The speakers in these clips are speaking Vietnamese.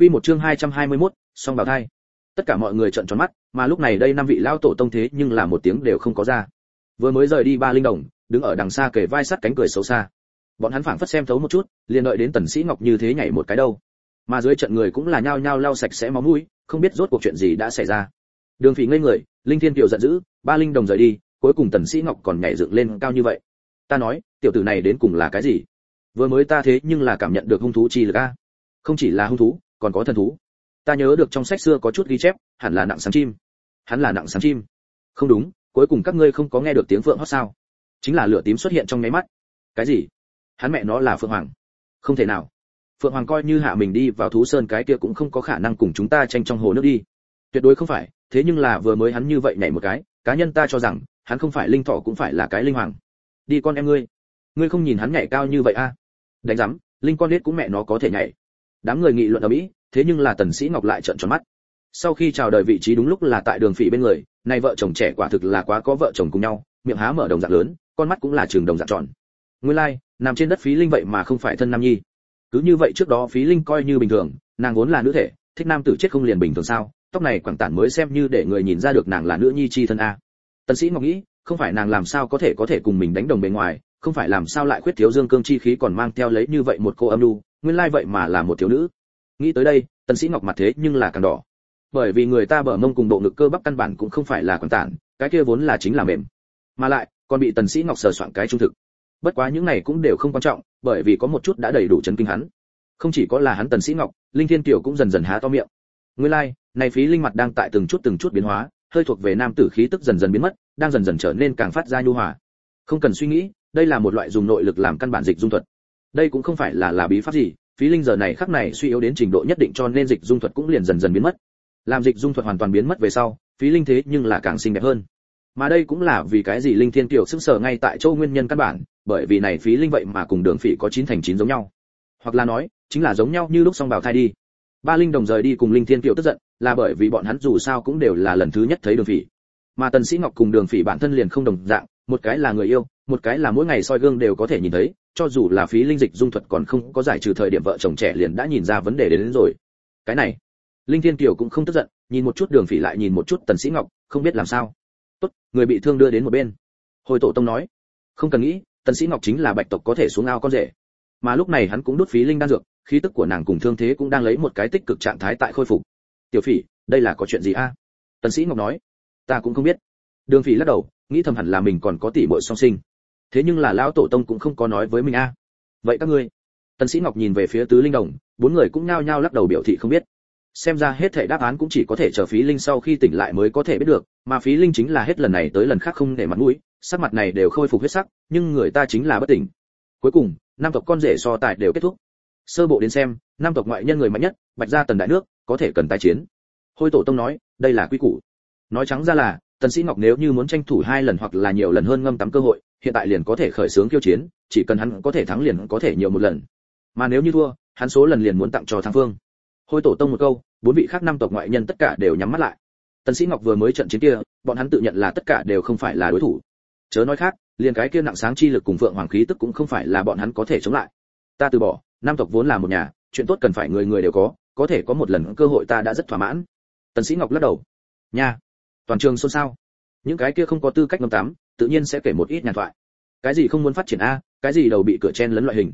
Quy một chương 221, song bảo thai. Tất cả mọi người trợn tròn mắt, mà lúc này đây năm vị lão tổ tông thế nhưng là một tiếng đều không có ra. Vừa mới rời đi ba linh đồng, đứng ở đằng xa kề vai sát cánh cười xấu xa. Bọn hắn phảng phất xem thấu một chút, liền đợi đến Tần Sĩ Ngọc như thế nhảy một cái đâu. Mà dưới trận người cũng là nhao nhao lau sạch sẽ máu mũi, không biết rốt cuộc chuyện gì đã xảy ra. Đường Phỉ ngây người, Linh Thiên Kiều giận dữ, ba linh đồng rời đi, cuối cùng Tần Sĩ Ngọc còn nhảy dựng lên cao như vậy. Ta nói, tiểu tử này đến cùng là cái gì? Vừa mới ta thế nhưng là cảm nhận được hung thú chi lực a. Không chỉ là hung thú, còn có thần thú. Ta nhớ được trong sách xưa có chút ghi chép, hẳn là nặng sáng chim. Hắn là nặng sáng chim. Không đúng, cuối cùng các ngươi không có nghe được tiếng phượng hót sao? Chính là lửa tím xuất hiện trong nháy mắt. Cái gì? Hắn mẹ nó là phượng hoàng. Không thể nào. Phượng hoàng coi như hạ mình đi vào thú sơn cái kia cũng không có khả năng cùng chúng ta tranh trong hồ nước đi. Tuyệt đối không phải, thế nhưng là vừa mới hắn như vậy nhảy một cái, cá nhân ta cho rằng, hắn không phải linh thọ cũng phải là cái linh hoàng. Đi con em ngươi. Ngươi không nhìn hắn nhảy cao như vậy a? À? đánh giám, linh con nết cũng mẹ nó có thể nhảy đám người nghị luận ở mỹ thế nhưng là tần sĩ ngọc lại trợn tròn mắt. Sau khi chào đời vị trí đúng lúc là tại đường phỉ bên người nay vợ chồng trẻ quả thực là quá có vợ chồng cùng nhau miệng há mở đồng dạng lớn con mắt cũng là trường đồng dạng tròn. Nguyên lai like, nằm trên đất phí linh vậy mà không phải thân nam nhi. Cứ như vậy trước đó phí linh coi như bình thường nàng vốn là nữ thể thích nam tử chết không liền bình thường sao? Tóc này quảng tản mới xem như để người nhìn ra được nàng là nữ nhi chi thân a. Tần sĩ ngọc nghĩ không phải nàng làm sao có thể có thể cùng mình đánh đồng bề ngoài không phải làm sao lại khuyết thiếu dương cương chi khí còn mang theo lấy như vậy một cô âm lưu nguyên lai vậy mà là một thiếu nữ. Nghĩ tới đây tần sĩ ngọc mặt thế nhưng là càng đỏ. Bởi vì người ta bờ mông cùng bộ ngực cơ bắp căn bản cũng không phải là quần tản cái kia vốn là chính là mềm. Mà lại còn bị tần sĩ ngọc sờ soạn cái trung thực. Bất quá những này cũng đều không quan trọng bởi vì có một chút đã đầy đủ chấn kinh hắn. Không chỉ có là hắn tần sĩ ngọc linh thiên tiểu cũng dần dần há to miệng. Nguyên lai like, này phí linh mặt đang tại từng chút từng chút biến hóa hơi thuộc về nam tử khí tức dần dần biến mất đang dần dần trở nên càng phát ra nhu hòa. Không cần suy nghĩ đây là một loại dùng nội lực làm căn bản dịch dung thuật. Đây cũng không phải là là bí pháp gì, phí linh giờ này khắc này suy yếu đến trình độ nhất định cho nên dịch dung thuật cũng liền dần dần biến mất. Làm dịch dung thuật hoàn toàn biến mất về sau, phí linh thế nhưng là càng xinh đẹp hơn. Mà đây cũng là vì cái gì linh thiên Tiểu sức sở ngay tại châu nguyên nhân căn bản, bởi vì này phí linh vậy mà cùng đường phỉ có chín thành chín giống nhau. Hoặc là nói, chính là giống nhau như lúc song bào thai đi. Ba linh đồng rời đi cùng linh thiên Tiểu tức giận, là bởi vì bọn hắn dù sao cũng đều là lần thứ nhất thấy đường phỉ. Mà tần sĩ ngọc cùng đường phỉ bản thân liền không đồng dạng một cái là người yêu một cái là mỗi ngày soi gương đều có thể nhìn thấy cho dù là phí linh dịch dung thuật còn không có giải trừ thời điểm vợ chồng trẻ liền đã nhìn ra vấn đề đến, đến rồi. Cái này linh thiên kiều cũng không tức giận nhìn một chút đường phỉ lại nhìn một chút tần sĩ ngọc không biết làm sao. Tốt người bị thương đưa đến một bên. Hồi tổ tông nói không cần nghĩ tần sĩ ngọc chính là bạch tộc có thể xuống ao con rể. Mà lúc này hắn cũng đốt phí linh đan dược khí tức của nàng cùng thương thế cũng đang lấy một cái tích cực trạng thái tại khôi phục. Tiểu phỉ đây là có chuyện gì a? Tần sĩ ngọc nói ta cũng không biết. Đường phỉ lắc đầu nghĩ thầm hẳn là mình còn có tỷ muội song sinh. Thế nhưng là lão tổ tông cũng không có nói với mình a. Vậy các ngươi? Tần sĩ ngọc nhìn về phía tứ linh đồng, bốn người cũng nhao nhao lắc đầu biểu thị không biết. Xem ra hết thảy đáp án cũng chỉ có thể chờ phí linh sau khi tỉnh lại mới có thể biết được, mà phí linh chính là hết lần này tới lần khác không để mặt mũi, sắc mặt này đều khôi phục huyết sắc, nhưng người ta chính là bất tỉnh. Cuối cùng, năm tộc con rể so tài đều kết thúc. Sơ bộ đến xem, năm tộc ngoại nhân người mạnh nhất, bạch gia tần đại nước, có thể cần tái chiến. Hôi tổ tông nói, đây là quy củ. Nói trắng ra là tần sĩ ngọc nếu như muốn tranh thủ hai lần hoặc là nhiều lần hơn ngâm tắm cơ hội, hiện tại liền có thể khởi sướng kiêu chiến, chỉ cần hắn có thể thắng liền có thể nhiều một lần. Mà nếu như thua, hắn số lần liền muốn tặng cho thắng phương. Hôi tổ tông một câu, bốn vị khác năm tộc ngoại nhân tất cả đều nhắm mắt lại. Tần sĩ ngọc vừa mới trận chiến kia, bọn hắn tự nhận là tất cả đều không phải là đối thủ. Chớ nói khác, liền cái kia nặng sáng chi lực cùng phượng hoàng khí tức cũng không phải là bọn hắn có thể chống lại. Ta từ bỏ, năm tộc vốn là một nhà, chuyện tốt cần phải người người đều có có thể có một lần cơ hội ta đã rất thỏa mãn. Tần sĩ ngọc lắc đầu. Nha toàn trường xôn xao. Những cái kia không có tư cách ngâm tắm, tự nhiên sẽ kể một ít nhàn thoại. Cái gì không muốn phát triển a, cái gì đầu bị cửa chen lấn loại hình.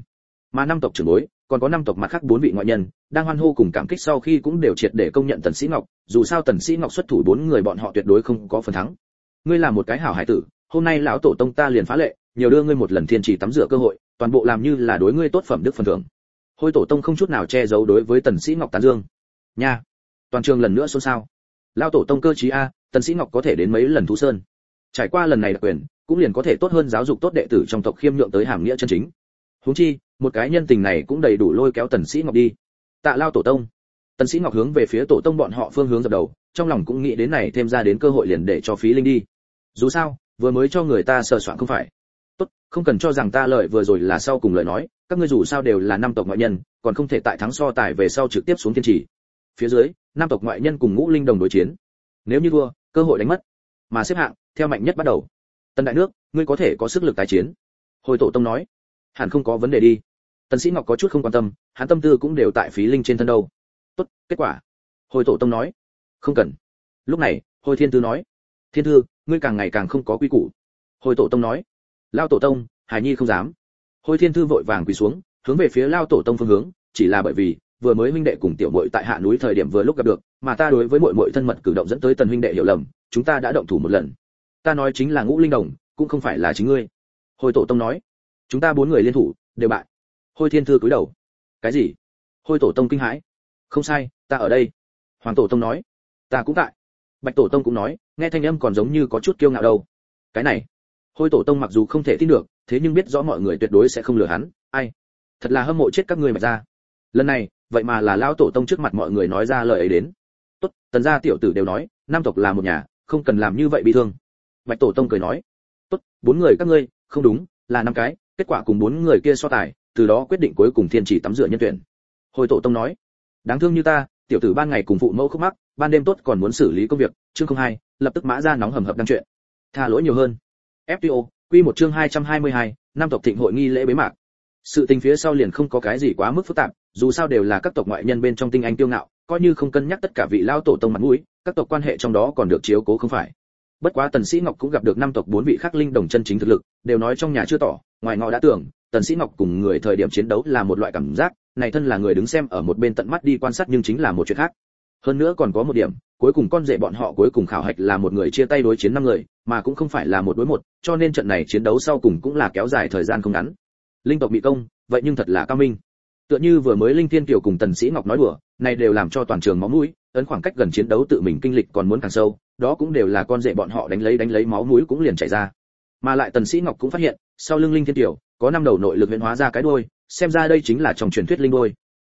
Mà năm tộc trưởng bối, còn có năm tộc mặt khác bốn vị ngoại nhân, đang hoan hô cùng cảm kích sau khi cũng đều triệt để công nhận tần sĩ ngọc. Dù sao tần sĩ ngọc xuất thủ bốn người bọn họ tuyệt đối không có phần thắng. Ngươi là một cái hảo hải tử, hôm nay lão tổ tông ta liền phá lệ, nhiều đưa ngươi một lần thiên chỉ tắm rửa cơ hội, toàn bộ làm như là đối ngươi tốt phẩm đức phần thưởng. Hôi tổ tông không chút nào che giấu đối với tần sĩ ngọc tán dương. Nha, toàn trường lần nữa xôn xao lão tổ tông cơ trí a, tần sĩ ngọc có thể đến mấy lần thú sơn. Trải qua lần này đặc quyền, cũng liền có thể tốt hơn giáo dục tốt đệ tử trong tộc khiêm nhượng tới hàm nghĩa chân chính. Huống chi, một cái nhân tình này cũng đầy đủ lôi kéo tần sĩ ngọc đi. Tạ lao tổ tông. Tần sĩ ngọc hướng về phía tổ tông bọn họ phương hướng dập đầu, trong lòng cũng nghĩ đến này thêm ra đến cơ hội liền để cho phí linh đi. Dù sao, vừa mới cho người ta sờ soạn không phải. Tốt, không cần cho rằng ta lợi vừa rồi là sau cùng lời nói, các ngươi dù sao đều là năm tộc ngoại nhân, còn không thể tại thắng so tài về sau trực tiếp xuống thiên trì phía dưới nam tộc ngoại nhân cùng ngũ linh đồng đối chiến. Nếu như thua, cơ hội đánh mất. Mà xếp hạng, theo mạnh nhất bắt đầu. Tần đại nước, ngươi có thể có sức lực tái chiến. Hồi tổ tông nói, hẳn không có vấn đề đi. Tần sĩ ngọc có chút không quan tâm, hắn tâm tư cũng đều tại phí linh trên thân đâu. Tốt, kết quả. Hồi tổ tông nói, không cần. Lúc này, hồi thiên tư nói, thiên thư, ngươi càng ngày càng không có quy củ. Hồi tổ tông nói, lao tổ tông, hải nhi không dám. Hồi thiên thư vội vàng quỳ xuống, hướng về phía lao tổ tông phương hướng, chỉ là bởi vì vừa mới huynh đệ cùng tiểu muội tại hạ núi thời điểm vừa lúc gặp được, mà ta đối với muội muội thân mật cử động dẫn tới tần huynh đệ hiểu lầm, chúng ta đã động thủ một lần. Ta nói chính là ngũ linh đồng, cũng không phải là chính ngươi. Hồi tổ tông nói. Chúng ta bốn người liên thủ, đều bại. Hôi thiên thư cúi đầu. Cái gì? Hôi tổ tông kinh hãi. Không sai, ta ở đây. Hoàng tổ tông nói. Ta cũng tại. Bạch tổ tông cũng nói, nghe thanh âm còn giống như có chút kiêu ngạo đâu. Cái này. Hôi tổ tông mặc dù không thể tin được, thế nhưng biết rõ mọi người tuyệt đối sẽ không lừa hắn. Ai? Thật là hâm mộ chết các ngươi mà ra. Lần này vậy mà là lão tổ tông trước mặt mọi người nói ra lời ấy đến. Tốt tần gia tiểu tử đều nói nam tộc là một nhà không cần làm như vậy bị thương. Bạch tổ tông cười nói. Tốt bốn người các ngươi không đúng là năm cái kết quả cùng bốn người kia so tài từ đó quyết định cuối cùng thiên chỉ tắm rửa nhân tuyển. Hồi tổ tông nói. Đáng thương như ta tiểu tử ban ngày cùng phụ mẫu khúc mắc ban đêm tốt còn muốn xử lý công việc chương không hai lập tức mã ra nóng hầm hập đăng chuyện. Tha lỗi nhiều hơn. Fto quy một chương 222, năm tộc thịnh hội nghi lễ bế mạc. Sự tình phía sau liền không có cái gì quá mức phức tạp dù sao đều là các tộc ngoại nhân bên trong tinh anh tiêu ngạo, coi như không cân nhắc tất cả vị lao tổ tông mặt mũi, các tộc quan hệ trong đó còn được chiếu cố không phải. Bất quá tần sĩ ngọc cũng gặp được năm tộc bốn vị khác linh đồng chân chính thực lực, đều nói trong nhà chưa tỏ, ngoài ngõ đã tưởng, tần sĩ ngọc cùng người thời điểm chiến đấu là một loại cảm giác, này thân là người đứng xem ở một bên tận mắt đi quan sát nhưng chính là một chuyện khác. Hơn nữa còn có một điểm, cuối cùng con rể bọn họ cuối cùng khảo hạch là một người chia tay đối chiến năm người, mà cũng không phải là một đối một, cho nên trận này chiến đấu sau cùng cũng là kéo dài thời gian không ngắn. Linh tộc bị công, vậy nhưng thật là cao minh tựa như vừa mới linh thiên kiều cùng tần sĩ ngọc nói đùa, này đều làm cho toàn trường máu mũi, ấn khoảng cách gần chiến đấu tự mình kinh lịch còn muốn càng sâu, đó cũng đều là con rể bọn họ đánh lấy đánh lấy máu mũi cũng liền chảy ra. Mà lại tần sĩ ngọc cũng phát hiện, sau lưng linh thiên kiều, có năm đầu nội lực huyễn hóa ra cái đuôi, xem ra đây chính là trong truyền thuyết linh đuôi.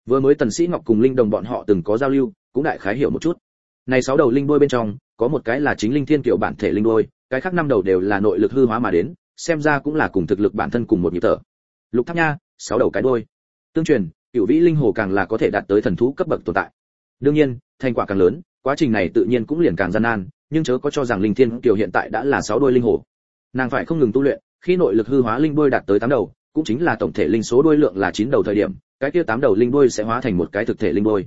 Vừa mới tần sĩ ngọc cùng linh đồng bọn họ từng có giao lưu, cũng đại khái hiểu một chút. Này sáu đầu linh đuôi bên trong, có một cái là chính linh thiên kiều bản thể linh đuôi, cái khác năm đầu đều là nội lực hư hóa mà đến, xem ra cũng là cùng thực lực bản thân cùng một nhịp thở. Lục tháp nha, sáu đầu cái đuôi tương truyền cửu vĩ linh hồ càng là có thể đạt tới thần thú cấp bậc tồn tại. Đương nhiên, thành quả càng lớn, quá trình này tự nhiên cũng liền càng gian nan, nhưng chớ có cho rằng linh thiên kiều hiện tại đã là sáu đôi linh hồ. Nàng phải không ngừng tu luyện, khi nội lực hư hóa linh đôi đạt tới tám đầu, cũng chính là tổng thể linh số đôi lượng là chín đầu thời điểm, cái kia tám đầu linh đôi sẽ hóa thành một cái thực thể linh đôi.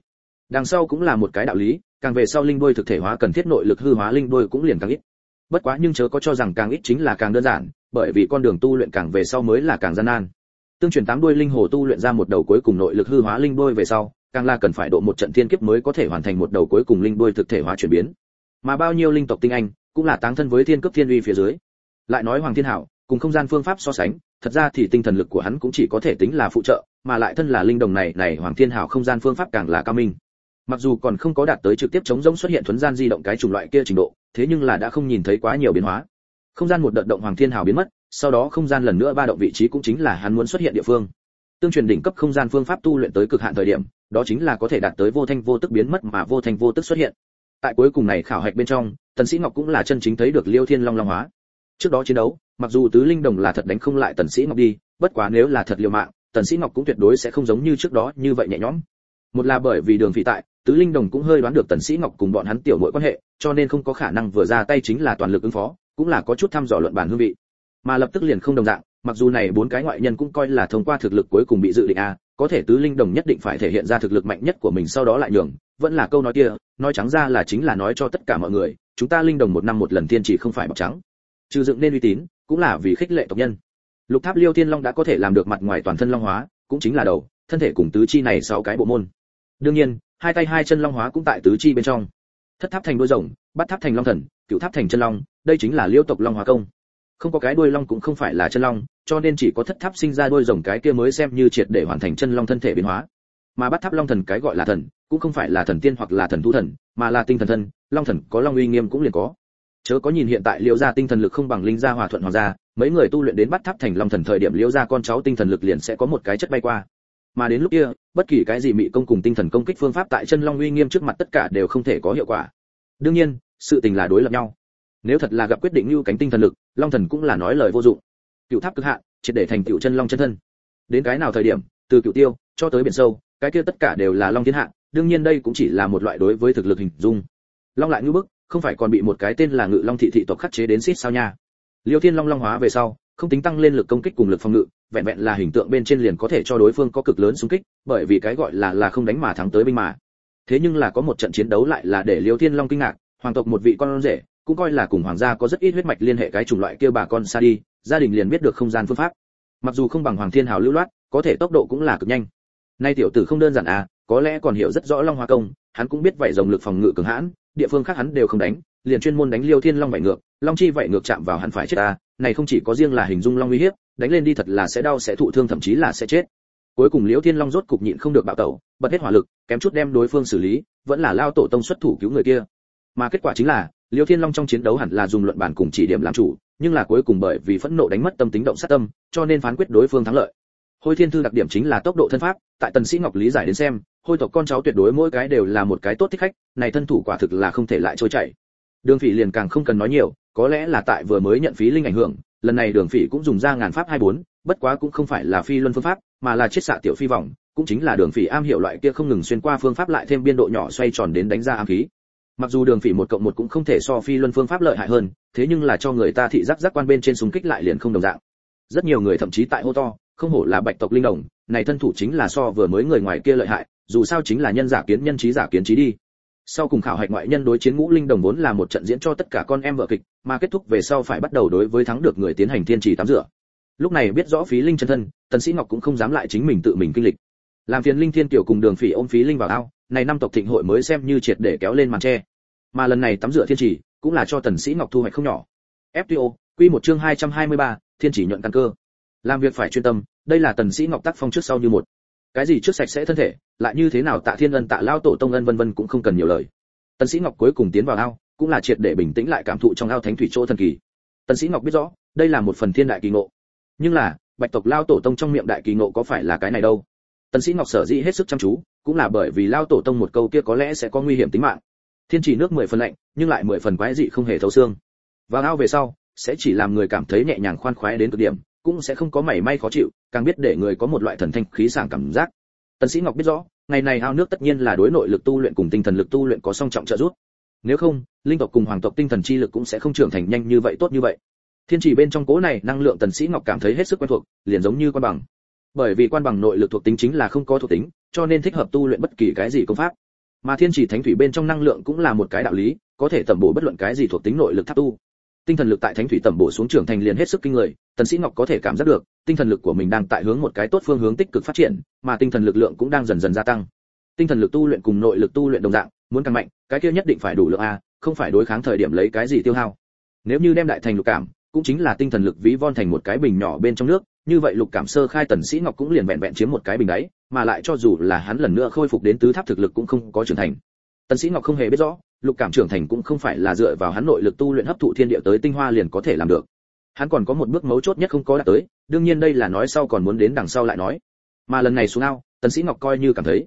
Đằng sau cũng là một cái đạo lý, càng về sau linh đôi thực thể hóa cần thiết nội lực hư hóa linh đôi cũng liền càng ít. Bất quá nhưng chớ có cho rằng càng ít chính là càng đơn giản, bởi vì con đường tu luyện càng về sau mới là càng gian nan tương truyền tám đuôi linh hồ tu luyện ra một đầu cuối cùng nội lực hư hóa linh đuôi về sau, càng là cần phải độ một trận thiên kiếp mới có thể hoàn thành một đầu cuối cùng linh đuôi thực thể hóa chuyển biến. Mà bao nhiêu linh tộc tinh anh, cũng là táng thân với thiên cấp thiên uy phía dưới. Lại nói hoàng thiên hảo, cùng không gian phương pháp so sánh, thật ra thì tinh thần lực của hắn cũng chỉ có thể tính là phụ trợ, mà lại thân là linh đồng này này hoàng thiên hảo không gian phương pháp càng là cao minh. Mặc dù còn không có đạt tới trực tiếp chống rỗng xuất hiện thuần gian di động cái chủng loại kia trình độ, thế nhưng là đã không nhìn thấy quá nhiều biến hóa. Không gian một đợt động hoàng thiên hảo biến mất sau đó không gian lần nữa ba động vị trí cũng chính là hắn muốn xuất hiện địa phương. Tương truyền đỉnh cấp không gian phương pháp tu luyện tới cực hạn thời điểm, đó chính là có thể đạt tới vô thanh vô tức biến mất mà vô thanh vô tức xuất hiện. Tại cuối cùng này khảo hạch bên trong, tần sĩ ngọc cũng là chân chính thấy được liêu thiên long long hóa. Trước đó chiến đấu, mặc dù tứ linh đồng là thật đánh không lại tần sĩ ngọc đi, bất quá nếu là thật liều mạng, tần sĩ ngọc cũng tuyệt đối sẽ không giống như trước đó như vậy nhẹ nhõm. Một là bởi vì đường phỉ tại, tứ linh đồng cũng hơi đoán được tần sĩ ngọc cùng bọn hắn tiểu muội quan hệ, cho nên không có khả năng vừa ra tay chính là toàn lực ứng phó, cũng là có chút thăm dò luận bản hương vị mà lập tức liền không đồng dạng, mặc dù này bốn cái ngoại nhân cũng coi là thông qua thực lực cuối cùng bị dự định a, có thể tứ linh đồng nhất định phải thể hiện ra thực lực mạnh nhất của mình sau đó lại nhường, vẫn là câu nói kia, nói trắng ra là chính là nói cho tất cả mọi người, chúng ta linh đồng một năm một lần tiên chỉ không phải bọc trắng. Trừ dựng nên uy tín, cũng là vì khích lệ tộc nhân. Lục tháp liêu thiên long đã có thể làm được mặt ngoài toàn thân long hóa, cũng chính là đầu, thân thể cùng tứ chi này sáu cái bộ môn. Đương nhiên, hai tay hai chân long hóa cũng tại tứ chi bên trong. Thất tháp thành đuôi rồng bắt tháp thành long thần, cửu tháp thành chân long, đây chính là liêu tộc long hóa công không có cái đuôi long cũng không phải là chân long, cho nên chỉ có thất tháp sinh ra đuôi rồng cái kia mới xem như triệt để hoàn thành chân long thân thể biến hóa. Mà bắt tháp long thần cái gọi là thần, cũng không phải là thần tiên hoặc là thần thú thần, mà là tinh thần thân, long thần có long uy nghiêm cũng liền có. Chớ có nhìn hiện tại liễu gia tinh thần lực không bằng linh gia hòa thuận hoàng gia, mấy người tu luyện đến bắt tháp thành long thần thời điểm liễu gia con cháu tinh thần lực liền sẽ có một cái chất bay qua. Mà đến lúc kia, bất kỳ cái gì mị công cùng tinh thần công kích phương pháp tại chân long uy nghiêm trước mặt tất cả đều không thể có hiệu quả. Đương nhiên, sự tình là đối lập nhau nếu thật là gặp quyết định như cánh tinh thần lực, long thần cũng là nói lời vô dụng. Cựu tháp cực hạn triệt để thành cựu chân long chân thân. Đến cái nào thời điểm, từ cựu tiêu cho tới biển sâu, cái kia tất cả đều là long thiên hạ, đương nhiên đây cũng chỉ là một loại đối với thực lực hình dung. Long lại ngữ bức, không phải còn bị một cái tên là ngự long thị thị tộc khắc chế đến xít sao nha. Liêu thiên long long hóa về sau, không tính tăng lên lực công kích cùng lực phòng ngự, vẹn vẹn là hình tượng bên trên liền có thể cho đối phương có cực lớn xung kích, bởi vì cái gọi là là không đánh mà thắng tới binh mà. Thế nhưng là có một trận chiến đấu lại là để liêu thiên long kinh ngạc, hoàng tộc một vị con rể cũng coi là cùng hoàng gia có rất ít huyết mạch liên hệ cái chủng loại kia bà con xa đi, gia đình liền biết được không gian phương pháp. Mặc dù không bằng hoàng thiên hào lưu loát, có thể tốc độ cũng là cực nhanh. Nay tiểu tử không đơn giản à có lẽ còn hiểu rất rõ long hoa công, hắn cũng biết vậy dòng lực phòng ngự cường hãn, địa phương khác hắn đều không đánh, liền chuyên môn đánh liêu thiên long vậy ngược, long chi vậy ngược chạm vào hắn phải chết ta này không chỉ có riêng là hình dung long uy hiếp, đánh lên đi thật là sẽ đau sẽ thụ thương thậm chí là sẽ chết. Cuối cùng liêu thiên long rốt cục nhịn không được bạo tẩu, bật hết hỏa lực, kém chút đem đối phương xử lý, vẫn là lao tổ tông xuất thủ cứu người kia. Mà kết quả chính là liêu thiên long trong chiến đấu hẳn là dùng luận bản cùng chỉ điểm làm chủ, nhưng là cuối cùng bởi vì phẫn nộ đánh mất tâm tính động sát tâm, cho nên phán quyết đối phương thắng lợi. Hôi thiên thư đặc điểm chính là tốc độ thân pháp, tại tần sĩ ngọc lý giải đến xem, hôi tộc con cháu tuyệt đối mỗi cái đều là một cái tốt thích khách, này thân thủ quả thực là không thể lại trôi chảy. Đường phỉ liền càng không cần nói nhiều, có lẽ là tại vừa mới nhận phí linh ảnh hưởng, lần này đường phỉ cũng dùng ra ngàn pháp hai bốn, bất quá cũng không phải là phi luân phương pháp, mà là chiết xạ tiểu phi vòng, cũng chính là đường phỉ am hiểu loại kia không ngừng xuyên qua phương pháp lại thêm biên độ nhỏ xoay tròn đến đánh ra ám khí mặc dù đường phỉ một cộng một cũng không thể so phi luân phương pháp lợi hại hơn, thế nhưng là cho người ta thị giác giác quan bên trên súng kích lại liền không đồng dạng. Rất nhiều người thậm chí tại hô to, không hổ là bạch tộc linh đồng, này thân thủ chính là so vừa mới người ngoài kia lợi hại, dù sao chính là nhân giả kiến nhân trí giả kiến trí đi. Sau cùng khảo hạch ngoại nhân đối chiến ngũ linh đồng vốn là một trận diễn cho tất cả con em vợ kịch, mà kết thúc về sau phải bắt đầu đối với thắng được người tiến hành thiên trì tắm rửa. Lúc này biết rõ phí linh chân thân, tần sĩ ngọc cũng không dám lại chính mình tự mình kinh lịch. Làm phiền linh thiên tiểu cùng đường phỉ ôm phí linh vào ao, này năm tộc thịnh hội mới xem như triệt để kéo lên màn che mà lần này tắm rửa thiên Chỉ cũng là cho tần sĩ ngọc thu hoạch không nhỏ. Fto quy một chương 223, thiên chỉ nhuận căn cơ. Làm việc phải chuyên tâm đây là tần sĩ ngọc tác phong trước sau như một. Cái gì trước sạch sẽ thân thể lại như thế nào tạ thiên ân tạ lao tổ tông ân vân vân cũng không cần nhiều lời. Tần sĩ ngọc cuối cùng tiến vào ao cũng là triệt để bình tĩnh lại cảm thụ trong ao thánh thủy chỗ thần kỳ. Tần sĩ ngọc biết rõ đây là một phần thiên đại kỳ ngộ. Nhưng là bạch tộc lao tổ tông trong miệng đại kỳ ngộ có phải là cái này đâu? Tần sĩ ngọc sở dĩ hết sức chăm chú cũng là bởi vì lao tổ tông một câu kia có lẽ sẽ có nguy hiểm tính mạng thiên chỉ nước mười phần lạnh, nhưng lại mười phần quái dị không hề thấu xương. Và ao về sau, sẽ chỉ làm người cảm thấy nhẹ nhàng khoan khoái đến cực điểm, cũng sẽ không có mảy may khó chịu, càng biết để người có một loại thần thanh khí sảng cảm giác. Tần sĩ ngọc biết rõ, ngày này ao nước tất nhiên là đối nội lực tu luyện cùng tinh thần lực tu luyện có song trọng trợ giúp. Nếu không, linh tộc cùng hoàng tộc tinh thần chi lực cũng sẽ không trưởng thành nhanh như vậy tốt như vậy. Thiên chỉ bên trong cố này, năng lượng tần sĩ ngọc cảm thấy hết sức quen thuộc, liền giống như quan bằng. Bởi vì quan bằng nội lực thuộc tính chính là không có thuộc tính, cho nên thích hợp tu luyện bất kỳ cái gì công pháp mà thiên chỉ thánh thủy bên trong năng lượng cũng là một cái đạo lý, có thể tẩm bổ bất luận cái gì thuộc tính nội lực tháp tu. Tinh thần lực tại thánh thủy tẩm bổ xuống trưởng thành liền hết sức kinh người, tần sĩ ngọc có thể cảm giác được, tinh thần lực của mình đang tại hướng một cái tốt phương hướng tích cực phát triển, mà tinh thần lực lượng cũng đang dần dần gia tăng. Tinh thần lực tu luyện cùng nội lực tu luyện đồng dạng, muốn càng mạnh, cái kia nhất định phải đủ lượng a, không phải đối kháng thời điểm lấy cái gì tiêu hao. Nếu như đem đại thành lục cảm cũng chính là tinh thần lực ví von thành một cái bình nhỏ bên trong nước, như vậy lục cảm sơ khai tần sĩ ngọc cũng liền vẹn vẹn chiếm một cái bình đáy, mà lại cho dù là hắn lần nữa khôi phục đến tứ tháp thực lực cũng không có trưởng thành. Tần sĩ ngọc không hề biết rõ, lục cảm trưởng thành cũng không phải là dựa vào hắn nội lực tu luyện hấp thụ thiên địa tới tinh hoa liền có thể làm được. Hắn còn có một bước mấu chốt nhất không có đạt tới, đương nhiên đây là nói sau còn muốn đến đằng sau lại nói. Mà lần này xuống ao, tần sĩ ngọc coi như cảm thấy,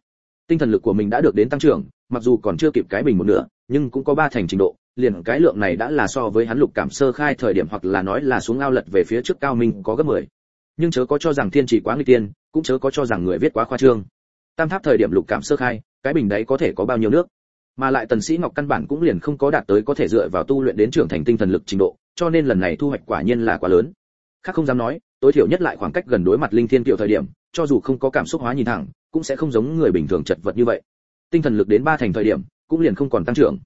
tinh thần lực của mình đã được đến tăng trưởng, mặc dù còn chưa kịp cái bình một nửa, nhưng cũng có ba thành trình độ liền cái lượng này đã là so với hắn lục cảm sơ khai thời điểm hoặc là nói là xuống ao lật về phía trước cao minh có gấp 10. nhưng chớ có cho rằng thiên chỉ quá nguy tiên, cũng chớ có cho rằng người viết quá khoa trương. Tam tháp thời điểm lục cảm sơ khai, cái bình đấy có thể có bao nhiêu nước? Mà lại tần sĩ ngọc căn bản cũng liền không có đạt tới có thể dựa vào tu luyện đến trưởng thành tinh thần lực trình độ, cho nên lần này thu hoạch quả nhiên là quá lớn. Khác không dám nói, tối thiểu nhất lại khoảng cách gần đối mặt linh thiên kiệu thời điểm, cho dù không có cảm xúc hóa nhìn thẳng, cũng sẽ không giống người bình thường chật vật như vậy. Tinh thần lực đến ba thành thời điểm, cũng liền không còn tăng trưởng.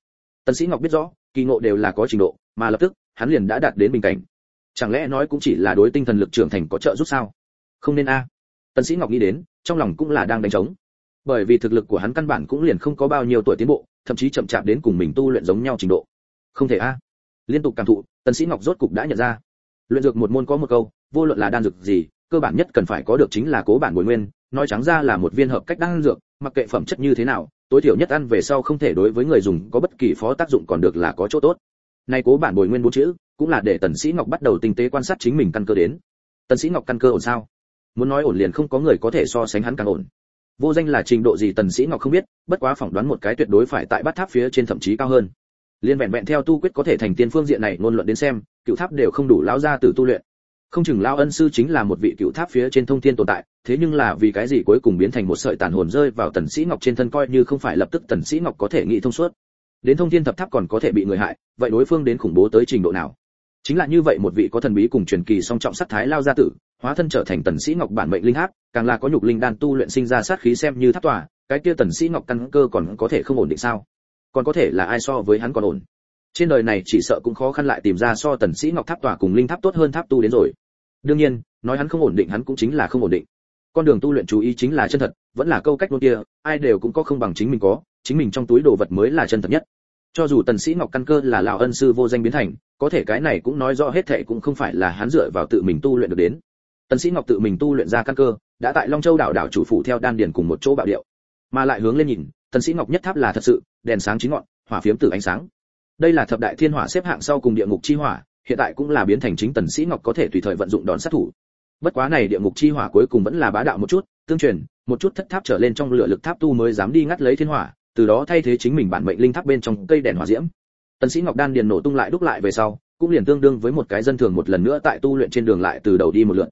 Tần sĩ ngọc biết rõ kỳ ngộ đều là có trình độ, mà lập tức, hắn liền đã đạt đến bình cảnh. Chẳng lẽ nói cũng chỉ là đối tinh thần lực trưởng thành có trợ giúp sao? Không nên a. À. Tần sĩ ngọc nghĩ đến, trong lòng cũng là đang đánh trống. Bởi vì thực lực của hắn căn bản cũng liền không có bao nhiêu tuổi tiến bộ, thậm chí chậm chạp đến cùng mình tu luyện giống nhau trình độ. Không thể a. À. Liên tục cảm thụ, tần sĩ ngọc rốt cục đã nhận ra. Luyện dược một môn có một câu, vô luận là đan dược gì, cơ bản nhất cần phải có được chính là cố bản bồi nguyên, nói trắng ra là một viên hợp cách đan dược mặc kệ phẩm chất như thế nào, tối thiểu nhất ăn về sau không thể đối với người dùng có bất kỳ phó tác dụng còn được là có chỗ tốt. Nay cố bản bồi nguyên bốn chữ, cũng là để tần sĩ ngọc bắt đầu tinh tế quan sát chính mình căn cơ đến. Tần sĩ ngọc căn cơ ổn sao? Muốn nói ổn liền không có người có thể so sánh hắn càng ổn. Vô danh là trình độ gì tần sĩ ngọc không biết, bất quá phỏng đoán một cái tuyệt đối phải tại bát tháp phía trên thậm chí cao hơn. Liên vẹn vẹn theo tu quyết có thể thành tiên phương diện này ngôn luận đến xem, cựu tháp đều không đủ lão gia tử tu luyện không chừng lão ân sư chính là một vị cựu tháp phía trên thông thiên tồn tại thế nhưng là vì cái gì cuối cùng biến thành một sợi tàn hồn rơi vào tần sĩ ngọc trên thân coi như không phải lập tức tần sĩ ngọc có thể nghĩ thông suốt. Đến thông thiên thập tháp còn có thể bị người hại vậy đối phương đến khủng bố tới trình độ nào? Chính là như vậy một vị có thần bí cùng truyền kỳ song trọng sát thái lao gia tử hóa thân trở thành tần sĩ ngọc bản mệnh linh tháp, càng là có nhục linh đan tu luyện sinh ra sát khí xem như tháp tòa cái kia tần sĩ ngọc căn cơ còn có thể không ổn định sao? Còn có thể là ai so với hắn còn ổn? Trên đời này chỉ sợ cũng khó khăn lại tìm ra so tần sĩ ngọc tháp tòa cùng linh tháp tốt hơn tháp tu đến rồi đương nhiên, nói hắn không ổn định hắn cũng chính là không ổn định. Con đường tu luyện chú ý chính là chân thật, vẫn là câu cách luôn kia, ai đều cũng có không bằng chính mình có, chính mình trong túi đồ vật mới là chân thật nhất. Cho dù tần sĩ ngọc căn cơ là lão ân sư vô danh biến thành, có thể cái này cũng nói rõ hết thề cũng không phải là hắn dựa vào tự mình tu luyện được đến. Tần sĩ ngọc tự mình tu luyện ra căn cơ, đã tại long châu đảo đảo chủ phủ theo đan điển cùng một chỗ bạo điệu. Mà lại hướng lên nhìn, tần sĩ ngọc nhất tháp là thật sự, đèn sáng chín ngọn, hỏa phiếm tử ánh sáng. Đây là thập đại thiên hỏa xếp hạng sau cùng địa ngục chi hỏa hiện tại cũng là biến thành chính tần sĩ ngọc có thể tùy thời vận dụng đòn sát thủ. Bất quá này địa ngục chi hỏa cuối cùng vẫn là bá đạo một chút, tương truyền, một chút thất tháp trở lên trong lửa lực tháp tu mới dám đi ngắt lấy thiên hỏa, từ đó thay thế chính mình bản mệnh linh tháp bên trong cây đèn hỏa diễm. Tần sĩ ngọc đan điền nổ tung lại đúc lại về sau, cũng liền tương đương với một cái dân thường một lần nữa tại tu luyện trên đường lại từ đầu đi một lượt.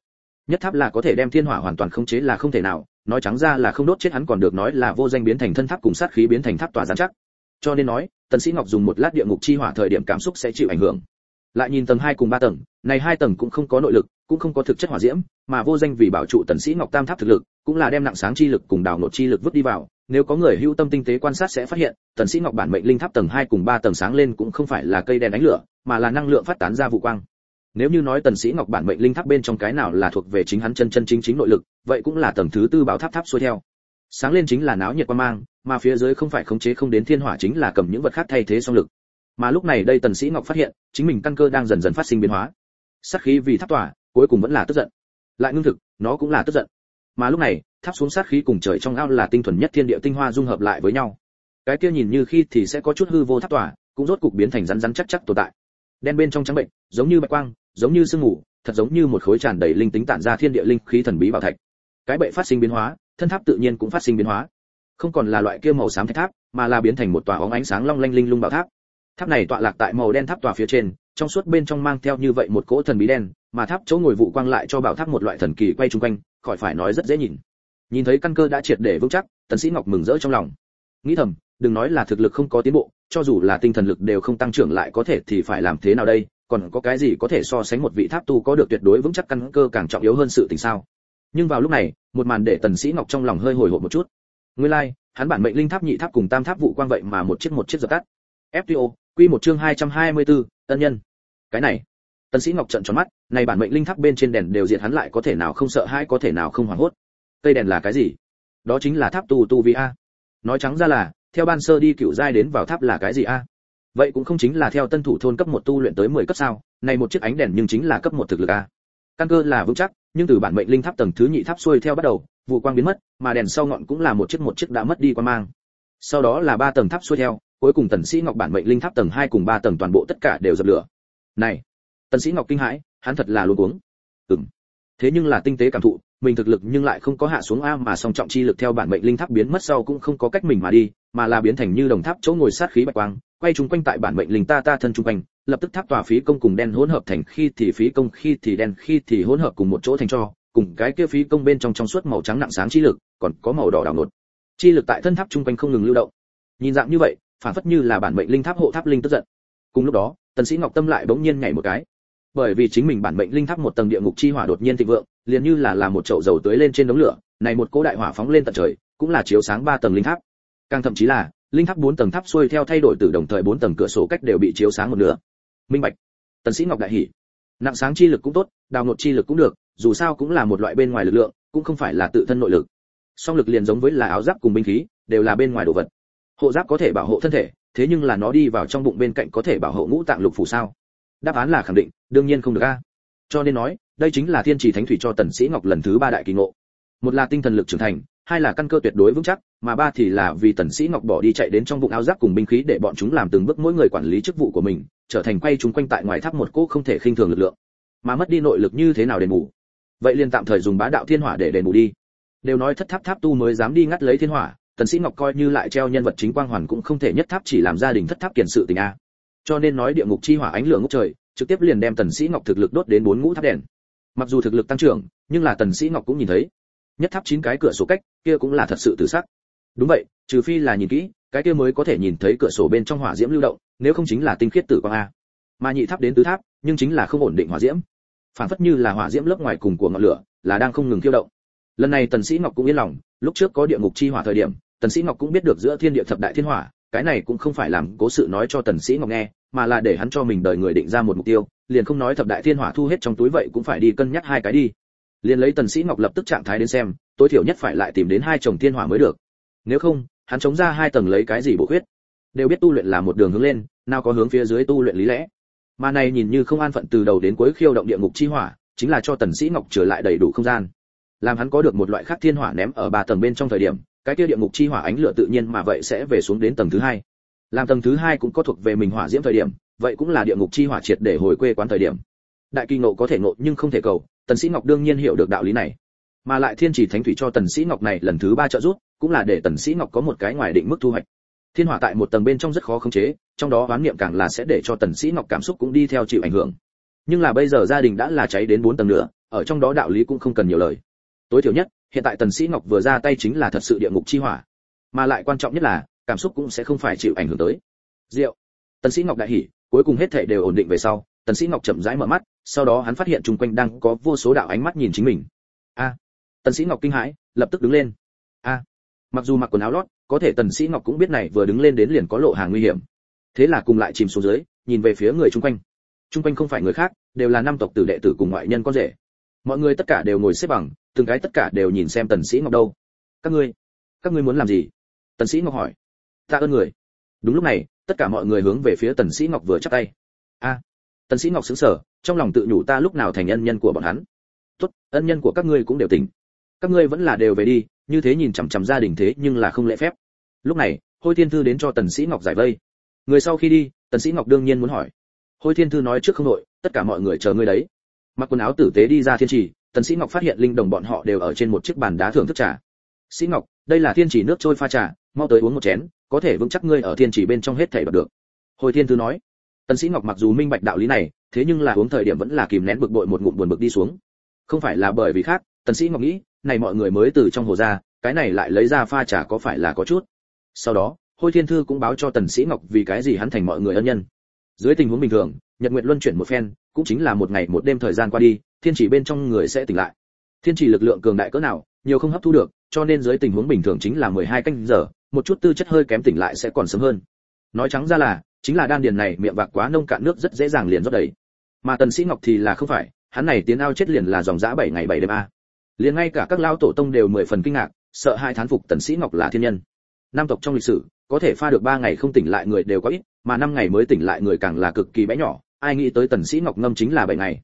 Nhất tháp là có thể đem thiên hỏa hoàn toàn khống chế là không thể nào, nói trắng ra là không đốt chết hắn còn được nói là vô danh biến thành thân tháp cùng sát khí biến thành tháp tỏa gián chắc. Cho nên nói, tần sĩ ngọc dùng một lát địa ngục chi hỏa thời điểm cảm xúc sẽ chịu ảnh hưởng lại nhìn tầng hai cùng ba tầng, này hai tầng cũng không có nội lực, cũng không có thực chất hỏa diễm, mà vô danh vì bảo trụ tần sĩ ngọc tam tháp thực lực, cũng là đem nặng sáng chi lực cùng đào nội chi lực vứt đi vào. Nếu có người hưu tâm tinh tế quan sát sẽ phát hiện, tần sĩ ngọc bản mệnh linh tháp tầng 2 cùng 3 tầng sáng lên cũng không phải là cây đèn đánh lửa, mà là năng lượng phát tán ra vụ quang. Nếu như nói tần sĩ ngọc bản mệnh linh tháp bên trong cái nào là thuộc về chính hắn chân chân chính chính nội lực, vậy cũng là tầng thứ tư bảo tháp tháp xuôi theo. Sáng lên chính là náo nhiệt quan mang, mà phía dưới không phải khống chế không đến thiên hỏa chính là cầm những vật khác thay thế song lực mà lúc này đây tần sĩ ngọc phát hiện, chính mình căn cơ đang dần dần phát sinh biến hóa. Sát khí vì tháp tỏa cuối cùng vẫn là tức giận. Lại ngưng thực, nó cũng là tức giận. Mà lúc này, tháp xuống sát khí cùng trời trong ao là tinh thuần nhất thiên địa tinh hoa dung hợp lại với nhau. Cái kia nhìn như khi thì sẽ có chút hư vô tháp tỏa cũng rốt cục biến thành rắn rắn chắc chắc tồn tại. Đen bên trong trắng bệnh, giống như bạch quang, giống như sương mù, thật giống như một khối tràn đầy linh tính tản ra thiên địa linh khí thần bí bảo thạch. Cái bệ phát sinh biến hóa, thân tháp tự nhiên cũng phát sinh biến hóa. Không còn là loại kia màu xám thạch tháp, mà là biến thành một tòa óng ánh sáng long lanh linh lung bảo tháp tháp này tọa lạc tại màu đen tháp tòa phía trên trong suốt bên trong mang theo như vậy một cỗ thần bí đen mà tháp chỗ ngồi vụ quang lại cho bảo tháp một loại thần kỳ quay chung quanh khỏi phải nói rất dễ nhìn. Nhìn thấy căn cơ đã triệt để vững chắc tần sĩ ngọc mừng rỡ trong lòng. Nghĩ thầm đừng nói là thực lực không có tiến bộ cho dù là tinh thần lực đều không tăng trưởng lại có thể thì phải làm thế nào đây còn có cái gì có thể so sánh một vị tháp tu có được tuyệt đối vững chắc căn cơ càng trọng yếu hơn sự tình sao? Nhưng vào lúc này một màn để tần sĩ ngọc trong lòng hơi hồi hộp một chút. Nguyên lai like, hắn bản mệnh linh tháp nhị tháp cùng tam tháp vụ quang vậy mà một chiếc một chiếc giật tắt. Fto quy một chương 224, tân nhân. Cái này tần sĩ ngọc trợn tròn mắt này bản mệnh linh tháp bên trên đèn đều diệt hắn lại có thể nào không sợ hãi có thể nào không hoảng hốt. Cây đèn là cái gì? Đó chính là tháp tu tu vi a. Nói trắng ra là theo ban sơ đi cựu giai đến vào tháp là cái gì a? Vậy cũng không chính là theo tân thủ thôn cấp một tu luyện tới 10 cấp sao? Này một chiếc ánh đèn nhưng chính là cấp một thực lực a. Căn cơ là vững chắc nhưng từ bản mệnh linh tháp tầng thứ nhị tháp xuôi theo bắt đầu vụ quang biến mất mà đèn sau ngọn cũng là một chiếc một chiếc đã mất đi qua mang. Sau đó là ba tầng tháp xuôi theo cuối cùng tần sĩ ngọc bản mệnh linh tháp tầng 2 cùng 3 tầng toàn bộ tất cả đều dập lửa. Này, tần sĩ ngọc kinh hãi, hắn thật là luống cuống. Ừm, thế nhưng là tinh tế cảm thụ, mình thực lực nhưng lại không có hạ xuống a mà song trọng chi lực theo bản mệnh linh tháp biến mất sau cũng không có cách mình mà đi, mà là biến thành như đồng tháp chỗ ngồi sát khí bạch quang, quay chúng quanh tại bản mệnh linh ta ta thân trung quanh, lập tức tháp tòa phí công cùng đen hỗn hợp thành khi thì phí công, khi thì đen, khi thì hỗn hợp cùng một chỗ thành cho, cùng cái kia phí công bên trong trong suốt màu trắng nặng sáng chi lực, còn có màu đỏ đảo nột chi lực tại thân tháp trung quanh không ngừng lưu động. Nhìn dạng như vậy phản phất như là bản mệnh linh tháp hộ tháp linh tức giận. Cùng lúc đó, tần sĩ ngọc tâm lại bỗng nhiên nhảy một cái. Bởi vì chính mình bản mệnh linh tháp một tầng địa ngục chi hỏa đột nhiên thịnh vượng, liền như là làm một chậu dầu tưới lên trên đống lửa, này một cỗ đại hỏa phóng lên tận trời, cũng là chiếu sáng ba tầng linh tháp. Càng thậm chí là, linh tháp bốn tầng tháp xuôi theo thay đổi từ đồng thời bốn tầng cửa sổ cách đều bị chiếu sáng một nửa. Minh bạch. Tần sĩ ngọc đại hỉ. Nặng sáng chi lực cũng tốt, đào ngột chi lực cũng được, dù sao cũng là một loại bên ngoài lực lượng, cũng không phải là tự thân nội lực. Song lực liền giống với là áo giáp cùng binh khí, đều là bên ngoài đồ vật hộ giáp có thể bảo hộ thân thể, thế nhưng là nó đi vào trong bụng bên cạnh có thể bảo hộ ngũ tạng lục phủ sao? Đáp án là khẳng định, đương nhiên không được a. Cho nên nói, đây chính là thiên trì thánh thủy cho tần sĩ ngọc lần thứ ba đại kỳ ngộ. Một là tinh thần lực trưởng thành, hai là căn cơ tuyệt đối vững chắc, mà ba thì là vì tần sĩ ngọc bỏ đi chạy đến trong bụng áo giáp cùng binh khí để bọn chúng làm từng bước mỗi người quản lý chức vụ của mình, trở thành quay chúng quanh tại ngoài tháp một cỗ không thể khinh thường lực lượng. Mà mất đi nội lực như thế nào đền bù? Vậy liền tạm thời dùng bá đạo thiên hỏa để đền bù đi. Đều nói thất tháp tháp tu mới dám đi ngắt lấy thiên hỏa tần sĩ ngọc coi như lại treo nhân vật chính quang hoàn cũng không thể nhất tháp chỉ làm gia đình thất tháp kiền sự tình a. Cho nên nói địa ngục chi hỏa ánh lửa ngút trời, trực tiếp liền đem tần sĩ ngọc thực lực đốt đến bốn ngũ tháp đèn. Mặc dù thực lực tăng trưởng, nhưng là tần sĩ ngọc cũng nhìn thấy. Nhất tháp chín cái cửa sổ cách, kia cũng là thật sự tử sắc đúng vậy, trừ phi là nhìn kỹ, cái kia mới có thể nhìn thấy cửa sổ bên trong hỏa diễm lưu động, nếu không chính là tinh khiết tử quang a. Mà nhị tháp đến tứ tháp, nhưng chính là không ổn định hỏa diễm. Phản phất như là hỏa diễm lớp ngoài cùng của ngọn lửa, là đang không ngừng thiêu động. Lần này tần sĩ ngọc cũng yên lòng, lúc trước có địa ngục chi hỏa thời điểm tần sĩ ngọc cũng biết được giữa thiên địa thập đại thiên hỏa, cái này cũng không phải làm cố sự nói cho tần sĩ ngọc nghe, mà là để hắn cho mình đời người định ra một mục tiêu, liền không nói thập đại thiên hỏa thu hết trong túi vậy cũng phải đi cân nhắc hai cái đi. Liền lấy tần sĩ ngọc lập tức trạng thái đến xem, tối thiểu nhất phải lại tìm đến hai chồng thiên hỏa mới được. Nếu không, hắn chống ra hai tầng lấy cái gì bổ huyết? đều biết tu luyện là một đường hướng lên, nào có hướng phía dưới tu luyện lý lẽ. Mà này nhìn như không an phận từ đầu đến cuối khiêu động địa ngục chi hỏa, chính là cho tần sĩ ngọc trở lại đầy đủ không gian. Làm hắn có được một loại khác thiên hỏa ném ở ba tầng bên trong thời điểm cái kia địa ngục chi hỏa ánh lửa tự nhiên mà vậy sẽ về xuống đến tầng thứ hai. Làm tầng thứ hai cũng có thuộc về mình hỏa diễm thời điểm, vậy cũng là địa ngục chi hỏa triệt để hồi quê quán thời điểm. Đại kỳ ngộ có thể ngộ nhưng không thể cầu, tần sĩ ngọc đương nhiên hiểu được đạo lý này. Mà lại thiên chỉ thánh thủy cho tần sĩ ngọc này lần thứ ba trợ giúp, cũng là để tần sĩ ngọc có một cái ngoài định mức thu hoạch. Thiên hỏa tại một tầng bên trong rất khó khống chế, trong đó oán niệm càng là sẽ để cho tần sĩ ngọc cảm xúc cũng đi theo chịu ảnh hưởng. Nhưng là bây giờ gia đình đã là cháy đến bốn tầng nữa, ở trong đó đạo lý cũng không cần nhiều lời tối thiểu nhất, hiện tại tần sĩ ngọc vừa ra tay chính là thật sự địa ngục chi hỏa. Mà lại quan trọng nhất là, cảm xúc cũng sẽ không phải chịu ảnh hưởng tới. Rượu. Tần sĩ ngọc đại hỉ, cuối cùng hết thảy đều ổn định về sau, tần sĩ ngọc chậm rãi mở mắt, sau đó hắn phát hiện chung quanh đang có vô số đạo ánh mắt nhìn chính mình. A. Tần sĩ ngọc kinh hãi, lập tức đứng lên. A. Mặc dù mặc quần áo lót, có thể tần sĩ ngọc cũng biết này vừa đứng lên đến liền có lộ hàng nguy hiểm. Thế là cùng lại chìm xuống dưới, nhìn về phía người chung quanh. Chung quanh không phải người khác, đều là năm tộc tử đệ tử cùng ngoại nhân con rể. Mọi người tất cả đều ngồi xếp bằng từng cái tất cả đều nhìn xem tần sĩ ngọc đâu. Các ngươi các ngươi muốn làm gì? Tần sĩ ngọc hỏi. Ta ơn người. Đúng lúc này, tất cả mọi người hướng về phía tần sĩ ngọc vừa chắp tay. A. Tần sĩ ngọc sững sờ, trong lòng tự nhủ ta lúc nào thành ân nhân của bọn hắn. Tốt, ân nhân của các ngươi cũng đều tỉnh. Các ngươi vẫn là đều về đi, như thế nhìn chằm chằm gia đình thế nhưng là không lễ phép. Lúc này, hôi thiên thư đến cho tần sĩ ngọc giải vây. Người sau khi đi, tần sĩ ngọc đương nhiên muốn hỏi. Hôi thiên thư nói trước không đội, tất cả mọi người chờ ngươi đấy. Mặc quần áo tử tế đi ra thiên trì tần sĩ ngọc phát hiện linh đồng bọn họ đều ở trên một chiếc bàn đá thưởng thức trà. Sĩ ngọc, đây là thiên chỉ nước trôi pha trà, mau tới uống một chén, có thể vững chắc ngươi ở thiên chỉ bên trong hết thảy bật được. Hồi thiên thư nói, tần sĩ ngọc mặc dù minh bạch đạo lý này, thế nhưng là uống thời điểm vẫn là kìm nén bực bội một ngụm buồn bực đi xuống. Không phải là bởi vì khác, tần sĩ ngọc nghĩ, này mọi người mới từ trong hồ ra, cái này lại lấy ra pha trà có phải là có chút? Sau đó hôi thiên thư cũng báo cho tần sĩ ngọc vì cái gì hắn thành mọi người ân nhân. Dưới tình huống bình thường, nhật nguyện luân chuyển một phen, cũng chính là một ngày một đêm thời gian qua đi thiên chỉ bên trong người sẽ tỉnh lại. Thiên chỉ lực lượng cường đại cỡ nào, nhiều không hấp thu được, cho nên dưới tình huống bình thường chính là 12 canh giờ, một chút tư chất hơi kém tỉnh lại sẽ còn sớm hơn. Nói trắng ra là, chính là đan điền này miệng vạc quá nông cạn nước rất dễ dàng liền rót đầy. Mà tần sĩ ngọc thì là không phải, hắn này tiến ao chết liền là dòng dã 7 ngày 7 đêm a. Liền ngay cả các lao tổ tông đều mười phần kinh ngạc, sợ hai thán phục tần sĩ ngọc là thiên nhân. Nam tộc trong lịch sử, có thể pha được 3 ngày không tỉnh lại người đều có ít, mà 5 ngày mới tỉnh lại người càng là cực kỳ bé nhỏ, ai nghĩ tới tần sĩ ngọc ngâm chính là 7 ngày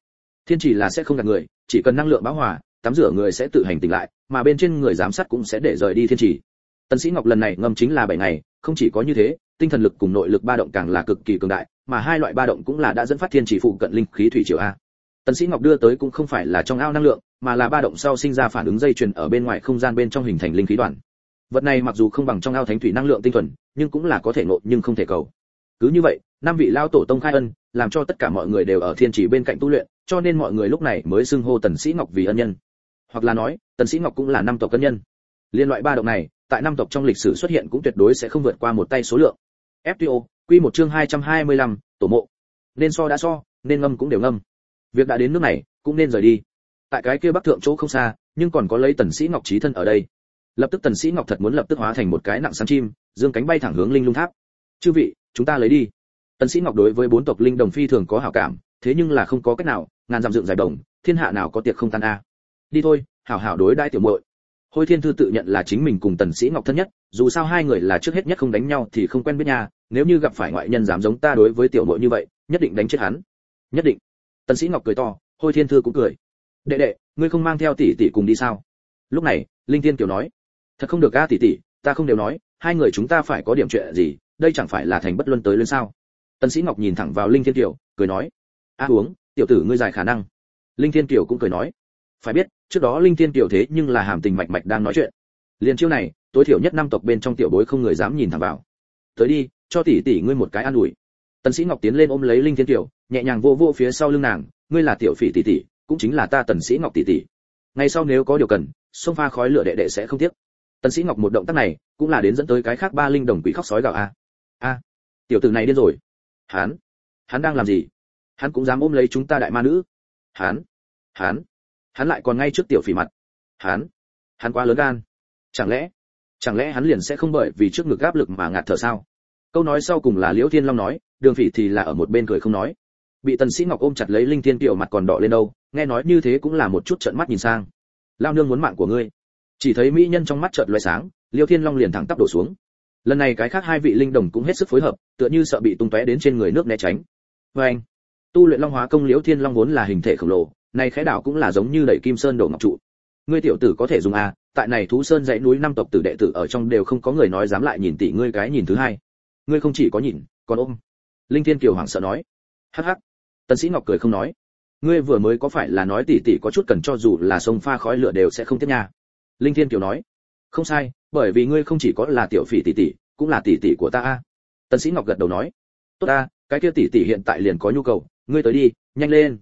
thiên chỉ là sẽ không gạt người, chỉ cần năng lượng bão hòa, tắm rửa người sẽ tự hành tỉnh lại, mà bên trên người giám sát cũng sẽ để rời đi thiên chỉ. Tần sĩ ngọc lần này ngâm chính là 7 ngày, không chỉ có như thế, tinh thần lực cùng nội lực ba động càng là cực kỳ cường đại, mà hai loại ba động cũng là đã dẫn phát thiên chỉ phụ cận linh khí thủy triều a. Tần sĩ ngọc đưa tới cũng không phải là trong ao năng lượng, mà là ba động sau sinh ra phản ứng dây chuyền ở bên ngoài không gian bên trong hình thành linh khí đoàn. Vật này mặc dù không bằng trong ao thánh thủy năng lượng tinh thuần, nhưng cũng là có thể nộ nhưng không thể cầu. Cứ như vậy năm vị lao tổ tông khai ân làm cho tất cả mọi người đều ở thiên chỉ bên cạnh tu luyện cho nên mọi người lúc này mới xưng hô tần sĩ ngọc vì ân nhân hoặc là nói tần sĩ ngọc cũng là năm tộc ân nhân liên loại ba động này tại năm tộc trong lịch sử xuất hiện cũng tuyệt đối sẽ không vượt qua một tay số lượng FTO, quy một chương 225, tổ mộ. Nên so đã so, nên ngâm cũng đều ngâm. Việc đã đến nước này, cũng nên rời đi. Tại cái kia bắc thượng chỗ không xa, nhưng còn có lấy tần sĩ ngọc trí thân ở đây. Lập tức tần sĩ ngọc thật muốn lập tức hóa thành một cái nặng sáng chim, dương cánh bay thẳng hướng linh lung tháp. Chư vị, chúng ta lấy đi. Tần sĩ ngọc đối với bốn tộc linh đồng phi thường có hảo cảm, thế nhưng là không có cách nào, ngàn dặm dựng dài đồng, thiên hạ nào có tiệc không tan a. Đi thôi, hảo hảo đối đãi tiểu muội. Hôi Thiên Thư tự nhận là chính mình cùng Tần Sĩ Ngọc thân nhất, dù sao hai người là trước hết nhất không đánh nhau thì không quen biết nha, nếu như gặp phải ngoại nhân dám giống ta đối với tiểu muội như vậy, nhất định đánh chết hắn. Nhất định. Tần Sĩ Ngọc cười to, Hôi Thiên Thư cũng cười. Đệ đệ, ngươi không mang theo tỷ tỷ cùng đi sao? Lúc này, Linh Thiên Kiều nói, thật không được a tỷ tỷ, ta không đều nói, hai người chúng ta phải có điểm chuyện gì, đây chẳng phải là thành bất luân tới lên sao? Tần Sĩ Ngọc nhìn thẳng vào Linh Thiên Kiều, cười nói, a uống, tiểu tử ngươi dài khả năng. Linh Thiên Kiều cũng cười nói, phải biết trước đó linh thiên Kiều thế nhưng là hàm tình mạch mạch đang nói chuyện. Liên chiêu này tối thiểu nhất năm tộc bên trong tiểu bối không người dám nhìn thẳng vào. Tới đi cho tỷ tỷ ngươi một cái an ủi. Tần sĩ ngọc tiến lên ôm lấy linh thiên Kiều, nhẹ nhàng vô vô phía sau lưng nàng ngươi là tiểu phỉ tỷ tỷ cũng chính là ta tần sĩ ngọc tỷ tỷ. Ngày sau nếu có điều cần xông pha khói lửa đệ đệ sẽ không tiếc. Tần sĩ ngọc một động tác này cũng là đến dẫn tới cái khác ba linh đồng quỷ khóc sói gào a. A tiểu tử này điên rồi hắn hắn đang làm gì? Hắn cũng dám ôm lấy chúng ta đại ma nữ. Hắn hắn hắn lại còn ngay trước tiểu phỉ mặt. Hắn hắn quá lớn gan. Chẳng lẽ chẳng lẽ hắn liền sẽ không bởi vì trước ngực áp lực mà ngạt thở sao? Câu nói sau cùng là liễu thiên long nói, đường phỉ thì là ở một bên cười không nói. Bị tần sĩ ngọc ôm chặt lấy linh thiên tiểu mặt còn đỏ lên đâu, nghe nói như thế cũng là một chút trợn mắt nhìn sang. Lao nương muốn mạng của ngươi. Chỉ thấy mỹ nhân trong mắt chợt loé sáng liêu thiên long liền thẳng tắp đổ xuống lần này cái khác hai vị linh đồng cũng hết sức phối hợp, tựa như sợ bị tung tóe đến trên người nước né tránh. Vê anh, tu luyện long hóa công liễu thiên long vốn là hình thể khổng lồ, này khẽ đảo cũng là giống như đẩy kim sơn đổ ngọc trụ. Ngươi tiểu tử có thể dùng a tại này thú sơn dãy núi năm tộc tử đệ tử ở trong đều không có người nói dám lại nhìn tỷ ngươi cái nhìn thứ hai. Ngươi không chỉ có nhìn, còn ôm. Linh thiên kiều hoảng sợ nói. Hắc hắc. Tần sĩ ngọc cười không nói. Ngươi vừa mới có phải là nói tỷ tỷ có chút cần cho dù là sông pha khói lửa đều sẽ không tiếp nha. Linh thiên kiều nói. Không sai bởi vì ngươi không chỉ có là tiểu phỉ tỷ tỷ, cũng là tỷ tỷ của ta a. Tần sĩ ngọc gật đầu nói, tốt ta, cái kia tỷ tỷ hiện tại liền có nhu cầu, ngươi tới đi, nhanh lên.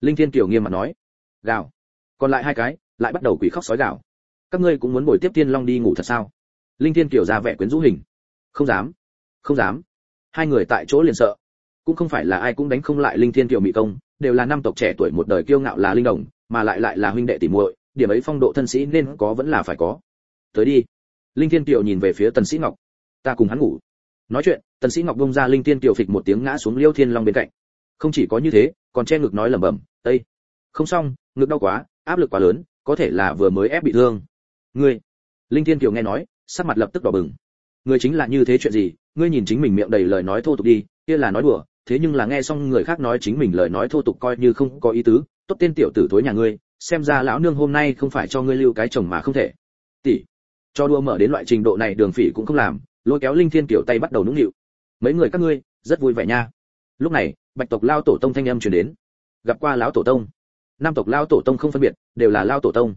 Linh thiên kiều nghiêm mặt nói, gào. Còn lại hai cái, lại bắt đầu quỷ khóc sói gào. Các ngươi cũng muốn bồi tiếp tiên long đi ngủ thật sao? Linh thiên kiều ra vẻ quyến rũ hình. Không dám. Không dám. Hai người tại chỗ liền sợ. Cũng không phải là ai cũng đánh không lại linh thiên kiều mỹ công, đều là năm tộc trẻ tuổi một đời kiêu ngạo là linh đồng, mà lại lại là huynh đệ tỷ muội, điểm ấy phong độ thân sĩ nên có vẫn là phải có. Tới đi linh thiên kiều nhìn về phía tần sĩ ngọc. Ta cùng hắn ngủ. Nói chuyện tần sĩ ngọc bung ra linh thiên kiều phịch một tiếng ngã xuống liêu thiên long bên cạnh. Không chỉ có như thế còn che ngực nói lẩm bẩm tây, không xong ngực đau quá áp lực quá lớn có thể là vừa mới ép bị thương. Ngươi? Linh thiên kiều nghe nói sắc mặt lập tức đỏ bừng. Ngươi chính là như thế chuyện gì? Ngươi nhìn chính mình miệng đầy lời nói thô tục đi kia là nói đùa thế nhưng là nghe xong người khác nói chính mình lời nói thô tục coi như không có ý tứ tốt tên tiểu tử thối nhà ngươi xem ra lão nương hôm nay không phải cho ngươi lưu cái chồng mà không thể. Tỷ cho đua mở đến loại trình độ này đường phỉ cũng không làm, lôi kéo linh thiên kiểu tay bắt đầu nũng nịu. Mấy người các ngươi, rất vui vẻ nha. Lúc này, bạch tộc lao tổ tông thanh âm truyền đến. Gặp qua lão tổ tông. Nam tộc lao tổ tông không phân biệt, đều là lao tổ tông.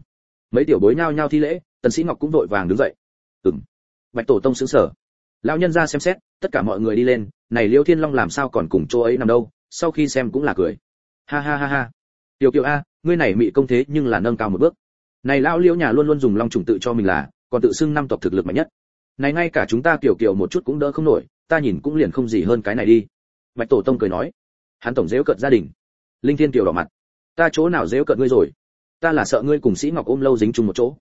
Mấy tiểu bối nhao nhao thi lễ, tần sĩ ngọc cũng vội vàng đứng dậy. Ừm. Bạch tổ tông sững sờ. Lão nhân ra xem xét, tất cả mọi người đi lên, này liêu thiên long làm sao còn cùng chỗ ấy nằm đâu, sau khi xem cũng là cười. Ha ha ha ha. Tiểu kiều a, ngươi này mị công thế nhưng là nâng cao một bước. Này lão liêu nhà luôn luôn dùng long trùng tự cho mình là còn tự xưng năm tộc thực lực mạnh nhất. Này ngay cả chúng ta tiểu kiều một chút cũng đỡ không nổi, ta nhìn cũng liền không gì hơn cái này đi. Bạch tổ tông cười nói. Hắn tổng dễu cợt gia đình. Linh thiên kiều đỏ mặt. Ta chỗ nào dễu cợt ngươi rồi? Ta là sợ ngươi cùng sĩ ngọc ôm lâu dính chung một chỗ.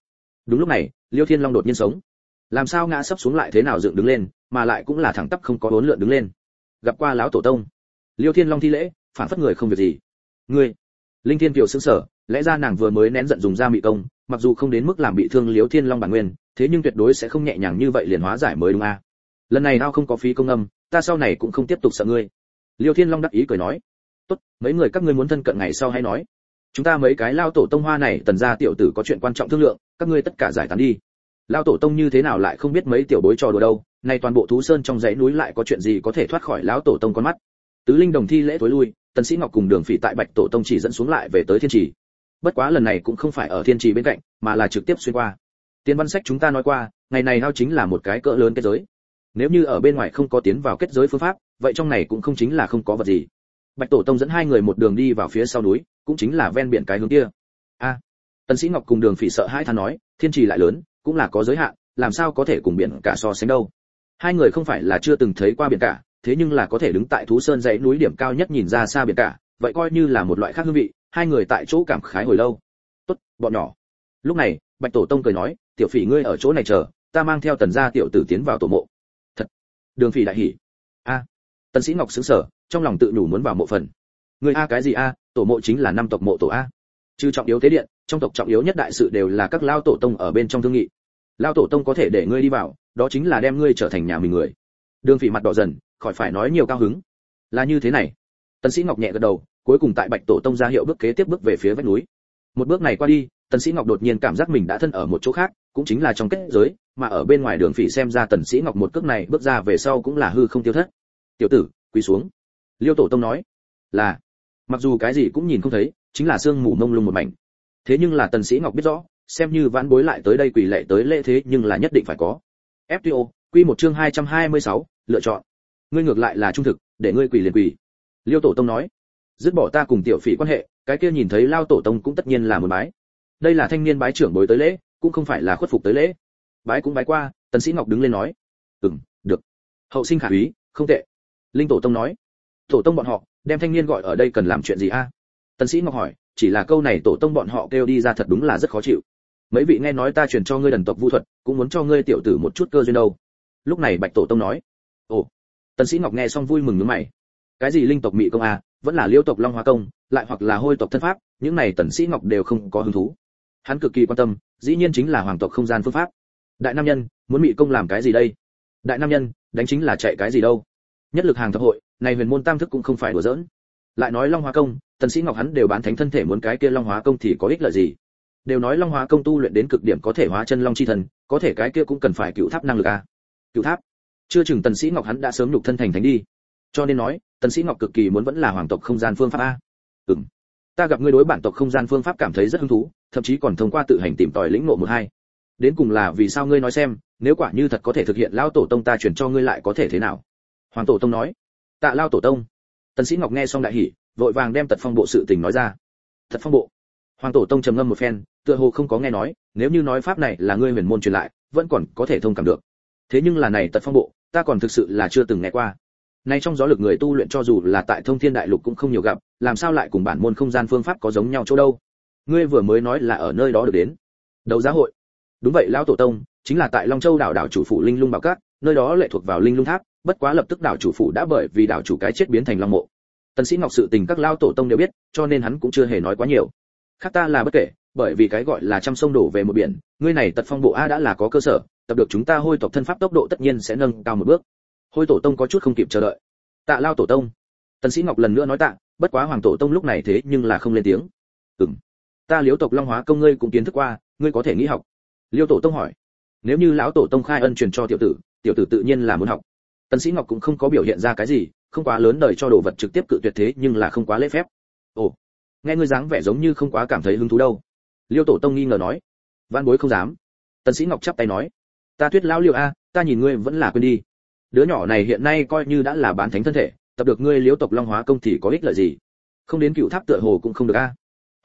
Đúng lúc này, liêu thiên long đột nhiên sống. Làm sao ngã sấp xuống lại thế nào dựng đứng lên, mà lại cũng là thẳng tắp không có bốn lượn đứng lên. Gặp qua lão tổ tông. Liêu thiên long thi lễ, phản phất người không việc gì. Ngươi linh thiên kiều sững sờ, lẽ ra nàng vừa mới nén giận dùng ra mị công, mặc dù không đến mức làm bị thương liêu thiên long bản nguyên, thế nhưng tuyệt đối sẽ không nhẹ nhàng như vậy liền hóa giải mới đúng a. À. lần này tao không có phí công âm, ta sau này cũng không tiếp tục sợ ngươi. Liêu thiên long đắc ý cười nói. Tốt, mấy người các ngươi muốn thân cận ngày sau hay nói. Chúng ta mấy cái lao tổ tông hoa này, tần gia tiểu tử có chuyện quan trọng thương lượng, các ngươi tất cả giải tán đi. Lao tổ tông như thế nào lại không biết mấy tiểu bối trò đùa đâu, nay toàn bộ thú sơn trong dãy núi lại có chuyện gì có thể thoát khỏi lão tổ tông con mắt. Tứ linh đồng thi lễ tối lui tần sĩ ngọc cùng đường phỉ tại bạch tổ tông chỉ dẫn xuống lại về tới thiên trì. Bất quá lần này cũng không phải ở thiên trì bên cạnh, mà là trực tiếp xuyên qua. Tiên văn sách chúng ta nói qua, ngày này hao chính là một cái cỡ lớn kết giới. Nếu như ở bên ngoài không có tiến vào kết giới phương pháp, vậy trong này cũng không chính là không có vật gì. Bạch tổ tông dẫn hai người một đường đi vào phía sau núi, cũng chính là ven biển cái hướng kia. A, tần sĩ ngọc cùng đường phỉ sợ hai than nói, thiên trì lại lớn, cũng là có giới hạn, làm sao có thể cùng biển cả so sánh đâu? Hai người không phải là chưa từng thấy qua biển cả thế nhưng là có thể đứng tại thú sơn dãy núi điểm cao nhất nhìn ra xa biển cả, vậy coi như là một loại khác hương vị, hai người tại chỗ cảm khái hồi lâu. Tốt, bọn nhỏ. Lúc này, bạch tổ tông cười nói, tiểu phỉ ngươi ở chỗ này chờ, ta mang theo tần gia tiểu tử tiến vào tổ mộ. Thật. Đường phỉ đại hỉ. A. Tần sĩ ngọc sững sờ, trong lòng tự nhủ muốn vào mộ phần. Ngươi a cái gì a, tổ mộ chính là năm tộc mộ tổ a. Trừ trọng yếu thế điện, trong tộc trọng yếu nhất đại sự đều là các lao tổ tông ở bên trong thương nghị. Lao tổ tông có thể để ngươi đi vào, đó chính là đem ngươi trở thành nhà mình người. Đường phỉ mặt đỏ dần khỏi phải nói nhiều cao hứng. Là như thế này. Tần sĩ ngọc nhẹ gật đầu cuối cùng tại bạch tổ tông ra hiệu bước kế tiếp bước về phía vách núi. Một bước này qua đi tần sĩ ngọc đột nhiên cảm giác mình đã thân ở một chỗ khác cũng chính là trong kết giới mà ở bên ngoài đường phỉ xem ra tần sĩ ngọc một cước này bước ra về sau cũng là hư không tiêu thất. Tiểu tử quỳ xuống. Liêu tổ tông nói. Là. Mặc dù cái gì cũng nhìn không thấy chính là xương mù mông lung một mảnh. Thế nhưng là tần sĩ ngọc biết rõ xem như vãn bối lại tới đây quỳ lệ tới lễ thế nhưng là nhất định phải có. FTO, quy một chương 226, lựa chọn. Ngươi ngược lại là trung thực, để ngươi quỳ liền quỳ. Liêu tổ tông nói, dứt bỏ ta cùng tiểu phỉ quan hệ, cái kia nhìn thấy lao tổ tông cũng tất nhiên là một bái. Đây là thanh niên bái trưởng bối tới lễ, cũng không phải là khuất phục tới lễ. Bái cũng bái qua, tần sĩ ngọc đứng lên nói, ừm, được. Hậu sinh khả úy, không tệ. Linh tổ tông nói, tổ tông bọn họ, đem thanh niên gọi ở đây cần làm chuyện gì a? Tần sĩ ngọc hỏi, chỉ là câu này tổ tông bọn họ kêu đi ra thật đúng là rất khó chịu mấy vị nghe nói ta truyền cho ngươi đần tộc vu thuật cũng muốn cho ngươi tiểu tử một chút cơ duyên đâu lúc này bạch tổ tông nói ồ tần sĩ ngọc nghe xong vui mừng nhướng mày. Cái gì linh tộc mị công à? vẫn là liêu tộc long hóa công, lại hoặc là hôi tộc thân pháp, những này tần sĩ ngọc đều không có hứng thú. Hắn cực kỳ quan tâm, dĩ nhiên chính là hoàng tộc không gian phương pháp. Đại nam nhân, muốn mị công làm cái gì đây? Đại nam nhân, đánh chính là chạy cái gì đâu? Nhất lực hàng thập hội, này huyền môn tam thức cũng không phải đùa giỡn. Lại nói long hóa công, tần sĩ ngọc hắn đều bán thánh thân thể muốn cái kia long hóa công thì có ích lợi gì? Đều nói long hóa công tu luyện đến cực điểm có thể hóa chân long chi thần, có thể cái kia cũng cần phải cựu tháp năng lực a. Cựu tháp? Chưa chừng tần sĩ ngọc hắn đã sớm nhục thân thành thánh đi. Cho nên nói, tần sĩ ngọc cực kỳ muốn vẫn là hoàng tộc không gian phương pháp a. Ừm. Ta gặp ngươi đối bản tộc không gian phương pháp cảm thấy rất hứng thú, thậm chí còn thông qua tự hành tìm tòi lĩnh ngộ một hai. Đến cùng là vì sao ngươi nói xem, nếu quả như thật có thể thực hiện lao tổ tông ta chuyển cho ngươi lại có thể thế nào? Hoàng tổ tông nói. Tạ lao tổ tông. Tần sĩ ngọc nghe xong đại hỉ, vội vàng đem tật phong bộ sự tình nói ra. Thật phong bộ. Hoàng tổ tông trầm ngâm một phen, tựa hồ không có nghe nói, nếu như nói pháp này là ngươi huyền môn truyền lại, vẫn còn có thể thông cảm được thế nhưng là này tật phong bộ, ta còn thực sự là chưa từng nghe qua. Nay trong gió lực người tu luyện cho dù là tại thông thiên đại lục cũng không nhiều gặp, làm sao lại cùng bản môn không gian phương pháp có giống nhau chỗ đâu? Ngươi vừa mới nói là ở nơi đó được đến. Đấu giá hội. Đúng vậy, lão tổ tông, chính là tại long châu đảo đảo chủ phủ linh lung bảo cát nơi đó lệ thuộc vào linh lung tháp, bất quá lập tức đảo chủ phủ đã bởi vì đảo chủ cái chết biến thành long mộ. Tần sĩ ngọc sự tình các lao tổ tông đều biết, cho nên hắn cũng chưa hề nói quá nhiều. Khác ta là bất kể bởi vì cái gọi là trăm sông đổ về một biển, ngươi này tật phong bộ a đã là có cơ sở, tập được chúng ta hôi tộc thân pháp tốc độ tất nhiên sẽ nâng cao một bước. Hôi tổ tông có chút không kịp chờ đợi. Tạ lao tổ tông. Tần sĩ ngọc lần nữa nói tạ, bất quá hoàng tổ tông lúc này thế nhưng là không lên tiếng. Ừm. Ta liễu tộc long hóa công ngươi cũng kiến thức qua, ngươi có thể nghĩ học. Liêu tổ tông hỏi. Nếu như lão tổ tông khai ân truyền cho tiểu tử tiểu tử tự nhiên là muốn học. Tần sĩ ngọc cũng không có biểu hiện ra cái gì, không quá lớn đời cho đồ vật trực tiếp cự tuyệt thế nhưng là không quá lễ phép. Ồ. Nghe ngươi dáng vẻ giống như không quá cảm thấy hứng thú đâu liêu tổ tông nghi ngờ nói. Văn bối không dám. Tần sĩ ngọc chắp tay nói. Ta tuyết lão liêu a, ta nhìn ngươi vẫn là quên đi. Đứa nhỏ này hiện nay coi như đã là bán thánh thân thể, tập được ngươi liêu tộc long hóa công thì có ích lợi gì? Không đến cựu tháp tựa hồ cũng không được a.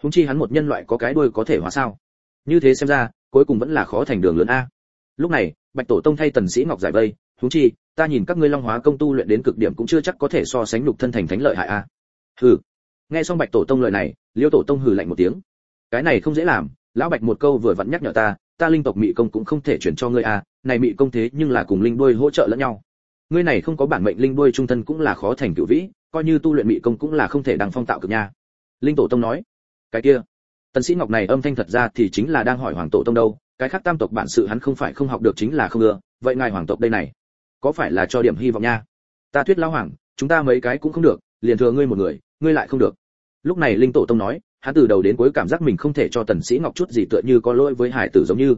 Húng chi hắn một nhân loại có cái đuôi có thể hóa sao? Như thế xem ra, cuối cùng vẫn là khó thành đường lớn a. Lúc này, bạch tổ tông thay tần sĩ ngọc giải vây. Húng chi, ta nhìn các ngươi long hóa công tu luyện đến cực điểm cũng chưa chắc có thể so sánh lục thân thành thánh lợi hại a. Hừ. Nghe xong bạch tổ tông lời này, liêu tổ tông hừ lạnh một tiếng cái này không dễ làm lão bạch một câu vừa vặn nhắc nhở ta ta linh tộc mị công cũng không thể chuyển cho ngươi à, này mị công thế nhưng là cùng linh đuôi hỗ trợ lẫn nhau. Ngươi này không có bản mệnh linh đuôi trung thân cũng là khó thành cửu vĩ coi như tu luyện mị công cũng là không thể đăng phong tạo cực nha. Linh tổ tông nói cái kia tần sĩ ngọc này âm thanh thật ra thì chính là đang hỏi hoàng tổ tông đâu cái khác tam tộc bản sự hắn không phải không học được chính là không ưa vậy ngài hoàng tộc đây này có phải là cho điểm hy vọng nha? Ta thuyết lão hoàng chúng ta mấy cái cũng không được liền thừa ngươi một người ngươi lại không được. Lúc này linh tổ tông nói hắn từ đầu đến cuối cảm giác mình không thể cho tần sĩ ngọc chút gì tựa như có lỗi với hải tử giống như.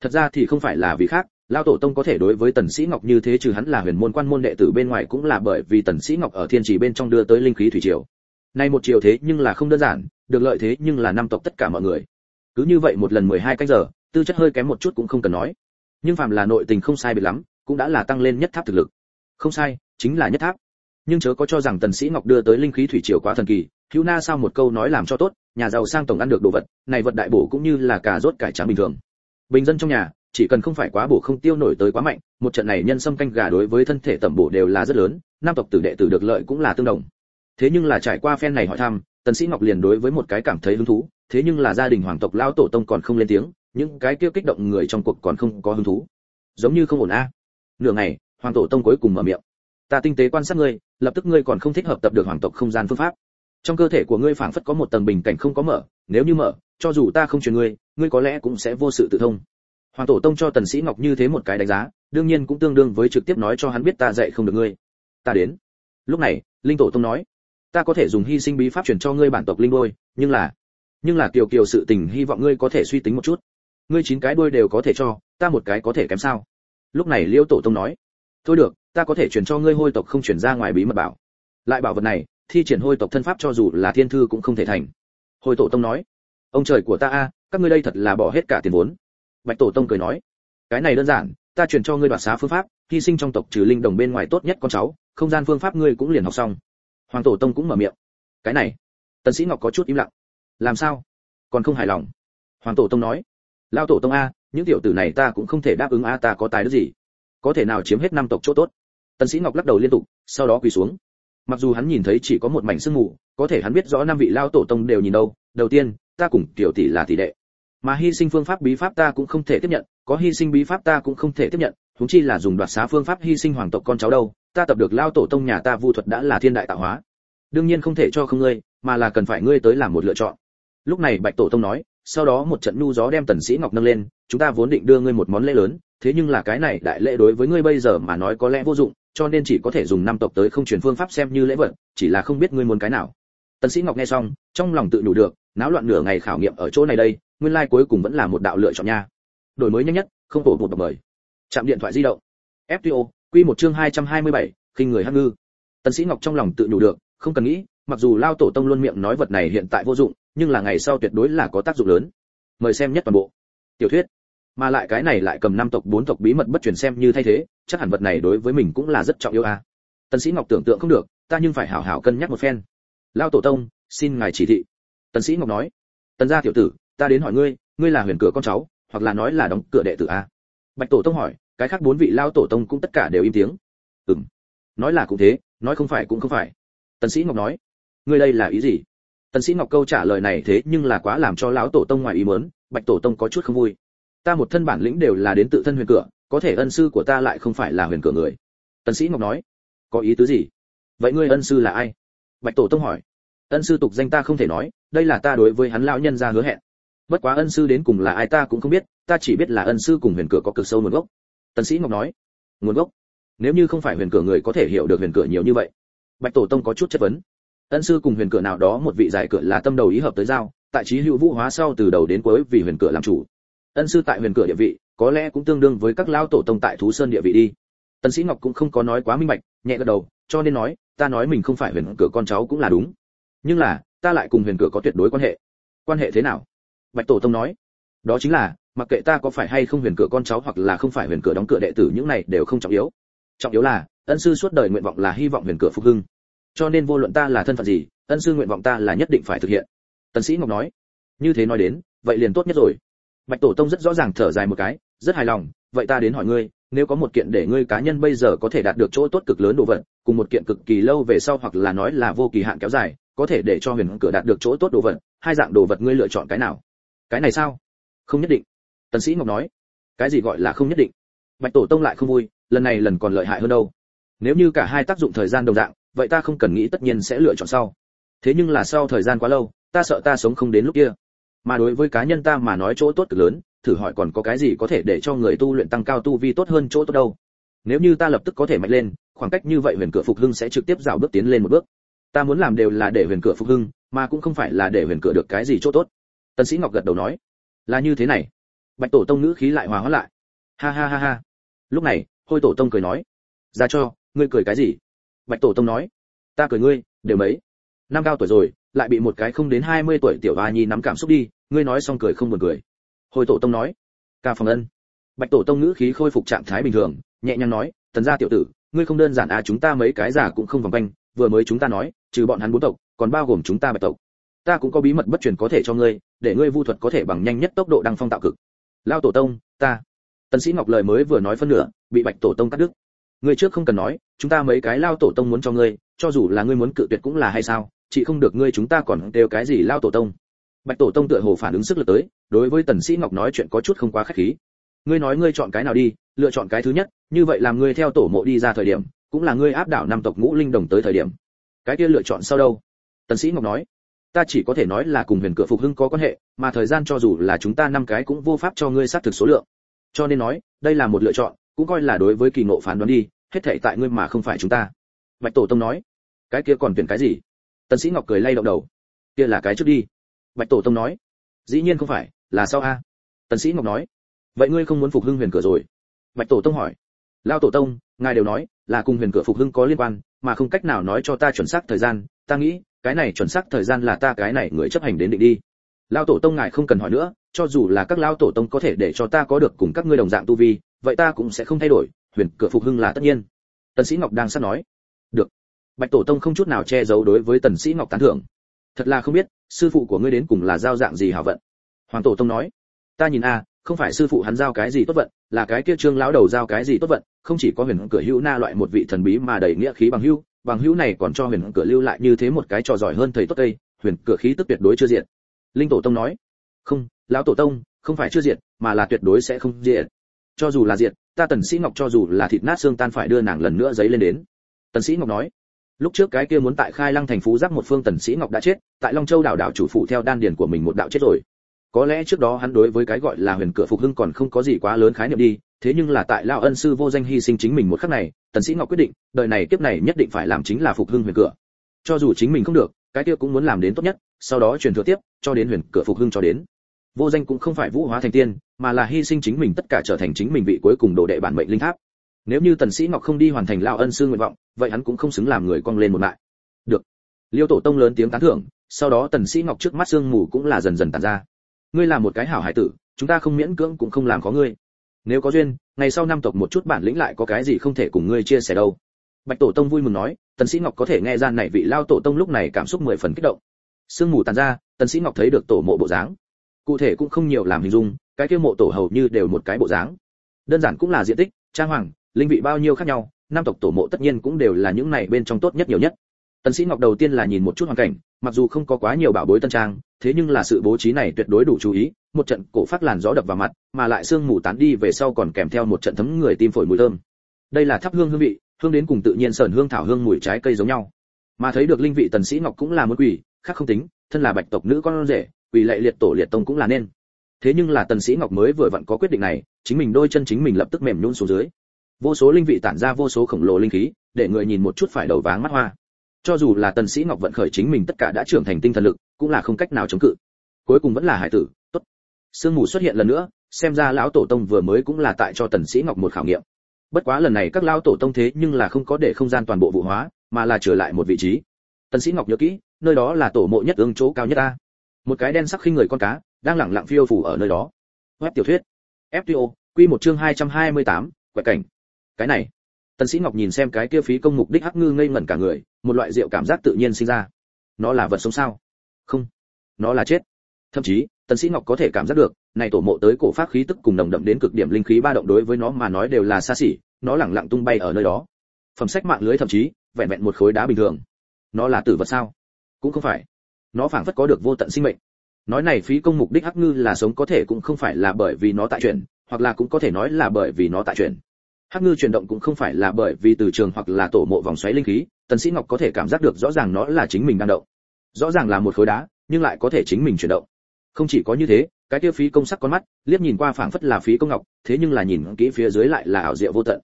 Thật ra thì không phải là vì khác, lao tổ tông có thể đối với tần sĩ ngọc như thế trừ hắn là huyền môn quan môn đệ tử bên ngoài cũng là bởi vì tần sĩ ngọc ở thiên trì bên trong đưa tới linh khí thủy triều. Nay một triều thế nhưng là không đơn giản, được lợi thế nhưng là năm tộc tất cả mọi người. Cứ như vậy một lần 12 canh giờ, tư chất hơi kém một chút cũng không cần nói. Nhưng phàm là nội tình không sai biệt lắm, cũng đã là tăng lên nhất tháp thực lực. Không sai, chính là nhất tháp. Nhưng chớ có cho rằng tần sĩ ngọc đưa tới linh khí thủy triều quá thần kỳ hữu na sao một câu nói làm cho tốt, nhà giàu sang tổng ăn được đồ vật, này vật đại bổ cũng như là cà rốt cải trắng bình thường. Bình dân trong nhà, chỉ cần không phải quá bổ không tiêu nổi tới quá mạnh, một trận này nhân sâm canh gà đối với thân thể tẩm bổ đều là rất lớn, nam tộc tử đệ tử được lợi cũng là tương đồng. Thế nhưng là trải qua phen này hỏi thăm, tần sĩ ngọc liền đối với một cái cảm thấy hứng thú, thế nhưng là gia đình hoàng tộc lão tổ tông còn không lên tiếng, những cái kia kích động người trong cuộc còn không có hứng thú. Giống như không ổn a. Nửa ngày, hoàng tổ tông cuối cùng mở miệng. Ta tinh tế quan sát ngươi, lập tức ngươi còn không thích hợp tập được hoàng tộc không gian phương pháp trong cơ thể của ngươi phảng phất có một tầng bình cảnh không có mở, nếu như mở, cho dù ta không truyền ngươi ngươi có lẽ cũng sẽ vô sự tự thông. Hoàng tổ tông cho tần sĩ ngọc như thế một cái đánh giá, đương nhiên cũng tương đương với trực tiếp nói cho hắn biết ta dạy không được ngươi. Ta đến. Lúc này, linh tổ tông nói, ta có thể dùng hy sinh bí pháp truyền cho ngươi bản tộc linh đôi, nhưng là nhưng là kiều kiều sự tình hy vọng ngươi có thể suy tính một chút. Ngươi chín cái đôi đều có thể cho, ta một cái có thể kém sao? Lúc này liêu tổ tông nói, thôi được, ta có thể truyền cho ngươi hôi tộc không truyền ra ngoài bí mật bảo. Lại bảo vật này thi triển hôi tộc thân pháp cho dù là thiên thư cũng không thể thành. Hồi tổ tông nói, ông trời của ta a, các ngươi đây thật là bỏ hết cả tiền vốn. Bạch tổ tông cười nói, cái này đơn giản, ta truyền cho ngươi đoạt xá phương pháp, hy sinh trong tộc trừ linh đồng bên ngoài tốt nhất con cháu, không gian phương pháp ngươi cũng liền học xong. Hoàng tổ tông cũng mở miệng, cái này, tần sĩ ngọc có chút im lặng. Làm sao? Còn không hài lòng? Hoàng tổ tông nói, lao tổ tông a, những tiểu tử này ta cũng không thể đáp ứng a, ta có tài đức gì? Có thể nào chiếm hết năm tộc chỗ tốt? Tần sĩ ngọc lắc đầu liên tục, sau đó quỳ xuống mặc dù hắn nhìn thấy chỉ có một mảnh sương mù, có thể hắn biết rõ năm vị lao tổ tông đều nhìn đâu. Đầu tiên, ta cùng tiểu tỷ là tỷ đệ. Mà hy sinh phương pháp bí pháp ta cũng không thể tiếp nhận, có hy sinh bí pháp ta cũng không thể tiếp nhận chúng chi là dùng đoạt xá phương pháp hy sinh hoàng tộc con cháu đâu, ta tập được lao tổ tông nhà ta vu thuật đã là thiên đại tạo hóa. Đương nhiên không thể cho không ngươi, mà là cần phải ngươi tới làm một lựa chọn. Lúc này bạch tổ tông nói, sau đó một trận nhu gió đem tần sĩ ngọc nâng lên, chúng ta vốn định đưa ngươi một món lễ lớn, thế nhưng là cái này đại lễ đối với ngươi bây giờ mà nói có lẽ vô dụng cho nên chỉ có thể dùng năm tộc tới không truyền phương pháp xem như lễ vật chỉ là không biết ngươi muốn cái nào. Tần sĩ ngọc nghe xong trong lòng tự đủ được náo loạn nửa ngày khảo nghiệm ở chỗ này đây nguyên lai like cuối cùng vẫn là một đạo lựa chọn nha. Đổi mới nhanh nhất không tổ một bậc mời. Chạm điện thoại di động. Fto quy một chương 227, khinh người hắc ngư. Tần sĩ ngọc trong lòng tự đủ được không cần nghĩ mặc dù lao tổ tông luôn miệng nói vật này hiện tại vô dụng nhưng là ngày sau tuyệt đối là có tác dụng lớn. Mời xem nhất toàn bộ. Tiểu thuyết mà lại cái này lại cầm năm tộc, bốn tộc bí mật bất truyền xem như thay thế, chắc hẳn vật này đối với mình cũng là rất trọng yếu a. À. tần sĩ ngọc tưởng tượng không được, ta nhưng phải hảo hảo cân nhắc một phen. Lao tổ tông, xin ngài chỉ thị. Tần sĩ ngọc nói, tần gia tiểu tử, ta đến hỏi ngươi ngươi là huyền cửa con cháu, hoặc là nói là đóng cửa đệ tử a? Bạch tổ tông hỏi, cái khác bốn vị lao tổ tông cũng tất cả đều im tiếng. Ừm, nói là cũng thế, nói không phải cũng không phải. Tần sĩ ngọc nói, ngươi đây là ý gì? Tần sĩ ngọc câu trả lời này thế nhưng là quá làm cho lão tổ tông ngoài ý muốn, bạch tổ tông có chút không vui ta một thân bản lĩnh đều là đến tự thân huyền cửa, có thể ân sư của ta lại không phải là huyền cửa người. Tần sĩ ngọc nói, có ý tứ gì? Vậy ngươi ân sư là ai? Bạch tổ tông hỏi. Ân sư tục danh ta không thể nói, đây là ta đối với hắn lão nhân gia hứa hẹn. Bất quá ân sư đến cùng là ai ta cũng không biết, ta chỉ biết là ân sư cùng huyền cửa có cực sâu nguồn gốc. Tần sĩ ngọc nói, nguồn gốc? Nếu như không phải huyền cửa người có thể hiểu được huyền cửa nhiều như vậy. Bạch tổ tông có chút chất vấn. Ân sư cùng huyền cửa nào đó một vị giải cửa là tâm đầu ý hợp tới giao, tại trí hữu vũ hóa sau từ đầu đến cuối vì huyền cửa làm chủ ân sư tại huyền cửa địa vị, có lẽ cũng tương đương với các lao tổ tông tại thú sơn địa vị đi. Tần sĩ ngọc cũng không có nói quá minh bạch, nhẹ gật đầu, cho nên nói, ta nói mình không phải huyền cửa con cháu cũng là đúng. Nhưng là, ta lại cùng huyền cửa có tuyệt đối quan hệ. Quan hệ thế nào? Bạch tổ tông nói. Đó chính là, mặc kệ ta có phải hay không huyền cửa con cháu hoặc là không phải huyền cửa đóng cửa đệ tử, những này đều không trọng yếu. Trọng yếu là, ân sư suốt đời nguyện vọng là hy vọng huyền cửa phục hưng. Cho nên vô luận ta là thân phận gì, ân sư nguyện vọng ta là nhất định phải thực hiện. Tần sĩ ngọc nói. Như thế nói đến, vậy liền tốt nhất rồi bạch tổ tông rất rõ ràng thở dài một cái, rất hài lòng, vậy ta đến hỏi ngươi, nếu có một kiện để ngươi cá nhân bây giờ có thể đạt được chỗ tốt cực lớn đồ vật, cùng một kiện cực kỳ lâu về sau hoặc là nói là vô kỳ hạn kéo dài, có thể để cho huyền cửa đạt được chỗ tốt đồ vật, hai dạng đồ vật ngươi lựa chọn cái nào? Cái này sao? Không nhất định. Tần sĩ ngọc nói. Cái gì gọi là không nhất định? Bạch tổ tông lại không vui, lần này lần còn lợi hại hơn đâu. Nếu như cả hai tác dụng thời gian đồng dạng, vậy ta không cần nghĩ tất nhiên sẽ lựa chọn sau. Thế nhưng là sau thời gian quá lâu, ta sợ ta sống không đến lúc kia mà đối với cá nhân ta mà nói chỗ tốt cực lớn, thử hỏi còn có cái gì có thể để cho người tu luyện tăng cao tu vi tốt hơn chỗ tốt đâu? Nếu như ta lập tức có thể mạnh lên, khoảng cách như vậy huyền cửa phục hưng sẽ trực tiếp rào bước tiến lên một bước. Ta muốn làm đều là để huyền cửa phục hưng, mà cũng không phải là để huyền cửa được cái gì chỗ tốt. Tần sĩ ngọc gật đầu nói. Là như thế này. Bạch tổ tông nữ khí lại hòa hóa lại. Ha ha ha ha. Lúc này, hôi tổ tông cười nói. Ra cho, ngươi cười cái gì? Bạch tổ tông nói. Ta cười ngươi, đều mấy? Năm cao tuổi rồi lại bị một cái không đến 20 tuổi tiểu hoa nhi nắm cảm xúc đi, ngươi nói xong cười không buồn cười. Hồi tổ tông nói, ca phòng ân. Bạch tổ tông ngữ khí khôi phục trạng thái bình thường, nhẹ nhàng nói, tần gia tiểu tử, ngươi không đơn giản à chúng ta mấy cái giả cũng không vòng quanh, vừa mới chúng ta nói, trừ bọn hắn bốn tộc, còn bao gồm chúng ta bạch tộc. Ta cũng có bí mật bất truyền có thể cho ngươi, để ngươi vu thuật có thể bằng nhanh nhất tốc độ đăng phong tạo cực. Lao tổ tông, ta. Tần sĩ ngọc lời mới vừa nói phân nửa, bị bạch tổ tông cắt đứt ngươi trước không cần nói, chúng ta mấy cái lao tổ tông muốn cho ngươi, cho dù là ngươi muốn cự tuyệt cũng là hay sao chị không được ngươi chúng ta còn đều cái gì lao tổ tông. Bạch tổ tông tựa hồ phản ứng sức lực tới, đối với tần sĩ ngọc nói chuyện có chút không quá khách khí. Ngươi nói ngươi chọn cái nào đi, lựa chọn cái thứ nhất, như vậy làm ngươi theo tổ mộ đi ra thời điểm, cũng là ngươi áp đảo năm tộc ngũ linh đồng tới thời điểm. Cái kia lựa chọn sau đâu? Tần sĩ ngọc nói. Ta chỉ có thể nói là cùng huyền cửa phục hưng có quan hệ, mà thời gian cho dù là chúng ta năm cái cũng vô pháp cho ngươi xác thực số lượng. Cho nên nói, đây là một lựa chọn cũng coi là đối với kỳ ngộ phán đoán đi, hết thảy tại ngươi mà không phải chúng ta. Bạch tổ tông nói, cái kia còn tuyển cái gì? Tần sĩ ngọc cười lay động đầu. Kia là cái trước đi. Bạch tổ tông nói, dĩ nhiên không phải, là sao a. Tần sĩ ngọc nói, vậy ngươi không muốn phục hưng huyền cửa rồi? Bạch tổ tông hỏi. Lao tổ tông, ngài đều nói, là cùng huyền cửa phục hưng có liên quan, mà không cách nào nói cho ta chuẩn xác thời gian. Ta nghĩ, cái này chuẩn xác thời gian là ta cái này người chấp hành đến định đi. Lao tổ tông ngài không cần hỏi nữa, cho dù là các lao tổ tông có thể để cho ta có được cùng các ngươi đồng dạng tu vi vậy ta cũng sẽ không thay đổi, huyền cửa phục hưng là tất nhiên. Tần sĩ ngọc đang sắp nói. Được. Bạch tổ tông không chút nào che giấu đối với tần sĩ ngọc tán thưởng. Thật là không biết, sư phụ của ngươi đến cùng là giao dạng gì hảo vận. Hoàng tổ tông nói. Ta nhìn a, không phải sư phụ hắn giao cái gì tốt vận, là cái kia trương lão đầu giao cái gì tốt vận, không chỉ có huyền cửa hữu na loại một vị thần bí mà đầy nghĩa khí bằng hữu bằng hữu này còn cho huyền cửa lưu lại như thế một cái trò giỏi hơn thầy tốt tây huyền cửa khí tức tuyệt đối chưa diện linh tổ tông nói. Không, lão tổ tông, không phải chưa diệt, mà là tuyệt đối sẽ không diệt cho dù là diệt, ta tần sĩ ngọc cho dù là thịt nát xương tan phải đưa nàng lần nữa giấy lên đến. Tần sĩ ngọc nói, lúc trước cái kia muốn tại khai lăng thành phú giáp một phương tần sĩ ngọc đã chết, tại long châu đảo đảo chủ phụ theo đan điền của mình một đạo chết rồi. Có lẽ trước đó hắn đối với cái gọi là huyền cửa phục hưng còn không có gì quá lớn khái niệm đi, thế nhưng là tại lão ân sư vô danh hy sinh chính mình một khắc này, tần sĩ ngọc quyết định, đời này kiếp này nhất định phải làm chính là phục hưng huyền cửa. Cho dù chính mình không được, cái kia cũng muốn làm đến tốt nhất, sau đó truyền thừa tiếp, cho đến huyền cửa phục hưng cho đến vô danh cũng không phải vũ hóa thành tiên, mà là hy sinh chính mình tất cả trở thành chính mình vị cuối cùng đồ đệ bản mệnh linh tháp. Nếu như tần sĩ ngọc không đi hoàn thành lão ân sư nguyện vọng, vậy hắn cũng không xứng làm người cong lên một lại được. Liêu tổ tông lớn tiếng tán thưởng, sau đó tần sĩ ngọc trước mắt sương mù cũng là dần dần tàn ra. Ngươi là một cái hảo hải tử, chúng ta không miễn cưỡng cũng không làm có ngươi. Nếu có duyên, ngày sau năm tộc một chút bản lĩnh lại có cái gì không thể cùng ngươi chia sẻ đâu. Bạch tổ tông vui mừng nói, tần sĩ ngọc có thể nghe ra này vị lao tổ tông lúc này cảm xúc mười phần kích động. Sương mù tàn ra, tần sĩ ngọc thấy được tổ mộ bộ dáng cụ thể cũng không nhiều làm hình dung, cái kia mộ tổ hầu như đều một cái bộ dáng. Đơn giản cũng là diện tích, trang hoàng, linh vị bao nhiêu khác nhau năm tộc tổ mộ tất nhiên cũng đều là những này bên trong tốt nhất nhiều nhất. Tần sĩ ngọc đầu tiên là nhìn một chút hoàn cảnh, mặc dù không có quá nhiều bảo bối tân trang, thế nhưng là sự bố trí này tuyệt đối đủ chú ý, một trận cổ phát làn gió đập vào mặt, mà lại sương mù tán đi về sau còn kèm theo một trận thấm người tim phổi mùi thơm. Đây là thắp hương hương vị, hương đến cùng tự nhiên sờn hương thảo hương mùi trái cây giống nhau. Mà thấy được linh vị tần sĩ ngọc cũng là một quỷ khác không tính thân là bạch tộc nữ con rể quỷ lệ liệt tổ liệt tông cũng là nên. Thế nhưng là tần sĩ ngọc mới vừa vặn có quyết định này, chính mình đôi chân chính mình lập tức mềm nhũn xuống dưới. Vô số linh vị tản ra vô số khổng lồ linh khí, để người nhìn một chút phải đầu váng mắt hoa. Cho dù là tần sĩ ngọc vận khởi chính mình tất cả đã trưởng thành tinh thần lực, cũng là không cách nào chống cự. Cuối cùng vẫn là hải tử, tốt. Sương mù xuất hiện lần nữa, xem ra lão tổ tông vừa mới cũng là tại cho tần sĩ ngọc một khảo nghiệm. Bất quá lần này các lão tổ tông thế nhưng là không có để không gian toàn bộ vụ hóa, mà là trở lại một vị trí. Tần sĩ ngọc nhớ kỹ nơi đó là tổ mộ nhất ương chỗ cao nhất ta. Một cái đen sắc khinh người con cá đang lẳng lặng phiêu phù ở nơi đó. Web tiểu thuyết. Fto quy một chương 228, quẹt cảnh. Cái này. Tần sĩ ngọc nhìn xem cái kia phí công mục đích hắc ngư ngây ngẩn cả người một loại diệu cảm giác tự nhiên sinh ra. Nó là vật sống sao? Không. Nó là chết. Thậm chí tần sĩ ngọc có thể cảm giác được này tổ mộ tới cổ phát khí tức cùng nồng đậm đến cực điểm linh khí ba động đối với nó mà nói đều là xa xỉ nó lẳng lặng tung bay ở nơi đó. Phẩm sách mạng lưới thậm chí vẹn vẹn một khối đá bình thường. Nó là tử vật sao? Cũng không phải. Nó phảng phất có được vô tận sinh mệnh. Nói này phí công mục đích hắc ngư là sống có thể cũng không phải là bởi vì nó tại chuyển, hoặc là cũng có thể nói là bởi vì nó tại chuyển. Hắc ngư chuyển động cũng không phải là bởi vì từ trường hoặc là tổ mộ vòng xoáy linh khí, tần sĩ ngọc có thể cảm giác được rõ ràng nó là chính mình đang động. Rõ ràng là một khối đá, nhưng lại có thể chính mình chuyển động. Không chỉ có như thế, cái kia phí công sắc con mắt, liếc nhìn qua phảng phất là phí công ngọc, thế nhưng là nhìn kỹ phía dưới lại là ảo diệu vô tận.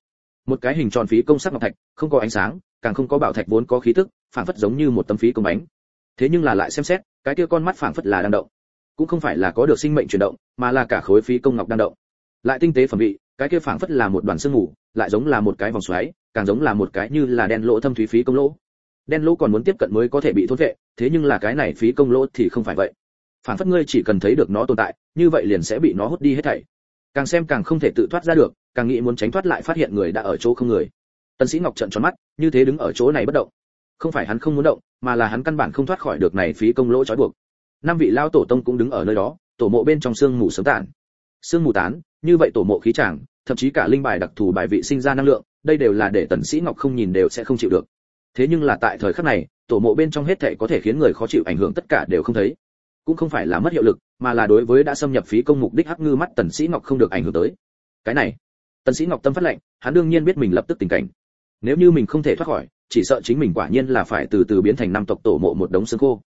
Một cái hình tròn phí công sắc ngọc thạch, không có ánh sáng, càng không có bảo thạch vốn có khí tức, phảng phất giống như một tấm phí công bánh thế nhưng là lại xem xét, cái kia con mắt phảng phất là đang động. Cũng không phải là có được sinh mệnh chuyển động, mà là cả khối phí công ngọc đang động. Lại tinh tế phẩm vị, cái kia phảng phất là một đoàn sương mù, lại giống là một cái vòng xoáy, càng giống là một cái như là đen lỗ thâm thúy phí công lỗ. Đen lỗ còn muốn tiếp cận mới có thể bị thốt vệ, thế nhưng là cái này phí công lỗ thì không phải vậy. Phảng phất ngươi chỉ cần thấy được nó tồn tại, như vậy liền sẽ bị nó hút đi hết thảy. Càng xem càng không thể tự thoát ra được, càng nghĩ muốn tránh thoát lại phát hiện người đã ở chỗ không người. Tần sĩ ngọc trận tròn mắt, như thế đứng ở chỗ này bất động không phải hắn không muốn động, mà là hắn căn bản không thoát khỏi được này phí công lỗ trói buộc. Năm vị lao tổ tông cũng đứng ở nơi đó, tổ mộ bên trong xương mù sớm tản. Xương mù tán, như vậy tổ mộ khí tràng thậm chí cả linh bài đặc thù bài vị sinh ra năng lượng, đây đều là để tần sĩ ngọc không nhìn đều sẽ không chịu được. Thế nhưng là tại thời khắc này, tổ mộ bên trong hết thảy có thể khiến người khó chịu ảnh hưởng tất cả đều không thấy. Cũng không phải là mất hiệu lực, mà là đối với đã xâm nhập phí công mục đích hắc ngư mắt tần sĩ ngọc không được ảnh hưởng tới. Cái này, tần sĩ ngọc tâm phát lệnh, hắn đương nhiên biết mình lập tức tình cảnh. Nếu như mình không thể thoát khỏi chỉ sợ chính mình quả nhiên là phải từ từ biến thành năm tộc tổ mộ một đống xương khô.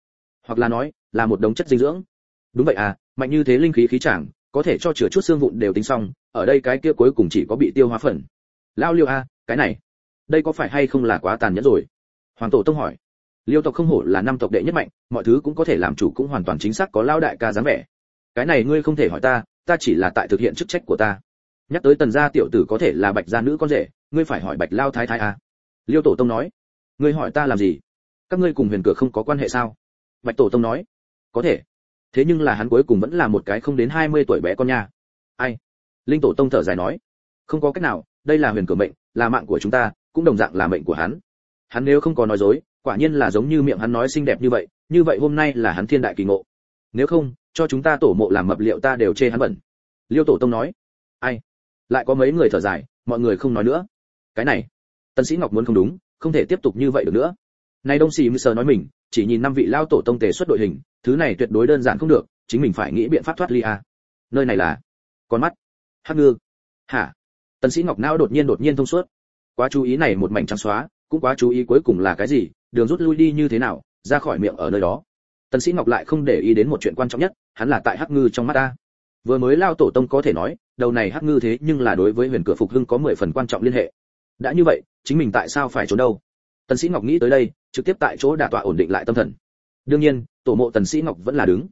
Hoặc là nói, là một đống chất dinh dưỡng. Đúng vậy à mạnh như thế linh khí khí chẳng, có thể cho chứa chút xương vụn đều tính xong, ở đây cái kia cuối cùng chỉ có bị tiêu hóa phần. Lao liêu a, cái này, đây có phải hay không là quá tàn nhẫn rồi? Hoàng tổ tông hỏi. Liêu tộc không hổ là năm tộc đệ nhất mạnh, mọi thứ cũng có thể làm chủ cũng hoàn toàn chính xác có lao đại ca dáng vẻ. Cái này ngươi không thể hỏi ta ta chỉ là tại thực hiện chức trách của ta. Nhắc tới tần gia tiểu tử có thể là bạch gia nữ con rể, ngươi phải hỏi bạch lao thái thái a liêu tổ tông nói, ngươi hỏi ta làm gì? Các ngươi cùng huyền cửa không có quan hệ sao? Bạch tổ tông nói, có thể. Thế nhưng là hắn cuối cùng vẫn là một cái không đến 20 tuổi bé con nha. Ai? Linh tổ tông thở dài nói, không có cách nào, đây là huyền cửa mệnh, là mạng của chúng ta, cũng đồng dạng là mệnh của hắn. Hắn nếu không có nói dối, quả nhiên là giống như miệng hắn nói xinh đẹp như vậy như vậy hôm nay là hắn thiên đại kỳ ngộ. Nếu không, cho chúng ta tổ mộ làm mập liệu ta đều chê hắn bẩn. Liêu tổ tông nói, ai? Lại có mấy người thở dài, mọi người không nói nữa. Cái này tân sĩ ngọc muốn không đúng, không thể tiếp tục như vậy được nữa. Nay đông Sĩ mư sờ nói mình, chỉ nhìn năm vị lao tổ tông tề xuất đội hình, thứ này tuyệt đối đơn giản không được, chính mình phải nghĩ biện pháp thoát ly a. Nơi này là con mắt. Hắc ngư. Hả? Tần sĩ ngọc não đột nhiên đột nhiên thông suốt. Quá chú ý này một mảnh trắng xóa, cũng quá chú ý cuối cùng là cái gì, đường rút lui đi như thế nào, ra khỏi miệng ở nơi đó. Tần sĩ ngọc lại không để ý đến một chuyện quan trọng nhất, hắn là tại hắc ngư trong mắt ta. Vừa mới lao tổ tông có thể nói, đầu này hắc ngư thế nhưng là đối với huyền cửa phục hưng có mười phần quan trọng liên hệ đã như vậy, chính mình tại sao phải trốn đâu? Tần sĩ ngọc nghĩ tới đây, trực tiếp tại chỗ đả tọa ổn định lại tâm thần. Đương nhiên, tổ mộ tần sĩ ngọc vẫn là đứng.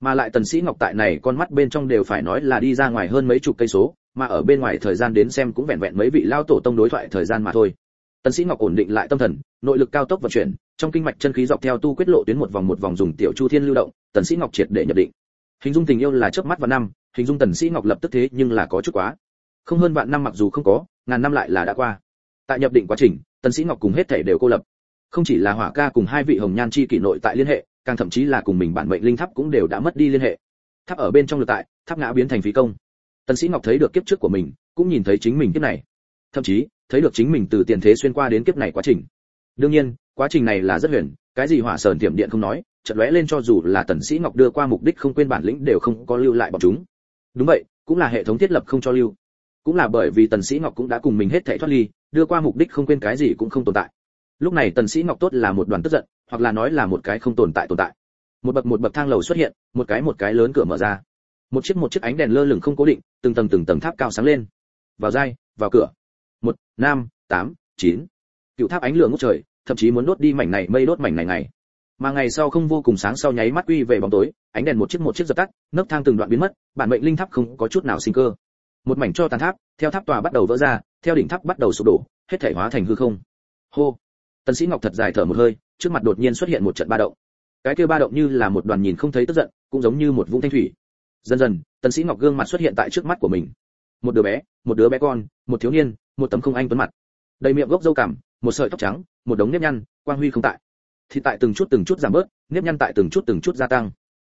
Mà lại tần sĩ ngọc tại này con mắt bên trong đều phải nói là đi ra ngoài hơn mấy chục cây số, mà ở bên ngoài thời gian đến xem cũng vẹn vẹn mấy vị lao tổ tông đối thoại thời gian mà thôi. Tần sĩ ngọc ổn định lại tâm thần, nội lực cao tốc vận chuyển, trong kinh mạch chân khí dọc theo tu quyết lộ tuyến một vòng một vòng dùng tiểu chu thiên lưu động, tần sĩ ngọc triệt để nhập định. Hình dung tình yêu là chớp mắt và năm, hình dung tần sĩ ngọc lập tức thế nhưng là có chút quá. Không hơn vạn năm mặc dù không có, ngàn năm lại là đã qua tại nhập định quá trình, tần sĩ ngọc cùng hết thể đều cô lập. Không chỉ là hỏa ca cùng hai vị hồng nhan chi kỷ nội tại liên hệ, càng thậm chí là cùng mình bản mệnh linh tháp cũng đều đã mất đi liên hệ. Tháp ở bên trong lực tại, tháp ngã biến thành phí công. Tần sĩ ngọc thấy được kiếp trước của mình, cũng nhìn thấy chính mình kiếp này. Thậm chí, thấy được chính mình từ tiền thế xuyên qua đến kiếp này quá trình. Đương nhiên, quá trình này là rất huyền, cái gì hỏa sờn tiềm điện không nói, chợt lóe lên cho dù là tần sĩ ngọc đưa qua mục đích không quên bản lĩnh đều không có lưu lại bọn chúng. Đúng vậy, cũng là hệ thống thiết lập không cho lưu cũng là bởi vì tần sĩ ngọc cũng đã cùng mình hết thảy thoát ly, đưa qua mục đích không quên cái gì cũng không tồn tại. Lúc này tần sĩ ngọc tốt là một đoàn tức giận, hoặc là nói là một cái không tồn tại tồn tại. Một bậc một bậc thang lầu xuất hiện, một cái một cái lớn cửa mở ra. Một chiếc một chiếc ánh đèn lơ lửng không cố định, từng tầng từng tầng tháp cao sáng lên. Vào dai, vào cửa. Một, năm, tám, chín. Cựu tháp ánh lửa ngút trời, thậm chí muốn đốt đi mảnh này mây đốt mảnh này ngày. Mà ngày sau không vô cùng sáng sau nháy mắt quy về bóng tối, ánh đèn một chiếc một chiếc dập tắt, nấc thang từng đoạn biến mất, bản mệnh linh tháp không có chút nào sinh cơ một mảnh cho tàn tháp, theo tháp tòa bắt đầu vỡ ra, theo đỉnh tháp bắt đầu sụp đổ, hết thể hóa thành hư không. Hô. Tần sĩ ngọc thật dài thở một hơi, trước mặt đột nhiên xuất hiện một trận ba động. Cái kia ba động như là một đoàn nhìn không thấy tức giận, cũng giống như một vũng thanh thủy. Dần dần, tần sĩ ngọc gương mặt xuất hiện tại trước mắt của mình. Một đứa bé, một đứa bé con, một thiếu niên, một tấm không anh tuấn mặt. Đầy miệng gốc râu cằm, một sợi tóc trắng, một đống nếp nhăn, quang huy không tại. Thì tại từng chút từng chút giảm bớt, nếp nhăn tại từng chút từng chút gia tăng.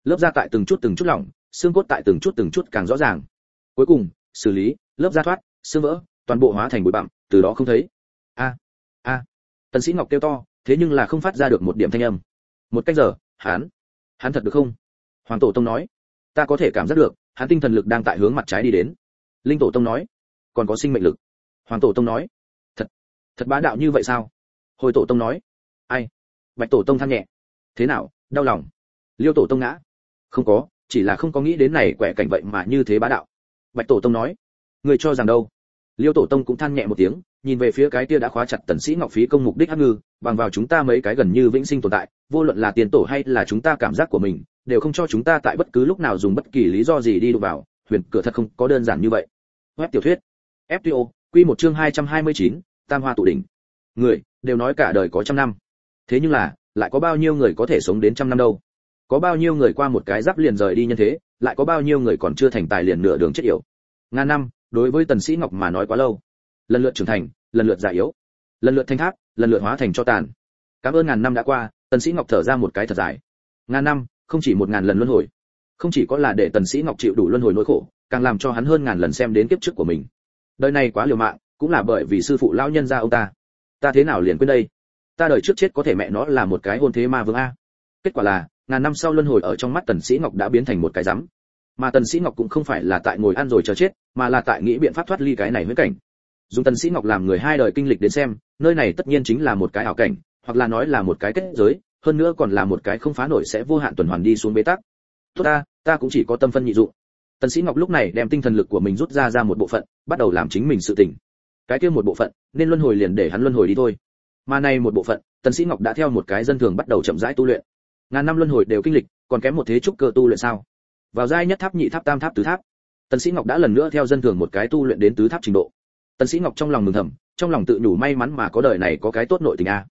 Lớp da tại từng chút từng chút lỏng, xương cốt tại từng chút từng chút càng rõ ràng. Cuối cùng xử lý, lớp ra thoát, xương vỡ, toàn bộ hóa thành bụi bặm, từ đó không thấy. A a. Tần sĩ ngọc kêu to, thế nhưng là không phát ra được một điểm thanh âm. Một cách giờ, hắn hắn thật được không? Hoàng tổ tông nói, ta có thể cảm giác được, hắn tinh thần lực đang tại hướng mặt trái đi đến. Linh tổ tông nói, còn có sinh mệnh lực. Hoàng tổ tông nói, thật thật bá đạo như vậy sao? Hồi tổ tông nói, ai? Bạch tổ tông than nhẹ, thế nào, đau lòng? Liêu tổ tông ngã, không có, chỉ là không có nghĩ đến này quẻ cảnh vậy mà như thế bá đạo bạch tổ tông nói người cho rằng đâu? Liêu tổ tông cũng than nhẹ một tiếng nhìn về phía cái kia đã khóa chặt tần sĩ ngọc phí công mục đích hắc ngư bằng vào chúng ta mấy cái gần như vĩnh sinh tồn tại vô luận là tiền tổ hay là chúng ta cảm giác của mình đều không cho chúng ta tại bất cứ lúc nào dùng bất kỳ lý do gì đi đụng vào huyền cửa thật không có đơn giản như vậy. Web tiểu thuyết fto quy một chương 229, tam hoa tụ đỉnh. Người đều nói cả đời có trăm năm. Thế nhưng là lại có bao nhiêu người có thể sống đến trăm năm đâu? Có bao nhiêu người qua một cái giáp liền rời đi nhân thế? Lại có bao nhiêu người còn chưa thành tài liền nửa đường chết yểu. Ngàn năm, đối với tần sĩ ngọc mà nói quá lâu. Lần lượt trưởng thành, lần lượt già yếu. Lần lượt thanh tháp, lần lượt hóa thành cho tàn. Cảm ơn ngàn năm đã qua, tần sĩ ngọc thở ra một cái thật dài. Ngàn năm, không chỉ một ngàn lần luân hồi. Không chỉ có là để tần sĩ ngọc chịu đủ luân hồi nỗi khổ, càng làm cho hắn hơn ngàn lần xem đến kiếp trước của mình. Đời này quá liều mạng, cũng là bởi vì sư phụ lão nhân gia ông ta. Ta thế nào liền quên đây? Ta đời trước chết có thể mẹ nó là một cái hôn thế ma vương a. Kết quả là ngàn năm sau luân hồi ở trong mắt tần sĩ ngọc đã biến thành một cái rắm. Mà tần sĩ ngọc cũng không phải là tại ngồi ăn rồi chờ chết, mà là tại nghĩ biện pháp thoát ly cái này huyễn cảnh. Dùng tần sĩ ngọc làm người hai đời kinh lịch đến xem, nơi này tất nhiên chính là một cái ảo cảnh, hoặc là nói là một cái kết giới, hơn nữa còn là một cái không phá nổi sẽ vô hạn tuần hoàn đi xuống bế tắc. Tốt ta ta cũng chỉ có tâm phân nhị dụng. Tần sĩ ngọc lúc này đem tinh thần lực của mình rút ra ra một bộ phận, bắt đầu làm chính mình sự tỉnh cái kia một bộ phận, nên luân hồi liền để hắn luân hồi đi thôi. Mà này một bộ phận, tần sĩ ngọc đã theo một cái dân thường bắt đầu chậm rãi tu luyện ngàn năm luân hồi đều kinh lịch, còn kém một thế trúc cơ tu luyện sao? Vào giai nhất tháp nhị tháp tam tháp tứ tháp. Tần sĩ ngọc đã lần nữa theo dân thường một cái tu luyện đến tứ tháp trình độ. Tần sĩ ngọc trong lòng mừng thầm, trong lòng tự nhủ may mắn mà có đời này có cái tốt nội tình a.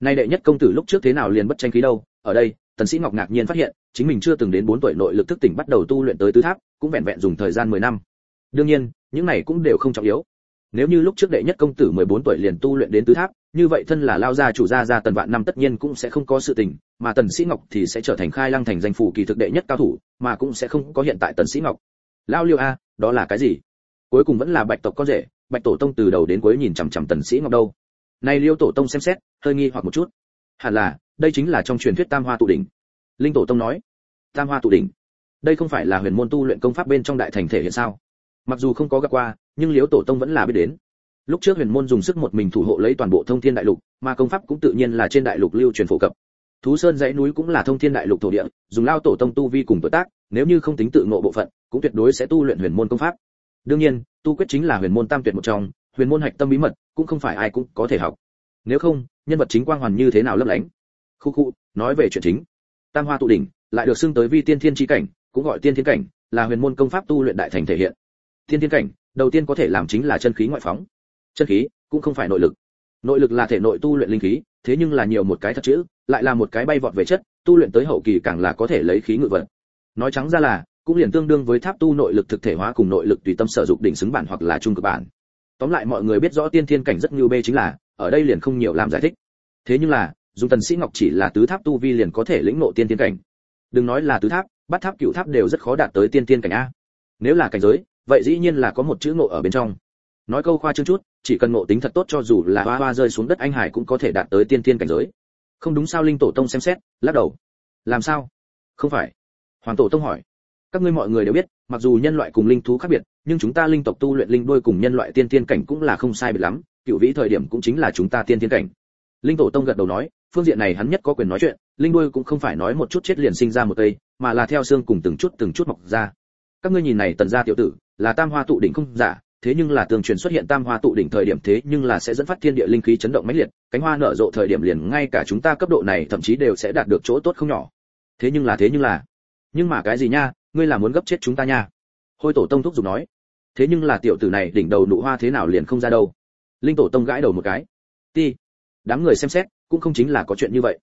Nay đệ nhất công tử lúc trước thế nào liền bất tranh khí đâu, ở đây, tần sĩ ngọc ngạc nhiên phát hiện, chính mình chưa từng đến 4 tuổi nội lực thức tỉnh bắt đầu tu luyện tới tứ tháp, cũng vẹn vẹn dùng thời gian 10 năm. Đương nhiên, những này cũng đều không trọng yếu nếu như lúc trước đệ nhất công tử 14 tuổi liền tu luyện đến tứ tháp, như vậy thân là lao gia chủ gia gia tần vạn năm tất nhiên cũng sẽ không có sự tình, mà tần sĩ ngọc thì sẽ trở thành khai lăng thành danh phủ kỳ thực đệ nhất cao thủ, mà cũng sẽ không có hiện tại tần sĩ ngọc. Lao liêu a, đó là cái gì? Cuối cùng vẫn là bạch tộc con rể, bạch tổ tông từ đầu đến cuối nhìn chằm chằm tần sĩ ngọc đâu. Này liêu tổ tông xem xét, hơi nghi hoặc một chút. Hẳn là, đây chính là trong truyền thuyết tam hoa tụ đỉnh. Linh tổ tông nói, tam hoa tụ đỉnh. Đây không phải là huyền môn tu luyện công pháp bên trong đại thành thể hiện sao? Mặc dù không có gặp qua nhưng liễu tổ tông vẫn là biết đến. Lúc trước huyền môn dùng sức một mình thủ hộ lấy toàn bộ thông thiên đại lục, mà công pháp cũng tự nhiên là trên đại lục lưu truyền phổ cập. Thú sơn dãy núi cũng là thông thiên đại lục thổ địa, dùng lao tổ tông tu vi cùng tuổi tác, nếu như không tính tự ngộ bộ phận, cũng tuyệt đối sẽ tu luyện huyền môn công pháp. Đương nhiên, tu quyết chính là huyền môn tam tuyệt một trong, huyền môn hạch tâm bí mật, cũng không phải ai cũng có thể học. Nếu không, nhân vật chính quang hoàn như thế nào lấp lánh? Khu khu, nói về chuyện chính. Tam hoa tụ đỉnh, lại được xưng tới vi tiên thiên chi cảnh, cũng gọi tiên thiên cảnh, là huyền môn công pháp tu luyện đại thành thể hiện. Tiên thiên cảnh đầu tiên có thể làm chính là chân khí ngoại phóng. Chân khí cũng không phải nội lực. Nội lực là thể nội tu luyện linh khí, thế nhưng là nhiều một cái thật chữ, lại là một cái bay vọt về chất, tu luyện tới hậu kỳ càng là có thể lấy khí ngự vật. Nói trắng ra là, cũng liền tương đương với tháp tu nội lực thực thể hóa cùng nội lực tùy tâm sở dụng đỉnh xứng bản hoặc là trung cực bản. Tóm lại mọi người biết rõ tiên thiên cảnh rất nhiều bê chính là, ở đây liền không nhiều làm giải thích. Thế nhưng là, dùng tần sĩ ngọc chỉ là tứ tháp tu vi liền có thể lĩnh ngộ tiên thiên cảnh. Đừng nói là tứ tháp, bát tháp cửu tháp đều rất khó đạt tới tiên thiên cảnh a. Nếu là cảnh giới vậy dĩ nhiên là có một chữ ngộ ở bên trong. Nói câu khoa trương chút, chỉ cần ngộ tính thật tốt cho dù là hoa hoa rơi xuống đất anh hải cũng có thể đạt tới tiên thiên cảnh giới. Không đúng sao linh tổ tông xem xét, lắc đầu. Làm sao? Không phải. Hoàng tổ tông hỏi. Các ngươi mọi người đều biết, mặc dù nhân loại cùng linh thú khác biệt, nhưng chúng ta linh tộc tu luyện linh đôi cùng nhân loại tiên tiên cảnh cũng là không sai biệt lắm, cựu vĩ thời điểm cũng chính là chúng ta tiên tiên cảnh. Linh tổ tông gật đầu nói, phương diện này hắn nhất có quyền nói chuyện, linh đôi cũng không phải nói một chút chết liền sinh ra một cây, mà là theo xương cùng từng chút từng chút mọc ra. Các ngươi nhìn này tần gia tiểu tử là tam hoa tụ đỉnh không giả, thế nhưng là tường truyền xuất hiện tam hoa tụ đỉnh thời điểm thế nhưng là sẽ dẫn phát thiên địa linh khí chấn động mãnh liệt, cánh hoa nở rộ thời điểm liền ngay cả chúng ta cấp độ này thậm chí đều sẽ đạt được chỗ tốt không nhỏ. Thế nhưng là, thế nhưng là, nhưng mà cái gì nha, ngươi là muốn gấp chết chúng ta nha? Hôi tổ tông thúc giục nói. Thế nhưng là tiểu tử này đỉnh đầu nụ hoa thế nào liền không ra đâu. Linh tổ tông gãi đầu một cái. Ti, đám người xem xét, cũng không chính là có chuyện như vậy.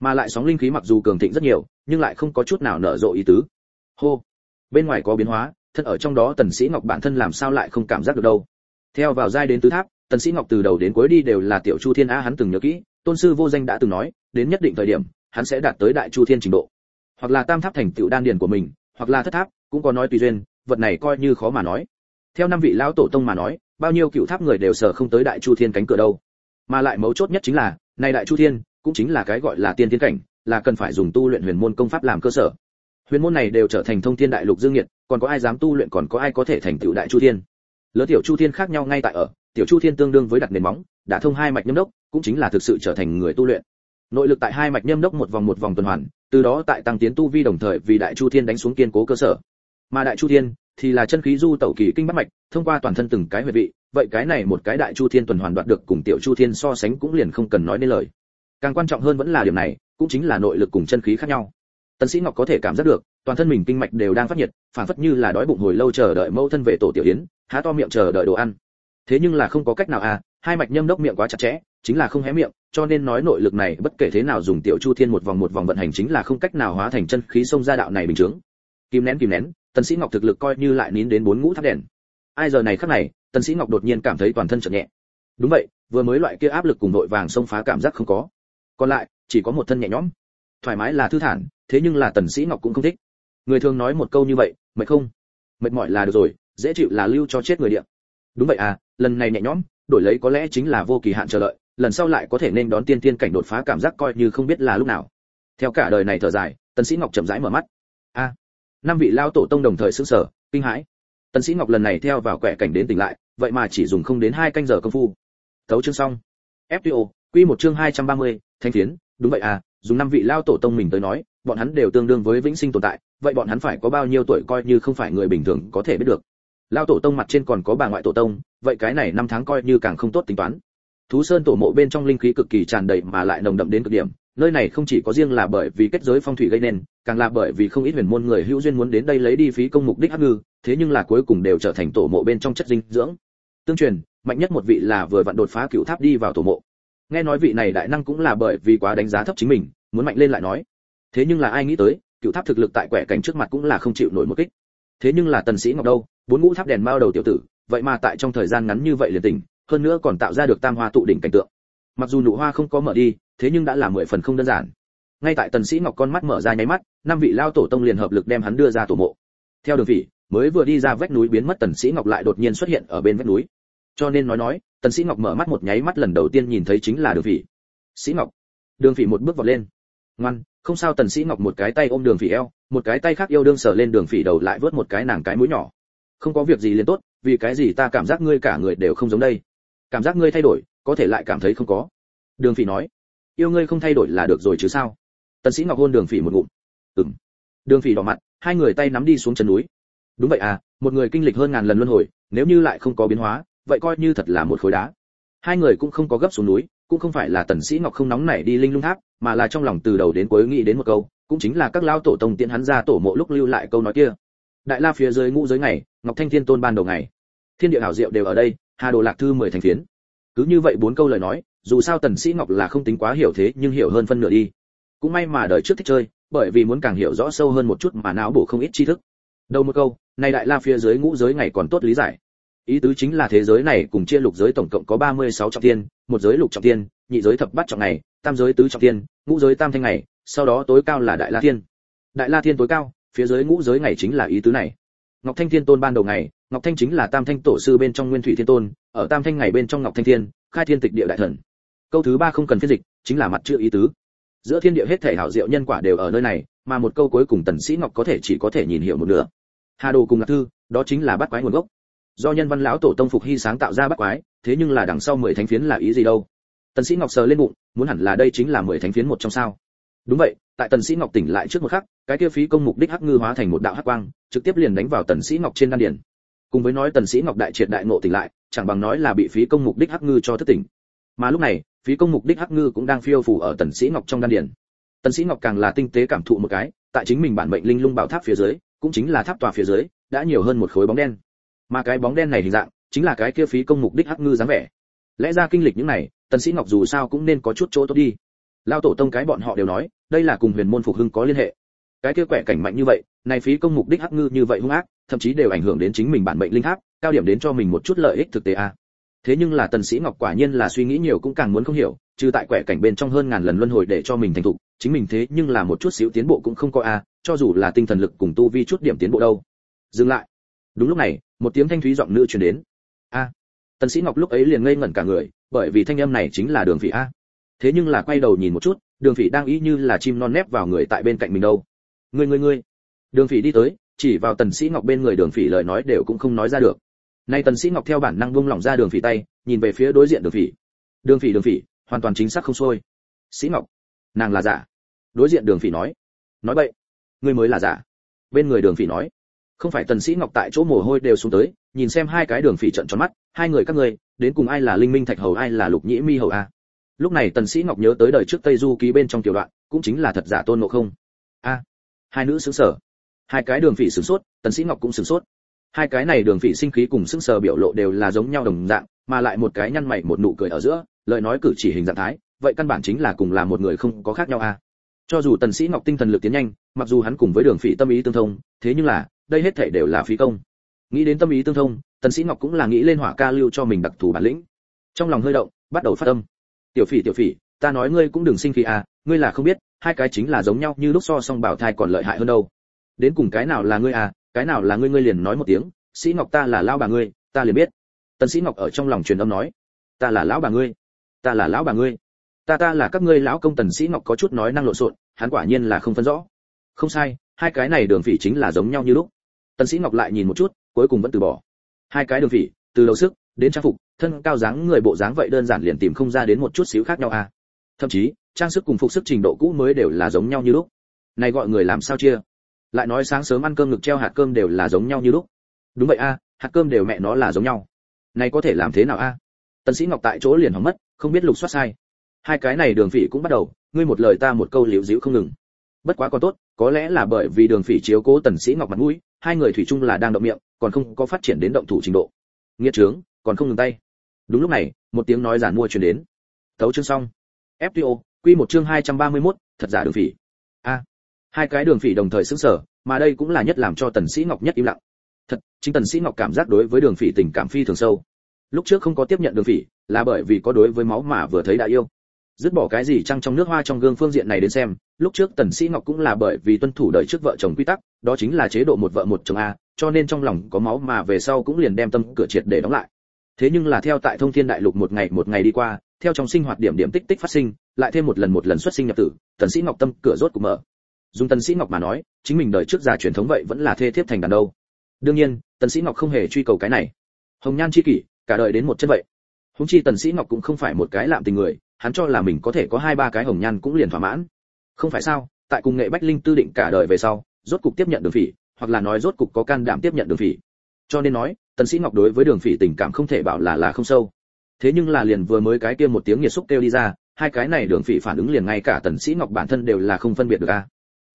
Mà lại sóng linh khí mặc dù cường thịnh rất nhiều, nhưng lại không có chút nào nở rộ ý tứ. Hô, bên ngoài có biến hóa thân ở trong đó tần sĩ ngọc bản thân làm sao lại không cảm giác được đâu. Theo vào giai đến tứ tháp, tần sĩ ngọc từ đầu đến cuối đi đều là tiểu chu thiên a, hắn từng nhớ kỹ, tôn sư vô danh đã từng nói, đến nhất định thời điểm, hắn sẽ đạt tới đại chu thiên trình độ. Hoặc là tam tháp thành tựu đan điền của mình, hoặc là thất tháp, cũng có nói tùy duyên, vật này coi như khó mà nói. Theo năm vị lão tổ tông mà nói, bao nhiêu cựu tháp người đều sở không tới đại chu thiên cánh cửa đâu. Mà lại mấu chốt nhất chính là này đại chu thiên, cũng chính là cái gọi là tiên tiến cảnh, là cần phải dùng tu luyện huyền môn công pháp làm cơ sở huyền môn này đều trở thành thông thiên đại lục dương nhiệt, còn có ai dám tu luyện, còn có ai có thể thành tựu đại chu thiên? Lỡ tiểu chu thiên khác nhau ngay tại ở, tiểu chu thiên tương đương với đặt nền móng, đã thông hai mạch nhâm đốc, cũng chính là thực sự trở thành người tu luyện. Nội lực tại hai mạch nhâm đốc một vòng một vòng tuần hoàn, từ đó tại tăng tiến tu vi đồng thời vì đại chu thiên đánh xuống kiên cố cơ sở. Mà đại chu thiên thì là chân khí du tẩu kỳ kinh bắt mạch, thông qua toàn thân từng cái huyệt vị, vậy cái này một cái đại chu thiên tuần hoàn đoạt được cùng tiểu chu thiên so sánh cũng liền không cần nói nên lời. Càng quan trọng hơn vẫn là điểm này, cũng chính là nội lực cùng chân khí khác nhau tần sĩ ngọc có thể cảm giác được, toàn thân mình kinh mạch đều đang phát nhiệt phản phất như là đói bụng hồi lâu chờ đợi mẫu thân về tổ tiểu yến, há to miệng chờ đợi đồ ăn. Thế nhưng là không có cách nào à hai mạch nhâm đốc miệng quá chặt chẽ, chính là không hé miệng, cho nên nói nội lực này bất kể thế nào dùng tiểu chu thiên một vòng một vòng vận hành chính là không cách nào hóa thành chân khí xông ra đạo này bình chứng kim nén kim nén, tần sĩ ngọc thực lực coi như lại nín đến bốn ngũ tháp đèn. Ai giờ này khắc này, tần sĩ ngọc đột nhiên cảm thấy toàn thân chợt nhẹ. Đúng vậy, vừa mới loại kia áp lực cùng nội vàng xông phá cảm giác không có. Còn lại, chỉ có một thân nhẹ nhõm. Thoải mái là thư thản thế nhưng là tần sĩ ngọc cũng không thích. Người thường nói một câu như vậy mệt không? Mệt mỏi là được rồi dễ chịu là lưu cho chết người điện đúng vậy à lần này nhẹ nhõm đổi lấy có lẽ chính là vô kỳ hạn chờ đợi lần sau lại có thể nên đón tiên tiên cảnh đột phá cảm giác coi như không biết là lúc nào. Theo cả đời này thở dài tần sĩ ngọc chậm rãi mở mắt. A năm vị lao tổ tông đồng thời sững sờ kinh hãi. Tần sĩ ngọc lần này theo vào quẻ cảnh đến tỉnh lại vậy mà chỉ dùng không đến hai canh giờ công phu. Thấu chương xong. Fto quy một chương 230, thanh phiến. Đúng vậy à dùng năm vị lao tổ tông mình tới nói bọn hắn đều tương đương với vĩnh sinh tồn tại, vậy bọn hắn phải có bao nhiêu tuổi coi như không phải người bình thường có thể biết được. Lao tổ tông mặt trên còn có bà ngoại tổ tông, vậy cái này năm tháng coi như càng không tốt tính toán. Thú sơn tổ mộ bên trong linh khí cực kỳ tràn đầy mà lại nồng đậm đến cực điểm, nơi này không chỉ có riêng là bởi vì kết giới phong thủy gây nên, càng là bởi vì không ít huyền môn người hữu duyên muốn đến đây lấy đi phí công mục đích hắc ngư, thế nhưng là cuối cùng đều trở thành tổ mộ bên trong chất dinh dưỡng. Tương truyền, mạnh nhất một vị là vừa vặn đột phá cựu tháp đi vào tổ mộ. Nghe nói vị này đại năng cũng là bởi vì quá đánh giá thấp chính mình, muốn mạnh lên lại nói thế nhưng là ai nghĩ tới, cựu tháp thực lực tại quẻ cảnh trước mặt cũng là không chịu nổi một kích. Thế nhưng là tần sĩ ngọc đâu, bốn ngũ tháp đèn bao đầu tiểu tử, vậy mà tại trong thời gian ngắn như vậy liền tỉnh, hơn nữa còn tạo ra được tam hoa tụ đỉnh cảnh tượng. Mặc dù nụ hoa không có mở đi, thế nhưng đã là mười phần không đơn giản. Ngay tại tần sĩ ngọc con mắt mở ra nháy mắt, năm vị lao tổ tông liền hợp lực đem hắn đưa ra tổ mộ. Theo đường vị mới vừa đi ra vách núi biến mất tần sĩ ngọc lại đột nhiên xuất hiện ở bên vách núi. Cho nên nói nói, tần sĩ ngọc mở mắt một nháy mắt lần đầu tiên nhìn thấy chính là đường vị sĩ ngọc. Đường vị một bước vọt lên. Ngoan không sao tần sĩ ngọc một cái tay ôm đường phỉ eo, một cái tay khác yêu đương sờ lên đường phỉ đầu lại vớt một cái nàng cái mũi nhỏ. Không có việc gì liền tốt, vì cái gì ta cảm giác ngươi cả người đều không giống đây? Cảm giác ngươi thay đổi, có thể lại cảm thấy không có. Đường phỉ nói, yêu ngươi không thay đổi là được rồi chứ sao? Tần sĩ ngọc hôn đường phỉ một ngụm. Ừm. Đường phỉ đỏ mặt, hai người tay nắm đi xuống chân núi. Đúng vậy à một người kinh lịch hơn ngàn lần luân hồi, nếu như lại không có biến hóa, vậy coi như thật là một khối đá. Hai người cũng không có gấp xuống núi cũng không phải là tần sĩ ngọc không nóng nảy đi linh lung tháp, mà là trong lòng từ đầu đến cuối nghĩ đến một câu, cũng chính là các lao tổ tông tiện hắn ra tổ mộ lúc lưu lại câu nói kia. Đại la phía dưới ngũ giới ngày, ngọc thanh thiên tôn ban đầu ngày. Thiên địa hảo diệu đều ở đây, hà đồ lạc thư mười thành phiến. Cứ như vậy bốn câu lời nói, dù sao tần sĩ ngọc là không tính quá hiểu thế, nhưng hiểu hơn phân nửa đi. Cũng may mà đời trước thích chơi, bởi vì muốn càng hiểu rõ sâu hơn một chút mà não bổ không ít tri thức. Đầu một câu này đại la phía dưới ngũ giới ngày còn tốt lý giải ý tứ chính là thế giới này cùng chia lục giới tổng cộng có 36 trọng thiên, một giới lục trọng thiên, nhị giới thập bát trọng ngày, tam giới tứ trọng thiên, ngũ giới tam thanh ngày, sau đó tối cao là đại la thiên. Đại la thiên tối cao, phía dưới ngũ giới ngày chính là ý tứ này. Ngọc thanh thiên tôn ban đầu ngày, ngọc thanh chính là tam thanh tổ sư bên trong nguyên thủy thiên tôn, ở tam thanh ngày bên trong ngọc thanh thiên, khai thiên tịch địa đại thần. Câu thứ ba không cần phiên dịch, chính là mặt chữ ý tứ. Giữa thiên địa hết thể hảo diệu nhân quả đều ở nơi này, mà một câu cuối cùng tần sĩ ngọc có thể chỉ có thể nhìn hiểu một nửa. Hà đồ cùng lạc thư, đó chính là bắt quái nguồn gốc do nhân văn lão tổ tông phục hy sáng tạo ra bắt quái, thế nhưng là đằng sau mười thánh phiến là ý gì đâu? Tần sĩ ngọc sờ lên bụng, muốn hẳn là đây chính là mười thánh phiến một trong sao. Đúng vậy, tại tần sĩ ngọc tỉnh lại trước một khắc, cái kia phí công mục đích hắc ngư hóa thành một đạo hắc quang, trực tiếp liền đánh vào tần sĩ ngọc trên đan điền. Cùng với nói tần sĩ ngọc đại triệt đại ngộ tỉnh lại, chẳng bằng nói là bị phí công mục đích hắc ngư cho thức tỉnh. Mà lúc này, phí công mục đích hắc ngư cũng đang phiêu phù ở tần sĩ ngọc trong đan điền. Tần sĩ ngọc càng là tinh tế cảm thụ một cái, tại chính mình bản mệnh linh lung bảo tháp phía dưới, cũng chính là tháp tòa phía dưới, đã nhiều hơn một khối bóng đen mà cái bóng đen này hình dạng chính là cái kia phí công mục đích hắc ngư dáng vẻ. Lẽ ra kinh lịch những này tần sĩ ngọc dù sao cũng nên có chút chỗ tốt đi. Lao tổ tông cái bọn họ đều nói đây là cùng huyền môn phục hưng có liên hệ. Cái kia quẻ cảnh mạnh như vậy này phí công mục đích hắc ngư như vậy hung ác thậm chí đều ảnh hưởng đến chính mình bản mệnh linh tháp cao điểm đến cho mình một chút lợi ích thực tế a à. thế nhưng là tần sĩ ngọc quả nhiên là suy nghĩ nhiều cũng càng muốn không hiểu trừ tại quẻ cảnh bên trong hơn ngàn lần luân hồi để cho mình thành thục chính mình thế nhưng là một chút xíu tiến bộ cũng không có a à, cho dù là tinh thần lực cùng tu vi chút điểm tiến bộ đâu. Dừng lại đúng lúc này, một tiếng thanh thúy giọng nữ truyền đến. A, tần sĩ ngọc lúc ấy liền ngây ngẩn cả người, bởi vì thanh âm này chính là đường phỉ a. Thế nhưng là quay đầu nhìn một chút, đường phỉ đang ý như là chim non nép vào người tại bên cạnh mình đâu. Ngươi ngươi ngươi. Đường phỉ đi tới, chỉ vào tần sĩ ngọc bên người đường phỉ lời nói đều cũng không nói ra được. Nay tần sĩ ngọc theo bản năng buông lỏng ra đường phỉ tay, nhìn về phía đối diện đường phỉ. Đường phỉ đường phỉ, hoàn toàn chính xác không xuôi. Sĩ ngọc, nàng là giả. Đối diện đường phỉ nói nói vậy ngươi mới là giả. Bên người đường phỉ nói không phải tần sĩ ngọc tại chỗ mồ hôi đều xuống tới, nhìn xem hai cái đường phỉ trận tròn mắt, hai người các ngươi, đến cùng ai là linh minh thạch hầu, ai là lục nhĩ mi hầu a? Lúc này tần sĩ ngọc nhớ tới đời trước tây du ký bên trong tiểu đoạn, cũng chính là thật giả tôn ngộ không. A, hai nữ sướng sở hai cái đường phỉ sướng sốt, tần sĩ ngọc cũng sướng sốt. Hai cái này đường phỉ sinh khí cùng sướng sở biểu lộ đều là giống nhau đồng dạng, mà lại một cái nhăn mày một nụ cười ở giữa, lời nói cử chỉ hình dạng thái, vậy căn bản chính là cùng là một người không có khác nhau a. Cho dù tần sĩ ngọc tinh thần lực tiến nhanh, mặc dù hắn cùng với đường phỉ tâm ý tương thông, thế nhưng là đây hết thảy đều là phí công. Nghĩ đến tâm ý tương thông, tần sĩ ngọc cũng là nghĩ lên hỏa ca lưu cho mình đặc thù bản lĩnh. Trong lòng hơi động, bắt đầu phát âm. Tiểu phỉ tiểu phỉ, ta nói ngươi cũng đừng sinh khí à ngươi là không biết, hai cái chính là giống nhau như lúc so song bảo thai còn lợi hại hơn đâu. Đến cùng cái nào là ngươi à cái nào là ngươi ngươi liền nói một tiếng, sĩ ngọc ta là lão bà ngươi, ta liền biết. Tần sĩ ngọc ở trong lòng truyền âm nói. Ta là lão bà ngươi, ta là lão bà ngươi, ta ta là các ngươi lão công. Tần sĩ ngọc có chút nói năng lộn xộn, hắn quả nhiên là không phân rõ. Không sai, hai cái này đường phỉ chính là giống nhau như lúc tần sĩ ngọc lại nhìn một chút cuối cùng vẫn từ bỏ. Hai cái đường phỉ từ đầu sức đến trang phục thân cao dáng người bộ dáng vậy đơn giản liền tìm không ra đến một chút xíu khác nhau à. Thậm chí trang sức cùng phục sức trình độ cũ mới đều là giống nhau như lúc. Này gọi người làm sao chia? Lại nói sáng sớm ăn cơm ngực treo hạt cơm đều là giống nhau như lúc. Đúng vậy a à, hạt cơm đều mẹ nó là giống nhau. Này có thể làm thế nào a à? tần sĩ ngọc tại chỗ liền hỏng mất không biết lục soát sai. Hai cái này đường phỉ cũng bắt đầu ngươi một lời ta một câu liễu dĩu không ngừng. Bất quá còn tốt có lẽ là bởi vì đường phỉ chiếu cố tần sĩ ngọc mặt mũi hai người thủy chung là đang động miệng còn không có phát triển đến động thủ trình độ. Nghĩa trướng còn không ngừng tay. Đúng lúc này một tiếng nói giản mua truyền đến. Thấu chương xong. Fto quy một chương 231, thật giả đường phỉ. A. Hai cái đường phỉ đồng thời sững sờ mà đây cũng là nhất làm cho tần sĩ ngọc nhất im lặng. Thật chính tần sĩ ngọc cảm giác đối với đường phỉ tình cảm phi thường sâu. Lúc trước không có tiếp nhận đường phỉ là bởi vì có đối với máu mà vừa thấy đã yêu dứt bỏ cái gì trăng trong nước hoa trong gương phương diện này đến xem, lúc trước tần sĩ ngọc cũng là bởi vì tuân thủ đợi trước vợ chồng quy tắc, đó chính là chế độ một vợ một chồng a, cho nên trong lòng có máu mà về sau cũng liền đem tâm cửa triệt để đóng lại. Thế nhưng là theo tại thông thiên đại lục một ngày một ngày đi qua, theo trong sinh hoạt điểm điểm tích tích phát sinh, lại thêm một lần một lần xuất sinh nhập tử, tần sĩ ngọc tâm cửa rốt cục mở. Dùng tần sĩ ngọc mà nói, chính mình đời trước già truyền thống vậy vẫn là thê thiếp thành đàn đâu. Đương nhiên, tần sĩ ngọc không hề truy cầu cái này. Hồng nhan chi kỷ, cả đời đến một chân vậy. Húng chi tần sĩ ngọc cũng không phải một cái lạm tình người hắn cho là mình có thể có hai ba cái hồng nhan cũng liền thỏa mãn. Không phải sao, tại cùng nghệ bách linh tư định cả đời về sau, rốt cục tiếp nhận đường phỉ, hoặc là nói rốt cục có can đảm tiếp nhận đường phỉ. Cho nên nói, tần sĩ ngọc đối với đường phỉ tình cảm không thể bảo là là không sâu. Thế nhưng là liền vừa mới cái kia một tiếng nhiệt xúc kêu đi ra, hai cái này đường phỉ phản ứng liền ngay cả tần sĩ ngọc bản thân đều là không phân biệt được a.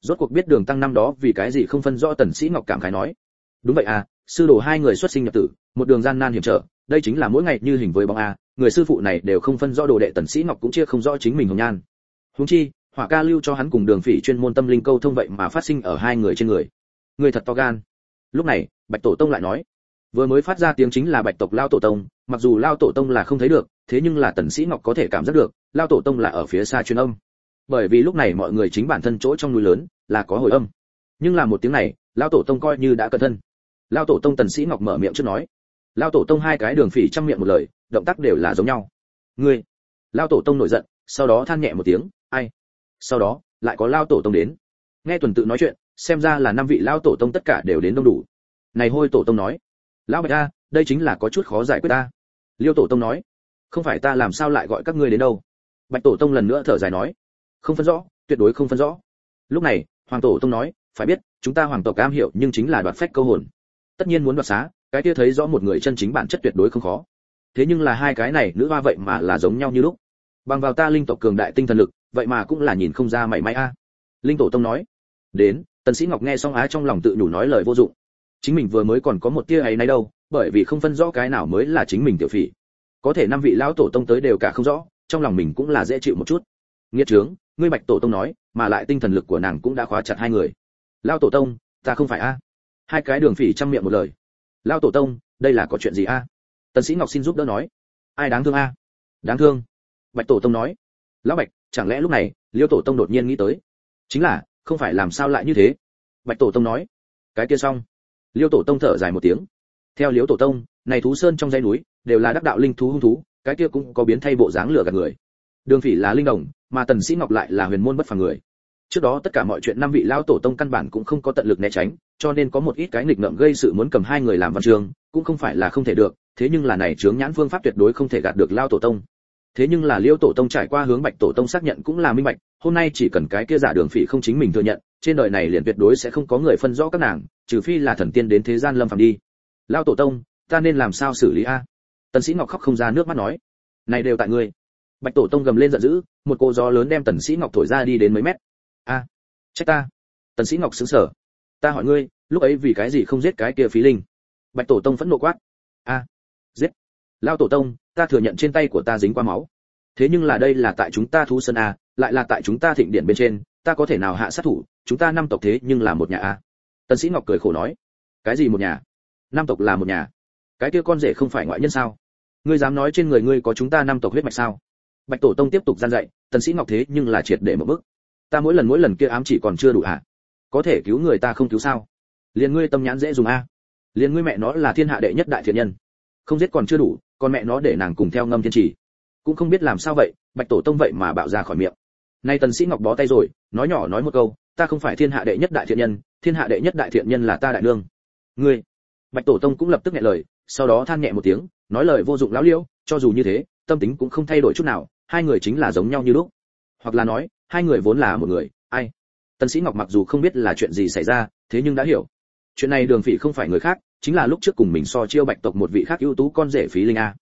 Rốt cuộc biết đường tăng năm đó vì cái gì không phân rõ tần sĩ ngọc cảm khái nói. Đúng vậy à sư đồ hai người xuất sinh nhập tử, một đường gian nan hiểm trở, đây chính là mỗi ngày như hình với bóng a người sư phụ này đều không phân rõ đồ đệ tần sĩ ngọc cũng chia không rõ chính mình hồng nhan. Huống chi, hỏa ca lưu cho hắn cùng đường phỉ chuyên môn tâm linh câu thông vậy mà phát sinh ở hai người trên người. Người thật to gan. Lúc này, bạch tổ tông lại nói, vừa mới phát ra tiếng chính là bạch tộc lao tổ tông, mặc dù lao tổ tông là không thấy được, thế nhưng là tần sĩ ngọc có thể cảm giác được, lao tổ tông là ở phía xa truyền âm. Bởi vì lúc này mọi người chính bản thân chỗ trong núi lớn là có hồi âm. Nhưng là một tiếng này, lao tổ tông coi như đã cẩn thân. Lao tổ tông tần sĩ ngọc mở miệng trước nói lao tổ tông hai cái đường phỉ trong miệng một lời, động tác đều là giống nhau. Ngươi. Lao tổ tông nổi giận, sau đó than nhẹ một tiếng, ai? Sau đó, lại có lao tổ tông đến. Nghe tuần tự nói chuyện, xem ra là năm vị lao tổ tông tất cả đều đến đông đủ. Này hôi tổ tông nói, lão bạch a, đây chính là có chút khó giải quyết ta. Liêu tổ tông nói, không phải ta làm sao lại gọi các ngươi đến đâu? Bạch tổ tông lần nữa thở dài nói, không phân rõ, tuyệt đối không phân rõ. Lúc này, hoàng tổ tông nói, phải biết, chúng ta hoàng tộc cam hiểu nhưng chính là đoạt phách câu hồn. Tất nhiên muốn đoạt xá cái kia thấy rõ một người chân chính bản chất tuyệt đối không khó. Thế nhưng là hai cái này, nữ hoa vậy mà là giống nhau như lúc. Bằng vào ta linh tộc cường đại tinh thần lực, vậy mà cũng là nhìn không ra mảy may a. Linh tổ tông nói, đến. Tần sĩ ngọc nghe xong á trong lòng tự nhủ nói lời vô dụng. Chính mình vừa mới còn có một tia ấy nấy đâu, bởi vì không phân rõ cái nào mới là chính mình tiểu phỉ. Có thể năm vị lão tổ tông tới đều cả không rõ, trong lòng mình cũng là dễ chịu một chút. Nghiệt trướng, ngươi bạch tổ tông nói, mà lại tinh thần lực của nàng cũng đã khóa chặt hai người. Lão tổ tông, ta không phải a. Hai cái đường phỉ trong miệng một lời lão tổ tông, đây là có chuyện gì a? Tần sĩ ngọc xin giúp đỡ nói. Ai đáng thương a? Đáng thương. Bạch tổ tông nói. Lão bạch, chẳng lẽ lúc này, liêu tổ tông đột nhiên nghĩ tới? Chính là, không phải làm sao lại như thế? Bạch tổ tông nói. Cái kia xong. Liêu tổ tông thở dài một tiếng. Theo liêu tổ tông, này thú sơn trong dãy núi, đều là đắc đạo linh thú hung thú, cái kia cũng có biến thay bộ dáng lửa gạt người. Đường phỉ là linh đồng, mà tần sĩ ngọc lại là huyền môn bất phàm người trước đó tất cả mọi chuyện năm vị lao tổ tông căn bản cũng không có tận lực né tránh, cho nên có một ít cái nghịch ngợm gây sự muốn cầm hai người làm văn trường, cũng không phải là không thể được, thế nhưng là này chướng nhãn phương pháp tuyệt đối không thể gạt được lao tổ tông. Thế nhưng là liêu tổ tông trải qua hướng bạch tổ tông xác nhận cũng là minh bạch, hôm nay chỉ cần cái kia giả đường phỉ không chính mình thừa nhận, trên đời này liền tuyệt đối sẽ không có người phân rõ các nàng, trừ phi là thần tiên đến thế gian lâm phàm đi. Lao tổ tông, ta nên làm sao xử lý a? Tần sĩ ngọc khóc không ra nước mắt nói. Này đều tại ngươi. Bạch tổ tông gầm lên giận dữ, một cô gió lớn đem tần sĩ ngọc thổi ra đi đến mấy mét a, trách ta. Tần sĩ ngọc sững sờ. Ta hỏi ngươi, lúc ấy vì cái gì không giết cái kia phí linh? Bạch tổ tông phẫn nộ quát. A, giết. Lao tổ tông, ta thừa nhận trên tay của ta dính qua máu. Thế nhưng là đây là tại chúng ta thú sơn a, lại là tại chúng ta thịnh điện bên trên, ta có thể nào hạ sát thủ, chúng ta năm tộc thế nhưng là một nhà a. Tần sĩ ngọc cười khổ nói. Cái gì một nhà? Năm tộc là một nhà. Cái kia con rể không phải ngoại nhân sao? Ngươi dám nói trên người ngươi có chúng ta năm tộc huyết mạch sao? Bạch tổ tông tiếp tục gian dạy, tần sĩ ngọc thế nhưng là triệt để một bước ta mỗi lần mỗi lần kia ám chỉ còn chưa đủ à? có thể cứu người ta không cứu sao? Liền ngươi tâm nhãn dễ dùng a liền ngươi mẹ nó là thiên hạ đệ nhất đại thiện nhân. Không giết còn chưa đủ, còn mẹ nó để nàng cùng theo ngâm thiên chỉ cũng không biết làm sao vậy, bạch tổ tông vậy mà bạo ra khỏi miệng. Nay tần sĩ ngọc bó tay rồi, nói nhỏ nói một câu, ta không phải thiên hạ đệ nhất đại thiện nhân, thiên hạ đệ nhất đại thiện nhân là ta đại nương. Ngươi. Bạch tổ tông cũng lập tức nhẹ lời, sau đó than nhẹ một tiếng, nói lời vô dụng lão liễu, cho dù như thế, tâm tính cũng không thay đổi chút nào, hai người chính là giống nhau như lúc hoặc là nói, hai người vốn là một người, ai? Tần sĩ ngọc mặc dù không biết là chuyện gì xảy ra, thế nhưng đã hiểu. Chuyện này đường phỉ không phải người khác, chính là lúc trước cùng mình so chiêu bạch tộc một vị khác ưu tú con rể phí linh a.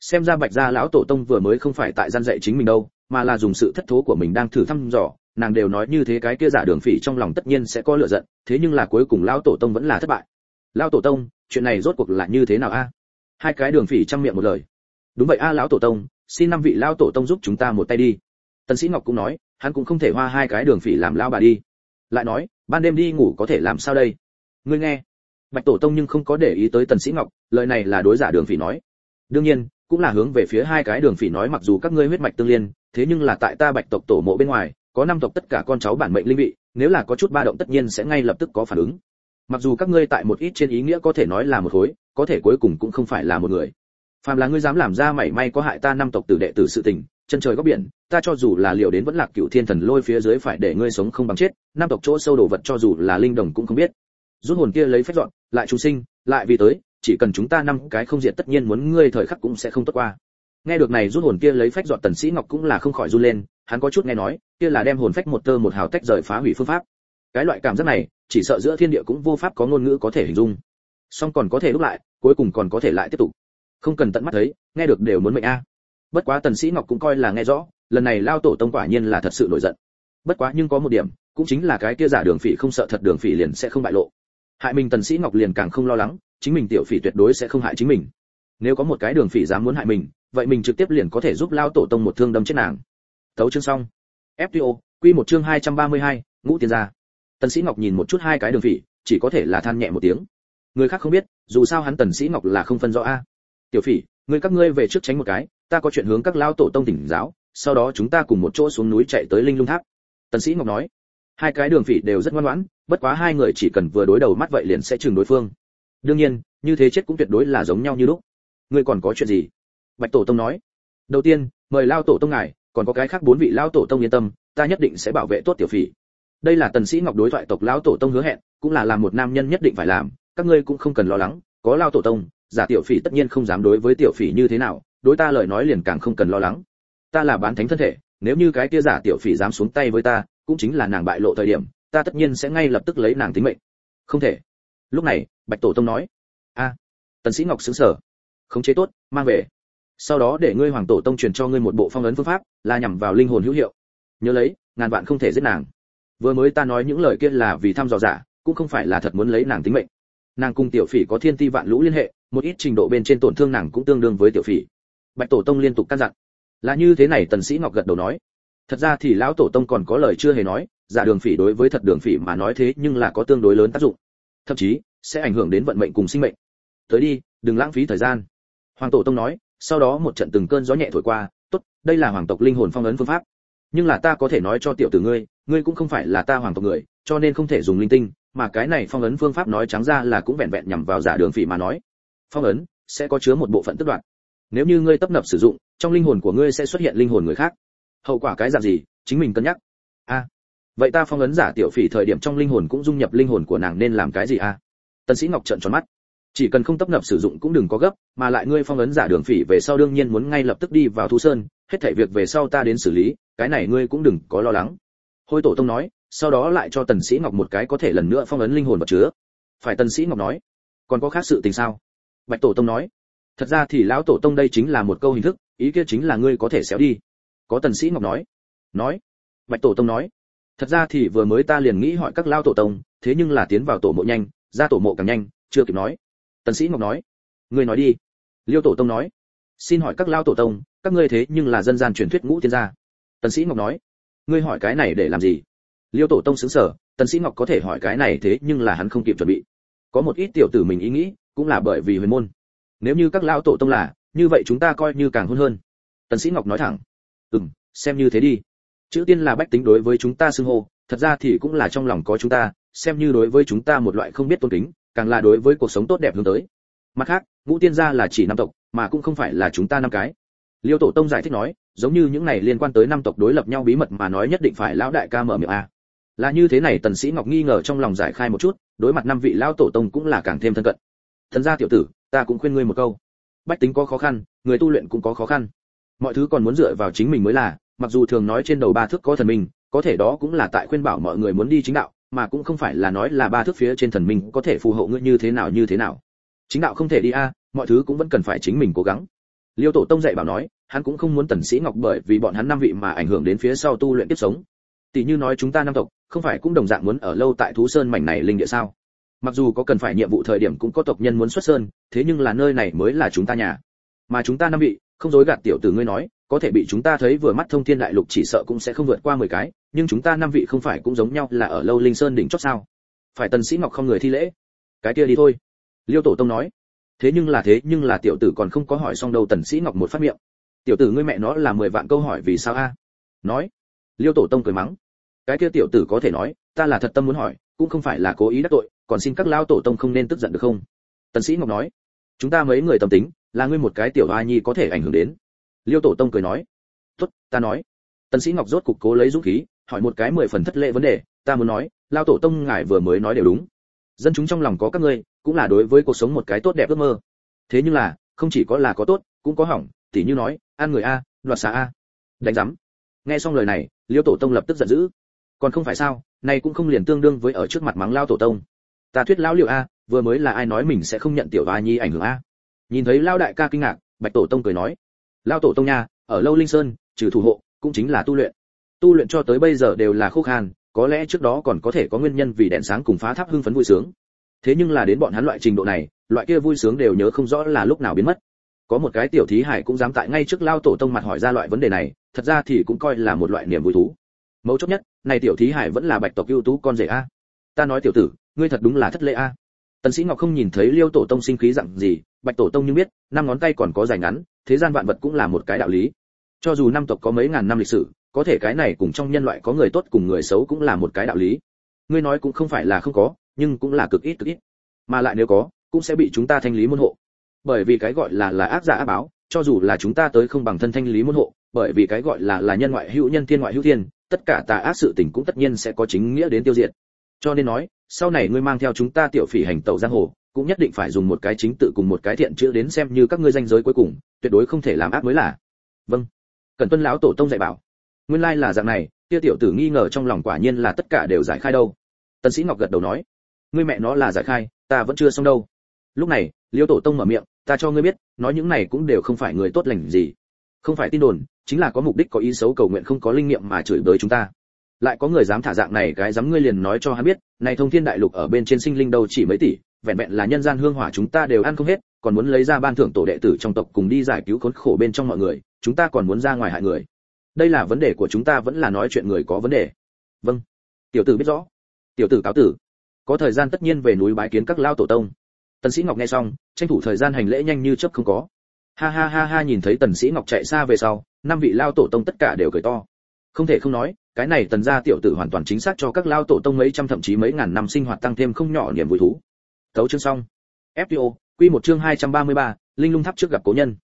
Xem ra bạch gia lão tổ tông vừa mới không phải tại gian dạy chính mình đâu, mà là dùng sự thất thố của mình đang thử thăm dò, nàng đều nói như thế cái kia giả đường phỉ trong lòng tất nhiên sẽ có lựa giận, thế nhưng là cuối cùng lão tổ tông vẫn là thất bại. Lão tổ tông, chuyện này rốt cuộc là như thế nào a? Hai cái đường phỉ trong miệng một lời. Đúng vậy a, lão tổ tông, xin năm vị lão tổ tông giúp chúng ta một tay đi tần sĩ ngọc cũng nói, hắn cũng không thể hoa hai cái đường phỉ làm lao bà đi. Lại nói, ban đêm đi ngủ có thể làm sao đây? Ngươi nghe. Bạch tổ tông nhưng không có để ý tới tần sĩ ngọc, lời này là đối giả đường phỉ nói. Đương nhiên, cũng là hướng về phía hai cái đường phỉ nói mặc dù các ngươi huyết mạch tương liên, thế nhưng là tại ta bạch tộc tổ mộ bên ngoài, có năm tộc tất cả con cháu bản mệnh linh vị, nếu là có chút ba động tất nhiên sẽ ngay lập tức có phản ứng. Mặc dù các ngươi tại một ít trên ý nghĩa có thể nói là một khối, có thể cuối cùng cũng không phải là một người. Phàm là ngươi dám làm ra mảy may có hại ta năm tộc tử đệ tử sự tình chân trời góc biển, ta cho dù là liều đến vẫn lạc cựu thiên thần lôi phía dưới phải để ngươi sống không bằng chết, nam tộc chỗ sâu đồ vật cho dù là linh đồng cũng không biết. Rút hồn kia lấy phép dọn, lại chúng sinh, lại vì tới, chỉ cần chúng ta năm cái không diệt tất nhiên muốn ngươi thời khắc cũng sẽ không tốt qua. Nghe được này rút hồn kia lấy phách dọn tần sĩ ngọc cũng là không khỏi run lên, hắn có chút nghe nói, kia là đem hồn phách một tơ một hào tách rời phá hủy phương pháp. Cái loại cảm giác này, chỉ sợ giữa thiên địa cũng vô pháp có ngôn ngữ có thể hình dung. Song còn có thể lúc lại, cuối cùng còn có thể lại tiếp tục. Không cần tận mắt thấy, nghe được đều muốn mệnh a bất quá tần sĩ ngọc cũng coi là nghe rõ lần này lao tổ tông quả nhiên là thật sự nổi giận. Bất quá nhưng có một điểm cũng chính là cái kia giả đường phỉ không sợ thật đường phỉ liền sẽ không bại lộ. Hại mình tần sĩ ngọc liền càng không lo lắng chính mình tiểu phỉ tuyệt đối sẽ không hại chính mình. Nếu có một cái đường phỉ dám muốn hại mình vậy mình trực tiếp liền có thể giúp lao tổ tông một thương đâm chết nàng. Tấu chương xong. Fto quy một chương 232, ngũ tiên gia. Tần sĩ ngọc nhìn một chút hai cái đường phỉ chỉ có thể là than nhẹ một tiếng. Người khác không biết dù sao hắn tần sĩ ngọc là không phân rõ a. Tiểu phỉ người các ngươi về trước tránh một cái ta có chuyện hướng các lao tổ tông tỉnh giáo, sau đó chúng ta cùng một chỗ xuống núi chạy tới linh lung tháp. Tần sĩ ngọc nói. Hai cái đường phỉ đều rất ngoan ngoãn, bất quá hai người chỉ cần vừa đối đầu mắt vậy liền sẽ chừng đối phương. Đương nhiên, như thế chết cũng tuyệt đối là giống nhau như lúc. Ngươi còn có chuyện gì? Bạch tổ tông nói. Đầu tiên, mời lao tổ tông ngài, còn có cái khác bốn vị lao tổ tông yên tâm, ta nhất định sẽ bảo vệ tốt tiểu phỉ. Đây là tần sĩ ngọc đối thoại tộc lão tổ tông hứa hẹn, cũng là làm một nam nhân nhất định phải làm, các ngươi cũng không cần lo lắng, có lao tổ tông, giả tiểu phỉ tất nhiên không dám đối với tiểu phỉ như thế nào đối ta lời nói liền càng không cần lo lắng. Ta là bán thánh thân thể, nếu như cái kia giả tiểu phỉ dám xuống tay với ta, cũng chính là nàng bại lộ thời điểm, ta tất nhiên sẽ ngay lập tức lấy nàng tính mệnh. Không thể. Lúc này, bạch tổ tông nói, a, tần sĩ ngọc sững sờ, khống chế tốt, mang về. Sau đó để ngươi hoàng tổ tông truyền cho ngươi một bộ phong ấn phương pháp, là nhằm vào linh hồn hữu hiệu. Nhớ lấy, ngàn vạn không thể giết nàng. Vừa mới ta nói những lời kia là vì thăm dò giả, cũng không phải là thật muốn lấy nàng tính mệnh. Nàng cùng tiểu phỉ có thiên ti vạn lũ liên hệ, một ít trình độ bên trên tổn thương nàng cũng tương đương với tiểu phỉ bạch tổ tông liên tục căn dặn. Là như thế này tần sĩ ngọc gật đầu nói. Thật ra thì lão tổ tông còn có lời chưa hề nói, giả đường phỉ đối với thật đường phỉ mà nói thế nhưng là có tương đối lớn tác dụng. Thậm chí, sẽ ảnh hưởng đến vận mệnh cùng sinh mệnh. Tới đi, đừng lãng phí thời gian. Hoàng tổ tông nói, sau đó một trận từng cơn gió nhẹ thổi qua, tốt, đây là hoàng tộc linh hồn phong ấn phương pháp. Nhưng là ta có thể nói cho tiểu tử ngươi ngươi cũng không phải là ta hoàng tộc người, cho nên không thể dùng linh tinh, mà cái này phong ấn phương pháp nói trắng ra là cũng vẹn vẹn nhằm vào giả đường phỉ mà nói. Phong ấn sẽ có chứa một bộ phận tức đoạn nếu như ngươi tấp nập sử dụng, trong linh hồn của ngươi sẽ xuất hiện linh hồn người khác. Hậu quả cái dạng gì? Chính mình cân nhắc. A. Vậy ta phong ấn giả tiểu phỉ thời điểm trong linh hồn cũng dung nhập linh hồn của nàng nên làm cái gì a? Tần sĩ ngọc trợn tròn mắt. Chỉ cần không tấp nập sử dụng cũng đừng có gấp, mà lại ngươi phong ấn giả đường phỉ về sau đương nhiên muốn ngay lập tức đi vào thu sơn, hết thảy việc về sau ta đến xử lý, cái này ngươi cũng đừng có lo lắng. Hôi tổ tông nói, sau đó lại cho tần sĩ ngọc một cái có thể lần nữa phong ấn linh hồn vật chứa. Phải tần sĩ ngọc nói, còn có khác sự tình sao? Bạch tổ tông nói thật ra thì lão tổ tông đây chính là một câu hình thức, ý kia chính là ngươi có thể xéo đi. Có tần sĩ ngọc nói. Nói. Bạch tổ tông nói. Thật ra thì vừa mới ta liền nghĩ hỏi các lão tổ tông, thế nhưng là tiến vào tổ mộ nhanh, ra tổ mộ càng nhanh, chưa kịp nói. Tần sĩ ngọc nói. Ngươi nói đi. Liêu tổ tông nói. Xin hỏi các lão tổ tông, các ngươi thế nhưng là dân gian truyền thuyết ngũ tiên gia. Tần sĩ ngọc nói. Ngươi hỏi cái này để làm gì? Liêu tổ tông sững sờ tần sĩ ngọc có thể hỏi cái này thế nhưng là hắn không kịp chuẩn bị. Có một ít tiểu tử mình ý nghĩ, cũng là bởi vì huyền môn nếu như các lão tổ tông là, như vậy chúng ta coi như càng hôn hơn. Tần sĩ ngọc nói thẳng. Ừm, xem như thế đi. Chữ tiên là bách tính đối với chúng ta xưng hô, thật ra thì cũng là trong lòng có chúng ta, xem như đối với chúng ta một loại không biết tôn kính, càng là đối với cuộc sống tốt đẹp hướng tới. Mặt khác, ngũ tiên gia là chỉ năm tộc, mà cũng không phải là chúng ta năm cái. Liêu tổ tông giải thích nói, giống như những này liên quan tới năm tộc đối lập nhau bí mật mà nói nhất định phải lão đại ca mở miệng a. Là như thế này, tần sĩ ngọc nghi ngờ trong lòng giải khai một chút, đối mặt năm vị lão tổ tông cũng là càng thêm thân cận. Thần gia tiểu tử ta cũng khuyên ngươi một câu. Bách tính có khó khăn, người tu luyện cũng có khó khăn. Mọi thứ còn muốn dựa vào chính mình mới là, mặc dù thường nói trên đầu ba thước có thần minh, có thể đó cũng là tại khuyên bảo mọi người muốn đi chính đạo, mà cũng không phải là nói là ba thước phía trên thần minh có thể phù hộ ngươi như thế nào như thế nào. Chính đạo không thể đi a, mọi thứ cũng vẫn cần phải chính mình cố gắng. Liêu tổ tông dạy bảo nói, hắn cũng không muốn tần sĩ ngọc bởi vì bọn hắn năm vị mà ảnh hưởng đến phía sau tu luyện tiếp sống. Tỷ như nói chúng ta năm tộc, không phải cũng đồng dạng muốn ở lâu tại thú sơn mảnh này linh địa sao? Mặc dù có cần phải nhiệm vụ thời điểm cũng có tộc nhân muốn xuất sơn, thế nhưng là nơi này mới là chúng ta nhà. Mà chúng ta năm vị, không dối gạt tiểu tử ngươi nói, có thể bị chúng ta thấy vừa mắt thông thiên đại lục chỉ sợ cũng sẽ không vượt qua mười cái, nhưng chúng ta năm vị không phải cũng giống nhau là ở lâu linh sơn đỉnh chót sao? Phải tần sĩ ngọc không người thi lễ. Cái kia đi thôi. Liêu tổ tông nói. Thế nhưng là thế, nhưng là tiểu tử còn không có hỏi xong đâu tần sĩ ngọc một phát miệng. Tiểu tử ngươi mẹ nó là mười vạn câu hỏi vì sao a? Nói. Liêu tổ tông cười mắng. Cái kia tiểu tử có thể nói, ta là thật tâm muốn hỏi, cũng không phải là cố ý đắc tội còn xin các lao tổ tông không nên tức giận được không? Tần sĩ ngọc nói, chúng ta mấy người tâm tính, là ngươi một cái tiểu hoa nhi có thể ảnh hưởng đến. Liêu tổ tông cười nói, tốt, ta nói. Tần sĩ ngọc rốt cục cố lấy dũng khí, hỏi một cái mười phần thất lễ vấn đề, ta muốn nói lao tổ tông ngài vừa mới nói đều đúng. Dân chúng trong lòng có các ngươi, cũng là đối với cuộc sống một cái tốt đẹp ước mơ. Thế nhưng là, không chỉ có là có tốt, cũng có hỏng, tỉ như nói, ăn người a, đoạt xá a. Đánh giám. Nghe xong lời này, liêu tổ tông lập tức giận dữ. Còn không phải sao này cũng không liền tương đương với ở trước mặt mắng lao tổ tông ta thuyết lão liệu a, vừa mới là ai nói mình sẽ không nhận tiểu hoa nhi ảnh hưởng a? Nhìn thấy lao đại ca kinh ngạc, bạch tổ tông cười nói lao tổ tông nha, ở lâu linh sơn, trừ thủ hộ, cũng chính là tu luyện. Tu luyện cho tới bây giờ đều là khô khan, có lẽ trước đó còn có thể có nguyên nhân vì đèn sáng cùng phá tháp hưng phấn vui sướng. Thế nhưng là đến bọn hắn loại trình độ này, loại kia vui sướng đều nhớ không rõ là lúc nào biến mất. Có một cái tiểu thí hải cũng dám tại ngay trước lao tổ tông mặt hỏi ra loại vấn đề này, thật ra thì cũng coi là một loại niềm vui thú. Mấu chốt nhất, này tiểu thí hải vẫn là bạch tộc ưu tú con rể a ta nói tiểu tử, ngươi thật đúng là thất lễ a. Tần sĩ ngọc không nhìn thấy liêu tổ tông sinh khí dạng gì, bạch tổ tông nhưng biết, năm ngón tay còn có dài ngắn, thế gian vạn vật cũng là một cái đạo lý. Cho dù năm tộc có mấy ngàn năm lịch sử, có thể cái này cùng trong nhân loại có người tốt cùng người xấu cũng là một cái đạo lý. Ngươi nói cũng không phải là không có, nhưng cũng là cực ít cực ít. Mà lại nếu có, cũng sẽ bị chúng ta thanh lý môn hộ. Bởi vì cái gọi là là ác giả ác báo, cho dù là chúng ta tới không bằng thân thanh lý môn hộ, bởi vì cái gọi là là nhân ngoại hữu nhân thiên ngoại hữu thiên, tất cả tà ác sự tình cũng tất nhiên sẽ có chính nghĩa đến tiêu diệt cho nên nói, sau này ngươi mang theo chúng ta tiểu phỉ hành tẩu giang hồ, cũng nhất định phải dùng một cái chính tự cùng một cái thiện chữ đến xem như các ngươi danh giới cuối cùng, tuyệt đối không thể làm ác mới là. Vâng. Cần tuân lão tổ tông dạy bảo. Nguyên lai là dạng này, kia tiểu tử nghi ngờ trong lòng quả nhiên là tất cả đều giải khai đâu. Tân sĩ ngọc gật đầu nói, ngươi mẹ nó là giải khai, ta vẫn chưa xong đâu. Lúc này, liêu tổ tông mở miệng, ta cho ngươi biết, nói những này cũng đều không phải người tốt lành gì. Không phải tin đồn, chính là có mục đích, có ý xấu cầu nguyện không có linh nghiệm mà chửi bới chúng ta lại có người dám thả dạng này, cái dám ngươi liền nói cho hắn biết, này thông thiên đại lục ở bên trên sinh linh đâu chỉ mấy tỷ, vẹn vẹn là nhân gian hương hỏa chúng ta đều ăn không hết, còn muốn lấy ra ban thưởng tổ đệ tử trong tộc cùng đi giải cứu khốn khổ bên trong mọi người, chúng ta còn muốn ra ngoài hại người. Đây là vấn đề của chúng ta, vẫn là nói chuyện người có vấn đề. Vâng. Tiểu tử biết rõ. Tiểu tử cáo tử. Có thời gian tất nhiên về núi bái kiến các lao tổ tông. Tần sĩ ngọc nghe xong, tranh thủ thời gian hành lễ nhanh như chớp không có. Ha ha ha ha, nhìn thấy tần sĩ ngọc chạy xa về sau, năm vị lao tổ tông tất cả đều cười to. Không thể không nói cái này tần gia tiểu tử hoàn toàn chính xác cho các lao tổ tông mấy trăm thậm chí mấy ngàn năm sinh hoạt tăng thêm không nhỏ niềm vui thú. Tấu chương xong. Fto quy một chương 233, linh lung tháp trước gặp cố nhân.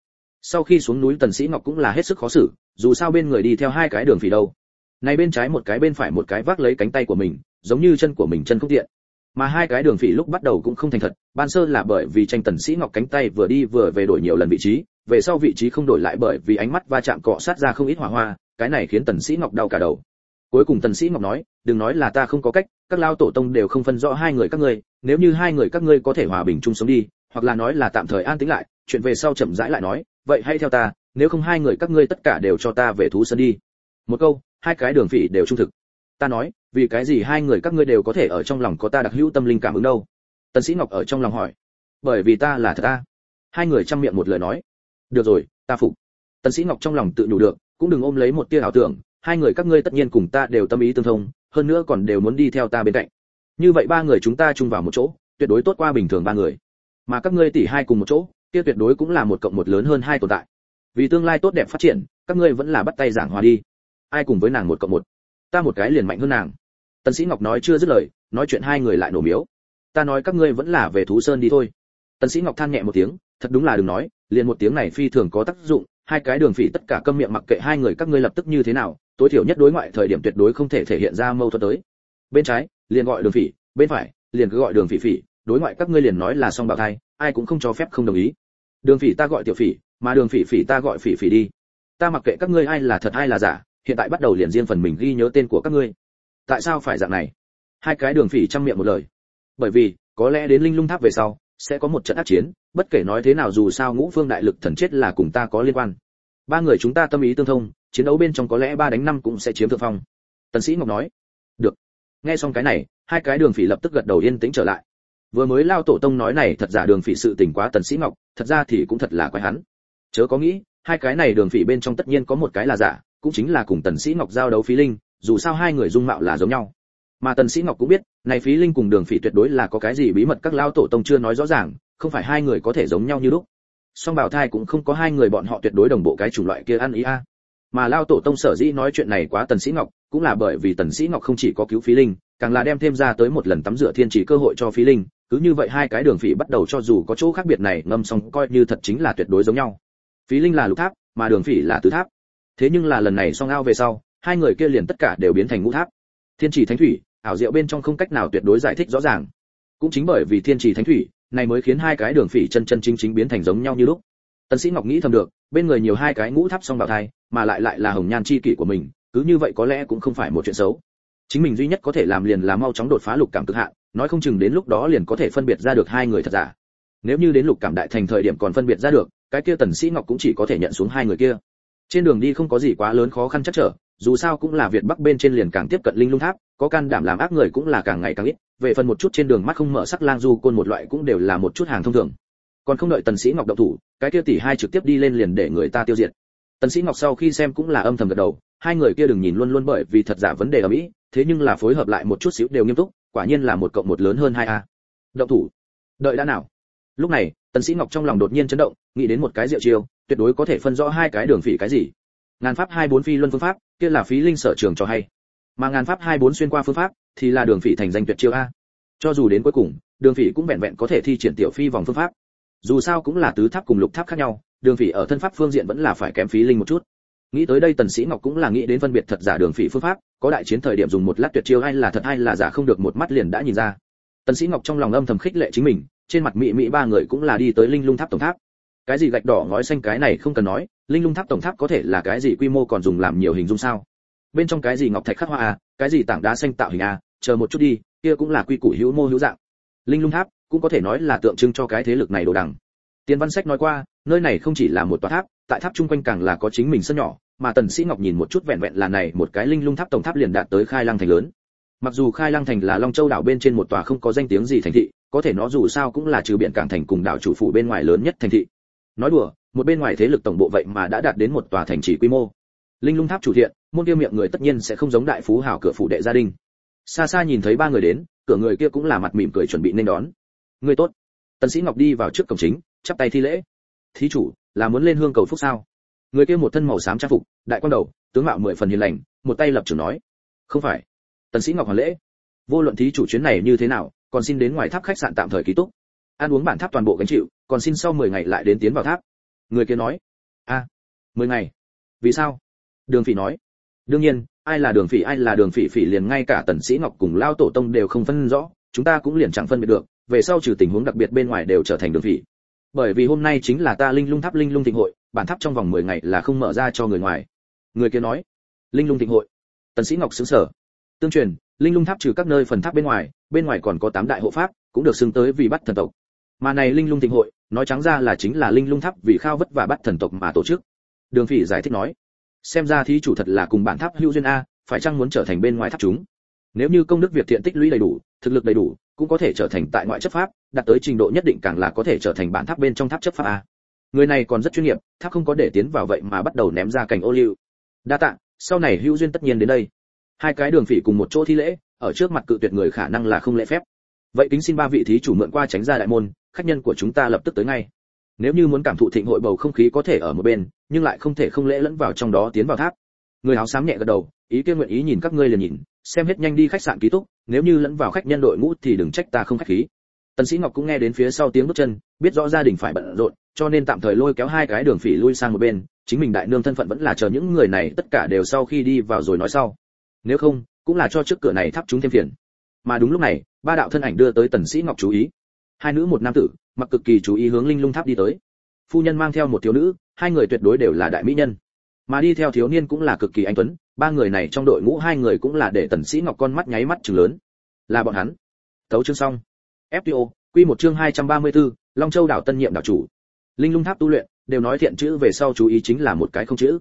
Sau khi xuống núi tần sĩ ngọc cũng là hết sức khó xử dù sao bên người đi theo hai cái đường phỉ đâu. Này bên trái một cái bên phải một cái vác lấy cánh tay của mình giống như chân của mình chân không tiện. Mà hai cái đường phỉ lúc bắt đầu cũng không thành thật ban sơ là bởi vì tranh tần sĩ ngọc cánh tay vừa đi vừa về đổi nhiều lần vị trí về sau vị trí không đổi lại bởi vì ánh mắt va chạm cọ sát ra không ít hỏa hoa cái này khiến tần sĩ ngọc đau cả đầu cuối cùng tần sĩ ngọc nói, đừng nói là ta không có cách, các lao tổ tông đều không phân rõ hai người các ngươi, nếu như hai người các ngươi có thể hòa bình chung sống đi, hoặc là nói là tạm thời an tĩnh lại, chuyện về sau chậm rãi lại nói, vậy hãy theo ta, nếu không hai người các ngươi tất cả đều cho ta về thú sơn đi. Một câu, hai cái đường phỉ đều trung thực. Ta nói, vì cái gì hai người các ngươi đều có thể ở trong lòng có ta đặc hữu tâm linh cảm ứng đâu? Tần sĩ ngọc ở trong lòng hỏi. Bởi vì ta là thật ta. Hai người chăm miệng một lời nói. Được rồi, ta phục. Tần sĩ ngọc trong lòng tự nhủ được, cũng đừng ôm lấy một tia ảo tưởng hai người các ngươi tất nhiên cùng ta đều tâm ý tương thông, hơn nữa còn đều muốn đi theo ta bên cạnh. Như vậy ba người chúng ta chung vào một chỗ, tuyệt đối tốt qua bình thường ba người. Mà các ngươi tỷ hai cùng một chỗ, kia tuyệt đối cũng là một cộng một lớn hơn hai tồn tại. Vì tương lai tốt đẹp phát triển, các ngươi vẫn là bắt tay giảng hòa đi. Ai cùng với nàng một cộng một? Ta một cái liền mạnh hơn nàng. Tần sĩ ngọc nói chưa dứt lời, nói chuyện hai người lại nổ miếu. Ta nói các ngươi vẫn là về thú sơn đi thôi. Tần sĩ ngọc than nhẹ một tiếng, thật đúng là đừng nói, liền một tiếng này phi thường có tác dụng hai cái đường phỉ tất cả câm miệng mặc kệ hai người các ngươi lập tức như thế nào, tối thiểu nhất đối ngoại thời điểm tuyệt đối không thể thể hiện ra mâu thuẫn tới. Bên trái, liền gọi đường phỉ, bên phải, liền cứ gọi đường phỉ phỉ, đối ngoại các ngươi liền nói là song bào thai, ai cũng không cho phép không đồng ý. Đường phỉ ta gọi tiểu phỉ, mà đường phỉ phỉ ta gọi phỉ phỉ đi. Ta mặc kệ các ngươi ai là thật ai là giả, hiện tại bắt đầu liền riêng phần mình ghi nhớ tên của các ngươi. Tại sao phải dạng này? Hai cái đường phỉ trăm miệng một lời. Bởi vì, có lẽ đến linh lung tháp về sau sẽ có một trận ác chiến, bất kể nói thế nào dù sao ngũ phương đại lực thần chết là cùng ta có liên quan. Ba người chúng ta tâm ý tương thông, chiến đấu bên trong có lẽ ba đánh năm cũng sẽ chiếm thượng phong. Tần sĩ ngọc nói, được. Nghe xong cái này, hai cái đường phỉ lập tức gật đầu yên tĩnh trở lại. Vừa mới lao tổ tông nói này thật giả đường phỉ sự tình quá tần sĩ ngọc, thật ra thì cũng thật là quái hắn. Chớ có nghĩ, hai cái này đường phỉ bên trong tất nhiên có một cái là giả, cũng chính là cùng tần sĩ ngọc giao đấu phí linh, dù sao hai người dung mạo là giống nhau mà tần sĩ ngọc cũng biết, này phí linh cùng đường phỉ tuyệt đối là có cái gì bí mật các lao tổ tông chưa nói rõ ràng, không phải hai người có thể giống nhau như lúc. Song bảo thai cũng không có hai người bọn họ tuyệt đối đồng bộ cái chủng loại kia ăn ý a. Mà lao tổ tông sở dĩ nói chuyện này quá tần sĩ ngọc, cũng là bởi vì tần sĩ ngọc không chỉ có cứu phí linh, càng là đem thêm ra tới một lần tắm rửa thiên chỉ cơ hội cho phí linh, cứ như vậy hai cái đường phỉ bắt đầu cho dù có chỗ khác biệt này ngâm xong coi như thật chính là tuyệt đối giống nhau. Phí linh là lục tháp, mà đường phỉ là tứ tháp. Thế nhưng là lần này song ao về sau, hai người kia liền tất cả đều biến thành ngũ tháp. Thiên chỉ thánh thủy ảo diệu bên trong không cách nào tuyệt đối giải thích rõ ràng. Cũng chính bởi vì thiên trì thánh thủy, này mới khiến hai cái đường phỉ chân chân chính chính biến thành giống nhau như lúc. Tần sĩ ngọc nghĩ thầm được, bên người nhiều hai cái ngũ tháp song bảo thai, mà lại lại là hồng nhan chi kỷ của mình, cứ như vậy có lẽ cũng không phải một chuyện xấu. Chính mình duy nhất có thể làm liền là mau chóng đột phá lục cảm cực hạn, nói không chừng đến lúc đó liền có thể phân biệt ra được hai người thật giả. Nếu như đến lục cảm đại thành thời điểm còn phân biệt ra được, cái kia tần sĩ ngọc cũng chỉ có thể nhận xuống hai người kia. Trên đường đi không có gì quá lớn khó khăn chắc trở, dù sao cũng là việt bắc bên trên liền càng tiếp cận linh lung tháp có can đảm làm ác người cũng là càng ngày càng ít, về phần một chút trên đường mắt không mở sắc lang du côn một loại cũng đều là một chút hàng thông thường. Còn không đợi tần sĩ ngọc động thủ, cái kia tỷ hai trực tiếp đi lên liền để người ta tiêu diệt. Tần sĩ ngọc sau khi xem cũng là âm thầm gật đầu, hai người kia đừng nhìn luôn luôn bởi vì thật giả vấn đề ở mỹ, thế nhưng là phối hợp lại một chút xíu đều nghiêm túc, quả nhiên là một cộng một lớn hơn hai a. Động thủ. Đợi đã nào? Lúc này, tần sĩ ngọc trong lòng đột nhiên chấn động, nghĩ đến một cái diệu chiêu, tuyệt đối có thể phân rõ hai cái đường phỉ cái gì. Ngàn pháp hai bốn phi luân phương pháp, kia là phí linh sở trường cho hay mà ngàn pháp hai bốn xuyên qua phương pháp, thì là đường phỉ thành danh tuyệt chiêu a. Cho dù đến cuối cùng, đường phỉ cũng vẹn vẹn có thể thi triển tiểu phi vòng phương pháp. Dù sao cũng là tứ tháp cùng lục tháp khác nhau, đường phỉ ở thân pháp phương diện vẫn là phải kém phí linh một chút. Nghĩ tới đây tần sĩ ngọc cũng là nghĩ đến phân biệt thật giả đường phỉ phương pháp, có đại chiến thời điểm dùng một lát tuyệt chiêu hay là thật hay là giả không được một mắt liền đã nhìn ra. Tần sĩ ngọc trong lòng âm thầm khích lệ chính mình, trên mặt mỹ mỹ ba người cũng là đi tới linh lung tháp tổng tháp. Cái gì gạch đỏ ngói xanh cái này không cần nói, linh lung tháp tổng tháp có thể là cái gì quy mô còn dùng làm nhiều hình dung sao? Bên trong cái gì ngọc thạch khắc hoa à cái gì tảng đá xanh tạo hình à chờ một chút đi, kia cũng là quy củ hữu mô hữu dạng. Linh lung tháp cũng có thể nói là tượng trưng cho cái thế lực này đồ đằng. Tiên văn sách nói qua, nơi này không chỉ là một tòa tháp, tại tháp chung quanh càng là có chính mình sân nhỏ, mà tần sĩ ngọc nhìn một chút vẹn vẹn là này một cái linh lung tháp tổng tháp liền đạt tới khai lăng thành lớn. Mặc dù khai lăng thành là long châu đảo bên trên một tòa không có danh tiếng gì thành thị, có thể nó dù sao cũng là trừ biển cảng thành cùng đảo chủ phủ bên ngoài lớn nhất thành thị. Nói đùa, một bên ngoài thế lực tổng bộ vậy mà đã đạt đến một tòa thành trì quy mô linh lung tháp chủ thiện môn kia miệng người tất nhiên sẽ không giống đại phú hảo cửa phủ đệ gia đình. Xa xa nhìn thấy ba người đến cửa người kia cũng là mặt mỉm cười chuẩn bị nên đón. Người tốt. Tần sĩ ngọc đi vào trước cổng chính chắp tay thi lễ. Thí chủ là muốn lên hương cầu phúc sao? Người kia một thân màu xám trang phục đại quan đầu tướng mạo mười phần hiền lành một tay lập chủ nói. Không phải. Tần sĩ ngọc hoàn lễ. Vô luận thí chủ chuyến này như thế nào còn xin đến ngoài tháp khách sạn tạm thời ký túc. Ăn uống bản tháp toàn bộ gánh chịu còn xin sau 10 ngày lại đến tiến vào tháp. Người kia nói. A à, 10 ngày. Vì sao? Đường phỉ nói. Đương nhiên, ai là đường phỉ, ai là đường phỉ phỉ liền ngay cả tần sĩ ngọc cùng lao tổ tông đều không phân rõ, chúng ta cũng liền chẳng phân biệt được, về sau trừ tình huống đặc biệt bên ngoài đều trở thành đường phỉ. Bởi vì hôm nay chính là ta linh lung tháp linh lung thịnh hội, bản tháp trong vòng 10 ngày là không mở ra cho người ngoài. Người kia nói. Linh lung thịnh hội. Tần sĩ ngọc sững sờ. Tương truyền, linh lung tháp trừ các nơi phần tháp bên ngoài bên ngoài còn có tám đại hộ pháp, cũng được xưng tới vì bắt thần tộc. Mà này linh lung thịnh hội, nói trắng ra là chính là linh lung tháp vì khao vất và bắt thần tộc mà tổ chức. Đường phỉ giải thích nói xem ra thí chủ thật là cùng bản tháp hữu duyên a, phải chăng muốn trở thành bên ngoài tháp chúng? Nếu như công đức việc thiện tích lũy đầy đủ, thực lực đầy đủ, cũng có thể trở thành tại ngoại chấp pháp, đạt tới trình độ nhất định càng là có thể trở thành bản tháp bên trong tháp chấp pháp a. Người này còn rất chuyên nghiệp, tháp không có để tiến vào vậy mà bắt đầu ném ra cảnh ô liu. Đa tạ, sau này hữu duyên tất nhiên đến đây. Hai cái đường phỉ cùng một chỗ thi lễ, ở trước mặt cự tuyệt người khả năng là không lễ phép. Vậy kính xin ba vị thí chủ mượn qua tránh ra đại môn, khách nhân của chúng ta lập tức tới ngay. Nếu như muốn cảm thụ thịnh hội bầu không khí có thể ở một bên nhưng lại không thể không lễ lẫn vào trong đó tiến vào tháp. Người áo xám nhẹ gật đầu, ý kia nguyện ý nhìn các ngươi liền nhìn, xem hết nhanh đi khách sạn ký túc, nếu như lẫn vào khách nhân đội ngũ thì đừng trách ta không khách khí. Tần sĩ ngọc cũng nghe đến phía sau tiếng bước chân, biết rõ gia đình phải bận rộn, cho nên tạm thời lôi kéo hai cái đường phỉ lui sang một bên, chính mình đại nương thân phận vẫn là chờ những người này, tất cả đều sau khi đi vào rồi nói sau. Nếu không, cũng là cho trước cửa này thắp chúng thêm phiền. Mà đúng lúc này, ba đạo thân ảnh đưa tới tần sĩ ngọc chú ý. Hai nữ một nam tử, mặc cực kỳ chú ý hướng linh lung tháp đi tới phu nhân mang theo một thiếu nữ hai người tuyệt đối đều là đại mỹ nhân. Mà đi theo thiếu niên cũng là cực kỳ anh tuấn ba người này trong đội ngũ hai người cũng là để tần sĩ ngọc con mắt nháy mắt trừng lớn. Là bọn hắn. Tấu chương xong. Fto quy một chương 234, long châu đảo tân nhiệm đảo chủ. Linh lung tháp tu luyện đều nói thiện chữ về sau chú ý chính là một cái không chữ.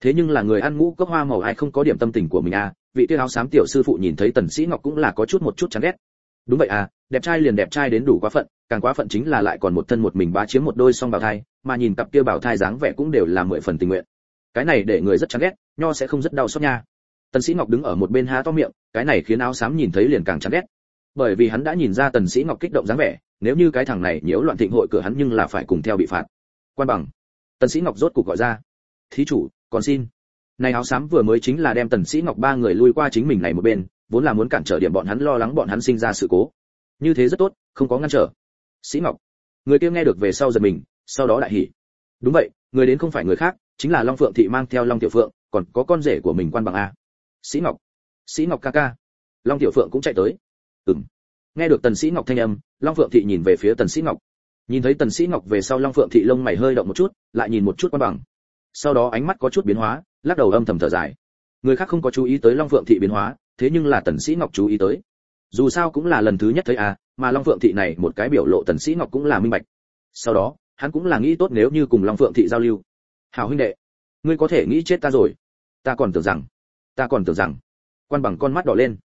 Thế nhưng là người ăn ngũ cốc hoa màu ai không có điểm tâm tình của mình à vị tiêu áo xám tiểu sư phụ nhìn thấy tần sĩ ngọc cũng là có chút một chút chán ghét. Đúng vậy à đẹp trai liền đẹp trai đến đủ quá phận càng quá phận chính là lại còn một thân một mình bá chiếm một đôi song bào thai, mà nhìn cặp kia bào thai dáng vẻ cũng đều là mười phần tình nguyện. Cái này để người rất chán ghét, nho sẽ không rất đau xót nha. Tần sĩ ngọc đứng ở một bên há to miệng, cái này khiến áo xám nhìn thấy liền càng chán ghét. Bởi vì hắn đã nhìn ra tần sĩ ngọc kích động dáng vẻ, nếu như cái thằng này nhiễu loạn thịnh hội cửa hắn nhưng là phải cùng theo bị phạt. Quan bằng. Tần sĩ ngọc rốt cục gọi ra. Thí chủ, còn xin. Này áo xám vừa mới chính là đem tần sĩ ngọc ba người lui qua chính mình này một bên, vốn là muốn cản trở điểm bọn hắn lo lắng bọn hắn sinh ra sự cố. Như thế rất tốt, không có ngăn trở sĩ ngọc. Người kia nghe được về sau giật mình, sau đó đại hỉ. Đúng vậy, người đến không phải người khác, chính là long phượng thị mang theo long tiểu phượng, còn có con rể của mình quan bằng a. Sĩ ngọc. Sĩ ngọc ca ca. Long tiểu phượng cũng chạy tới. Ừm. Nghe được tần sĩ ngọc thanh âm, long phượng thị nhìn về phía tần sĩ ngọc. Nhìn thấy tần sĩ ngọc về sau long phượng thị lông mày hơi động một chút, lại nhìn một chút quan bằng. Sau đó ánh mắt có chút biến hóa, lắc đầu âm thầm thở dài. Người khác không có chú ý tới long phượng thị biến hóa, thế nhưng là tần sĩ ngọc chú ý tới dù sao cũng là lần thứ nhất thấy à mà long phượng thị này một cái biểu lộ tần sĩ ngọc cũng là minh bạch. Sau đó, hắn cũng là nghĩ tốt nếu như cùng long phượng thị giao lưu. Hảo huynh đệ, ngươi có thể nghĩ chết ta rồi. Ta còn tưởng rằng, ta còn tưởng rằng. Quan bằng con mắt đỏ lên.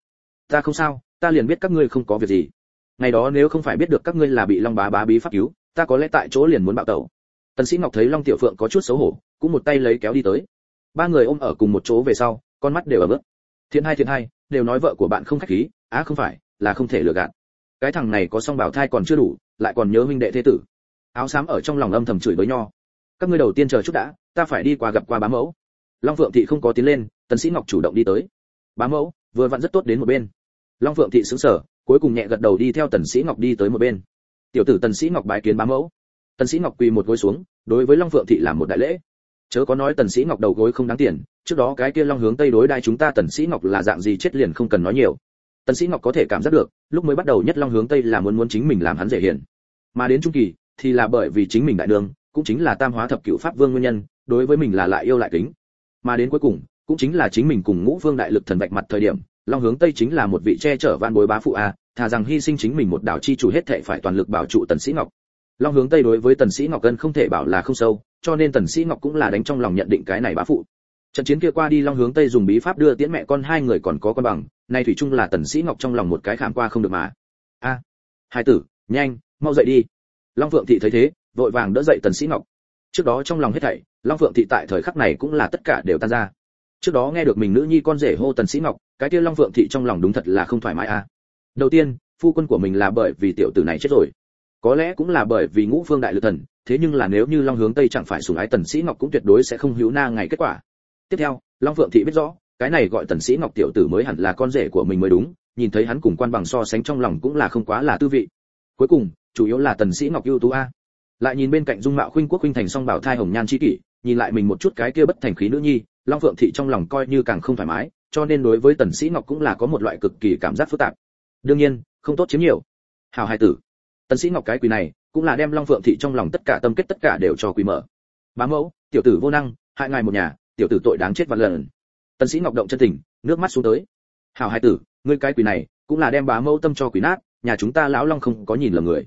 Ta không sao, ta liền biết các ngươi không có việc gì. Ngày đó nếu không phải biết được các ngươi là bị long bá bá bí pháp cứu, ta có lẽ tại chỗ liền muốn bạo tẩu. Tần sĩ ngọc thấy long tiểu phượng có chút xấu hổ, cũng một tay lấy kéo đi tới. Ba người ôm ở cùng một chỗ về sau, con mắt đều ở bước thiện hai thiện hai đều nói vợ của bạn không khách khí á, không phải, là không thể lừa gạt. Cái thằng này có song bảo thai còn chưa đủ, lại còn nhớ huynh đệ thế tử. Áo xám ở trong lòng âm thầm chửi bới nho. Các ngươi đầu tiên chờ chút đã, ta phải đi qua gặp qua bá mẫu. Long phượng thị không có tiến lên, tần sĩ ngọc chủ động đi tới. Bá mẫu, vừa vặn rất tốt đến một bên. Long phượng thị sững sờ, cuối cùng nhẹ gật đầu đi theo tần sĩ ngọc đi tới một bên. Tiểu tử tần sĩ ngọc bái kiến bá mẫu. Tần sĩ ngọc quỳ một gối xuống, đối với long phượng thị làm một đại lễ. Chớ có nói tần sĩ ngọc đầu gối không đáng tiền, trước đó cái kia long hướng tây đối đai chúng ta tần sĩ ngọc là dạng gì chết liền không cần nói nhiều tần sĩ ngọc có thể cảm giác được lúc mới bắt đầu nhất long hướng tây là muốn muốn chính mình làm hắn dễ hiền, mà đến trung kỳ thì là bởi vì chính mình đại đường cũng chính là tam hóa thập cửu pháp vương nguyên nhân đối với mình là lại yêu lại kính. Mà đến cuối cùng cũng chính là chính mình cùng ngũ vương đại lực thần bạch mặt thời điểm long hướng tây chính là một vị che chở van bối bá phụ a thà rằng hy sinh chính mình một đạo chi chủ hết thệ phải toàn lực bảo trụ tần sĩ ngọc. Long hướng tây đối với tần sĩ ngọc cân không thể bảo là không sâu cho nên tần sĩ ngọc cũng là đánh trong lòng nhận định cái này bá phụ. Trận chiến kia qua đi long hướng tây dùng bí pháp đưa tiễn mẹ con hai người còn có con bằng nay thủy chung là tần sĩ ngọc trong lòng một cái khảm qua không được mà. A, hai tử, nhanh, mau dậy đi. Long phượng thị thấy thế, vội vàng đỡ dậy tần sĩ ngọc. Trước đó trong lòng hết thảy, long phượng thị tại thời khắc này cũng là tất cả đều tan ra. Trước đó nghe được mình nữ nhi con rể hô tần sĩ ngọc, cái kia long phượng thị trong lòng đúng thật là không thoải mái a đầu tiên, phu quân của mình là bởi vì tiểu tử này chết rồi. Có lẽ cũng là bởi vì ngũ phương đại lực thần, thế nhưng là nếu như long hướng tây chẳng phải sủng ái tần sĩ ngọc cũng tuyệt đối sẽ không hữu na ngày kết quả. Tiếp theo, long phượng thị biết rõ cái này gọi tần sĩ ngọc tiểu tử mới hẳn là con rể của mình mới đúng, nhìn thấy hắn cùng quan bằng so sánh trong lòng cũng là không quá là tư vị. Cuối cùng, chủ yếu là tần sĩ ngọc ưu tú a. Lại nhìn bên cạnh dung mạo khuynh quốc khuynh thành song bảo thai hồng nhan chi kỷ, nhìn lại mình một chút cái kia bất thành khí nữ nhi, long phượng thị trong lòng coi như càng không thoải mái, cho nên đối với tần sĩ ngọc cũng là có một loại cực kỳ cảm giác phức tạp. Đương nhiên, không tốt chiếm nhiều. Hào hai tử. Tần sĩ ngọc cái quỷ này, cũng là đem long phượng thị trong lòng tất cả tâm kết tất cả đều cho quỷ mở. Bá mẫu, tiểu tử vô năng, hại ngài một nhà, tiểu tử tội đáng chết vạn lần tần sĩ ngọc động chân tình, nước mắt xuống tới. Hảo hai tử, ngươi cái quỷ này, cũng là đem bá mẫu tâm cho quỷ nát, nhà chúng ta lão long không có nhìn lầm người.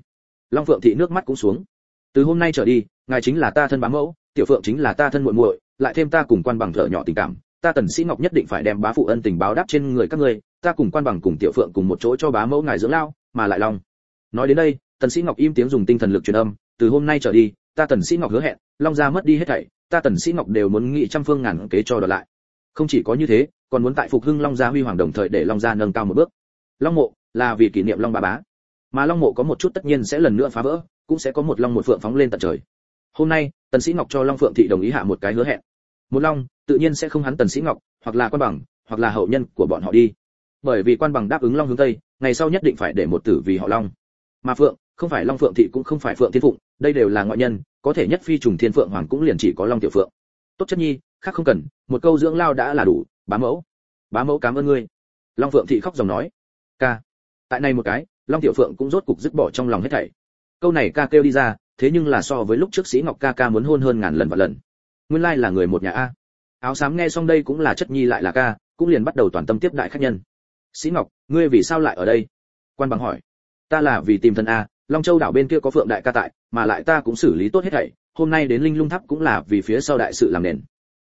Long phượng thị nước mắt cũng xuống. Từ hôm nay trở đi, ngài chính là ta thân bá mẫu, tiểu phượng chính là ta thân muội muội, lại thêm ta cùng quan bằng thợ nhỏ tình cảm, ta tần sĩ ngọc nhất định phải đem bá phụ ân tình báo đáp trên người các ngươi, ta cùng quan bằng cùng tiểu phượng cùng một chỗ cho bá mẫu ngài dưỡng lao, mà lại long. Nói đến đây, tần sĩ ngọc im tiếng dùng tinh thần lực truyền âm, từ hôm nay trở đi, ta tần sĩ ngọc hứa hẹn, long gia mất đi hết thảy, ta tần sĩ ngọc đều muốn nghị trăm phương ngàn kế cho đợt lại không chỉ có như thế, còn muốn tại phục hưng long gia huy hoàng đồng thời để long gia nâng cao một bước. Long mộ là vì kỷ niệm long bà bá. Mà long mộ có một chút tất nhiên sẽ lần nữa phá vỡ, cũng sẽ có một long một phượng phóng lên tận trời. Hôm nay, tần sĩ ngọc cho long phượng thị đồng ý hạ một cái hứa hẹn. Một long, tự nhiên sẽ không hắn tần sĩ ngọc, hoặc là quan bằng, hoặc là hậu nhân của bọn họ đi. Bởi vì quan bằng đáp ứng long hướng tây, ngày sau nhất định phải để một tử vì họ long. Mà phượng, không phải long phượng thị cũng không phải phượng thiên phụng, đây đều là ngoại nhân, có thể nhất phi trùng thiên phượng hoàng cũng liền chỉ có long tiểu phượng. Tốt chất nhi khác không cần, một câu dưỡng lao đã là đủ, bá mẫu. Bá mẫu cảm ơn ngươi. Long phượng thị khóc dòng nói. Ca. Tại này một cái, long tiểu phượng cũng rốt cục dứt bỏ trong lòng hết thảy. Câu này ca kêu đi ra, thế nhưng là so với lúc trước sĩ ngọc ca ca muốn hôn hơn ngàn lần và lần. Nguyên lai là người một nhà a. Áo xám nghe xong đây cũng là chất nhi lại là ca, cũng liền bắt đầu toàn tâm tiếp đại khách nhân. Sĩ ngọc, ngươi vì sao lại ở đây? Quan bằng hỏi. Ta là vì tìm thân a, long châu đảo bên kia có phượng đại ca tại, mà lại ta cũng xử lý tốt hết thảy. Hôm nay đến linh lung tháp cũng là vì phía sau đại sự làm nền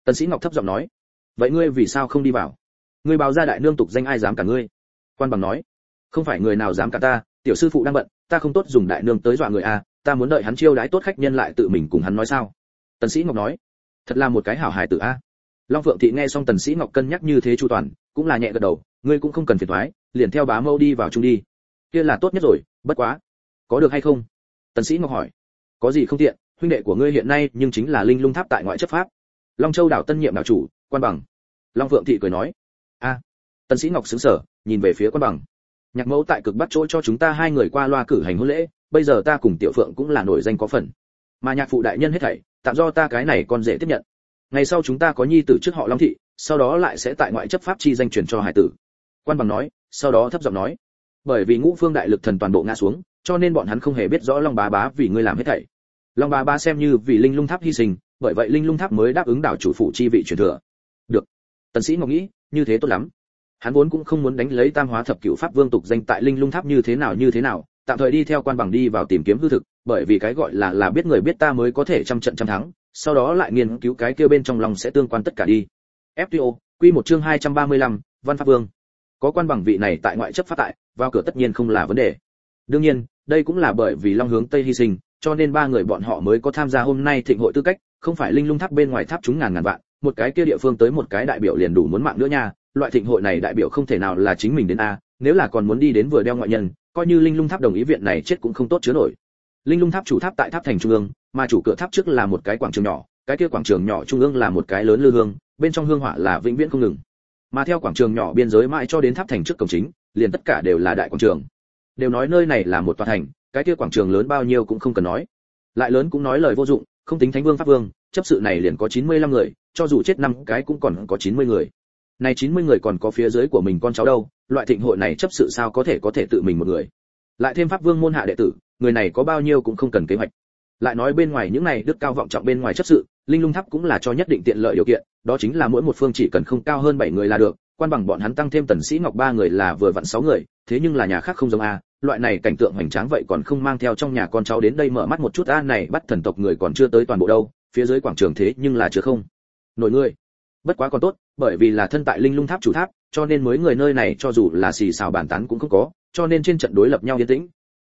tần sĩ ngọc thấp giọng nói, vậy ngươi vì sao không đi vào? Ngươi báo ra đại nương tục danh ai dám cả ngươi? Quan bằng nói, không phải người nào dám cả ta, tiểu sư phụ đang bận, ta không tốt dùng đại nương tới dọa người a ta muốn đợi hắn chiêu đãi tốt khách nhân lại tự mình cùng hắn nói sao? Tần sĩ ngọc nói, thật là một cái hảo hài tử a. Long phượng thị nghe xong tần sĩ ngọc cân nhắc như thế chu toàn, cũng là nhẹ gật đầu, ngươi cũng không cần phiền toái, liền theo bá mâu đi vào chung đi. Kia là tốt nhất rồi, bất quá, có được hay không? Tần sĩ ngọc hỏi, có gì không tiện, huynh đệ của ngươi hiện nay nhưng chính là linh lung tháp tại ngoại chấp pháp long châu đảo tân nhiệm đảo chủ, quan bằng. Long phượng thị cười nói, a. Tân sĩ ngọc xứng sở nhìn về phía quan bằng. Nhạc mẫu tại cực bắt chỗ cho chúng ta hai người qua loa cử hành hôn lễ, bây giờ ta cùng tiểu phượng cũng là nổi danh có phần. Mà nhạc phụ đại nhân hết thảy, tạm do ta cái này còn dễ tiếp nhận. Ngày sau chúng ta có nhi tử trước họ long thị, sau đó lại sẽ tại ngoại chấp pháp chi danh truyền cho hải tử. Quan bằng nói, sau đó thấp giọng nói, bởi vì ngũ phương đại lực thần toàn bộ ngã xuống, cho nên bọn hắn không hề biết rõ long bá bá vì ngươi làm hết thảy. Long bá bá xem như vì linh lung tháp hy sinh bởi vậy linh lung tháp mới đáp ứng đảo chủ phụ chi vị truyền thừa được tần sĩ ngọc nghĩ như thế tốt lắm hắn vốn cũng không muốn đánh lấy tam hóa thập cửu pháp vương tục danh tại linh lung tháp như thế nào như thế nào tạm thời đi theo quan bằng đi vào tìm kiếm hư thực bởi vì cái gọi là là biết người biết ta mới có thể trăm trận trăm thắng sau đó lại nghiên cứu cái kia bên trong lòng sẽ tương quan tất cả đi FTO, quy một chương 235, Văn Pháp Vương. Có quan bằng vị này tại ngoại chấp pháp tại, vào cửa tất nhiên không là vấn đề. Đương nhiên, đây cũng là bởi vì Long hướng Tây hy sinh, cho nên ba người bọn họ mới có tham gia hôm nay thịnh hội tư cách, không phải linh lung tháp bên ngoài tháp chúng ngàn ngàn vạn, một cái kia địa phương tới một cái đại biểu liền đủ muốn mạng nữa nha, loại thịnh hội này đại biểu không thể nào là chính mình đến a, nếu là còn muốn đi đến vừa đeo ngoại nhân, coi như linh lung tháp đồng ý viện này chết cũng không tốt chứa nổi. Linh lung tháp chủ tháp tại tháp thành trung ương, mà chủ cửa tháp trước là một cái quảng trường nhỏ, cái kia quảng trường nhỏ trung ương là một cái lớn lư hương, bên trong hương hỏa là vĩnh viễn không ngừng. Mà theo quảng trường nhỏ biên giới mãi cho đến tháp thành trước cổng chính, liền tất cả đều là đại quảng trường. Đều nói nơi này là một tòa thành, cái kia quảng trường lớn bao nhiêu cũng không cần nói. Lại lớn cũng nói lời vô dụng, không tính thánh vương pháp vương, chấp sự này liền có 95 người, cho dù chết năm cái cũng còn có 90 người. Này 90 người còn có phía dưới của mình con cháu đâu, loại thịnh hội này chấp sự sao có thể có thể tự mình một người. Lại thêm pháp vương môn hạ đệ tử, người này có bao nhiêu cũng không cần kế hoạch. Lại nói bên ngoài những này đức cao vọng trọng bên ngoài chấp sự, linh lung tháp cũng là cho nhất định tiện lợi điều kiện, đó chính là mỗi một phương chỉ cần không cao hơn 7 người là được, quan bằng bọn hắn tăng thêm tần sĩ ngọc ba người là vừa vặn 6 người, thế nhưng là nhà khác không giống a, loại này cảnh tượng hoành tráng vậy còn không mang theo trong nhà con cháu đến đây mở mắt một chút a này bắt thần tộc người còn chưa tới toàn bộ đâu, phía dưới quảng trường thế nhưng là chưa không. Nổi người. Bất quá còn tốt, bởi vì là thân tại linh lung tháp chủ tháp, cho nên mới người nơi này cho dù là xì xào bàn tán cũng không có, cho nên trên trận đối lập nhau yên tĩnh.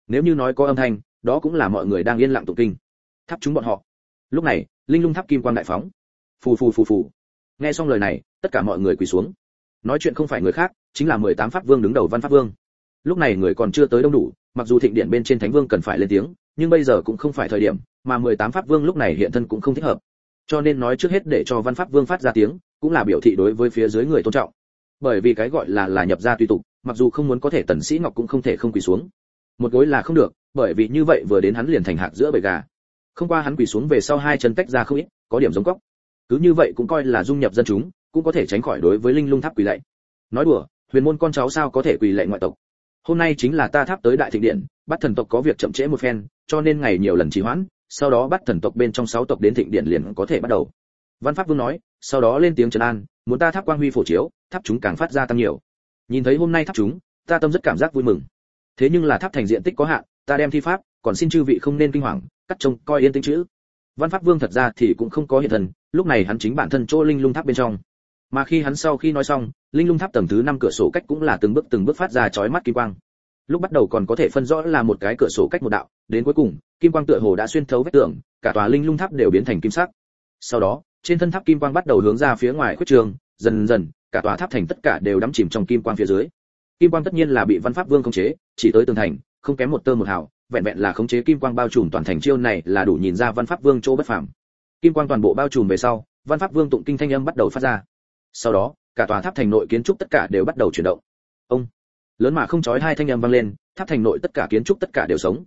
Nếu như nói có âm thanh, đó cũng là mọi người đang yên lặng tụng kinh. Tháp chúng bọn họ. Lúc này, linh lung tháp kim quang đại phóng. Phù phù phù phù. Nghe xong lời này, tất cả mọi người quỳ xuống. Nói chuyện không phải người khác, chính là 18 pháp vương đứng đầu văn pháp vương. Lúc này người còn chưa tới đông đủ, mặc dù thịnh điện bên trên thánh vương cần phải lên tiếng, nhưng bây giờ cũng không phải thời điểm, mà 18 pháp vương lúc này hiện thân cũng không thích hợp. Cho nên nói trước hết để cho văn pháp vương phát ra tiếng, cũng là biểu thị đối với phía dưới người tôn trọng. Bởi vì cái gọi là là nhập gia tùy tục, mặc dù không muốn có thể tần sĩ ngọc cũng không thể không quỳ xuống. Một gối là không được, bởi vì như vậy vừa đến hắn liền thành hạc giữa bầy gà. Không qua hắn quỳ xuống về sau hai chân tách ra không ít, có điểm giống cóc. Cứ như vậy cũng coi là dung nhập dân chúng, cũng có thể tránh khỏi đối với linh lung tháp quỳ lạy. Nói đùa, huyền môn con cháu sao có thể quỳ lạy ngoại tộc? Hôm nay chính là ta tháp tới đại thịnh điện, bắt thần tộc có việc chậm trễ một phen, cho nên ngày nhiều lần trì hoãn, sau đó bắt thần tộc bên trong sáu tộc đến thịnh điện liền có thể bắt đầu. Văn Pháp Vương nói, sau đó lên tiếng trấn an, muốn ta tháp quang huy phổ chiếu, tháp chúng càng phát ra tăng nhiều. Nhìn thấy hôm nay tháp chúng, ta tâm rất cảm giác vui mừng. Thế nhưng là tháp thành diện tích có hạn, ta đem thi pháp, còn xin chư vị không nên kinh hoàng, cắt trông coi yên tĩnh chữ. Văn Pháp Vương thật ra thì cũng không có hiện thần, lúc này hắn chính bản thân chỗ linh lung tháp bên trong. Mà khi hắn sau khi nói xong, linh lung tháp tầng thứ năm cửa sổ cách cũng là từng bước từng bước phát ra chói mắt kim quang. Lúc bắt đầu còn có thể phân rõ là một cái cửa sổ cách một đạo, đến cuối cùng, kim quang tựa hồ đã xuyên thấu vách tường, cả tòa linh lung tháp đều biến thành kim sắc. Sau đó, trên thân tháp kim quang bắt đầu hướng ra phía ngoài khuyết trường, dần dần, cả tòa tháp thành tất cả đều đắm chìm trong kim quang phía dưới. Kim quang tất nhiên là bị Văn Pháp Vương khống chế, chỉ tới tường thành, không kém một tơ một hào, vẹn vẹn là khống chế kim quang bao trùm toàn thành chiêu này là đủ nhìn ra Văn Pháp Vương chỗ bất phàm. Kim quang toàn bộ bao trùm về sau, Văn Pháp Vương tụng kinh thanh âm bắt đầu phát ra. Sau đó, cả tòa tháp thành nội kiến trúc tất cả đều bắt đầu chuyển động. Ông, lớn mà không chói hai thanh âm vang lên, tháp thành nội tất cả kiến trúc tất cả đều sống.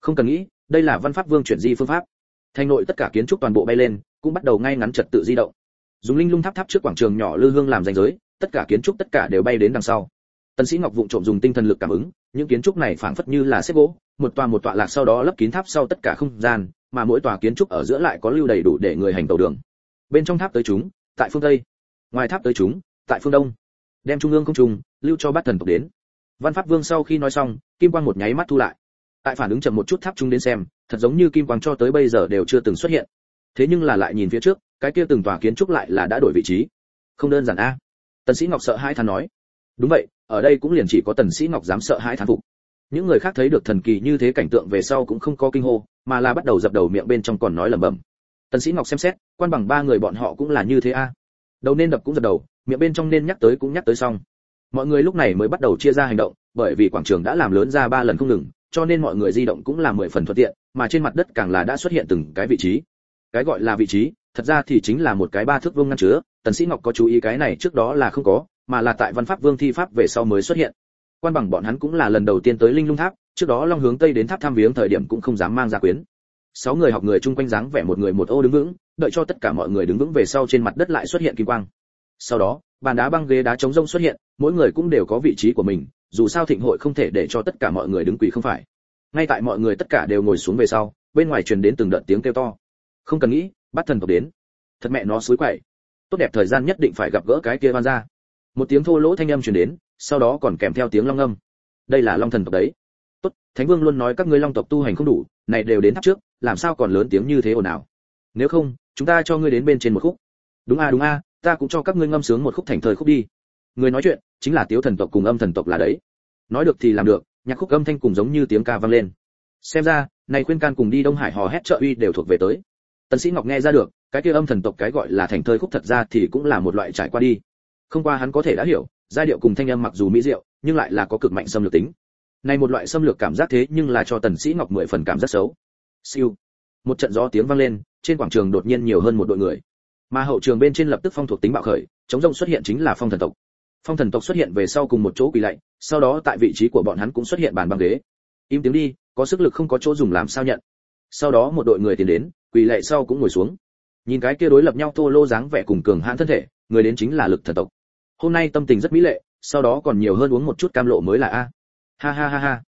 Không cần nghĩ, đây là Văn Pháp Vương chuyển di phương pháp. Thành nội tất cả kiến trúc toàn bộ bay lên, cũng bắt đầu ngay ngắn trật tự di động. Dùng linh lung tháp tháp trước quảng trường nhỏ lư hương làm ranh giới, tất cả kiến trúc tất cả đều bay đến đằng sau. Tần Sĩ Ngọc vụng trộm dùng tinh thần lực cảm ứng, những kiến trúc này phảng phất như là xếp gỗ, một tòa một tọa lạc sau đó lấp kín tháp sau tất cả không gian, mà mỗi tòa kiến trúc ở giữa lại có lưu đầy đủ để người hành tàu đường. Bên trong tháp tới chúng, tại phương tây, ngoài tháp tới chúng, tại phương đông. Đem trung ương công trùng, lưu cho bát thần tộc đến. Văn Pháp Vương sau khi nói xong, kim quang một nháy mắt thu lại. Tại phản ứng chậm một chút tháp chúng đến xem, thật giống như kim quang cho tới bây giờ đều chưa từng xuất hiện. Thế nhưng là lại nhìn phía trước, cái kia từng tòa kiến trúc lại là đã đổi vị trí. Không đơn giản a. Tần Sĩ Ngọc sợ hãi thán nói. Đúng vậy, ở đây cũng liền chỉ có Tần Sĩ Ngọc dám sợ hãi thán phục. Những người khác thấy được thần kỳ như thế cảnh tượng về sau cũng không có kinh hô, mà là bắt đầu dập đầu miệng bên trong còn nói lẩm bẩm. Tần Sĩ Ngọc xem xét, quan bằng ba người bọn họ cũng là như thế a. Đầu nên đập cũng giật đầu, miệng bên trong nên nhắc tới cũng nhắc tới xong. Mọi người lúc này mới bắt đầu chia ra hành động, bởi vì quảng trường đã làm lớn ra ba lần không ngừng, cho nên mọi người di động cũng là mười phần thuận tiện, mà trên mặt đất càng là đã xuất hiện từng cái vị trí. Cái gọi là vị trí, thật ra thì chính là một cái ba thước vuông ngăn chứa, Tần Sĩ Ngọc có chú ý cái này trước đó là không có, mà là tại Văn Pháp Vương thi pháp về sau mới xuất hiện. Quan bằng bọn hắn cũng là lần đầu tiên tới Linh Lung Tháp, trước đó Long hướng Tây đến tháp tham viếng thời điểm cũng không dám mang ra quyến sáu người học người chung quanh dáng vẻ một người một ô đứng vững, đợi cho tất cả mọi người đứng vững về sau trên mặt đất lại xuất hiện kim quang. Sau đó, bàn đá băng ghế đá chống rông xuất hiện, mỗi người cũng đều có vị trí của mình, dù sao thịnh hội không thể để cho tất cả mọi người đứng quỳ không phải. Ngay tại mọi người tất cả đều ngồi xuống về sau, bên ngoài truyền đến từng đợt tiếng kêu to. Không cần nghĩ, bắt thần tộc đến. Thật mẹ nó suối quậy. Tốt đẹp thời gian nhất định phải gặp gỡ cái kia van ra một tiếng thô lỗ thanh âm truyền đến, sau đó còn kèm theo tiếng long âm. Đây là long thần tộc đấy tốt, thánh vương luôn nói các ngươi long tộc tu hành không đủ, này đều đến tháp trước, làm sao còn lớn tiếng như thế ồn ào? Nếu không, chúng ta cho ngươi đến bên trên một khúc. Đúng a đúng a, ta cũng cho các ngươi ngâm sướng một khúc thành thời khúc đi. Người nói chuyện chính là tiếu thần tộc cùng âm thần tộc là đấy. Nói được thì làm được, nhạc khúc âm thanh cùng giống như tiếng ca vang lên. Xem ra, này khuyên can cùng đi đông hải hò hét trợ uy đều thuộc về tới. Tần sĩ ngọc nghe ra được, cái kia âm thần tộc cái gọi là thành thời khúc thật ra thì cũng là một loại trải qua đi. Không qua hắn có thể đã hiểu, giai điệu cùng thanh âm mặc dù mỹ diệu, nhưng lại là có cực mạnh xâm lược tính này một loại xâm lược cảm giác thế nhưng là cho tần sĩ ngọc mười phần cảm giác xấu. Siêu. Một trận gió tiếng vang lên, trên quảng trường đột nhiên nhiều hơn một đội người. Mà hậu trường bên trên lập tức phong thuộc tính bạo khởi, chống rông xuất hiện chính là phong thần tộc. Phong thần tộc xuất hiện về sau cùng một chỗ quỳ lạy, sau đó tại vị trí của bọn hắn cũng xuất hiện bàn băng ghế. Im tiếng đi, có sức lực không có chỗ dùng làm sao nhận. Sau đó một đội người tiến đến, quỳ lạy sau cũng ngồi xuống. Nhìn cái kia đối lập nhau thô lô dáng vẻ cùng cường hãn thân thể, người đến chính là lực thần tộc. Hôm nay tâm tình rất mỹ lệ, sau đó còn nhiều hơn uống một chút cam lộ mới là a ha ha ha ha.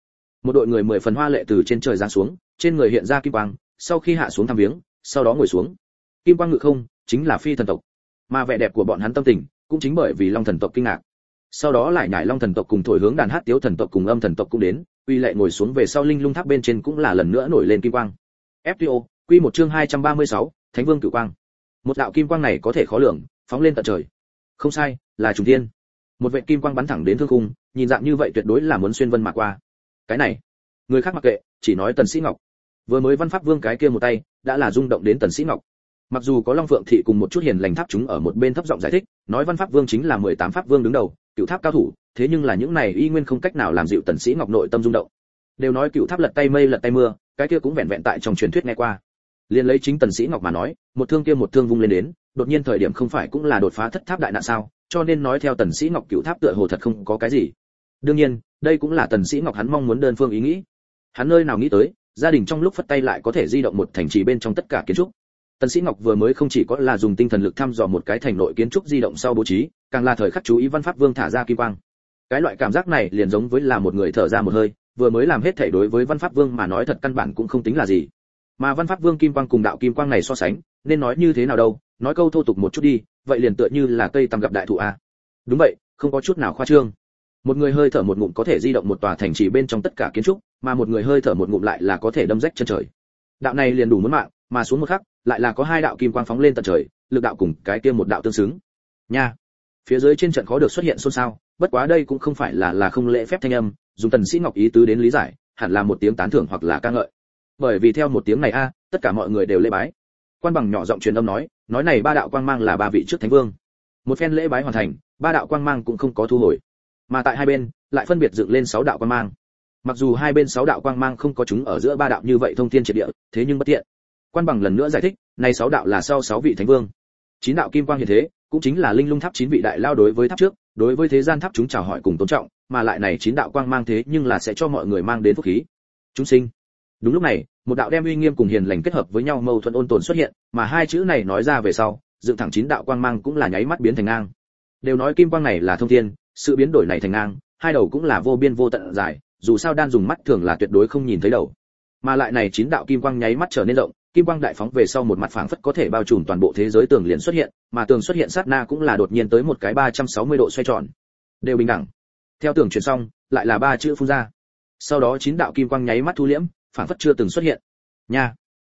Một đội người mười phần hoa lệ từ trên trời giáng xuống trên người hiện ra kim quang sau khi hạ xuống thăm viếng sau đó ngồi xuống. Kim quang ngự không chính là phi thần tộc. Mà vẻ đẹp của bọn hắn tâm tình cũng chính bởi vì long thần tộc kinh ngạc. Sau đó lại nhảy long thần tộc cùng thổi hướng đàn hát tiếu thần tộc cùng âm thần tộc cũng đến uy lệ ngồi xuống về sau linh lung tháp bên trên cũng là lần nữa nổi lên kim quang. Fto quy một chương 236, thánh vương cửu quang. Một đạo kim quang này có thể khó lường phóng lên tận trời. Không sai là trùng thiên. Một vệ kim quang bắn thẳng đến thương khung nhìn dạng như vậy tuyệt đối là muốn xuyên vân mà qua. Cái này, người khác mặc kệ, chỉ nói tần sĩ ngọc. Vừa mới văn pháp vương cái kia một tay, đã là rung động đến tần sĩ ngọc. Mặc dù có long phượng thị cùng một chút hiền lành tháp chúng ở một bên thấp giọng giải thích, nói văn pháp vương chính là 18 pháp vương đứng đầu, cựu tháp cao thủ, thế nhưng là những này y nguyên không cách nào làm dịu tần sĩ ngọc nội tâm rung động. Đều nói cựu tháp lật tay mây lật tay mưa, cái kia cũng vẹn vẹn tại trong truyền thuyết nghe qua. Liền lấy chính tần sĩ ngọc mà nói, một thương kia một thương vung lên đến, đột nhiên thời điểm không phải cũng là đột phá thất tháp đại nạn sao? Cho nên nói theo tần sĩ ngọc cựu tháp tựa hồ thật không có cái gì. Đương nhiên, đây cũng là tần sĩ ngọc hắn mong muốn đơn phương ý nghĩ. Hắn nơi nào nghĩ tới, gia đình trong lúc phất tay lại có thể di động một thành trì bên trong tất cả kiến trúc. Tần sĩ ngọc vừa mới không chỉ có là dùng tinh thần lực thăm dò một cái thành nội kiến trúc di động sau bố trí, càng là thời khắc chú ý văn pháp vương thả ra kim quang. Cái loại cảm giác này liền giống với là một người thở ra một hơi, vừa mới làm hết thể đối với văn pháp vương mà nói thật căn bản cũng không tính là gì. Mà văn pháp vương kim quang cùng đạo kim quang này so sánh, nên nói như thế nào đâu, nói câu thô tục một chút đi vậy liền tựa như là cây tầm gặp đại thụ a. Đúng vậy, không có chút nào khoa trương. Một người hơi thở một ngụm có thể di động một tòa thành trì bên trong tất cả kiến trúc, mà một người hơi thở một ngụm lại là có thể đâm rách chân trời. Đạo này liền đủ muốn mạng, mà xuống một khắc, lại là có hai đạo kim quang phóng lên tận trời, lực đạo cùng cái kia một đạo tương xứng. Nha! Phía dưới trên trận khó được xuất hiện xôn xao, bất quá đây cũng không phải là là không lễ phép thanh âm, dùng tần sĩ ngọc ý tứ đến lý giải, hẳn là một tiếng tán thưởng hoặc là ca ngợi. Bởi vì theo một tiếng này a, tất cả mọi người đều lễ bái quan bằng nhỏ giọng truyền âm nói nói này ba đạo quang mang là ba vị trước thánh vương. Một phen lễ bái hoàn thành, ba đạo quang mang cũng không có thu hồi. Mà tại hai bên, lại phân biệt dựng lên sáu đạo quang mang. Mặc dù hai bên sáu đạo quang mang không có chúng ở giữa ba đạo như vậy thông thiên triệt địa, thế nhưng bất tiện. Quan bằng lần nữa giải thích, này sáu đạo là sau sáu vị thánh vương. Chín đạo kim quang hiện thế, cũng chính là linh lung tháp chín vị đại lao đối với tháp trước, đối với thế gian tháp chúng chào hỏi cùng tôn trọng, mà lại này chín đạo quang mang thế nhưng là sẽ cho mọi người mang đến phúc khí. Chúng sinh. Đúng lúc này một đạo đem uy nghiêm cùng hiền lành kết hợp với nhau mâu thuẫn ôn tồn xuất hiện, mà hai chữ này nói ra về sau, dựng thẳng chín đạo quang mang cũng là nháy mắt biến thành ngang. Đều nói kim quang này là thông thiên, sự biến đổi này thành ngang, hai đầu cũng là vô biên vô tận dài, dù sao đan dùng mắt thường là tuyệt đối không nhìn thấy đầu. Mà lại này chín đạo kim quang nháy mắt trở nên rộng, kim quang đại phóng về sau một mặt phảng phất có thể bao trùm toàn bộ thế giới tường liền xuất hiện, mà tường xuất hiện sát na cũng là đột nhiên tới một cái 360 độ xoay tròn. Đều bình đẳng. Theo tường chuyển xong, lại là ba chữ phun ra. Sau đó chín đạo kim quang nháy mắt thu liễm phản phất chưa từng xuất hiện. Nha.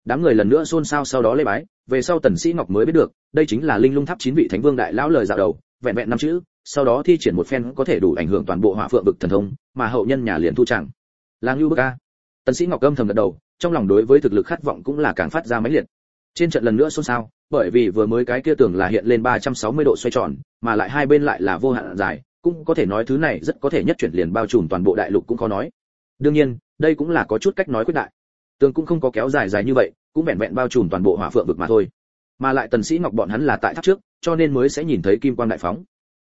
Đám người lần nữa xôn xao sau đó lê bái, về sau tần sĩ ngọc mới biết được, đây chính là linh lung tháp chín vị thánh vương đại lão lời dạo đầu, vẹn vẹn năm chữ, sau đó thi triển một phen có thể đủ ảnh hưởng toàn bộ hỏa phượng vực thần thông, mà hậu nhân nhà liền thu chẳng. Lang lưu bức a. Tần sĩ ngọc âm thầm gật đầu, trong lòng đối với thực lực khát vọng cũng là càng phát ra mấy liệt. Trên trận lần nữa xôn xao, bởi vì vừa mới cái kia tưởng là hiện lên 360 độ xoay tròn, mà lại hai bên lại là vô hạn dài, cũng có thể nói thứ này rất có thể nhất chuyển liền bao trùm toàn bộ đại lục cũng có nói. Đương nhiên đây cũng là có chút cách nói quyết đại. Tường cũng không có kéo dài dài như vậy, cũng vẹn vẹn bao trùm toàn bộ hỏa phượng vực mà thôi. Mà lại tần sĩ ngọc bọn hắn là tại tháp trước, cho nên mới sẽ nhìn thấy kim quang đại phóng.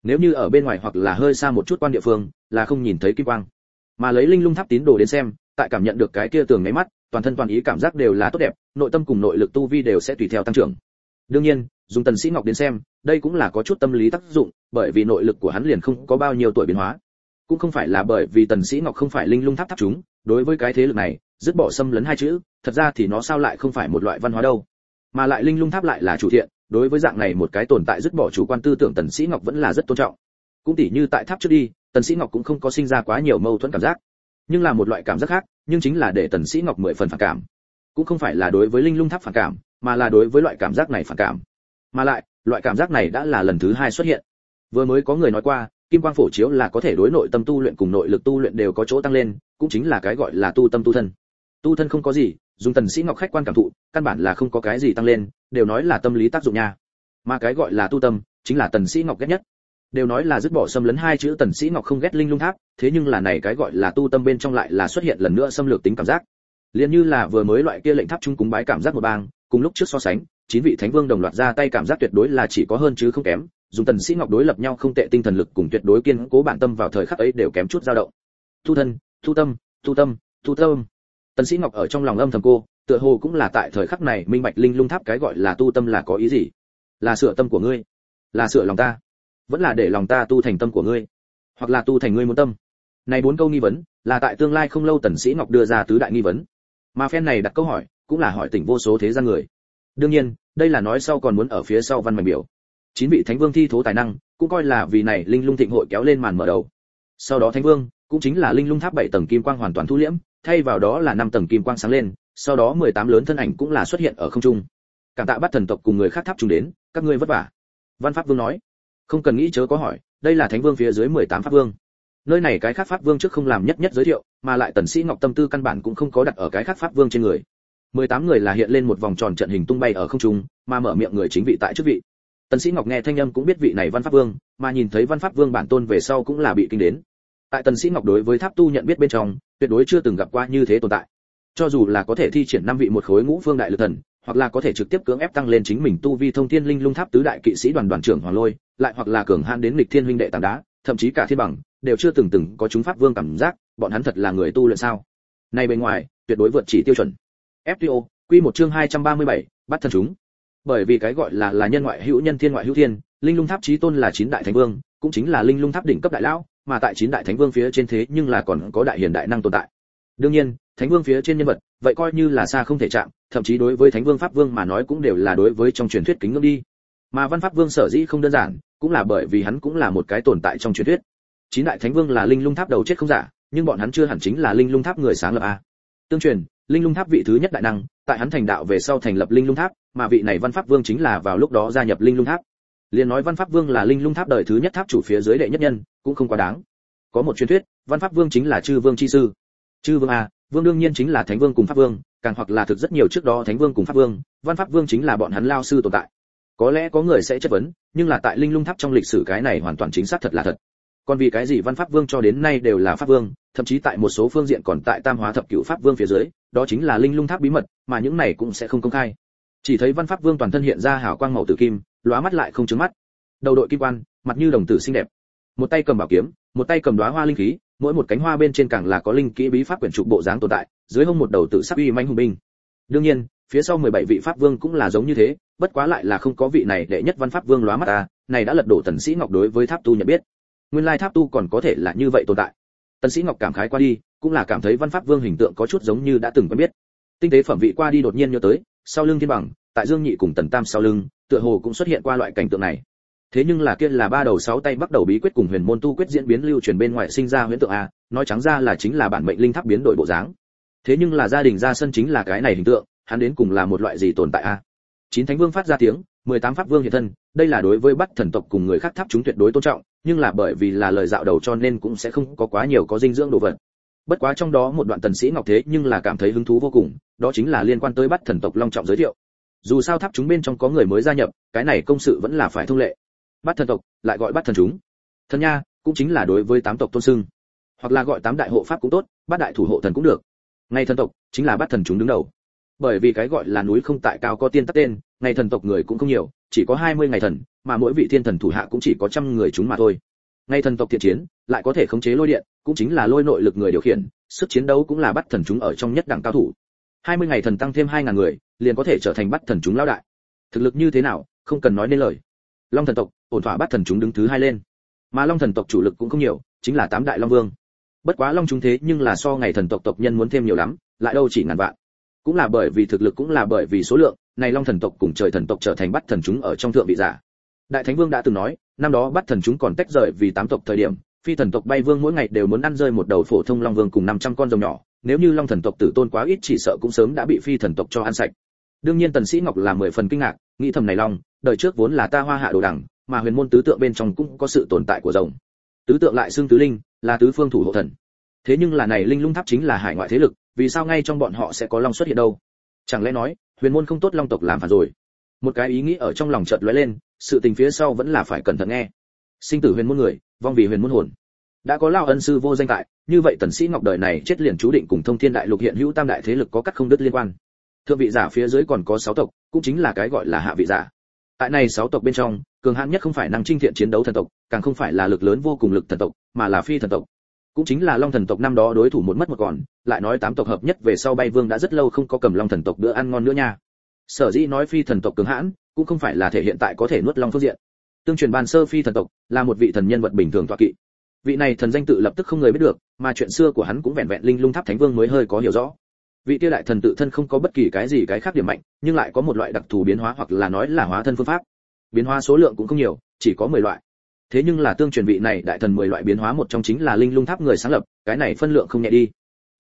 Nếu như ở bên ngoài hoặc là hơi xa một chút quan địa phương, là không nhìn thấy kim quang. Mà lấy linh lung tháp tín đồ đến xem, tại cảm nhận được cái kia tường ngáy mắt, toàn thân toàn ý cảm giác đều là tốt đẹp, nội tâm cùng nội lực tu vi đều sẽ tùy theo tăng trưởng. Đương nhiên, dùng tần sĩ ngọc đến xem, đây cũng là có chút tâm lý tác dụng, bởi vì nội lực của hắn liền không có bao nhiêu tuổi biến hóa. Cũng không phải là bởi vì tần sĩ ngọc không phải linh lung tháp tháp chúng đối với cái thế lực này, dứt bỏ xâm lấn hai chữ, thật ra thì nó sao lại không phải một loại văn hóa đâu. Mà lại linh lung tháp lại là chủ thiện, đối với dạng này một cái tồn tại dứt bỏ chủ quan tư tưởng tần sĩ ngọc vẫn là rất tôn trọng. Cũng tỉ như tại tháp trước đi, tần sĩ ngọc cũng không có sinh ra quá nhiều mâu thuẫn cảm giác. Nhưng là một loại cảm giác khác, nhưng chính là để tần sĩ ngọc mười phần phản cảm. Cũng không phải là đối với linh lung tháp phản cảm, mà là đối với loại cảm giác này phản cảm. Mà lại, loại cảm giác này đã là lần thứ hai xuất hiện. Vừa mới có người nói qua kim quang phổ chiếu là có thể đối nội tâm tu luyện cùng nội lực tu luyện đều có chỗ tăng lên, cũng chính là cái gọi là tu tâm tu thân. Tu thân không có gì, dùng tần sĩ ngọc khách quan cảm thụ, căn bản là không có cái gì tăng lên, đều nói là tâm lý tác dụng nha. Mà cái gọi là tu tâm, chính là tần sĩ ngọc ghét nhất. Đều nói là dứt bỏ xâm lấn hai chữ tần sĩ ngọc không ghét linh lung tháp, thế nhưng là này cái gọi là tu tâm bên trong lại là xuất hiện lần nữa xâm lược tính cảm giác. Liền như là vừa mới loại kia lệnh tháp trung cúng bái cảm giác một bang, cùng lúc trước so sánh, chín vị thánh vương đồng loạt ra tay cảm giác tuyệt đối là chỉ có hơn chứ không kém dùng tần sĩ ngọc đối lập nhau không tệ tinh thần lực cùng tuyệt đối kiên cố bản tâm vào thời khắc ấy đều kém chút dao động. Tu thân tu tâm tu tâm tu tâm. Tần sĩ ngọc ở trong lòng âm thầm cô, tựa hồ cũng là tại thời khắc này minh bạch linh lung tháp cái gọi là tu tâm là có ý gì. Là sửa tâm của ngươi, là sửa lòng ta, vẫn là để lòng ta tu thành tâm của ngươi, hoặc là tu thành ngươi muốn tâm. Này bốn câu nghi vấn, là tại tương lai không lâu tần sĩ ngọc đưa ra tứ đại nghi vấn. Mà phen này đặt câu hỏi, cũng là hỏi tỉnh vô số thế gian người. Đương nhiên, đây là nói sau còn muốn ở phía sau văn mảnh biểu chín vị thánh vương thi thố tài năng, cũng coi là vì này linh lung thịnh hội kéo lên màn mở đầu. Sau đó thánh vương, cũng chính là linh lung tháp bảy tầng kim quang hoàn toàn thu liễm, thay vào đó là năm tầng kim quang sáng lên, sau đó 18 lớn thân ảnh cũng là xuất hiện ở không trung. Cảm tạ bắt thần tộc cùng người khác tháp chúng đến, các ngươi vất vả. Văn pháp vương nói. Không cần nghĩ chớ có hỏi, đây là thánh vương phía dưới 18 pháp vương. Nơi này cái khác pháp vương trước không làm nhất nhất giới thiệu, mà lại tần sĩ ngọc tâm tư căn bản cũng không có đặt ở cái khác pháp vương trên người. 18 người là hiện lên một vòng tròn trận hình tung bay ở không trung, mà mở miệng người chính vị tại trước vị tần sĩ ngọc nghe thanh âm cũng biết vị này văn pháp vương mà nhìn thấy văn pháp vương bản tôn về sau cũng là bị kinh đến. Tại tần sĩ ngọc đối với tháp tu nhận biết bên trong tuyệt đối chưa từng gặp qua như thế tồn tại. Cho dù là có thể thi triển năm vị một khối ngũ phương đại lực thần hoặc là có thể trực tiếp cưỡng ép tăng lên chính mình tu vi thông thiên linh lung tháp tứ đại kỵ sĩ đoàn đoàn trưởng hoàng lôi lại hoặc là cường han đến lịch thiên huynh đệ tảng đá thậm chí cả thiên bằng đều chưa từng từng có chúng pháp vương cảm giác bọn hắn thật là người tu luyện sao? Này bên ngoài tuyệt đối vượt chỉ tiêu chuẩn. FTO quy một chương 237, bắt thân chúng bởi vì cái gọi là là nhân ngoại hữu nhân thiên ngoại hữu thiên, linh lung tháp chí tôn là chín đại thánh vương, cũng chính là linh lung tháp đỉnh cấp đại lão, mà tại chín đại thánh vương phía trên thế nhưng là còn có đại hiền đại năng tồn tại. Đương nhiên, thánh vương phía trên nhân vật, vậy coi như là xa không thể chạm, thậm chí đối với thánh vương pháp vương mà nói cũng đều là đối với trong truyền thuyết kính ngưỡng đi. Mà văn pháp vương sở dĩ không đơn giản, cũng là bởi vì hắn cũng là một cái tồn tại trong truyền thuyết. Chín đại thánh vương là linh lung tháp đầu chết không giả, nhưng bọn hắn chưa hẳn chính là linh lung tháp người sáng lập a. Tương truyền, linh lung tháp vị thứ nhất đại năng, tại hắn thành đạo về sau thành lập linh lung tháp mà vị này văn pháp vương chính là vào lúc đó gia nhập linh lung tháp. Liền nói văn pháp vương là linh lung tháp đời thứ nhất tháp chủ phía dưới đệ nhất nhân, cũng không quá đáng. Có một truyền thuyết, văn pháp vương chính là chư vương chi sư. Chư vương a vương đương nhiên chính là thánh vương cùng pháp vương, càng hoặc là thực rất nhiều trước đó thánh vương cùng pháp vương, văn pháp vương chính là bọn hắn lao sư tồn tại. Có lẽ có người sẽ chất vấn, nhưng là tại linh lung tháp trong lịch sử cái này hoàn toàn chính xác thật là thật. Còn vì cái gì văn pháp vương cho đến nay đều là pháp vương, thậm chí tại một số phương diện còn tại tam hóa thập cửu pháp vương phía dưới, đó chính là linh lung tháp bí mật, mà những này cũng sẽ không công khai chỉ thấy văn pháp vương toàn thân hiện ra hào quang màu tử kim, lóa mắt lại không trứng mắt. Đầu đội kim quan, mặt như đồng tử xinh đẹp. Một tay cầm bảo kiếm, một tay cầm đóa hoa linh khí, mỗi một cánh hoa bên trên càng là có linh kỹ bí pháp quyển trục bộ dáng tồn tại, dưới hông một đầu tự sắc uy manh hùng binh. Đương nhiên, phía sau 17 vị pháp vương cũng là giống như thế, bất quá lại là không có vị này đệ nhất văn pháp vương lóa mắt ta, này đã lật đổ tần sĩ ngọc đối với tháp tu nhận biết. Nguyên lai tháp tu còn có thể là như vậy tồn tại. Tần sĩ ngọc cảm khái qua đi, cũng là cảm thấy văn pháp vương hình tượng có chút giống như đã từng quen biết. Tinh tế phẩm vị qua đi đột nhiên nhớ tới sau lưng thiên bằng, tại dương nhị cùng tần tam sau lưng, tựa hồ cũng xuất hiện qua loại cảnh tượng này. Thế nhưng là kia là ba đầu sáu tay bắt đầu bí quyết cùng huyền môn tu quyết diễn biến lưu truyền bên ngoài sinh ra huyễn tượng a, nói trắng ra là chính là bản mệnh linh tháp biến đổi bộ dáng. Thế nhưng là gia đình ra sân chính là cái này hình tượng, hắn đến cùng là một loại gì tồn tại a? Chín thánh vương phát ra tiếng, mười tám pháp vương hiện thân, đây là đối với bắt thần tộc cùng người khác tháp chúng tuyệt đối tôn trọng, nhưng là bởi vì là lời dạo đầu cho nên cũng sẽ không có quá nhiều có dinh dưỡng đồ vật bất quá trong đó một đoạn tần sĩ ngọc thế nhưng là cảm thấy hứng thú vô cùng, đó chính là liên quan tới bắt thần tộc long trọng giới thiệu. Dù sao tháp chúng bên trong có người mới gia nhập, cái này công sự vẫn là phải thông lệ. Bắt thần tộc, lại gọi bắt thần chúng. Thần nha, cũng chính là đối với tám tộc tôn sưng hoặc là gọi tám đại hộ pháp cũng tốt bát đại thủ hộ thần cũng được. Ngày thần tộc, chính là bắt thần chúng đứng đầu. Bởi vì cái gọi là núi không tại cao có tiên tắc tên ngày thần tộc người cũng không nhiều, chỉ có 20 ngày thần, mà mỗi vị thiên thần thủ hạ cũng chỉ có trăm người chúng mà thôi ngay thần tộc thiện chiến lại có thể khống chế lôi điện cũng chính là lôi nội lực người điều khiển sức chiến đấu cũng là bắt thần chúng ở trong nhất đẳng cao thủ 20 ngày thần tăng thêm 2000 người, liền có thể trở thành bắt thần chúng lao đại. Thực lực như thế nào, không cần nói nên lời. Long thần tộc, ổn thỏa bắt thần chúng đứng thứ hai lên. Mà Long thần tộc chủ lực cũng không nhiều, chính là tám đại long vương. Bất quá Long chúng thế nhưng là so ngày thần tộc tộc nhân muốn thêm nhiều lắm, lại đâu chỉ ngàn vạn. Cũng là bởi vì thực lực cũng là bởi vì số lượng, này Long thần tộc cùng trời thần tộc trở thành bắt thần chúng ở trong thượng vị giả. Đại Thánh Vương đã từng nói, năm đó bắt thần chúng còn tách rời vì tám tộc thời điểm, phi thần tộc bay vương mỗi ngày đều muốn ăn rơi một đầu phổ thông long vương cùng 500 con rồng nhỏ, nếu như long thần tộc tử tôn quá ít chỉ sợ cũng sớm đã bị phi thần tộc cho ăn sạch. đương nhiên tần sĩ ngọc là mười phần kinh ngạc, nghĩ thầm này long, đời trước vốn là ta hoa hạ đồ đẳng, mà huyền môn tứ tượng bên trong cũng có sự tồn tại của rồng. tứ tượng lại xương tứ linh, là tứ phương thủ hộ thần. thế nhưng là này linh lung tháp chính là hải ngoại thế lực, vì sao ngay trong bọn họ sẽ có long xuất hiện đâu? chẳng lẽ nói huyền môn không tốt long tộc làm phản rồi? một cái ý nghĩ ở trong lòng chợt lóe lên, sự tình phía sau vẫn là phải cẩn thận nghe. sinh tử huyền môn người, vong vì huyền môn hồn. Đã có lao ân sư vô danh tại như vậy tần sĩ ngọc đời này chết liền chú định cùng thông thiên đại lục hiện hữu tam đại thế lực có cắt không đứt liên quan. Thượng vị giả phía dưới còn có sáu tộc cũng chính là cái gọi là hạ vị giả. Tại này sáu tộc bên trong cường hãn nhất không phải năng trinh thiện chiến đấu thần tộc càng không phải là lực lớn vô cùng lực thần tộc mà là phi thần tộc. Cũng chính là long thần tộc năm đó đối thủ một mất một còn lại nói tám tộc hợp nhất về sau bay vương đã rất lâu không có cầm long thần tộc bữa ăn ngon nữa nha sở dĩ nói phi thần tộc cứng hãn, cũng không phải là thể hiện tại có thể nuốt long phương diện. Tương truyền bàn sơ phi thần tộc là một vị thần nhân vật bình thường tọa kỵ. Vị này thần danh tự lập tức không người biết được, mà chuyện xưa của hắn cũng vẹn vẹn linh lung tháp thánh vương mới hơi có hiểu rõ. Vị tiêu đại thần tự thân không có bất kỳ cái gì cái khác điểm mạnh, nhưng lại có một loại đặc thù biến hóa hoặc là nói là hóa thân phương pháp. Biến hóa số lượng cũng không nhiều, chỉ có 10 loại. Thế nhưng là tương truyền vị này đại thần 10 loại biến hóa một trong chính là linh lung tháp người sáng lập, cái này phân lượng không nhẹ đi.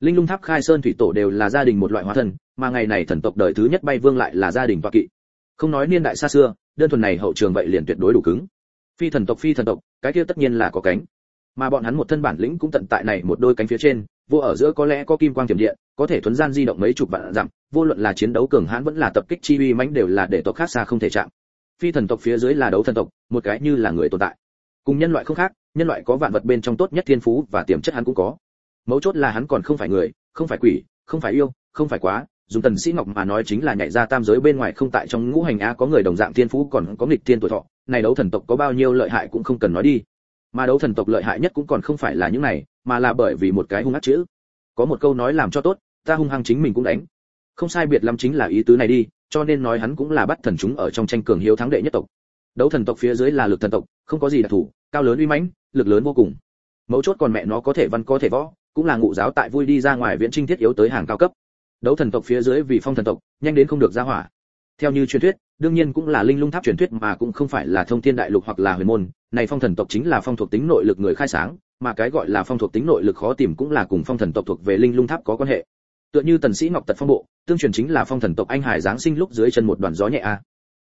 Linh lung tháp khai sơn thủy tổ đều là gia đình một loại hóa thân mà ngày này thần tộc đời thứ nhất bay vương lại là gia đình toa kỵ. Không nói niên đại xa xưa, đơn thuần này hậu trường vậy liền tuyệt đối đủ cứng. Phi thần tộc, phi thần tộc, cái kia tất nhiên là có cánh. Mà bọn hắn một thân bản lĩnh cũng tận tại này một đôi cánh phía trên, vô ở giữa có lẽ có kim quang tiềm điện, có thể thuấn gian di động mấy chục vạn dặm, vô luận là chiến đấu cường hãn vẫn là tập kích chi uy mãnh đều là để tộc khác xa không thể chạm. Phi thần tộc phía dưới là đấu thần tộc, một cái như là người tồn tại. Cùng nhân loại không khác, nhân loại có vạn vật bên trong tốt nhất thiên phú và tiềm chất hắn cũng có. Mấu chốt là hắn còn không phải người, không phải quỷ, không phải yêu, không phải quá dùng tần sĩ ngọc mà nói chính là nhảy ra tam giới bên ngoài không tại trong ngũ hành a có người đồng dạng thiên phú còn có nghịch thiên tuổi thọ, này đấu thần tộc có bao nhiêu lợi hại cũng không cần nói đi. Mà đấu thần tộc lợi hại nhất cũng còn không phải là những này, mà là bởi vì một cái hung ác chữ. Có một câu nói làm cho tốt, ta hung hăng chính mình cũng đánh. Không sai biệt lắm chính là ý tứ này đi, cho nên nói hắn cũng là bắt thần chúng ở trong tranh cường hiếu thắng đệ nhất tộc. Đấu thần tộc phía dưới là lực thần tộc, không có gì đặc thù, cao lớn uy mãnh, lực lớn vô cùng. Mấu chốt còn mẹ nó có thể văn có thể võ, cũng là ngụ giáo tại vui đi ra ngoài viễn trinh thiết yếu tới hàng cao cấp đấu thần tộc phía dưới vì phong thần tộc, nhanh đến không được ra hỏa. Theo như truyền thuyết, đương nhiên cũng là linh lung tháp truyền thuyết mà cũng không phải là thông thiên đại lục hoặc là huyền môn. Này phong thần tộc chính là phong thuộc tính nội lực người khai sáng, mà cái gọi là phong thuộc tính nội lực khó tìm cũng là cùng phong thần tộc thuộc về linh lung tháp có quan hệ. Tựa như tần sĩ ngọc tật phong bộ, tương truyền chính là phong thần tộc anh hải giáng sinh lúc dưới chân một đoàn gió nhẹ a.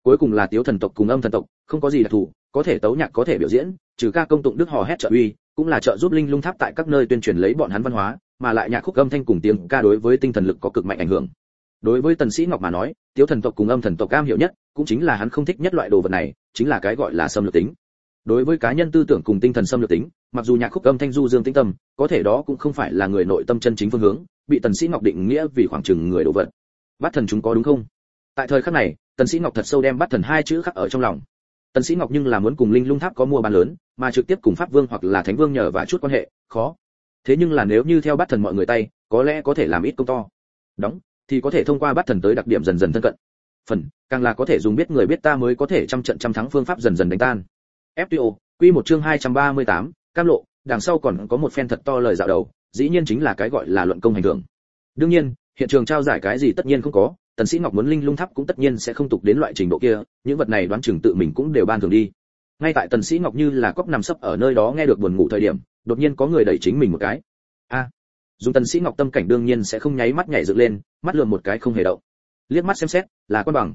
Cuối cùng là tiếu thần tộc cùng âm thần tộc, không có gì đặc thù, có thể tấu nhạc có thể biểu diễn, trừ ca công tụng đức hò hét trợ uy, cũng là trợ giúp linh lung tháp tại các nơi tuyên truyền lấy bọn hắn văn hóa mà lại nhạc khúc âm thanh cùng tiếng ca đối với tinh thần lực có cực mạnh ảnh hưởng. Đối với tần sĩ ngọc mà nói, tiếu thần tộc cùng âm thần tộc cam hiểu nhất, cũng chính là hắn không thích nhất loại đồ vật này, chính là cái gọi là xâm lược tính. Đối với cá nhân tư tưởng cùng tinh thần xâm lược tính, mặc dù nhạc khúc âm thanh du dương tĩnh tâm, có thể đó cũng không phải là người nội tâm chân chính phương hướng, bị tần sĩ ngọc định nghĩa vì khoảng chừng người đồ vật. Bắt thần chúng có đúng không? Tại thời khắc này, tần sĩ ngọc thật sâu đem bắt thần hai chữ khắc ở trong lòng. Tần sĩ ngọc nhưng là muốn cùng linh lung tháp có mua bán lớn, mà trực tiếp cùng pháp vương hoặc là thánh vương nhờ và chút quan hệ, khó thế nhưng là nếu như theo bắt thần mọi người tay có lẽ có thể làm ít công to đóng thì có thể thông qua bắt thần tới đặc điểm dần dần thân cận phần càng là có thể dùng biết người biết ta mới có thể trăm trận trăm thắng phương pháp dần dần đánh tan FTO, quy một chương 238, cam lộ, đằng sau còn có một phen thật to lời dạo đầu, dĩ nhiên chính là cái gọi là luận công hành thưởng. Đương nhiên, hiện trường trao giải cái gì tất nhiên không có, Tần Sĩ Ngọc muốn linh lung tháp cũng tất nhiên sẽ không tục đến loại trình độ kia, những vật này đoán chừng tự mình cũng đều ban thường đi. Ngay tại Tần Sĩ Ngọc như là cốc nằm sấp ở nơi đó nghe được buồn ngủ thời điểm, đột nhiên có người đẩy chính mình một cái. A. Dùng Tần Sĩ Ngọc tâm cảnh đương nhiên sẽ không nháy mắt nhảy dựng lên, mắt lườm một cái không hề động. Liếc mắt xem xét, là quan bằng.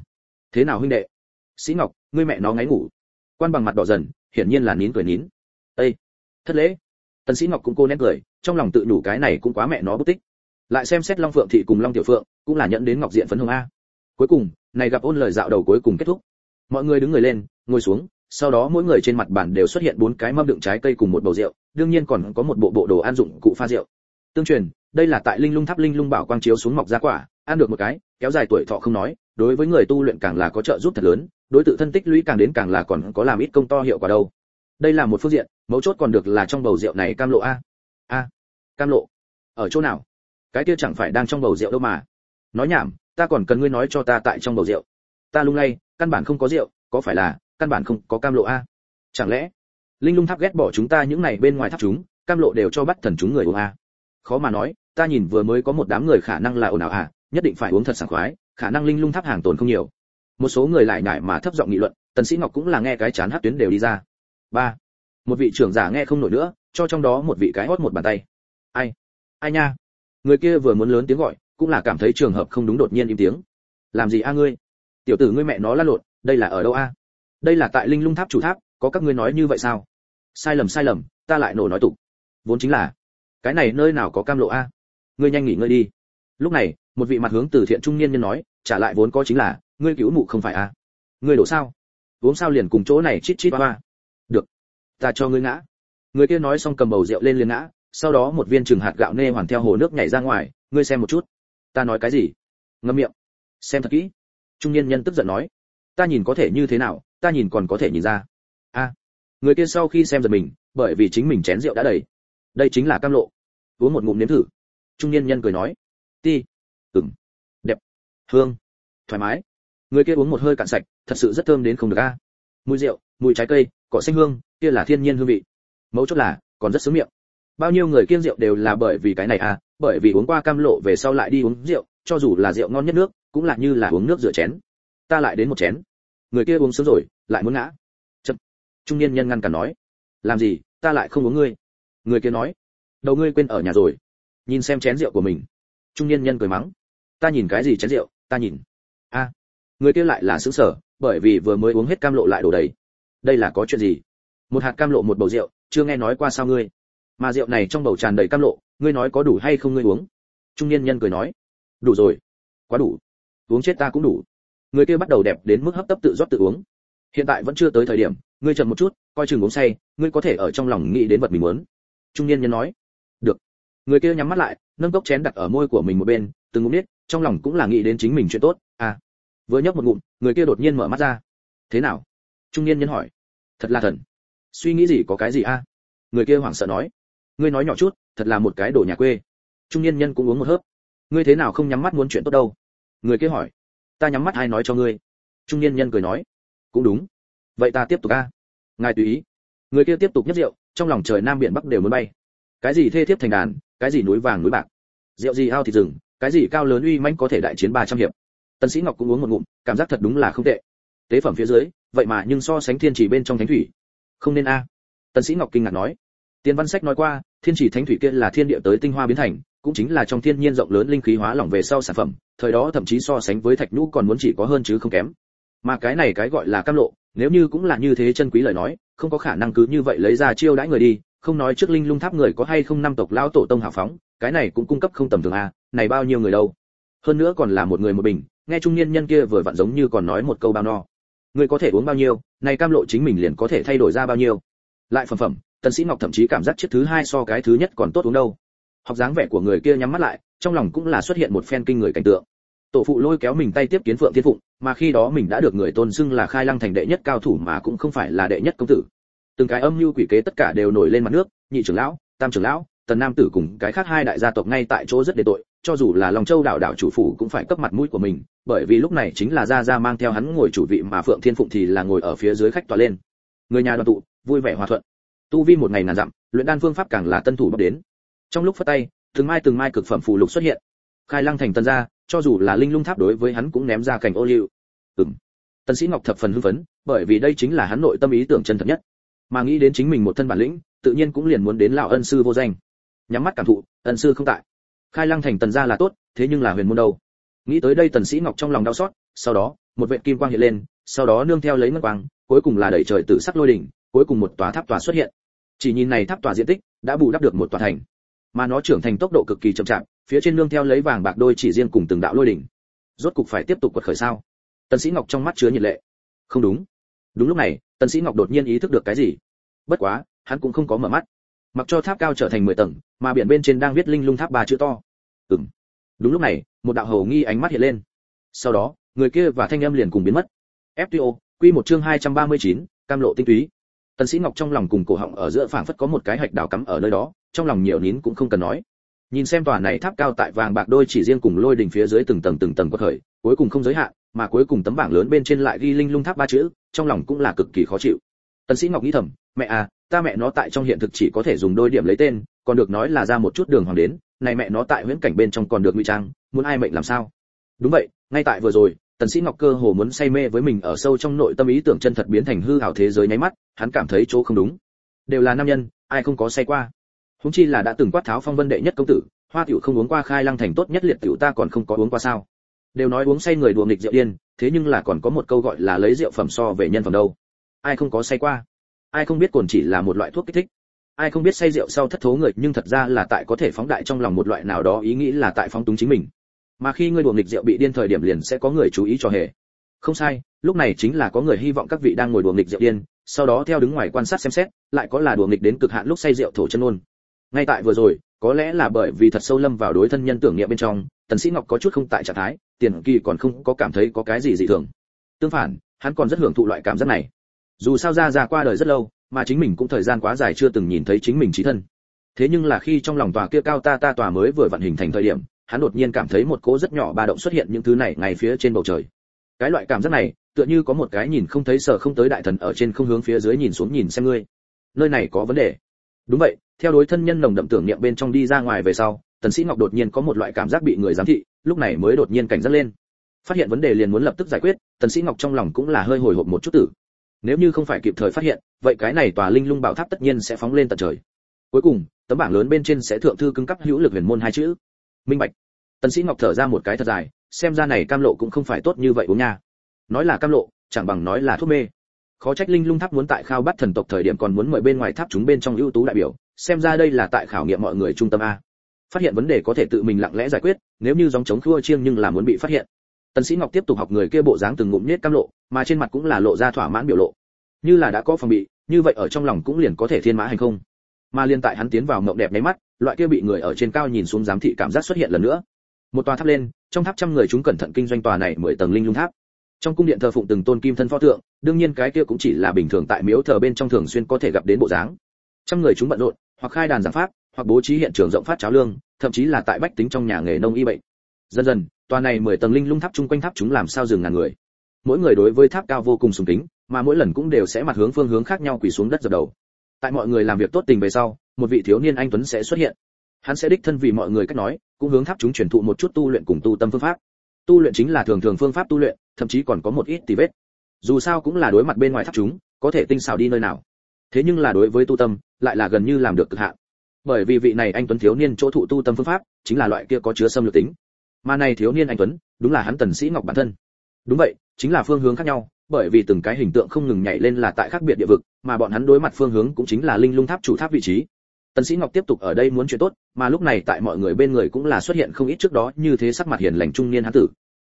Thế nào huynh đệ? Sĩ Ngọc, ngươi mẹ nó ngáy ngủ, quan bằng mặt đỏ dần hiển nhiên là nín cười nín Ê! thất lễ tần sĩ ngọc cũng cô nén cười trong lòng tự nhủ cái này cũng quá mẹ nó bất tích lại xem xét long phượng thị cùng long tiểu phượng cũng là nhận đến ngọc diện phấn hồng a cuối cùng này gặp ôn lời dạo đầu cuối cùng kết thúc mọi người đứng người lên ngồi xuống sau đó mỗi người trên mặt bàn đều xuất hiện bốn cái mâm đựng trái cây cùng một bầu rượu, đương nhiên còn có một bộ bộ đồ ăn dụng cụ pha rượu. Tương truyền, đây là tại linh lung tháp linh lung bảo quang chiếu xuống mọc ra quả, ăn được một cái, kéo dài tuổi thọ không nói, đối với người tu luyện càng là có trợ giúp thật lớn, đối tự thân tích lũy càng đến càng là còn có làm ít công to hiệu quả đâu. Đây là một phương diện, mấu chốt còn được là trong bầu rượu này cam lộ a. A, cam lộ. Ở chỗ nào? Cái kia chẳng phải đang trong bầu rượu đâu mà. Nói nhảm, ta còn cần ngươi nói cho ta tại trong bầu rượu. Ta lung lay, căn bản không có rượu, có phải là căn bản không có cam lộ a. Chẳng lẽ, linh lung tháp ghét bỏ chúng ta những này bên ngoài tháp chúng, cam lộ đều cho bắt thần chúng người uống a? Khó mà nói, ta nhìn vừa mới có một đám người khả năng là ồn ào à nhất định phải uống thật sảng khoái, khả năng linh lung tháp hàng tồn không nhiều. Một số người lại nhải mà thấp giọng nghị luận, tần sĩ ngọc cũng là nghe cái chán hát tuyến đều đi ra. Ba, một vị trưởng giả nghe không nổi nữa, cho trong đó một vị cái hót một bàn tay. Ai ai nha? Người kia vừa muốn lớn tiếng gọi, cũng là cảm thấy trường hợp không đúng đột nhiên im tiếng. Làm gì a ngươi? Tiểu tử ngươi mẹ nó la lộn, đây là ở đâu a? Đây là tại linh lung tháp chủ tháp, có các ngươi nói như vậy sao? Sai lầm sai lầm, ta lại nổ nói tục. Vốn chính là, cái này nơi nào có cam lộ a? Ngươi nhanh nghỉ ngơi đi. Lúc này, một vị mặt hướng từ thiện trung niên nhân nói, trả lại vốn có chính là, ngươi cứu mụ không phải a? Ngươi đổ sao? Uống sao liền cùng chỗ này chít chít ba được, ta cho ngươi ngã. Người kia nói xong cầm bầu rượu lên liền ngã, sau đó một viên trừng hạt gạo nê hoàn theo hồ nước nhảy ra ngoài, ngươi xem một chút. Ta nói cái gì? Ngậm miệng. Xem thật kỹ. Trung niên nhân tức giận nói. Ta nhìn có thể như thế nào? Ta nhìn còn có thể nhìn ra. A, người kia sau khi xem giật mình, bởi vì chính mình chén rượu đã đầy. Đây chính là cam lộ. Uống một ngụm nếm thử. Trung niên nhân cười nói, ti ừng đẹp, hương, thoải mái. Người kia uống một hơi cạn sạch, thật sự rất thơm đến không được a. Mùi rượu, mùi trái cây, cỏ xanh hương, kia là thiên nhiên hương vị. Mấu chốt là, còn rất sướng miệng. Bao nhiêu người kiêng rượu đều là bởi vì cái này à bởi vì uống qua cam lộ về sau lại đi uống rượu, cho dù là rượu ngon nhất nước, cũng là như là uống nước rửa chén. Ta lại đến một chén người kia uống sướng rồi, lại muốn ngã. Chậm. Trung niên nhân ngăn cản nói. Làm gì, ta lại không uống ngươi. Người kia nói. Đầu ngươi quên ở nhà rồi. Nhìn xem chén rượu của mình. Trung niên nhân cười mắng. Ta nhìn cái gì chén rượu, ta nhìn. A. Người kia lại là xứ sở, bởi vì vừa mới uống hết cam lộ lại đổ đầy. Đây là có chuyện gì? Một hạt cam lộ một bầu rượu, chưa nghe nói qua sao ngươi? Mà rượu này trong bầu tràn đầy cam lộ, ngươi nói có đủ hay không ngươi uống? Trung niên nhân cười nói. Đủ rồi. Quá đủ. Uống chết ta cũng đủ người kia bắt đầu đẹp đến mức hấp tấp tự rót tự uống. Hiện tại vẫn chưa tới thời điểm, ngươi chậm một chút, coi chừng uống say, ngươi có thể ở trong lòng nghĩ đến vật mình muốn. Trung niên nhân nói. Được. Người kia nhắm mắt lại, nâng cốc chén đặt ở môi của mình một bên, từng ngụm nít trong lòng cũng là nghĩ đến chính mình chuyện tốt. À. Vừa nhấp một ngụm, người kia đột nhiên mở mắt ra. Thế nào? Trung niên nhân hỏi. Thật là thần. Suy nghĩ gì có cái gì a? Người kia hoảng sợ nói. Ngươi nói nhỏ chút, thật là một cái đồ nhà quê. Trung niên nhân cũng uống một hớp. Ngươi thế nào không nhắm mắt muốn chuyện tốt đâu? Người kia hỏi ta nhắm mắt ai nói cho ngươi. Trung niên nhân cười nói. Cũng đúng. Vậy ta tiếp tục a. Ngài tùy ý. Người kia tiếp tục nhấp rượu, trong lòng trời nam biển bắc đều muốn bay. Cái gì thê thiếp thành đàn, cái gì núi vàng núi bạc. Rượu gì ao thịt rừng cái gì cao lớn uy mãnh có thể đại chiến 300 hiệp. Tân sĩ ngọc cũng uống một ngụm, cảm giác thật đúng là không tệ. Tế phẩm phía dưới, vậy mà nhưng so sánh thiên chỉ bên trong thánh thủy. Không nên a. Tân sĩ ngọc kinh ngạc nói. Tiên văn sách nói qua, thiên chỉ thánh thủy kia là thiên địa tới tinh hoa biến thành, cũng chính là trong thiên nhiên rộng lớn linh khí hóa lỏng về sau sản phẩm thời đó thậm chí so sánh với thạch nhũ còn muốn chỉ có hơn chứ không kém. Mà cái này cái gọi là cam lộ, nếu như cũng là như thế chân quý lời nói, không có khả năng cứ như vậy lấy ra chiêu đãi người đi, không nói trước linh lung tháp người có hay không năm tộc lão tổ tông hào phóng, cái này cũng cung cấp không tầm thường a này bao nhiêu người đâu. Hơn nữa còn là một người một bình nghe trung niên nhân kia vừa vặn giống như còn nói một câu bao no. Người có thể uống bao nhiêu, này cam lộ chính mình liền có thể thay đổi ra bao nhiêu. Lại phẩm phẩm, tần sĩ ngọc thậm chí cảm giác chiếc thứ hai so cái thứ nhất còn tốt uống đâu. Học dáng vẻ của người kia nhắm mắt lại trong lòng cũng là xuất hiện một phen kinh người cảnh tượng. Tổ phụ lôi kéo mình tay tiếp kiến phượng thiên phụng, mà khi đó mình đã được người tôn xưng là khai lăng thành đệ nhất cao thủ mà cũng không phải là đệ nhất công tử. Từng cái âm mưu quỷ kế tất cả đều nổi lên mặt nước, nhị trưởng lão, tam trưởng lão, tần nam tử cùng cái khác hai đại gia tộc ngay tại chỗ rất để tội, cho dù là long châu đảo đảo chủ phủ cũng phải cấp mặt mũi của mình, bởi vì lúc này chính là gia gia mang theo hắn ngồi chủ vị mà phượng thiên phụng thì là ngồi ở phía dưới khách tòa lên. Người nhà đoàn tụ, vui vẻ hòa thuận. Tu vi một ngày ngàn dặm, luyện đan phương pháp càng là tân thủ bắt đến. Trong lúc phất tay từng mai từng mai cực phẩm phù lục xuất hiện. Khai lăng thành tân gia, cho dù là linh lung tháp đối với hắn cũng ném ra cảnh ô liu. Ừm. Tân sĩ ngọc thập phần hưng phấn, bởi vì đây chính là hắn nội tâm ý tưởng chân thật nhất. Mà nghĩ đến chính mình một thân bản lĩnh, tự nhiên cũng liền muốn đến lão ân sư vô danh. Nhắm mắt cảm thụ, ân sư không tại. Khai lăng thành tần gia là tốt, thế nhưng là huyền môn đâu? Nghĩ tới đây tần sĩ ngọc trong lòng đau xót, sau đó, một vệt kim quang hiện lên, sau đó nương theo lấy ngân quang, cuối cùng là đẩy trời tử sắc lôi đỉnh, cuối cùng một tòa tháp tòa xuất hiện. Chỉ nhìn này tháp tòa diện tích, đã bù đắp được một tòa thành mà nó trưởng thành tốc độ cực kỳ chậm chạp phía trên nương theo lấy vàng bạc đôi chỉ riêng cùng từng đạo lôi đỉnh. Rốt cục phải tiếp tục quật khởi sao? Tần sĩ ngọc trong mắt chứa nhiệt lệ. Không đúng. Đúng lúc này tần sĩ ngọc đột nhiên ý thức được cái gì? Bất quá hắn cũng không có mở mắt. Mặc cho tháp cao trở thành 10 tầng mà biển bên trên đang viết linh lung tháp ba chữ to. Ừm. Đúng lúc này một đạo hầu nghi ánh mắt hiện lên. Sau đó người kia và thanh âm liền cùng biến mất. Fto quy một chương 239, cam lộ tinh túy. Tần sĩ ngọc trong lòng cùng cổ họng ở giữa phảng phất có một cái hạch đào cắm ở nơi đó trong lòng nhiều nín cũng không cần nói. Nhìn xem tòa này tháp cao tại vàng bạc đôi chỉ riêng cùng lôi đỉnh phía dưới từng tầng từng tầng quật khởi, cuối cùng không giới hạn, mà cuối cùng tấm bảng lớn bên trên lại ghi linh lung tháp ba chữ, trong lòng cũng là cực kỳ khó chịu. Tần sĩ ngọc nghĩ thầm, mẹ à ta mẹ nó tại trong hiện thực chỉ có thể dùng đôi điểm lấy tên, còn được nói là ra một chút đường hoàng đến, này mẹ nó tại huyễn cảnh bên trong còn được ngụy trang, muốn ai mệnh làm sao? Đúng vậy, ngay tại vừa rồi, tần sĩ ngọc cơ hồ muốn say mê với mình ở sâu trong nội tâm ý tưởng chân thật biến thành hư ảo thế giới nháy mắt, hắn cảm thấy chỗ không đúng. Đều là nam nhân, ai không có say qua? Huống chi là đã từng quát tháo phong vân đệ nhất công tử, hoa tiểu không uống qua khai lăng thành tốt nhất liệt tiểu ta còn không có uống qua sao? Đều nói uống say người đùa nghịch rượu điên, thế nhưng là còn có một câu gọi là lấy rượu phẩm so về nhân phẩm đâu. Ai không có say qua? Ai không biết cồn chỉ là một loại thuốc kích thích? Ai không biết say rượu sau thất thố người, nhưng thật ra là tại có thể phóng đại trong lòng một loại nào đó ý nghĩ là tại phóng túng chính mình. Mà khi ngươi đùa nghịch rượu bị điên thời điểm liền sẽ có người chú ý cho hề. Không sai, lúc này chính là có người hy vọng các vị đang ngồi đùa nghịch rượu điên, sau đó theo đứng ngoài quan sát xem xét, lại có là đùa nghịch đến cực hạn lúc say rượu thổ chân ôn ngay tại vừa rồi, có lẽ là bởi vì thật sâu lâm vào đối thân nhân tưởng niệm bên trong, tần sĩ ngọc có chút không tại trạng thái, tiền kỳ còn không có cảm thấy có cái gì dị thường. Tương phản, hắn còn rất hưởng thụ loại cảm giác này. Dù sao ra ra qua đời rất lâu, mà chính mình cũng thời gian quá dài chưa từng nhìn thấy chính mình trí thân. Thế nhưng là khi trong lòng tòa kia cao ta ta tòa mới vừa vận hình thành thời điểm, hắn đột nhiên cảm thấy một cỗ rất nhỏ ba động xuất hiện những thứ này ngay phía trên bầu trời. Cái loại cảm giác này, tựa như có một cái nhìn không thấy sợ không tới đại thần ở trên không hướng phía dưới nhìn xuống nhìn xem ngươi. Nơi này có vấn đề. Đúng vậy theo đối thân nhân nồng đậm tưởng niệm bên trong đi ra ngoài về sau, tần sĩ ngọc đột nhiên có một loại cảm giác bị người giám thị, lúc này mới đột nhiên cảnh giác lên. Phát hiện vấn đề liền muốn lập tức giải quyết, tần sĩ ngọc trong lòng cũng là hơi hồi hộp một chút tử. Nếu như không phải kịp thời phát hiện, vậy cái này tòa linh lung bảo tháp tất nhiên sẽ phóng lên tận trời. Cuối cùng, tấm bảng lớn bên trên sẽ thượng thư cứng cấp hữu lực huyền môn hai chữ. Minh bạch. Tần sĩ ngọc thở ra một cái thật dài, xem ra này cam lộ cũng không phải tốt như vậy uống nha. Nói là cam lộ, chẳng bằng nói là thuốc mê. Khó trách linh lung tháp muốn tại khao bắt thần tộc thời điểm còn muốn mời bên ngoài tháp chúng bên trong ưu tú đại biểu xem ra đây là tại khảo nghiệm mọi người trung tâm a. Phát hiện vấn đề có thể tự mình lặng lẽ giải quyết, nếu như dòng chống khua chiêng nhưng là muốn bị phát hiện. Tần sĩ ngọc tiếp tục học người kia bộ dáng từng ngụm nhếch cam lộ, mà trên mặt cũng là lộ ra thỏa mãn biểu lộ. Như là đã có phòng bị, như vậy ở trong lòng cũng liền có thể thiên mã hành không. Mà liên tại hắn tiến vào mộng đẹp nấy mắt, loại kia bị người ở trên cao nhìn xuống giám thị cảm giác xuất hiện lần nữa. Một tòa tháp lên, trong tháp trăm người chúng cẩn thận kinh doanh tòa này mười tầng linh lung tháp. Trong cung điện thờ phụng từng tôn kim thân pho tượng, đương nhiên cái kia cũng chỉ là bình thường tại miếu thờ bên trong thường xuyên có thể gặp đến bộ dáng. Trăm người chúng bận rộn hoặc khai đàn giảng pháp, hoặc bố trí hiện trường rộng phát cháo lương, thậm chí là tại bách tính trong nhà nghề nông y bệnh. Dần dần, tòa này mười tầng linh lung tháp chung quanh tháp chúng làm sao dừng ngàn người. Mỗi người đối với tháp cao vô cùng sùng kính, mà mỗi lần cũng đều sẽ mặt hướng phương hướng khác nhau quỳ xuống đất dập đầu. Tại mọi người làm việc tốt tình về sau, một vị thiếu niên anh tuấn sẽ xuất hiện. Hắn sẽ đích thân vì mọi người cách nói, cũng hướng tháp chúng truyền thụ một chút tu luyện cùng tu tâm phương pháp. Tu luyện chính là thường thường phương pháp tu luyện, thậm chí còn có một ít tì vết. Dù sao cũng là đối mặt bên ngoài tháp chúng, có thể tinh xảo đi nơi nào. Thế nhưng là đối với tu tâm lại là gần như làm được cực hạn. Bởi vì vị này anh tuấn thiếu niên chỗ thụ tu tâm phương pháp, chính là loại kia có chứa xâm lược tính. Mà này thiếu niên anh tuấn, đúng là hắn tần sĩ ngọc bản thân. Đúng vậy, chính là phương hướng khác nhau, bởi vì từng cái hình tượng không ngừng nhảy lên là tại khác biệt địa vực, mà bọn hắn đối mặt phương hướng cũng chính là linh lung tháp chủ tháp vị trí. Tần sĩ ngọc tiếp tục ở đây muốn chuyện tốt, mà lúc này tại mọi người bên người cũng là xuất hiện không ít trước đó như thế sắc mặt hiền lành trung niên hán tử.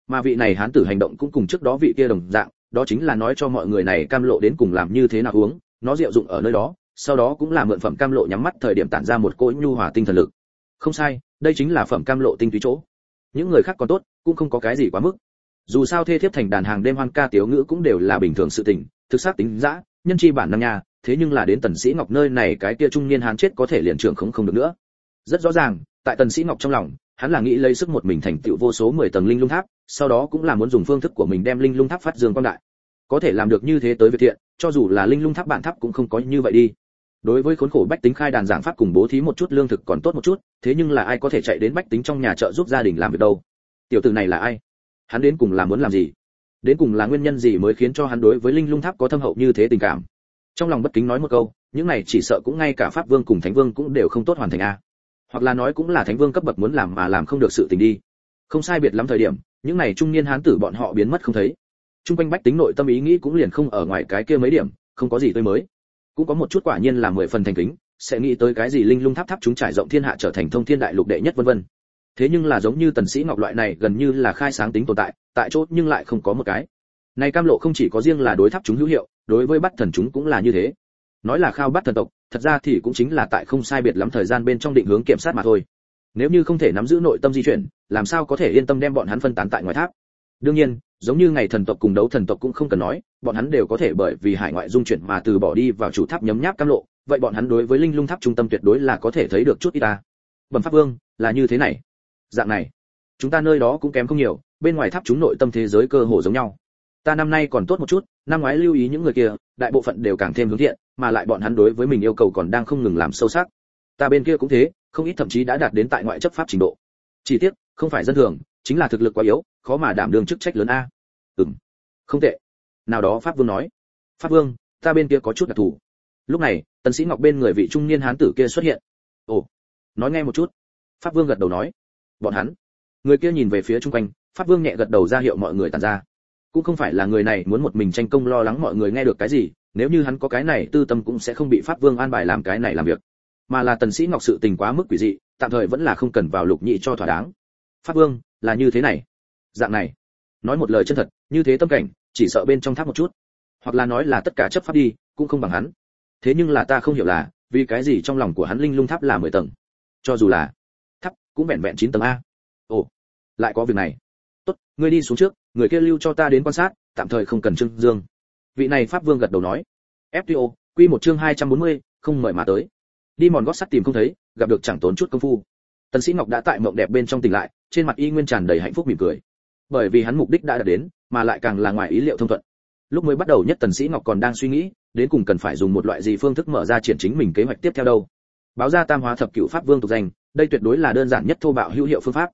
Mà vị này hán tử hành động cũng cùng trước đó vị kia đồng dạng, đó chính là nói cho mọi người này cam lộ đến cùng làm như thế nào uống, nó diệu dụng ở nơi đó sau đó cũng là mượn phẩm cam lộ nhắm mắt thời điểm tản ra một cỗ nhu hòa tinh thần lực. Không sai, đây chính là phẩm cam lộ tinh túy chỗ. Những người khác còn tốt, cũng không có cái gì quá mức. Dù sao thê thiếp thành đàn hàng đêm hoan ca tiếu ngữ cũng đều là bình thường sự tình, thực xác tính dã, nhân chi bản năng nha, thế nhưng là đến tần sĩ ngọc nơi này cái kia trung niên hán chết có thể liền trưởng không không được nữa. Rất rõ ràng, tại tần sĩ ngọc trong lòng, hắn là nghĩ lấy sức một mình thành tựu vô số 10 tầng linh lung tháp, sau đó cũng là muốn dùng phương thức của mình đem linh lung tháp phát dương quang đại. Có thể làm được như thế tới việc thiện, cho dù là linh lung tháp bản tháp cũng không có như vậy đi đối với khốn khổ bách tính khai đàn giảng pháp cùng bố thí một chút lương thực còn tốt một chút, thế nhưng là ai có thể chạy đến bách tính trong nhà chợ giúp gia đình làm việc đâu? Tiểu tử này là ai? Hắn đến cùng là muốn làm gì? Đến cùng là nguyên nhân gì mới khiến cho hắn đối với linh lung tháp có thâm hậu như thế tình cảm? Trong lòng bất kính nói một câu, những này chỉ sợ cũng ngay cả pháp vương cùng thánh vương cũng đều không tốt hoàn thành a. Hoặc là nói cũng là thánh vương cấp bậc muốn làm mà làm không được sự tình đi. Không sai biệt lắm thời điểm, những này trung niên hán tử bọn họ biến mất không thấy. Trung quanh bách tính nội tâm ý nghĩ cũng liền không ở ngoài cái kia mấy điểm, không có gì tươi mới cũng có một chút quả nhiên là mười phần thành kính, sẽ nghĩ tới cái gì linh lung tháp tháp chúng trải rộng thiên hạ trở thành thông thiên đại lục đệ nhất vân vân. Thế nhưng là giống như tần sĩ ngọc loại này gần như là khai sáng tính tồn tại tại chỗ nhưng lại không có một cái. Này cam lộ không chỉ có riêng là đối tháp chúng hữu hiệu, đối với bắt thần chúng cũng là như thế. Nói là khao bắt thần tộc, thật ra thì cũng chính là tại không sai biệt lắm thời gian bên trong định hướng kiểm soát mà thôi. Nếu như không thể nắm giữ nội tâm di chuyển, làm sao có thể yên tâm đem bọn hắn phân tán tại ngoài tháp? Đương nhiên giống như ngày thần tộc cùng đấu thần tộc cũng không cần nói, bọn hắn đều có thể bởi vì hải ngoại dung chuyển mà từ bỏ đi vào chủ tháp nhấm nháp cam lộ. Vậy bọn hắn đối với linh lung tháp trung tâm tuyệt đối là có thể thấy được chút ít ta. Bẩm pháp vương, là như thế này. Dạng này, chúng ta nơi đó cũng kém không nhiều, bên ngoài tháp chúng nội tâm thế giới cơ hồ giống nhau. Ta năm nay còn tốt một chút, năm ngoái lưu ý những người kia, đại bộ phận đều càng thêm hướng thiện, mà lại bọn hắn đối với mình yêu cầu còn đang không ngừng làm sâu sắc. Ta bên kia cũng thế, không ít thậm chí đã đạt đến tại ngoại chấp pháp trình độ. Chỉ tiếc, không phải dân thường chính là thực lực quá yếu, khó mà đảm đương chức trách lớn a. Ừm, không tệ. Nào đó pháp vương nói. Pháp vương, ta bên kia có chút đặc thù. Lúc này, tần sĩ ngọc bên người vị trung niên hán tử kia xuất hiện. Ồ, nói nghe một chút. Pháp vương gật đầu nói. Bọn hắn. Người kia nhìn về phía trung quanh, pháp vương nhẹ gật đầu ra hiệu mọi người tàn ra. Cũng không phải là người này muốn một mình tranh công lo lắng mọi người nghe được cái gì, nếu như hắn có cái này, tư tâm cũng sẽ không bị pháp vương an bài làm cái này làm việc. Mà là tần sĩ ngọc sự tình quá mức quỷ dị, tạm thời vẫn là không cần vào lục nhị cho thỏa đáng. Pháp vương là như thế này. Dạng này nói một lời chân thật như thế tâm cảnh chỉ sợ bên trong tháp một chút. Hoặc là nói là tất cả chấp pháp đi cũng không bằng hắn. Thế nhưng là ta không hiểu là vì cái gì trong lòng của hắn linh lung tháp là mười tầng? Cho dù là tháp cũng vẹn vẹn chín tầng a. Ồ lại có việc này. Tốt ngươi đi xuống trước người kia lưu cho ta đến quan sát tạm thời không cần trương dương. Vị này pháp vương gật đầu nói. Fto quy một chương 240, không mời mà tới. Đi mòn gót sắt tìm không thấy gặp được chẳng tốn chút công phu tần sĩ ngọc đã tại mộng đẹp bên trong tỉnh lại, trên mặt y nguyên tràn đầy hạnh phúc mỉm cười. Bởi vì hắn mục đích đã đạt đến, mà lại càng là ngoài ý liệu thông thuận. Lúc mới bắt đầu nhất tần sĩ ngọc còn đang suy nghĩ, đến cùng cần phải dùng một loại gì phương thức mở ra triển chính mình kế hoạch tiếp theo đâu. Báo ra tam hóa thập cửu pháp vương tục danh, đây tuyệt đối là đơn giản nhất thô bạo hữu hiệu phương pháp.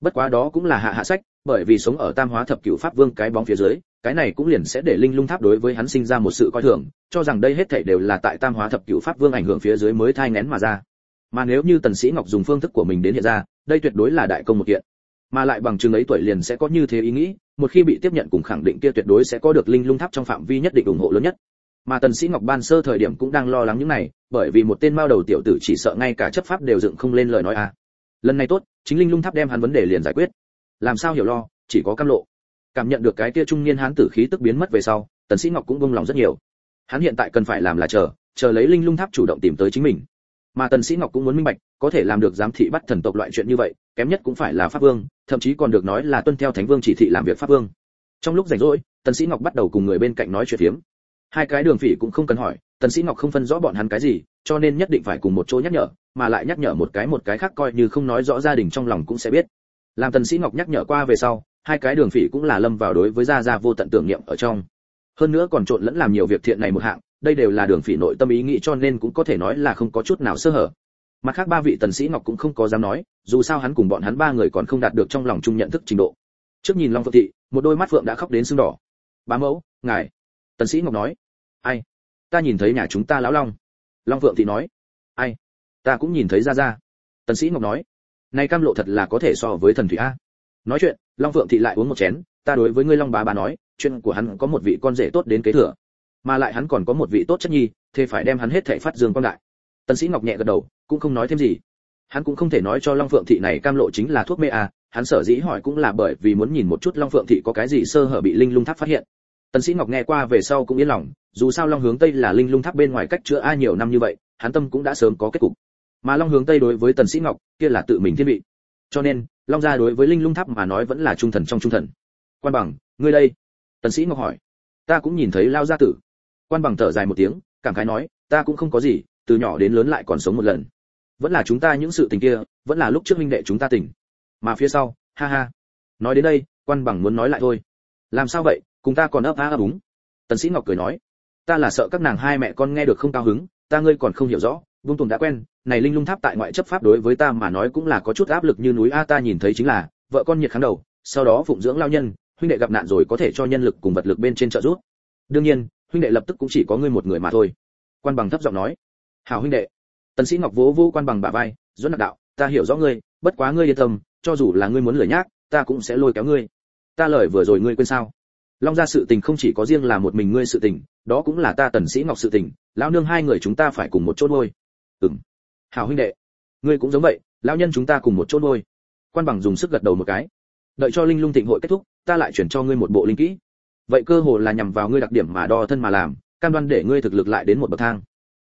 Bất quá đó cũng là hạ hạ sách, bởi vì sống ở tam hóa thập cửu pháp vương cái bóng phía dưới, cái này cũng liền sẽ để linh lung tháp đối với hắn sinh ra một sự coi thường, cho rằng đây hết thảy đều là tại tam hóa thập cửu pháp vương ảnh hưởng phía dưới mới thai nén mà ra mà nếu như tần sĩ ngọc dùng phương thức của mình đến hiện ra, đây tuyệt đối là đại công một kiện. Mà lại bằng chứng ấy tuổi liền sẽ có như thế ý nghĩ, một khi bị tiếp nhận cùng khẳng định kia tuyệt đối sẽ có được linh lung tháp trong phạm vi nhất định ủng hộ lớn nhất. Mà tần sĩ ngọc ban sơ thời điểm cũng đang lo lắng những này, bởi vì một tên mao đầu tiểu tử chỉ sợ ngay cả chấp pháp đều dựng không lên lời nói a lần này tốt, chính linh lung tháp đem hắn vấn đề liền giải quyết. Làm sao hiểu lo, chỉ có cam lộ. Cảm nhận được cái kia trung niên hán tử khí tức biến mất về sau, tần sĩ ngọc cũng buông lòng rất nhiều. Hắn hiện tại cần phải làm là chờ chờ lấy linh lung tháp chủ động tìm tới chính mình mà tần sĩ ngọc cũng muốn minh bạch, có thể làm được giám thị bắt thần tộc loại chuyện như vậy, kém nhất cũng phải là pháp vương, thậm chí còn được nói là tuân theo thánh vương chỉ thị làm việc pháp vương. Trong lúc rảnh rỗi, tần sĩ ngọc bắt đầu cùng người bên cạnh nói chuyện phiếm. Hai cái đường phỉ cũng không cần hỏi, tần sĩ ngọc không phân rõ bọn hắn cái gì, cho nên nhất định phải cùng một chỗ nhắc nhở, mà lại nhắc nhở một cái một cái khác coi như không nói rõ gia đình trong lòng cũng sẽ biết. Làm tần sĩ ngọc nhắc nhở qua về sau, hai cái đường phỉ cũng là lâm vào đối với gia gia vô tận tưởng niệm ở trong. Hơn nữa còn trộn lẫn làm nhiều việc thiện này một hạng đây đều là đường phỉ nội tâm ý nghĩ cho nên cũng có thể nói là không có chút nào sơ hở. Mặt khác ba vị tần sĩ ngọc cũng không có dám nói, dù sao hắn cùng bọn hắn ba người còn không đạt được trong lòng chung nhận thức trình độ. Trước nhìn long phượng thị, một đôi mắt phượng đã khóc đến sưng đỏ. Bá mẫu, ngài. Tần sĩ ngọc nói. Ai? Ta nhìn thấy nhà chúng ta lão long. Long phượng thị nói. Ai? Ta cũng nhìn thấy ra ra tần sĩ ngọc nói. Này cam lộ thật là có thể so với thần thủy a. Nói chuyện, long phượng thị lại uống một chén. Ta đối với ngươi long bá bá nói, chuyện của hắn có một vị con rể tốt đến kế thừa mà lại hắn còn có một vị tốt chất nhi, thế phải đem hắn hết thảy phát dương quan đại. Tần sĩ ngọc nhẹ gật đầu, cũng không nói thêm gì. Hắn cũng không thể nói cho long phượng thị này cam lộ chính là thuốc mê à hắn sở dĩ hỏi cũng là bởi vì muốn nhìn một chút long phượng thị có cái gì sơ hở bị linh lung tháp phát hiện. Tần sĩ ngọc nghe qua về sau cũng yên lòng, dù sao long hướng tây là linh lung tháp bên ngoài cách chữa a nhiều năm như vậy, hắn tâm cũng đã sớm có kết cục. Mà long hướng tây đối với tần sĩ ngọc, kia là tự mình thiên vị. Cho nên, long gia đối với linh lung tháp mà nói vẫn là trung thần trong trung thần. Quan bằng, ngươi đây? Tần sĩ ngọc hỏi. Ta cũng nhìn thấy lao gia tử quan bằng thở dài một tiếng, cảm khái nói, ta cũng không có gì, từ nhỏ đến lớn lại còn sống một lần. Vẫn là chúng ta những sự tình kia, vẫn là lúc trước huynh đệ chúng ta tỉnh. Mà phía sau, ha ha. Nói đến đây, quan bằng muốn nói lại thôi. Làm sao vậy, cùng ta còn ấp á ấp úng? Tần sĩ ngọc cười nói, ta là sợ các nàng hai mẹ con nghe được không cao hứng, ta ngươi còn không hiểu rõ vung tùng đã quen, này linh lung tháp tại ngoại chấp pháp đối với ta mà nói cũng là có chút áp lực như núi a, ta nhìn thấy chính là, vợ con nhiệt kháng đầu, sau đó phụng dưỡng lao nhân, huynh đệ gặp nạn rồi có thể cho nhân lực cùng vật lực bên trên trợ giúp. Đương nhiên huynh đệ lập tức cũng chỉ có ngươi một người mà thôi. Quan bằng thấp giọng nói. Hảo huynh đệ. Tần sĩ ngọc vỗ vỗ quan bằng bả vai dẫn đạo, ta hiểu rõ ngươi, bất quá ngươi yên tâm, cho dù là ngươi muốn lừa nhác, ta cũng sẽ lôi kéo ngươi. Ta lời vừa rồi ngươi quên sao? Long gia sự tình không chỉ có riêng là một mình ngươi sự tình, đó cũng là ta tần sĩ ngọc sự tình, lão nương hai người chúng ta phải cùng một chỗ nuôi. Ừm. Hảo huynh đệ, ngươi cũng giống vậy, lão nhân chúng ta cùng một chỗ nuôi. Quan bằng dùng sức gật đầu một cái. Đợi cho linh lung thịnh hội kết thúc, ta lại chuyển cho ngươi một bộ linh kỹ vậy cơ hồ là nhằm vào ngươi đặc điểm mà đo thân mà làm, cam đoan để ngươi thực lực lại đến một bậc thang.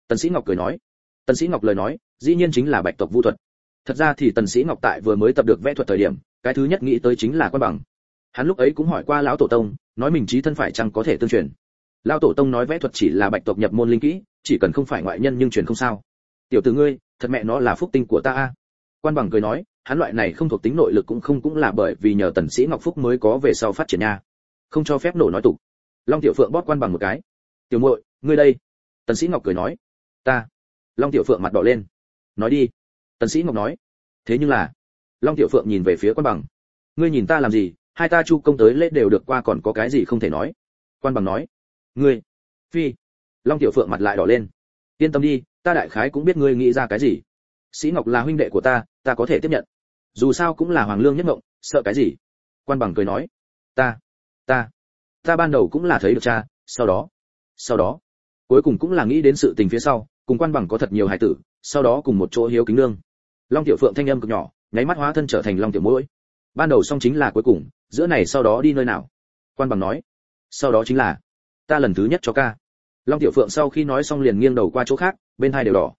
Tần sĩ ngọc cười nói. Tần sĩ ngọc lời nói, dĩ nhiên chính là bạch tộc vu thuật. Thật ra thì tần sĩ ngọc tại vừa mới tập được vẽ thuật thời điểm, cái thứ nhất nghĩ tới chính là quan bằng. Hắn lúc ấy cũng hỏi qua lão tổ tông, nói mình trí thân phải chăng có thể tương truyền. Lão tổ tông nói vẽ thuật chỉ là bạch tộc nhập môn linh kỹ, chỉ cần không phải ngoại nhân nhưng truyền không sao. Tiểu tử ngươi, thật mẹ nó là phúc tinh của ta a. Quan bằng cười nói, hắn loại này không thuộc tính nội lực cũng không cũng là bởi vì nhờ tần sĩ ngọc phúc mới có về sau phát triển nha không cho phép nổ nói tục. Long tiểu phượng bóp quan bằng một cái. Tiểu muội, ngươi đây. Tần sĩ ngọc cười nói. Ta. Long tiểu phượng mặt đỏ lên. Nói đi. Tần sĩ ngọc nói. Thế nhưng là. Long tiểu phượng nhìn về phía quan bằng. Ngươi nhìn ta làm gì? Hai ta chu công tới lễ đều được qua còn có cái gì không thể nói? Quan bằng nói. Ngươi. Phi. Long tiểu phượng mặt lại đỏ lên. Yên tâm đi, ta đại khái cũng biết ngươi nghĩ ra cái gì. Sĩ ngọc là huynh đệ của ta ta có thể tiếp nhận. Dù sao cũng là hoàng lương nhất ngộng sợ cái gì? Quan bằng cười nói. Ta ta ta ban đầu cũng là thấy được cha, sau đó sau đó, cuối cùng cũng là nghĩ đến sự tình phía sau, cùng quan bằng có thật nhiều hài tử, sau đó cùng một chỗ hiếu kính nương. Long tiểu phượng thanh âm cực nhỏ, nháy mắt hóa thân trở thành long tiểu mũi ban đầu xong chính là cuối cùng, giữa này sau đó đi nơi nào? Quan bằng nói, sau đó chính là, ta lần thứ nhất cho ca. Long tiểu phượng sau khi nói xong liền nghiêng đầu qua chỗ khác, bên hai đều đỏ.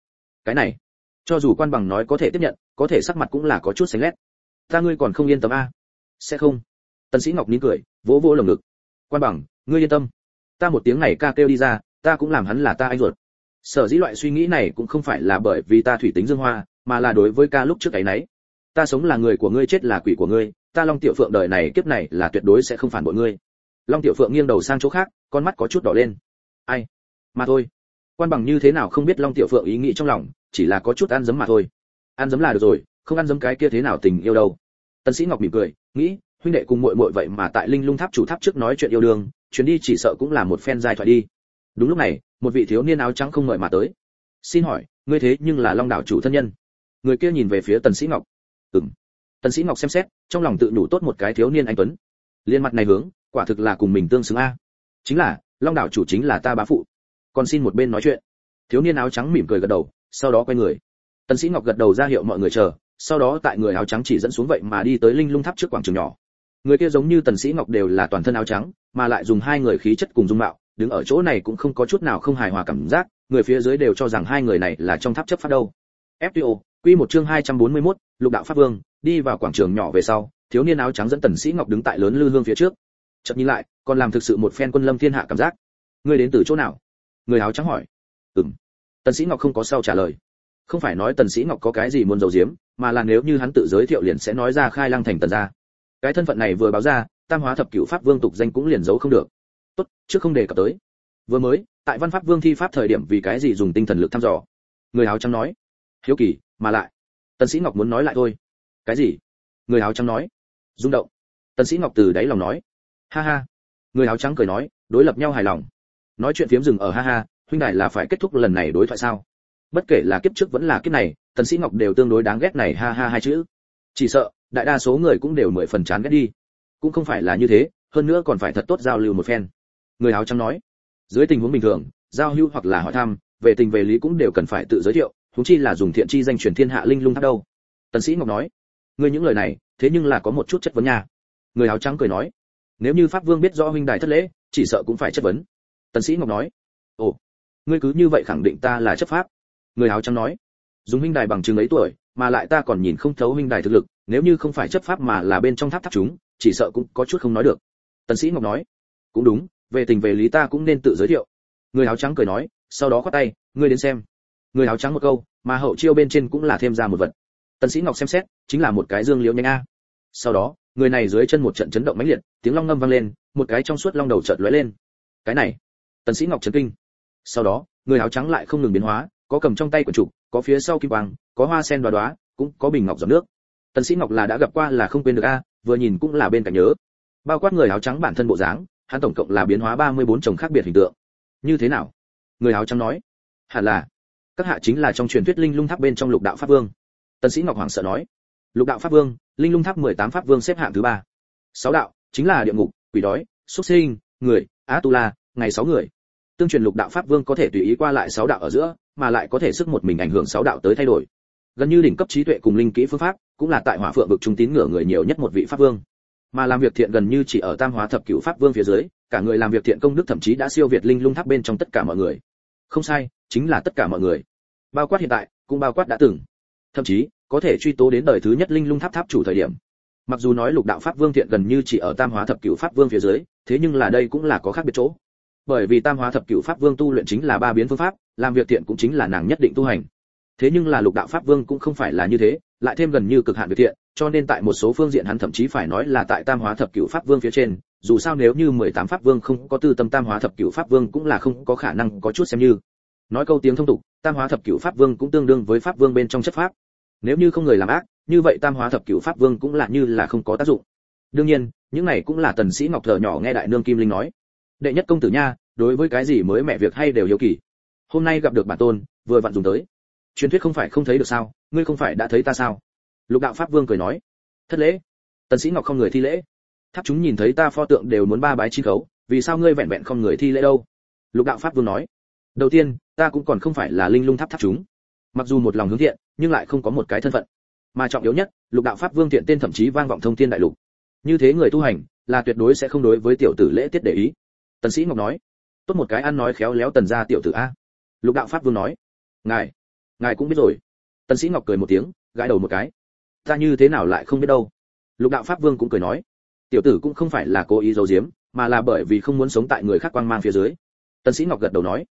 Cái này, cho dù quan bằng nói có thể tiếp nhận, có thể sắc mặt cũng là có chút sánh lét. Ta ngươi còn không yên tâm a? Sẽ không. Tân sĩ ngọc nín cười vỗ vỗ lồng ngực. Quan bằng, ngươi yên tâm. Ta một tiếng này ca kêu đi ra, ta cũng làm hắn là ta anh ruột. Sở dĩ loại suy nghĩ này cũng không phải là bởi vì ta thủy tính dương hoa, mà là đối với ca lúc trước ấy nấy. Ta sống là người của ngươi, chết là quỷ của ngươi. Ta long tiểu phượng đời này kiếp này là tuyệt đối sẽ không phản bội ngươi. Long tiểu phượng nghiêng đầu sang chỗ khác, con mắt có chút đỏ lên. Ai? Mà thôi. Quan bằng như thế nào không biết long tiểu phượng ý nghĩ trong lòng, chỉ là có chút ăn dấm mà thôi. Ăn dấm là được rồi, không ăn dấm cái kia thế nào tình yêu đâu. Tân sĩ ngọc mỉm cười, nghĩ huynh đệ cùng muội muội vậy mà tại linh lung tháp chủ tháp trước nói chuyện yêu đương, chuyến đi chỉ sợ cũng là một phen dài thoại đi. Đúng lúc này, một vị thiếu niên áo trắng không mời mà tới. Xin hỏi, ngươi thế nhưng là long đảo chủ thân nhân? Người kia nhìn về phía tần sĩ ngọc. Ừm. Tần sĩ ngọc xem xét, trong lòng tự đủ tốt một cái thiếu niên anh tuấn. Liên mặt này hướng, quả thực là cùng mình tương xứng a. Chính là, long đảo chủ chính là ta bá phụ. Còn xin một bên nói chuyện. Thiếu niên áo trắng mỉm cười gật đầu, sau đó quay người. Tần sĩ ngọc gật đầu ra hiệu mọi người chờ, sau đó tại người áo trắng chỉ dẫn xuống vậy mà đi tới linh lung tháp trước quảng trường nhỏ người kia giống như tần sĩ ngọc đều là toàn thân áo trắng mà lại dùng hai người khí chất cùng dung mạo đứng ở chỗ này cũng không có chút nào không hài hòa cảm giác người phía dưới đều cho rằng hai người này là trong tháp chấp pháp đâu. Fto quy một chương 241, lục đạo pháp vương đi vào quảng trường nhỏ về sau thiếu niên áo trắng dẫn tần sĩ ngọc đứng tại lớn lư hương phía trước. Chợt nhìn lại còn làm thực sự một phen quân lâm thiên hạ cảm giác. Ngươi đến từ chỗ nào? Người áo trắng hỏi. Ừm. Tần sĩ ngọc không có sao trả lời. Không phải nói tần sĩ ngọc có cái gì muốn giấu giếm mà là nếu như hắn tự giới thiệu liền sẽ nói ra khai lăng thành tần gia cái thân phận này vừa báo ra, tam hóa thập cửu pháp vương tục danh cũng liền giấu không được. Tốt, trước không đề cập tới. Vừa mới, tại văn pháp vương thi pháp thời điểm vì cái gì dùng tinh thần lực thăm dò? Người áo trắng nói. Hiếu kỳ, mà lại. Tần sĩ ngọc muốn nói lại thôi. Cái gì? Người áo trắng nói. Rung động. Tần sĩ ngọc từ đáy lòng nói. Ha ha. Người áo trắng cười nói, đối lập nhau hài lòng. Nói chuyện phiếm dừng ở ha ha, huynh đài là phải kết thúc lần này đối thoại sao? Bất kể là kiếp trước vẫn là kiếp này, tần sĩ ngọc đều tương đối đáng ghét này ha ha hai chữ. Chỉ sợ đại đa số người cũng đều mười phần chán ghét đi. Cũng không phải là như thế, hơn nữa còn phải thật tốt giao lưu một phen. Người áo trắng nói, dưới tình huống bình thường, giao lưu hoặc là hỏi thăm, về tình về lý cũng đều cần phải tự giới thiệu chúng chi là dùng thiện chi danh truyền thiên hạ linh lung tháp đâu. Tần sĩ ngọc nói ngươi những lời này, thế nhưng là có một chút chất vấn nha. Người áo trắng cười nói, nếu như pháp vương biết rõ huynh đài thất lễ, chỉ sợ cũng phải chất vấn. Tần sĩ ngọc nói, ồ, ngươi cứ như vậy khẳng định ta là chấp pháp. Người áo trắng nói, dùng huynh đài bằng chứng ấy tuổi, mà lại ta còn nhìn không thấu huynh đài thực lực nếu như không phải chấp pháp mà là bên trong tháp tháp chúng, chỉ sợ cũng có chút không nói được. Tần sĩ ngọc nói, cũng đúng, về tình về lý ta cũng nên tự giới thiệu. Người áo trắng cười nói, sau đó quát tay, ngươi đến xem. Người áo trắng một câu, mà hậu chiêu bên trên cũng là thêm ra một vật. Tần sĩ ngọc xem xét, chính là một cái dương liễu nhanh a. Sau đó, người này dưới chân một trận chấn động mãnh liệt, tiếng long ngâm vang lên, một cái trong suốt long đầu chợt lóe lên. Cái này, tần sĩ ngọc chấn kinh. Sau đó, người áo trắng lại không ngừng biến hóa, có cầm trong tay của trục, có phía sau kim quang, có hoa sen đoá đoá, cũng có bình ngọc giọt nước tần sĩ ngọc là đã gặp qua là không quên được a, vừa nhìn cũng là bên cạnh nhớ. Bao quát người áo trắng bản thân bộ dáng, hắn tổng cộng là biến hóa 34 chồng khác biệt hình tượng. Như thế nào? Người áo trắng nói. Hẳn là. Các hạ chính là trong truyền thuyết linh lung tháp bên trong lục đạo pháp vương. Tần sĩ ngọc hoàng sợ nói. Lục đạo pháp vương, linh lung tháp 18 pháp vương xếp hạng thứ ba. Sáu đạo, chính là địa ngục, quỷ đói xuất sinh, người á tu la ngày sáu người. Tương truyền lục đạo pháp vương có thể tùy ý qua lại sáu đạo ở giữa, mà lại có thể sức một mình ảnh hưởng sáu đạo tới thay đổi gần như đỉnh cấp trí tuệ cùng linh kỹ phương pháp, cũng là tại hỏa phượng vực trung tín ngửa người nhiều nhất một vị pháp vương. Mà làm việc thiện gần như chỉ ở tam hóa thập cửu pháp vương phía dưới, cả người làm việc thiện công đức thậm chí đã siêu việt linh lung tháp bên trong tất cả mọi người. Không sai, chính là tất cả mọi người. Bao quát hiện tại, cũng bao quát đã từng. Thậm chí, có thể truy tố đến đời thứ nhất linh lung tháp tháp chủ thời điểm. Mặc dù nói lục đạo pháp vương thiện gần như chỉ ở tam hóa thập cửu pháp vương phía dưới, thế nhưng là đây cũng là có khác biệt chỗ. Bởi vì tam hóa thập cửu pháp vương tu luyện chính là ba biến phương pháp, làm việc thiện cũng chính là nàng nhất định tu hành thế nhưng là lục đạo pháp vương cũng không phải là như thế, lại thêm gần như cực hạn việc thiện, cho nên tại một số phương diện hắn thậm chí phải nói là tại tam hóa thập cửu pháp vương phía trên, dù sao nếu như 18 pháp vương không có tư tâm tam hóa thập cửu pháp vương cũng là không có khả năng có chút xem như. Nói câu tiếng thông tục, tam hóa thập cửu pháp vương cũng tương đương với pháp vương bên trong chất pháp. Nếu như không người làm ác, như vậy tam hóa thập cửu pháp vương cũng là như là không có tác dụng. Đương nhiên, những này cũng là tần sĩ ngọc thở nhỏ nghe đại nương kim linh nói. Đệ nhất công tử nha, đối với cái gì mới mẹ việc hay đều hiếu kỳ. Hôm nay gặp được bản tôn, vừa vặn dùng tới truyền thuyết không phải không thấy được sao, ngươi không phải đã thấy ta sao? Lục đạo pháp vương cười nói, thất lễ. Tần sĩ ngọc không người thi lễ. Tháp chúng nhìn thấy ta pho tượng đều muốn ba bái chi khấu, vì sao ngươi vẹn vẹn không người thi lễ đâu? Lục đạo pháp vương nói, đầu tiên, ta cũng còn không phải là linh lung tháp tháp chúng. Mặc dù một lòng hướng thiện, nhưng lại không có một cái thân phận. Mà trọng yếu nhất, lục đạo pháp vương thiện tên thậm chí vang vọng thông thiên đại lục. Như thế người tu hành, là tuyệt đối sẽ không đối với tiểu tử lễ tiết để ý. Tần sĩ ngọc nói, tốt một cái ăn nói khéo léo tần gia tiểu tử a. Lục đạo pháp vương nói, ngài ngài cũng biết rồi. Tần sĩ ngọc cười một tiếng, gãi đầu một cái. Ta như thế nào lại không biết đâu? Lục đạo pháp vương cũng cười nói. Tiểu tử cũng không phải là cố ý giấu giếm, mà là bởi vì không muốn sống tại người khác quang mang phía dưới. Tần sĩ ngọc gật đầu nói.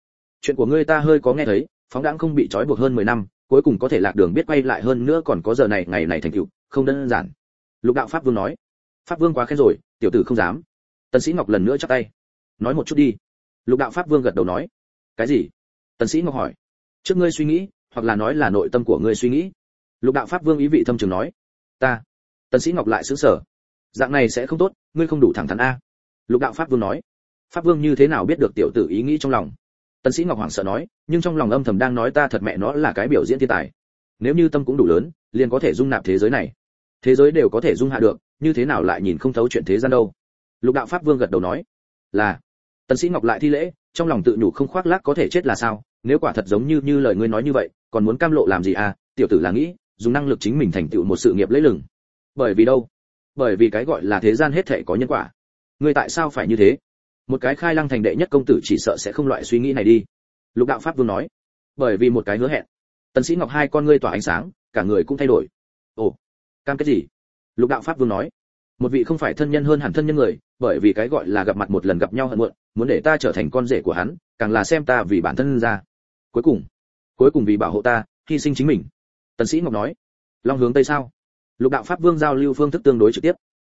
Chuyện của ngươi ta hơi có nghe thấy, phóng đãng không bị trói buộc hơn 10 năm, cuối cùng có thể lạc đường biết quay lại hơn nữa còn có giờ này, ngày này thành tựu, không đơn giản. Lục đạo pháp vương nói. Pháp vương quá khen rồi, tiểu tử không dám. Tần sĩ ngọc lần nữa chắp tay. Nói một chút đi. Lục đạo pháp vương gật đầu nói. Cái gì? Tần sĩ ngọc hỏi. Trước ngươi suy nghĩ hoặc là nói là nội tâm của ngươi suy nghĩ. Lục đạo pháp vương ý vị thâm trường nói, ta, tần sĩ ngọc lại sững sờ. Dạng này sẽ không tốt, ngươi không đủ thẳng thắn a. Lục đạo pháp vương nói. Pháp vương như thế nào biết được tiểu tử ý nghĩ trong lòng? Tần sĩ ngọc hoảng sợ nói, nhưng trong lòng âm thầm đang nói ta thật mẹ nó là cái biểu diễn thiên tài. Nếu như tâm cũng đủ lớn, liền có thể dung nạp thế giới này. Thế giới đều có thể dung hạ được, như thế nào lại nhìn không thấu chuyện thế gian đâu? Lục đạo pháp vương gật đầu nói, là. Tần sĩ ngọc lại thi lễ, trong lòng tự nhủ không khoác lác có thể chết là sao, nếu quả thật giống như như lời ngươi nói như vậy còn muốn cam lộ làm gì à? Tiểu tử là nghĩ, dùng năng lực chính mình thành tựu một sự nghiệp lấy lừng. Bởi vì đâu? Bởi vì cái gọi là thế gian hết thảy có nhân quả. Ngươi tại sao phải như thế? Một cái khai lăng thành đệ nhất công tử chỉ sợ sẽ không loại suy nghĩ này đi. Lục đạo pháp vương nói. Bởi vì một cái hứa hẹn. Tần sĩ ngọc hai con ngươi tỏa ánh sáng, cả người cũng thay đổi. Ồ, cam kết gì? Lục đạo pháp vương nói. Một vị không phải thân nhân hơn hẳn thân nhân người, bởi vì cái gọi là gặp mặt một lần gặp nhau hận muộn, muốn để ta trở thành con rể của hắn, càng là xem ta vì bản thân ra. Cuối cùng cuối cùng vì bảo hộ ta, hy sinh chính mình. Tần sĩ ngọc nói, long hướng tây sao? Lục đạo pháp vương giao lưu phương thức tương đối trực tiếp.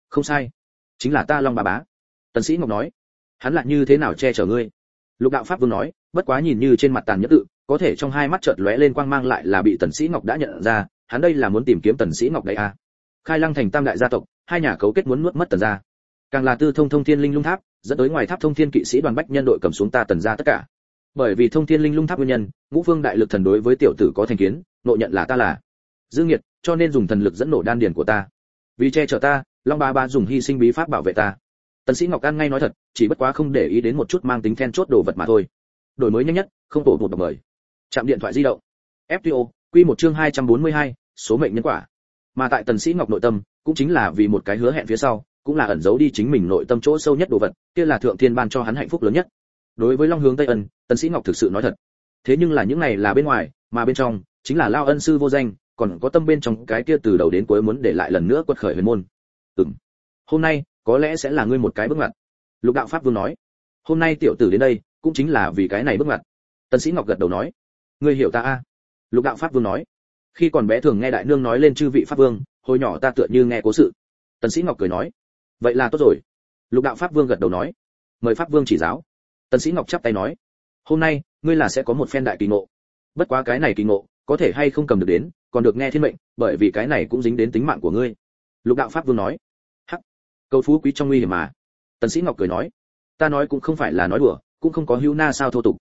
Không sai, chính là ta long bà bá. Tần sĩ ngọc nói, hắn lại như thế nào che chở ngươi? Lục đạo pháp vương nói, bất quá nhìn như trên mặt tàn nhẫn tự, có thể trong hai mắt chợt lóe lên quang mang lại là bị tần sĩ ngọc đã nhận ra, hắn đây là muốn tìm kiếm tần sĩ ngọc đấy à? Khai lăng thành tam đại gia tộc, hai nhà cấu kết muốn nuốt mất tần gia. Càng là tư thông thông thiên linh lung tháp, dẫn tới ngoài tháp thông thiên kỵ sĩ đoàn bách nhân đội cầm xuống ta tần gia tất cả bởi vì thông thiên linh lung tháp nguyên nhân ngũ phương đại lực thần đối với tiểu tử có thành kiến nội nhận là ta là dương nhiệt cho nên dùng thần lực dẫn nổ đan điền của ta. Vì che chở ta long ba ba dùng hy sinh bí pháp bảo vệ ta. Tần sĩ ngọc an ngay nói thật chỉ bất quá không để ý đến một chút mang tính then chốt đồ vật mà thôi. Đổi mới nhanh nhất không tổ một đọc mời. Chạm điện thoại di động. Fto quy một chương 242, số mệnh nhân quả. Mà tại tần sĩ ngọc nội tâm cũng chính là vì một cái hứa hẹn phía sau cũng là ẩn giấu đi chính mình nội tâm chỗ sâu nhất đồ vật kia là thượng thiên ban cho hắn hạnh phúc lớn nhất đối với long hướng tây ân, tần sĩ ngọc thực sự nói thật. Thế nhưng là những này là bên ngoài, mà bên trong, chính là lao ân sư vô danh, còn có tâm bên trong cái kia từ đầu đến cuối muốn để lại lần nữa quật khởi huyền môn. Ừm. Hôm nay, có lẽ sẽ là ngươi một cái bước ngoặt. Lục đạo pháp vương nói. Hôm nay tiểu tử đến đây, cũng chính là vì cái này bước ngoặt. Tần sĩ ngọc gật đầu nói. Ngươi hiểu ta a? Lục đạo pháp vương nói. Khi còn bé thường nghe đại nương nói lên chư vị pháp vương, hồi nhỏ ta tựa như nghe cố sự. Tần sĩ ngọc cười nói. Vậy là tốt rồi. Lục đạo pháp vương gật đầu nói. Mời pháp vương chỉ giáo tần sĩ ngọc chắp tay nói, hôm nay, ngươi là sẽ có một phen đại kỳ ngộ. Bất quá cái này kỳ ngộ, có thể hay không cầm được đến, còn được nghe thiên mệnh, bởi vì cái này cũng dính đến tính mạng của ngươi. Lục đạo pháp vương nói, hắc, cầu phú quý trong nguy hiểm mà. Tần sĩ ngọc cười nói, ta nói cũng không phải là nói đùa, cũng không có hữu na sao thô tục.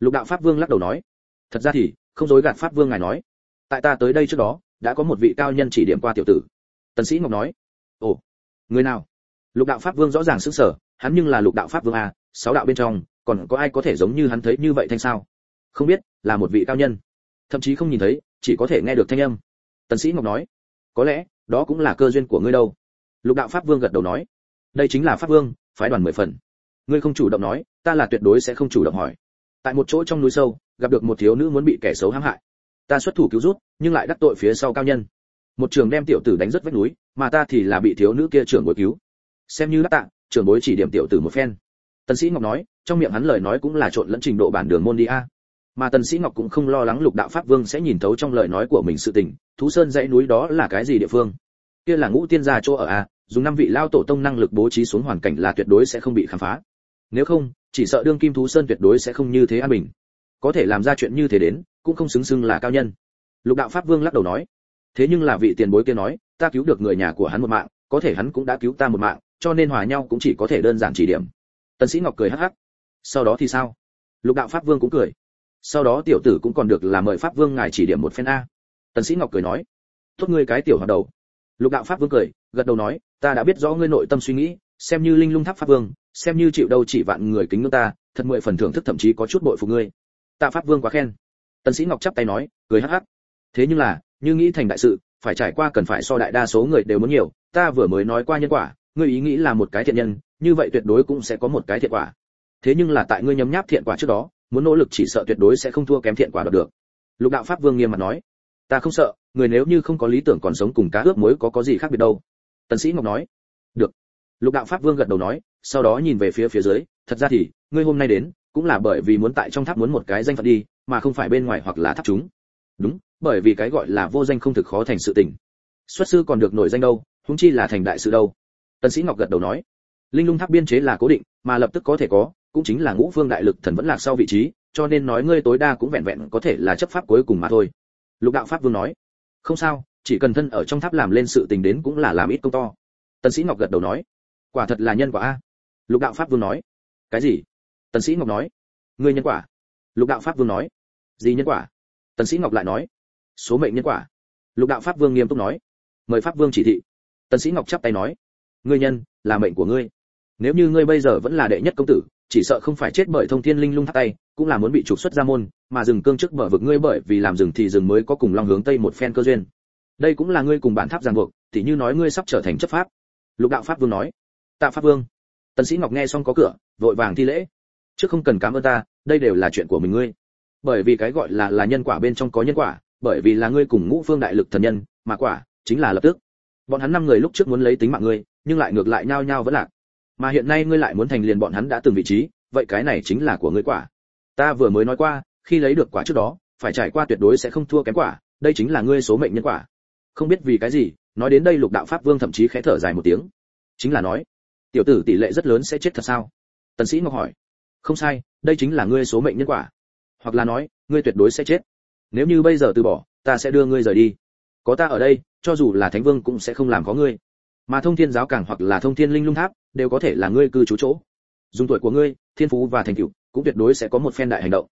Lục đạo pháp vương lắc đầu nói, thật ra thì, không dối gạt pháp vương ngài nói. Tại ta tới đây trước đó, đã có một vị cao nhân chỉ điểm qua tiểu tử. Tần sĩ ngọc nói, ồ, người nào? Lục đạo pháp vương rõ ràng sức sở hắn nhưng là lục đạo pháp vương a, sáu đạo bên trong còn có ai có thể giống như hắn thấy như vậy thanh sao? Không biết, là một vị cao nhân. Thậm chí không nhìn thấy, chỉ có thể nghe được thanh âm. Tần sĩ ngọc nói, có lẽ, đó cũng là cơ duyên của ngươi đâu. Lục đạo pháp vương gật đầu nói, đây chính là pháp vương, phái đoàn mười phần. Ngươi không chủ động nói, ta là tuyệt đối sẽ không chủ động hỏi. Tại một chỗ trong núi sâu, gặp được một thiếu nữ muốn bị kẻ xấu hãm hại. Ta xuất thủ cứu rút, nhưng lại đắc tội phía sau cao nhân. Một trường đem tiểu tử đánh rất vách núi, mà ta thì là bị thiếu nữ kia trưởng bối cứu. Xem như đắc tạ, trưởng bối chỉ điểm tiểu tử một phen tần sĩ ngọc nói, trong miệng hắn lời nói cũng là trộn lẫn trình độ bản đường môn đi a. Mà tần sĩ ngọc cũng không lo lắng lục đạo pháp vương sẽ nhìn thấu trong lời nói của mình sự tình, thú sơn dãy núi đó là cái gì địa phương? Kia là ngũ tiên gia chỗ ở a, dùng năm vị lao tổ tông năng lực bố trí xuống hoàn cảnh là tuyệt đối sẽ không bị khám phá. Nếu không, chỉ sợ đương kim thú sơn tuyệt đối sẽ không như thế an bình có thể làm ra chuyện như thế đến, cũng không xứng xưng là cao nhân. Lục đạo pháp vương lắc đầu nói, thế nhưng là vị tiền bối kia nói, ta cứu được người nhà của hắn một mạng, có thể hắn cũng đã cứu ta một mạng, cho nên hòa nhau cũng chỉ có thể đơn giản chỉ điểm tần sĩ ngọc cười hắc hắc. Sau đó thì sao? Lục đạo pháp vương cũng cười. Sau đó tiểu tử cũng còn được là mời pháp vương ngài chỉ điểm một phen a. Tần sĩ ngọc cười nói. Tốt ngươi cái tiểu hoạt đầu. Lục đạo pháp vương cười, gật đầu nói, ta đã biết rõ ngươi nội tâm suy nghĩ, xem như linh lung tháp pháp vương, xem như chịu đâu chỉ vạn người kính ngưỡng ta, thật mười phần thưởng thức thậm chí có chút bội phục ngươi. Tạ pháp vương quá khen. Tần sĩ ngọc chắp tay nói, cười hắc hắc. Thế nhưng là, như nghĩ thành đại sự, phải trải qua cần phải so đại đa số người đều muốn nhiều, ta vừa mới nói qua nhân quả, ngươi ý nghĩ là một cái thiện nhân như vậy tuyệt đối cũng sẽ có một cái thiện quả. Thế nhưng là tại ngươi nhấm nháp thiện quả trước đó, muốn nỗ lực chỉ sợ tuyệt đối sẽ không thua kém thiện quả được. Lục đạo pháp vương nghiêm mặt nói, ta không sợ, người nếu như không có lý tưởng còn sống cùng cá ướp muối có có gì khác biệt đâu. Tần sĩ ngọc nói, được. Lục đạo pháp vương gật đầu nói, sau đó nhìn về phía phía dưới, thật ra thì, ngươi hôm nay đến, cũng là bởi vì muốn tại trong tháp muốn một cái danh phận đi, mà không phải bên ngoài hoặc là tháp chúng. Đúng, bởi vì cái gọi là vô danh không thực khó thành sự tình. Xuất sư còn được nổi danh đâu, huống chi là thành đại sự đâu. Tần sĩ ngọc gật đầu nói linh lung tháp biên chế là cố định, mà lập tức có thể có, cũng chính là ngũ phương đại lực thần vẫn lạc sau vị trí, cho nên nói ngươi tối đa cũng vẹn vẹn có thể là chấp pháp cuối cùng mà thôi. Lục đạo pháp vương nói, không sao, chỉ cần thân ở trong tháp làm lên sự tình đến cũng là làm ít công to. Tần sĩ ngọc gật đầu nói, quả thật là nhân quả a. Lục đạo pháp vương nói, cái gì? Tần sĩ ngọc nói, ngươi nhân quả. Lục đạo pháp vương nói, gì nhân quả? Tần sĩ ngọc lại nói, số mệnh nhân quả. Lục đạo pháp vương nghiêm túc nói, mời pháp vương chỉ thị. Tần sĩ ngọc chắp tay nói, ngươi nhân là mệnh của ngươi nếu như ngươi bây giờ vẫn là đệ nhất công tử, chỉ sợ không phải chết bởi thông thiên linh lung thắt tay, cũng là muốn bị trục xuất ra môn, mà dừng cương trước bờ vực ngươi bởi vì làm rừng thì rừng mới có cùng long hướng tây một phen cơ duyên. Đây cũng là ngươi cùng bản tháp giang buộc thì như nói ngươi sắp trở thành chấp pháp. Lục đạo pháp vương nói. Tạ pháp vương. Tần sĩ ngọc nghe xong có cửa, vội vàng thi lễ. Trước không cần cảm ơn ta, đây đều là chuyện của mình ngươi. Bởi vì cái gọi là là nhân quả bên trong có nhân quả, bởi vì là ngươi cùng ngũ phương đại lực thần nhân, mà quả chính là lập tức. Bọn hắn năm người lúc trước muốn lấy tính mạng ngươi, nhưng lại ngược lại nhau nhau vẫn lạc mà hiện nay ngươi lại muốn thành liền bọn hắn đã từng vị trí, vậy cái này chính là của ngươi quả. Ta vừa mới nói qua, khi lấy được quả trước đó, phải trải qua tuyệt đối sẽ không thua kém quả, đây chính là ngươi số mệnh nhân quả. Không biết vì cái gì, nói đến đây lục đạo pháp vương thậm chí khẽ thở dài một tiếng. Chính là nói, tiểu tử tỷ lệ rất lớn sẽ chết thật sao? Tần sĩ ngọc hỏi. Không sai, đây chính là ngươi số mệnh nhân quả. Hoặc là nói, ngươi tuyệt đối sẽ chết. Nếu như bây giờ từ bỏ, ta sẽ đưa ngươi rời đi. Có ta ở đây, cho dù là thánh vương cũng sẽ không làm có ngươi. Mà thông thiên giáo càng hoặc là thông thiên linh lung tháp đều có thể là ngươi cư trú chỗ. Dùng tuổi của ngươi, thiên phú và thành tựu, cũng tuyệt đối sẽ có một phen đại hành động.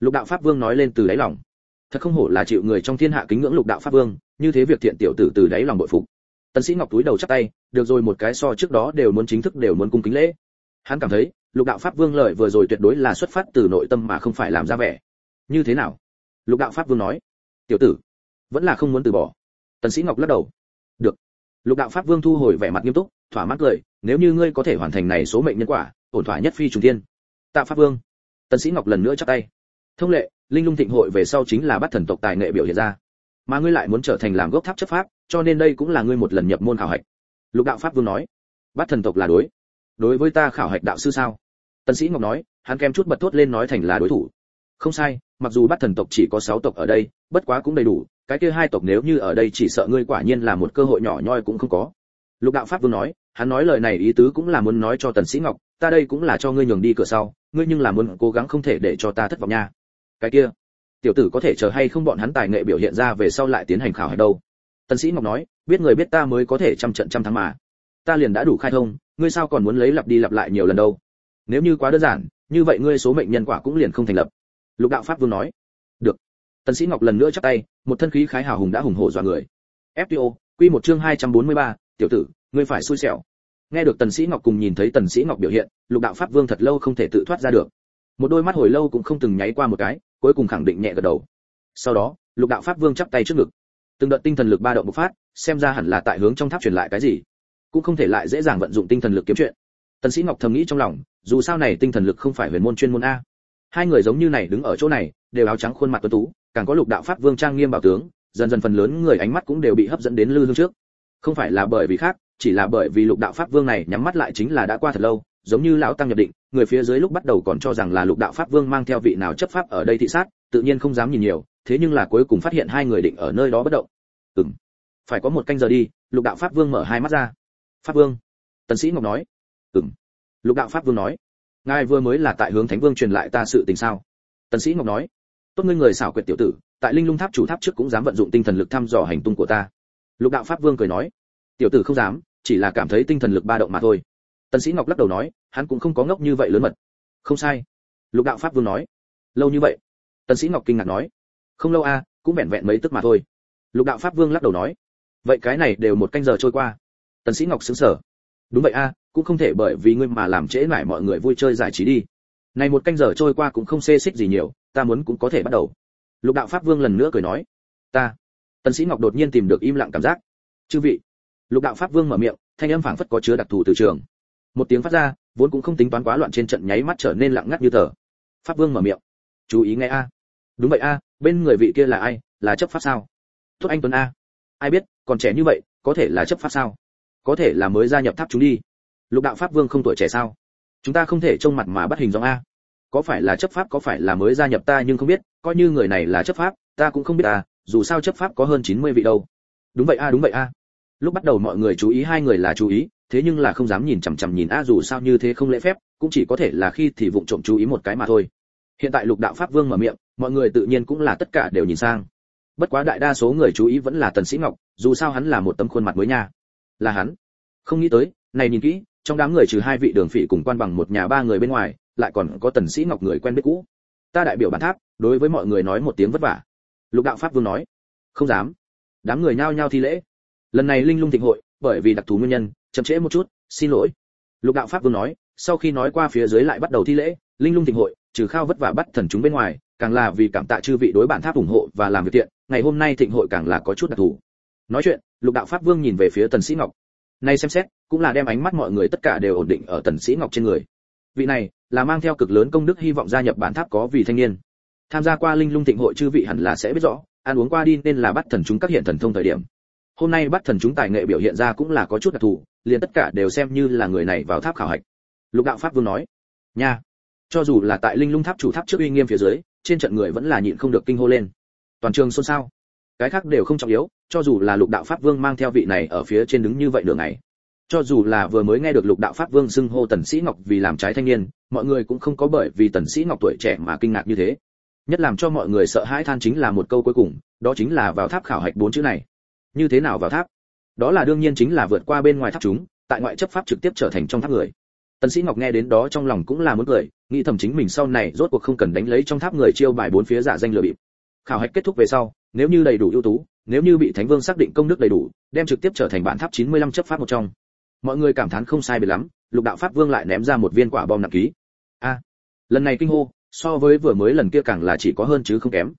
Lục đạo pháp vương nói lên từ đáy lòng. Thật không hổ là chịu người trong thiên hạ kính ngưỡng lục đạo pháp vương, như thế việc thiện tiểu tử từ đáy lòng bội phục. Tần sĩ ngọc túi đầu chắp tay, được rồi một cái so trước đó đều muốn chính thức đều muốn cung kính lễ. Hắn cảm thấy, lục đạo pháp vương lời vừa rồi tuyệt đối là xuất phát từ nội tâm mà không phải làm ra vẻ. Như thế nào? Lục đạo pháp vương nói. Tiểu tử, vẫn là không muốn từ bỏ. Tần sĩ ngọc lắc đầu. Được. Lục đạo pháp vương thu hồi vẻ mặt nghiêm túc thỏa mãn cười, nếu như ngươi có thể hoàn thành này số mệnh nhân quả, ổn thỏa nhất phi trùng thiên. Tạ pháp vương. Tần sĩ ngọc lần nữa chắp tay. Thông lệ, linh lung thịnh hội về sau chính là bắt thần tộc tài nghệ biểu hiện ra. Mà ngươi lại muốn trở thành làm gốc tháp chấp pháp, cho nên đây cũng là ngươi một lần nhập môn khảo hạch. Lục đạo pháp vương nói. Bắt thần tộc là đối. Đối với ta khảo hạch đạo sư sao? Tần sĩ ngọc nói, hắn kém chút bật thốt lên nói thành là đối thủ. Không sai, mặc dù bắt thần tộc chỉ có 6 tộc ở đây, bất quá cũng đầy đủ, cái kia hai tộc nếu như ở đây chỉ sợ ngươi quả nhiên là một cơ hội nhỏ nhoi cũng không có lục đạo pháp vương nói hắn nói lời này ý tứ cũng là muốn nói cho tần sĩ ngọc ta đây cũng là cho ngươi nhường đi cửa sau ngươi nhưng là muốn cố gắng không thể để cho ta thất vọng nha. Cái kia tiểu tử có thể chờ hay không bọn hắn tài nghệ biểu hiện ra về sau lại tiến hành khảo hạch đâu? Tần sĩ ngọc nói biết người biết ta mới có thể trăm trận trăm thắng mà. Ta liền đã đủ khai thông ngươi sao còn muốn lấy lặp đi lặp lại nhiều lần đâu? Nếu như quá đơn giản như vậy ngươi số mệnh nhân quả cũng liền không thành lập. Lục đạo pháp vương nói. Được. Tần sĩ ngọc lần nữa chắp tay một thân khí khái hào hùng đã hùng hổ dọa người. Fto quy một chương 243, tiểu tử, ngươi phải xui xẻo. Nghe được tần sĩ ngọc cùng nhìn thấy tần sĩ ngọc biểu hiện, lục đạo pháp vương thật lâu không thể tự thoát ra được. Một đôi mắt hồi lâu cũng không từng nháy qua một cái, cuối cùng khẳng định nhẹ gật đầu. Sau đó, lục đạo pháp vương chắp tay trước ngực. Từng đợt tinh thần lực ba động bộc phát, xem ra hẳn là tại hướng trong tháp truyền lại cái gì. Cũng không thể lại dễ dàng vận dụng tinh thần lực kiếm chuyện. Tần sĩ ngọc thầm nghĩ trong lòng, dù sao này tinh thần lực không phải huyền môn chuyên môn a. Hai người giống như này đứng ở chỗ này, đều áo trắng khuôn mặt tuấn tú, càng có lục đạo pháp vương trang nghiêm bảo tướng, dần dần phần lớn người ánh mắt cũng đều bị hấp dẫn đến lư hương trước không phải là bởi vì khác, chỉ là bởi vì lục đạo pháp vương này nhắm mắt lại chính là đã qua thật lâu, giống như lão tăng nhập định, người phía dưới lúc bắt đầu còn cho rằng là lục đạo pháp vương mang theo vị nào chấp pháp ở đây thị sát, tự nhiên không dám nhìn nhiều, thế nhưng là cuối cùng phát hiện hai người định ở nơi đó bất động. Ừm. Phải có một canh giờ đi, lục đạo pháp vương mở hai mắt ra. Pháp vương. Tần sĩ ngọc nói. Ừm. Lục đạo pháp vương nói. Ngài vừa mới là tại hướng thánh vương truyền lại ta sự tình sao? Tần sĩ ngọc nói. Tốt ngươi người xảo quyệt tiểu tử, tại linh lung tháp chủ tháp trước cũng dám vận dụng tinh thần lực thăm dò hành tung của ta lục đạo pháp vương cười nói, tiểu tử không dám, chỉ là cảm thấy tinh thần lực ba động mà thôi. Tần sĩ ngọc lắc đầu nói, hắn cũng không có ngốc như vậy lớn mật. Không sai. Lục đạo pháp vương nói, lâu như vậy? Tần sĩ ngọc kinh ngạc nói, không lâu a cũng vẹn vẹn mấy tức mà thôi. Lục đạo pháp vương lắc đầu nói, vậy cái này đều một canh giờ trôi qua. Tần sĩ ngọc sững sờ, đúng vậy a cũng không thể bởi vì ngươi mà làm trễ nải mọi người vui chơi giải trí đi. Này một canh giờ trôi qua cũng không xê xích gì nhiều, ta muốn cũng có thể bắt đầu. Lục đạo pháp vương lần nữa cười nói, ta tần sĩ ngọc đột nhiên tìm được im lặng cảm giác. Chư vị. Lục đạo pháp vương mở miệng, thanh âm phảng phất có chứa đặc thù từ trường. Một tiếng phát ra, vốn cũng không tính toán quá loạn trên trận nháy mắt trở nên lặng ngắt như tờ. Pháp vương mở miệng. Chú ý nghe a. Đúng vậy a, bên người vị kia là ai? Là chấp pháp sao? Thúc anh tuấn a. Ai biết, còn trẻ như vậy, có thể là chấp pháp sao? Có thể là mới gia nhập tháp chúng đi. Lục đạo pháp vương không tuổi trẻ sao? Chúng ta không thể trông mặt mà bắt hình dòng a. Có phải là chấp pháp, có phải là mới gia nhập ta nhưng không biết, coi như người này là chấp pháp, ta cũng không biết à dù sao chấp pháp có hơn 90 vị đâu. Đúng vậy a, đúng vậy a. Lúc bắt đầu mọi người chú ý hai người là chú ý, thế nhưng là không dám nhìn chằm chằm nhìn a, dù sao như thế không lễ phép, cũng chỉ có thể là khi thì vụng trộm chú ý một cái mà thôi. Hiện tại lục đạo pháp vương mở miệng, mọi người tự nhiên cũng là tất cả đều nhìn sang. Bất quá đại đa số người chú ý vẫn là tần sĩ ngọc, dù sao hắn là một tấm khuôn mặt mới nha. Là hắn. Không nghĩ tới, này nhìn kỹ, trong đám người trừ hai vị đường phỉ cùng quan bằng một nhà ba người bên ngoài, lại còn có tần sĩ ngọc người quen biết cũ. Ta đại biểu bản tháp, đối với mọi người nói một tiếng vất vả lục đạo pháp vương nói không dám. Đám người nhao nhao thi lễ. Lần này linh lung thịnh hội bởi vì đặc thù nguyên nhân chậm trễ một chút xin lỗi. Lục đạo pháp vương nói sau khi nói qua phía dưới lại bắt đầu thi lễ linh lung thịnh hội trừ khao vất vả bắt thần chúng bên ngoài càng là vì cảm tạ chư vị đối bản tháp ủng hộ và làm việc thiện, ngày hôm nay thịnh hội càng là có chút đặc thù. Nói chuyện lục đạo pháp vương nhìn về phía tần sĩ ngọc. Nay xem xét cũng là đem ánh mắt mọi người tất cả đều ổn định ở tần sĩ ngọc trên người. Vị này là mang theo cực lớn công đức hy vọng gia nhập bản tháp có vì thanh niên tham gia qua linh lung thịnh hội chư vị hẳn là sẽ biết rõ, ăn uống qua đi nên là bắt thần chúng các hiện thần thông thời điểm. Hôm nay bắt thần chúng tài nghệ biểu hiện ra cũng là có chút đặc thù, liền tất cả đều xem như là người này vào tháp khảo hạch. Lục đạo pháp vương nói, nha, cho dù là tại linh lung tháp chủ tháp trước uy nghiêm phía dưới, trên trận người vẫn là nhịn không được kinh hô lên. Toàn trường xôn xao. Cái khác đều không trọng yếu, cho dù là lục đạo pháp vương mang theo vị này ở phía trên đứng như vậy nửa ngày, cho dù là vừa mới nghe được lục đạo pháp vương xưng hô tần sĩ ngọc vì làm trái thanh niên, mọi người cũng không có bởi vì tần sĩ ngọc tuổi trẻ mà kinh ngạc như thế nhất làm cho mọi người sợ hãi than chính là một câu cuối cùng, đó chính là vào tháp khảo hạch bốn chữ này. Như thế nào vào tháp? Đó là đương nhiên chính là vượt qua bên ngoài tháp chúng, tại ngoại chấp pháp trực tiếp trở thành trong tháp người. Tần sĩ ngọc nghe đến đó trong lòng cũng là muốn cười, nghĩ thầm chính mình sau này rốt cuộc không cần đánh lấy trong tháp người chiêu bài bốn phía giả danh lừa bịp. Khảo hạch kết thúc về sau, nếu như đầy đủ ưu tú, nếu như bị thánh vương xác định công đức đầy đủ, đem trực tiếp trở thành bản tháp 95 chấp pháp một trong. Mọi người cảm thán không sai biệt lắm, lục đạo pháp vương lại ném ra một viên quả bom nặng ký. A, lần này kinh hô so với vừa mới lần kia càng là chỉ có hơn chứ không kém.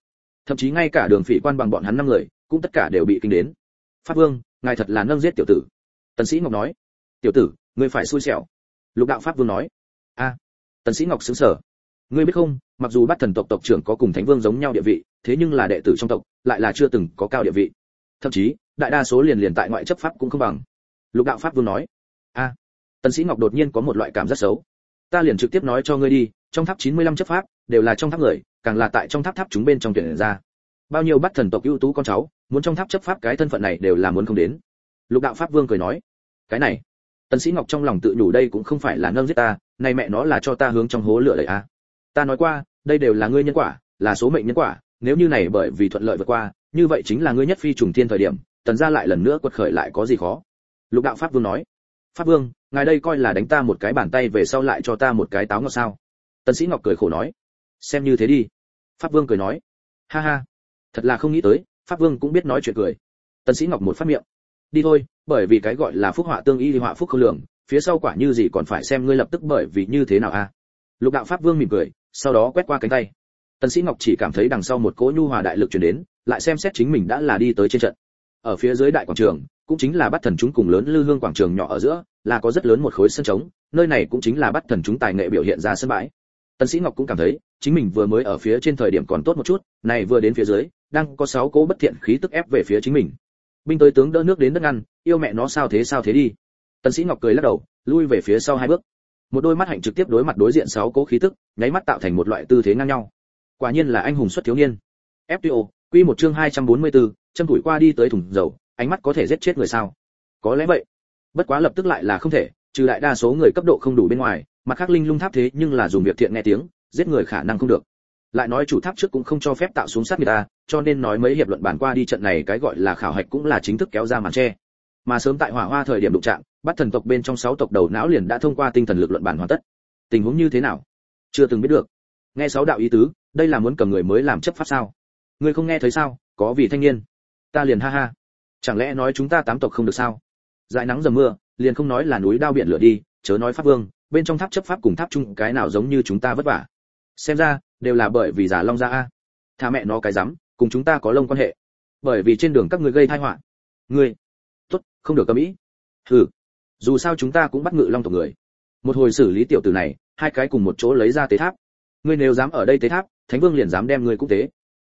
Thậm chí ngay cả đường phỉ quan bằng bọn hắn năm người, cũng tất cả đều bị kinh đến. Pháp vương, ngài thật là nâng giết tiểu tử. Tần sĩ ngọc nói. Tiểu tử, ngươi phải xui xẻo. Lục đạo pháp vương nói. A, tần sĩ ngọc sững sờ. Ngươi biết không, mặc dù bát thần tộc tộc trưởng có cùng thánh vương giống nhau địa vị, thế nhưng là đệ tử trong tộc, lại là chưa từng có cao địa vị. Thậm chí, đại đa số liền liền tại ngoại chấp pháp cũng không bằng. Lục đạo pháp vương nói. A, tần sĩ ngọc đột nhiên có một loại cảm giác xấu. Ta liền trực tiếp nói cho ngươi đi trong tháp 95 chấp pháp, đều là trong tháp người, càng là tại trong tháp tháp chúng bên trong tuyển ra. Bao nhiêu bắt thần tộc ưu tú con cháu, muốn trong tháp chấp pháp cái thân phận này đều là muốn không đến. Lục đạo pháp vương cười nói, cái này, tần sĩ ngọc trong lòng tự nhủ đây cũng không phải là nâng giết ta, này mẹ nó là cho ta hướng trong hố lửa đẩy a. Ta nói qua, đây đều là ngươi nhân quả, là số mệnh nhân quả, nếu như này bởi vì thuận lợi vượt qua, như vậy chính là ngươi nhất phi trùng thiên thời điểm, tần gia lại lần nữa quật khởi lại có gì khó? Lục đạo pháp vương nói, pháp vương, ngài đây coi là đánh ta một cái bàn tay về sau lại cho ta một cái táo ngọt sao? Tần sĩ ngọc cười khổ nói, xem như thế đi. Pháp vương cười nói, ha ha, thật là không nghĩ tới, pháp vương cũng biết nói chuyện cười. Tần sĩ ngọc một phát miệng, đi thôi, bởi vì cái gọi là phúc họa tương y thì họa phúc không lường, phía sau quả như gì còn phải xem ngươi lập tức bởi vì như thế nào a. Lục đạo pháp vương mỉm cười, sau đó quét qua cánh tay. Tần sĩ ngọc chỉ cảm thấy đằng sau một cỗ nhu hòa đại lực truyền đến, lại xem xét chính mình đã là đi tới trên trận. Ở phía dưới đại quảng trường, cũng chính là bắt thần chúng cùng lớn lư hương quảng trường nhỏ ở giữa, là có rất lớn một khối sân trống, nơi này cũng chính là bắt thần chúng tài nghệ biểu hiện ra sân bãi tần sĩ ngọc cũng cảm thấy chính mình vừa mới ở phía trên thời điểm còn tốt một chút này vừa đến phía dưới đang có sáu cỗ bất thiện khí tức ép về phía chính mình. Binh tới tướng đỡ nước đến đất ngăn yêu mẹ nó sao thế sao thế đi. Tần sĩ ngọc cười lắc đầu lui về phía sau hai bước. Một đôi mắt hạnh trực tiếp đối mặt đối diện sáu cố khí tức nháy mắt tạo thành một loại tư thế ngang nhau. Quả nhiên là anh hùng xuất thiếu niên. Fto quy một chương 244, châm tuổi qua đi tới thùng dầu ánh mắt có thể giết chết người sao? Có lẽ vậy. Bất quá lập tức lại là không thể trừ đại đa số người cấp độ không đủ bên ngoài mặt khác linh lung tháp thế nhưng là dùng việc thiện nghe tiếng, giết người khả năng không được. Lại nói chủ tháp trước cũng không cho phép tạo xuống sát người ta, cho nên nói mấy hiệp luận bản qua đi trận này cái gọi là khảo hạch cũng là chính thức kéo ra màn che. Mà sớm tại hỏa hoa thời điểm đụng trạng bắt thần tộc bên trong sáu tộc đầu não liền đã thông qua tinh thần lực luận bản hoàn tất. Tình huống như thế nào? Chưa từng biết được. Nghe sáu đạo ý tứ, đây là muốn cầm người mới làm chấp pháp sao? Ngươi không nghe thấy sao? Có vì thanh niên. Ta liền ha ha. Chẳng lẽ nói chúng ta tám tộc không được sao? Dại nắng dầm mưa, liền không nói là núi đao biển lửa đi, chớ nói pháp vương bên trong tháp chấp pháp cùng tháp chung cái nào giống như chúng ta vất vả. Xem ra, đều là bởi vì giả long ra a. Tha mẹ nó cái rắm, cùng chúng ta có lông quan hệ. Bởi vì trên đường các người gây tai họa. Ngươi, tốt, không được cầm ý. Hừ, dù sao chúng ta cũng bắt ngự long tộc người. Một hồi xử lý tiểu tử này, hai cái cùng một chỗ lấy ra tế tháp. Ngươi nếu dám ở đây tế tháp, thánh vương liền dám đem ngươi cũng tế.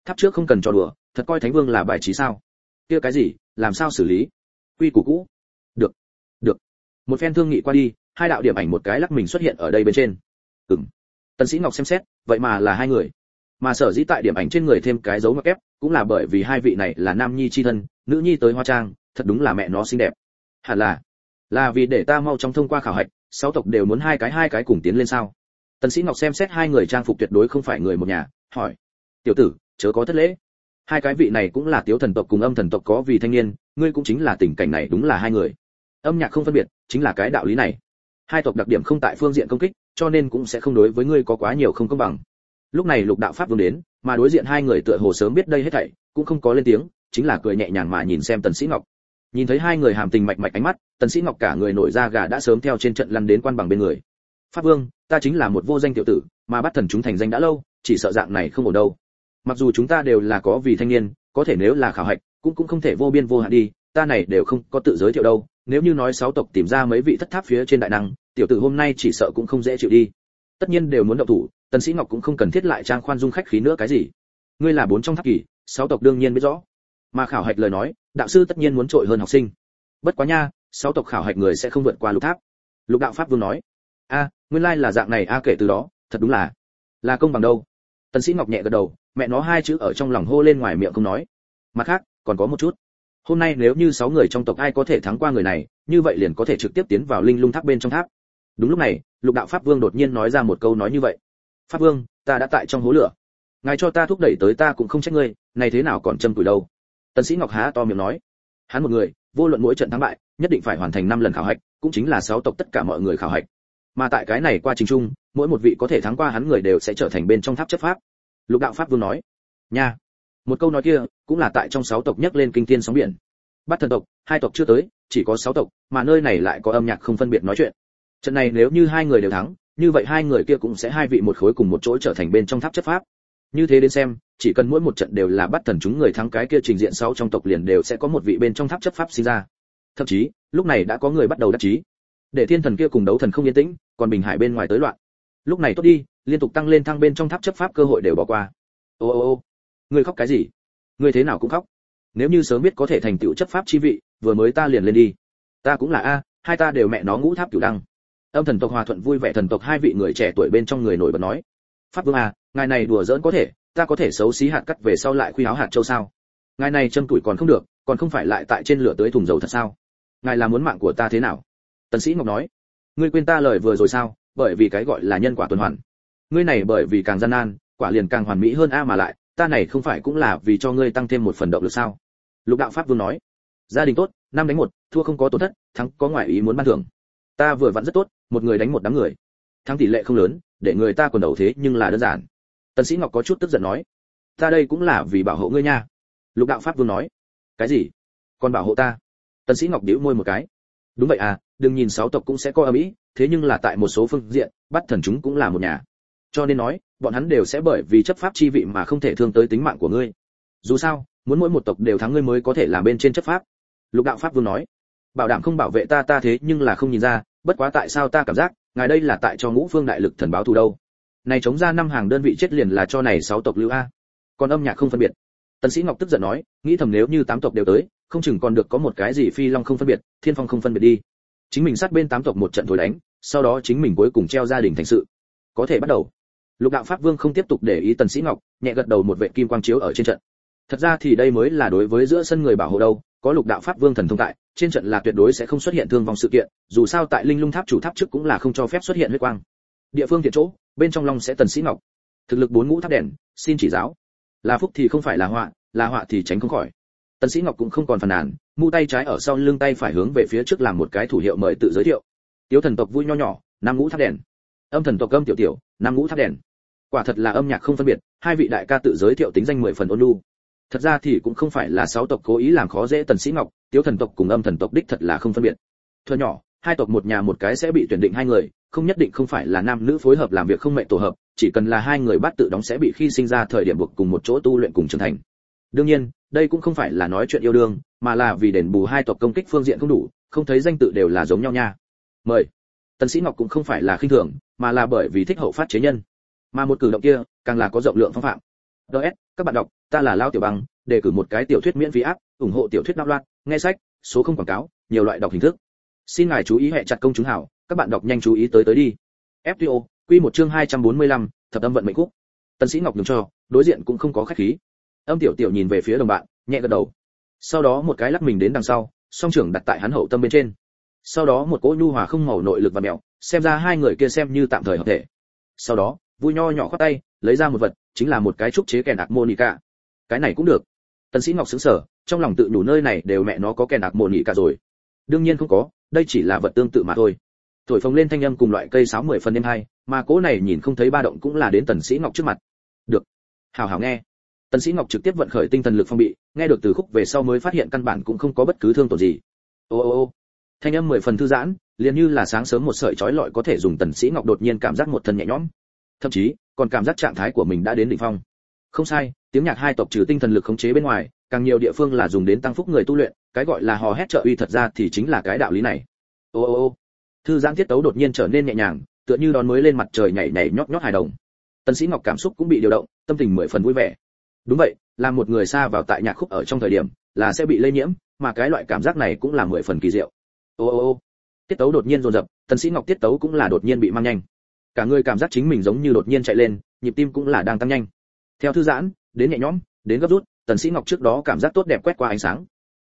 Tháp trước không cần trò đùa, thật coi thánh vương là bài trí sao? Kia cái gì, làm sao xử lý? Quy củ cũ. Được được. Một phen thương nghị qua đi hai đạo điểm ảnh một cái lắc mình xuất hiện ở đây bên trên. Ừm. Tần sĩ ngọc xem xét, vậy mà là hai người. Mà sở dĩ tại điểm ảnh trên người thêm cái dấu ngoặc kép cũng là bởi vì hai vị này là nam nhi chi thân, nữ nhi tới hoa trang, thật đúng là mẹ nó xinh đẹp. Hẳn là là vì để ta mau chóng thông qua khảo hạch, sáu tộc đều muốn hai cái hai cái cùng tiến lên sao? Tần sĩ ngọc xem xét hai người trang phục tuyệt đối không phải người một nhà, hỏi. Tiểu tử, chớ có thất lễ. Hai cái vị này cũng là tiểu thần tộc cùng âm thần tộc có vì thanh niên, ngươi cũng chính là tình cảnh này đúng là hai người. Âm nhạc không phân biệt, chính là cái đạo lý này hai tộc đặc điểm không tại phương diện công kích, cho nên cũng sẽ không đối với ngươi có quá nhiều không công bằng. Lúc này lục đạo pháp vương đến, mà đối diện hai người tựa hồ sớm biết đây hết thảy, cũng không có lên tiếng, chính là cười nhẹ nhàng mà nhìn xem tần sĩ ngọc. Nhìn thấy hai người hàm tình mạch mạch ánh mắt, tần sĩ ngọc cả người nổi da gà đã sớm theo trên trận lăn đến quan bằng bên người. Pháp vương, ta chính là một vô danh tiểu tử, mà bắt thần chúng thành danh đã lâu, chỉ sợ dạng này không ổn đâu. Mặc dù chúng ta đều là có vì thanh niên, có thể nếu là khảo hạch, cũng cũng không thể vô biên vô hạn đi, ta này đều không có tự giới thiệu đâu nếu như nói sáu tộc tìm ra mấy vị thất tháp phía trên đại năng, tiểu tử hôm nay chỉ sợ cũng không dễ chịu đi. Tất nhiên đều muốn động thủ, tần sĩ ngọc cũng không cần thiết lại trang khoan dung khách khí nữa cái gì. Ngươi là bốn trong tháp kỳ, sáu tộc đương nhiên biết rõ. Mà khảo hạch lời nói, đạo sư tất nhiên muốn trội hơn học sinh. Bất quá nha, sáu tộc khảo hạch người sẽ không vượt qua lục tháp. Lục đạo pháp vương nói, a, nguyên lai là dạng này a kể từ đó, thật đúng là là công bằng đâu. Tần sĩ ngọc nhẹ gật đầu, mẹ nó hai chữ ở trong lòng hô lên ngoài miệng không nói. Mặt khác, còn có một chút hôm nay nếu như sáu người trong tộc ai có thể thắng qua người này, như vậy liền có thể trực tiếp tiến vào linh lung tháp bên trong tháp. Đúng lúc này, lục đạo pháp vương đột nhiên nói ra một câu nói như vậy. Pháp vương, ta đã tại trong hố lửa. Ngài cho ta thúc đẩy tới ta cũng không trách ngươi, này thế nào còn châm tuổi đâu? Tần sĩ ngọc há to miệng nói. Hắn một người, vô luận mỗi trận thắng bại, nhất định phải hoàn thành năm lần khảo hạch, cũng chính là sáu tộc tất cả mọi người khảo hạch. Mà tại cái này qua trình trung mỗi một vị có thể thắng qua hắn người đều sẽ trở thành bên trong tháp chấp pháp. Lục đạo pháp vương nói. Nha một câu nói kia cũng là tại trong sáu tộc nhấc lên kinh thiên sóng biển. Bắt thần tộc, hai tộc chưa tới, chỉ có sáu tộc, mà nơi này lại có âm nhạc không phân biệt nói chuyện. Trận này nếu như hai người đều thắng, như vậy hai người kia cũng sẽ hai vị một khối cùng một chỗ trở thành bên trong tháp chấp pháp. Như thế đến xem, chỉ cần mỗi một trận đều là bắt thần chúng người thắng cái kia trình diện sáu trong tộc liền đều sẽ có một vị bên trong tháp chấp pháp sinh ra. Thậm chí, lúc này đã có người bắt đầu đắc chí. Để thiên thần kia cùng đấu thần không yên tĩnh, còn bình hải bên ngoài tới loạn. Lúc này tốt đi, liên tục tăng lên thăng bên trong tháp chấp pháp cơ hội đều bỏ qua. Ô ô ô ngươi khóc cái gì? Ngươi thế nào cũng khóc. Nếu như sớm biết có thể thành tựu chấp pháp chi vị, vừa mới ta liền lên đi. Ta cũng là a, hai ta đều mẹ nó ngũ tháp cửu đăng. Âm thần tộc hòa thuận vui vẻ thần tộc hai vị người trẻ tuổi bên trong người nổi bật nói. Pháp vương a, ngài này đùa giỡn có thể, ta có thể xấu xí hạt cắt về sau lại khuy áo hạt châu sao? Ngài này châm tuổi còn không được, còn không phải lại tại trên lửa tới thùng dầu thật sao? Ngài là muốn mạng của ta thế nào? Tần sĩ ngọc nói. Ngươi quên ta lời vừa rồi sao? Bởi vì cái gọi là nhân quả tuần hoàn. Ngươi này bởi vì càng gian nan, quả liền càng hoàn mỹ hơn a mà lại ta này không phải cũng là vì cho ngươi tăng thêm một phần động lực sao? Lục đạo pháp vương nói. Gia đình tốt, năm đánh một, thua không có tổn thất, thắng có ngoại ý muốn ban thưởng. Ta vừa vặn rất tốt, một người đánh một đám người. Thắng tỷ lệ không lớn, để người ta còn đầu thế nhưng là đơn giản. Tần sĩ ngọc có chút tức giận nói. Ta đây cũng là vì bảo hộ ngươi nha. Lục đạo pháp vương nói. Cái gì? Còn bảo hộ ta? Tần sĩ ngọc nhíu môi một cái. Đúng vậy à đừng nhìn sáu tộc cũng sẽ có âm ý, thế nhưng là tại một số phương diện, bắt thần chúng cũng là một nhà cho nên nói, bọn hắn đều sẽ bởi vì chấp pháp chi vị mà không thể thương tới tính mạng của ngươi. Dù sao, muốn mỗi một tộc đều thắng ngươi mới có thể làm bên trên chấp pháp. Lục đạo pháp vương nói, bảo đảm không bảo vệ ta ta thế nhưng là không nhìn ra, bất quá tại sao ta cảm giác, ngài đây là tại cho ngũ phương đại lực thần báo thù đâu? Này chống ra năm hàng đơn vị chết liền là cho này sáu tộc lưu a. Còn âm nhạc không phân biệt. Tần sĩ ngọc tức giận nói, nghĩ thầm nếu như tám tộc đều tới, không chừng còn được có một cái gì phi long không phân biệt, thiên phong không phân biệt đi. Chính mình sát bên tám tộc một trận thổi đánh, sau đó chính mình cuối cùng treo gia đình thành sự. Có thể bắt đầu lục đạo pháp vương không tiếp tục để ý tần sĩ ngọc, nhẹ gật đầu một vệ kim quang chiếu ở trên trận. Thật ra thì đây mới là đối với giữa sân người bảo hộ đâu, có lục đạo pháp vương thần thông tại, trên trận là tuyệt đối sẽ không xuất hiện thương vong sự kiện, dù sao tại linh lung tháp chủ tháp trước cũng là không cho phép xuất hiện huyết quang. Địa phương thiện chỗ, bên trong long sẽ tần sĩ ngọc. Thực lực bốn ngũ tháp đèn, xin chỉ giáo. Là phúc thì không phải là họa là họa thì tránh không khỏi. Tần sĩ ngọc cũng không còn phàn nàn, mu tay trái ở sau lưng tay phải hướng về phía trước làm một cái thủ hiệu mời tự giới thiệu. Tiếu thần tộc vui nho nhỏ, năm ngũ tháp đèn. Âm thần tộc âm tiểu tiểu, năm ngũ tháp đèn quả thật là âm nhạc không phân biệt, hai vị đại ca tự giới thiệu tính danh mười phần ôn lu thật ra thì cũng không phải là sáu tộc cố ý làm khó dễ tần sĩ ngọc, tiếu thần tộc cùng âm thần tộc đích thật là không phân biệt. Thưa nhỏ, hai tộc một nhà một cái sẽ bị tuyển định hai người, không nhất định không phải là nam nữ phối hợp làm việc không mệnh tổ hợp, chỉ cần là hai người bắt tự đóng sẽ bị khi sinh ra thời điểm buộc cùng một chỗ tu luyện cùng trưởng thành. Đương nhiên, đây cũng không phải là nói chuyện yêu đương, mà là vì đền bù hai tộc công kích phương diện không đủ, không thấy danh tự đều là giống nhau nha. Mời. Tần sĩ ngọc cũng không phải là khinh thường, mà là bởi vì thích hậu phát chế nhân mà một cử động kia càng là có rộng lượng phong phạm. Ds các bạn đọc ta là lao tiểu Bằng, đề cử một cái tiểu thuyết miễn phí áp ủng hộ tiểu thuyết đạo loạn nghe sách số không quảng cáo nhiều loại đọc hình thức. Xin ngài chú ý hệ chặt công chúng hảo các bạn đọc nhanh chú ý tới tới đi. Fto quy một chương 245, thập âm vận mệnh quốc. tần sĩ ngọc nhường cho đối diện cũng không có khách khí. Âm tiểu tiểu nhìn về phía đồng bạn nhẹ gật đầu. Sau đó một cái lắc mình đến đằng sau song trưởng đặt tại hắn hậu tâm bên trên. Sau đó một cỗ nhu hòa không màu nội lực và mèo xem ra hai người kia xem như tạm thời hợp thể. Sau đó vui nho nhỏ khoát tay, lấy ra một vật, chính là một cái trúc chế kèn đặc monica cái này cũng được. Tần sĩ ngọc sững sờ, trong lòng tự đủ nơi này đều mẹ nó có kèn đặc monica rồi. Đương nhiên không có, đây chỉ là vật tương tự mà thôi. Thổi phồng lên thanh âm cùng loại cây sáo mười phần đêm hai mà cỗ này nhìn không thấy ba động cũng là đến tần sĩ ngọc trước mặt. Được. Hào hào nghe. Tần sĩ ngọc trực tiếp vận khởi tinh thần lực phong bị, nghe được từ khúc về sau mới phát hiện căn bản cũng không có bất cứ thương tổn gì. Ô ô ô. Thanh âm mười phần thư giãn, liền như là sáng sớm một sợi chói lọi có thể dùng tần sĩ ngọc đột nhiên cảm giác một thân nhẹ nhõm thậm chí, còn cảm giác trạng thái của mình đã đến đỉnh phong. Không sai, tiếng nhạc hai tộc trừ tinh thần lực khống chế bên ngoài, càng nhiều địa phương là dùng đến tăng phúc người tu luyện, cái gọi là hò hét trợ uy thật ra thì chính là cái đạo lý này. Ô ô ô, thư giãn tiết tấu đột nhiên trở nên nhẹ nhàng, tựa như đón mới lên mặt trời nhảy nhảy nhót nhót hài đồng. Tân sĩ ngọc cảm xúc cũng bị điều động, tâm tình mười phần vui vẻ. Đúng vậy, là một người xa vào tại nhạc khúc ở trong thời điểm, là sẽ bị lây nhiễm, mà cái loại cảm giác này cũng là mười phần kỳ diệu. Ô ô ô, tiết tấu đột nhiên dồn dập tân sĩ ngọc tiết tấu cũng là đột nhiên bị mang nhanh cả người cảm giác chính mình giống như đột nhiên chạy lên, nhịp tim cũng là đang tăng nhanh. Theo thư giãn, đến nhẹ nhõm, đến gấp rút, tần sĩ ngọc trước đó cảm giác tốt đẹp quét qua ánh sáng.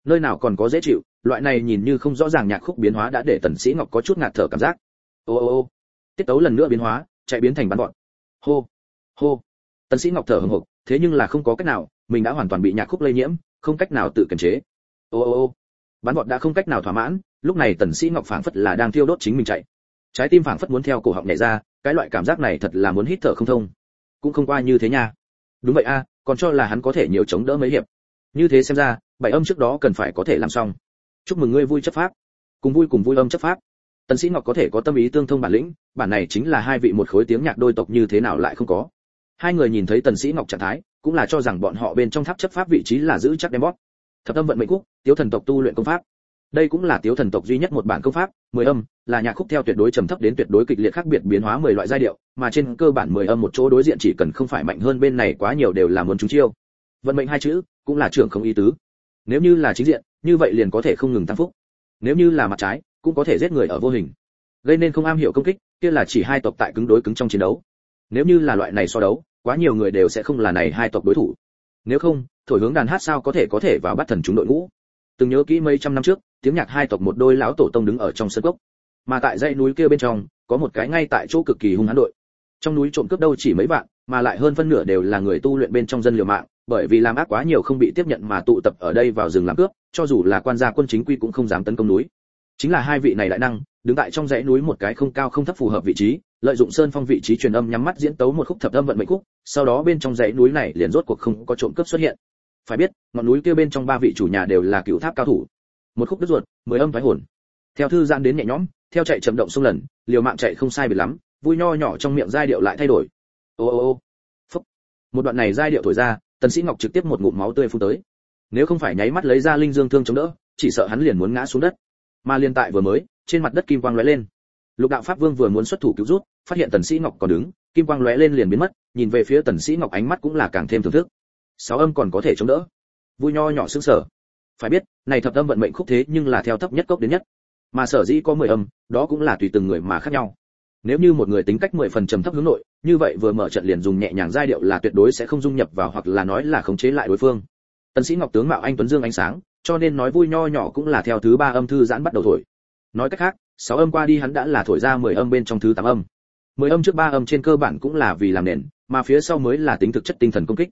Nơi nào còn có dễ chịu, loại này nhìn như không rõ ràng nhạc khúc biến hóa đã để tần sĩ ngọc có chút ngạt thở cảm giác. Ô ô ô. Tiết tấu lần nữa biến hóa, chạy biến thành bắn gọn. Hô hô. Tần sĩ ngọc thở hổn hộc, thế nhưng là không có cách nào, mình đã hoàn toàn bị nhạc khúc lây nhiễm, không cách nào tự kiềm chế. Ô ô ô. Bắn gọn đã không cách nào thỏa mãn, lúc này tần sĩ ngọc phảng phất là đang thiêu đốt chính mình chạy. Trái tim phảng phất muốn theo cổ họng nhảy ra cái loại cảm giác này thật là muốn hít thở không thông. Cũng không qua như thế nha. Đúng vậy a còn cho là hắn có thể nhiều chống đỡ mấy hiệp. Như thế xem ra bảy âm trước đó cần phải có thể làm xong. Chúc mừng ngươi vui chấp pháp. Cùng vui cùng vui âm chấp pháp. Tần sĩ ngọc có thể có tâm ý tương thông bản lĩnh bản này chính là hai vị một khối tiếng nhạc đôi tộc như thế nào lại không có. Hai người nhìn thấy tần sĩ ngọc trạng thái cũng là cho rằng bọn họ bên trong tháp chấp pháp vị trí là giữ chắc đem bót thập âm vận mệnh quốc, tiếu thần tộc tu luyện công pháp đây cũng là tiếu thần tộc duy nhất một bản công pháp, mười âm, là nhạc khúc theo tuyệt đối trầm thấp đến tuyệt đối kịch liệt khác biệt biến hóa mười loại giai điệu, mà trên cơ bản mười âm một chỗ đối diện chỉ cần không phải mạnh hơn bên này quá nhiều đều là muốn chúng chiêu. Vận mệnh hai chữ, cũng là trưởng không ý tứ. Nếu như là chính diện, như vậy liền có thể không ngừng tăng phúc. Nếu như là mặt trái, cũng có thể giết người ở vô hình. Gây nên không am hiểu công kích, kia là chỉ hai tộc tại cứng đối cứng trong chiến đấu. Nếu như là loại này so đấu, quá nhiều người đều sẽ không là này hai tộc đối thủ. Nếu không, thổi hướng đàn hát sao có thể có thể vào bắt thần chúng đội ngũ. Từng nhớ kỹ mấy trăm năm trước tiếng nhạc hai tộc một đôi lão tổ tông đứng ở trong sân gốc mà tại dãy núi kia bên trong, có một cái ngay tại chỗ cực kỳ hung hãn đội. Trong núi trộm cướp đâu chỉ mấy vạn, mà lại hơn phân nửa đều là người tu luyện bên trong dân liều mạng, bởi vì làm ác quá nhiều không bị tiếp nhận mà tụ tập ở đây vào rừng làm cướp, cho dù là quan gia quân chính quy cũng không dám tấn công núi. Chính là hai vị này đại năng, đứng tại trong dãy núi một cái không cao không thấp phù hợp vị trí, lợi dụng sơn phong vị trí truyền âm nhắm mắt diễn tấu một khúc thập âm vận mệnh khúc, sau đó bên trong dãy núi này liền rốt cuộc không có trộm cướp xuất hiện. Phải biết, ngọn núi kia bên trong ba vị chủ nhà đều là cựu tháp cao thủ một khúc đứt ruột, mười âm thoái hồn. Theo thư giãn đến nhẹ nhõm, theo chạy chậm động sông lần, liều mạng chạy không sai biệt lắm, vui nho nhỏ trong miệng giai điệu lại thay đổi. Ô ô ô. Phúc. Một đoạn này giai điệu thổi ra, tần sĩ ngọc trực tiếp một ngụm máu tươi phun tới. Nếu không phải nháy mắt lấy ra linh dương thương chống đỡ, chỉ sợ hắn liền muốn ngã xuống đất. Mà liên tại vừa mới, trên mặt đất kim quang lóe lên. Lục đạo pháp vương vừa muốn xuất thủ cứu rút phát hiện tần sĩ ngọc còn đứng, kim quang lóe lên liền biến mất, nhìn về phía tần sĩ ngọc ánh mắt cũng là càng thêm thưởng thức. Sáu âm còn có thể chống đỡ. Vui nho nhỏ sững sờ phải biết, này thập âm vận mệnh khúc thế nhưng là theo thấp nhất cốc đến nhất. Mà sở dĩ có 10 âm, đó cũng là tùy từng người mà khác nhau. Nếu như một người tính cách 10 phần trầm thấp hướng nội, như vậy vừa mở trận liền dùng nhẹ nhàng giai điệu là tuyệt đối sẽ không dung nhập vào hoặc là nói là khống chế lại đối phương. Tần sĩ ngọc tướng mạo anh tuấn dương ánh sáng, cho nên nói vui nho nhỏ cũng là theo thứ ba âm thư giãn bắt đầu thổi. Nói cách khác, sáu âm qua đi hắn đã là thổi ra 10 âm bên trong thứ tám âm. 10 âm trước ba âm trên cơ bản cũng là vì làm nền, mà phía sau mới là tính thực chất tinh thần công kích.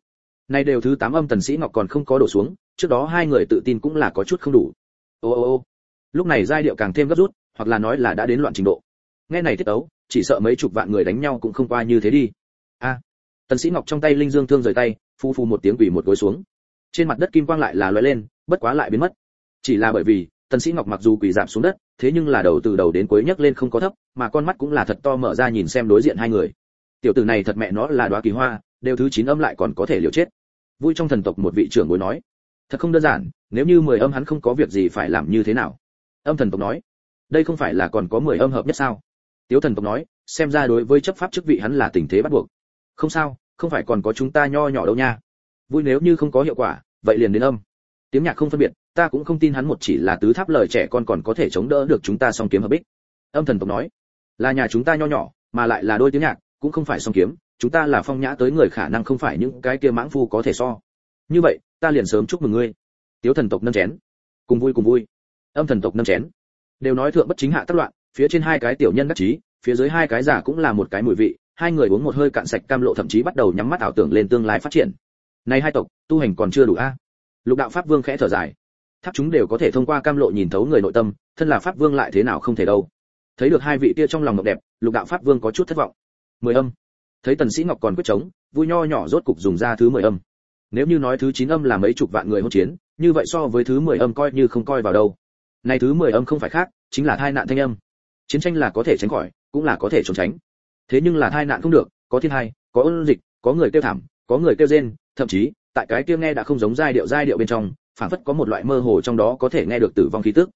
Nay đều thứ tám âm tần sĩ ngọc còn không có đổ xuống trước đó hai người tự tin cũng là có chút không đủ. Ô ô ô. Lúc này giai điệu càng thêm gấp rút, hoặc là nói là đã đến loạn trình độ. Nghe này tiết tấu, chỉ sợ mấy chục vạn người đánh nhau cũng không qua như thế đi. A. Tần sĩ ngọc trong tay linh dương thương rời tay, phu phu một tiếng quỳ một gối xuống. Trên mặt đất kim quang lại là lóe lên, bất quá lại biến mất. Chỉ là bởi vì, tần sĩ ngọc mặc dù quỳ giảm xuống đất, thế nhưng là đầu từ đầu đến cuối nhấc lên không có thấp, mà con mắt cũng là thật to mở ra nhìn xem đối diện hai người. Tiểu tử này thật mẹ nó là đóa kỳ hoa, đều thứ chín âm lại còn có thể liều chết. Vui trong thần tộc một vị trưởng bối nói thật không đơn giản, nếu như mười âm hắn không có việc gì phải làm như thế nào? Âm thần tộc nói, đây không phải là còn có mười âm hợp nhất sao? Tiếu thần tộc nói, xem ra đối với chấp pháp chức vị hắn là tình thế bắt buộc. Không sao, không phải còn có chúng ta nho nhỏ đâu nha. Vui nếu như không có hiệu quả, vậy liền đến âm. Tiếng nhạc không phân biệt, ta cũng không tin hắn một chỉ là tứ tháp lời trẻ con còn có thể chống đỡ được chúng ta song kiếm hợp bích. Âm thần tộc nói, là nhà chúng ta nho nhỏ, mà lại là đôi tiếng nhạc, cũng không phải song kiếm, chúng ta là phong nhã tới người khả năng không phải những cái kia mãng phu có thể so. Như vậy ta liền sớm chúc mừng ngươi. Tiếu thần tộc nâng chén. Cùng vui cùng vui. Âm thần tộc nâng chén. Đều nói thượng bất chính hạ tác loạn, phía trên hai cái tiểu nhân đắc chí, phía dưới hai cái giả cũng là một cái mùi vị, hai người uống một hơi cạn sạch cam lộ thậm chí bắt đầu nhắm mắt ảo tưởng lên tương lai phát triển. Này hai tộc, tu hành còn chưa đủ a? Lục đạo pháp vương khẽ thở dài. Tháp chúng đều có thể thông qua cam lộ nhìn thấu người nội tâm, thân là pháp vương lại thế nào không thể đâu. Thấy được hai vị kia trong lòng ngọc đẹp, lục đạo pháp vương có chút thất vọng. Mười âm. Thấy tần sĩ ngọc còn quyết chống vui nho nhỏ rốt cục dùng ra thứ mười âm nếu như nói thứ chín âm là mấy chục vạn người hỗn chiến như vậy so với thứ mười âm coi như không coi vào đâu. Này thứ mười âm không phải khác chính là thai nạn thanh âm. Chiến tranh là có thể tránh khỏi cũng là có thể trốn tránh. Thế nhưng là thai nạn không được có thiên hai có ôn dịch có người kêu thảm có người kêu rên thậm chí tại cái kia nghe đã không giống giai điệu giai điệu bên trong phản phất có một loại mơ hồ trong đó có thể nghe được tử vong khí tức.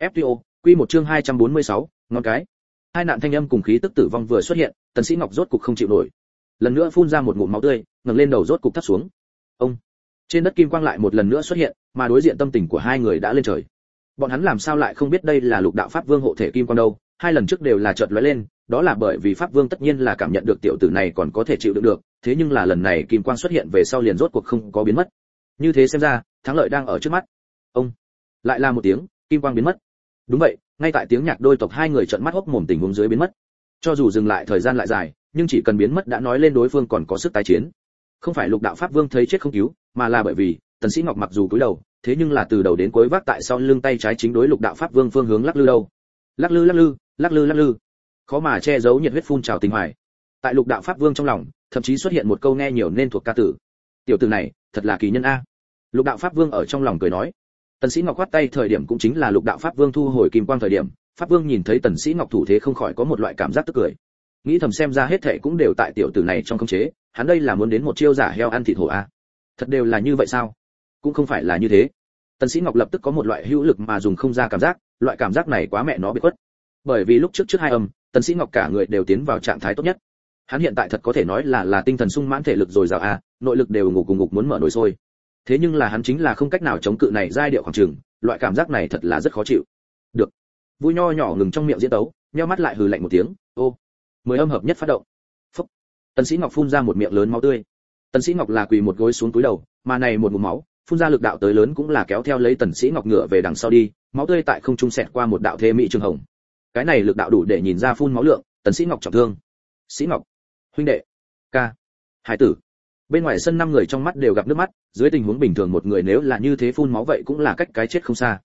Fto quy một chương 246, ngón cái. Hai nạn thanh âm cùng khí tức tử vong vừa xuất hiện tần sĩ ngọc rốt cục không chịu nổi. Lần nữa phun ra một ngụm máu tươi ngẩng lên đầu rốt cục thấp xuống ông. Trên đất kim quang lại một lần nữa xuất hiện, mà đối diện tâm tình của hai người đã lên trời. Bọn hắn làm sao lại không biết đây là lục đạo pháp vương hộ thể kim quang đâu? Hai lần trước đều là chợt lóe lên, đó là bởi vì pháp vương tất nhiên là cảm nhận được tiểu tử này còn có thể chịu đựng được, thế nhưng là lần này kim quang xuất hiện về sau liền rốt cuộc không có biến mất. Như thế xem ra, thắng lợi đang ở trước mắt. Ông. Lại là một tiếng, kim quang biến mất. Đúng vậy, ngay tại tiếng nhạc đôi tộc hai người trợn mắt hốc mồm tình huống dưới biến mất. Cho dù dừng lại thời gian lại dài, nhưng chỉ cần biến mất đã nói lên đối phương còn có sức tái chiến không phải lục đạo pháp vương thấy chết không cứu, mà là bởi vì, tần sĩ ngọc mặc dù cúi đầu, thế nhưng là từ đầu đến cuối vác tại sau lưng tay trái chính đối lục đạo pháp vương phương hướng lắc lư đâu. Lắc lư lắc lư lắc lư lắc lư. Khó mà che giấu nhiệt huyết phun trào tình hoài. Tại lục đạo pháp vương trong lòng, thậm chí xuất hiện một câu nghe nhiều nên thuộc ca tử. Tiểu tử này, thật là kỳ nhân a. Lục đạo pháp vương ở trong lòng cười nói. Tần sĩ ngọc quát tay, thời điểm cũng chính là lục đạo pháp vương thu hồi kim quang thời điểm. Pháp vương nhìn thấy tần sĩ ngọc thủ thế không khỏi có một loại cảm giác tức cười nghĩ thầm xem ra hết thệ cũng đều tại tiểu tử này trong khống chế, hắn đây là muốn đến một chiêu giả heo ăn thịt hổ a thật đều là như vậy sao? Cũng không phải là như thế. Tần sĩ ngọc lập tức có một loại hữu lực mà dùng không ra cảm giác, loại cảm giác này quá mẹ nó bị khuất. Bởi vì lúc trước trước hai âm, tần sĩ ngọc cả người đều tiến vào trạng thái tốt nhất. Hắn hiện tại thật có thể nói là là tinh thần sung mãn thể lực rồi dào a à, nội lực đều ngủ cùng ngục muốn mở nổi sôi. Thế nhưng là hắn chính là không cách nào chống cự này giai điệu khoảng trường loại cảm giác này thật là rất khó chịu. Được. Vui nho nhỏ ngừng trong miệng diễn tấu, nheo mắt lại hừ lạnh một tiếng, ô mười âm hợp nhất phát động. Phúc. Tần sĩ ngọc phun ra một miệng lớn máu tươi. Tần sĩ ngọc là quỳ một gối xuống túi đầu, mà này một ngụm máu, phun ra lực đạo tới lớn cũng là kéo theo lấy tần sĩ ngọc ngựa về đằng sau đi, máu tươi tại không trung sệt qua một đạo thế mỹ trường hồng. Cái này lực đạo đủ để nhìn ra phun máu lượng, tần sĩ ngọc trọng thương. Sĩ ngọc. Huynh đệ. Ca. Hải tử. Bên ngoài sân năm người trong mắt đều gặp nước mắt, dưới tình huống bình thường một người nếu là như thế phun máu vậy cũng là cách cái chết không xa.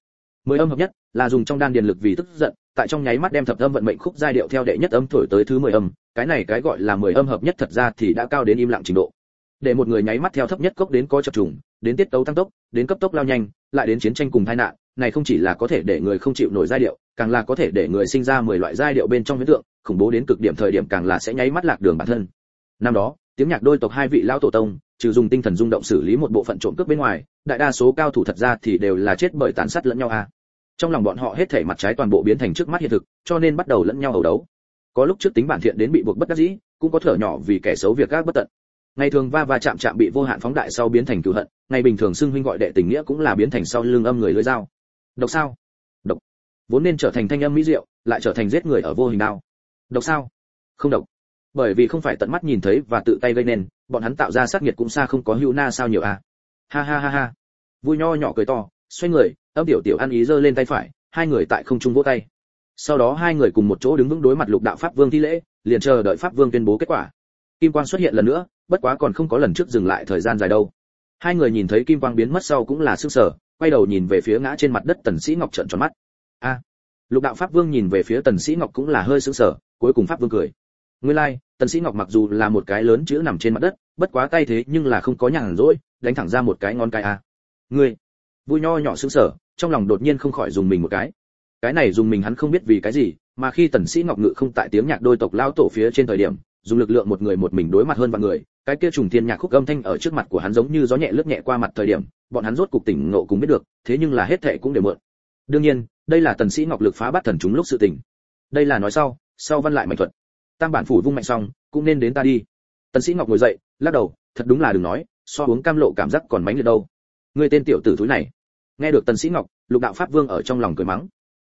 Mười âm hợp nhất là dùng trong đan điền lực vì tức giận tại trong nháy mắt đem thập âm vận mệnh khúc giai điệu theo đệ nhất âm thổi tới thứ mười âm, cái này cái gọi là mười âm hợp nhất thật ra thì đã cao đến im lặng trình độ. Để một người nháy mắt theo thấp nhất cốc đến có chập trùng, đến tiết tấu tăng tốc, đến cấp tốc lao nhanh, lại đến chiến tranh cùng tai nạn, này không chỉ là có thể để người không chịu nổi giai điệu, càng là có thể để người sinh ra mười loại giai điệu bên trong hiện tượng, khủng bố đến cực điểm thời điểm càng là sẽ nháy mắt lạc đường bản thân. Năm đó, tiếng nhạc đôi tộc hai vị lão tổ tông, trừ dùng tinh thần rung động xử lý một bộ phận trộm cướp bên ngoài, đại đa số cao thủ thật ra thì đều là chết bởi tàn sát lẫn nhau a trong lòng bọn họ hết thể mặt trái toàn bộ biến thành trước mắt hiện thực, cho nên bắt đầu lẫn nhau ẩu đấu. Có lúc trước tính bản thiện đến bị buộc bất đắc dĩ, cũng có thở nhỏ vì kẻ xấu việc gác bất tận. Ngày thường va va chạm chạm bị vô hạn phóng đại sau biến thành cửu hận, ngày bình thường xưng huynh gọi đệ tình nghĩa cũng là biến thành sau lưng âm người lưỡi dao. Độc sao? Độc. Vốn nên trở thành thanh âm mỹ diệu, lại trở thành giết người ở vô hình đao. Độc sao? Không độc. Bởi vì không phải tận mắt nhìn thấy và tự tay gây nên, bọn hắn tạo ra sát nghiệt cũng xa không có hữu na sao nhiều à. Ha ha ha ha. Vui nho nhỏ cười to xoay người âm tiểu tiểu ăn ý giơ lên tay phải hai người tại không trung vỗ tay. Sau đó hai người cùng một chỗ đứng vững đối mặt lục đạo pháp vương thi lễ liền chờ đợi pháp vương tuyên bố kết quả. Kim quang xuất hiện lần nữa bất quá còn không có lần trước dừng lại thời gian dài đâu. Hai người nhìn thấy kim quang biến mất sau cũng là sức sở quay đầu nhìn về phía ngã trên mặt đất tần sĩ ngọc trợn tròn mắt. A! Lục đạo pháp vương nhìn về phía tần sĩ ngọc cũng là hơi sững sờ cuối cùng pháp vương cười. Nguyên lai like, tần sĩ ngọc mặc dù là một cái lớn chữ nằm trên mặt đất bất quá tay thế nhưng là không có nhàn rỗi đánh thẳng ra một cái ngón cái a. Ngươi! Vui nho nhỏ sững sờ, trong lòng đột nhiên không khỏi dùng mình một cái. Cái này dùng mình hắn không biết vì cái gì, mà khi tần sĩ ngọc ngự không tại tiếng nhạc đôi tộc lao tổ phía trên thời điểm, dùng lực lượng một người một mình đối mặt hơn vạn người, cái kia trùng thiên nhạc khúc âm thanh ở trước mặt của hắn giống như gió nhẹ lướt nhẹ qua mặt thời điểm, bọn hắn rốt cục tỉnh ngộ cũng biết được, thế nhưng là hết thề cũng đều mượn. Đương nhiên, đây là tần sĩ ngọc lực phá bắt thần chúng lúc sự tỉnh đây là nói sau sau văn lại mạnh thuật. Tam bản phủ vung mạnh xong, cũng nên đến ta đi. Tần sĩ ngọc ngồi dậy, lắc đầu, thật đúng là đừng nói, so uống cam lộ cảm giác còn mánh liệt đâu. Ngươi tên tiểu tử thúi này nghe được tần sĩ ngọc, lục đạo pháp vương ở trong lòng cười mắng.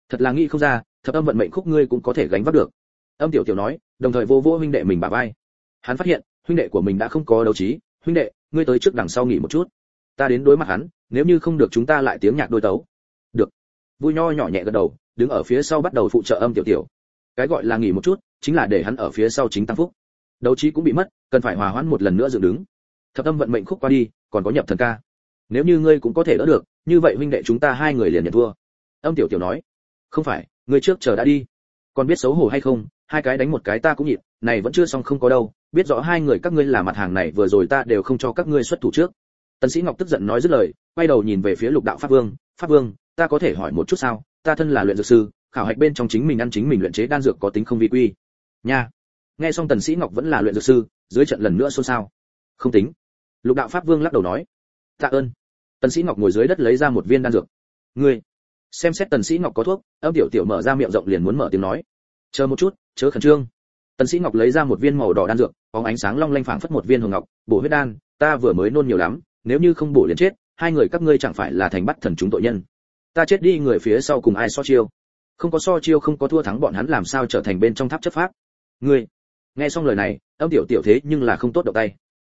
Thật là nghĩ không ra, thập âm vận mệnh khúc ngươi cũng có thể gánh vác được. Âm tiểu tiểu nói, đồng thời vô vô huynh đệ mình bả vai. Hắn phát hiện, huynh đệ của mình đã không có đấu trí. Huynh đệ, ngươi tới trước đằng sau nghỉ một chút. Ta đến đối mặt hắn, nếu như không được chúng ta lại tiếng nhạc đôi tấu. Được. Vui nho nhỏ nhẹ gật đầu, đứng ở phía sau bắt đầu phụ trợ âm tiểu tiểu. Cái gọi là nghỉ một chút, chính là để hắn ở phía sau chính tăng phúc. Đấu trí cũng bị mất, cần phải hòa hoãn một lần nữa dựng đứng. Thập âm vận mệnh khúc qua đi, còn có nhập thần ca. Nếu như ngươi cũng có thể đỡ được như vậy huynh đệ chúng ta hai người liền nhận thua. Âm tiểu tiểu nói, không phải, người trước chờ đã đi. Còn biết xấu hổ hay không, hai cái đánh một cái ta cũng nhịn, này vẫn chưa xong không có đâu, biết rõ hai người các ngươi là mặt hàng này vừa rồi ta đều không cho các ngươi xuất thủ trước. Tần sĩ ngọc tức giận nói dứt lời, quay đầu nhìn về phía lục đạo pháp vương pháp vương, ta có thể hỏi một chút sao, ta thân là luyện dược sư, khảo hạch bên trong chính mình ăn chính mình luyện chế đan dược có tính không vi quy. Nha. Nghe xong tần sĩ ngọc vẫn là luyện dược sư, dưới trận lần nữa xôn xao. Không tính. Lục đạo pháp vương lắc đầu nói, tạ ơn tần sĩ ngọc ngồi dưới đất lấy ra một viên đan dược. Ngươi, xem xét tần sĩ ngọc có thuốc, âm tiểu tiểu mở ra miệng rộng liền muốn mở tiếng nói. Chờ một chút, chớ khẩn trương. Tần sĩ ngọc lấy ra một viên màu đỏ đan dược có ánh sáng long lanh phảng phất một viên hồng ngọc, bổ huyết đan, ta vừa mới nôn nhiều lắm, nếu như không bổ liền chết, hai người các ngươi chẳng phải là thành bắt thần chúng tội nhân. Ta chết đi, người phía sau cùng ai so chiêu? Không có so chiêu, không có thua thắng bọn hắn làm sao trở thành bên trong tháp chấp pháp? Ngươi, nghe xong lời này, âm tiểu tiểu thế nhưng là không tốt động tay.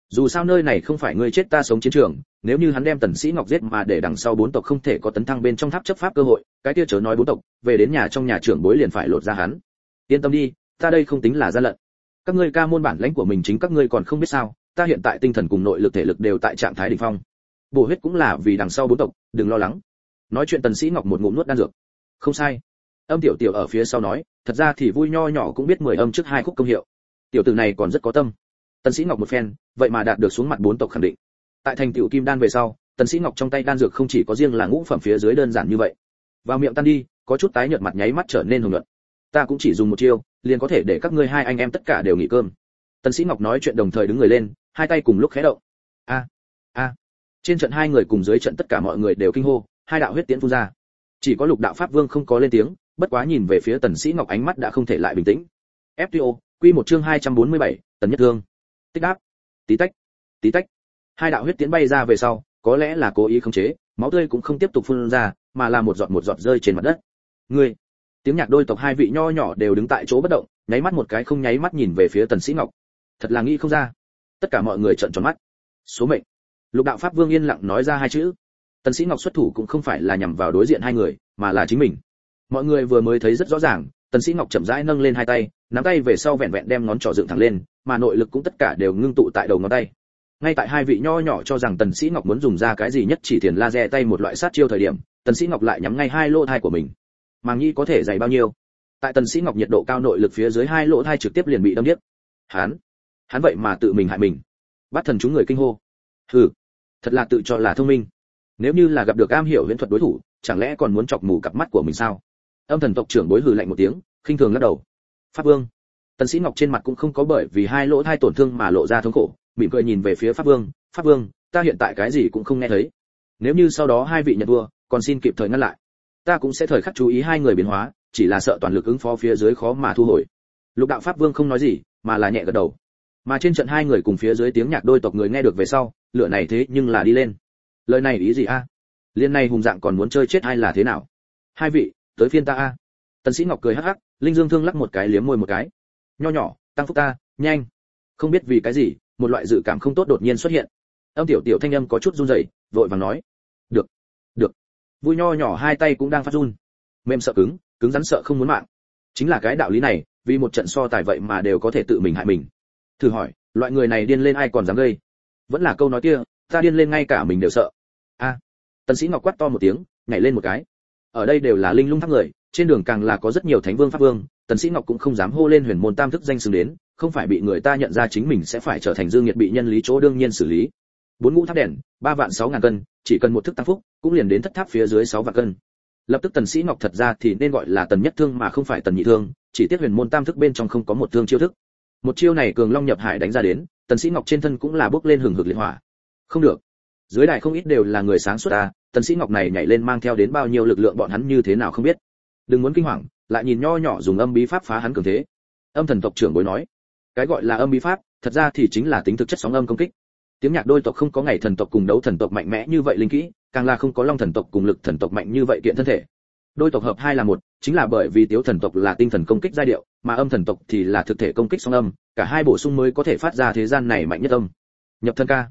Dù sao nơi này không phải ngươi chết ta sống chiến trường nếu như hắn đem tần sĩ ngọc giết mà để đằng sau bốn tộc không thể có tấn thăng bên trong tháp chấp pháp cơ hội, cái kia chớ nói bốn tộc, về đến nhà trong nhà trưởng bối liền phải lột ra hắn. Yên tâm đi, ta đây không tính là gian lận. Các ngươi ca môn bản lãnh của mình chính các ngươi còn không biết sao, ta hiện tại tinh thần cùng nội lực thể lực đều tại trạng thái đỉnh phong. Bổ huyết cũng là vì đằng sau bốn tộc, đừng lo lắng. Nói chuyện tần sĩ ngọc một ngụm nuốt đan dược. Không sai. Âm tiểu tiểu ở phía sau nói, thật ra thì vui nho nhỏ cũng biết mười âm trước hai khúc công hiệu. Tiểu tử này còn rất có tâm. Tần sĩ ngọc một phen, vậy mà đạt được xuống mặt bốn tộc khẳng định tại thành tựu kim đan về sau tần sĩ ngọc trong tay đan dược không chỉ có riêng là ngũ phẩm phía dưới đơn giản như vậy. Vào miệng tan đi có chút tái nhợt mặt nháy mắt trở nên hồng nhuận. Ta cũng chỉ dùng một chiêu liền có thể để các ngươi hai anh em tất cả đều nghỉ cơm. Tần sĩ ngọc nói chuyện đồng thời đứng người lên hai tay cùng lúc khẽ động. A a. Trên trận hai người cùng dưới trận tất cả mọi người đều kinh hô hai đạo huyết tiễn phun ra. Chỉ có lục đạo pháp vương không có lên tiếng bất quá nhìn về phía tần sĩ ngọc ánh mắt đã không thể lại bình tĩnh. Fto quy một chương 247, tần nhất thương. Tích đáp. Tí tách tí tách hai đạo huyết tiễn bay ra về sau, có lẽ là cố ý khống chế, máu tươi cũng không tiếp tục phun ra, mà là một giọt một giọt rơi trên mặt đất. Ngươi! Tiếng nhạc đôi tộc hai vị nho nhỏ đều đứng tại chỗ bất động, nháy mắt một cái không nháy mắt nhìn về phía tần sĩ ngọc. Thật là nghĩ không ra. Tất cả mọi người trợn tròn mắt. Số mệnh. Lục đạo pháp vương yên lặng nói ra hai chữ. Tần sĩ ngọc xuất thủ cũng không phải là nhằm vào đối diện hai người, mà là chính mình. Mọi người vừa mới thấy rất rõ ràng, tần sĩ ngọc chậm rãi nâng lên hai tay, nắm tay về sau vẹn vẹn đem ngón trỏ dựng thẳng lên, mà nội lực cũng tất cả đều ngưng tụ tại đầu ngón tay ngay tại hai vị nho nhỏ cho rằng tần sĩ ngọc muốn dùng ra cái gì nhất chỉ tiền laser tay một loại sát chiêu thời điểm, tần sĩ ngọc lại nhắm ngay hai lỗ thai của mình. Màng nhĩ có thể dày bao nhiêu? Tại tần sĩ ngọc nhiệt độ cao nội lực phía dưới hai lỗ thai trực tiếp liền bị đâm điếc. Hắn? Hắn vậy mà tự mình hại mình. Bắt thần chúng người kinh hô. Hừ, thật là tự cho là thông minh. Nếu như là gặp được am hiểu huyễn thuật đối thủ, chẳng lẽ còn muốn chọc mù cặp mắt của mình sao? Âm thần tộc trưởng bối hừ lạnh một tiếng, khinh thường lắc đầu. Pháp vương. Tần sĩ ngọc trên mặt cũng không có bởi vì hai lỗ thai tổn thương mà lộ ra thống khổ mỉm cười nhìn về phía pháp vương pháp vương, ta hiện tại cái gì cũng không nghe thấy. Nếu như sau đó hai vị nhận vua, còn xin kịp thời ngăn lại. Ta cũng sẽ thời khắc chú ý hai người biến hóa, chỉ là sợ toàn lực ứng phó phía dưới khó mà thu hồi. Lục đạo pháp vương không nói gì, mà là nhẹ gật đầu. Mà trên trận hai người cùng phía dưới tiếng nhạc đôi tộc người nghe được về sau, lửa này thế nhưng là đi lên. Lời này ý gì a? Liên này hùng dạng còn muốn chơi chết ai là thế nào? Hai vị, tới phiên ta a. Tần sĩ ngọc cười hắc hắc, linh dương thương lắc một cái liếm môi một cái. Nho nhỏ, tăng phúc ta, nhanh. Không biết vì cái gì một loại dự cảm không tốt đột nhiên xuất hiện. Âm tiểu tiểu thanh âm có chút run rẩy, vội vàng nói, được được. Vui nho nhỏ hai tay cũng đang phát run. Mềm sợ cứng cứng rắn sợ không muốn mạng. Chính là cái đạo lý này, vì một trận so tài vậy mà đều có thể tự mình hại mình. Thử hỏi, loại người này điên lên ai còn dám gây? Vẫn là câu nói kia, ta điên lên ngay cả mình đều sợ. A, tần sĩ ngọc quát to một tiếng, nhảy lên một cái ở đây đều là linh lung tháp người, trên đường càng là có rất nhiều thánh vương, pháp vương, tần sĩ ngọc cũng không dám hô lên huyền môn tam thức danh xưng đến, không phải bị người ta nhận ra chính mình sẽ phải trở thành dương nhiệt bị nhân lý chỗ đương nhiên xử lý. Bốn ngũ tháp đèn, ba vạn sáu ngàn cân, chỉ cần một thức tăng phúc, cũng liền đến thất tháp phía dưới sáu vạn cân. Lập tức tần sĩ ngọc thật ra thì nên gọi là tần nhất thương mà không phải tần nhị thương, chỉ tiếc huyền môn tam thức bên trong không có một thương chiêu thức. Một chiêu này cường long nhập hải đánh ra đến, tần sĩ ngọc trên thân cũng là bước lên hừng hực liệt hỏa. Không được dưới đài không ít đều là người sáng suốt à tần sĩ ngọc này nhảy lên mang theo đến bao nhiêu lực lượng bọn hắn như thế nào không biết. Đừng muốn kinh hoàng, lại nhìn nho nhỏ dùng âm bí pháp phá hắn cường thế. Âm thần tộc trưởng bối nói, cái gọi là âm bí pháp, thật ra thì chính là tính thực chất sóng âm công kích. Tiếng nhạc đôi tộc không có ngày thần tộc cùng đấu thần tộc mạnh mẽ như vậy linh kỹ, càng là không có long thần tộc cùng lực thần tộc mạnh như vậy kiện thân thể. Đôi tộc hợp hai là một, chính là bởi vì tiếu thần tộc là tinh thần công kích giai điệu, mà âm thần tộc thì là thực thể công kích song âm, cả hai bổ sung mới có thể phát ra thế gian này mạnh nhất âm. Nhập thân ca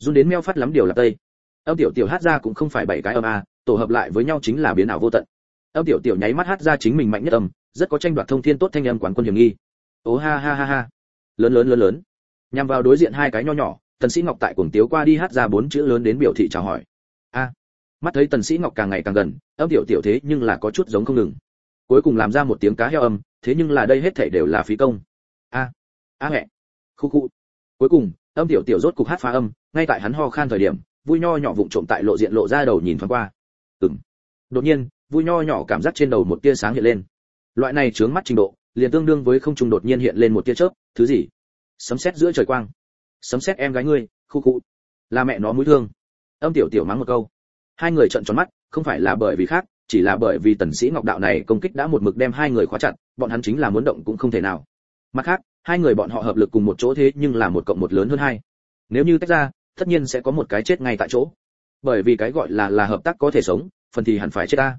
run đến meo phát lắm điều là tây. Âm tiểu tiểu hát ra cũng không phải bảy cái âm a, tổ hợp lại với nhau chính là biến ảo vô tận. Âm tiểu tiểu nháy mắt hát ra chính mình mạnh nhất âm, rất có tranh đoạt thông thiên tốt thanh âm quán quân hiểm nghi. Ố ha ha ha ha. Lớn lớn lớn lớn. Nhằm vào đối diện hai cái nho nhỏ, tần sĩ ngọc tại cuồng tiếu qua đi hát ra bốn chữ lớn đến biểu thị chào hỏi. A. Mắt thấy tần sĩ ngọc càng ngày càng gần, âm tiểu tiểu thế nhưng là có chút giống không ngừng. Cuối cùng làm ra một tiếng cá heo âm, thế nhưng là đây hết thảy đều là phí công. A. A mẹ khu khu. Cuối cùng âm tiểu tiểu rốt cục hát phá âm, ngay tại hắn ho khan thời điểm, vui nho nhỏ vụng trộm tại lộ diện lộ ra đầu nhìn thoáng qua. Ừm. Đột nhiên, vui nho nhỏ cảm giác trên đầu một tia sáng hiện lên. Loại này chướng mắt trình độ, liền tương đương với không trung đột nhiên hiện lên một tia chớp, thứ gì? Sấm sét giữa trời quang. Sấm sét em gái ngươi, khu khu. Là mẹ nó mũi thương. Âm tiểu tiểu mắng một câu. Hai người trợn tròn mắt, không phải là bởi vì khác, chỉ là bởi vì tần sĩ ngọc đạo này công kích đã một mực đem hai người khóa chặt, bọn hắn chính là muốn động cũng không thể nào. Mặt khác hai người bọn họ hợp lực cùng một chỗ thế nhưng là một cộng một lớn hơn hai. Nếu như tách ra, tất nhiên sẽ có một cái chết ngay tại chỗ. Bởi vì cái gọi là là hợp tác có thể sống, phần thì hẳn phải chết ta.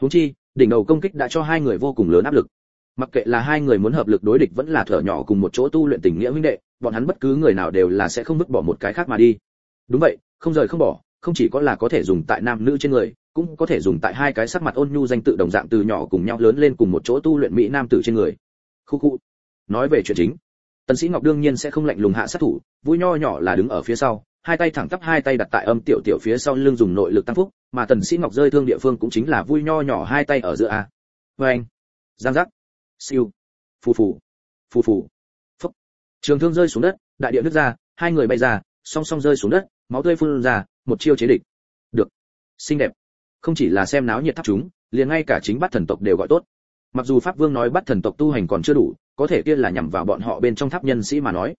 Huống chi, đỉnh đầu công kích đã cho hai người vô cùng lớn áp lực. Mặc kệ là hai người muốn hợp lực đối địch vẫn là thở nhỏ cùng một chỗ tu luyện tình nghĩa huynh đệ, bọn hắn bất cứ người nào đều là sẽ không vứt bỏ một cái khác mà đi. Đúng vậy, không rời không bỏ, không chỉ có là có thể dùng tại nam nữ trên người, cũng có thể dùng tại hai cái sắc mặt ôn nhu danh tự đồng dạng từ nhỏ cùng nhau lớn lên cùng một chỗ tu luyện mỹ nam tử trên người. Khu khu nói về chuyện chính. Tần sĩ ngọc đương nhiên sẽ không lạnh lùng hạ sát thủ, vui nho nhỏ là đứng ở phía sau, hai tay thẳng tắp, hai tay đặt tại âm tiểu tiểu phía sau lưng dùng nội lực tăng phúc, mà tần sĩ ngọc rơi thương địa phương cũng chính là vui nho nhỏ hai tay ở giữa a. Với anh, giang giác, siêu, phù phù phù phù, phúc. Trường thương rơi xuống đất, đại địa nứt ra, hai người bay ra, song song rơi xuống đất, máu tươi phun ra, một chiêu chế địch. Được, xinh đẹp. Không chỉ là xem náo nhiệt thắp chúng, liền ngay cả chính bắt thần tộc đều gọi tốt. Mặc dù pháp vương nói bắt thần tộc tu hành còn chưa đủ có thể kia là nhằm vào bọn họ bên trong tháp nhân sĩ mà nói.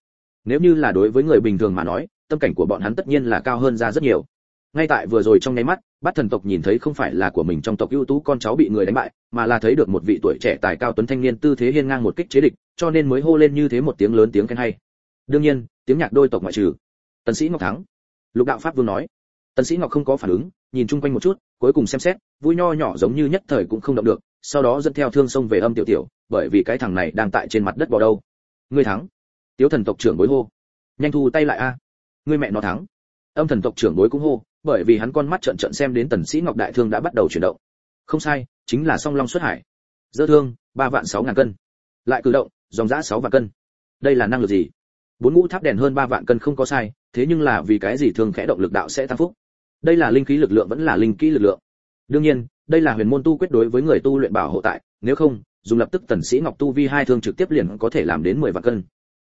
Nếu như là đối với người bình thường mà nói, tâm cảnh của bọn hắn tất nhiên là cao hơn ra rất nhiều. Ngay tại vừa rồi trong nháy mắt, bát thần tộc nhìn thấy không phải là của mình trong tộc ưu tú con cháu bị người đánh bại, mà là thấy được một vị tuổi trẻ tài cao tuấn thanh niên tư thế hiên ngang một kích chế địch, cho nên mới hô lên như thế một tiếng lớn tiếng khen hay. Đương nhiên, tiếng nhạc đôi tộc ngoại trừ. Tần sĩ ngọc thắng. Lục đạo pháp vương nói. Tần sĩ ngọc không có phản ứng, nhìn chung quanh một chút, cuối cùng xem xét, vui nho nhỏ giống như nhất thời cũng không động được, sau đó dẫn theo thương sông về âm tiểu tiểu bởi vì cái thằng này đang tại trên mặt đất bò đâu. Ngươi thắng. Tiếu thần tộc trưởng bối hô. Nhanh thu tay lại a. Ngươi mẹ nó thắng. Âm thần tộc trưởng bối cũng hô, bởi vì hắn con mắt trợn trợn xem đến tần sĩ ngọc đại thương đã bắt đầu chuyển động. Không sai, chính là song long xuất hải. Dơ thương, ba vạn sáu ngàn cân. Lại cử động, dòng giã sáu vạn cân. Đây là năng lực gì? Bốn ngũ tháp đèn hơn ba vạn cân không có sai, thế nhưng là vì cái gì thường khẽ động lực đạo sẽ tăng phúc? Đây là linh khí lực lượng vẫn là linh kỹ lực lượng. Đương nhiên, đây là huyền môn tu quyết đối với người tu luyện bảo hộ tại, nếu không dùng lập tức tần sĩ ngọc tu vi hai thương trực tiếp liền có thể làm đến 10 vạn cân.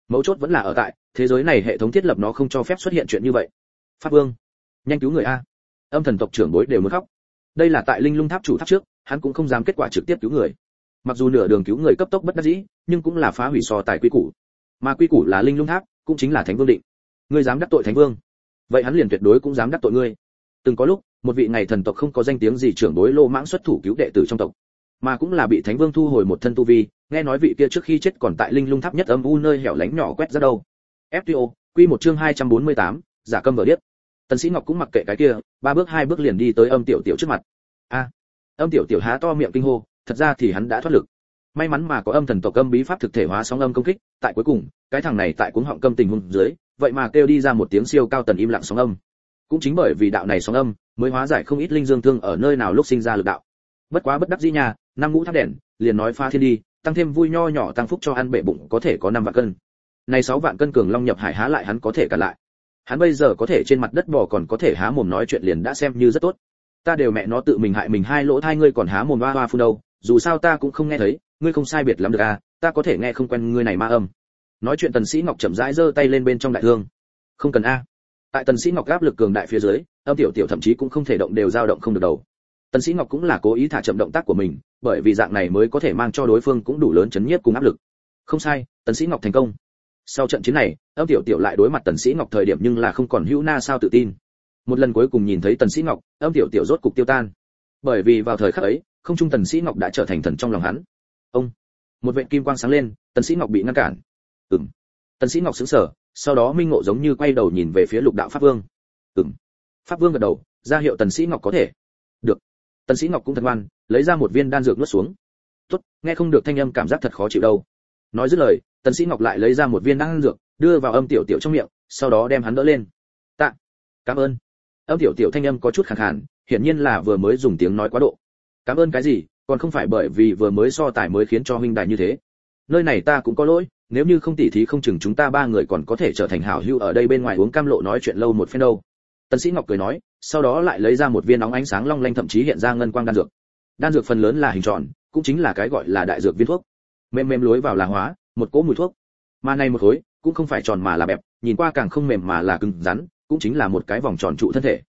Mấu chốt vẫn là ở tại, thế giới này hệ thống thiết lập nó không cho phép xuất hiện chuyện như vậy. Pháp vương, nhanh cứu người a. Âm thần tộc trưởng bối đều muốn khóc. Đây là tại linh lung tháp chủ tháp trước, hắn cũng không dám kết quả trực tiếp cứu người. Mặc dù nửa đường cứu người cấp tốc bất đắc dĩ, nhưng cũng là phá hủy so tài quy củ. Mà quy củ là linh lung tháp, cũng chính là thánh vương định. Ngươi dám đắc tội thánh vương. Vậy hắn liền tuyệt đối cũng dám đắc tội ngươi. Từng có lúc, một vị ngày thần tộc không có danh tiếng gì trưởng bối lô mãng xuất thủ cứu đệ tử trong tộc mà cũng là bị thánh vương thu hồi một thân tu vi nghe nói vị kia trước khi chết còn tại linh lung tháp nhất âm u nơi hẻo lánh nhỏ quét ra đâu. Fto quy một chương 248, giả câm vợ điếc. Tần sĩ ngọc cũng mặc kệ cái kia ba bước hai bước liền đi tới âm tiểu tiểu trước mặt. A âm tiểu tiểu há to miệng kinh hô thật ra thì hắn đã thoát lực. May mắn mà có âm thần tộc âm bí pháp thực thể hóa sóng âm công kích tại cuối cùng cái thằng này tại cuống họng câm tình huống dưới vậy mà kêu đi ra một tiếng siêu cao tần im lặng sóng âm. Cũng chính bởi vì đạo này sóng âm mới hóa giải không ít linh dương thương ở nơi nào lúc sinh ra lực đạo. Bất quá bất đắc dĩ nha năm ngũ tháp đèn, liền nói pha thiên đi, tăng thêm vui nho nhỏ tăng phúc cho ăn bệ bụng có thể có năm vạn cân. Này sáu vạn cân cường long nhập hải há lại hắn có thể cả lại. Hắn bây giờ có thể trên mặt đất bò còn có thể há mồm nói chuyện liền đã xem như rất tốt. Ta đều mẹ nó tự mình hại mình hai lỗ thai ngươi còn há mồm hoa hoa phun đâu, dù sao ta cũng không nghe thấy, ngươi không sai biệt lắm được à ta có thể nghe không quen ngươi này ma âm. Nói chuyện tần sĩ ngọc chậm rãi giơ tay lên bên trong đại thương. Không cần a. Tại tần sĩ ngọc áp lực cường đại phía dưới, âm tiểu tiểu thậm chí cũng không thể động đều dao động không được đầu tần sĩ ngọc cũng là cố ý thả chậm động tác của mình, bởi vì dạng này mới có thể mang cho đối phương cũng đủ lớn chấn nhiếp cùng áp lực. Không sai, tần sĩ ngọc thành công. Sau trận chiến này, âm tiểu tiểu lại đối mặt tần sĩ ngọc thời điểm nhưng là không còn hữu na sao tự tin. Một lần cuối cùng nhìn thấy tần sĩ ngọc, âm tiểu tiểu rốt cục tiêu tan. Bởi vì vào thời khắc ấy, không trung tần sĩ ngọc đã trở thành thần trong lòng hắn. Ông! Một vệt kim quang sáng lên, tần sĩ ngọc bị ngăn cản. Ừm. Tần sĩ ngọc sững sờ, sau đó minh ngộ giống như quay đầu nhìn về phía lục đạo pháp vương. Ừm. Pháp vương gật đầu, ra hiệu tần sĩ ngọc có thể tần sĩ ngọc cũng thần ngoan, lấy ra một viên đan dược nuốt xuống. Tốt, nghe không được thanh âm cảm giác thật khó chịu đâu. Nói dứt lời, tần sĩ ngọc lại lấy ra một viên đan dược, đưa vào âm tiểu tiểu trong miệng, sau đó đem hắn đỡ lên. Tạ, cảm ơn. Âm tiểu tiểu thanh âm có chút khàn khàn, hiển nhiên là vừa mới dùng tiếng nói quá độ. Cảm ơn cái gì, còn không phải bởi vì vừa mới so tài mới khiến cho huynh đại như thế. Nơi này ta cũng có lỗi, nếu như không tỉ thí không chừng chúng ta ba người còn có thể trở thành hảo hữu ở đây bên ngoài uống cam lộ nói chuyện lâu một phen đâu tần sĩ ngọc cười nói, sau đó lại lấy ra một viên nóng ánh sáng long lanh thậm chí hiện ra ngân quang đan dược. Đan dược phần lớn là hình tròn, cũng chính là cái gọi là đại dược viên thuốc. Mềm mềm lối vào là hóa, một cỗ mùi thuốc. Mà này một khối, cũng không phải tròn mà là bẹp, nhìn qua càng không mềm mà là cứng rắn, cũng chính là một cái vòng tròn trụ thân thể.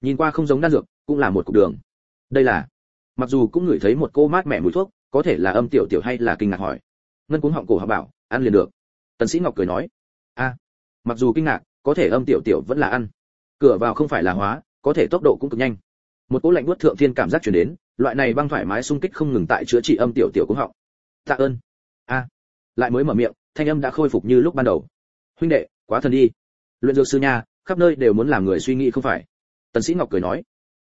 Nhìn qua không giống đan dược, cũng là một cục đường. Đây là, mặc dù cũng ngửi thấy một cô mát mẻ mùi thuốc, có thể là âm tiểu tiểu hay là kinh ngạc hỏi. Ngân cuốn họng cổ hạ bảo, ăn liền được. Tần sĩ ngọc cười nói, a, mặc dù kinh ngạc, có thể âm tiểu tiểu vẫn là ăn cửa vào không phải là hóa, có thể tốc độ cũng cực nhanh. Một cỗ lạnh buốt thượng thiên cảm giác truyền đến, loại này băng thoải mái xung kích không ngừng tại chữa trị âm tiểu tiểu cũng họng. Tạ ơn. A. Lại mới mở miệng, thanh âm đã khôi phục như lúc ban đầu. Huynh đệ, quá thần đi. Luyện dược sư nha, khắp nơi đều muốn làm người suy nghĩ không phải. Tần sĩ ngọc cười nói.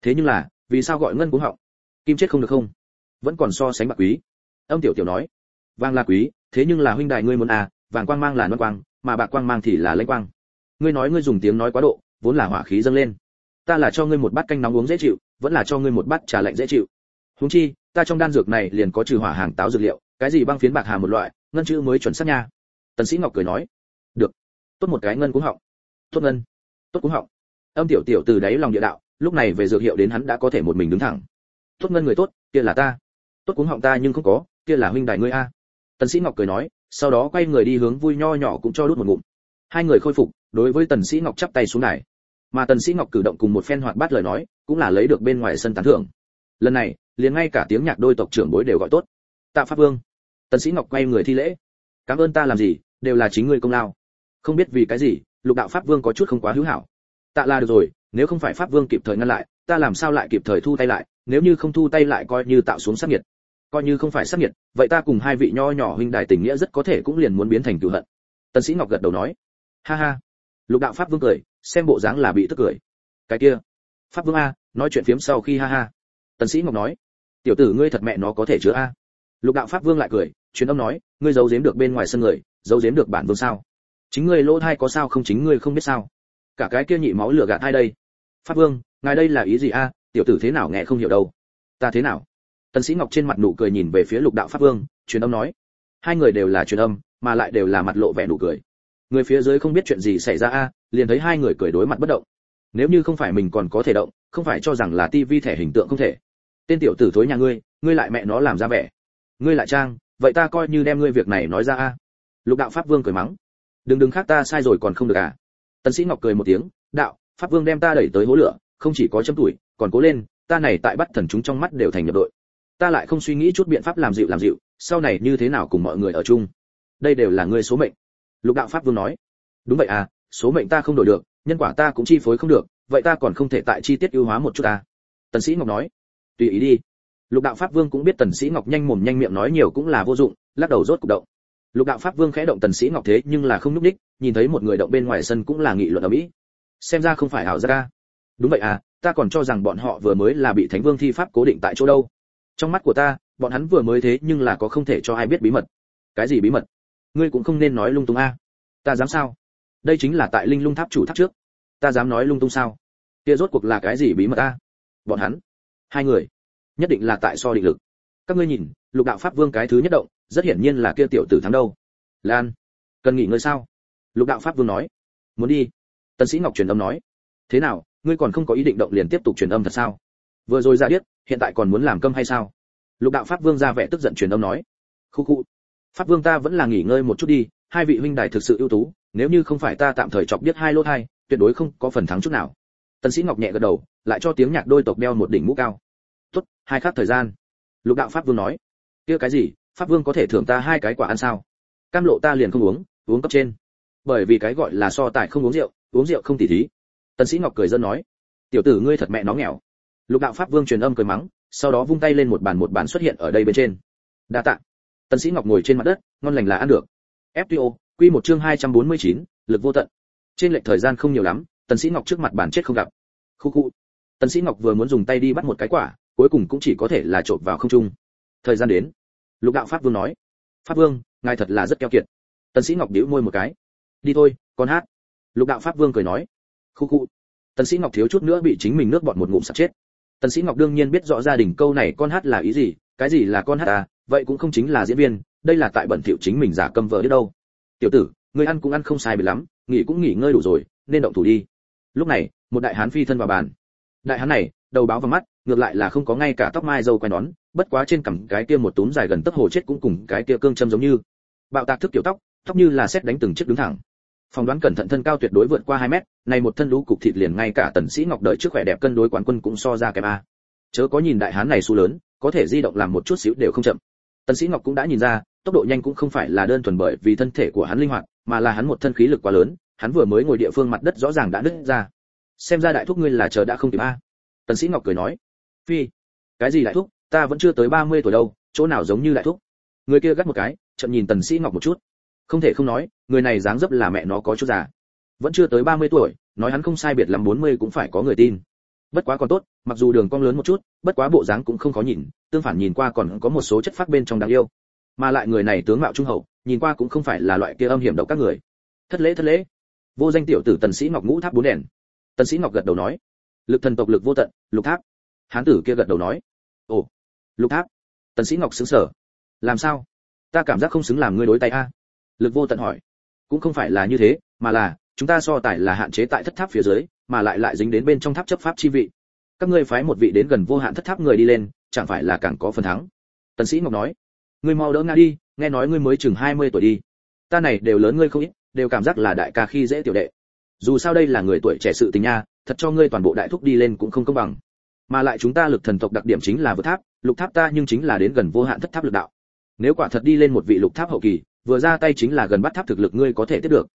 Thế nhưng là, vì sao gọi ngân cũng họng? Kim chết không được không? Vẫn còn so sánh bạc quý. Âm tiểu tiểu nói. Vàng là quý, thế nhưng là huynh đại ngươi muốn à vàng quang mang là non quang, mà bạc quang mang thì là lãnh quang. Ngươi nói ngươi dùng tiếng nói quá độ vốn là hỏa khí dâng lên. Ta là cho ngươi một bát canh nóng uống dễ chịu, vẫn là cho ngươi một bát trà lạnh dễ chịu. Huống chi, ta trong đan dược này liền có trừ hỏa hàng táo dược liệu, cái gì băng phiến bạc hà một loại, ngân chữ mới chuẩn xác nha. Tần sĩ ngọc cười nói. Được, tốt một cái ngân cũng họng. Tốt ngân, tốt cũng họng. Âm tiểu tiểu từ đáy lòng địa đạo, lúc này về dược hiệu đến hắn đã có thể một mình đứng thẳng. Tốt ngân người tốt, kia là ta. Tốt cũng họng ta nhưng không có, kia là huynh đài ngươi a. Tần sĩ ngọc cười nói, sau đó quay người đi hướng vui nho nhỏ cũng cho đút một ngụm. Hai người khôi phục, đối với tần sĩ ngọc chắp tay xuống này mà tần sĩ ngọc cử động cùng một phen hoạt bát lời nói, cũng là lấy được bên ngoài sân tán thưởng. Lần này, liền ngay cả tiếng nhạc đôi tộc trưởng bối đều gọi tốt. Tạ pháp vương. Tần sĩ ngọc quay người thi lễ. Cảm ơn ta làm gì, đều là chính ngươi công lao. Không biết vì cái gì, lục đạo pháp vương có chút không quá hữu hảo. Tạ là được rồi, nếu không phải pháp vương kịp thời ngăn lại, ta làm sao lại kịp thời thu tay lại, nếu như không thu tay lại coi như tạo xuống sát nhiệt coi như không phải sát nhiệt vậy ta cùng hai vị nho nhỏ huynh đài tình nghĩa rất có thể cũng liền muốn biến thành cửu hận. Tần sĩ ngọc gật đầu nói. Ha ha. Lục đạo pháp vương cười xem bộ dáng là bị tức cười. Cái kia, pháp vương a, nói chuyện phiếm sau khi ha ha. Tần sĩ ngọc nói, tiểu tử ngươi thật mẹ nó có thể chứa a. Lục đạo pháp vương lại cười, truyền âm nói, ngươi giấu giếm được bên ngoài sân người, giấu giếm được bản vương sao? Chính ngươi lỗ thai có sao không chính ngươi không biết sao? Cả cái kia nhị máu lửa gạt ai đây. Pháp vương, ngài đây là ý gì a? Tiểu tử thế nào nghe không hiểu đâu. Ta thế nào? Tần sĩ ngọc trên mặt nụ cười nhìn về phía lục đạo pháp vương, truyền âm nói, hai người đều là truyền âm, mà lại đều là mặt lộ vẻ nụ cười người phía dưới không biết chuyện gì xảy ra a, liền thấy hai người cười đối mặt bất động. Nếu như không phải mình còn có thể động, không phải cho rằng là tivi thẻ hình tượng không thể. Tên tiểu tử thối nhà ngươi ngươi lại mẹ nó làm ra vẻ. Ngươi lại trang, vậy ta coi như đem ngươi việc này nói ra a. Lục đạo pháp vương cười mắng. Đừng đừng khác ta sai rồi còn không được à. Tần sĩ ngọc cười một tiếng, đạo, pháp vương đem ta đẩy tới hố lửa, không chỉ có chấm tuổi, còn cố lên, ta này tại bắt thần chúng trong mắt đều thành nhập đội. Ta lại không suy nghĩ chút biện pháp làm dịu làm dịu, sau này như thế nào cùng mọi người ở chung. Đây đều là ngươi số mệnh lục đạo pháp vương nói, đúng vậy à số mệnh ta không đổi được, nhân quả ta cũng chi phối không được, vậy ta còn không thể tại chi tiết ưu hóa một chút à tần sĩ ngọc nói, tùy ý đi. Lục đạo pháp vương cũng biết tần sĩ ngọc nhanh mồm nhanh miệng nói nhiều cũng là vô dụng, lắc đầu rốt cục động. Lục đạo pháp vương khẽ động tần sĩ ngọc thế nhưng là không núp đích nhìn thấy một người động bên ngoài sân cũng là nghị luận ở mỹ. Xem ra không phải ảo ra đúng vậy à ta còn cho rằng bọn họ vừa mới là bị thánh vương thi pháp cố định tại chỗ đâu. Trong mắt của ta, bọn hắn vừa mới thế nhưng là có không thể cho ai biết bí mật. Cái gì bí mật? Ngươi cũng không nên nói lung tung a. Ta dám sao? Đây chính là tại linh lung tháp chủ tháp trước. Ta dám nói lung tung sao? Kia rốt cuộc là cái gì bí mật a bọn hắn, hai người, nhất định là tại so định lực. Các ngươi nhìn, lục đạo pháp vương cái thứ nhất động, rất hiển nhiên là kia tiểu tử thắng đâu. Lan, cần nghỉ ngơi sao? Lục đạo pháp vương nói. Muốn đi. Tần sĩ ngọc truyền âm nói. Thế nào, ngươi còn không có ý định động liền tiếp tục truyền âm thật sao? Vừa rồi ra biết hiện tại còn muốn làm cơm hay sao? Lục đạo pháp vương ra vẻ tức giận truyền âm nói. Khu khu pháp vương ta vẫn là nghỉ ngơi một chút đi, hai vị huynh đài thực sự ưu tú, nếu như không phải ta tạm thời chọc biết hai lỗ hai tuyệt đối không có phần thắng chút nào. Tần sĩ ngọc nhẹ gật đầu, lại cho tiếng nhạc đôi tộc đeo một đỉnh mũ cao. Tốt, hai khắc thời gian. Lục đạo pháp vương nói. Kia cái gì, pháp vương có thể thưởng ta hai cái quả ăn sao? Cam lộ ta liền không uống uống cấp trên. Bởi vì cái gọi là so tài không uống rượu uống rượu không tỉ thí. Tần sĩ ngọc cười dân nói. Tiểu tử ngươi thật mẹ nó nghèo. Lục đạo pháp vương truyền âm cười mắng, sau đó vung tay lên một bàn một bàn xuất hiện ở đây bên trên. Đa tạ tần sĩ ngọc ngồi trên mặt đất ngon lành là ăn được. Fto quy một chương 249, lực vô tận. Trên lệch thời gian không nhiều lắm tần sĩ ngọc trước mặt bản chết không gặp. Khu khu. Tần sĩ ngọc vừa muốn dùng tay đi bắt một cái quả cuối cùng cũng chỉ có thể là trộn vào không trung. Thời gian đến. Lục đạo pháp vương nói. Pháp vương ngài thật là rất keo kiệt. Tần sĩ ngọc bĩu môi một cái. Đi thôi con hát. Lục đạo pháp vương cười nói. Khu khu. Tần sĩ ngọc thiếu chút nữa bị chính mình nước bọt một ngụm sặc chết. Tần sĩ ngọc đương nhiên biết rõ gia đình câu này con hát là ý gì cái gì là con hát à? Vậy cũng không chính là diễn viên, đây là tại bẩn thiệu chính mình giả câm vợ đi đâu. Tiểu tử, người ăn cũng ăn không sai biệt lắm, nghỉ cũng nghỉ ngơi đủ rồi, nên động thủ đi. Lúc này, một đại hán phi thân vào bàn. Đại hán này, đầu báo vào mắt, ngược lại là không có ngay cả tóc mai dâu quay nón, bất quá trên cằm cái kia một túm dài gần tấc hồ chết cũng cùng cái kia cương châm giống như. Bạo tạc thức kiểu tóc tóc như là xét đánh từng chiếc đứng thẳng. Phỏng đoán cẩn thận thân cao tuyệt đối vượt qua 2 mét, này một thân lũ cục thịt liền ngay cả tần sĩ ngọc đợi trước khỏe đẹp cân đối quán quân cũng so ra kém a. Chớ có nhìn đại hán này số lớn, có thể di động làm một chút xíu đều không chậm tần sĩ ngọc cũng đã nhìn ra, tốc độ nhanh cũng không phải là đơn thuần bởi vì thân thể của hắn linh hoạt, mà là hắn một thân khí lực quá lớn, hắn vừa mới ngồi địa phương mặt đất rõ ràng đã nứt ra. Xem ra đại thúc ngươi là chờ đã không kịp a. Tần sĩ ngọc cười nói, phi, cái gì đại thúc? Ta vẫn chưa tới 30 tuổi đâu, chỗ nào giống như đại thúc? Người kia gắt một cái chậm nhìn tần sĩ ngọc một chút. Không thể không nói, người này dáng dấp là mẹ nó có chút già. Vẫn chưa tới 30 tuổi, nói hắn không sai biệt lắm 40 cũng phải có người tin. Bất quá còn tốt mặc dù đường cong lớn một chút, bất quá bộ dáng cũng không khó nhìn, tương phản nhìn qua còn có một số chất phác bên trong đáng yêu. Mà lại người này tướng mạo trung hậu, nhìn qua cũng không phải là loại kia âm hiểm độc các người. Thất lễ thất lễ. Vô danh tiểu tử tần sĩ ngọc ngũ tháp bốn đèn. Tần sĩ ngọc gật đầu nói, lực thần tộc lực vô tận, lục tháp. Hán tử kia gật đầu nói, ồ, lục tháp. Tần sĩ ngọc sững sờ. Làm sao? Ta cảm giác không xứng làm ngươi đối tay a. Lực vô tận hỏi. Cũng không phải là như thế, mà là, chúng ta so tài là hạn chế tại thất tháp phía dưới, mà lại lại dính đến bên trong tháp chấp pháp chi vị các ngươi phái một vị đến gần vô hạn thất tháp người đi lên, chẳng phải là càng có phần thắng? Tần sĩ ngọc nói, ngươi mau đỡ ngã đi, nghe nói ngươi mới chừng 20 tuổi đi. Ta này đều lớn ngươi không ít, đều cảm giác là đại ca khi dễ tiểu đệ. Dù sao đây là người tuổi trẻ sự tình nha, thật cho ngươi toàn bộ đại thúc đi lên cũng không công bằng. Mà lại chúng ta lực thần tộc đặc điểm chính là vượt tháp, lục tháp ta nhưng chính là đến gần vô hạn thất tháp lực đạo. Nếu quả thật đi lên một vị lục tháp hậu kỳ, vừa ra tay chính là gần bắt tháp thực lực ngươi có thể tiếp được.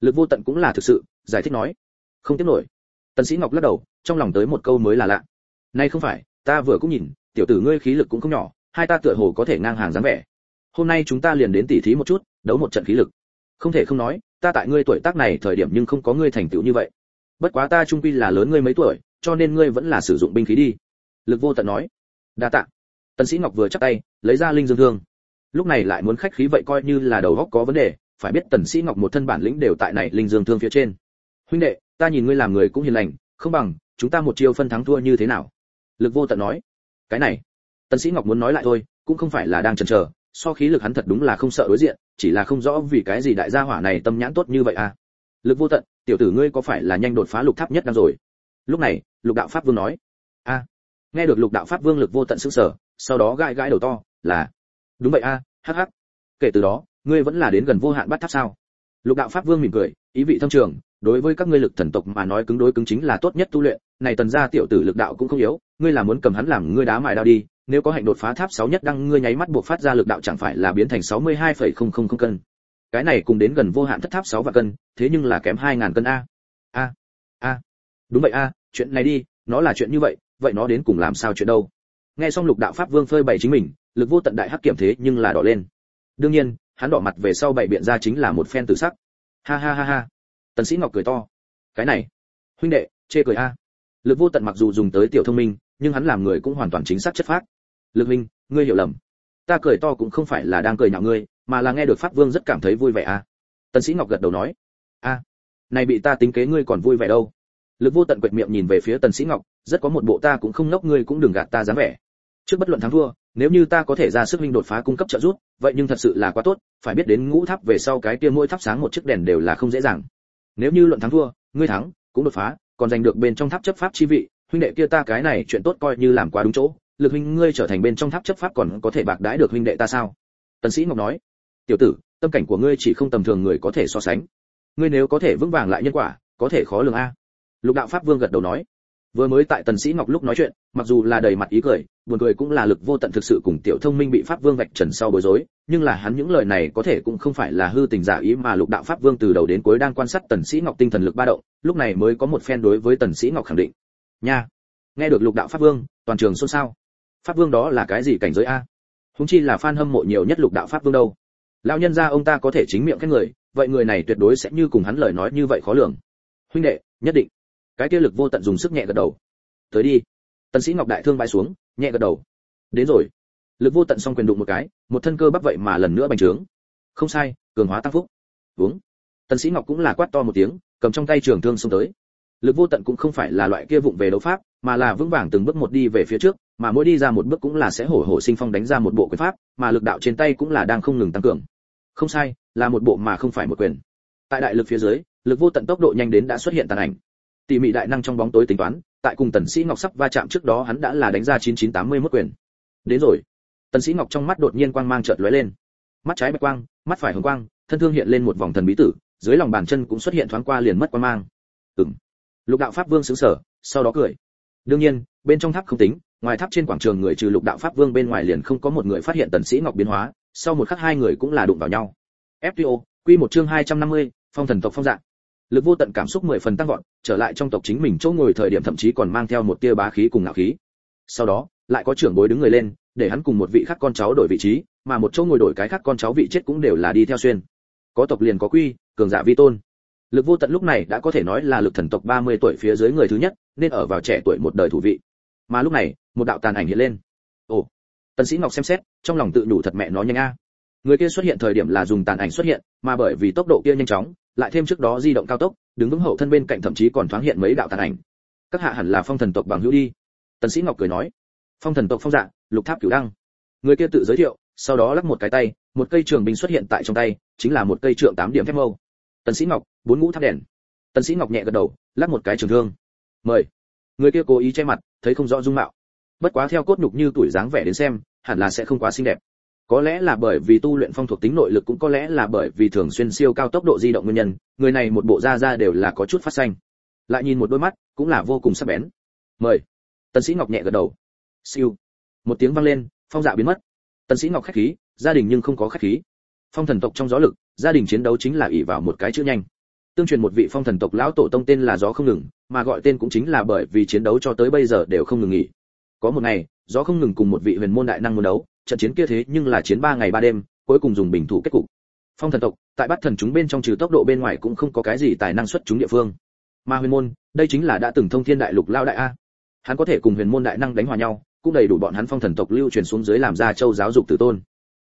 Lực vô tận cũng là thực sự, giải thích nói. Không tiếp nổi tần sĩ ngọc lắc đầu, trong lòng tới một câu mới là lạ. Nay không phải, ta vừa cũng nhìn, tiểu tử ngươi khí lực cũng không nhỏ, hai ta tựa hồ có thể ngang hàng dáng vẻ. Hôm nay chúng ta liền đến tỉ thí một chút, đấu một trận khí lực. Không thể không nói, ta tại ngươi tuổi tác này thời điểm nhưng không có ngươi thành tựu như vậy. Bất quá ta trung quy là lớn ngươi mấy tuổi, cho nên ngươi vẫn là sử dụng binh khí đi. Lực vô tận nói. Đa tạ. Tần sĩ ngọc vừa chắp tay, lấy ra linh dương thương. Lúc này lại muốn khách khí vậy coi như là đầu góc có vấn đề, phải biết tần sĩ ngọc một thân bản lĩnh đều tại này linh dương thương phía trên. Huynh đệ ta nhìn ngươi làm người cũng hiền lành, không bằng, chúng ta một chiêu phân thắng thua như thế nào? Lực vô tận nói. Cái này, tần sĩ ngọc muốn nói lại thôi, cũng không phải là đang chần chờ, so khí lực hắn thật đúng là không sợ đối diện, chỉ là không rõ vì cái gì đại gia hỏa này tâm nhãn tốt như vậy à. Lực vô tận, tiểu tử ngươi có phải là nhanh đột phá lục tháp nhất đang rồi? Lúc này, lục đạo pháp vương nói. A, nghe được lục đạo pháp vương lực vô tận sững sờ, sau đó gãi gãi đầu to, là, đúng vậy a, hắc hắc. Kể từ đó, ngươi vẫn là đến gần vô hạn bắt tháp sao? Lục đạo pháp vương mỉm cười, ý vị thâm trường đối với các ngươi lực thần tộc mà nói cứng đối cứng chính là tốt nhất tu luyện này tần gia tiểu tử lực đạo cũng không yếu ngươi là muốn cầm hắn làm ngươi đá mại đao đi nếu có hạnh đột phá tháp 6 nhất đăng ngươi nháy mắt buộc phát ra lực đạo chẳng phải là biến thành 62,000 cân. Cái này cùng đến gần vô hạn thất tháp 6 và cân thế nhưng là kém 2.000 cân a. A a. Đúng vậy a chuyện này đi nó là chuyện như vậy vậy nó đến cùng làm sao chuyện đâu? Nghe xong lục đạo pháp vương phơi bày chính mình lực vô tận đại hắc kiểm thế nhưng là đỏ lên. Đương nhiên hắn đỏ mặt về sau bày biện ra chính là một phen tử sắc. Ha ha ha ha tần sĩ ngọc cười to. Cái này huynh đệ chê cười a. Lực vô tận mặc dù dùng tới tiểu thông minh nhưng hắn làm người cũng hoàn toàn chính xác chất phác. Lực Minh, ngươi hiểu lầm. Ta cười to cũng không phải là đang cười nhạo ngươi mà là nghe được pháp vương rất cảm thấy vui vẻ à tần sĩ ngọc gật đầu nói. A này bị ta tính kế ngươi còn vui vẻ đâu. Lực vô tận quệt miệng nhìn về phía tần sĩ ngọc rất có một bộ ta cũng không nốc ngươi cũng đừng gạt ta dáng vẻ. Trước bất luận thắng thua nếu như ta có thể ra sức minh đột phá cung cấp trợ giúp vậy nhưng thật sự là quá tốt phải biết đến ngũ tháp về sau cái kia mỗi tháp sáng một chiếc đèn đều là không dễ dàng nếu như luận thắng thua, ngươi thắng, cũng đột phá, còn giành được bên trong tháp chấp pháp chi vị, huynh đệ kia ta cái này chuyện tốt coi như làm quá đúng chỗ. Lực huynh ngươi trở thành bên trong tháp chấp pháp còn có thể bạc đãi được huynh đệ ta sao? Tần sĩ ngọc nói. Tiểu tử, tâm cảnh của ngươi chỉ không tầm thường người có thể so sánh. Ngươi nếu có thể vững vàng lại nhân quả, có thể khó lường a. Lục đạo pháp vương gật đầu nói. Vừa mới tại tần sĩ ngọc lúc nói chuyện, mặc dù là đầy mặt ý cười buồn cười cũng là lực vô tận thực sự cùng tiểu thông minh bị pháp vương vạch trần sau bối rối, nhưng là hắn những lời này có thể cũng không phải là hư tình giả ý mà lục đạo pháp vương từ đầu đến cuối đang quan sát tần sĩ ngọc tinh thần lực ba động, lúc này mới có một phen đối với tần sĩ ngọc khẳng định. Nha, nghe được lục đạo pháp vương, toàn trường xôn xao. Pháp vương đó là cái gì cảnh giới a? Húng chi là fan hâm mộ nhiều nhất lục đạo pháp vương đâu. Lão nhân gia ông ta có thể chính miệng cái người, vậy người này tuyệt đối sẽ như cùng hắn lời nói như vậy khó lường. Huynh đệ, nhất định. Cái kia lực vô tận dùng sức nhẹ gật đầu. Tới đi. Tần sĩ ngọc đại thương bay xuống nhẹ gật đầu. Đến rồi. Lực vô tận song quyền đụng một cái, một thân cơ bắp vậy mà lần nữa bành trướng. Không sai, cường hóa tăng phúc. Uống. Tần sĩ ngọc cũng là quát to một tiếng, cầm trong tay trường thương xông tới. Lực vô tận cũng không phải là loại kia vụng về đấu pháp, mà là vững vàng từng bước một đi về phía trước, mà mỗi đi ra một bước cũng là sẽ hổ hổ sinh phong đánh ra một bộ quyền pháp, mà lực đạo trên tay cũng là đang không ngừng tăng cường. Không sai, là một bộ mà không phải một quyền. Tại đại lực phía dưới, lực vô tận tốc độ nhanh đến đã xuất hiện tàn ảnh. Tỉ mỉ đại năng trong bóng tối tính toán tại cùng tần sĩ ngọc sắp va chạm trước đó hắn đã là đánh ra 9981 quyền. Đến rồi. Tần sĩ ngọc trong mắt đột nhiên quang mang chợt lóe lên. Mắt trái bạch quang mắt phải hồng quang thân thương hiện lên một vòng thần bí tử dưới lòng bàn chân cũng xuất hiện thoáng qua liền mất quang mang. Ừm. Lục đạo pháp vương sững sờ sau đó cười. Đương nhiên bên trong tháp không tính ngoài tháp trên quảng trường người trừ lục đạo pháp vương bên ngoài liền không có một người phát hiện tần sĩ ngọc biến hóa sau một khắc hai người cũng là đụng vào nhau. Fto quy một chương 250, phong thần tộc phong dạng lực vô tận cảm xúc mười phần tăng vọt, trở lại trong tộc chính mình chỗ ngồi thời điểm thậm chí còn mang theo một tia bá khí cùng ngạo khí. Sau đó, lại có trưởng bối đứng người lên, để hắn cùng một vị khác con cháu đổi vị trí, mà một chỗ ngồi đổi cái khác con cháu vị chết cũng đều là đi theo xuyên. Có tộc liền có quy, cường giả vi tôn. Lực vô tận lúc này đã có thể nói là lực thần tộc 30 tuổi phía dưới người thứ nhất, nên ở vào trẻ tuổi một đời thủ vị. Mà lúc này, một đạo tàn ảnh hiện lên. Ồ, tần sĩ ngọc xem xét, trong lòng tự nhủ thật mẹ nó nhanh a. Người kia xuất hiện thời điểm là dùng tàn ảnh xuất hiện, mà bởi vì tốc độ kia nhanh chóng lại thêm trước đó di động cao tốc, đứng vững hậu thân bên cạnh thậm chí còn thoáng hiện mấy đạo tàn ảnh. Các hạ hẳn là phong thần tộc bằng hữu đi. Tần sĩ ngọc cười nói. Phong thần tộc phong dạ lục tháp cửu đăng. Người kia tự giới thiệu, sau đó lắc một cái tay, một cây trường binh xuất hiện tại trong tay, chính là một cây trượng tám điểm thép mâu. Tần sĩ ngọc, bốn ngũ tháp đèn. Tần sĩ ngọc nhẹ gật đầu, lắc một cái trường thương. Mời. Người kia cố ý che mặt, thấy không rõ dung mạo. Bất quá theo cốt nhục như tuổi dáng vẻ đến xem, hẳn là sẽ không quá xinh đẹp có lẽ là bởi vì tu luyện phong thuộc tính nội lực cũng có lẽ là bởi vì thường xuyên siêu cao tốc độ di động nguyên nhân, người này một bộ da da đều là có chút phát xanh lại nhìn một đôi mắt, cũng là vô cùng sắc bén. Mời. Tần sĩ ngọc nhẹ gật đầu. Siêu. Một tiếng vang lên, phong dạ biến mất. Tần sĩ ngọc khách khí, gia đình nhưng không có khách khí. Phong thần tộc trong gió lực, gia đình chiến đấu chính là ỷ vào một cái chữ nhanh. Tương truyền một vị phong thần tộc lão tổ tông tên là gió không ngừng, mà gọi tên cũng chính là bởi vì chiến đấu cho tới bây giờ đều không ngừng nghỉ. Có một ngày, gió không ngừng cùng một vị huyền môn đại năng muốn đấu trận chiến kia thế nhưng là chiến ba ngày ba đêm, cuối cùng dùng bình thủ kết cục. Phong thần tộc, tại bắt thần chúng bên trong trừ tốc độ bên ngoài cũng không có cái gì tài năng xuất chúng địa phương. Mà huyền môn, đây chính là đã từng thông thiên đại lục lao đại a. Hắn có thể cùng huyền môn đại năng đánh hòa nhau, cũng đầy đủ bọn hắn phong thần tộc lưu truyền xuống dưới làm ra châu giáo dục tử tôn.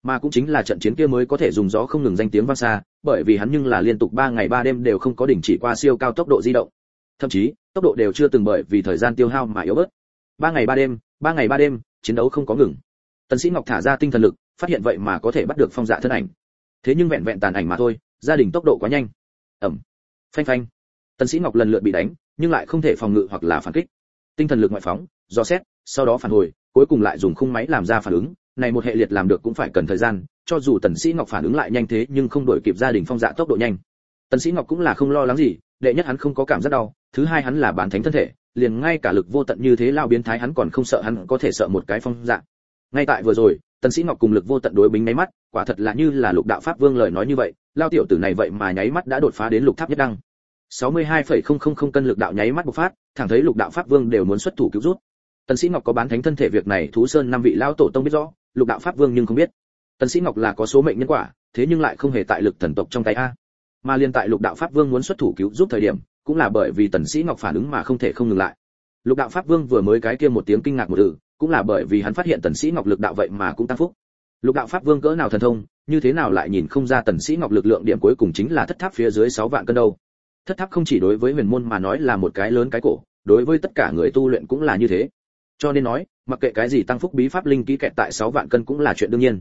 Mà cũng chính là trận chiến kia mới có thể dùng gió không ngừng danh tiếng vang xa, bởi vì hắn nhưng là liên tục ba ngày ba đêm đều không có đình chỉ qua siêu cao tốc độ di động. Thậm chí, tốc độ đều chưa từng bởi vì thời gian tiêu hao mà yếu bớt. Ba ngày ba đêm, ba ngày ba đêm, chiến đấu không có ngừng tần sĩ ngọc thả ra tinh thần lực, phát hiện vậy mà có thể bắt được phong dạ thân ảnh. Thế nhưng vẹn vẹn tàn ảnh mà thôi, gia đình tốc độ quá nhanh. Ẩm. Phanh phanh. Tần sĩ ngọc lần lượt bị đánh, nhưng lại không thể phòng ngự hoặc là phản kích. Tinh thần lực ngoại phóng do xét, sau đó phản hồi, cuối cùng lại dùng khung máy làm ra phản ứng. Này một hệ liệt làm được cũng phải cần thời gian, cho dù tần sĩ ngọc phản ứng lại nhanh thế nhưng không đổi kịp gia đình phong dạ tốc độ nhanh. Tần sĩ ngọc cũng là không lo lắng gì, đệ nhất hắn không có cảm giác đau, thứ hai hắn là bản thánh thân thể, liền ngay cả lực vô tận như thế lao biến thái hắn còn không sợ hắn có thể sợ một cái phong dạ ngay tại vừa rồi tần sĩ ngọc cùng lực vô tận đối bính nháy mắt quả thật là như là lục đạo pháp vương lời nói như vậy lao tiểu tử này vậy mà nháy mắt đã đột phá đến lục tháp nhất đăng. 62,000 cân lực đạo nháy mắt bộc phát thẳng thấy lục đạo pháp vương đều muốn xuất thủ cứu rút. Tần sĩ ngọc có bán thánh thân thể việc này thú sơn năm vị lão tổ tông biết rõ lục đạo pháp vương nhưng không biết. Tần sĩ ngọc là có số mệnh nhân quả thế nhưng lại không hề tại lực thần tộc trong tay a. Mà liên tại lục đạo pháp vương muốn xuất thủ cứu giúp thời điểm cũng là bởi vì tần sĩ ngọc phản ứng mà không thể không ngừng lại lục đạo pháp vương vừa mới cái kia một tiếng kinh ngạc một từ, cũng là bởi vì hắn phát hiện tần sĩ ngọc lực đạo vậy mà cũng tăng phúc. Lục đạo pháp vương cỡ nào thần thông, như thế nào lại nhìn không ra tần sĩ ngọc lực lượng điểm cuối cùng chính là thất tháp phía dưới 6 vạn cân đâu? Thất tháp không chỉ đối với huyền môn mà nói là một cái lớn cái cổ, đối với tất cả người tu luyện cũng là như thế. Cho nên nói, mặc kệ cái gì tăng phúc bí pháp linh kỹ kẹt tại 6 vạn cân cũng là chuyện đương nhiên.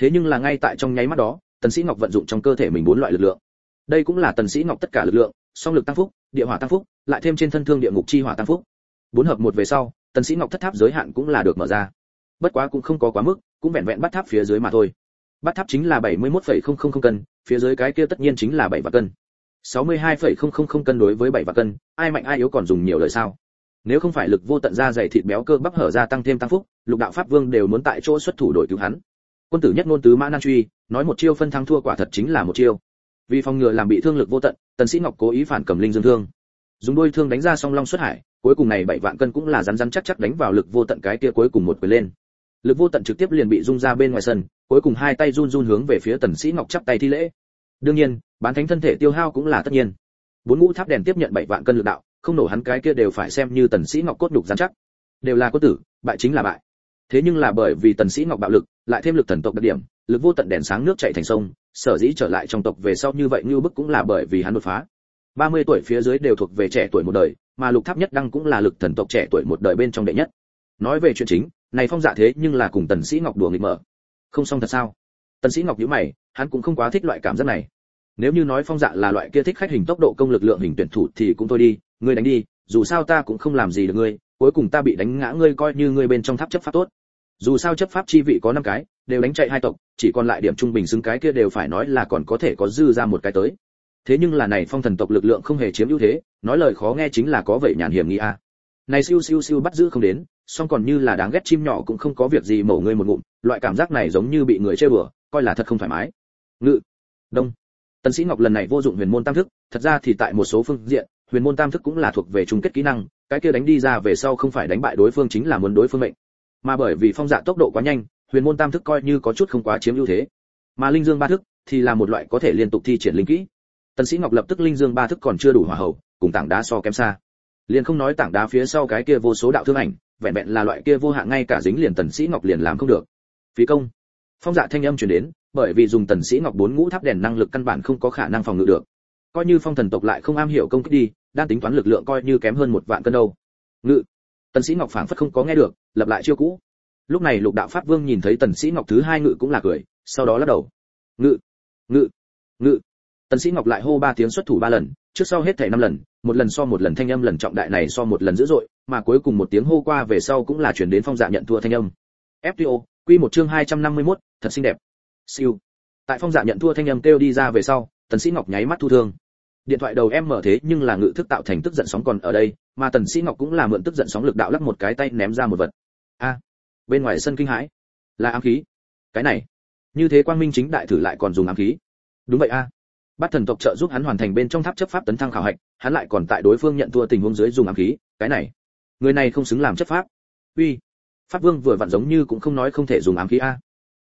Thế nhưng là ngay tại trong nháy mắt đó, tần sĩ ngọc vận dụng trong cơ thể mình bốn loại lực lượng. Đây cũng là tần sĩ ngọc tất cả lực lượng, song lực tăng phúc, địa hỏa tăng phúc, lại thêm trên thân thương địa ngục chi hỏa tăng phúc bốn hợp một về sau tần sĩ ngọc thất tháp giới hạn cũng là được mở ra. Bất quá cũng không có quá mức cũng vẹn vẹn bắt tháp phía dưới mà thôi. Bắt tháp chính là 71,000 cân phía dưới cái kia tất nhiên chính là 7 vạn cân. 62,000 cân đối với 7 vạn cân ai mạnh ai yếu còn dùng nhiều lời sao. Nếu không phải lực vô tận ra dày thịt béo cơ bắp hở ra tăng thêm tăng phúc lục đạo pháp vương đều muốn tại chỗ xuất thủ đội cứu hắn. Quân tử nhất ngôn tứ mã nan truy nói một chiêu phân thắng thua quả thật chính là một chiêu. Vì phòng ngừa làm bị thương lực vô tận tần sĩ ngọc cố ý phản cầm linh dương thương dùng đôi thương đánh ra song long xuất hải, cuối cùng này bảy vạn cân cũng là rắn rắn chắc chắc đánh vào lực vô tận cái kia cuối cùng một quyền lên. Lực vô tận trực tiếp liền bị rung ra bên ngoài sân, cuối cùng hai tay run run hướng về phía tần sĩ ngọc chắp tay thi lễ. Đương nhiên, bán thánh thân thể tiêu hao cũng là tất nhiên. Bốn ngũ tháp đèn tiếp nhận bảy vạn cân lực đạo, không nổ hắn cái kia đều phải xem như tần sĩ ngọc cốt đục rắn chắc. Đều là quân tử, bại chính là bại. Thế nhưng là bởi vì tần sĩ ngọc bạo lực, lại thêm lực thần tộc đặc điểm, lực vô tận đèn sáng nước chảy thành sông, sở dĩ trở lại trong tộc về sau như vậy như bức cũng là bởi vì hắn đột phá. 30 tuổi phía dưới đều thuộc về trẻ tuổi một đời, mà lục tháp nhất đăng cũng là lực thần tộc trẻ tuổi một đời bên trong đệ nhất. Nói về chuyện chính, này phong dạ thế nhưng là cùng tần sĩ ngọc đùa nghịch mở. Không xong thật sao? Tần sĩ ngọc nhíu mày, hắn cũng không quá thích loại cảm giác này. Nếu như nói phong dạ là loại kia thích khách hình tốc độ công lực lượng hình tuyển thủ thì cũng thôi đi, ngươi đánh đi, dù sao ta cũng không làm gì được ngươi, cuối cùng ta bị đánh ngã ngươi coi như ngươi bên trong tháp chấp pháp tốt. Dù sao chấp pháp chi vị có năm cái, đều đánh chạy hai tộc, chỉ còn lại điểm trung bình xứng cái kia đều phải nói là còn có thể có dư ra một cái tới thế nhưng là này phong thần tộc lực lượng không hề chiếm ưu thế, nói lời khó nghe chính là có vậy nhàn hiểm nghĩ a à. này siêu siêu siêu bắt giữ không đến, song còn như là đáng ghét chim nhỏ cũng không có việc gì mổ ngươi một ngụm, loại cảm giác này giống như bị người chơi bừa, coi là thật không thoải mái. Ngự. Đông. Tần sĩ ngọc lần này vô dụng huyền môn tam thức, thật ra thì tại một số phương diện, huyền môn tam thức cũng là thuộc về chung kết kỹ năng, cái kia đánh đi ra về sau không phải đánh bại đối phương chính là muốn đối phương mệnh. Mà bởi vì phong dạ tốc độ quá nhanh, huyền môn tam thức coi như có chút không quá chiếm ưu thế. Mà linh dương ba thức thì là một loại có thể liên tục thi triển linh kỹ tần sĩ ngọc lập tức linh dương ba thức còn chưa đủ hỏa hậu, cùng tảng đá so kém xa. Liền không nói tảng đá phía sau cái kia vô số đạo thương ảnh, vẹn vẹn là loại kia vô hạn ngay cả dính liền tần sĩ ngọc liền làm không được. Phí công. Phong dạ thanh âm truyền đến, bởi vì dùng tần sĩ ngọc bốn ngũ tháp đèn năng lực căn bản không có khả năng phòng ngự được. Coi như phong thần tộc lại không am hiểu công kích đi, đang tính toán lực lượng coi như kém hơn một vạn cân đâu. Ngự. Tần sĩ ngọc phảng phất không có nghe được, lập lại chiêu cũ. Lúc này lục đạo pháp vương nhìn thấy tần sĩ ngọc thứ hai ngự cũng là cười, sau đó lắc đầu. Ngự. Ngự. Ngự tần sĩ ngọc lại hô ba tiếng xuất thủ ba lần trước sau hết thảy năm lần một lần so một lần thanh âm lần trọng đại này so một lần dữ dội mà cuối cùng một tiếng hô qua về sau cũng là truyền đến phong dạ nhận thua thanh âm. Fto quy một chương 251, thật xinh đẹp. Siêu. Tại phong dạ nhận thua thanh âm kêu đi ra về sau tần sĩ ngọc nháy mắt thu thương. Điện thoại đầu em mở thế nhưng là ngự thức tạo thành tức giận sóng còn ở đây mà tần sĩ ngọc cũng là mượn tức giận sóng lực đạo lắc một cái tay ném ra một vật. A. Bên ngoài sân kinh hãi. Là ám khí. Cái này. Như thế quang minh chính đại thử lại còn dùng ám khí. Đúng vậy a bát thần tộc trợ giúp hắn hoàn thành bên trong tháp chấp pháp tấn thăng khảo hạch, hắn lại còn tại đối phương nhận thua tình huống dưới dùng ám khí, cái này. Người này không xứng làm chấp pháp. Uy, pháp vương vừa vặn giống như cũng không nói không thể dùng ám khí a.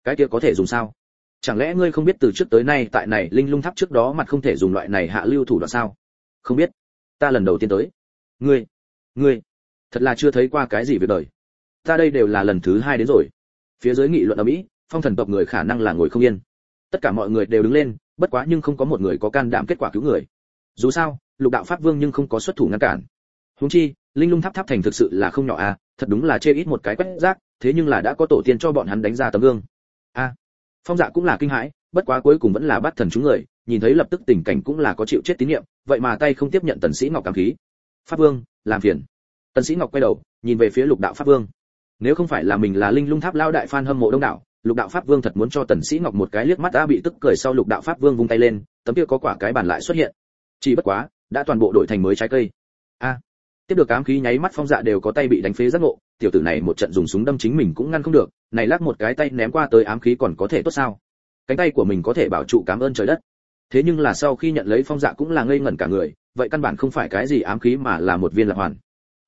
Cái kia có thể dùng sao? Chẳng lẽ ngươi không biết từ trước tới nay tại này linh lung tháp trước đó mặt không thể dùng loại này hạ lưu thủ đoạn sao? Không biết. Ta lần đầu tiên tới. Ngươi ngươi, thật là chưa thấy qua cái gì việc đời. Ta đây đều là lần thứ hai đến rồi. Phía dưới nghị luận ở mỹ, phong thần tộc người khả năng là ngồi không yên tất cả mọi người đều đứng lên, bất quá nhưng không có một người có can đảm kết quả cứu người. Dù sao, lục đạo pháp vương nhưng không có xuất thủ ngăn cản. Huống chi, linh lung tháp tháp thành thực sự là không nhỏ à thật đúng là chê ít một cái quét rác, thế nhưng là đã có tổ tiên cho bọn hắn đánh ra tấm gương. A phong dạ cũng là kinh hãi, bất quá cuối cùng vẫn là bắt thần chúng người, nhìn thấy lập tức tình cảnh cũng là có chịu chết tín nhiệm, vậy mà tay không tiếp nhận tần sĩ ngọc cảm khí. Pháp vương, làm phiền. Tần sĩ ngọc quay đầu, nhìn về phía lục đạo pháp vương. Nếu không phải là mình là linh lung tháp lao đại phan hâm mộ đông đảo lục đạo pháp vương thật muốn cho tần sĩ ngọc một cái liếc mắt đã bị tức cười sau lục đạo pháp vương vung tay lên, tấm kia có quả cái bàn lại xuất hiện. Chỉ bất quá, đã toàn bộ đổi thành mới trái cây. A. Tiếp được ám khí nháy mắt phong dạ đều có tay bị đánh phế rất ngộ, tiểu tử này một trận dùng súng đâm chính mình cũng ngăn không được, này lắc một cái tay ném qua tới ám khí còn có thể tốt sao? Cánh tay của mình có thể bảo trụ cảm ơn trời đất. Thế nhưng là sau khi nhận lấy phong dạ cũng là ngây ngẩn cả người, vậy căn bản không phải cái gì ám khí mà là một viên lạp hoàn.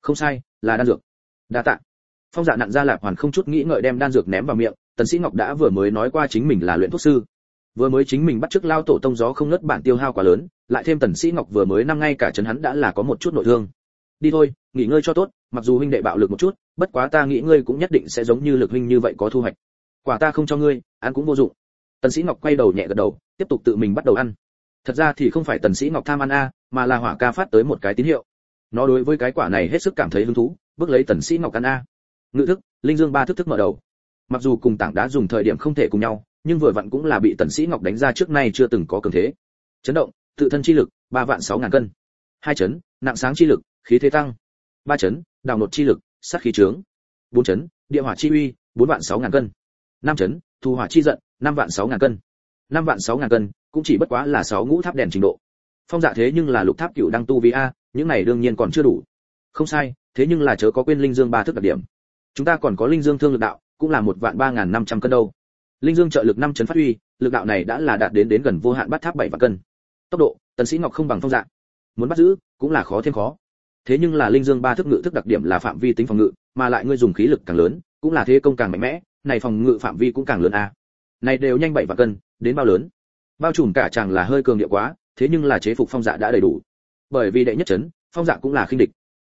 Không sai, là đan dược. Đa tạ. Phong dạ nặn ra lạp hoàn không chút nghĩ ngợi đem đan dược ném vào miệng tần sĩ ngọc đã vừa mới nói qua chính mình là luyện thuốc sư. Vừa mới chính mình bắt chước lao tổ tông gió không nứt bản tiêu hao quá lớn, lại thêm tần sĩ ngọc vừa mới năm ngay cả chấn hắn đã là có một chút nội thương. Đi thôi, nghỉ ngơi cho tốt, mặc dù huynh đệ bạo lực một chút, bất quá ta nghĩ ngươi cũng nhất định sẽ giống như lực huynh như vậy có thu hoạch. Quả ta không cho ngươi, ăn cũng vô dụng. Tần sĩ ngọc quay đầu nhẹ gật đầu, tiếp tục tự mình bắt đầu ăn. Thật ra thì không phải tần sĩ ngọc tham ăn a, mà là hỏa ca phát tới một cái tín hiệu. Nó đối với cái quả này hết sức cảm thấy hứng thú, bước lấy tần sĩ ngọc ăn a. Ngự thức, linh dương ba thức thức mở đầu mặc dù cùng tảng đá dùng thời điểm không thể cùng nhau, nhưng vừa vặn cũng là bị tần sĩ ngọc đánh ra trước nay chưa từng có cường thế. Chấn động, tự thân chi lực, ba vạn sáu ngàn cân. Hai chấn, nặng sáng chi lực, khí thế tăng. Ba chấn, đào nột chi lực, sát khí trướng. Bốn chấn, địa hỏa chi uy, bốn vạn sáu ngàn cân. Năm chấn thu hỏa chi giận, năm vạn sáu ngàn cân. Năm vạn sáu ngàn cân cũng chỉ bất quá là sáu ngũ tháp đèn trình độ. Phong dạ thế nhưng là lục tháp cửu đăng tu vi a, những này đương nhiên còn chưa đủ. Không sai, thế nhưng là chớ có quên linh dương ba thức đặc điểm. Chúng ta còn có linh dương thương lực đạo cũng là một vạn ba ngàn năm trăm cân đâu. Linh dương trợ lực năm chấn phát huy lực đạo này đã là đạt đến đến gần vô hạn bắt tháp bảy vạn cân. Tốc độ tần sĩ ngọc không bằng phong dạng, muốn bắt giữ cũng là khó thêm khó. Thế nhưng là linh dương ba thức ngự thức đặc điểm là phạm vi tính phòng ngự mà lại ngươi dùng khí lực càng lớn cũng là thế công càng mạnh mẽ này phòng ngự phạm vi cũng càng lớn a. Này đều nhanh bảy vạn cân đến bao lớn? Bao trùm cả chàng là hơi cường địa quá thế nhưng là chế phục phong dạ đã đầy đủ. Bởi vì đệ nhất chấn phong dạ cũng là khinh địch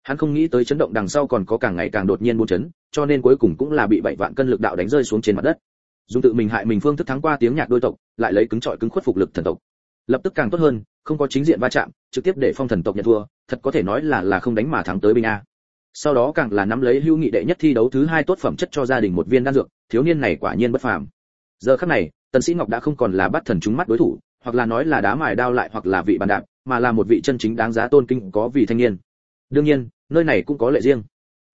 hắn không nghĩ tới chấn động đằng sau còn có càng ngày càng đột nhiên bốn chấn, cho nên cuối cùng cũng là bị bảy vạn cân lực đạo đánh rơi xuống trên mặt đất. Dùng tự mình hại mình phương thức thắng qua tiếng nhạc đôi tộc, lại lấy cứng trọi cứng khuất phục lực thần tộc. Lập tức càng tốt hơn, không có chính diện va chạm, trực tiếp để phong thần tộc nhận thua, thật có thể nói là là không đánh mà thắng tới binh a. Sau đó càng là nắm lấy hưu nghị đệ nhất thi đấu thứ hai tốt phẩm chất cho gia đình một viên đan dược, thiếu niên này quả nhiên bất phàm. Giờ khắc này, tần sĩ ngọc đã không còn là bắt thần chúng mắt đối thủ, hoặc là nói là đá mài đao lại hoặc là vị bàn đạp, mà là một vị chân chính đáng giá tôn kinh có vị thanh niên đương nhiên, nơi này cũng có lệ riêng.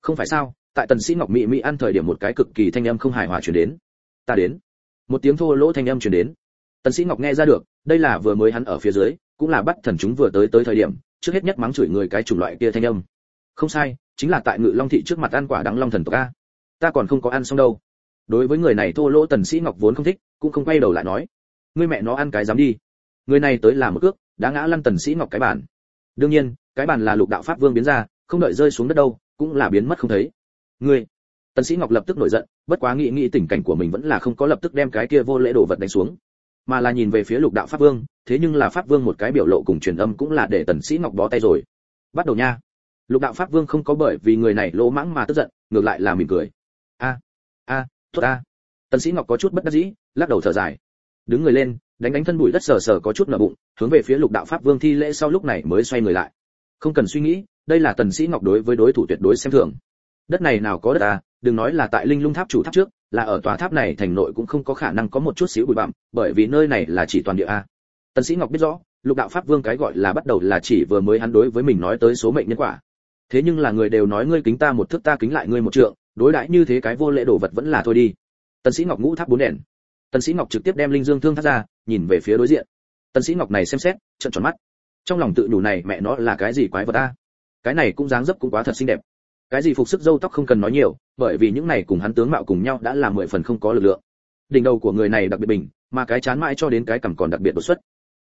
Không phải sao, tại tần sĩ ngọc mỹ mỹ ăn thời điểm một cái cực kỳ thanh âm không hài hòa truyền đến. Ta đến. Một tiếng thô lỗ thanh âm truyền đến. Tần sĩ ngọc nghe ra được, đây là vừa mới hắn ở phía dưới, cũng là bắt thần chúng vừa tới tới thời điểm, trước hết nhất mắng chửi người cái chủng loại kia thanh âm. Không sai, chính là tại ngự long thị trước mặt ăn quả đắng long thần tộc a. Ta còn không có ăn xong đâu. Đối với người này thô lỗ tần sĩ ngọc vốn không thích, cũng không quay đầu lại nói. Ngươi mẹ nó ăn cái dám đi. Người này tới làm một cước, đã ngã lăn tần sĩ ngọc cái bản đương nhiên cái bàn là lục đạo pháp vương biến ra, không đợi rơi xuống đất đâu, cũng là biến mất không thấy. Ngươi, tần sĩ ngọc lập tức nổi giận, bất quá nghĩ nghĩ tình cảnh của mình vẫn là không có lập tức đem cái kia vô lễ đồ vật đánh xuống. Mà là nhìn về phía lục đạo pháp vương, thế nhưng là pháp vương một cái biểu lộ cùng truyền âm cũng là để tần sĩ ngọc bó tay rồi. Bắt đầu nha. Lục đạo pháp vương không có bởi vì người này lỗ mãng mà tức giận, ngược lại là mỉm cười. A a thốt a. Tần sĩ ngọc có chút bất đắc dĩ, lắc đầu thở dài. Đứng người lên, đánh đánh thân bụi đất sờ sờ có chút nở bụng, hướng về phía lục đạo pháp vương thi lễ sau lúc này mới xoay người lại không cần suy nghĩ, đây là tần sĩ ngọc đối với đối thủ tuyệt đối xem thường. Đất này nào có đất à đừng nói là tại linh lung tháp chủ tháp trước, là ở tòa tháp này thành nội cũng không có khả năng có một chút xíu bụi bặm, bởi vì nơi này là chỉ toàn địa a. Tần sĩ ngọc biết rõ, lục đạo pháp vương cái gọi là bắt đầu là chỉ vừa mới hắn đối với mình nói tới số mệnh nhân quả. Thế nhưng là người đều nói ngươi kính ta một thước ta kính lại ngươi một trượng, đối đãi như thế cái vô lễ đồ vật vẫn là thôi đi. Tần sĩ ngọc ngũ tháp bốn đèn. Tần sĩ ngọc trực tiếp đem linh dương thương thắt ra, nhìn về phía đối diện. Tần sĩ ngọc này xem xét, trợn tròn mắt trong lòng tự đủ này, mẹ nó là cái gì quái vật ta? Cái này cũng dáng dấp cũng quá thật xinh đẹp. Cái gì phục sức dâu tóc không cần nói nhiều, bởi vì những này cùng hắn tướng mạo cùng nhau đã là mười phần không có lực lượng. Đỉnh đầu của người này đặc biệt bình, mà cái chán mãi cho đến cái cằm còn đặc biệt đột xuất.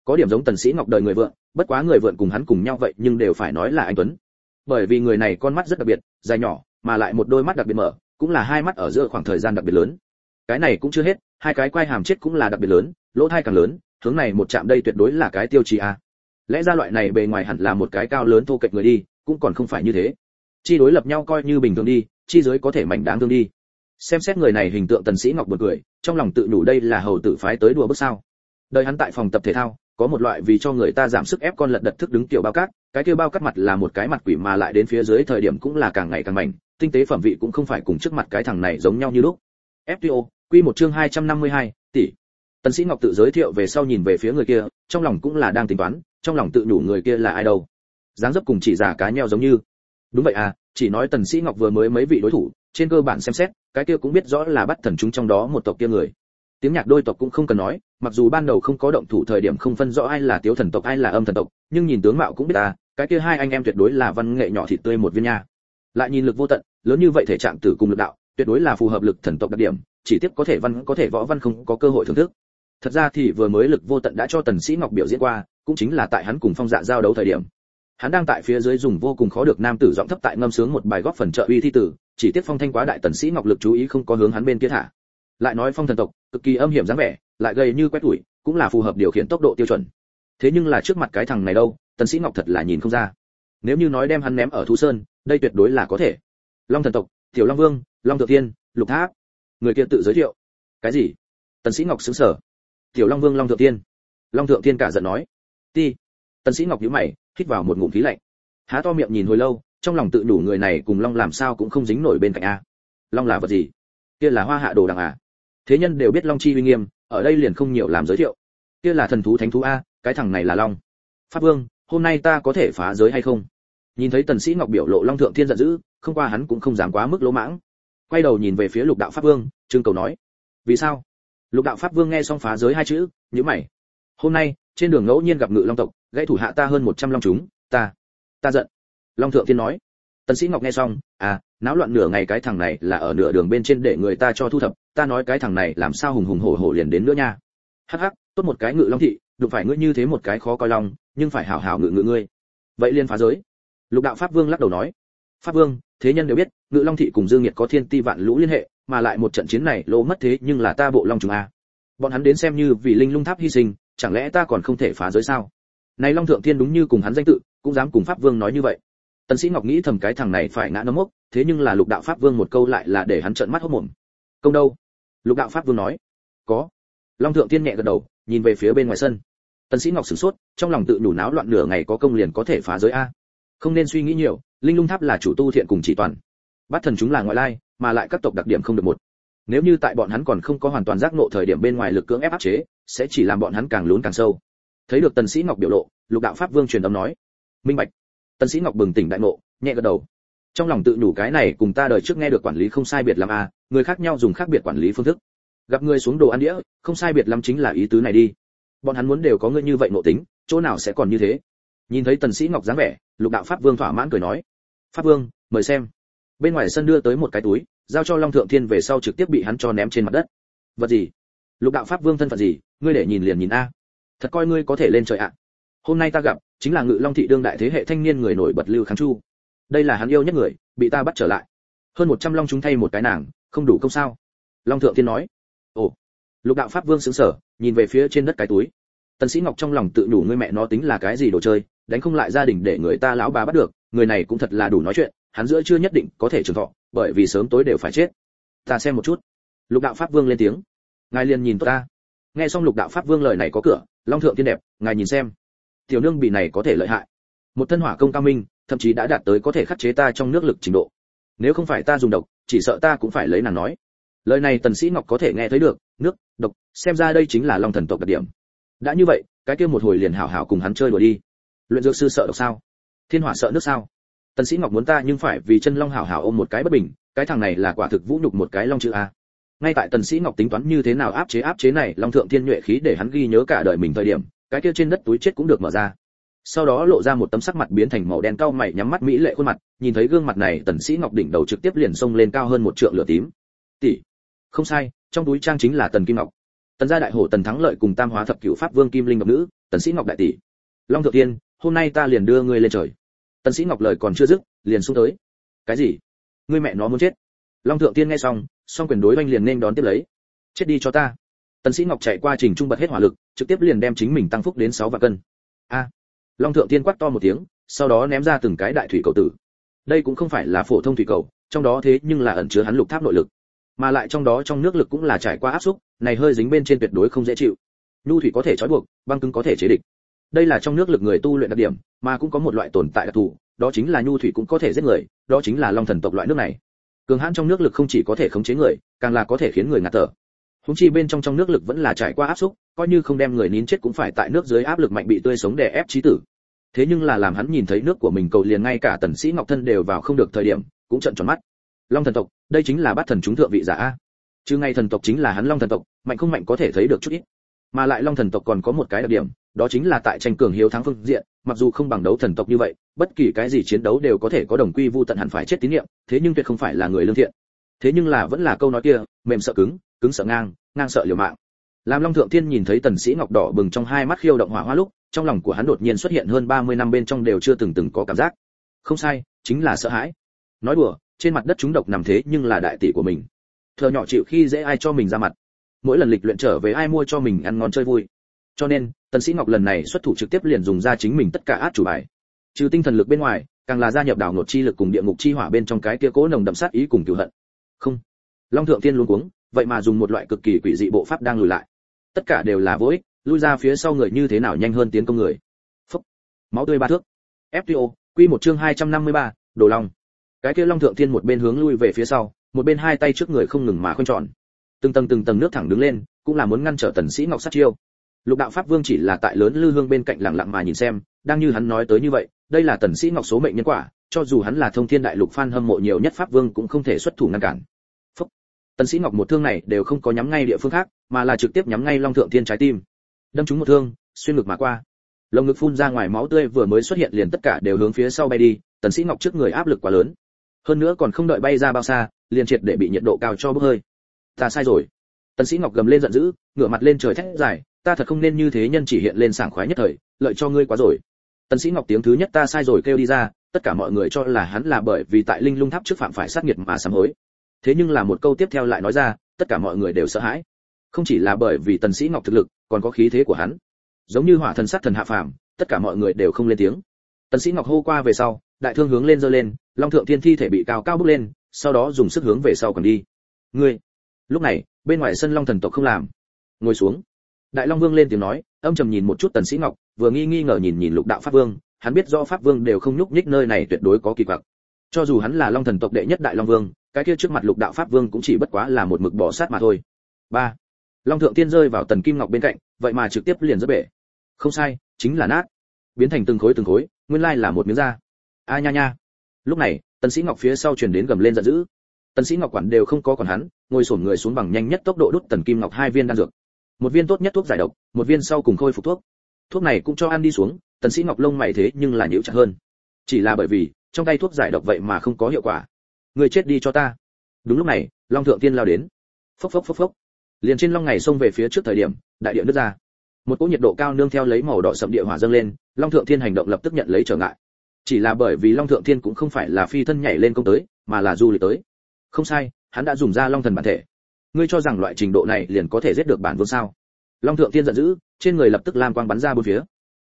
Có điểm giống tần sĩ ngọc đời người vượng, bất quá người vượng cùng hắn cùng nhau vậy nhưng đều phải nói là anh tuấn. Bởi vì người này con mắt rất đặc biệt, dài nhỏ, mà lại một đôi mắt đặc biệt mở, cũng là hai mắt ở giữa khoảng thời gian đặc biệt lớn. Cái này cũng chưa hết, hai cái quai hàm chết cũng là đặc biệt lớn, lỗ thai càng lớn, hướng này một chạm đây tuyệt đối là cái tiêu chí a lẽ ra loại này bề ngoài hẳn là một cái cao lớn thô kệch người đi cũng còn không phải như thế. Chi đối lập nhau coi như bình thường đi chi giới có thể mảnh đáng thương đi. Xem xét người này hình tượng tần sĩ ngọc buồn cười trong lòng tự đủ đây là hầu tử phái tới đùa bước sao. Đời hắn tại phòng tập thể thao có một loại vì cho người ta giảm sức ép con lật đật thức đứng tiểu bao cát cái kia bao cát mặt là một cái mặt quỷ mà lại đến phía dưới thời điểm cũng là càng ngày càng mạnh tinh tế phẩm vị cũng không phải cùng trước mặt cái thằng này giống nhau như lúc. FTO, quy một chương 252, tỷ. Tần Sĩ Ngọc tự giới thiệu về sau nhìn về phía người kia, trong lòng cũng là đang tính toán, trong lòng tự đủ người kia là ai đâu. dáng dấp cùng chỉ giả cá nheo giống như. Đúng vậy à, chỉ nói Tần Sĩ Ngọc vừa mới mấy vị đối thủ, trên cơ bản xem xét, cái kia cũng biết rõ là bắt thần chúng trong đó một tộc kia người. Tiếng nhạc đôi tộc cũng không cần nói, mặc dù ban đầu không có động thủ thời điểm không phân rõ ai là Tiếu thần tộc ai là Âm thần tộc, nhưng nhìn tướng mạo cũng biết à, cái kia hai anh em tuyệt đối là văn nghệ nhỏ thịt tươi một viên nha. Lại nhìn lực vô tận, lớn như vậy thể trạng tử cùng lực đạo, tuyệt đối là phù hợp lực thần tộc đặc điểm, chỉ tiếp có thể văn có thể võ văn không có cơ hội thưởng thức. Thật ra thì vừa mới lực vô tận đã cho Tần Sĩ Ngọc biểu diễn qua, cũng chính là tại hắn cùng Phong Dạ giao đấu thời điểm. Hắn đang tại phía dưới dùng vô cùng khó được nam tử giọng thấp tại ngâm sướng một bài góp phần trợ uy thi tử, chỉ tiếc Phong Thanh quá đại Tần Sĩ Ngọc lực chú ý không có hướng hắn bên kia thả. Lại nói Phong thần tộc, cực kỳ âm hiểm dáng vẻ, lại gầy như quét tuổi, cũng là phù hợp điều khiển tốc độ tiêu chuẩn. Thế nhưng là trước mặt cái thằng này đâu, Tần Sĩ Ngọc thật là nhìn không ra. Nếu như nói đem hắn ném ở Thú Sơn, đây tuyệt đối là có thể. Long thần tộc, Tiểu Long Vương, Long Tự Thiên, Lục Tháp. Người kia tự giới thiệu. Cái gì? tần sĩ ngọc sững sờ tiểu long vương long thượng tiên long thượng tiên cả giận nói, ti. Tần sĩ ngọc nhíu mày, hít vào một ngụm khí lạnh. Há to miệng nhìn hồi lâu, trong lòng tự đủ người này cùng long làm sao cũng không dính nổi bên cạnh a. Long là vật gì? Kia là hoa hạ đồ đằng à? Thế nhân đều biết long chi uy nghiêm, ở đây liền không nhiều làm giới thiệu. Kia là thần thú thánh thú a, cái thằng này là long. Pháp vương, hôm nay ta có thể phá giới hay không? Nhìn thấy tần sĩ ngọc biểu lộ long thượng thiên giận dữ, không qua hắn cũng không dám quá mức lỗ mãng. Quay đầu nhìn về phía lục đạo pháp vương, trương cầu nói, vì sao? Lục đạo pháp vương nghe xong phá giới hai chữ, nhíu mày. Hôm nay, trên đường ngẫu nhiên gặp ngự long tộc gây thủ hạ ta hơn 100 long chúng, ta ta giận. Long thượng tiên nói. Tần sĩ ngọc nghe xong à náo loạn nửa ngày cái thằng này là ở nửa đường bên trên để người ta cho thu thập, ta nói cái thằng này làm sao hùng hùng hổ hổ liền đến nữa nha. Hắc hắc, tốt một cái ngự long thị, đụng phải ngươi như thế một cái khó coi long, nhưng phải hảo hảo ngự ngự ngươi. Vậy liên phá giới. Lục đạo pháp vương lắc đầu nói. Pháp vương thế nhân đều biết, ngự long thị cùng dương nhiệt có thiên ti vạn lũ liên hệ, mà lại một trận chiến này lỗ mất thế nhưng là ta bộ long trùng a. Bọn hắn đến xem như vì linh lung tháp hy sinh, chẳng lẽ ta còn không thể phá giới sao? Này long thượng thiên đúng như cùng hắn danh tự, cũng dám cùng pháp vương nói như vậy. Tần sĩ ngọc nghĩ thầm cái thằng này phải ngã nấm mốc, thế nhưng là lục đạo pháp vương một câu lại là để hắn trợn mắt hốt mồm. Công đâu? Lục đạo pháp vương nói. Có. Long thượng thiên nhẹ gật đầu, nhìn về phía bên ngoài sân. Tần sĩ ngọc sửng sốt, trong lòng tự đủ náo loạn nửa ngày có công liền có thể phá giới a. Không nên suy nghĩ nhiều linh lung tháp là chủ tu thiện cùng chỉ toàn. Bắt thần chúng là ngoại lai, mà lại các tộc đặc điểm không được một. Nếu như tại bọn hắn còn không có hoàn toàn giác ngộ thời điểm bên ngoài lực cưỡng ép áp chế, sẽ chỉ làm bọn hắn càng lún càng sâu. Thấy được tần sĩ ngọc biểu lộ, lục đạo pháp vương truyền âm nói. Minh bạch. Tần sĩ ngọc bừng tỉnh đại ngộ, nhẹ gật đầu. Trong lòng tự nhủ cái này cùng ta đời trước nghe được quản lý không sai biệt lắm à? người khác nhau dùng khác biệt quản lý phương thức. Gặp người xuống đồ ăn đĩa, không sai biệt lắm chính là ý tứ này đi. Bọn hắn muốn đều có người như vậy nội tính, chỗ nào sẽ còn như thế? Nhìn thấy tần sĩ ngọc dáng vẻ, lục đạo pháp vương thỏa mãn cười nói pháp vương, mời xem. Bên ngoài sân đưa tới một cái túi, giao cho long thượng thiên về sau trực tiếp bị hắn cho ném trên mặt đất. Vật gì? Lục đạo pháp vương thân phận gì? Ngươi để nhìn liền nhìn a. Thật coi ngươi có thể lên trời ạ. Hôm nay ta gặp, chính là ngự long thị đương đại thế hệ thanh niên người nổi bật lưu kháng chu. Đây là hắn yêu nhất người, bị ta bắt trở lại. Hơn một trăm long chúng thay một cái nàng, không đủ công sao? Long thượng thiên nói. Ồ. Lục đạo pháp vương xứng sở nhìn về phía trên đất cái túi. Tần sĩ ngọc trong lòng tự đủ ngươi mẹ nó tính là cái gì đồ chơi đánh không lại gia đình để người ta lão bà bắt được, người này cũng thật là đủ nói chuyện, hắn giữa chưa nhất định có thể trường thọ, bởi vì sớm tối đều phải chết. Ta xem một chút. Lục đạo pháp vương lên tiếng. Ngài liền nhìn ta. Nghe xong lục đạo pháp vương lời này có cửa, long thượng tiên đẹp, ngài nhìn xem. Tiểu nương bị này có thể lợi hại. Một thân hỏa công cao minh, thậm chí đã đạt tới có thể khắc chế ta trong nước lực trình độ. Nếu không phải ta dùng độc, chỉ sợ ta cũng phải lấy nàng nói. Lời này tần sĩ ngọc có thể nghe thấy được, nước, độc, xem ra đây chính là long thần tộc đặc điểm. Đã như vậy, cái kia một hồi liền hảo hảo cùng hắn chơi đùa đi luyện dược sư sợ độc sao? Thiên hỏa sợ nước sao? Tần sĩ ngọc muốn ta nhưng phải vì chân long hảo hảo ôm một cái bất bình, cái thằng này là quả thực vũ nhục một cái long chữ a. Ngay tại tần sĩ ngọc tính toán như thế nào áp chế áp chế này, long thượng thiên nhuệ khí để hắn ghi nhớ cả đời mình thời điểm, cái kia trên đất túi chết cũng được mở ra. Sau đó lộ ra một tấm sắc mặt biến thành màu đen cao mày nhắm mắt mỹ lệ khuôn mặt, nhìn thấy gương mặt này, tần sĩ ngọc đỉnh đầu trực tiếp liền xông lên cao hơn một trượng lửa tím. Tỷ, không sai, trong túi trang chính là tần kim ngọc. Tần gia đại hổ tần thắng lợi cùng tam hóa thập cửu pháp vương kim linh ngọc nữ, tần sĩ ngọc đại tỷ. Long thượng Thiên hôm nay ta liền đưa ngươi lên trời. Tần sĩ ngọc lời còn chưa dứt, liền xuống tới. Cái gì? Ngươi mẹ nó muốn chết. Long thượng tiên nghe xong, song quyền đối oanh liền nên đón tiếp lấy. Chết đi cho ta. Tần sĩ ngọc chạy qua trình trung bật hết hỏa lực, trực tiếp liền đem chính mình tăng phúc đến 6 vạn cân. A. Long thượng tiên quát to một tiếng, sau đó ném ra từng cái đại thủy cầu tử. Đây cũng không phải là phổ thông thủy cầu, trong đó thế nhưng là ẩn chứa hắn lục tháp nội lực. Mà lại trong đó trong nước lực cũng là trải qua áp xúc, này hơi dính bên trên tuyệt đối không dễ chịu. Nhu thủy có thể trói buộc, băng cứng có thể chế địch đây là trong nước lực người tu luyện đặc điểm, mà cũng có một loại tồn tại đặc thù, đó chính là nhu thủy cũng có thể giết người, đó chính là long thần tộc loại nước này. Cường hãn trong nước lực không chỉ có thể khống chế người, càng là có thể khiến người ngạt thở. Húng chi bên trong trong nước lực vẫn là trải qua áp xúc, coi như không đem người nín chết cũng phải tại nước dưới áp lực mạnh bị tươi sống đè ép chí tử. Thế nhưng là làm hắn nhìn thấy nước của mình cầu liền ngay cả tần sĩ ngọc thân đều vào không được thời điểm, cũng trợn tròn mắt. Long thần tộc, đây chính là bát thần chúng thượng vị giả a. Chứ ngay thần tộc chính là hắn long thần tộc, mạnh không mạnh có thể thấy được chút ít. Mà lại long thần tộc còn có một cái đặc điểm đó chính là tại tranh cường hiếu thắng phương diện, mặc dù không bằng đấu thần tộc như vậy, bất kỳ cái gì chiến đấu đều có thể có đồng quy vu tận hẳn phải chết tín niệm thế nhưng tuyệt không phải là người lương thiện. Thế nhưng là vẫn là câu nói kia, mềm sợ cứng cứng sợ ngang ngang sợ liều mạng. Làm long thượng thiên nhìn thấy tần sĩ ngọc đỏ bừng trong hai mắt khiêu động hỏa hoa lúc, trong lòng của hắn đột nhiên xuất hiện hơn 30 năm bên trong đều chưa từng từng có cảm giác. Không sai, chính là sợ hãi. Nói đùa, trên mặt đất chúng độc nằm thế nhưng là đại tỷ của mình. Thợ nhỏ chịu khi dễ ai cho mình ra mặt. Mỗi lần lịch luyện trở về ai mua cho mình ăn ngon chơi vui. Cho nên tần sĩ ngọc lần này xuất thủ trực tiếp liền dùng ra chính mình tất cả át chủ bài. Trừ tinh thần lực bên ngoài càng là gia nhập đảo ngột chi lực cùng địa ngục chi hỏa bên trong cái kia cố nồng đậm sát ý cùng cửu hận. Không. Long thượng tiên luôn cuống vậy mà dùng một loại cực kỳ quỷ dị bộ pháp đang lùi lại. Tất cả đều là vô ích lui ra phía sau người như thế nào nhanh hơn tiến công người. Phúc. máu tươi ba thước. Fto quy một chương 253, đồ long. Cái kia long thượng thiên một bên hướng lui về phía sau một bên hai tay trước người không ngừng mà khoanh tròn. Từng tầng từng tầng nước thẳng đứng lên cũng là muốn ngăn trở tần sĩ ngọc sát chiêu lục đạo pháp vương chỉ là tại lớn lư hương bên cạnh lặng lặng mà nhìn xem, đang như hắn nói tới như vậy, đây là tần sĩ ngọc số mệnh nhân quả, cho dù hắn là thông thiên đại lục phan hâm mộ nhiều nhất pháp vương cũng không thể xuất thủ ngăn cản. Phúc. tần sĩ ngọc một thương này đều không có nhắm ngay địa phương khác, mà là trực tiếp nhắm ngay long thượng thiên trái tim. Đâm trúng một thương, xuyên ngực mà qua. Lồng ngực phun ra ngoài máu tươi vừa mới xuất hiện liền tất cả đều hướng phía sau bay đi, tần sĩ ngọc trước người áp lực quá lớn. Hơn nữa còn không đợi bay ra bao xa, liền triệt để bị nhiệt độ cao cho bốc hơi. Ta sai rồi. Tần sĩ ngọc gầm lên giận dữ, ngửa mặt lên trời thét dài ta thật không nên như thế nhân chỉ hiện lên sảng khoái nhất thời, lợi cho ngươi quá rồi. Tần sĩ ngọc tiếng thứ nhất ta sai rồi kêu đi ra, tất cả mọi người cho là hắn là bởi vì tại linh lung tháp trước phạm phải sát nghiệt mà sám hối. Thế nhưng là một câu tiếp theo lại nói ra, tất cả mọi người đều sợ hãi. Không chỉ là bởi vì tần sĩ ngọc thực lực, còn có khí thế của hắn. Giống như hỏa thần sát thần hạ phàm, tất cả mọi người đều không lên tiếng. Tần sĩ ngọc hô qua về sau, đại thương hướng lên giơ lên, long thượng thiên thi thể bị cao cao bước lên, sau đó dùng sức hướng về sau còn đi. Ngươi! Lúc này, bên ngoài sân long thần tộc không làm. Ngồi xuống đại long vương lên tiếng nói, âm trầm nhìn một chút tần sĩ ngọc, vừa nghi nghi ngờ nhìn nhìn lục đạo pháp vương, hắn biết rõ pháp vương đều không nhúc nhích nơi này tuyệt đối có kỳ quặc. Cho dù hắn là long thần tộc đệ nhất đại long vương, cái kia trước mặt lục đạo pháp vương cũng chỉ bất quá là một mực bỏ sát mà thôi. Ba. Long thượng tiên rơi vào tần kim ngọc bên cạnh, vậy mà trực tiếp liền rất bể. Không sai, chính là nát. Biến thành từng khối từng khối, nguyên lai là một miếng da. A nha nha. Lúc này, tần sĩ ngọc phía sau truyền đến gầm lên giận dữ. Tần sĩ ngọc quản đều không có còn hắn, ngồi sồn người xuống bằng nhanh nhất tốc độ đút tần kim ngọc hai viên đan dược một viên tốt nhất thuốc giải độc, một viên sau cùng khôi phục thuốc. Thuốc này cũng cho ăn đi xuống, tần sĩ ngọc lông mày thế nhưng là nhiễu chặt hơn. Chỉ là bởi vì, trong tay thuốc giải độc vậy mà không có hiệu quả. Người chết đi cho ta. Đúng lúc này, long thượng tiên lao đến. Phốc phốc phốc phốc. Liền trên long ngày xông về phía trước thời điểm, đại địa nứt ra. Một cỗ nhiệt độ cao nương theo lấy màu đỏ sậm địa hỏa dâng lên, long thượng thiên hành động lập tức nhận lấy trở ngại. Chỉ là bởi vì long thượng thiên cũng không phải là phi thân nhảy lên công tới, mà là du lịch tới. Không sai, hắn đã dùng ra long thần bản thể ngươi cho rằng loại trình độ này liền có thể giết được bản vương sao? Long thượng thiên giận dữ, trên người lập tức lam quang bắn ra bốn phía.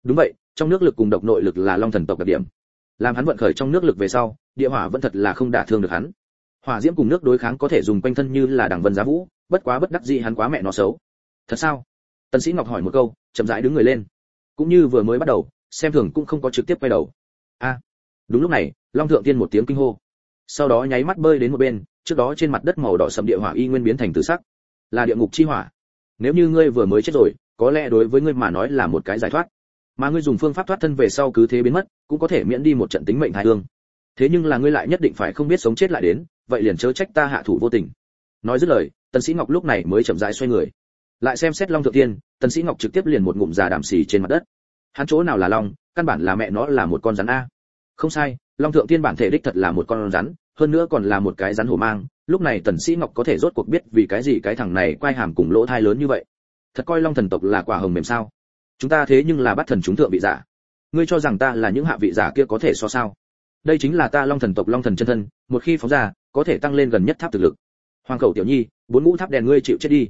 Đúng vậy, trong nước lực cùng độc nội lực là long thần tộc đặc điểm. Làm hắn vận khởi trong nước lực về sau, địa hỏa vẫn thật là không đả thương được hắn. Hỏa diễm cùng nước đối kháng có thể dùng quanh thân như là đằng vân giá vũ, bất quá bất đắc dĩ hắn quá mẹ nó xấu. Thật sao? Tần sĩ ngọc hỏi một câu, chậm rãi đứng người lên. Cũng như vừa mới bắt đầu, xem thường cũng không có trực tiếp quay đầu. A, đúng lúc này, long thượng tiên một tiếng kinh hô. Sau đó nháy mắt bơi đến một bên trước đó trên mặt đất màu đỏ sầm địa hỏa y nguyên biến thành tử sắc, là địa ngục chi hỏa. Nếu như ngươi vừa mới chết rồi, có lẽ đối với ngươi mà nói là một cái giải thoát. Mà ngươi dùng phương pháp thoát thân về sau cứ thế biến mất, cũng có thể miễn đi một trận tính mệnh thái thương thế nhưng là ngươi lại nhất định phải không biết sống chết lại đến, vậy liền chớ trách ta hạ thủ vô tình. Nói dứt lời, tần sĩ ngọc lúc này mới chậm rãi xoay người. Lại xem xét long thượng tiên tần sĩ ngọc trực tiếp liền một ngụm già đạm xì trên mặt đất. Hắn chỗ nào là long, căn bản là mẹ nó là một con rắn a. Không sai, long thượng tiên bản thể đích thật là một con rắn hơn nữa còn là một cái rắn hổ mang, lúc này tần sĩ ngọc có thể rốt cuộc biết vì cái gì cái thằng này quay hàm cùng lỗ thai lớn như vậy. Thật coi long thần tộc là quả hồng mềm sao? Chúng ta thế nhưng là bắt thần chúng thượng vị giả. Ngươi cho rằng ta là những hạ vị giả kia có thể so sao? Đây chính là ta long thần tộc, long thần chân thân, một khi phóng ra, có thể tăng lên gần nhất tháp thực lực. Hoàng cầu tiểu nhi, bốn ngũ tháp đèn ngươi chịu chết đi.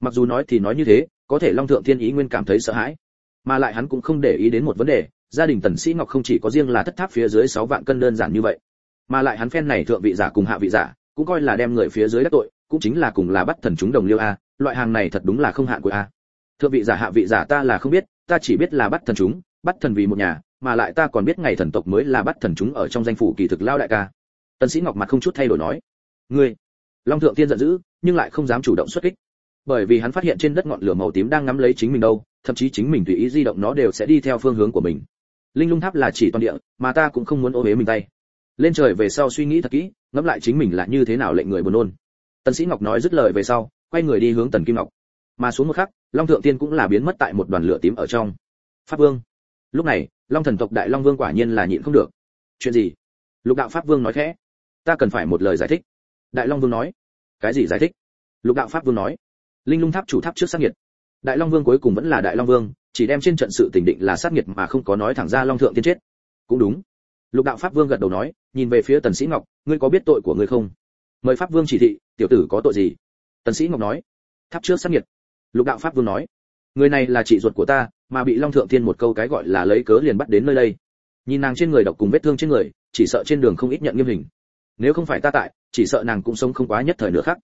Mặc dù nói thì nói như thế, có thể long thượng thiên ý nguyên cảm thấy sợ hãi. Mà lại hắn cũng không để ý đến một vấn đề, gia đình tần sĩ ngọc không chỉ có riêng là thất tháp phía dưới 6 vạn cân đơn giản như vậy mà lại hắn phen này thượng vị giả cùng hạ vị giả, cũng coi là đem người phía dưới đắc tội, cũng chính là cùng là bắt thần chúng đồng liêu a, loại hàng này thật đúng là không hạn của a. Thượng vị giả hạ vị giả ta là không biết, ta chỉ biết là bắt thần chúng, bắt thần vì một nhà, mà lại ta còn biết ngày thần tộc mới là bắt thần chúng ở trong danh phủ kỳ thực lao đại ca. Tần sĩ ngọc mặt không chút thay đổi nói, ngươi, long thượng tiên giận dữ, nhưng lại không dám chủ động xuất kích. Bởi vì hắn phát hiện trên đất ngọn lửa màu tím đang ngắm lấy chính mình đâu, thậm chí chính mình tùy ý di động nó đều sẽ đi theo phương hướng của mình. Linh lung tháp là chỉ toàn địa, mà ta cũng không muốn ô uế mình tay lên trời về sau suy nghĩ thật kỹ, ngẫm lại chính mình là như thế nào lệnh người buồn nôn. Tần sĩ ngọc nói dứt lời về sau, quay người đi hướng tần kim ngọc. Mà xuống một khắc, long thượng tiên cũng là biến mất tại một đoàn lửa tím ở trong. Pháp vương. Lúc này, long thần tộc đại long vương quả nhiên là nhịn không được. Chuyện gì? Lục đạo pháp vương nói khẽ. Ta cần phải một lời giải thích. Đại long vương nói. Cái gì giải thích? Lục đạo pháp vương nói. Linh lung tháp chủ tháp trước sát nhiệt đại long vương cuối cùng vẫn là đại long vương, chỉ đem trên trận sự tình định là sát nhiệt mà không có nói thẳng ra long thượng tiên chết. Cũng đúng lục đạo pháp vương gật đầu nói, nhìn về phía tần sĩ ngọc, ngươi có biết tội của ngươi không? Mời pháp vương chỉ thị, tiểu tử có tội gì? Tần sĩ ngọc nói, tháp trước sát nhiệt lục đạo pháp vương nói, người này là chị ruột của ta, mà bị long thượng thiên một câu cái gọi là lấy cớ liền bắt đến nơi đây. Nhìn nàng trên người độc cùng vết thương trên người, chỉ sợ trên đường không ít nhận nghiêm hình. Nếu không phải ta tại, chỉ sợ nàng cũng sống không quá nhất thời nữa khác.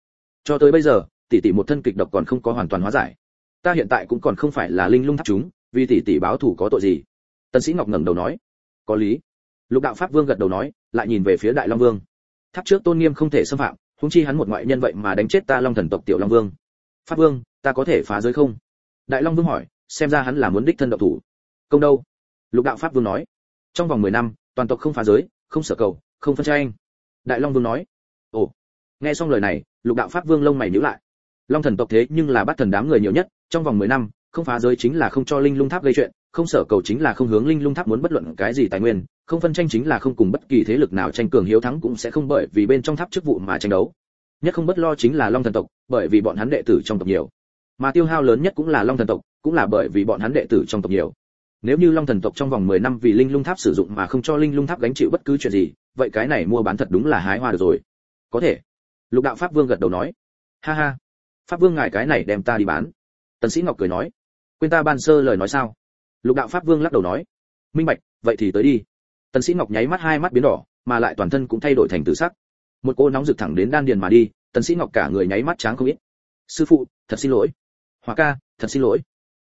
Cho tới bây giờ, tỷ tỷ một thân kịch độc còn không có hoàn toàn hóa giải. Ta hiện tại cũng còn không phải là linh lung tháp chúng, vì tỷ tỷ báo thủ có tội gì? Tần sĩ ngọc ngẩng đầu nói, có lý lục đạo pháp vương gật đầu nói, lại nhìn về phía đại long vương. Tháp trước tôn nghiêm không thể xâm phạm, huống chi hắn một ngoại nhân vậy mà đánh chết ta long thần tộc tiểu long vương. Pháp vương, ta có thể phá giới không? Đại long vương hỏi, xem ra hắn là muốn đích thân độc thủ. Công đâu? Lục đạo pháp vương nói. Trong vòng 10 năm, toàn tộc không phá giới, không sở cầu, không phân tranh. Đại long vương nói. Ồ. Nghe xong lời này, lục đạo pháp vương lông mày nhíu lại. Long thần tộc thế nhưng là bắt thần đám người nhiều nhất, trong vòng 10 năm, không phá giới chính là không cho linh lung tháp gây chuyện không sở cầu chính là không hướng linh lung tháp muốn bất luận cái gì tài nguyên, không phân tranh chính là không cùng bất kỳ thế lực nào tranh cường hiếu thắng cũng sẽ không bởi vì bên trong tháp chức vụ mà tranh đấu. Nhất không bất lo chính là long thần tộc, bởi vì bọn hắn đệ tử trong tộc nhiều. Mà tiêu hao lớn nhất cũng là long thần tộc, cũng là bởi vì bọn hắn đệ tử trong tộc nhiều. Nếu như long thần tộc trong vòng 10 năm vì linh lung tháp sử dụng mà không cho linh lung tháp gánh chịu bất cứ chuyện gì, vậy cái này mua bán thật đúng là hái hoa được rồi. Có thể. Lục đạo pháp vương gật đầu nói. Ha ha. Pháp vương ngài cái này đem ta đi bán. Tần sĩ ngọc cười nói. Quên ta ban sơ lời nói sao? Lục đạo pháp vương lắc đầu nói, minh bạch, vậy thì tới đi. Tần sĩ ngọc nháy mắt hai mắt biến đỏ, mà lại toàn thân cũng thay đổi thành tử sắc. Một cô nóng rực thẳng đến đan điền mà đi, tần sĩ ngọc cả người nháy mắt trắng không ít. Sư phụ, thật xin lỗi. Hòa ca, thật xin lỗi.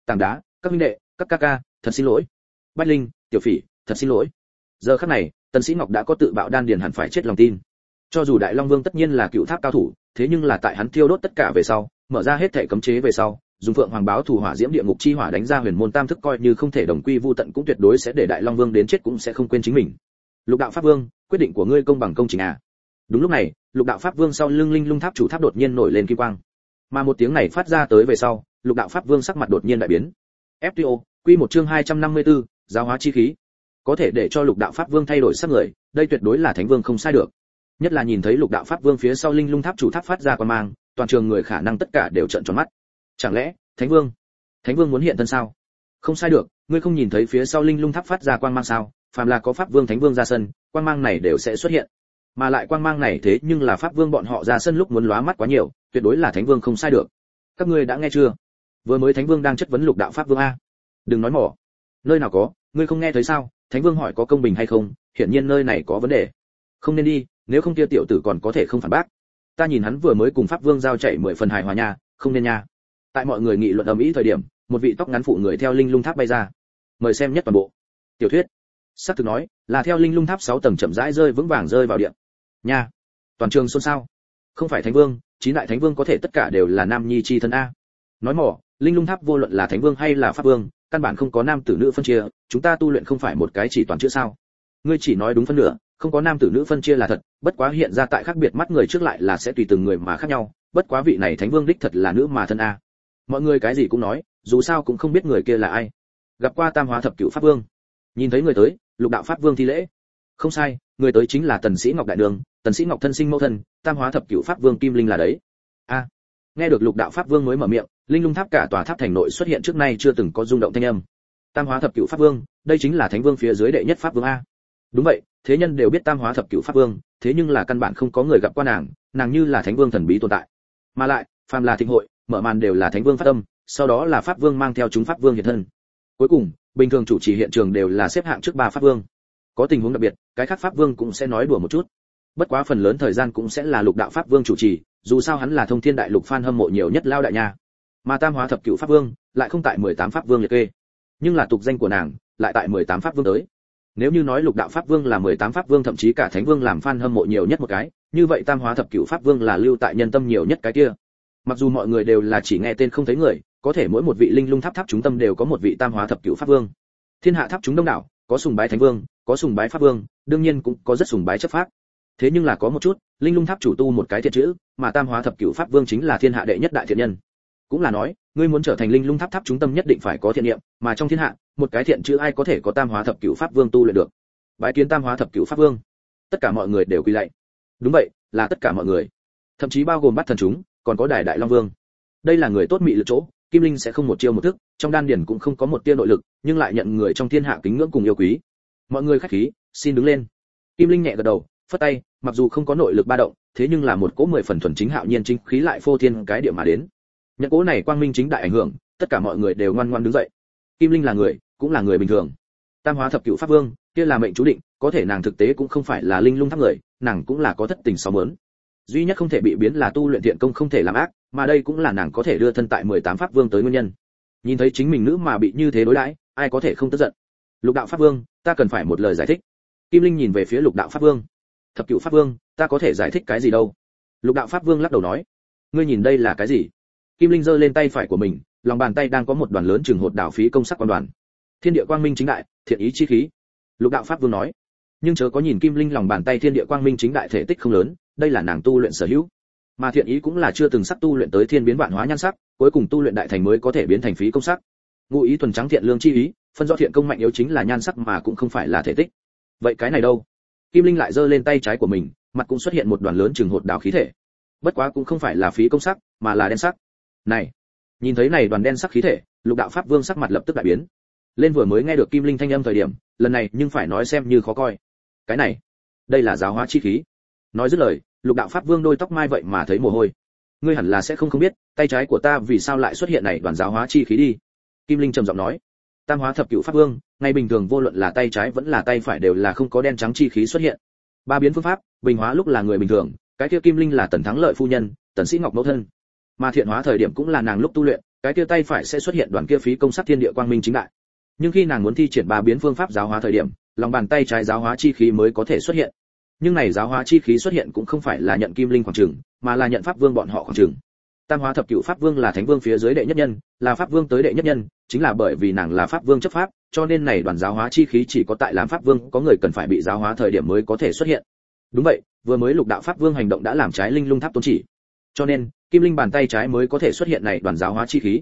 Tảng đá, các minh đệ, các ca ca, thật xin lỗi. Bách linh, tiểu phỉ, thật xin lỗi. Giờ khắc này, tần sĩ ngọc đã có tự bạo đan điền hẳn phải chết lòng tin. Cho dù đại long vương tất nhiên là cựu tháp cao thủ, thế nhưng là tại hắn thiêu đốt tất cả về sau, mở ra hết thể cấm chế về sau dùng phượng hoàng báo thủ hỏa diễm địa ngục chi hỏa đánh ra huyền môn tam thức coi như không thể đồng quy vu tận cũng tuyệt đối sẽ để đại long vương đến chết cũng sẽ không quên chính mình. Lục đạo pháp vương quyết định của ngươi công bằng công chính à? Đúng lúc này lục đạo pháp vương sau lưng linh lung tháp chủ tháp đột nhiên nổi lên kim quang. Mà một tiếng này phát ra tới về sau lục đạo pháp vương sắc mặt đột nhiên đại biến. Fto quy một chương 254, giáo hóa chi khí. Có thể để cho lục đạo pháp vương thay đổi sắc người đây tuyệt đối là thánh vương không sai được. Nhất là nhìn thấy lục đạo pháp vương phía sau linh lung tháp chủ tháp phát ra quan mang toàn trường người khả năng tất cả đều trợn tròn mắt chẳng lẽ, thánh vương thánh vương muốn hiện thân sao? Không sai được, ngươi không nhìn thấy phía sau linh lung tháp phát ra quang mang sao? Phàm là có pháp vương, thánh vương ra sân, quang mang này đều sẽ xuất hiện. Mà lại quang mang này thế nhưng là pháp vương bọn họ ra sân lúc muốn lóa mắt quá nhiều, tuyệt đối là thánh vương không sai được. Các ngươi đã nghe chưa? Vừa mới thánh vương đang chất vấn lục đạo pháp vương a. Đừng nói mỏ. Nơi nào có, ngươi không nghe thấy sao? Thánh vương hỏi có công bình hay không? Hiển nhiên nơi này có vấn đề. Không nên đi, nếu không kia tiểu tử còn có thể không phản bác. Ta nhìn hắn vừa mới cùng pháp vương giao chạy mười phần hài hòa nhà không nên nha tại mọi người nghị luận ầm ĩ thời điểm, một vị tóc ngắn phụ người theo linh lung tháp bay ra. Mời xem nhất toàn bộ. Tiểu thuyết. Sắc thực nói, là theo linh lung tháp 6 tầng chậm rãi rơi vững vàng rơi vào điện nha. Toàn trường xôn xao. Không phải thánh vương, chín đại thánh vương có thể tất cả đều là nam nhi chi thân a. Nói mỏ, linh lung tháp vô luận là thánh vương hay là pháp vương, căn bản không có nam tử nữ phân chia, chúng ta tu luyện không phải một cái chỉ toàn chữ sao? Ngươi chỉ nói đúng phân nửa, không có nam tử nữ phân chia là thật, bất quá hiện ra tại khác biệt mắt người trước lại là sẽ tùy từng người mà khác nhau, bất quá vị này thánh vương đích thật là nữ mà thân a mọi người cái gì cũng nói, dù sao cũng không biết người kia là ai. Gặp qua tam hóa thập cửu pháp vương. Nhìn thấy người tới, lục đạo pháp vương thi lễ. Không sai, người tới chính là tần sĩ ngọc đại đường, tần sĩ ngọc thân sinh mẫu thân, tam hóa thập cửu pháp vương kim linh là đấy. A, nghe được lục đạo pháp vương mới mở miệng, linh lung tháp cả tòa tháp thành nội xuất hiện trước nay chưa từng có rung động thanh âm. Tam hóa thập cửu pháp vương, đây chính là thánh vương phía dưới đệ nhất pháp vương a. Đúng vậy, thế nhân đều biết tam hóa thập cửu pháp vương, thế nhưng là căn bản không có người gặp qua nàng nàng như là thánh vương thần bí tồn tại. Mà lại, phàm là thịnh hội mở màn đều là thánh vương phát âm, sau đó là pháp vương mang theo chúng pháp vương hiện thân. Cuối cùng, bình thường chủ trì hiện trường đều là xếp hạng trước ba pháp vương. Có tình huống đặc biệt, cái khác pháp vương cũng sẽ nói đùa một chút. Bất quá phần lớn thời gian cũng sẽ là lục đạo pháp vương chủ trì, dù sao hắn là thông thiên đại lục fan hâm mộ nhiều nhất lao đại nha. Mà tam hóa thập cửu pháp vương, lại không tại 18 pháp vương liệt kê. Nhưng là tục danh của nàng, lại tại 18 pháp vương tới. Nếu như nói lục đạo pháp vương là 18 pháp vương, thậm chí cả thánh vương làm fan hâm mộ nhiều nhất một cái, như vậy tam hóa thập cửu pháp vương là lưu tại nhân tâm nhiều nhất cái kia mặc dù mọi người đều là chỉ nghe tên không thấy người, có thể mỗi một vị linh lung tháp tháp chúng tâm đều có một vị tam hóa thập cửu pháp vương. Thiên hạ tháp chúng đông đảo, có sùng bái thánh vương, có sùng bái pháp vương, đương nhiên cũng có rất sùng bái chấp pháp thế nhưng là có một chút, linh lung tháp chủ tu một cái thiệt chữ, mà tam hóa thập cửu pháp vương chính là thiên hạ đệ nhất đại thiện nhân. Cũng là nói, ngươi muốn trở thành linh lung tháp tháp chúng tâm nhất định phải có thiện niệm, mà trong thiên hạ, một cái thiện chữ ai có thể có tam hóa thập cửu pháp vương tu luyện được? Bái kiến tam hóa thập cửu pháp vương. Tất cả mọi người đều quy lạy. Đúng vậy, là tất cả mọi người. Thậm chí bao gồm bắt thần chúng còn có đài đại long vương. Đây là người tốt mị lực chỗ, kim linh sẽ không một chiêu một thức, trong đan điển cũng không có một tia nội lực, nhưng lại nhận người trong thiên hạ kính ngưỡng cùng yêu quý. Mọi người khách khí, xin đứng lên. Kim linh nhẹ gật đầu, phất tay, mặc dù không có nội lực ba động, thế nhưng là một cỗ mười phần thuần chính hạo nhiên chính khí lại phô thiên cái địa mà đến. Nhận cỗ này quang minh chính đại ảnh hưởng, tất cả mọi người đều ngoan ngoan đứng dậy. Kim linh là người, cũng là người bình thường. Tam hóa thập cửu pháp vương, kia là mệnh chú định, có thể nàng thực tế cũng không phải là linh lung tháp người, nàng cũng là có thất tình sáu mớn duy nhất không thể bị biến là tu luyện thiện công không thể làm ác, mà đây cũng là nàng có thể đưa thân tại 18 pháp vương tới nguyên nhân. Nhìn thấy chính mình nữ mà bị như thế đối đãi, ai có thể không tức giận? Lục đạo pháp vương, ta cần phải một lời giải thích. Kim linh nhìn về phía lục đạo pháp vương. Thập cửu pháp vương, ta có thể giải thích cái gì đâu? Lục đạo pháp vương lắc đầu nói. Ngươi nhìn đây là cái gì? Kim linh giơ lên tay phải của mình, lòng bàn tay đang có một đoàn lớn trường hột đảo phí công sắc quan đoàn. Thiên địa quang minh chính đại, thiện ý chi khí. Lục đạo pháp vương nói. Nhưng chớ có nhìn kim linh lòng bàn tay thiên địa quang minh chính đại thể tích không lớn đây là nàng tu luyện sở hữu. Mà thiện ý cũng là chưa từng sắc tu luyện tới thiên biến vạn hóa nhan sắc, cuối cùng tu luyện đại thành mới có thể biến thành phí công sắc. Ngụ ý thuần trắng thiện lương chi ý, phân rõ thiện công mạnh yếu chính là nhan sắc mà cũng không phải là thể tích. Vậy cái này đâu? Kim linh lại giơ lên tay trái của mình, mặt cũng xuất hiện một đoàn lớn trường hột đào khí thể. Bất quá cũng không phải là phí công sắc, mà là đen sắc. Này, nhìn thấy này đoàn đen sắc khí thể, lục đạo pháp vương sắc mặt lập tức đại biến. Lên vừa mới nghe được kim linh thanh âm thời điểm, lần này nhưng phải nói xem như khó coi. Cái này, đây là giáo hóa chi khí nói dứt lời, lục đạo pháp vương đôi tóc mai vậy mà thấy mồ hôi. Ngươi hẳn là sẽ không không biết, tay trái của ta vì sao lại xuất hiện này đoàn giáo hóa chi khí đi. Kim linh trầm giọng nói. Tam hóa thập cửu pháp vương, ngay bình thường vô luận là tay trái vẫn là tay phải đều là không có đen trắng chi khí xuất hiện. Ba biến phương pháp, bình hóa lúc là người bình thường, cái kia kim linh là tần thắng lợi phu nhân, tần sĩ ngọc mẫu thân. Mà thiện hóa thời điểm cũng là nàng lúc tu luyện, cái kia tay phải sẽ xuất hiện đoàn kia phí công sắc thiên địa quang minh chính đại. Nhưng khi nàng muốn thi triển ba biến phương pháp giáo hóa thời điểm, lòng bàn tay trái giáo hóa chi khí mới có thể xuất hiện nhưng này giáo hóa chi khí xuất hiện cũng không phải là nhận kim linh khoảng trường, mà là nhận pháp vương bọn họ khoảng trường. Tam hóa thập cửu pháp vương là thánh vương phía dưới đệ nhất nhân, là pháp vương tới đệ nhất nhân, chính là bởi vì nàng là pháp vương chấp pháp, cho nên này đoàn giáo hóa chi khí chỉ có tại làm pháp vương, có người cần phải bị giáo hóa thời điểm mới có thể xuất hiện. Đúng vậy, vừa mới lục đạo pháp vương hành động đã làm trái linh lung tháp tôn chỉ. Cho nên, kim linh bàn tay trái mới có thể xuất hiện này đoàn giáo hóa chi khí.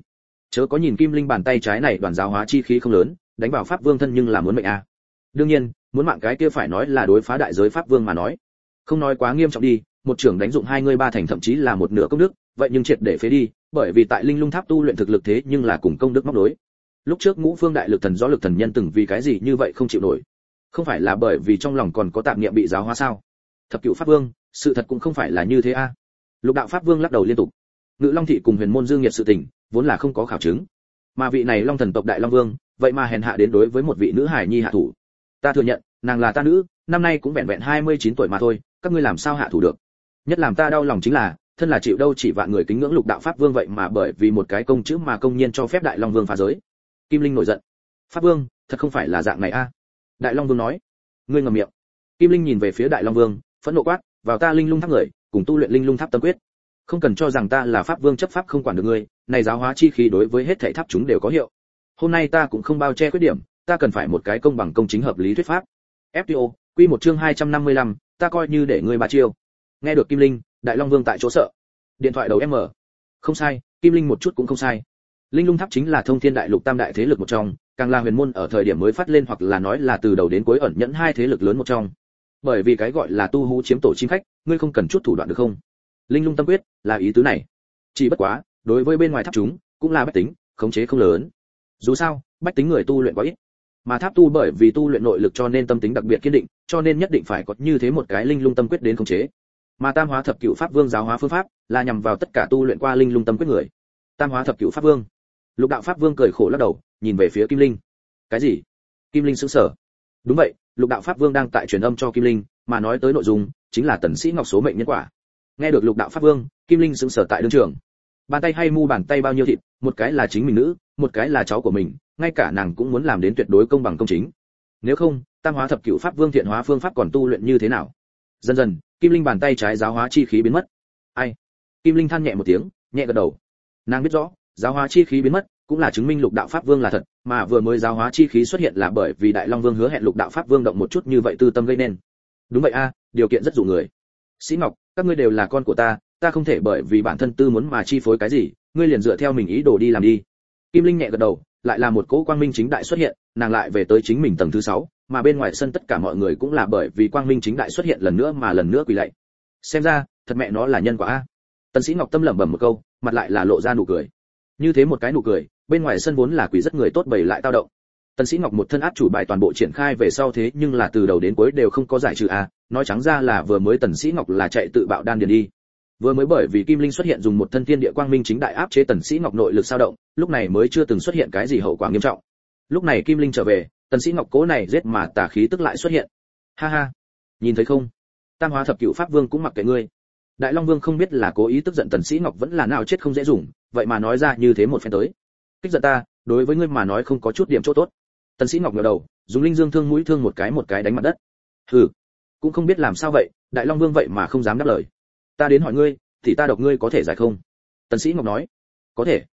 Chớ có nhìn kim linh bàn tay trái này đoàn giáo hóa chi khí không lớn, đánh vào pháp vương thân nhưng là muốn mệnh a. Đương nhiên muốn mạng cái kia phải nói là đối phá đại giới pháp vương mà nói. Không nói quá nghiêm trọng đi, một trưởng đánh dụng hai người ba thành thậm chí là một nửa công đức, vậy nhưng triệt để phế đi, bởi vì tại linh lung tháp tu luyện thực lực thế nhưng là cùng công đức móc đối lúc trước ngũ phương đại lực thần do lực thần nhân từng vì cái gì như vậy không chịu nổi? Không phải là bởi vì trong lòng còn có tạp niệm bị giáo hóa sao? Thập cửu pháp vương, sự thật cũng không phải là như thế a. Lục đạo pháp vương lắc đầu liên tục. Ngự long thị cùng huyền môn dương nhiệt sự tình, vốn là không có khảo chứng. Mà vị này long thần tộc đại long vương, vậy mà hèn hạ đến đối với một vị nữ hải nhi hạ thủ ta thừa nhận, nàng là ta nữ, năm nay cũng vẹn vẹn 29 tuổi mà thôi, các ngươi làm sao hạ thủ được? Nhất làm ta đau lòng chính là, thân là chịu đâu chỉ vạn người kính ngưỡng lục đạo pháp vương vậy mà bởi vì một cái công chữ mà công nhiên cho phép đại long vương phá giới. Kim linh nổi giận. Pháp vương, thật không phải là dạng này a? Đại long vương nói. Ngươi ngậm miệng. Kim linh nhìn về phía đại long vương, phẫn nộ quát, vào ta linh lung tháp người, cùng tu luyện linh lung tháp tâm quyết. Không cần cho rằng ta là pháp vương chấp pháp không quản được ngươi, này giáo hóa chi khí đối với hết thảy tháp chúng đều có hiệu. Hôm nay ta cũng không bao che khuyết điểm ta cần phải một cái công bằng công chính hợp lý thuyết pháp. Fto quy một chương 255, ta coi như để ngươi bà chiêu. Nghe được kim linh đại long vương tại chỗ sợ. Điện thoại đầu mở. không sai kim linh một chút cũng không sai. Linh lung tháp chính là thông thiên đại lục tam đại thế lực một trong càng là huyền môn ở thời điểm mới phát lên hoặc là nói là từ đầu đến cuối ẩn nhẫn hai thế lực lớn một trong. Bởi vì cái gọi là tu hú chiếm tổ chim khách ngươi không cần chút thủ đoạn được không? Linh lung tâm quyết là ý tứ này. Chỉ bất quá đối với bên ngoài tháp chúng cũng là bách tính khống chế không lớn. Dù sao bách tính người tu luyện quá ít mà tháp tu bởi vì tu luyện nội lực cho nên tâm tính đặc biệt kiên định, cho nên nhất định phải có như thế một cái linh lung tâm quyết đến khống chế. Mà tam hóa thập cửu pháp vương giáo hóa phương pháp là nhằm vào tất cả tu luyện qua linh lung tâm quyết người. Tam hóa thập cửu pháp vương. Lục đạo pháp vương cười khổ lắc đầu, nhìn về phía kim linh. Cái gì? Kim linh sững sờ. Đúng vậy, lục đạo pháp vương đang tại truyền âm cho kim linh, mà nói tới nội dung chính là tần sĩ ngọc số mệnh nhân quả. Nghe được lục đạo pháp vương, kim linh sững sờ tại đương trường. Bàn tay hay mu bàn tay bao nhiêu thịt, một cái là chính mình nữ, một cái là cháu của mình ngay cả nàng cũng muốn làm đến tuyệt đối công bằng công chính. Nếu không, tam hóa thập cửu pháp vương thiện hóa phương pháp còn tu luyện như thế nào? Dần dần, kim linh bàn tay trái giáo hóa chi khí biến mất. Ai? Kim linh than nhẹ một tiếng, nhẹ gật đầu. Nàng biết rõ, giáo hóa chi khí biến mất cũng là chứng minh lục đạo pháp vương là thật, mà vừa mới giáo hóa chi khí xuất hiện là bởi vì đại long vương hứa hẹn lục đạo pháp vương động một chút như vậy tư tâm gây nên. Đúng vậy a, điều kiện rất dụ người. Sĩ ngọc, các ngươi đều là con của ta ta không thể bởi vì bản thân tư muốn mà chi phối cái gì, ngươi liền dựa theo mình ý đồ đi làm đi. Kim linh nhẹ gật đầu lại là một cỗ quang minh chính đại xuất hiện, nàng lại về tới chính mình tầng thứ sáu, mà bên ngoài sân tất cả mọi người cũng là bởi vì quang minh chính đại xuất hiện lần nữa mà lần nữa quỳ lạy. Xem ra, thật mẹ nó là nhân quả a. Tần sĩ ngọc tâm lẩm bẩm một câu, mặt lại là lộ ra nụ cười. Như thế một cái nụ cười, bên ngoài sân vốn là quỷ rất người tốt bày lại tao động. Tần sĩ ngọc một thân áp chủ bài toàn bộ triển khai về sau thế nhưng là từ đầu đến cuối đều không có giải trừ a, nói trắng ra là vừa mới tần sĩ ngọc là chạy tự bạo đan điền đi vừa mới bởi vì kim linh xuất hiện dùng một thân thiên địa quang minh chính đại áp chế tần sĩ ngọc nội lực sao động, lúc này mới chưa từng xuất hiện cái gì hậu quả nghiêm trọng. Lúc này kim linh trở về, tần sĩ ngọc cố này giết mà tà khí tức lại xuất hiện. Ha ha. Nhìn thấy không? Tam hóa thập cửu pháp vương cũng mặc kệ ngươi. Đại long vương không biết là cố ý tức giận tần sĩ ngọc vẫn là nào chết không dễ dùng, vậy mà nói ra như thế một phen tới. Kích giận ta, đối với ngươi mà nói không có chút điểm chỗ tốt. Tần sĩ ngọc ngửa đầu, dùng linh dương thương mũi thương một cái một cái đánh mặt đất. Hừ. Cũng không biết làm sao vậy, đại long vương vậy mà không dám đáp lời ta đến hỏi ngươi, thì ta độc ngươi có thể giải không? Tần sĩ ngọc nói. Có thể.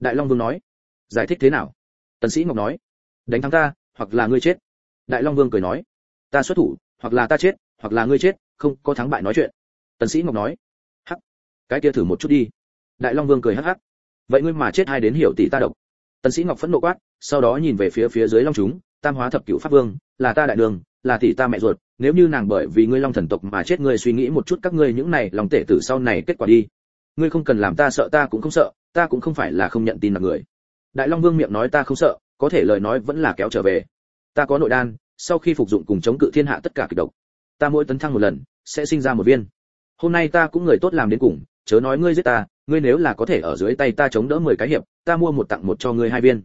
Đại long vương nói. Giải thích thế nào? Tần sĩ ngọc nói. Đánh thắng ta, hoặc là ngươi chết. Đại long vương cười nói. Ta xuất thủ, hoặc là ta chết, hoặc là ngươi chết, không có thắng bại nói chuyện. Tần sĩ ngọc nói. Hắc. Cái kia thử một chút đi. Đại long vương cười hắc hắc. Vậy ngươi mà chết hay đến hiểu tỷ ta độc. Tần sĩ ngọc phẫn nộ quát, sau đó nhìn về phía phía dưới long chúng, tam hóa thập cửu pháp vương, là ta đại đường là tỷ ta mẹ ruột, nếu như nàng bởi vì ngươi long thần tộc mà chết ngươi suy nghĩ một chút các ngươi những này lòng tể tử sau này kết quả đi. Ngươi không cần làm ta sợ, ta cũng không sợ, ta cũng không phải là không nhận tin là người. Đại long vương miệng nói ta không sợ, có thể lời nói vẫn là kéo trở về. Ta có nội đan, sau khi phục dụng cùng chống cự thiên hạ tất cả kịch độc, ta mỗi tấn thăng một lần, sẽ sinh ra một viên. Hôm nay ta cũng người tốt làm đến cùng, chớ nói ngươi giết ta, ngươi nếu là có thể ở dưới tay ta chống đỡ mười cái hiệp, ta mua một tặng một cho ngươi hai viên.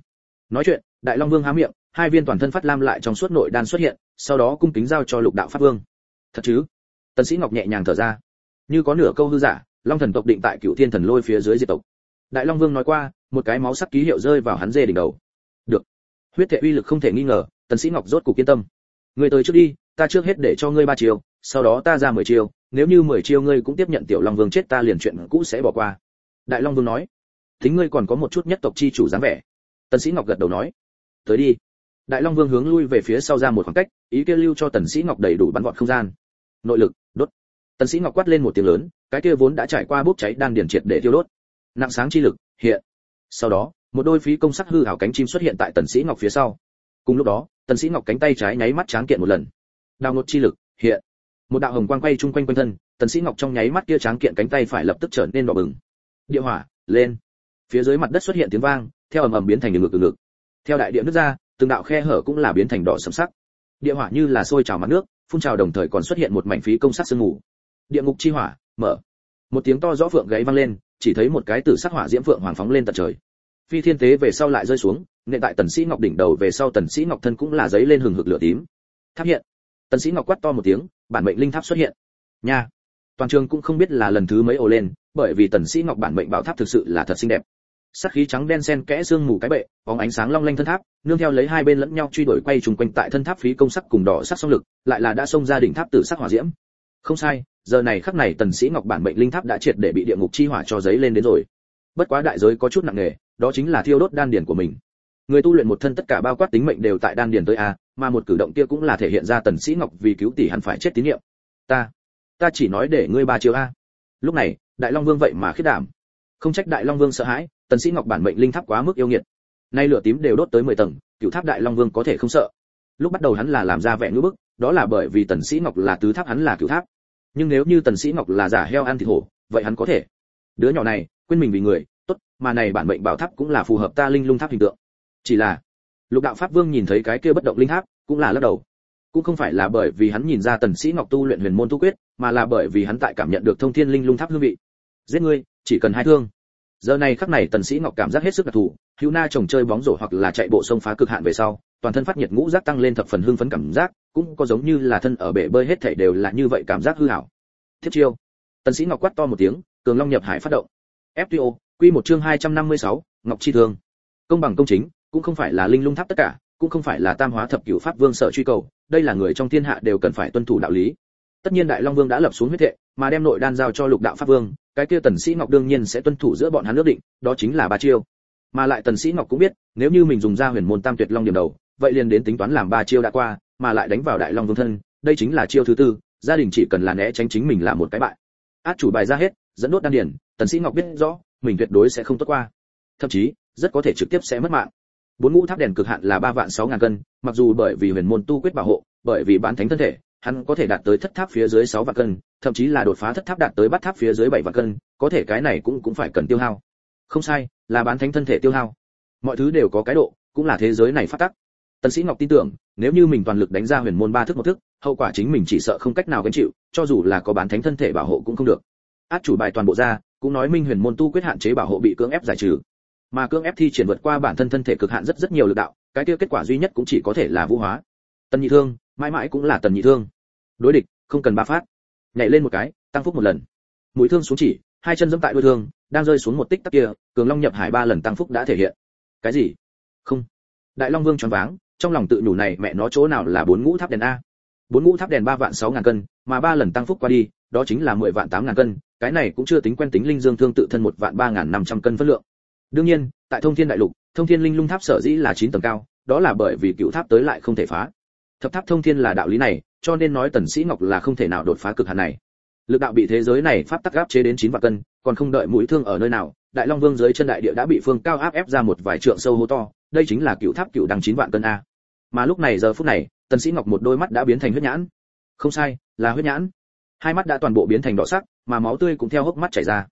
Nói chuyện đại long vương há miệng, hai viên toàn thân phát lam lại trong suốt nội đan xuất hiện, sau đó cung kính giao cho lục đạo pháp vương. Thật chứ? Tần sĩ ngọc nhẹ nhàng thở ra. Như có nửa câu hư giả, long thần tộc định tại cựu thiên thần lôi phía dưới diệt tộc. Đại long vương nói qua, một cái máu sắc ký hiệu rơi vào hắn dê đỉnh đầu. Được. Huyết thể uy lực không thể nghi ngờ, tần sĩ ngọc rốt cục kiên tâm. Ngươi tới trước đi, ta trước hết để cho ngươi ba chiều sau đó ta ra mười chiều nếu như mười chiều ngươi cũng tiếp nhận tiểu long vương chết ta liền chuyện cũ sẽ bỏ qua. Đại long vương nói. Tính ngươi còn có một chút nhất tộc chi chủ dáng vẻ. Tần sĩ ngọc gật đầu nói tới đi. Đại long vương hướng lui về phía sau ra một khoảng cách, ý kia lưu cho tần sĩ ngọc đầy đủ bắn vọt không gian. Nội lực, đốt. Tần sĩ ngọc quát lên một tiếng lớn, cái kia vốn đã trải qua bốc cháy đan điển triệt để tiêu đốt. Nặng sáng chi lực, hiện. Sau đó, một đôi phí công sắc hư hảo cánh chim xuất hiện tại tần sĩ ngọc phía sau. Cùng lúc đó, tần sĩ ngọc cánh tay trái nháy mắt tráng kiện một lần. Đào ngột chi lực, hiện. Một đạo hồng quang quay chung quanh quanh thân, tần sĩ ngọc trong nháy mắt kia tráng kiện cánh tay phải lập tức trở nên đỏ bừng. Địa hỏa, lên. Phía dưới mặt đất xuất hiện tiếng vang, theo ầm ầm biến thành ngực ngực theo đại địa nứt ra, từng đạo khe hở cũng là biến thành đỏ sẫm sắc. Địa hỏa như là sôi trào mặt nước, phun trào đồng thời còn xuất hiện một mảnh phí công sắc sương mù. Địa ngục chi hỏa, mở. Một tiếng to rõ phượng gáy vang lên, chỉ thấy một cái tử sắc hỏa diễm phượng hoàng phóng lên tận trời. Phi thiên tế về sau lại rơi xuống nệ tại tần sĩ ngọc đỉnh đầu về sau tần sĩ ngọc thân cũng là giấy lên hừng hực lửa tím. Tháp hiện. Tần sĩ ngọc quát to một tiếng, bản mệnh linh tháp xuất hiện. Nha. Toàn trường cũng không biết là lần thứ mấy ồ lên, bởi vì tần sĩ ngọc bản mệnh bảo tháp thực sự là thật xinh đẹp sắc khí trắng đen xen kẽ xương mù cái bệ, bóng ánh sáng long lanh thân tháp, nương theo lấy hai bên lẫn nhau truy đuổi quay trùng quanh tại thân tháp phí công sắc cùng đỏ sắc song lực, lại là đã xông ra đỉnh tháp tử sắc hỏa diễm. Không sai, giờ này khắc này tần sĩ ngọc bản mệnh linh tháp đã triệt để bị địa ngục chi hỏa cho giấy lên đến rồi. Bất quá đại giới có chút nặng nề, đó chính là thiêu đốt đan điền của mình. Người tu luyện một thân tất cả bao quát tính mệnh đều tại đan điền tới a, mà một cử động kia cũng là thể hiện ra tần sĩ ngọc vì cứu tỷ hắn phải chết tín nhiệm. Ta ta chỉ nói để ngươi ba chiếu a. Lúc này, đại long vương vậy mà khiết đảm. Không trách đại long vương sợ hãi tần sĩ ngọc bản mệnh linh tháp quá mức yêu nghiệt. Nay lửa tím đều đốt tới 10 tầng cựu tháp đại long vương có thể không sợ. Lúc bắt đầu hắn là làm ra vẻ ngưỡng bức, đó là bởi vì tần sĩ ngọc là tứ tháp hắn là cựu tháp. Nhưng nếu như tần sĩ ngọc là giả heo ăn thịt hổ, vậy hắn có thể. Đứa nhỏ này, quên mình vì người, tốt, mà này bản mệnh bảo tháp cũng là phù hợp ta linh lung tháp hình tượng. Chỉ là, lục đạo pháp vương nhìn thấy cái kia bất động linh tháp, cũng là lắc đầu. Cũng không phải là bởi vì hắn nhìn ra tần sĩ ngọc tu luyện huyền môn tu quyết, mà là bởi vì hắn tại cảm nhận được thông thiên linh lung tháp hương vị. Giết ngươi, chỉ cần hai thương giờ này khắc này tần sĩ ngọc cảm giác hết sức đặc thù hữu na trồng chơi bóng rổ hoặc là chạy bộ sông phá cực hạn về sau toàn thân phát nhiệt ngũ giác tăng lên thập phần hưng phấn cảm giác cũng có giống như là thân ở bể bơi hết thảy đều là như vậy cảm giác hư hảo tiếp chiêu. Tần sĩ ngọc quát to một tiếng cường long nhập hải phát động. Fto quy một chương 256, ngọc chi thương. Công bằng công chính cũng không phải là linh lung tháp tất cả cũng không phải là tam hóa thập cửu pháp vương sở truy cầu đây là người trong thiên hạ đều cần phải tuân thủ đạo lý tất nhiên đại long vương đã lập xuống huyết thệ, mà đem nội đan giao cho lục đạo pháp vương, cái kia tần sĩ ngọc đương nhiên sẽ tuân thủ giữa bọn hắn nước định, đó chính là ba chiêu. Mà lại tần sĩ ngọc cũng biết, nếu như mình dùng ra huyền môn tam tuyệt long điểm đầu, vậy liền đến tính toán làm ba chiêu đã qua, mà lại đánh vào đại long vương thân, đây chính là chiêu thứ tư, gia đình chỉ cần là né tránh chính mình là một cái bại. Át chủ bài ra hết, dẫn đốt đan điển tần sĩ ngọc biết rõ, mình tuyệt đối sẽ không tốt qua. Thậm chí, rất có thể trực tiếp sẽ mất mạng. Bốn ngũ tháp đèn cực hạn là ba vạn sáu ngàn cân, mặc dù bởi vì huyền môn tu quyết bảo hộ, bởi vì bán thánh thân thể hắn có thể đạt tới thất tháp phía dưới 6 vạn cân, thậm chí là đột phá thất tháp đạt tới bát tháp phía dưới 7 vạn cân, có thể cái này cũng cũng phải cần tiêu hao. Không sai, là bán thánh thân thể tiêu hao. Mọi thứ đều có cái độ, cũng là thế giới này phát tắc. Tần Sĩ Ngọc tin tưởng, nếu như mình toàn lực đánh ra huyền môn ba thức một thức, hậu quả chính mình chỉ sợ không cách nào gánh chịu, cho dù là có bán thánh thân thể bảo hộ cũng không được. Át chủ bài toàn bộ ra, cũng nói minh huyền môn tu quyết hạn chế bảo hộ bị cưỡng ép giải trừ. Mà cưỡng ép thi triển vượt qua bản thân thân thể cực hạn rất rất nhiều lực đạo, cái kia kết quả duy nhất cũng chỉ có thể là vũ hóa. Tần Nhị Thương, mãi mãi cũng là Tần Nhị Thương. Đối địch, không cần ba phát. Nhảy lên một cái, tăng phúc một lần. Mũi thương xuống chỉ, hai chân dẫm tại đuôi thương, đang rơi xuống một tích tắc kia, cường long nhập hải ba lần tăng phúc đã thể hiện. Cái gì? Không. Đại long vương choáng váng, trong lòng tự nhủ này mẹ nó chỗ nào là bốn ngũ tháp đèn a? Bốn ngũ tháp đèn ba vạn sáu ngàn cân, mà ba lần tăng phúc qua đi, đó chính là mười vạn tám ngàn cân, cái này cũng chưa tính quen tính linh dương thương tự thân một vạn ba ngàn năm trăm cân phân lượng. Đương nhiên, tại thông thiên đại lục, thông thiên linh lung tháp sở dĩ là chín tầng cao, đó là bởi vì cựu tháp tới lại không thể phá thập tháp thông thiên là đạo lý này, cho nên nói tần sĩ ngọc là không thể nào đột phá cực hạn này. Lực đạo bị thế giới này pháp tắc áp chế đến chín vạn cân, còn không đợi mũi thương ở nơi nào, đại long vương dưới chân đại địa đã bị phương cao áp ép ra một vài trượng sâu hố to, đây chính là cựu tháp cựu đằng chín vạn cân a. Mà lúc này giờ phút này, tần sĩ ngọc một đôi mắt đã biến thành huyết nhãn. Không sai, là huyết nhãn. Hai mắt đã toàn bộ biến thành đỏ sắc, mà máu tươi cũng theo hốc mắt chảy ra.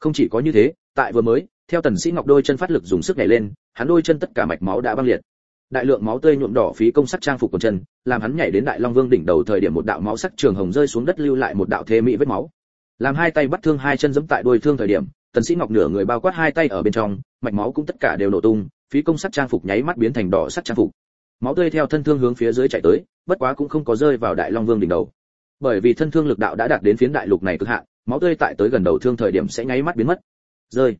Không chỉ có như thế, tại vừa mới, theo tần sĩ ngọc đôi chân phát lực dùng sức nhảy lên, hắn đôi chân tất cả mạch máu đã băng liệt đại lượng máu tươi nhuộm đỏ phí công sắc trang phục của chân, làm hắn nhảy đến đại long vương đỉnh đầu thời điểm một đạo máu sắc trường hồng rơi xuống đất lưu lại một đạo thế mỹ vết máu. Làm hai tay bắt thương hai chân giẫm tại đuôi thương thời điểm, tần sĩ ngọc nửa người bao quát hai tay ở bên trong, mạch máu cũng tất cả đều nổ tung, phí công sắc trang phục nháy mắt biến thành đỏ sắc trang phục. Máu tươi theo thân thương hướng phía dưới chạy tới, bất quá cũng không có rơi vào đại long vương đỉnh đầu. Bởi vì thân thương lực đạo đã đạt đến phiến đại lục này cực hạn, máu tươi tại tới gần đầu thương thời điểm sẽ nháy mắt biến mất. Rơi.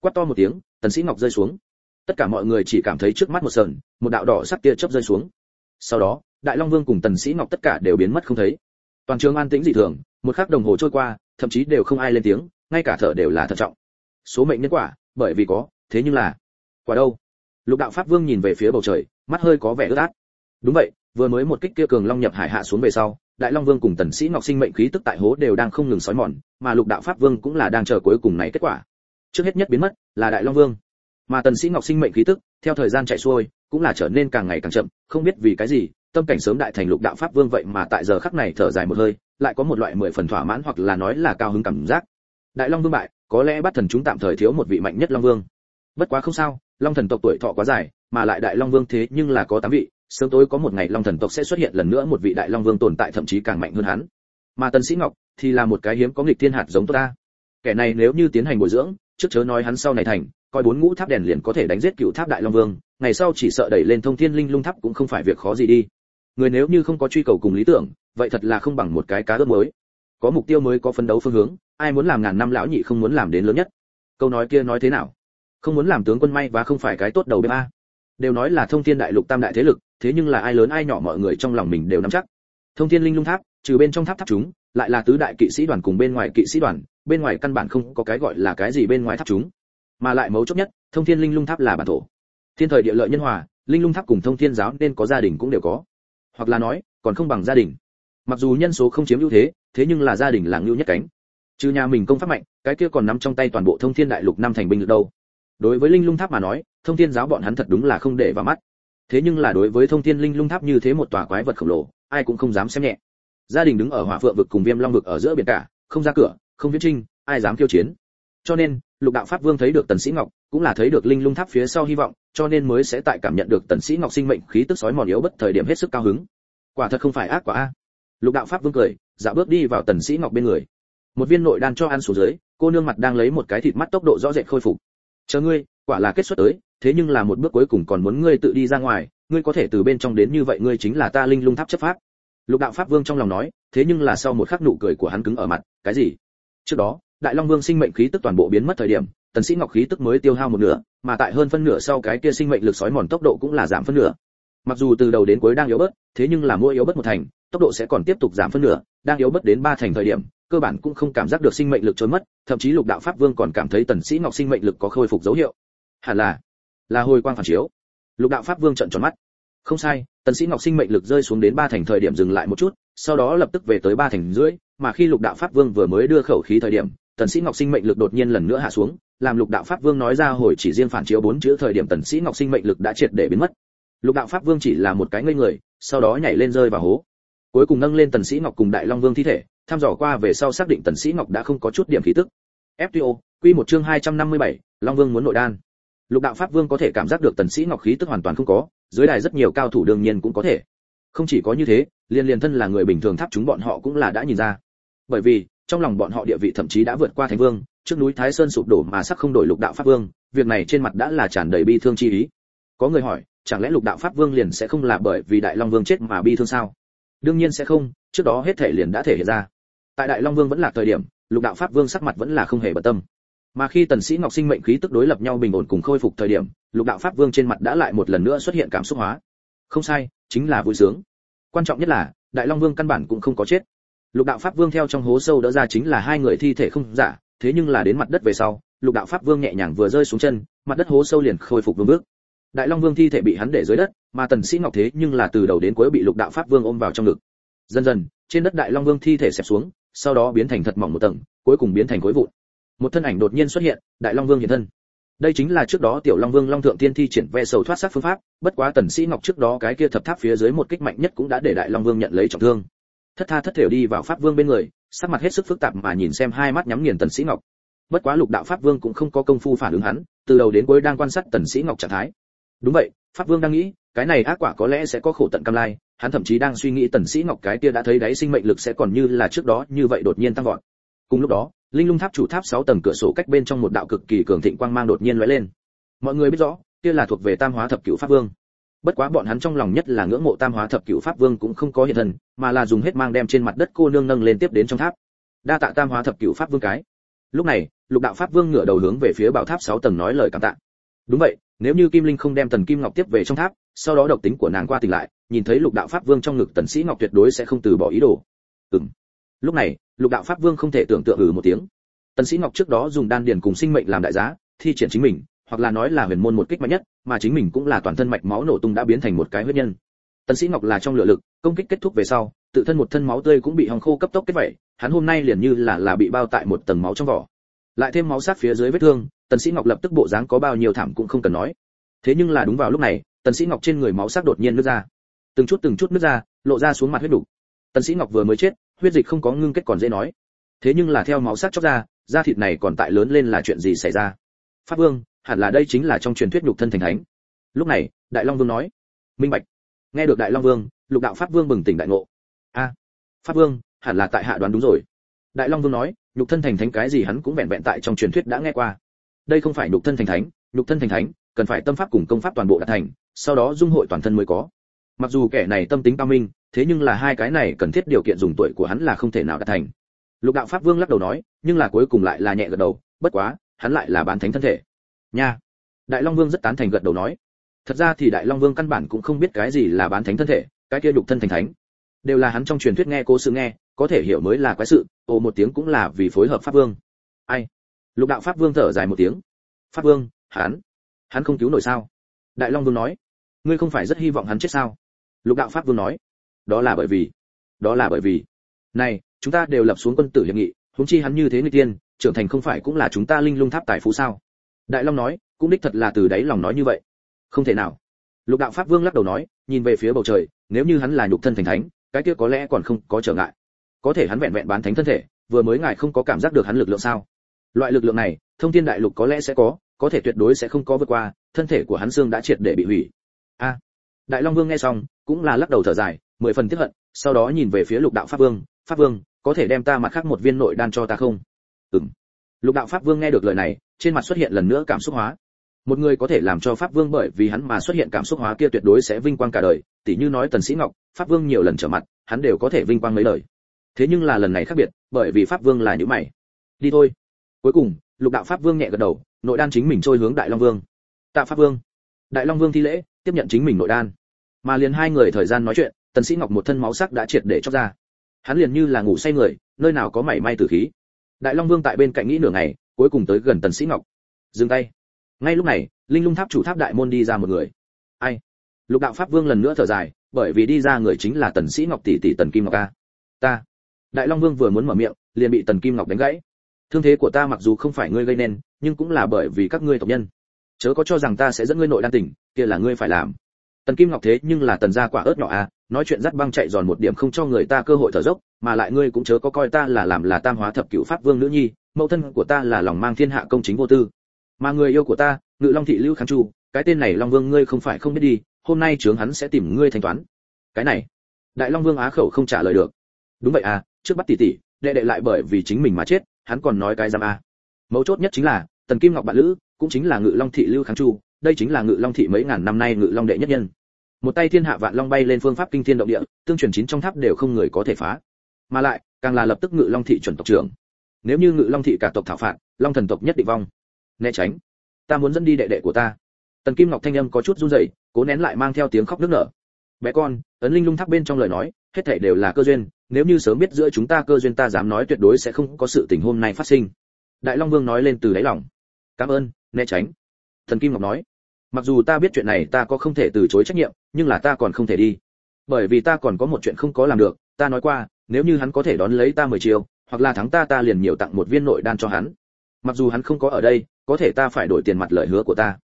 Quát to một tiếng, tần sĩ ngọc rơi xuống tất cả mọi người chỉ cảm thấy trước mắt một sờn, một đạo đỏ sắc tia chớp rơi xuống. Sau đó, đại long vương cùng tần sĩ ngọc tất cả đều biến mất không thấy. Toàn trường an tĩnh dị thường, một khắc đồng hồ trôi qua, thậm chí đều không ai lên tiếng, ngay cả thở đều là thận trọng. Số mệnh nhân quả, bởi vì có, thế nhưng là, quả đâu? Lục đạo pháp vương nhìn về phía bầu trời, mắt hơi có vẻ ướt át. Đúng vậy, vừa mới một kích kia cường long nhập hải hạ xuống về sau, đại long vương cùng tần sĩ ngọc sinh mệnh khí tức tại hố đều đang không ngừng sói mòn, mà lục đạo pháp vương cũng là đang chờ cuối cùng này kết quả. Trước hết nhất biến mất là đại long vương mà tần sĩ ngọc sinh mệnh khí tức, theo thời gian chạy xuôi, cũng là trở nên càng ngày càng chậm, không biết vì cái gì, tâm cảnh sớm đại thành lục đạo pháp vương vậy mà tại giờ khắc này thở dài một hơi, lại có một loại mười phần thỏa mãn hoặc là nói là cao hứng cảm giác. Đại long vương bại, có lẽ bắt thần chúng tạm thời thiếu một vị mạnh nhất long vương. Bất quá không sao, long thần tộc tuổi thọ quá dài, mà lại đại long vương thế nhưng là có tám vị, sớm tối có một ngày long thần tộc sẽ xuất hiện lần nữa một vị đại long vương tồn tại thậm chí càng mạnh hơn hắn. Mà tần sĩ ngọc thì là một cái hiếm có nghịch thiên hạt giống ta. Kẻ này nếu như tiến hành bồi dưỡng, trước chớ nói hắn sau này thành coi bốn ngũ tháp đèn liền có thể đánh giết cựu tháp đại long vương, ngày sau chỉ sợ đẩy lên thông thiên linh lung tháp cũng không phải việc khó gì đi. Người nếu như không có truy cầu cùng lý tưởng, vậy thật là không bằng một cái cá ướp mới. Có mục tiêu mới có phấn đấu phương hướng, ai muốn làm ngàn năm lão nhị không muốn làm đến lớn nhất. Câu nói kia nói thế nào? Không muốn làm tướng quân may và không phải cái tốt đầu bếp a. Đều nói là thông thiên đại lục tam đại thế lực, thế nhưng là ai lớn ai nhỏ mọi người trong lòng mình đều nắm chắc. Thông thiên linh lung tháp, trừ bên trong tháp tháp chúng, lại là tứ đại kỵ sĩ đoàn cùng bên ngoài kỵ sĩ đoàn, bên ngoài căn bản không có cái gọi là cái gì bên ngoài tháp chúng mà lại mấu chốt nhất, thông thiên linh lung tháp là bản thổ. Thiên thời địa lợi nhân hòa, linh lung tháp cùng thông thiên giáo nên có gia đình cũng đều có. Hoặc là nói, còn không bằng gia đình. Mặc dù nhân số không chiếm ưu thế thế nhưng là gia đình là ngưu nhất cánh. Trừ nhà mình công pháp mạnh, cái kia còn nắm trong tay toàn bộ thông thiên đại lục năm thành binh lực đâu. Đối với linh lung tháp mà nói, thông thiên giáo bọn hắn thật đúng là không để vào mắt. Thế nhưng là đối với thông thiên linh lung tháp như thế một tòa quái vật khổng lồ, ai cũng không dám xem nhẹ. Gia đình đứng ở hỏa phượng vực cùng viêm long vực ở giữa biển cả, không ra cửa, không viết trinh, ai dám khiêu chiến cho nên, lục đạo pháp vương thấy được tần sĩ ngọc, cũng là thấy được linh lung tháp phía sau hy vọng, cho nên mới sẽ tại cảm nhận được tần sĩ ngọc sinh mệnh khí tức sói mòn yếu bất thời điểm hết sức cao hứng. Quả thật không phải ác quả a. Lục đạo pháp vương cười dạo bước đi vào tần sĩ ngọc bên người. Một viên nội đan cho ăn xuống dưới, cô nương mặt đang lấy một cái thịt mắt tốc độ rõ rệt khôi phục. Chờ ngươi, quả là kết xuất tới, thế nhưng là một bước cuối cùng còn muốn ngươi tự đi ra ngoài, ngươi có thể từ bên trong đến như vậy ngươi chính là ta linh lung tháp chấp pháp. Lục đạo pháp vương trong lòng nói, thế nhưng là sau một khắc nụ cười của hắn cứng ở mặt, cái gì? Trước đó đại long vương sinh mệnh khí tức toàn bộ biến mất thời điểm, tần sĩ ngọc khí tức mới tiêu hao một nửa, mà tại hơn phân nửa sau cái kia sinh mệnh lực sói mòn tốc độ cũng là giảm phân nửa. Mặc dù từ đầu đến cuối đang yếu bớt, thế nhưng là mỗi yếu bớt một thành, tốc độ sẽ còn tiếp tục giảm phân nửa, đang yếu bớt đến ba thành thời điểm, cơ bản cũng không cảm giác được sinh mệnh lực trôi mất, thậm chí lục đạo pháp vương còn cảm thấy tần sĩ ngọc sinh mệnh lực có khôi phục dấu hiệu. Hẳn là là hồi quang phản chiếu. Lục đạo pháp vương trợn tròn mắt. Không sai, tần sĩ ngọc sinh mệnh lực rơi xuống đến ba thành thời điểm dừng lại một chút, sau đó lập tức về tới ba thành rưỡi, mà khi lục đạo pháp vương vừa mới đưa khẩu khí thời điểm tần sĩ ngọc sinh mệnh lực đột nhiên lần nữa hạ xuống làm lục đạo pháp vương nói ra hồi chỉ riêng phản chiếu bốn chữ thời điểm tần sĩ ngọc sinh mệnh lực đã triệt để biến mất. Lục đạo pháp vương chỉ là một cái ngây người sau đó nhảy lên rơi vào hố. Cuối cùng nâng lên tần sĩ ngọc cùng đại long vương thi thể thăm dò qua về sau xác định tần sĩ ngọc đã không có chút điểm khí tức. Fto quy một chương 257, long vương muốn nội đan. Lục đạo pháp vương có thể cảm giác được tần sĩ ngọc khí tức hoàn toàn không có dưới đài rất nhiều cao thủ đương nhiên cũng có thể. Không chỉ có như thế liên liên thân là người bình thường tháp chúng bọn họ cũng là đã nhìn ra. Bởi vì trong lòng bọn họ địa vị thậm chí đã vượt qua thánh vương, trước núi thái sơn sụp đổ mà sắc không đổi lục đạo pháp vương, việc này trên mặt đã là tràn đầy bi thương chi ý. Có người hỏi, chẳng lẽ lục đạo pháp vương liền sẽ không là bởi vì đại long vương chết mà bi thương sao? Đương nhiên sẽ không, trước đó hết thể liền đã thể hiện ra. Tại đại long vương vẫn là thời điểm, lục đạo pháp vương sắc mặt vẫn là không hề bận tâm. Mà khi tần sĩ ngọc sinh mệnh khí tức đối lập nhau bình ổn cùng khôi phục thời điểm, lục đạo pháp vương trên mặt đã lại một lần nữa xuất hiện cảm xúc hóa. Không sai, chính là vui sướng. Quan trọng nhất là, đại long vương căn bản cũng không có chết lục đạo pháp vương theo trong hố sâu đỡ ra chính là hai người thi thể không giả, thế nhưng là đến mặt đất về sau, lục đạo pháp vương nhẹ nhàng vừa rơi xuống chân, mặt đất hố sâu liền khôi phục vương bước. Đại long vương thi thể bị hắn để dưới đất, mà tần sĩ ngọc thế nhưng là từ đầu đến cuối bị lục đạo pháp vương ôm vào trong ngực. Dần dần, trên đất đại long vương thi thể xẹp xuống, sau đó biến thành thật mỏng một tầng, cuối cùng biến thành khối vụn. Một thân ảnh đột nhiên xuất hiện, đại long vương hiện thân. Đây chính là trước đó tiểu long vương long thượng tiên thi triển ve sầu thoát sát phương pháp, bất quá tần sĩ ngọc trước đó cái kia thập tháp phía dưới một kích mạnh nhất cũng đã để đại long vương nhận lấy trọng thương thất tha thất thểu đi vào pháp vương bên người, sắc mặt hết sức phức tạp mà nhìn xem hai mắt nhắm nghiền tần sĩ ngọc. Bất quá lục đạo pháp vương cũng không có công phu phản ứng hắn, từ đầu đến cuối đang quan sát tần sĩ ngọc trạng thái. Đúng vậy, pháp vương đang nghĩ, cái này ác quả có lẽ sẽ có khổ tận cam lai, hắn thậm chí đang suy nghĩ tần sĩ ngọc cái kia đã thấy đáy sinh mệnh lực sẽ còn như là trước đó như vậy đột nhiên tăng vọt. Cùng lúc đó, linh lung tháp chủ tháp 6 tầng cửa sổ cách bên trong một đạo cực kỳ cường thịnh quang mang đột nhiên lóe lên. Mọi người biết rõ, kia là thuộc về tam hóa thập cửu pháp vương bất quá bọn hắn trong lòng nhất là ngưỡng mộ tam hóa thập cửu pháp vương cũng không có hiện thân, mà là dùng hết mang đem trên mặt đất cô nương nâng lên tiếp đến trong tháp. Đa tạ tam hóa thập cửu pháp vương cái. Lúc này, lục đạo pháp vương ngửa đầu hướng về phía bảo tháp sáu tầng nói lời cảm tạ. Đúng vậy, nếu như kim linh không đem tần kim ngọc tiếp về trong tháp, sau đó độc tính của nàng qua tỉnh lại, nhìn thấy lục đạo pháp vương trong ngực tần sĩ ngọc tuyệt đối sẽ không từ bỏ ý đồ. Ừm. Lúc này, lục đạo pháp vương không thể tưởng tượng ừ một tiếng. Tần sĩ ngọc trước đó dùng đan điền cùng sinh mệnh làm đại giá, thi triển chính mình hoặc là nói là huyền môn một kích mạnh nhất mà chính mình cũng là toàn thân mạch máu nổ tung đã biến thành một cái huyết nhân. Tần sĩ ngọc là trong lửa lực công kích kết thúc về sau tự thân một thân máu tươi cũng bị hồng khô cấp tốc kết vậy, hắn hôm nay liền như là là bị bao tại một tầng máu trong vỏ. Lại thêm máu sát phía dưới vết thương tần sĩ ngọc lập tức bộ dáng có bao nhiêu thảm cũng không cần nói. Thế nhưng là đúng vào lúc này tần sĩ ngọc trên người máu sắc đột nhiên nứt ra. Từng chút từng chút nứt ra lộ ra xuống mặt huyết đủ tần sĩ ngọc vừa mới chết huyết dịch không có ngưng kết còn dễ nói. Thế nhưng là theo máu sắc chóc ra da thịt này còn tại lớn lên là chuyện gì xảy ra? Pháp vương hẳn là đây chính là trong truyền thuyết nhục thân thành thánh. Lúc này, đại long vương nói, minh bạch. Nghe được đại long vương, lục đạo pháp vương bừng tỉnh đại ngộ. A, pháp vương, hẳn là tại hạ đoán đúng rồi. Đại long vương nói, nhục thân thành thánh cái gì hắn cũng vẹn vẹn tại trong truyền thuyết đã nghe qua. Đây không phải nhục thân thành thánh, nhục thân thành thánh, cần phải tâm pháp cùng công pháp toàn bộ đạt thành, sau đó dung hội toàn thân mới có. Mặc dù kẻ này tâm tính cao minh, thế nhưng là hai cái này cần thiết điều kiện dùng tuổi của hắn là không thể nào đạt thành. Lục đạo pháp vương lắc đầu nói, nhưng là cuối cùng lại là nhẹ gật đầu, bất quá, hắn lại là bán thánh thân thể nha. Đại long vương rất tán thành gật đầu nói. Thật ra thì đại long vương căn bản cũng không biết cái gì là bán thánh thân thể, cái kia đục thân thành thánh. Đều là hắn trong truyền thuyết nghe cố sự nghe, có thể hiểu mới là quái sự, ồ, một tiếng cũng là vì phối hợp pháp vương. Ai? Lục đạo pháp vương thở dài một tiếng. Pháp vương, hắn? Hắn không cứu nổi sao? Đại long vương nói. Ngươi không phải rất hy vọng hắn chết sao? Lục đạo pháp vương nói. Đó là bởi vì. Đó là bởi vì. Này, chúng ta đều lập xuống quân tử hiệp nghị, huống chi hắn như thế người tiên, trưởng thành không phải cũng là chúng ta linh lung tháp tài phú sao? Đại long nói, cũng đích thật là từ đáy lòng nói như vậy. Không thể nào. Lục đạo pháp vương lắc đầu nói, nhìn về phía bầu trời, nếu như hắn là nhục thân thành thánh, cái kia có lẽ còn không có trở ngại. Có thể hắn vẹn vẹn bán thánh thân thể, vừa mới ngài không có cảm giác được hắn lực lượng sao? Loại lực lượng này, thông thiên đại lục có lẽ sẽ có có thể tuyệt đối sẽ không có vượt qua, thân thể của hắn xương đã triệt để bị hủy. A. À, đại long vương nghe xong, cũng là lắc đầu thở dài, mười phần tiếc hận, sau đó nhìn về phía lục đạo pháp vương pháp vương, có thể đem ta mặt khác một viên nội đan cho ta không? Ừm lục đạo pháp vương nghe được lời này, trên mặt xuất hiện lần nữa cảm xúc hóa. Một người có thể làm cho pháp vương bởi vì hắn mà xuất hiện cảm xúc hóa kia tuyệt đối sẽ vinh quang cả đời, tỉ như nói tần sĩ ngọc, pháp vương nhiều lần trở mặt, hắn đều có thể vinh quang mấy lời. Thế nhưng là lần này khác biệt, bởi vì pháp vương là những mày. Đi thôi. Cuối cùng, lục đạo pháp vương nhẹ gật đầu, nội đan chính mình trôi hướng đại long vương. Tạ pháp vương. Đại long vương thi lễ, tiếp nhận chính mình nội đan. Mà liền hai người thời gian nói chuyện, tần sĩ ngọc một thân máu sắc đã triệt để trong ra. Hắn liền như là ngủ say người, nơi nào có mảy may tử khí đại long vương tại bên cạnh nghĩ nửa ngày, cuối cùng tới gần tần sĩ ngọc. Dừng tay. Ngay lúc này, linh lung tháp chủ tháp đại môn đi ra một người. Ai? Lục đạo pháp vương lần nữa thở dài, bởi vì đi ra người chính là tần sĩ ngọc tỷ tỷ tần kim ngọc ca ta. Đại long vương vừa muốn mở miệng, liền bị tần kim ngọc đánh gãy. Thương thế của ta mặc dù không phải ngươi gây nên, nhưng cũng là bởi vì các ngươi tộc nhân. Chớ có cho rằng ta sẽ dẫn ngươi nội đan tỉnh, kia là ngươi phải làm. Tần kim ngọc thế nhưng là tần gia quả ớt nhỏ à nói chuyện dắt băng chạy giòn một điểm không cho người ta cơ hội thở dốc, mà lại ngươi cũng chớ có coi ta là làm là tam hóa thập cửu pháp vương nữ nhi, mẫu thân của ta là lòng mang thiên hạ công chính vô tư. Mà người yêu của ta, ngự long thị lưu kháng chu, cái tên này long vương ngươi không phải không biết đi, hôm nay trướng hắn sẽ tìm ngươi thanh toán. Cái này, đại long vương á khẩu không trả lời được. Đúng vậy à trước bắt tỷ tỷ, đệ đệ lại bởi vì chính mình mà chết, hắn còn nói cái giam à. mấu chốt nhất chính là, tần kim ngọc bạn lữ, cũng chính là ngự long thị lưu kháng chu, đây chính là ngự long thị mấy ngàn năm nay ngự long đệ nhất nhân một tay thiên hạ vạn long bay lên phương pháp kinh thiên động địa, tương truyền chín trong tháp đều không người có thể phá. Mà lại, càng là lập tức ngự long thị chuẩn tộc trưởng. Nếu như ngự long thị cả tộc thảo phạt, long thần tộc nhất định vong. Né tránh. Ta muốn dẫn đi đệ đệ của ta. Tần kim ngọc thanh âm có chút run rẩy, cố nén lại mang theo tiếng khóc nức nở. Bé con, ấn linh lung thác bên trong lời nói, hết thảy đều là cơ duyên, nếu như sớm biết giữa chúng ta cơ duyên ta dám nói tuyệt đối sẽ không có sự tình hôm nay phát sinh. Đại long vương nói lên từ đáy lòng. Cảm ơn, né tránh. Thần kim ngọc nói mặc dù ta biết chuyện này ta có không thể từ chối trách nhiệm nhưng là ta còn không thể đi. Bởi vì ta còn có một chuyện không có làm được ta nói qua nếu như hắn có thể đón lấy ta mười chiều hoặc là thắng ta ta liền nhiều tặng một viên nội đan cho hắn. Mặc dù hắn không có ở đây có thể ta phải đổi tiền mặt lời hứa của ta.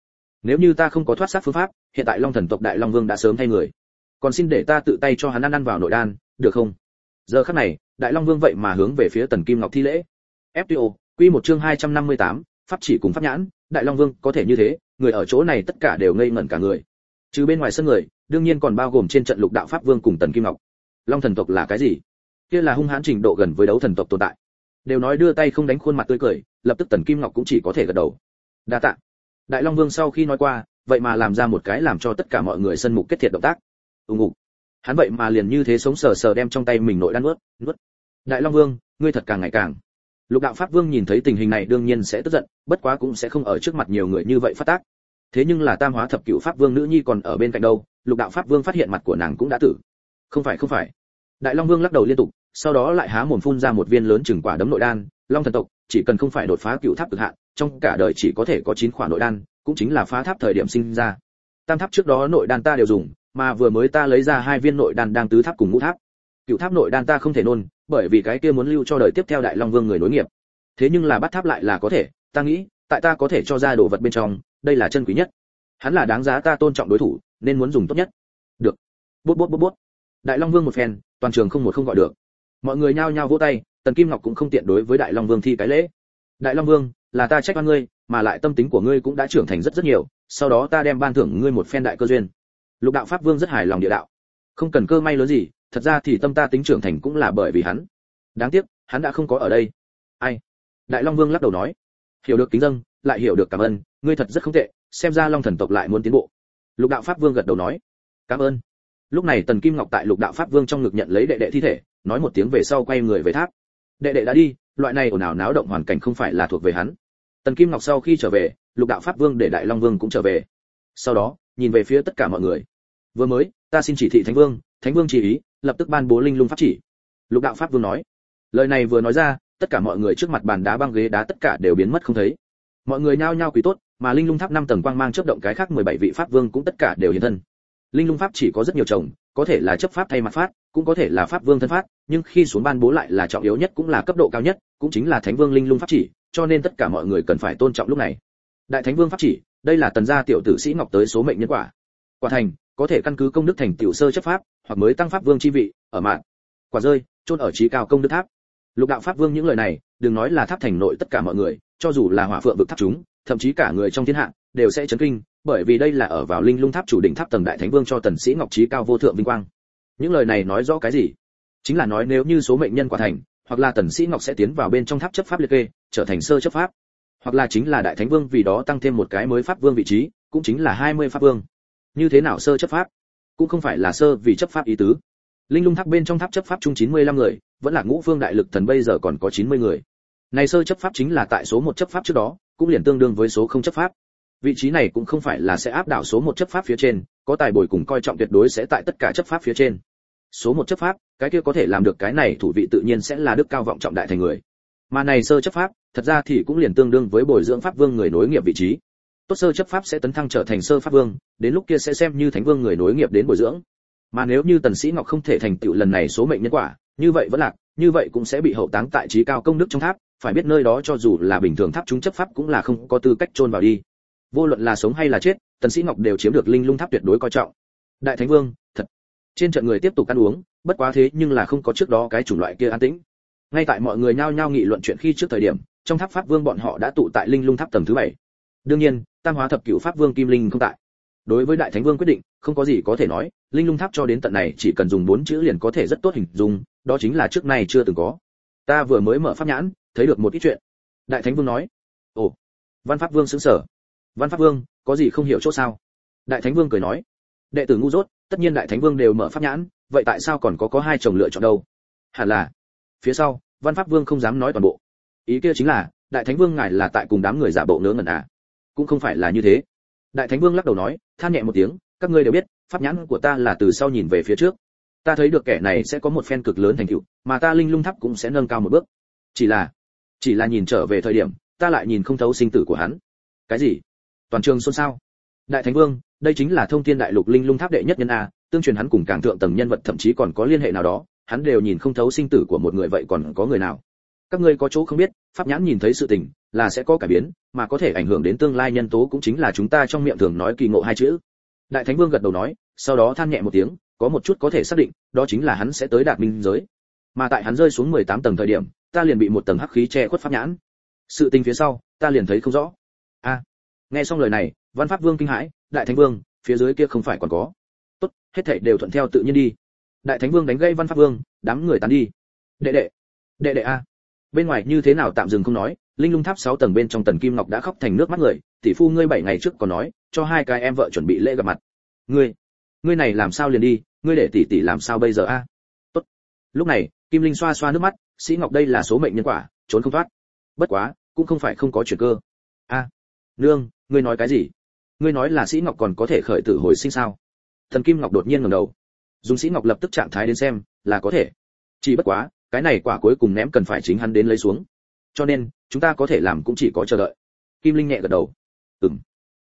Nếu như ta không có thoát xác phương pháp hiện tại long thần tộc đại long vương đã sớm thay người. Còn xin để ta tự tay cho hắn ăn ăn vào nội đan được không? Giờ khắc này đại long vương vậy mà hướng về phía tần kim ngọc thi lễ. Fto quy một chương 258, pháp chỉ cùng pháp nhãn đại long vương có thể như thế người ở chỗ này tất cả đều ngây ngẩn cả người. Trừ bên ngoài sân người, đương nhiên còn bao gồm trên trận lục đạo pháp vương cùng tần kim ngọc. Long thần tộc là cái gì? Kia là hung hãn trình độ gần với đấu thần tộc tồn tại. Đều nói đưa tay không đánh khuôn mặt tươi cười, lập tức tần kim ngọc cũng chỉ có thể gật đầu. Đa tạ. Đại long vương sau khi nói qua, vậy mà làm ra một cái làm cho tất cả mọi người sân mục kết thiệt động tác. Ùng ục hắn vậy mà liền như thế sống sờ sờ đem trong tay mình nội đan nuốt nuốt. Đại long vương, ngươi thật càng ngày càng lục đạo pháp vương nhìn thấy tình hình này đương nhiên sẽ tức giận, bất quá cũng sẽ không ở trước mặt nhiều người như vậy phát tác. Thế nhưng là tam hóa thập cửu pháp vương nữ nhi còn ở bên cạnh đâu, lục đạo pháp vương phát hiện mặt của nàng cũng đã tử. Không phải không phải. Đại long vương lắc đầu liên tục, sau đó lại há mồm phun ra một viên lớn chừng quả đấm nội đan, long thần tộc, chỉ cần không phải đột phá cựu tháp cực hạn, trong cả đời chỉ có thể có chín khoản nội đan, cũng chính là phá tháp thời điểm sinh ra. Tam tháp trước đó nội đan ta đều dùng, mà vừa mới ta lấy ra hai viên nội đan đang tứ tháp cùng ngũ tháp. Cựu tháp nội đan ta không thể nôn bởi vì cái kia muốn lưu cho đời tiếp theo đại long vương người nối nghiệp. Thế nhưng là bắt tháp lại là có thể, ta nghĩ, tại ta có thể cho ra đồ vật bên trong, đây là chân quý nhất. Hắn là đáng giá ta tôn trọng đối thủ, nên muốn dùng tốt nhất. Được. Bút bút bút bút. Đại long vương một phen, toàn trường không một không gọi được. Mọi người nhao nhao vỗ tay, tần kim ngọc cũng không tiện đối với đại long vương thi cái lễ. Đại long vương, là ta trách oan ngươi, mà lại tâm tính của ngươi cũng đã trưởng thành rất rất nhiều, sau đó ta đem ban thưởng ngươi một phen đại cơ duyên. Lục đạo pháp vương rất hài lòng địa đạo. Không cần cơ may lớn gì thật ra thì tâm ta tính trưởng thành cũng là bởi vì hắn. Đáng tiếc, hắn đã không có ở đây. Ai? Đại long vương lắc đầu nói. Hiểu được kính dâng lại hiểu được cảm ơn, ngươi thật rất không tệ, xem ra long thần tộc lại muốn tiến bộ. Lục đạo pháp vương gật đầu nói. Cảm ơn. Lúc này tần kim ngọc tại lục đạo pháp vương trong ngực nhận lấy đệ đệ thi thể, nói một tiếng về sau quay người về tháp. Đệ đệ đã đi, loại này ồn ào náo động hoàn cảnh không phải là thuộc về hắn. Tần kim ngọc sau khi trở về, lục đạo pháp vương để đại long vương cũng trở về. Sau đó, nhìn về phía tất cả mọi người. Vừa mới, ta xin chỉ thị thánh vương thánh vương chỉ ý, lập tức ban bố linh lung pháp chỉ. Lục đạo pháp vương nói. Lời này vừa nói ra, tất cả mọi người trước mặt bàn đá băng ghế đá tất cả đều biến mất không thấy. Mọi người nhao nhao quỳ tốt, mà linh lung tháp năm tầng quang mang chớp động cái khác 17 vị pháp vương cũng tất cả đều hiện thân. Linh lung pháp chỉ có rất nhiều chồng, có thể là chấp pháp thay mặt phát, cũng có thể là pháp vương thân phát, nhưng khi xuống ban bố lại là trọng yếu nhất cũng là cấp độ cao nhất, cũng chính là thánh vương linh lung pháp chỉ, cho nên tất cả mọi người cần phải tôn trọng lúc này. Đại thánh vương pháp chỉ, đây là tần gia tiểu tử sĩ ngọc tới số mệnh nhân quả. Quả thành, có thể căn cứ công đức thành tiểu sơ chấp pháp hoặc mới tăng pháp vương chi vị, ở mạng quả rơi, chôn ở trí cao công đức tháp. Lục đạo pháp vương những lời này, đừng nói là tháp thành nội tất cả mọi người, cho dù là hỏa phượng vực tháp chúng, thậm chí cả người trong thiên hạ, đều sẽ chấn kinh, bởi vì đây là ở vào linh lung tháp chủ đỉnh tháp tầng đại thánh vương cho tần sĩ ngọc trí cao vô thượng vinh quang. Những lời này nói rõ cái gì? Chính là nói nếu như số mệnh nhân quả thành, hoặc là tần sĩ ngọc sẽ tiến vào bên trong tháp chấp pháp liệt kê, trở thành sơ chấp pháp. Hoặc là chính là đại thánh vương vì đó tăng thêm một cái mới pháp vương vị trí, cũng chính là 20 pháp vương. Như thế nào sơ chấp pháp? Cũng không phải là sơ vì chấp pháp ý tứ. Linh lung tháp bên trong tháp chấp pháp chung 95 người, vẫn là ngũ phương đại lực thần bây giờ còn có 90 người. Này sơ chấp pháp chính là tại số một chấp pháp trước đó, cũng liền tương đương với số không chấp pháp. Vị trí này cũng không phải là sẽ áp đảo số một chấp pháp phía trên, có tài bồi cùng coi trọng tuyệt đối sẽ tại tất cả chấp pháp phía trên. Số một chấp pháp, cái kia có thể làm được cái này thủ vị tự nhiên sẽ là đức cao vọng trọng đại thành người. Mà này sơ chấp pháp, thật ra thì cũng liền tương đương với bồi dưỡng pháp vương người nối nghiệp vị trí tốt sơ chấp pháp sẽ tấn thăng trở thành sơ pháp vương, đến lúc kia sẽ xem như thánh vương người nối nghiệp đến bồi dưỡng. Mà nếu như tần sĩ ngọc không thể thành tựu lần này số mệnh nhân quả, như vậy vẫn lạc, như vậy cũng sẽ bị hậu táng tại trí cao công đức trong tháp, phải biết nơi đó cho dù là bình thường tháp chúng chấp pháp cũng là không có tư cách trôn vào đi. Vô luận là sống hay là chết, tần sĩ ngọc đều chiếm được linh lung tháp tuyệt đối coi trọng. Đại thánh vương, thật. Trên trận người tiếp tục ăn uống, bất quá thế nhưng là không có trước đó cái chủng loại kia an tĩnh. Ngay tại mọi người nhao nhao nghị luận chuyện khi trước thời điểm, trong tháp pháp vương bọn họ đã tụ tại linh lung tháp tầng thứ bảy. Đương nhiên tam hóa thập cửu pháp vương kim linh không tại. Đối với đại thánh vương quyết định, không có gì có thể nói, linh lung tháp cho đến tận này chỉ cần dùng bốn chữ liền có thể rất tốt hình dung, đó chính là trước nay chưa từng có. Ta vừa mới mở pháp nhãn, thấy được một ít chuyện. Đại thánh vương nói, ồ, văn pháp vương xứng sở văn pháp vương, có gì không hiểu chỗ sao? Đại thánh vương cười nói, đệ tử ngu dốt, tất nhiên đại thánh vương đều mở pháp nhãn, vậy tại sao còn có có hai chồng lựa chọn đâu? Hẳn là, phía sau, văn pháp vương không dám nói toàn bộ. Ý kia chính là, đại thánh vương ngài là tại cùng đám người giả bộ ngớ ngẩn à? Cũng không phải là như thế. Đại thánh vương lắc đầu nói, than nhẹ một tiếng, các ngươi đều biết, pháp nhãn của ta là từ sau nhìn về phía trước. Ta thấy được kẻ này sẽ có một phen cực lớn thành tựu, mà ta linh lung tháp cũng sẽ nâng cao một bước. Chỉ là chỉ là nhìn trở về thời điểm, ta lại nhìn không thấu sinh tử của hắn. Cái gì? Toàn trường xôn xao. Đại thánh vương, đây chính là thông thiên đại lục linh lung tháp đệ nhất nhân a, tương truyền hắn cùng càng thượng tầng nhân vật thậm chí còn có liên hệ nào đó, hắn đều nhìn không thấu sinh tử của một người vậy còn có người nào? Các ngươi có chỗ không biết, pháp nhãn nhìn thấy sự tình, là sẽ có cải biến, mà có thể ảnh hưởng đến tương lai nhân tố cũng chính là chúng ta trong miệng thường nói kỳ ngộ hai chữ. Đại thánh vương gật đầu nói, sau đó than nhẹ một tiếng, có một chút có thể xác định, đó chính là hắn sẽ tới đạt minh giới. Mà tại hắn rơi xuống 18 tầng thời điểm, ta liền bị một tầng hắc khí che khuất pháp nhãn. Sự tình phía sau, ta liền thấy không rõ. A, nghe xong lời này, văn pháp vương kinh hãi, đại thánh vương, phía dưới kia không phải còn có. Tốt, hết thảy đều thuận theo tự nhiên đi. Đại thánh vương đánh gây văn pháp vương, đám người tán đi. Đệ đệ đệ đệ a bên ngoài như thế nào tạm dừng không nói, linh lung tháp 6 tầng bên trong tần kim ngọc đã khóc thành nước mắt người, tỷ phu ngươi bảy ngày trước còn nói, cho hai cái em vợ chuẩn bị lễ gặp mặt. Ngươi ngươi này làm sao liền đi, ngươi để tỷ tỷ làm sao bây giờ a? Tốt. Lúc này, kim linh xoa xoa nước mắt, sĩ ngọc đây là số mệnh nhân quả, trốn không thoát. Bất quá, cũng không phải không có chuyện cơ. A, nương, ngươi nói cái gì? Ngươi nói là sĩ ngọc còn có thể khởi tử hồi sinh sao? Thần kim ngọc đột nhiên ngẩng đầu. Dùng sĩ ngọc lập tức trạng thái đến xem, là có thể. Chỉ bất quá cái này quả cuối cùng ném cần phải chính hắn đến lấy xuống. Cho nên chúng ta có thể làm cũng chỉ có chờ đợi. Kim linh nhẹ gật đầu. Ừm.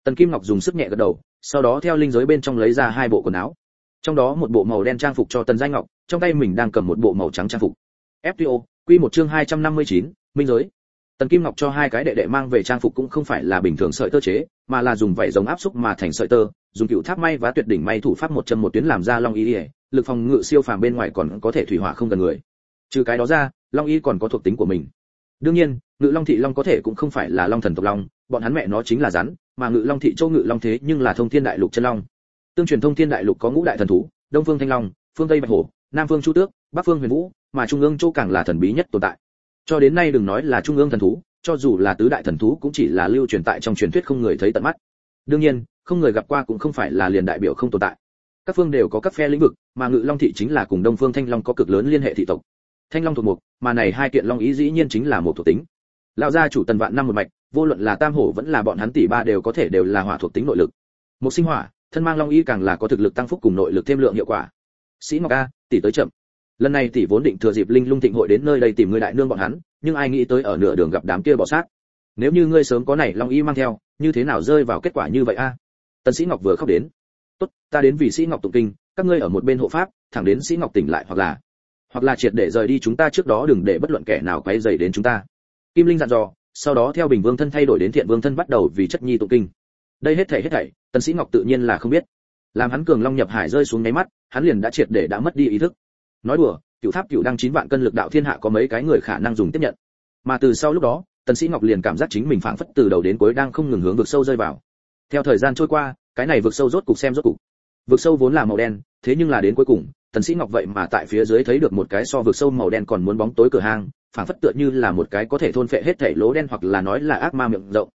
Tần kim ngọc dùng sức nhẹ gật đầu sau đó theo linh giới bên trong lấy ra hai bộ quần áo. Trong đó một bộ màu đen trang phục cho tần danh ngọc trong tay mình đang cầm một bộ màu trắng trang phục. Fto quy một chương 259, minh giới. Tần kim ngọc cho hai cái đệ đệ mang về trang phục cũng không phải là bình thường sợi tơ chế mà là dùng vảy giống áp xúc mà thành sợi tơ dùng cựu tháp may và tuyệt đỉnh may thủ pháp một chân một tuyến làm ra long y lực phòng ngự siêu phàm bên ngoài còn có thể thủy hỏa không cần người trừ cái đó ra, long y còn có thuộc tính của mình. Đương nhiên, ngự long thị long có thể cũng không phải là long thần tộc long, bọn hắn mẹ nó chính là rắn, mà ngự long thị châu ngự long thế nhưng là thông thiên đại lục chân long. Tương truyền thông thiên đại lục có ngũ đại thần thú, đông phương thanh long, phương tây bạch hổ, nam phương chu tước, bắc phương huyền vũ, mà trung ương châu càng là thần bí nhất tồn tại. Cho đến nay đừng nói là trung ương thần thú, cho dù là tứ đại thần thú cũng chỉ là lưu truyền tại trong truyền thuyết không người thấy tận mắt. Đương nhiên, không người gặp qua cũng không phải là liền đại biểu không tồn tại. Các phương đều có các phe lĩnh vực, mà ngự long thị chính là cùng đông phương thanh long có cực lớn liên hệ thị tộc thanh long thuộc mục, mà này hai kiện long ý dĩ nhiên chính là một thuộc tính. Lão gia chủ tần vạn năm một mạch, vô luận là tam hổ vẫn là bọn hắn tỷ ba đều có thể đều là hỏa thuộc tính nội lực. Một sinh hỏa, thân mang long ý càng là có thực lực tăng phúc cùng nội lực thêm lượng hiệu quả. Sĩ ngọc a, tỷ tới chậm. Lần này tỷ vốn định thừa dịp linh lung thịnh hội đến nơi đây tìm người đại nương bọn hắn, nhưng ai nghĩ tới ở nửa đường gặp đám kia bỏ sát. Nếu như ngươi sớm có này long ý mang theo, như thế nào rơi vào kết quả như vậy a? Tần sĩ ngọc vừa khóc đến. Tốt, ta đến vì sĩ ngọc tụng kinh, các ngươi ở một bên hộ pháp, thẳng đến sĩ ngọc tỉnh lại hoặc là hoặc là triệt để rời đi chúng ta trước đó, đừng để bất luận kẻ nào quấy rầy đến chúng ta. Kim linh dặn dò, sau đó theo bình vương thân thay đổi đến thiện vương thân bắt đầu vì chất nhi tụng kinh. Đây hết thảy hết thảy, tần sĩ ngọc tự nhiên là không biết. Làm hắn cường long nhập hải rơi xuống nháy mắt, hắn liền đã triệt để đã mất đi ý thức. Nói đùa, cựu tháp cựu đang chín vạn cân lực đạo thiên hạ có mấy cái người khả năng dùng tiếp nhận. Mà từ sau lúc đó, tần sĩ ngọc liền cảm giác chính mình phảng phất từ đầu đến cuối đang không ngừng hướng vực sâu rơi vào. Theo thời gian trôi qua, cái này vực sâu rốt cục xem rốt cục. Vực sâu vốn là màu đen, thế nhưng là đến cuối cùng tần sĩ ngọc vậy mà tại phía dưới thấy được một cái so vực sâu màu đen còn muốn bóng tối cửa hang, phảng phất tựa như là một cái có thể thôn phệ hết thảy lỗ đen hoặc là nói là ác ma miệng rộng.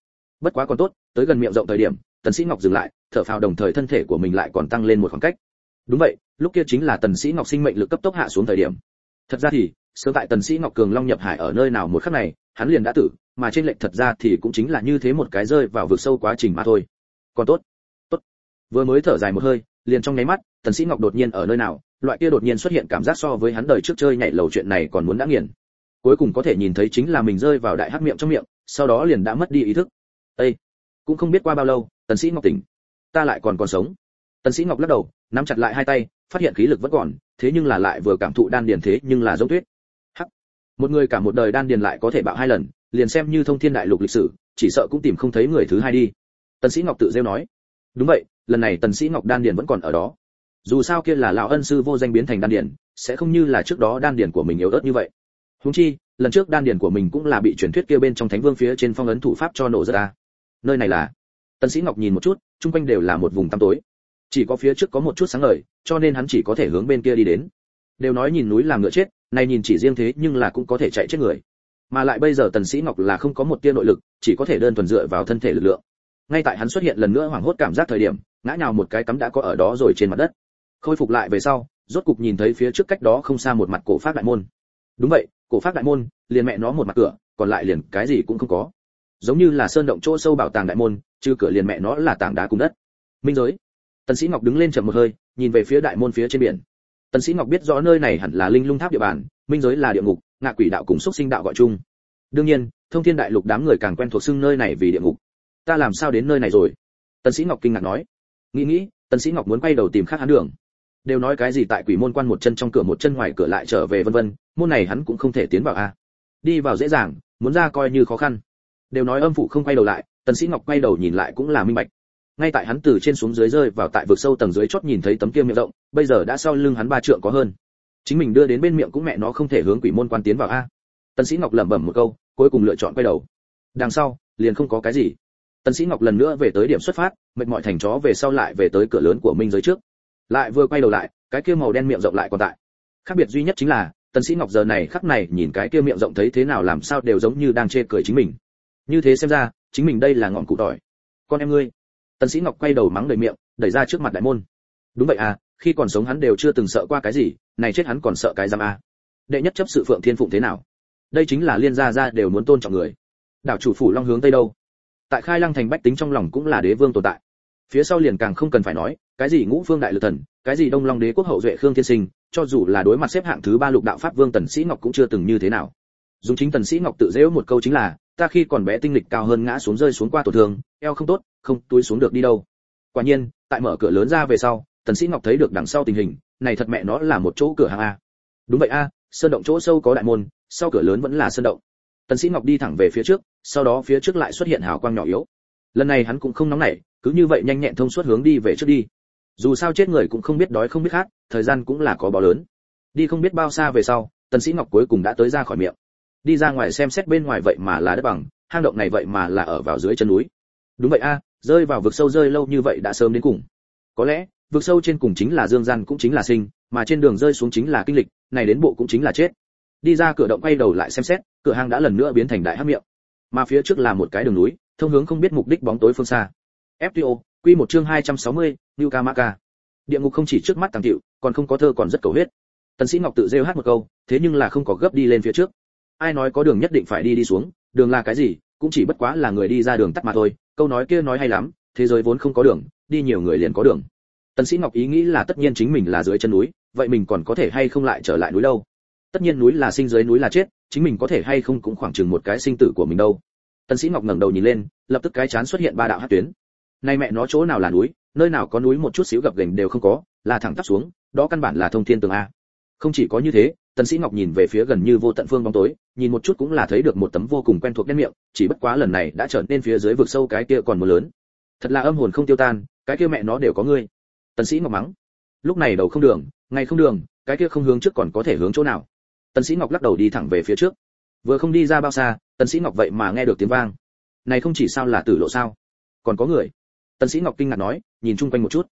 Bất quá còn tốt, tới gần miệng rộng thời điểm, tần sĩ ngọc dừng lại, thở phào đồng thời thân thể của mình lại còn tăng lên một khoảng cách. Đúng vậy, lúc kia chính là tần sĩ ngọc sinh mệnh lực cấp tốc hạ xuống thời điểm. Thật ra thì, sớm tại tần sĩ ngọc cường long nhập hải ở nơi nào một khắc này, hắn liền đã tử, mà trên lệnh thật ra thì cũng chính là như thế một cái rơi vào vực sâu quá trình mà thôi. Còn tốt tốt. Vừa mới thở dài một hơi liền trong nháy mắt, tần sĩ ngọc đột nhiên ở nơi nào, loại kia đột nhiên xuất hiện cảm giác so với hắn đời trước chơi nhảy lầu chuyện này còn muốn đã nghiền. Cuối cùng có thể nhìn thấy chính là mình rơi vào đại hắc miệng trong miệng, sau đó liền đã mất đi ý thức. Ê! cũng không biết qua bao lâu, tần sĩ ngọc tỉnh. Ta lại còn còn sống. Tần sĩ ngọc lắc đầu, nắm chặt lại hai tay, phát hiện khí lực vẫn còn, thế nhưng là lại vừa cảm thụ đan điền thế nhưng là giống tuyết. Hắc! Một người cả một đời đan điền lại có thể bạo hai lần, liền xem như thông thiên đại lục lịch sử, chỉ sợ cũng tìm không thấy người thứ hai đi. Tần sĩ ngọc tự rêu nói. Đúng vậy lần này tần sĩ ngọc đan điền vẫn còn ở đó. Dù sao kia là lão ân sư vô danh biến thành đan điền, sẽ không như là trước đó đan điền của mình yếu ớt như vậy. Huống chi, lần trước đan điền của mình cũng là bị truyền thuyết kia bên trong thánh vương phía trên phong ấn thủ pháp cho nổ ra. Nơi này là tần sĩ ngọc nhìn một chút trung quanh đều là một vùng tăm tối. Chỉ có phía trước có một chút sáng ngời, cho nên hắn chỉ có thể hướng bên kia đi đến. Đều nói nhìn núi làm ngựa chết, này nhìn chỉ riêng thế nhưng là cũng có thể chạy chết người. Mà lại bây giờ tần sĩ ngọc là không có một tia nội lực, chỉ có thể đơn thuần dựa vào thân thể lực lượng. Ngay tại hắn xuất hiện lần nữa hoảng hốt cảm giác thời điểm ngã nhào một cái cắm đã có ở đó rồi trên mặt đất. Khôi phục lại về sau, rốt cục nhìn thấy phía trước cách đó không xa một mặt cổ pháp đại môn. Đúng vậy, cổ pháp đại môn, liền mẹ nó một mặt cửa, còn lại liền cái gì cũng không có. Giống như là sơn động chỗ sâu bảo tàng đại môn, chứ cửa liền mẹ nó là tảng đá cùng đất. Minh giới. Tần sĩ ngọc đứng lên chậm một hơi, nhìn về phía đại môn phía trên biển. Tần sĩ ngọc biết rõ nơi này hẳn là linh lung tháp địa bàn, minh giới là địa ngục, ngạ quỷ đạo cùng xuất sinh đạo gọi chung. Đương nhiên, thông thiên đại lục đám người càng quen thuộc xưng nơi này vì địa ngục. Ta làm sao đến nơi này rồi? Tần sĩ ngọc kinh ngạc nói nghĩ nghĩ, tần sĩ ngọc muốn quay đầu tìm khác hắn đường. Đều nói cái gì tại quỷ môn quan một chân trong cửa một chân ngoài cửa lại trở về vân vân, môn này hắn cũng không thể tiến vào a. Đi vào dễ dàng, muốn ra coi như khó khăn. Đều nói âm phụ không quay đầu lại, tần sĩ ngọc quay đầu nhìn lại cũng là minh bạch. Ngay tại hắn từ trên xuống dưới rơi vào tại vực sâu tầng dưới chót nhìn thấy tấm kia miệng rộng, bây giờ đã sau lưng hắn ba trượng có hơn. Chính mình đưa đến bên miệng cũng mẹ nó không thể hướng quỷ môn quan tiến vào a. Tần sĩ ngọc lẩm bẩm một câu, cuối cùng lựa chọn quay đầu. Đằng sau, liền không có cái gì tần sĩ ngọc lần nữa về tới điểm xuất phát, mệt mỏi thành chó về sau lại về tới cửa lớn của minh giới trước. Lại vừa quay đầu lại, cái kia màu đen miệng rộng lại còn tại. Khác biệt duy nhất chính là, tần sĩ ngọc giờ này khắc này nhìn cái kia miệng rộng thấy thế nào làm sao đều giống như đang chê cười chính mình. Như thế xem ra, chính mình đây là ngọn cụ tỏi. Con em ngươi. Tần sĩ ngọc quay đầu mắng đầy miệng, đẩy ra trước mặt đại môn. Đúng vậy à khi còn sống hắn đều chưa từng sợ qua cái gì, này chết hắn còn sợ cái giam à. đệ nhất chấp sự phượng thiên phụng thế nào? Đây chính là liên gia gia đều muốn tôn trọng người. Đảo chủ phủ long hướng tây đâu? Tại khai lăng thành bách tính trong lòng cũng là đế vương tồn tại. Phía sau liền càng không cần phải nói, cái gì ngũ phương đại lực thần, cái gì đông long đế quốc hậu duệ khương thiên sinh, cho dù là đối mặt xếp hạng thứ ba lục đạo pháp vương tần sĩ ngọc cũng chưa từng như thế nào. Dùng chính tần sĩ ngọc tự dễ một câu chính là, ta khi còn bé tinh lịch cao hơn ngã xuống rơi xuống qua tổn thương, eo không tốt, không túi xuống được đi đâu. Quả nhiên, tại mở cửa lớn ra về sau, tần sĩ ngọc thấy được đằng sau tình hình, này thật mẹ nó là một chỗ cửa hàng a. Đúng vậy a, sơn động chỗ sâu có đại môn, sau cửa lớn vẫn là sơn động tần sĩ ngọc đi thẳng về phía trước, sau đó phía trước lại xuất hiện hào quang nhỏ yếu. Lần này hắn cũng không nóng nảy, cứ như vậy nhanh nhẹn thông suốt hướng đi về trước đi. Dù sao chết người cũng không biết đói không biết khát, thời gian cũng là có bó lớn. Đi không biết bao xa về sau, tần sĩ ngọc cuối cùng đã tới ra khỏi miệng. Đi ra ngoài xem xét bên ngoài vậy mà là đất bằng, hang động này vậy mà là ở vào dưới chân núi. Đúng vậy a, rơi vào vực sâu rơi lâu như vậy đã sớm đến cùng. Có lẽ, vực sâu trên cùng chính là dương gian cũng chính là sinh, mà trên đường rơi xuống chính là kinh lịch, này đến bộ cũng chính là chết đi ra cửa động quay đầu lại xem xét cửa hang đã lần nữa biến thành đại hắc miệng. Mà phía trước là một cái đường núi thông hướng không biết mục đích bóng tối phương xa. Fto quy một chương 260, Nuka kamaka địa ngục không chỉ trước mắt tàng tiệu còn không có thơ còn rất cầu huyết. Tần sĩ ngọc tự rêu hát một câu thế nhưng là không có gấp đi lên phía trước. Ai nói có đường nhất định phải đi đi xuống đường là cái gì cũng chỉ bất quá là người đi ra đường tắt mà thôi câu nói kia nói hay lắm thế giới vốn không có đường đi nhiều người liền có đường. Tần sĩ ngọc ý nghĩ là tất nhiên chính mình là dưới chân núi vậy mình còn có thể hay không lại trở lại núi đâu? Tất nhiên núi là sinh dưới núi là chết, chính mình có thể hay không cũng khoảng chừng một cái sinh tử của mình đâu. Tân sĩ ngọc ngẩng đầu nhìn lên, lập tức cái chán xuất hiện ba đạo hát tuyến. Nay mẹ nó chỗ nào là núi, nơi nào có núi một chút xíu gập gành đều không có, là thẳng tắp xuống, đó căn bản là thông thiên tường a. Không chỉ có như thế tân sĩ ngọc nhìn về phía gần như vô tận phương bóng tối, nhìn một chút cũng là thấy được một tấm vô cùng quen thuộc đen miệng, chỉ bất quá lần này đã trở nên phía dưới vực sâu cái kia còn một lớn. Thật là âm hồn không tiêu tan, cái kia mẹ nó đều có ngươi. Tân sĩ ngọc mắng. Lúc này đầu không đường, ngày không đường, cái kia không hướng trước còn có thể hướng chỗ nào? Tần sĩ ngọc lắc đầu đi thẳng về phía trước. Vừa không đi ra bao xa, tần sĩ ngọc vậy mà nghe được tiếng vang. Này không chỉ sao là tử lộ sao? Còn có người. Tần sĩ ngọc kinh ngạc nói, nhìn chung quanh một chút.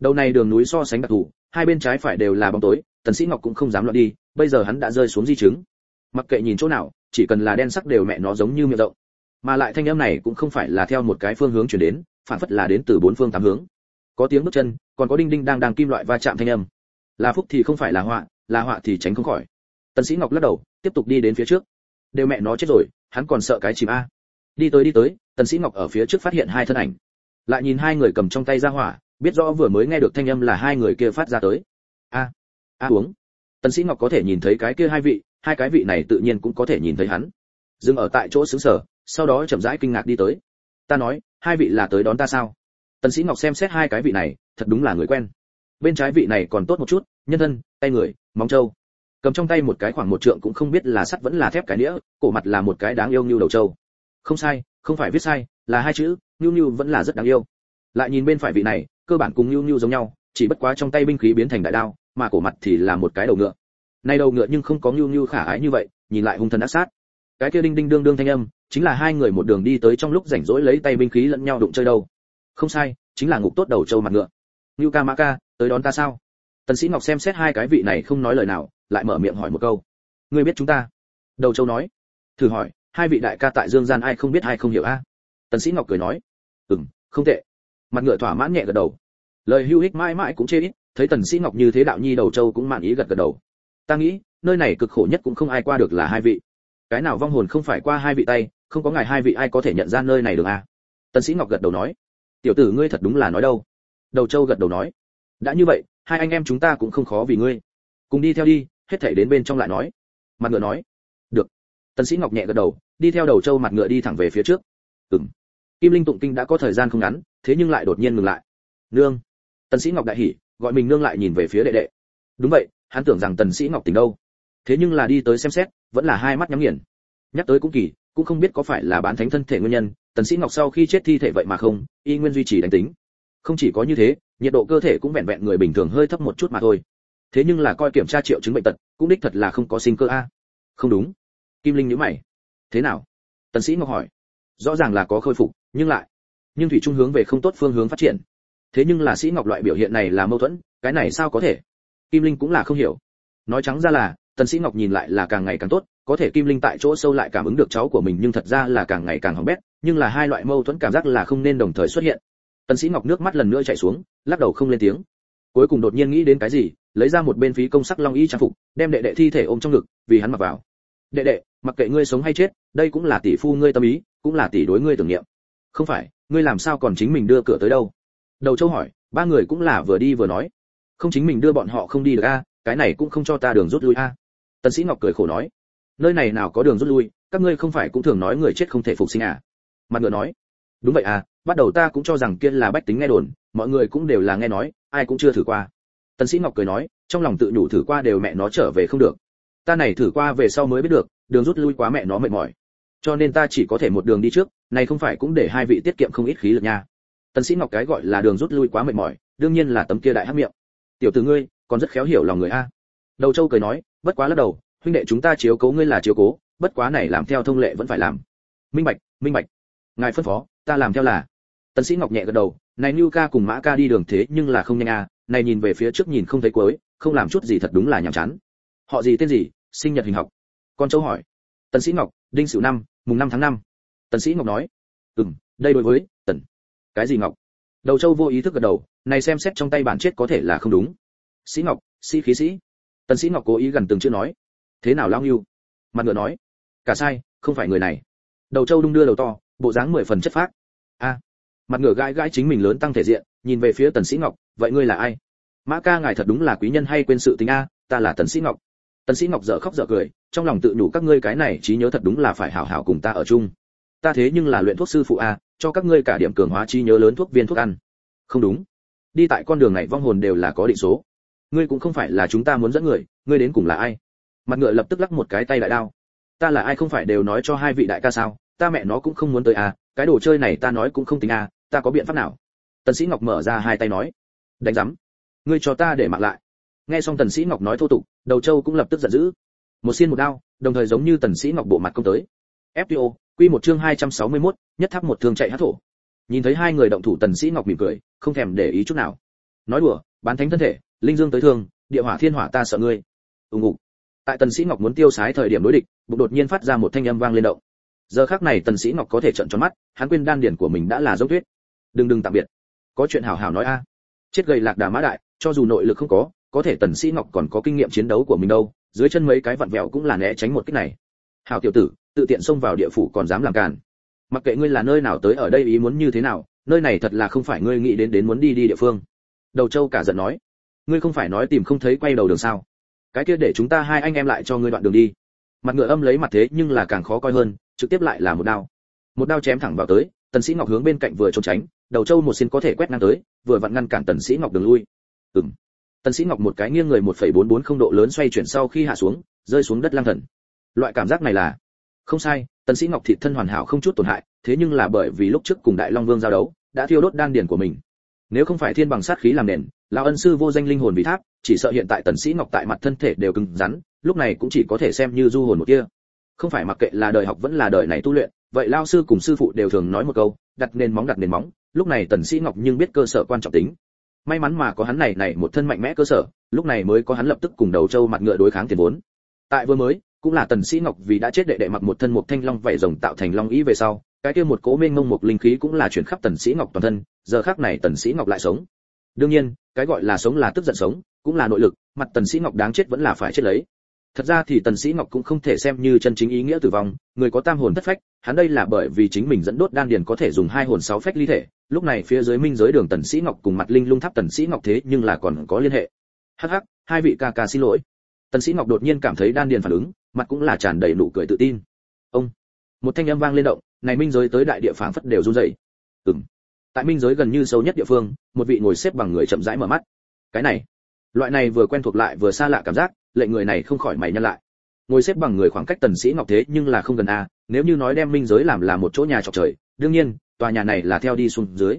Đầu này đường núi so sánh đặc thù, hai bên trái phải đều là bóng tối, tần sĩ ngọc cũng không dám loạn đi, bây giờ hắn đã rơi xuống di chứng. Mặc kệ nhìn chỗ nào, chỉ cần là đen sắc đều mẹ nó giống như miệng rộng. Mà lại thanh âm này cũng không phải là theo một cái phương hướng chuyển đến, phản phất là đến từ bốn phương tám hướng. Có tiếng bước chân, còn có đinh đinh đang đang kim loại va chạm thanh âm. Là phúc thì không phải là họa là họa thì tránh không khỏi tần sĩ ngọc lắc đầu tiếp tục đi đến phía trước. Đều mẹ nó chết rồi hắn còn sợ cái chìm a. Đi tới đi tới tần sĩ ngọc ở phía trước phát hiện hai thân ảnh. Lại nhìn hai người cầm trong tay ra hỏa biết rõ vừa mới nghe được thanh âm là hai người kia phát ra tới. A a uống. Tần sĩ ngọc có thể nhìn thấy cái kia hai vị hai cái vị này tự nhiên cũng có thể nhìn thấy hắn. Dừng ở tại chỗ sững sờ, sau đó chậm rãi kinh ngạc đi tới. Ta nói hai vị là tới đón ta sao? Tần sĩ ngọc xem xét hai cái vị này thật đúng là người quen. Bên trái vị này còn tốt một chút nhân thân tay người móng trâu cầm trong tay một cái khoảng một trượng cũng không biết là sắt vẫn là thép cái nĩa cổ mặt là một cái đáng yêu như đầu trâu không sai, không phải viết sai, là hai chữ nhu nhu vẫn là rất đáng yêu. Lại nhìn bên phải vị này, cơ bản cùng nhu nhu giống nhau, chỉ bất quá trong tay binh khí biến thành đại đao, mà cổ mặt thì là một cái đầu ngựa. Nay đầu ngựa nhưng không có nhu nhu khả ái như vậy, nhìn lại hung thần ác sát. Cái kia đinh đinh đương đương thanh âm, chính là hai người một đường đi tới trong lúc rảnh rỗi lấy tay binh khí lẫn nhau đụng chơi đâu. Không sai, chính là ngục tốt đầu trâu mặt ngựa. Nhu ca mã ca, tới đón ta sao? Tần sĩ ngọc xem xét hai cái vị này không nói lời nào lại mở miệng hỏi một câu. Ngươi biết chúng ta? Đầu châu nói. Thử hỏi, hai vị đại ca tại dương gian ai không biết ai không hiểu a? À? Tần sĩ ngọc cười nói. Ừm, không tệ. Mặt ngựa thỏa mãn nhẹ gật đầu. Lời hưu hích mãi mãi cũng chê ít, thấy tần sĩ ngọc như thế đạo nhi đầu châu cũng mạn ý gật gật đầu. Ta nghĩ, nơi này cực khổ nhất cũng không ai qua được là hai vị. Cái nào vong hồn không phải qua hai vị tay, không có ngài hai vị ai có thể nhận ra nơi này được à? Tần sĩ ngọc gật đầu nói. Tiểu tử ngươi thật đúng là nói đâu? Đầu châu gật đầu nói. Đã như vậy, hai anh em chúng ta cũng không khó vì ngươi. Cùng đi theo đi hết thảy đến bên trong lại nói. Mặt ngựa nói, được. Tần sĩ ngọc nhẹ gật đầu, đi theo đầu châu mặt ngựa đi thẳng về phía trước. Ừm. Kim linh tụng kinh đã có thời gian không ngắn, thế nhưng lại đột nhiên ngừng lại. Nương. Tần sĩ ngọc đại hỉ, gọi mình nương lại nhìn về phía đệ đệ. Đúng vậy, hắn tưởng rằng tần sĩ ngọc tỉnh đâu. Thế nhưng là đi tới xem xét, vẫn là hai mắt nhắm nghiền. Nhắc tới cũng kỳ, cũng không biết có phải là bán thánh thân thể nguyên nhân, tần sĩ ngọc sau khi chết thi thể vậy mà không, y nguyên duy trì đánh tính. Không chỉ có như thế, nhiệt độ cơ thể cũng vẹn vẹn người bình thường hơi thấp một chút mà thôi thế nhưng là coi kiểm tra triệu chứng bệnh tật, cũng đích thật là không có sinh cơ a. Không đúng. Kim linh nhíu mày. Thế nào? Tần sĩ ngọc hỏi. Rõ ràng là có khôi phục, nhưng lại. Nhưng thủy trung hướng về không tốt phương hướng phát triển. Thế nhưng là sĩ ngọc loại biểu hiện này là mâu thuẫn, cái này sao có thể? Kim linh cũng là không hiểu. Nói trắng ra là, tần sĩ ngọc nhìn lại là càng ngày càng tốt, có thể kim linh tại chỗ sâu lại cảm ứng được cháu của mình nhưng thật ra là càng ngày càng hỏng bét, nhưng là hai loại mâu thuẫn cảm giác là không nên đồng thời xuất hiện. Tần sĩ ngọc nước mắt lần nữa chảy xuống, lắc đầu không lên tiếng. Cuối cùng đột nhiên nghĩ đến cái gì lấy ra một bên phí công sắc long y trang phục, đem đệ đệ thi thể ôm trong ngực, vì hắn mặc vào. Đệ đệ, mặc kệ ngươi sống hay chết, đây cũng là tỷ phu ngươi tâm ý, cũng là tỷ đối ngươi tưởng niệm. Không phải, ngươi làm sao còn chính mình đưa cửa tới đâu? Đầu châu hỏi, ba người cũng là vừa đi vừa nói. Không chính mình đưa bọn họ không đi được a, cái này cũng không cho ta đường rút lui a. Tần sĩ ngọc cười khổ nói, nơi này nào có đường rút lui, các ngươi không phải cũng thường nói người chết không thể phục sinh à? Mặt ngựa nói, đúng vậy à bắt đầu ta cũng cho rằng kia là bách tính nghe đồn, mọi người cũng đều là nghe nói, ai cũng chưa thử qua tần sĩ ngọc cười nói, trong lòng tự nhủ thử qua đều mẹ nó trở về không được. Ta này thử qua về sau mới biết được, đường rút lui quá mẹ nó mệt mỏi. Cho nên ta chỉ có thể một đường đi trước, này không phải cũng để hai vị tiết kiệm không ít khí lực nha. Tần sĩ ngọc cái gọi là đường rút lui quá mệt mỏi, đương nhiên là tấm kia đại hắc miệng. Tiểu tử ngươi, còn rất khéo hiểu lòng người a. Đầu châu cười nói, bất quá lắc đầu, huynh đệ chúng ta chiếu cố ngươi là chiếu cố, bất quá này làm theo thông lệ vẫn phải làm. Minh bạch minh bạch. Ngài phân phó, ta làm theo là. Tần sĩ ngọc nhẹ gật đầu, này lưu ca cùng mã ca đi đường thế nhưng là không nhanh a này nhìn về phía trước nhìn không thấy cuối, không làm chút gì thật đúng là nhàm chán. Họ gì tên gì? Sinh nhật hình học. Con châu hỏi. Tần sĩ ngọc, đinh sửu năm, mùng 5 tháng 5. tần sĩ ngọc nói. Ừm, đây đối với tần. Cái gì ngọc? Đầu châu vô ý thức gật đầu, này xem xét trong tay bản chết có thể là không đúng. Sĩ ngọc, sĩ khí sĩ. Tần sĩ ngọc cố ý gần từng chữ nói. Thế nào lao nghiêu mặt ngựa nói. Cả sai, không phải người này. Đầu châu đung đưa đầu to, bộ dáng mười phần chất phác. A. Mặt ngựa gãi gãi chính mình lớn tăng thể diện nhìn về phía tần sĩ ngọc, vậy ngươi là ai? Mã ca ngài thật đúng là quý nhân hay quên sự tình a, ta là tần sĩ ngọc. Tần sĩ ngọc dở khóc dở cười, trong lòng tự nhủ các ngươi cái này trí nhớ thật đúng là phải hảo hảo cùng ta ở chung. Ta thế nhưng là luyện thuốc sư phụ a, cho các ngươi cả điểm cường hóa trí nhớ lớn thuốc viên thuốc ăn. Không đúng. Đi tại con đường này vong hồn đều là có định số. Ngươi cũng không phải là chúng ta muốn dẫn người, ngươi đến cùng là ai? Mặt ngựa lập tức lắc một cái tay lại đao. Ta là ai không phải đều nói cho hai vị đại ca sao? Ta mẹ nó cũng không muốn tới à cái đồ chơi này ta nói cũng không tính à ta có biện pháp nào? Tần sĩ ngọc mở ra hai tay nói đánh rắm ngươi cho ta để mặc lại. Nghe xong tần sĩ ngọc nói thô tục đầu châu cũng lập tức giận dữ. Một xiên một đao đồng thời giống như tần sĩ ngọc bộ mặt công tới. Fto quy một chương 261, nhất tháp một thương chạy hát thổ. Nhìn thấy hai người động thủ tần sĩ ngọc mỉm cười không thèm để ý chút nào. Nói đùa bán thánh thân thể linh dương tới thương địa hỏa thiên hỏa ta sợ ngươi. Ùng ục. Tại tần sĩ ngọc muốn tiêu sái thời điểm đối địch bụng đột nhiên phát ra một thanh âm vang lên động. Giờ khắc này tần sĩ ngọc có thể trợn tròn mắt hắn quên đan điển của mình đã là giống tuyết. Đừng đừng tạm biệt có chuyện hảo hảo nói a. Chết gầy lạc đà mã đại, cho dù nội lực không có có thể tần sĩ ngọc còn có kinh nghiệm chiến đấu của mình đâu, dưới chân mấy cái vặn vẹo cũng là né tránh một kích này. Hảo tiểu tử, tự tiện xông vào địa phủ còn dám làm càn. Mặc kệ ngươi là nơi nào tới ở đây ý muốn như thế nào, nơi này thật là không phải ngươi nghĩ đến đến muốn đi đi địa phương. Đầu châu cả giận nói. Ngươi không phải nói tìm không thấy quay đầu đường sao? Cái kia để chúng ta hai anh em lại cho ngươi đoạn đường đi. Mặt ngựa âm lấy mặt thế nhưng là càng khó coi hơn, trực tiếp lại là một đao. Một đao chém thẳng vào tới, tần sĩ ngọc hướng bên cạnh vừa trốn tránh đầu châu một xin có thể quét ngang tới, vừa vặn ngăn cản tần sĩ ngọc đường lui. Ừm. Tần sĩ ngọc một cái nghiêng người 1.440 độ lớn xoay chuyển sau khi hạ xuống, rơi xuống đất lang thần. Loại cảm giác này là, không sai, tần sĩ ngọc thịt thân hoàn hảo không chút tổn hại, thế nhưng là bởi vì lúc trước cùng đại long vương giao đấu, đã thiêu đốt đan điển của mình. Nếu không phải thiên bằng sát khí làm nền, lão ân sư vô danh linh hồn bị tháp, chỉ sợ hiện tại tần sĩ ngọc tại mặt thân thể đều cứng rắn, lúc này cũng chỉ có thể xem như du hồn một kia. Không phải mặc kệ là đời học vẫn là đời này tu luyện, vậy lao sư cùng sư phụ đều thường nói một câu, đặt nền móng đặt nền móng lúc này tần sĩ ngọc nhưng biết cơ sở quan trọng tính. May mắn mà có hắn này này một thân mạnh mẽ cơ sở, lúc này mới có hắn lập tức cùng đầu châu mặt ngựa đối kháng tiền vốn. Tại vừa mới, cũng là tần sĩ ngọc vì đã chết đệ đệ mặc một thân một thanh long vảy rồng tạo thành long ý về sau, cái kia một cỗ mênh mông một linh khí cũng là chuyển khắp tần sĩ ngọc toàn thân, giờ khắc này tần sĩ ngọc lại sống. Đương nhiên, cái gọi là sống là tức giận sống, cũng là nội lực, mặt tần sĩ ngọc đáng chết vẫn là phải chết lấy thật ra thì tần sĩ ngọc cũng không thể xem như chân chính ý nghĩa tử vong, người có tam hồn thất phách, hắn đây là bởi vì chính mình dẫn đốt đan điền có thể dùng hai hồn sáu phách ly thể, lúc này phía dưới minh giới đường tần sĩ ngọc cùng mặt linh lung tháp tần sĩ ngọc thế nhưng là còn có liên hệ. Hắc hắc, hai vị ca ca xin lỗi. Tần sĩ ngọc đột nhiên cảm thấy đan điền phản ứng, mặt cũng là tràn đầy nụ cười tự tin. Ông, một thanh âm vang lên động, này minh giới tới đại địa phảng phất đều run rẩy. Ừm. Tại minh giới gần như sâu nhất địa phương, một vị ngồi xếp bằng người chậm rãi mở mắt. Cái này loại này vừa quen thuộc lại vừa xa lạ cảm giác, lệnh người này không khỏi mày nhăn lại. Ngồi xếp bằng người khoảng cách tần sĩ ngọc thế nhưng là không gần a, nếu như nói đem minh giới làm là một chỗ nhà trọc trời, đương nhiên, tòa nhà này là theo đi xuống dưới.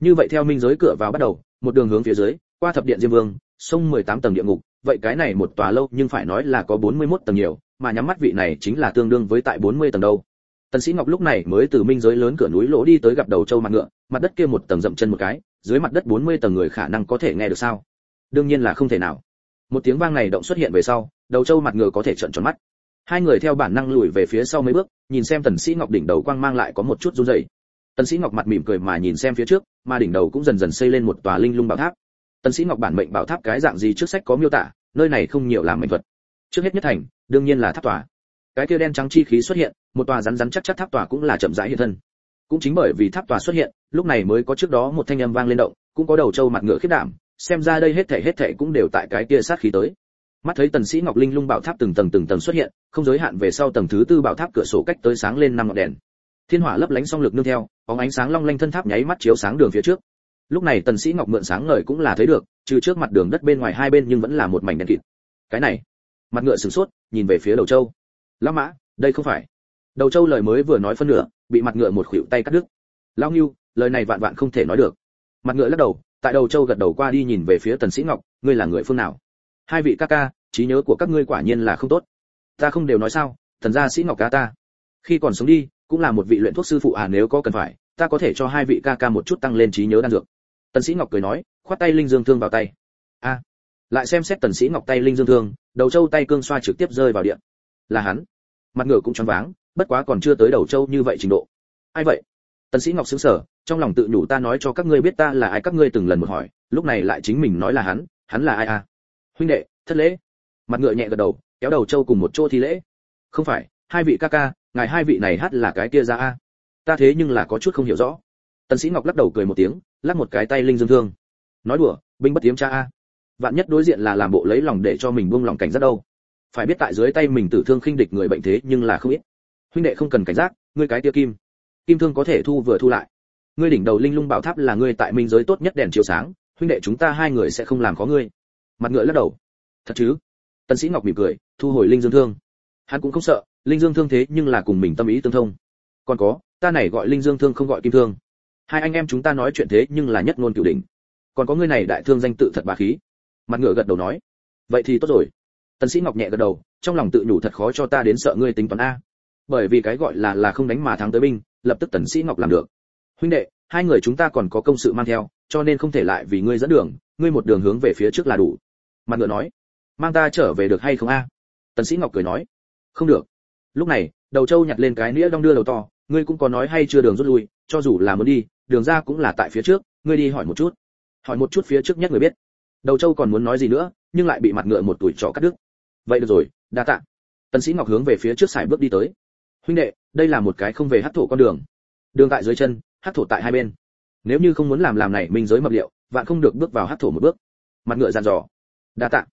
Như vậy theo minh giới cửa vào bắt đầu, một đường hướng phía dưới, qua thập điện diêm vương, sông 18 tầng địa ngục, vậy cái này một tòa lâu nhưng phải nói là có 41 tầng nhiều, mà nhắm mắt vị này chính là tương đương với tại 40 tầng đâu. Tần sĩ ngọc lúc này mới từ minh giới lớn cửa núi lỗ đi tới gặp đầu châu mặt ngựa, mặt đất kia một tầng dậm chân một cái, dưới mặt đất 40 tầng người khả năng có thể nghe được sao? Đương nhiên là không thể nào. Một tiếng vang này động xuất hiện về sau, đầu châu mặt ngựa có thể trợn tròn mắt. Hai người theo bản năng lùi về phía sau mấy bước, nhìn xem tần sĩ ngọc đỉnh đầu quang mang lại có một chút run rẩy. Tần sĩ ngọc mặt mỉm cười mà nhìn xem phía trước, mà đỉnh đầu cũng dần dần xây lên một tòa linh lung bảo tháp. Tần sĩ ngọc bản mệnh bảo tháp cái dạng gì trước sách có miêu tả, nơi này không nhiều làm mệnh thuật. Trước hết nhất thành, đương nhiên là tháp tòa. Cái kia đen trắng chi khí xuất hiện, một tòa rắn rắn chắc chắc tháp tòa cũng là chậm rãi hiện thân. Cũng chính bởi vì tháp tòa xuất hiện, lúc này mới có trước đó một thanh âm vang lên động, cũng có đầu trâu mặt ngựa khiết đảm xem ra đây hết thảy hết thảy cũng đều tại cái kia sát khí tới. Mắt thấy tần sĩ ngọc linh lung bảo tháp từng tầng từng tầng xuất hiện, không giới hạn về sau tầng thứ tư bảo tháp cửa sổ cách tới sáng lên năm ngọn đèn. Thiên hỏa lấp lánh song lực nương theo, bóng ánh sáng long lanh thân tháp nháy mắt chiếu sáng đường phía trước. Lúc này tần sĩ ngọc mượn sáng ngời cũng là thấy được, trừ trước mặt đường đất bên ngoài hai bên nhưng vẫn là một mảnh đen kịt. Cái này, mặt ngựa sửng sốt, nhìn về phía đầu châu. Lão mã, đây không phải. Đầu châu lời mới vừa nói phân nửa, bị mặt ngựa một khuỷu tay cắt đứt. Lão nhưu lời này vạn vạn không thể nói được. Mặt ngựa lắc đầu tại đầu châu gật đầu qua đi nhìn về phía tần sĩ ngọc, ngươi là người phương nào? Hai vị ca ca, trí nhớ của các ngươi quả nhiên là không tốt. Ta không đều nói sao, thần gia sĩ ngọc ca ta. Khi còn sống đi, cũng là một vị luyện thuốc sư phụ à nếu có cần phải, ta có thể cho hai vị ca ca một chút tăng lên trí nhớ đan dược. Tần sĩ ngọc cười nói, khoát tay linh dương thương vào tay. A. Lại xem xét tần sĩ ngọc tay linh dương thương, đầu châu tay cương xoa trực tiếp rơi vào điện là hắn. Mặt ngựa cũng choáng váng, bất quá còn chưa tới đầu châu như vậy trình độ. Ai vậy? Tần sĩ ngọc sững sờ trong lòng tự nhủ ta nói cho các ngươi biết ta là ai, các ngươi từng lần một hỏi, lúc này lại chính mình nói là hắn hắn là ai à? Huynh đệ, thất lễ. Mặt ngựa nhẹ gật đầu, kéo đầu châu cùng một chỗ thi lễ. Không phải, hai vị ca ca, ngài hai vị này hát là cái kia ra a. Ta thế nhưng là có chút không hiểu rõ. Tần sĩ ngọc lắc đầu cười một tiếng, lắc một cái tay linh dương thương. Nói đùa, binh bất tiếm cha a. Vạn nhất đối diện là làm bộ lấy lòng để cho mình buông lòng cảnh giác đâu. Phải biết tại dưới tay mình tử thương khinh địch người bệnh thế nhưng là không ít. Huynh đệ không cần cảnh giác, ngươi cái tia kim. Kim thương có thể thu vừa thu lại ngươi đỉnh đầu linh lung bảo tháp là ngươi tại minh giới tốt nhất đèn chiếu sáng, huynh đệ chúng ta hai người sẽ không làm khó ngươi. Mặt ngựa lắc đầu. Thật chứ? Tần sĩ ngọc mỉm cười, thu hồi linh dương thương. Hắn cũng không sợ, linh dương thương thế nhưng là cùng mình tâm ý tương thông. Còn có, ta này gọi linh dương thương không gọi kim thương. Hai anh em chúng ta nói chuyện thế nhưng là nhất ngôn cửu đỉnh. Còn có ngươi này đại thương danh tự thật bá khí. Mặt ngựa gật đầu nói. Vậy thì tốt rồi. Tần sĩ ngọc nhẹ gật đầu, trong lòng tự nhủ thật khó cho ta đến sợ ngươi tính toán a. Bởi vì cái gọi là là không đánh mà thắng tới binh, lập tức tần sĩ ngọc làm được huynh đệ, hai người chúng ta còn có công sự mang theo, cho nên không thể lại vì ngươi dẫn đường, ngươi một đường hướng về phía trước là đủ. Mặt ngựa nói, mang ta trở về được hay không a? Tần sĩ ngọc cười nói, không được. Lúc này, đầu châu nhặt lên cái nĩa đong đưa đầu to, ngươi cũng có nói hay chưa đường rút lui, cho dù là muốn đi, đường ra cũng là tại phía trước, ngươi đi hỏi một chút. Hỏi một chút phía trước nhất người biết. Đầu châu còn muốn nói gì nữa, nhưng lại bị mặt ngựa một tuổi trò cắt đứt. Vậy được rồi, đa tạ. Tần sĩ ngọc hướng về phía trước xài bước đi tới. Huynh đệ, đây là một cái không về hấp thổ con đường. Đường tại dưới chân hắc thổ tại hai bên. Nếu như không muốn làm làm này minh giới mập liệu, vạn không được bước vào hắc thổ một bước. Mặt ngựa dàn dò. Đa tạ.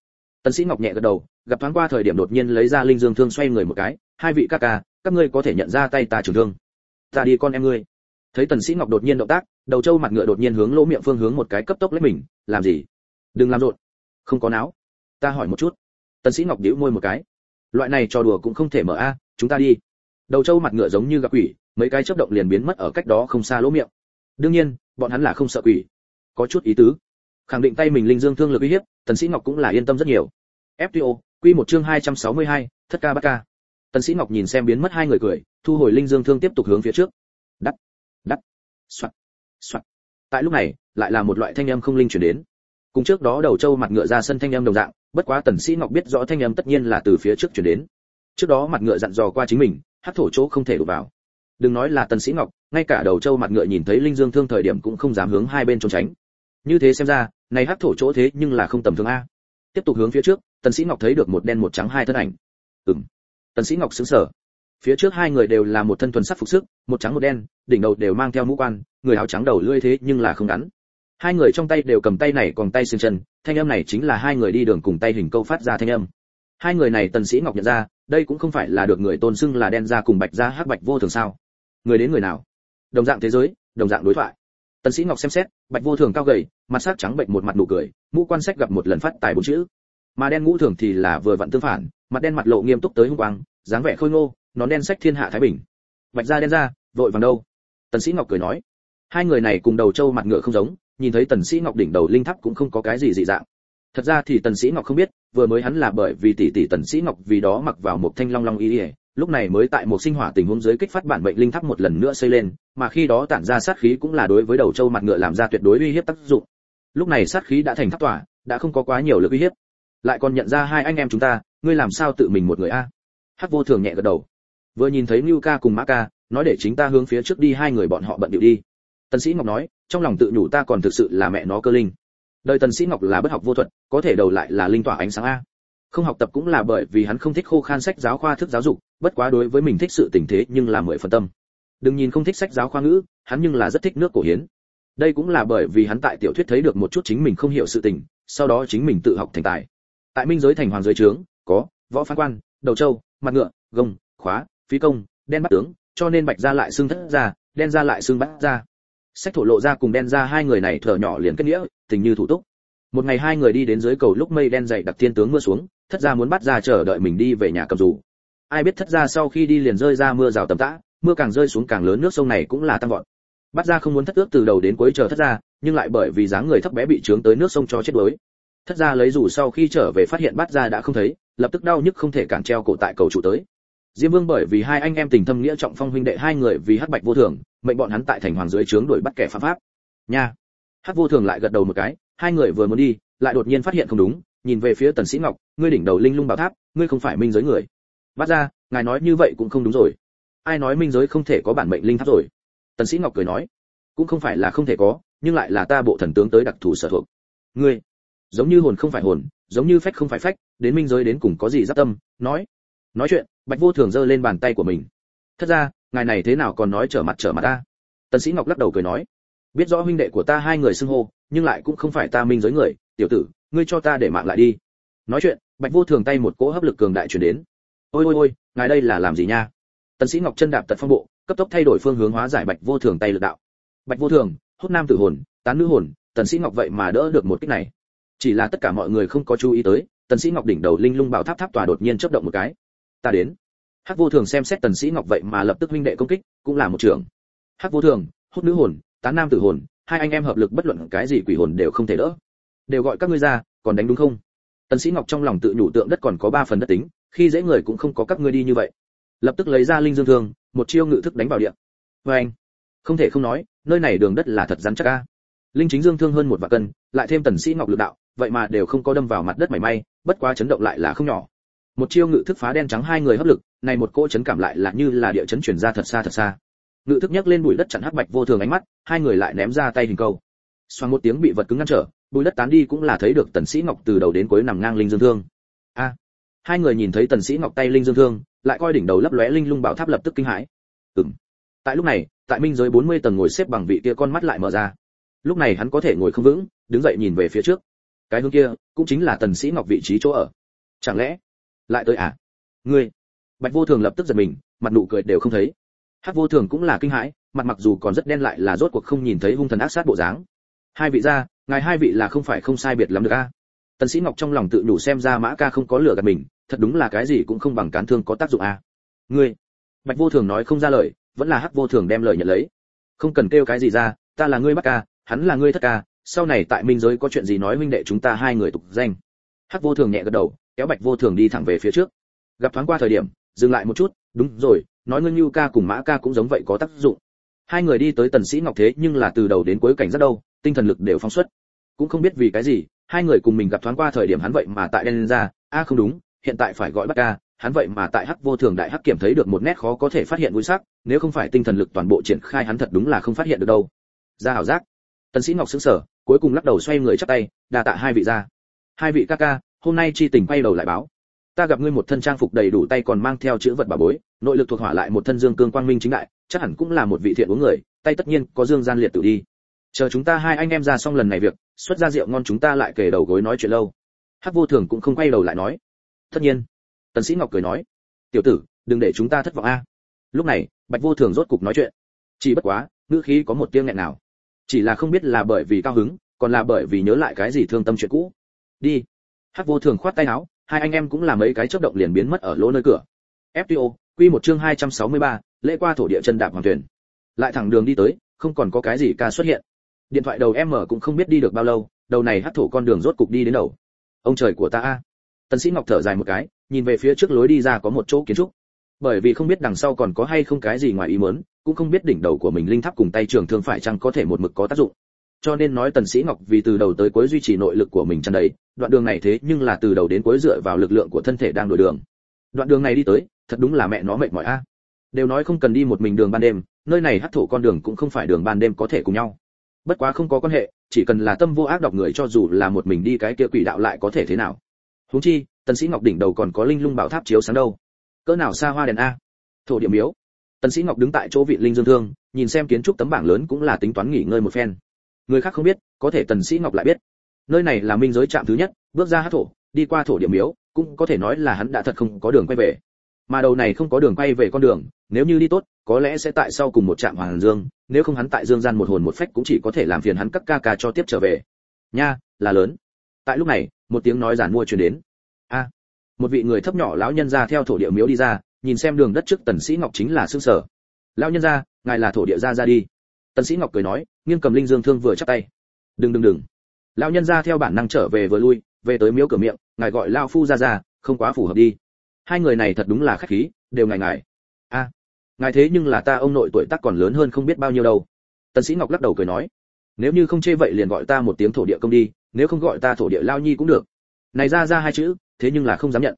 Tần sĩ ngọc nhẹ gật đầu, gặp thoáng qua thời điểm đột nhiên lấy ra linh dương thương xoay người một cái, hai vị ca ca, các ngươi có thể nhận ra tay ta trường thương. Ta đi con em ngươi. Thấy tần sĩ ngọc đột nhiên động tác, đầu trâu mặt ngựa đột nhiên hướng lỗ miệng phương hướng một cái cấp tốc lấy mình, làm gì? Đừng làm rộn. Không có não. Ta hỏi một chút. Tần sĩ ngọc nhíu môi một cái. Loại này trò đùa cũng không thể mở a, chúng ta đi. Đầu trâu mặt ngựa giống như gặp quỷ mấy cái chớp động liền biến mất ở cách đó không xa lỗ miệng. Đương nhiên bọn hắn là không sợ quỷ. Có chút ý tứ. Khẳng định tay mình linh dương thương lực uy hiếp tần sĩ ngọc cũng là yên tâm rất nhiều. Fto quy một chương 262, thất ca bát ca. Tần sĩ ngọc nhìn xem biến mất hai người cười thu hồi linh dương thương tiếp tục hướng phía trước. Đắt đắt xoát, xoát. tại lúc này lại là một loại thanh âm không linh truyền đến. Cùng trước đó đầu châu mặt ngựa ra sân thanh âm đồng dạng bất quá tần sĩ ngọc biết rõ thanh âm tất nhiên là từ phía trước truyền đến. Trước đó mặt ngựa dặn dò qua chính mình hắc thổ chỗ không thể đổ vào đừng nói là tần sĩ ngọc, ngay cả đầu châu mặt ngựa nhìn thấy linh dương thương thời điểm cũng không dám hướng hai bên trốn tránh. Như thế xem ra, này hắc thổ chỗ thế nhưng là không tầm thường a. Tiếp tục hướng phía trước, tần sĩ ngọc thấy được một đen một trắng hai thân ảnh. Ừm. Tần sĩ ngọc sững sờ. Phía trước hai người đều là một thân thuần sắc phục sức, một trắng một đen, đỉnh đầu đều mang theo mũ quan, người áo trắng đầu lưỡi thế nhưng là không ngắn. Hai người trong tay đều cầm tay này còn tay xương chân, thanh âm này chính là hai người đi đường cùng tay hình câu phát ra thanh âm. Hai người này tần sĩ ngọc nhận ra, đây cũng không phải là được người tôn xưng là đen da cùng bạch da hắc bạch vô thường sao người đến người nào? Đồng dạng thế giới, đồng dạng đối thoại. Tần sĩ ngọc xem xét, bạch vô thường cao gầy, mặt sắc trắng bệnh một mặt nụ cười, mũ quan sách gặp một lần phát tài bốn chữ. Mà đen ngũ thường thì là vừa vặn tương phản, mặt đen mặt lộ nghiêm túc tới hung quang, dáng vẻ khôi ngô nón đen sách thiên hạ thái bình. Bạch da đen da vội vàng đâu? Tần sĩ ngọc cười nói. Hai người này cùng đầu trâu mặt ngựa không giống, nhìn thấy tần sĩ ngọc đỉnh đầu linh tháp cũng không có cái gì dị dạng. Thật ra thì tần sĩ ngọc không biết, vừa mới hắn là bởi vì tỷ tỷ tần sĩ ngọc vì đó mặc vào một thanh long long y lúc này mới tại một sinh hỏa tình huống dưới kích phát bản mệnh linh tháp một lần nữa xây lên, mà khi đó tản ra sát khí cũng là đối với đầu trâu mặt ngựa làm ra tuyệt đối uy hiếp tác dụng. Lúc này sát khí đã thành tháp tỏa, đã không có quá nhiều lực uy hiếp. Lại còn nhận ra hai anh em chúng ta, ngươi làm sao tự mình một người a? Hắc vô thường nhẹ gật đầu. Vừa nhìn thấy lưu ca cùng mã ca, nói để chính ta hướng phía trước đi, hai người bọn họ bận điệu đi. Tần sĩ ngọc nói, trong lòng tự nhủ ta còn thực sự là mẹ nó cơ linh. Đời tần sĩ ngọc là bất học vô thuật, có thể đầu lại là linh tỏa ánh sáng a không học tập cũng là bởi vì hắn không thích khô khan sách giáo khoa thức giáo dục, bất quá đối với mình thích sự tình thế nhưng là mười phần tâm. Đừng nhìn không thích sách giáo khoa ngữ, hắn nhưng là rất thích nước cổ hiến. Đây cũng là bởi vì hắn tại tiểu thuyết thấy được một chút chính mình không hiểu sự tình, sau đó chính mình tự học thành tài. Tại minh giới thành hoàng giới trướng, có võ phán quan, đầu châu, mặt ngựa, gông, khóa, phí công, đen bắt tướng, cho nên bạch ra lại xương thất ra đen ra lại xương bắt ra sách thổ lộ ra cùng đen ra hai người này thở nhỏ liền kết nghĩa, tình như thủ túc. Một ngày hai người đi đến dưới cầu lúc mây đen dày đặc thiên tướng mưa xuống thất gia muốn bắt ra chờ đợi mình đi về nhà cầm dù. Ai biết thất gia sau khi đi liền rơi ra mưa rào tầm tã mưa càng rơi xuống càng lớn nước sông này cũng là tăng vọt. Bắt ra không muốn thất ước từ đầu đến cuối chờ thất gia, nhưng lại bởi vì dáng người thấp bé bị trướng tới nước sông cho chết đuối. Thất gia lấy dù sau khi trở về phát hiện bắt ra đã không thấy lập tức đau nhức không thể cản treo cổ tại cầu trụ tới. Diêm vương bởi vì hai anh em tình thâm nghĩa trọng phong huynh đệ hai người vì hắc bạch vô thường mệnh bọn hắn tại thành hoàng dưới trướng đuổi bắt kẻ phạm pháp. Nha. Hắc vô thường lại gật đầu một cái hai người vừa muốn đi lại đột nhiên phát hiện không đúng nhìn về phía tần sĩ ngọc, ngươi đỉnh đầu linh lung bảo tháp, ngươi không phải minh giới người. Bắt ra ngài nói như vậy cũng không đúng rồi. Ai nói minh giới không thể có bản mệnh linh tháp rồi? Tần sĩ ngọc cười nói, cũng không phải là không thể có, nhưng lại là ta bộ thần tướng tới đặc thù sở thuộc. Ngươi, giống như hồn không phải hồn, giống như phách không phải phách, đến minh giới đến cùng có gì giáp tâm? Nói nói chuyện, bạch vô thường giơ lên bàn tay của mình. Thật ra ngài này thế nào còn nói trở mặt trở mặt ta? Tần sĩ ngọc lắc đầu cười nói, biết rõ huynh đệ của ta hai người xưng hô, nhưng lại cũng không phải ta minh giới người, tiểu tử ngươi cho ta để mạng lại đi. Nói chuyện, bạch vô thường tay một cỗ hấp lực cường đại truyền đến. Ôi ôi ôi, ngài đây là làm gì nha? Tần sĩ ngọc chân đạp tật phong bộ, cấp tốc thay đổi phương hướng hóa giải bạch vô thường tay lực đạo. Bạch vô thường hút nam tử hồn, tán nữ hồn, tần sĩ ngọc vậy mà đỡ được một kích này. Chỉ là tất cả mọi người không có chú ý tới, tần sĩ ngọc đỉnh đầu linh lung bảo tháp tháp tòa đột nhiên chớp động một cái. Ta đến. Hắc vô thường xem xét tần sĩ ngọc vậy mà lập tức huynh đệ công kích, cũng là một trưởng hắc vô thường hút nữ hồn, tán nam tử hồn, hai anh em hợp lực bất luận cái gì quỷ hồn đều không thể đỡ đều gọi các ngươi ra, còn đánh đúng không? Tần sĩ ngọc trong lòng tự nhủ tượng đất còn có ba phần đất tính, khi dễ người cũng không có các ngươi đi như vậy. Lập tức lấy ra linh dương thương, một chiêu ngự thức đánh vào địa. Với anh, không thể không nói, nơi này đường đất là thật rắn chắc a. Linh chính dương thương hơn một vạn cân, lại thêm tần sĩ ngọc lực đạo, vậy mà đều không có đâm vào mặt đất mảy may, bất quá chấn động lại là không nhỏ. Một chiêu ngự thức phá đen trắng hai người hấp lực, này một cỗ chấn cảm lại là như là địa chấn chuyển ra thật xa thật xa. Ngự thức nhấc lên bụi đất chặn hắc bạch vô thường ánh mắt, hai người lại ném ra tay hình câu. Xoang một tiếng bị vật cứng ngăn trở bùi đất tán đi cũng là thấy được tần sĩ ngọc từ đầu đến cuối nằm ngang linh dương thương. A, hai người nhìn thấy tần sĩ ngọc tay linh dương thương, lại coi đỉnh đầu lấp lóe linh lung bảo tháp lập tức kinh hãi. Ừm. Tại lúc này, tại minh giới 40 tầng ngồi xếp bằng vị kia con mắt lại mở ra. Lúc này hắn có thể ngồi không vững, đứng dậy nhìn về phía trước. Cái hướng kia, cũng chính là tần sĩ ngọc vị trí chỗ ở. Chẳng lẽ, lại tới à? Ngươi. Bạch vô thường lập tức giật mình, mặt nụ cười đều không thấy. Hắc vô thường cũng là kinh hãi, mặt mặc dù còn rất đen lại là rốt cuộc không nhìn thấy hung thần ác sát bộ dáng. Hai vị gia ngài hai vị là không phải không sai biệt lắm được a. Tần sĩ ngọc trong lòng tự đủ xem ra mã ca không có lửa gạt mình, thật đúng là cái gì cũng không bằng cán thương có tác dụng a. Ngươi, bạch vô thường nói không ra lời, vẫn là hắc vô thường đem lời nhận lấy. Không cần kêu cái gì ra, ta là ngươi bắc ca, hắn là ngươi thất ca, sau này tại minh giới có chuyện gì nói huynh đệ chúng ta hai người tục danh. Hắc vô thường nhẹ gật đầu, kéo bạch vô thường đi thẳng về phía trước. Gặp thoáng qua thời điểm, dừng lại một chút, đúng rồi, nói ngươi như ca cùng mã ca cũng giống vậy có tác dụng. Hai người đi tới tần sĩ ngọc thế nhưng là từ đầu đến cuối cảnh rất đâu, tinh thần lực đều phóng xuất cũng không biết vì cái gì, hai người cùng mình gặp thoáng qua thời điểm hắn vậy mà tại đen ra, a, không đúng, hiện tại phải gọi bắt ca, hắn vậy mà tại hắc vô thường đại hắc kiểm thấy được một nét khó có thể phát hiện vui sắc, nếu không phải tinh thần lực toàn bộ triển khai hắn thật đúng là không phát hiện được đâu. Ra hảo giác. Tần sĩ ngọc sững sờ, cuối cùng lắc đầu xoay người chắp tay, đa tạ hai vị ra hai vị ca ca, hôm nay chi tình quay đầu lại báo. Ta gặp ngươi một thân trang phục đầy đủ tay còn mang theo chữ vật bà bối, nội lực thuộc hỏa lại một thân dương cương quang minh chính đại, chắc hẳn cũng là một vị thiện uống người, tay tất nhiên có dương gian liệt tử đi chờ chúng ta hai anh em ra xong lần này việc xuất ra rượu ngon chúng ta lại kề đầu gối nói chuyện lâu. Hắc vô thường cũng không quay đầu lại nói. Tất nhiên tần sĩ ngọc cười nói. Tiểu tử đừng để chúng ta thất vọng a. Lúc này bạch vô thường rốt cục nói chuyện. Chỉ bất quá ngữ khí có một tiếng nghẹn nào. Chỉ là không biết là bởi vì cao hứng còn là bởi vì nhớ lại cái gì thương tâm chuyện cũ. Đi. Hắc vô thường khoát tay áo hai anh em cũng làm mấy cái chớp động liền biến mất ở lỗ nơi cửa. Fto quy một chương 263, lễ qua thổ địa chân đạp hoàng tuyển. Lại thẳng đường đi tới không còn có cái gì ca xuất hiện điện thoại đầu em mở cũng không biết đi được bao lâu, đầu này hắt thổ con đường rốt cục đi đến đầu. Ông trời của ta a. Tần sĩ ngọc thở dài một cái, nhìn về phía trước lối đi ra có một chỗ kiến trúc. Bởi vì không biết đằng sau còn có hay không cái gì ngoài ý muốn, cũng không biết đỉnh đầu của mình linh tháp cùng tay trường thương phải chăng có thể một mực có tác dụng. Cho nên nói tần sĩ ngọc vì từ đầu tới cuối duy trì nội lực của mình chân đấy đoạn đường này thế nhưng là từ đầu đến cuối dựa vào lực lượng của thân thể đang đổi đường. Đoạn đường này đi tới, thật đúng là mẹ nó mệt mỏi a. Đều nói không cần đi một mình đường ban đêm, nơi này hắc thổ con đường cũng không phải đường ban đêm có thể cùng nhau bất quá không có quan hệ, chỉ cần là tâm vô ác độc người cho dù là một mình đi cái kia quỷ đạo lại có thể thế nào. Huống chi, tần sĩ ngọc đỉnh đầu còn có linh lung bảo tháp chiếu sáng đâu. Cỡ nào xa hoa đèn a. Thổ địa miếu. Tần sĩ ngọc đứng tại chỗ vị linh dương thương, nhìn xem kiến trúc tấm bảng lớn cũng là tính toán nghỉ ngơi một phen. Người khác không biết, có thể tần sĩ ngọc lại biết. Nơi này là minh giới trạm thứ nhất, bước ra hát thổ, đi qua thổ địa miếu, cũng có thể nói là hắn đã thật không có đường quay về mà đầu này không có đường quay về con đường, nếu như đi tốt, có lẽ sẽ tại sau cùng một trạm hoàng dương, nếu không hắn tại dương gian một hồn một phách cũng chỉ có thể làm phiền hắn các ca ca cho tiếp trở về. Nha, là lớn. Tại lúc này, một tiếng nói giản mua truyền đến. A, một vị người thấp nhỏ lão nhân ra theo thổ địa miếu đi ra, nhìn xem đường đất trước tần sĩ ngọc chính là xương sở. Lão nhân ra, ngài là thổ địa ra ra đi. Tần sĩ ngọc cười nói, nghiêng cầm linh dương thương vừa chắp tay. Đừng đừng đừng. Lão nhân ra theo bản năng trở về vừa lui, về tới miếu cửa miệng, ngài gọi lão phu ra ra, không quá phù hợp đi hai người này thật đúng là khách khí, đều ngài ngài a à, ngài thế nhưng là ta ông nội tuổi tác còn lớn hơn không biết bao nhiêu đâu. Tần sĩ ngọc lắc đầu cười nói, nếu như không chê vậy liền gọi ta một tiếng thổ địa công đi, nếu không gọi ta thổ địa lao nhi cũng được. Này ra ra hai chữ, thế nhưng là không dám nhận.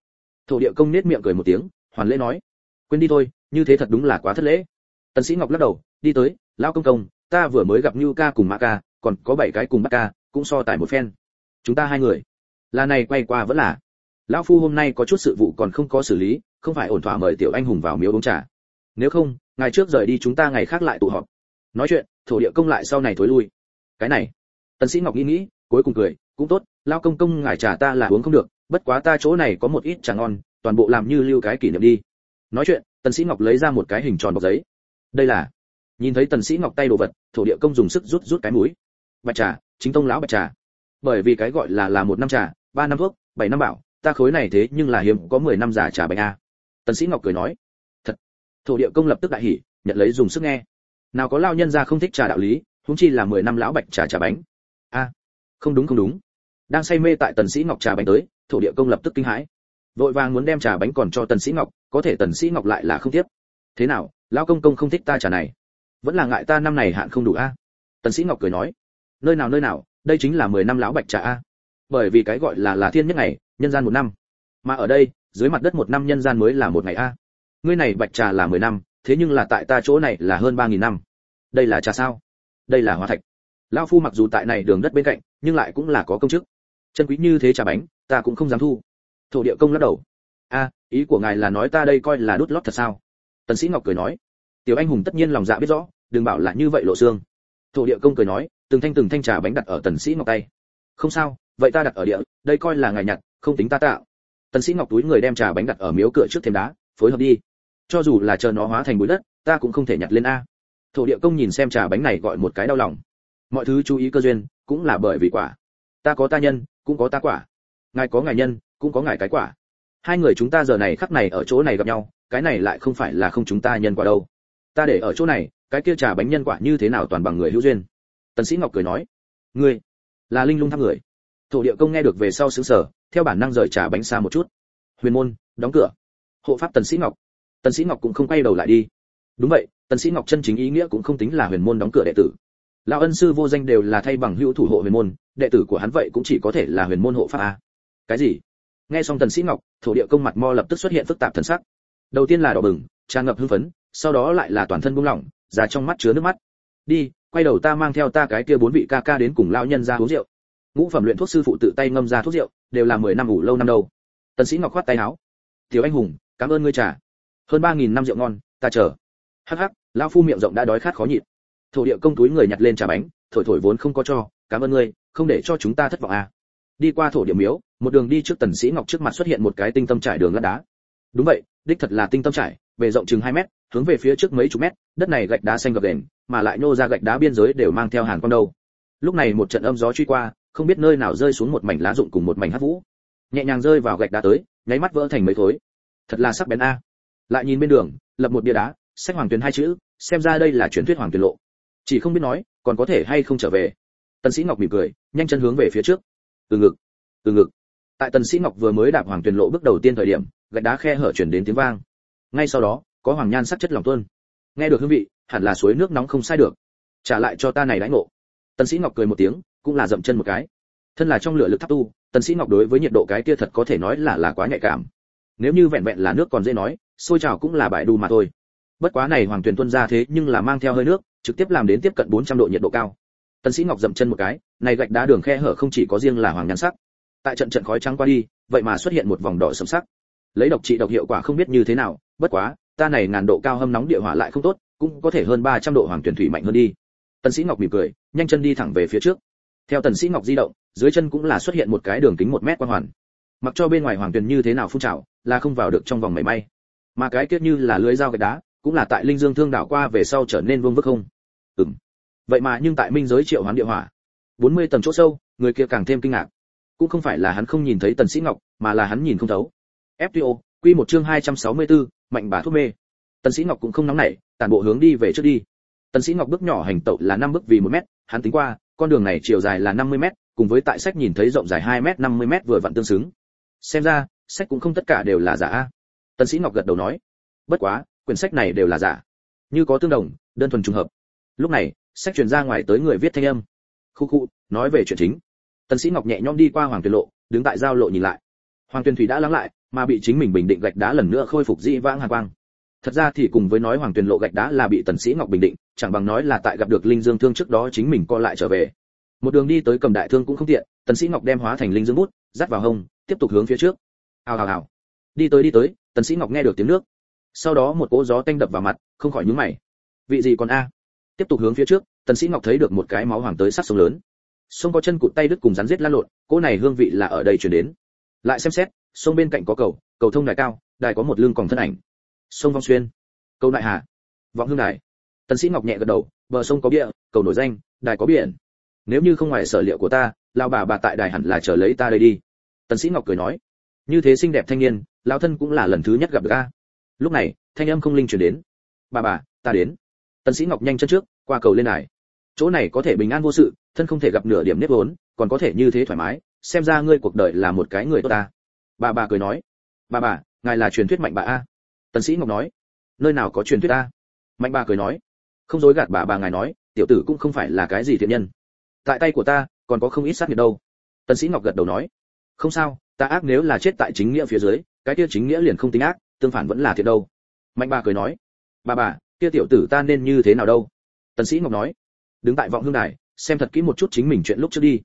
Thổ địa công nết miệng cười một tiếng, hoàn lễ nói, quên đi thôi, như thế thật đúng là quá thất lễ. Tần sĩ ngọc lắc đầu, đi tới, lao công công, ta vừa mới gặp như ca cùng mã ca, còn có bảy cái cùng bác ca, cũng so tài một phen. Chúng ta hai người. Là này quay qua vẫn là lão phu hôm nay có chút sự vụ còn không có xử lý, không phải ổn thỏa mời tiểu anh hùng vào miếu uống trà. Nếu không, ngày trước rời đi chúng ta ngày khác lại tụ họp. Nói chuyện, thổ địa công lại sau này thối lui. Cái này, tần sĩ ngọc nghĩ nghĩ, cuối cùng cười, cũng tốt, lão công công ngài trà ta là uống không được, bất quá ta chỗ này có một ít trà ngon, toàn bộ làm như lưu cái kỷ niệm đi. Nói chuyện, tần sĩ ngọc lấy ra một cái hình tròn bọc giấy. Đây là, nhìn thấy tần sĩ ngọc tay đồ vật, thổ địa công dùng sức rút rút cái mũi. Bạch trà, chính tông lão bạch trà. Bởi vì cái gọi là là một năm trà, ba năm thuốc, bảy năm bảo ta khối này thế nhưng là hiếm, có mười năm giả trà bánh a. Tần sĩ ngọc cười nói, thật. Thổ địa công lập tức đại hỉ, nhận lấy dùng sức nghe. Nào có lao nhân gia không thích trà đạo lý, huống chi là mười năm lão bạch trà trà bánh. A, không đúng không đúng. Đang say mê tại tần sĩ ngọc trà bánh tới, thổ địa công lập tức kinh hãi. Vội vàng muốn đem trà bánh còn cho tần sĩ ngọc, có thể tần sĩ ngọc lại là không tiếp. Thế nào, lão công công không thích ta trà này? Vẫn là ngại ta năm này hạn không đủ a? Tần sĩ ngọc cười nói, nơi nào nơi nào, đây chính là mười năm lão bạch trà a. Bởi vì cái gọi là là thiên nhất ngày nhân gian một năm. Mà ở đây, dưới mặt đất một năm nhân gian mới là một ngày a. Ngươi này bạch trà là mười năm, thế nhưng là tại ta chỗ này là hơn ba nghìn năm. Đây là trà sao? Đây là hóa thạch. Lão phu mặc dù tại này đường đất bên cạnh, nhưng lại cũng là có công chức. Chân quý như thế trà bánh, ta cũng không dám thu. Thổ địa công lắc đầu. A, ý của ngài là nói ta đây coi là đút lót thật sao? Tần sĩ ngọc cười nói. Tiểu anh hùng tất nhiên lòng dạ biết rõ, đừng bảo là như vậy lộ xương. Thổ địa công cười nói, từng thanh từng thanh trà bánh đặt ở tần sĩ ngọc tay. Không sao, vậy ta đặt ở địa, đây coi là ngài nhặt không tính ta tạo. Tần sĩ ngọc túi người đem trà bánh đặt ở miếu cửa trước thềm đá, phối hợp đi. Cho dù là chờ nó hóa thành bụi đất, ta cũng không thể nhặt lên a. Thổ địa công nhìn xem trà bánh này gọi một cái đau lòng. Mọi thứ chú ý cơ duyên, cũng là bởi vì quả. Ta có ta nhân, cũng có ta quả. Ngài có ngài nhân, cũng có ngài cái quả. Hai người chúng ta giờ này khắc này ở chỗ này gặp nhau, cái này lại không phải là không chúng ta nhân quả đâu. Ta để ở chỗ này, cái kia trà bánh nhân quả như thế nào toàn bằng người hữu duyên? Tần sĩ ngọc cười nói. Ngươi, là linh lung thăm người. Thổ địa công nghe được về sau sững sở theo bản năng rời trà bánh xa một chút. Huyền môn, đóng cửa. Hộ pháp tần sĩ ngọc. Tần sĩ ngọc cũng không quay đầu lại đi. Đúng vậy, tần sĩ ngọc chân chính ý nghĩa cũng không tính là huyền môn đóng cửa đệ tử. Lão ân sư vô danh đều là thay bằng hữu thủ hộ huyền môn, đệ tử của hắn vậy cũng chỉ có thể là huyền môn hộ pháp a. Cái gì? Nghe xong tần sĩ ngọc, thổ địa công mặt mo lập tức xuất hiện phức tạp thần sắc. Đầu tiên là đỏ bừng, tràn ngập hưng phấn, sau đó lại là toàn thân buông lỏng, ra trong mắt chứa nước mắt. Đi, quay đầu ta mang theo ta cái kia bốn vị ca ca đến cùng lão nhân ra uống rượu. Ngũ phẩm luyện thuốc sư phụ tự tay ngâm ra thuốc rượu đều là mười năm ngủ lâu năm đâu. Tần sĩ ngọc khoát tay áo. Tiểu anh hùng, cảm ơn ngươi trả hơn ba nghìn năm rượu ngon, ta chờ. Hắc hắc, lão phu miệng rộng đã đói khát khó nhịn. Thổ địa công túi người nhặt lên trà bánh, thổi thổi vốn không có cho, cảm ơn ngươi, không để cho chúng ta thất vọng à. Đi qua thổ địa miếu, một đường đi trước tần sĩ ngọc trước mặt xuất hiện một cái tinh tâm trải đường lát đá. Đúng vậy, đích thật là tinh tâm trải, bề rộng chừng 2 mét, hướng về phía trước mấy chục mét, đất này gạch đá xanh gập ghềnh mà lại nô ra gạch đá biên giới đều mang theo hàn quang đâu. Lúc này một trận âm gió truy qua không biết nơi nào rơi xuống một mảnh lá rụng cùng một mảnh hắc vũ. Nhẹ nhàng rơi vào gạch đá tới, nháy mắt vỡ thành mấy khối. Thật là sắc bén a. Lại nhìn bên đường, lập một bia đá, sách hoàng tuyền hai chữ, xem ra đây là truyền thuyết hoàng tuyền lộ. Chỉ không biết nói, còn có thể hay không trở về. Tần sĩ ngọc mỉm cười, nhanh chân hướng về phía trước. Từ ngực từ ngực. Tại tần sĩ ngọc vừa mới đạp hoàng tuyền lộ bước đầu tiên thời điểm, gạch đá khe hở truyền đến tiếng vang. Ngay sau đó, có hoàng nhan sắc chất lòng tuôn. Nghe được hương vị, hẳn là suối nước nóng không sai được. Trả lại cho ta này đãi ngộ. Tần sĩ ngọc cười một tiếng cũng là dậm chân một cái. Thân là trong lửa lực tháp tu, tần sĩ ngọc đối với nhiệt độ cái kia thật có thể nói là là quá nhạy cảm. Nếu như vẹn vẹn là nước còn dễ nói sôi trào cũng là bãi đu mà thôi. Bất quá này hoàng tuyền tuân ra thế nhưng là mang theo hơi nước, trực tiếp làm đến tiếp cận 400 độ nhiệt độ cao. Tần sĩ ngọc dậm chân một cái, này gạch đá đường khe hở không chỉ có riêng là hoàng nhan sắc. Tại trận trận khói trắng qua đi, vậy mà xuất hiện một vòng đỏ sẫm sắc. Lấy độc trị độc hiệu quả không biết như thế nào, bất quá, ta này ngàn độ cao hâm nóng địa hỏa lại không tốt, cũng có thể hơn 300 độ hoàng tuyển thủy mạnh hơn đi. Tần sĩ ngọc mỉm cười, nhanh chân đi thẳng về phía trước theo tần sĩ ngọc di động dưới chân cũng là xuất hiện một cái đường kính một mét quang hoàn. Mặc cho bên ngoài hoàng tuyền như thế nào phun trào là không vào được trong vòng mảy may. Mà cái kết như là lưới dao gạch đá cũng là tại linh dương thương đảo qua về sau trở nên vương vức không. Ừm. Vậy mà nhưng tại minh giới triệu hoán địa hỏa. 40 tầng chỗ sâu người kia càng thêm kinh ngạc. Cũng không phải là hắn không nhìn thấy tần sĩ ngọc mà là hắn nhìn không thấu. FTO quy một chương 264, mạnh bà thuốc mê. Tần sĩ ngọc cũng không nóng nảy tản bộ hướng đi về trước đi. Tần sĩ ngọc bước nhỏ hành tẩu là 5 bước vì một mét hắn tính qua con đường này chiều dài là 50 mét, cùng với tại sách nhìn thấy rộng dài 2 mét 50 mét vừa vặn tương xứng. Xem ra, sách cũng không tất cả đều là giả a. Tần sĩ ngọc gật đầu nói, bất quá, quyển sách này đều là giả. Như có tương đồng, đơn thuần trùng hợp. Lúc này, sách truyền ra ngoài tới người viết thanh âm. Khu khu, nói về chuyện chính. Tần sĩ ngọc nhẹ nhõm đi qua hoàng tuyền lộ, đứng tại giao lộ nhìn lại. Hoàng tuyền thủy đã lắng lại, mà bị chính mình bình định gạch đá lần nữa khôi phục dị vãng hàn quang thật ra thì cùng với nói hoàng tuyền lộ gạch đá là bị tần sĩ ngọc bình định, chẳng bằng nói là tại gặp được linh dương thương trước đó chính mình co lại trở về. Một đường đi tới cầm đại thương cũng không tiện, tần sĩ ngọc đem hóa thành linh dương bút, dắt vào hông, tiếp tục hướng phía trước. Hào hào hào. Đi tới đi tới, tần sĩ ngọc nghe được tiếng nước. Sau đó một cỗ gió tanh đập vào mặt, không khỏi nhướng mày. Vị gì còn a? Tiếp tục hướng phía trước, tần sĩ ngọc thấy được một cái máu hoàng tới sát sông lớn. Sông có chân cụt tay đứt cùng rắn giết lan lộn, cỗ này hương vị là ở đây truyền đến. Lại xem xét, sông bên cạnh có cầu cầu thông đài cao, đài có một lưng còn thân ảnh sông vong xuyên. Cầu đại hà. Vọng hương đài. Tần sĩ ngọc nhẹ gật đầu, bờ sông có bia, cầu nổi danh, đài có biển. Nếu như không ngoài sở liệu của ta, lão bà bà tại đài hẳn là chờ lấy ta đây đi. Tần sĩ ngọc cười nói, như thế xinh đẹp thanh niên, lão thân cũng là lần thứ nhất gặp được a. Lúc này, thanh âm không linh truyền đến. Bà bà, ta đến. Tần sĩ ngọc nhanh chân trước, qua cầu lên đài. Chỗ này có thể bình an vô sự, thân không thể gặp nửa điểm nếp vốn, còn có thể như thế thoải mái, xem ra ngươi cuộc đời là một cái người tốt ta. Bà bà cười nói, bà bà, ngài là truyền thuyết mạnh bà a tần sĩ ngọc nói, nơi nào có truyền thuyết ta. mạnh bà cười nói, không dối gạt bà bà ngài nói, tiểu tử cũng không phải là cái gì thiện nhân. Tại tay của ta, còn có không ít sát nghiệt đâu. Tần sĩ ngọc gật đầu nói, không sao, ta ác nếu là chết tại chính nghĩa phía dưới, cái kia chính nghĩa liền không tính ác, tương phản vẫn là thiện đâu. Mạnh bà cười nói, bà bà, kia tiểu tử ta nên như thế nào đâu? Tần sĩ ngọc nói, đứng tại vọng hương đài, xem thật kỹ một chút chính mình chuyện lúc trước đi.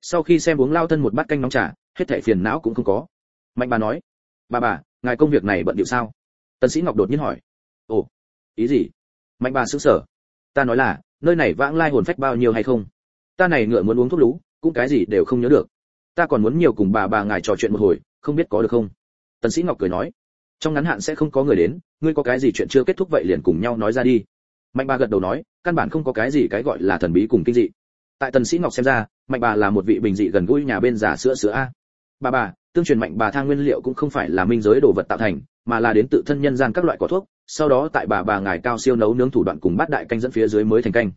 Sau khi xem uống lao thân một bát canh nóng trà, hết thảy phiền não cũng không có. Mạnh bà nói, bà bà, ngài công việc này bận điệu sao? Tần sĩ ngọc đột nhiên hỏi, ồ, ý gì? Mạnh bà sững sờ. Ta nói là, nơi này vãng lai hồn phách bao nhiêu hay không? Ta này ngựa muốn uống thuốc lú, cũng cái gì đều không nhớ được. Ta còn muốn nhiều cùng bà bà ngài trò chuyện một hồi, không biết có được không? Tần sĩ ngọc cười nói, trong ngắn hạn sẽ không có người đến, ngươi có cái gì chuyện chưa kết thúc vậy liền cùng nhau nói ra đi. Mạnh bà gật đầu nói, căn bản không có cái gì cái gọi là thần bí cùng kinh dị. Tại tần sĩ ngọc xem ra, mạnh bà là một vị bình dị gần gũi nhà bên già sữa sữa a. Bà bà, tương truyền mạnh bà thang nguyên liệu cũng không phải là minh giới đồ vật tạo thành mà là đến tự thân nhân gian các loại cỏ thuốc, sau đó tại bà bà ngài cao siêu nấu nướng thủ đoạn cùng bát đại canh dẫn phía dưới mới thành canh.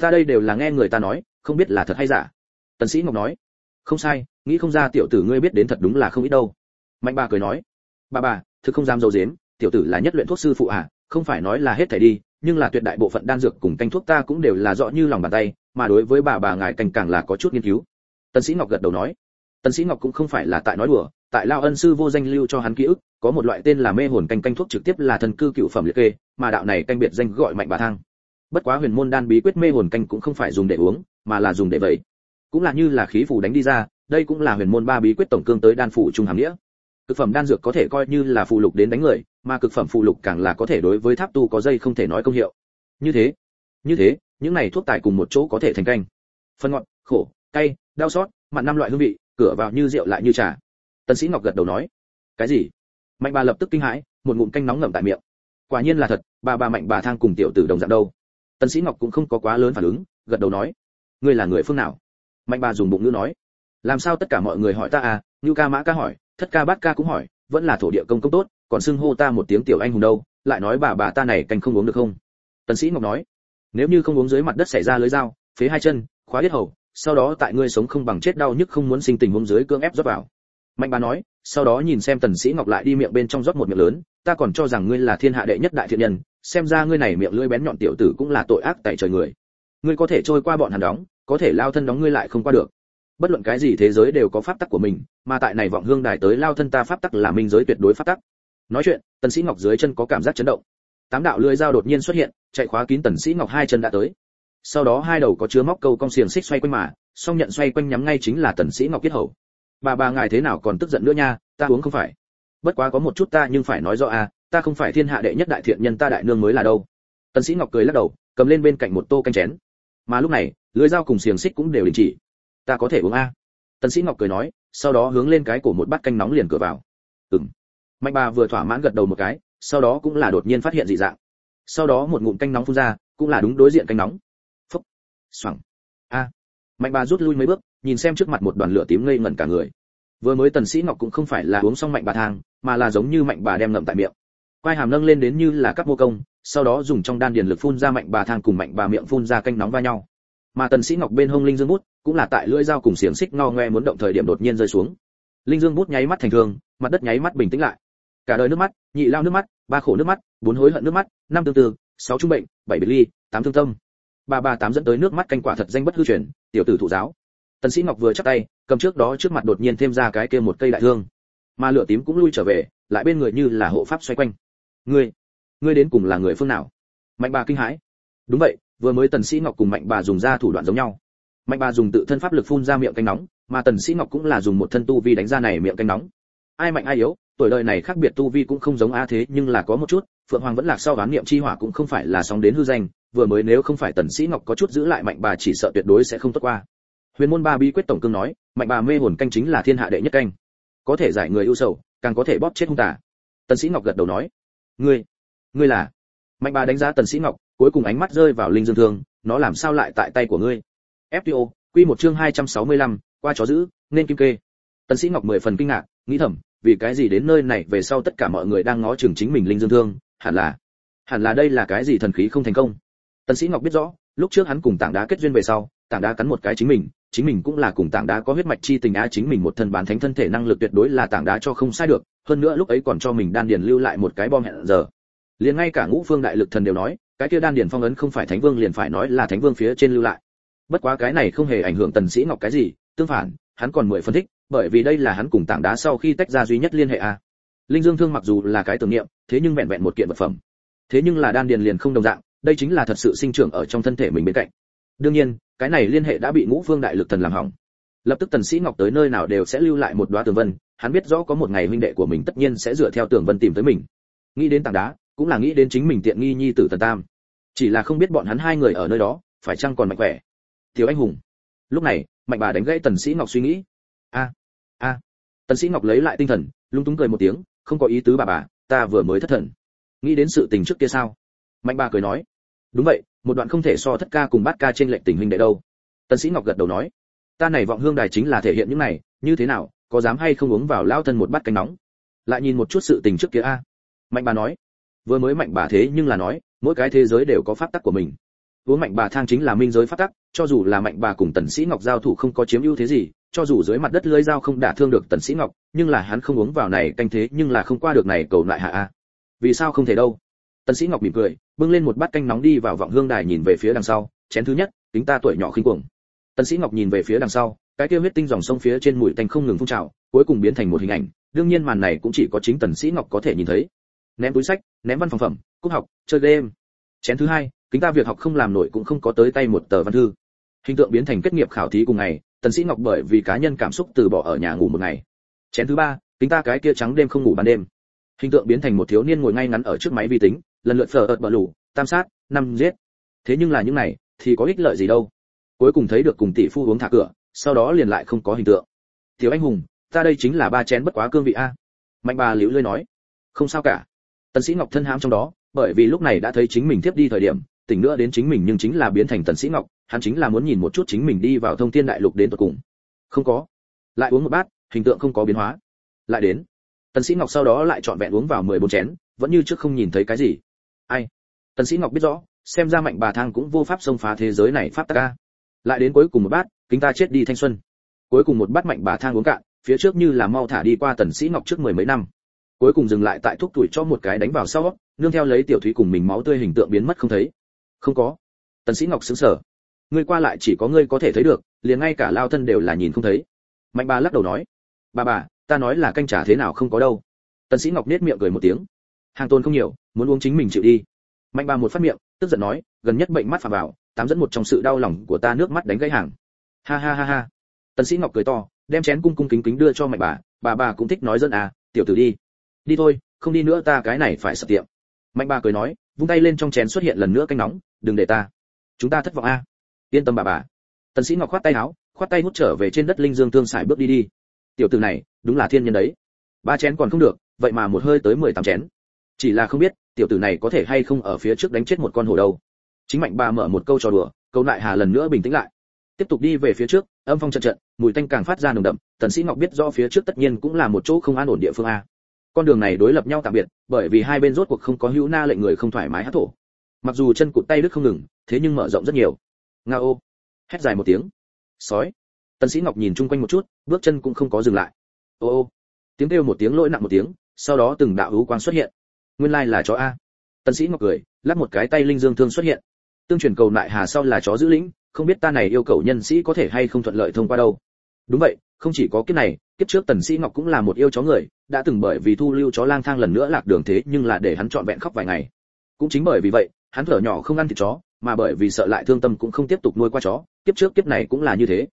Ta đây đều là nghe người ta nói, không biết là thật hay giả. Tần sĩ ngọc nói, không sai, nghĩ không ra tiểu tử ngươi biết đến thật đúng là không ít đâu. Mạnh bà cười nói, bà bà, thực không dám dâu dếm, tiểu tử là nhất luyện thuốc sư phụ à không phải nói là hết thảy đi, nhưng là tuyệt đại bộ phận đan dược cùng canh thuốc ta cũng đều là rõ như lòng bàn tay, mà đối với bà bà ngài canh càng là có chút nghiên cứu. Tần sĩ ngọc gật đầu nói, tần sĩ ngọc cũng không phải là tại nói đùa tại lao ân sư vô danh lưu cho hắn ký ức, có một loại tên là mê hồn canh canh thuốc trực tiếp là thần cư cựu phẩm liệt kê, mà đạo này canh biệt danh gọi mạnh bà thang. Bất quá huyền môn đan bí quyết mê hồn canh cũng không phải dùng để uống, mà là dùng để vậy cũng là như là khí phù đánh đi ra, đây cũng là huyền môn ba bí quyết tổng cương tới đan phủ trung hàm nghĩa. Cực phẩm đan dược có thể coi như là phụ lục đến đánh người, mà cực phẩm phụ lục càng là có thể đối với tháp tu có dây không thể nói công hiệu. Như thế như thế, những này thuốc tài cùng một chỗ có thể thành canh. Phân ngọt khổ, cay, đau xót, mặn năm loại hương vị, cửa vào như rượu lại như trà tần sĩ ngọc gật đầu nói, cái gì? Mạnh bà lập tức kinh hãi, một ngụm canh nóng ngậm tại miệng. Quả nhiên là thật, bà bà mạnh bà thang cùng tiểu tử đồng dạng đâu. Tần sĩ ngọc cũng không có quá lớn phản ứng, gật đầu nói, ngươi là người phương nào? Mạnh bà dùng bụng ngữ nói, làm sao tất cả mọi người hỏi ta à? Như ca mã ca hỏi, thất ca bát ca cũng hỏi, vẫn là thổ địa công công tốt, còn xưng hô ta một tiếng tiểu anh hùng đâu, lại nói bà bà ta này canh không uống được không? Tần sĩ ngọc nói, nếu như không uống dưới mặt đất xảy ra lưới dao, phế hai chân, khóa huyết hầu, sau đó tại ngươi sống không bằng chết đau nhức không muốn sinh tình uống dưới cưỡng ép rót vào mạnh bà nói, sau đó nhìn xem tần sĩ ngọc lại đi miệng bên trong rót một miệng lớn, ta còn cho rằng ngươi là thiên hạ đệ nhất đại thiện nhân, xem ra ngươi này miệng lưỡi bén nhọn tiểu tử cũng là tội ác tại trời người. Ngươi có thể trôi qua bọn hắn đóng, có thể lao thân đóng ngươi lại không qua được. Bất luận cái gì thế giới đều có pháp tắc của mình, mà tại này vọng hương đài tới lao thân ta pháp tắc là minh giới tuyệt đối pháp tắc. Nói chuyện, tần sĩ ngọc dưới chân có cảm giác chấn động. Tám đạo lưỡi dao đột nhiên xuất hiện, chạy khóa kín tần sĩ ngọc hai chân đã tới. Sau đó hai đầu có chứa móc câu cong xiềng xích xoay quanh mà, song nhận xoay quanh nhắm ngay chính là tần sĩ ngọc kết hầu bà bà ngài thế nào còn tức giận nữa nha ta uống không phải. Bất quá có một chút ta nhưng phải nói rõ à, ta không phải thiên hạ đệ nhất đại thiện nhân ta đại nương mới là đâu. Tần sĩ ngọc cười lắc đầu cầm lên bên cạnh một tô canh chén. Mà lúc này lưới dao cùng xiềng xích cũng đều đình chỉ. Ta có thể uống a tần sĩ ngọc cười nói sau đó hướng lên cái cổ một bát canh nóng liền cửa vào. Ừm. Mạnh bà vừa thỏa mãn gật đầu một cái sau đó cũng là đột nhiên phát hiện dị dạng. Sau đó một ngụm canh nóng phun ra cũng là đúng đối diện canh nóng. Phúc. Xoẳng a. Mạnh bà rút lui mấy bước nhìn xem trước mặt một đoàn lửa tím ngây ngẩn cả người. Vừa mới tần sĩ ngọc cũng không phải là uống xong mạnh bà thang, mà là giống như mạnh bà đem ngậm tại miệng. Quai hàm nâng lên đến như là các mô công, sau đó dùng trong đan điền lực phun ra mạnh bà thang cùng mạnh bà miệng phun ra canh nóng va nhau. Mà tần sĩ ngọc bên hông linh dương bút, cũng là tại lưỡi dao cùng xiềng xích ngao ngoe muốn động thời điểm đột nhiên rơi xuống. Linh dương bút nháy mắt thành thương, mặt đất nháy mắt bình tĩnh lại. Cả đời nước mắt, nhị lao nước mắt, ba khổ nước mắt, bốn hối hận nước mắt, năm tương tư, sáu trung bệnh, bảy biệt ly, tám thương tâm. Ba ba tám dẫn tới nước mắt canh quả thật danh bất hư truyền, tiểu tử thụ giáo tần sĩ ngọc vừa chắp tay, cầm trước đó trước mặt đột nhiên thêm ra cái kia một cây đại thương. Mà lửa tím cũng lui trở về, lại bên người như là hộ pháp xoay quanh. Ngươi ngươi đến cùng là người phương nào? Mạnh bà kinh hãi. Đúng vậy, vừa mới tần sĩ ngọc cùng mạnh bà dùng ra thủ đoạn giống nhau. Mạnh bà dùng tự thân pháp lực phun ra miệng canh nóng, mà tần sĩ ngọc cũng là dùng một thân tu vi đánh ra này miệng canh nóng. Ai mạnh ai yếu, tuổi đời này khác biệt tu vi cũng không giống a thế, nhưng là có một chút, phượng hoàng vẫn lạc sau đoán niệm chi hỏa cũng không phải là sóng đến hư danh, vừa mới nếu không phải tần sĩ ngọc có chút giữ lại mạnh bà chỉ sợ tuyệt đối sẽ không tốt qua huyền môn ba bí quyết tổng cương nói mạnh bà mê hồn canh chính là thiên hạ đệ nhất canh. Có thể giải người ưu sầu càng có thể bóp chết hung tà. Tần sĩ ngọc gật đầu nói ngươi ngươi là? Mạnh bà đánh giá tần sĩ ngọc cuối cùng ánh mắt rơi vào linh dương thương nó làm sao lại tại tay của ngươi? Fto quy một chương 265, qua chó giữ nên kim kê. Tần sĩ ngọc mười phần kinh ngạc nghĩ thầm vì cái gì đến nơi này về sau tất cả mọi người đang ngó chừng chính mình linh dương thương hẳn là hẳn là đây là cái gì thần khí không thành công? Tần sĩ ngọc biết rõ lúc trước hắn cùng tảng đá kết duyên về sau tảng đá cắn một cái chính mình chính mình cũng là cùng tảng đá có huyết mạch chi tình á, chính mình một thân bán thánh thân thể năng lực tuyệt đối là tảng đá cho không sai được, hơn nữa lúc ấy còn cho mình đan điền lưu lại một cái bom hẹn giờ. Liền ngay cả ngũ phương đại lực thần đều nói, cái kia đan điền phong ấn không phải thánh vương liền phải nói là thánh vương phía trên lưu lại. Bất quá cái này không hề ảnh hưởng tần sĩ ngọc cái gì, tương phản, hắn còn mười phân tích bởi vì đây là hắn cùng tảng đá sau khi tách ra duy nhất liên hệ a. Linh dương thương mặc dù là cái tưởng niệm, thế nhưng vẹn vẹn một kiện vật phẩm. Thế nhưng là đan điền liền không đồng dạng, đây chính là thật sự sinh trưởng ở trong thân thể mình bên cạnh. Đương nhiên cái này liên hệ đã bị ngũ phương đại lực thần làm hỏng. Lập tức tần sĩ ngọc tới nơi nào đều sẽ lưu lại một đóa tường vân, hắn biết rõ có một ngày huynh đệ của mình tất nhiên sẽ dựa theo tường vân tìm tới mình. Nghĩ đến tảng đá, cũng là nghĩ đến chính mình tiện nghi nhi tử tần tam. Chỉ là không biết bọn hắn hai người ở nơi đó, phải chăng còn mạnh khỏe? Tiểu anh hùng. Lúc này, mạnh bà đánh gãy tần sĩ ngọc suy nghĩ. A a. Tần sĩ ngọc lấy lại tinh thần, lung túng cười một tiếng, không có ý tứ bà bà, ta vừa mới thất thần. Nghĩ đến sự tình trước kia sao? Mạnh bà cười nói. Đúng vậy một đoạn không thể so thất ca cùng bát ca trên lệnh tình huynh đệ đâu. Tần sĩ ngọc gật đầu nói, ta này vọng hương đài chính là thể hiện những này, như thế nào, có dám hay không uống vào lao thân một bát canh nóng? Lại nhìn một chút sự tình trước kia a. Mạnh bà nói, vừa mới mạnh bà thế nhưng là nói, mỗi cái thế giới đều có pháp tắc của mình. Uống mạnh bà thang chính là minh giới pháp tắc, cho dù là mạnh bà cùng tần sĩ ngọc giao thủ không có chiếm ưu thế gì, cho dù dưới mặt đất lưỡi dao không đả thương được tần sĩ ngọc, nhưng là hắn không uống vào này canh thế nhưng là không qua được này cầu lại hạ a. Vì sao không thể đâu? Tần sĩ ngọc mỉm cười, bưng lên một bát canh nóng đi vào vọng hương đài nhìn về phía đằng sau, chén thứ nhất tính ta tuổi nhỏ khinh cuồng. Tần sĩ ngọc nhìn về phía đằng sau, cái kia huyết tinh dòng sông phía trên mũi tanh không ngừng phun trào, cuối cùng biến thành một hình ảnh, đương nhiên màn này cũng chỉ có chính tần sĩ ngọc có thể nhìn thấy. Ném túi sách, ném văn phòng phẩm cúp học, chơi game. Chén thứ hai, kính ta việc học không làm nổi cũng không có tới tay một tờ văn thư. Hình tượng biến thành kết nghiệp khảo thí cùng ngày, tần sĩ ngọc bởi vì cá nhân cảm xúc từ bỏ ở nhà ngủ một ngày. Chén thứ ba, kính ta cái kia trắng đêm không ngủ ban đêm. Hình tượng biến thành một thiếu niên ngồi ngay ngắn ở trước máy vi tính lần lượt phở ợt bờ lủ tam sát, năm giết. Thế nhưng là những này, thì có ích lợi gì đâu. Cuối cùng thấy được cùng tỷ phu uống thả cửa, sau đó liền lại không có hình tượng. Tiểu anh hùng, ta đây chính là ba chén bất quá cương vị a. Mạnh bà liễu lơi nói. Không sao cả. Tần sĩ ngọc thân hãm trong đó, bởi vì lúc này đã thấy chính mình tiếp đi thời điểm, tỉnh nữa đến chính mình nhưng chính là biến thành tần sĩ ngọc, hắn chính là muốn nhìn một chút chính mình đi vào thông thiên đại lục đến tận cùng. Không có. Lại uống một bát, hình tượng không có biến hóa. Lại đến. Tần sĩ ngọc sau đó lại chọn vẹn uống vào 14 chén, vẫn như trước không nhìn thấy cái gì ai? Tần sĩ ngọc biết rõ, xem ra mạnh bà thang cũng vô pháp xông phá thế giới này pháp ta lại đến cuối cùng một bát, kính ta chết đi thanh xuân. Cuối cùng một bát mạnh bà thang uống cạn, phía trước như là mau thả đi qua tần sĩ ngọc trước mười mấy năm. Cuối cùng dừng lại tại thuốc tuổi cho một cái đánh vào sau, nương theo lấy tiểu thúy cùng mình máu tươi hình tượng biến mất không thấy. Không có. Tần sĩ ngọc sững sờ. Ngươi qua lại chỉ có ngươi có thể thấy được, liền ngay cả lao thân đều là nhìn không thấy. Mạnh bà lắc đầu nói. Bà bà, ta nói là canh trả thế nào không có đâu. Tần sĩ ngọc nét miệng cười một tiếng hàng tôn không nhiều, muốn uống chính mình chịu đi. Mạnh bà một phát miệng, tức giận nói, gần nhất bệnh mắt phà vào, tám dẫn một trong sự đau lòng của ta nước mắt đánh gãy hàng. Ha ha ha ha. Tần sĩ ngọc cười to, đem chén cung cung kính kính đưa cho mạnh bà bà bà cũng thích nói dân à tiểu tử đi. Đi thôi, không đi nữa ta cái này phải sập tiệm. Mạnh bà cười nói, vung tay lên trong chén xuất hiện lần nữa canh nóng, đừng để ta. Chúng ta thất vọng a yên tâm bà bà. Tần sĩ ngọc khoát tay áo, khoát tay hút trở về trên đất linh dương tương xài bước đi đi. Tiểu tử này, đúng là thiên nhân đấy. Ba chén còn không được, vậy mà một hơi tới mười tám chén chỉ là không biết, tiểu tử này có thể hay không ở phía trước đánh chết một con hổ đâu. Chính mạnh bà mở một câu trò đùa, câu lại hà lần nữa bình tĩnh lại. Tiếp tục đi về phía trước, âm phong trận trận, mùi tanh càng phát ra nồng đậm, tần sĩ ngọc biết rõ phía trước tất nhiên cũng là một chỗ không an ổn địa phương a. Con đường này đối lập nhau tạm biệt, bởi vì hai bên rốt cuộc không có hữu na lệnh người không thoải mái hát thổ. Mặc dù chân cụt tay đứt không ngừng, thế nhưng mở rộng rất nhiều. Nga ô hét dài một tiếng. Sói. Tần sĩ ngọc nhìn chung quanh một chút, bước chân cũng không có dừng lại. Ô ô. Tiếng kêu một tiếng lỗi nặng một tiếng, sau đó từng đạo hữu quang xuất hiện nguyên lai là chó a. Tần sĩ ngọc cười, lắc một cái tay linh dương thương xuất hiện. Tương truyền cầu lại hà sau là chó giữ lĩnh, không biết ta này yêu cầu nhân sĩ có thể hay không thuận lợi thông qua đâu. Đúng vậy, không chỉ có kiếp này, kiếp trước tần sĩ ngọc cũng là một yêu chó người, đã từng bởi vì thu lưu chó lang thang lần nữa lạc đường thế nhưng là để hắn trọn vẹn khóc vài ngày. Cũng chính bởi vì vậy, hắn thở nhỏ không ăn thịt chó, mà bởi vì sợ lại thương tâm cũng không tiếp tục nuôi qua chó, kiếp trước kiếp này cũng là như thế.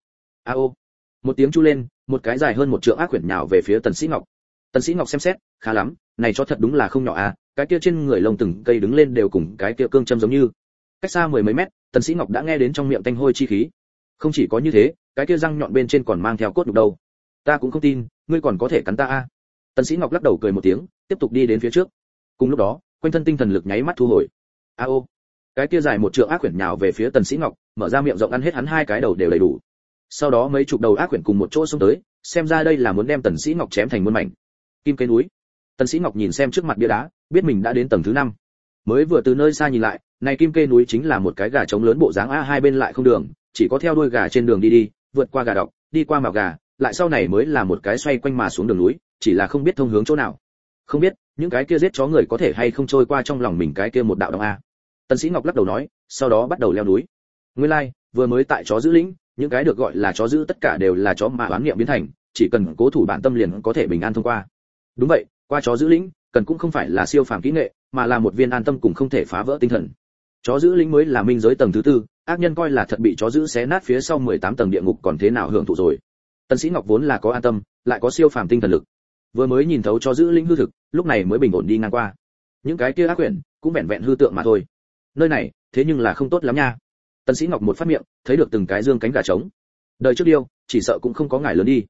A ô. Một tiếng chu lên, một cái dài hơn một trượng ác quyển nhào về phía tần sĩ ngọc tần sĩ ngọc xem xét, khá lắm, này cho thật đúng là không nhỏ à cái kia trên người lông từng cây đứng lên đều cùng cái kia cương châm giống như. Cách xa mười mấy mét, tần sĩ ngọc đã nghe đến trong miệng tanh hôi chi khí. Không chỉ có như thế, cái kia răng nhọn bên trên còn mang theo cốt đục đầu. ta cũng không tin, ngươi còn có thể cắn ta a tần sĩ ngọc lắc đầu cười một tiếng, tiếp tục đi đến phía trước. Cùng lúc đó, quanh thân tinh thần lực nháy mắt thu hồi. A ô. Cái kia dài một trượng ác quyển nhào về phía tần sĩ ngọc, mở ra miệng rộng ăn hết hắn hai cái đầu đều đầy đủ. Sau đó mấy chục đầu ác quyển cùng một chỗ xông tới, xem ra đây là muốn đem tần sĩ ngọc chém thành muôn mảnh kim cây núi. Tần sĩ ngọc nhìn xem trước mặt bia đá biết mình đã đến tầng thứ năm. Mới vừa từ nơi xa nhìn lại này kim kê núi chính là một cái gà trống lớn bộ dáng a hai bên lại không đường chỉ có theo đuôi gà trên đường đi đi vượt qua gà độc đi qua mào gà lại sau này mới là một cái xoay quanh mà xuống đường núi chỉ là không biết thông hướng chỗ nào. Không biết những cái kia giết chó người có thể hay không trôi qua trong lòng mình cái kia một đạo đông a. Tần sĩ ngọc lắc đầu nói sau đó bắt đầu leo núi. Nguyên lai like, vừa mới tại chó giữ lĩnh những cái được gọi là chó giữ tất cả đều là chó mà bán niệm biến thành chỉ cần cố thủ bản tâm liền có thể bình an thông qua đúng vậy, qua chó giữ lĩnh, cần cũng không phải là siêu phàm kỹ nghệ, mà là một viên an tâm cùng không thể phá vỡ tinh thần. Chó giữ lĩnh mới là minh giới tầng thứ tư, ác nhân coi là thật bị chó giữ xé nát phía sau 18 tầng địa ngục còn thế nào hưởng thụ rồi. Tân sĩ ngọc vốn là có an tâm, lại có siêu phàm tinh thần lực. Vừa mới nhìn thấu chó giữ lĩnh hư thực, lúc này mới bình ổn đi ngang qua. Những cái kia ác quyển cũng vẹn vẹn hư tượng mà thôi. Nơi này, thế nhưng là không tốt lắm nha. Tân sĩ ngọc một phát miệng, thấy được từng cái dương cánh gà trống. Đời trước điêu, chỉ sợ cũng không có ngài lớn đi.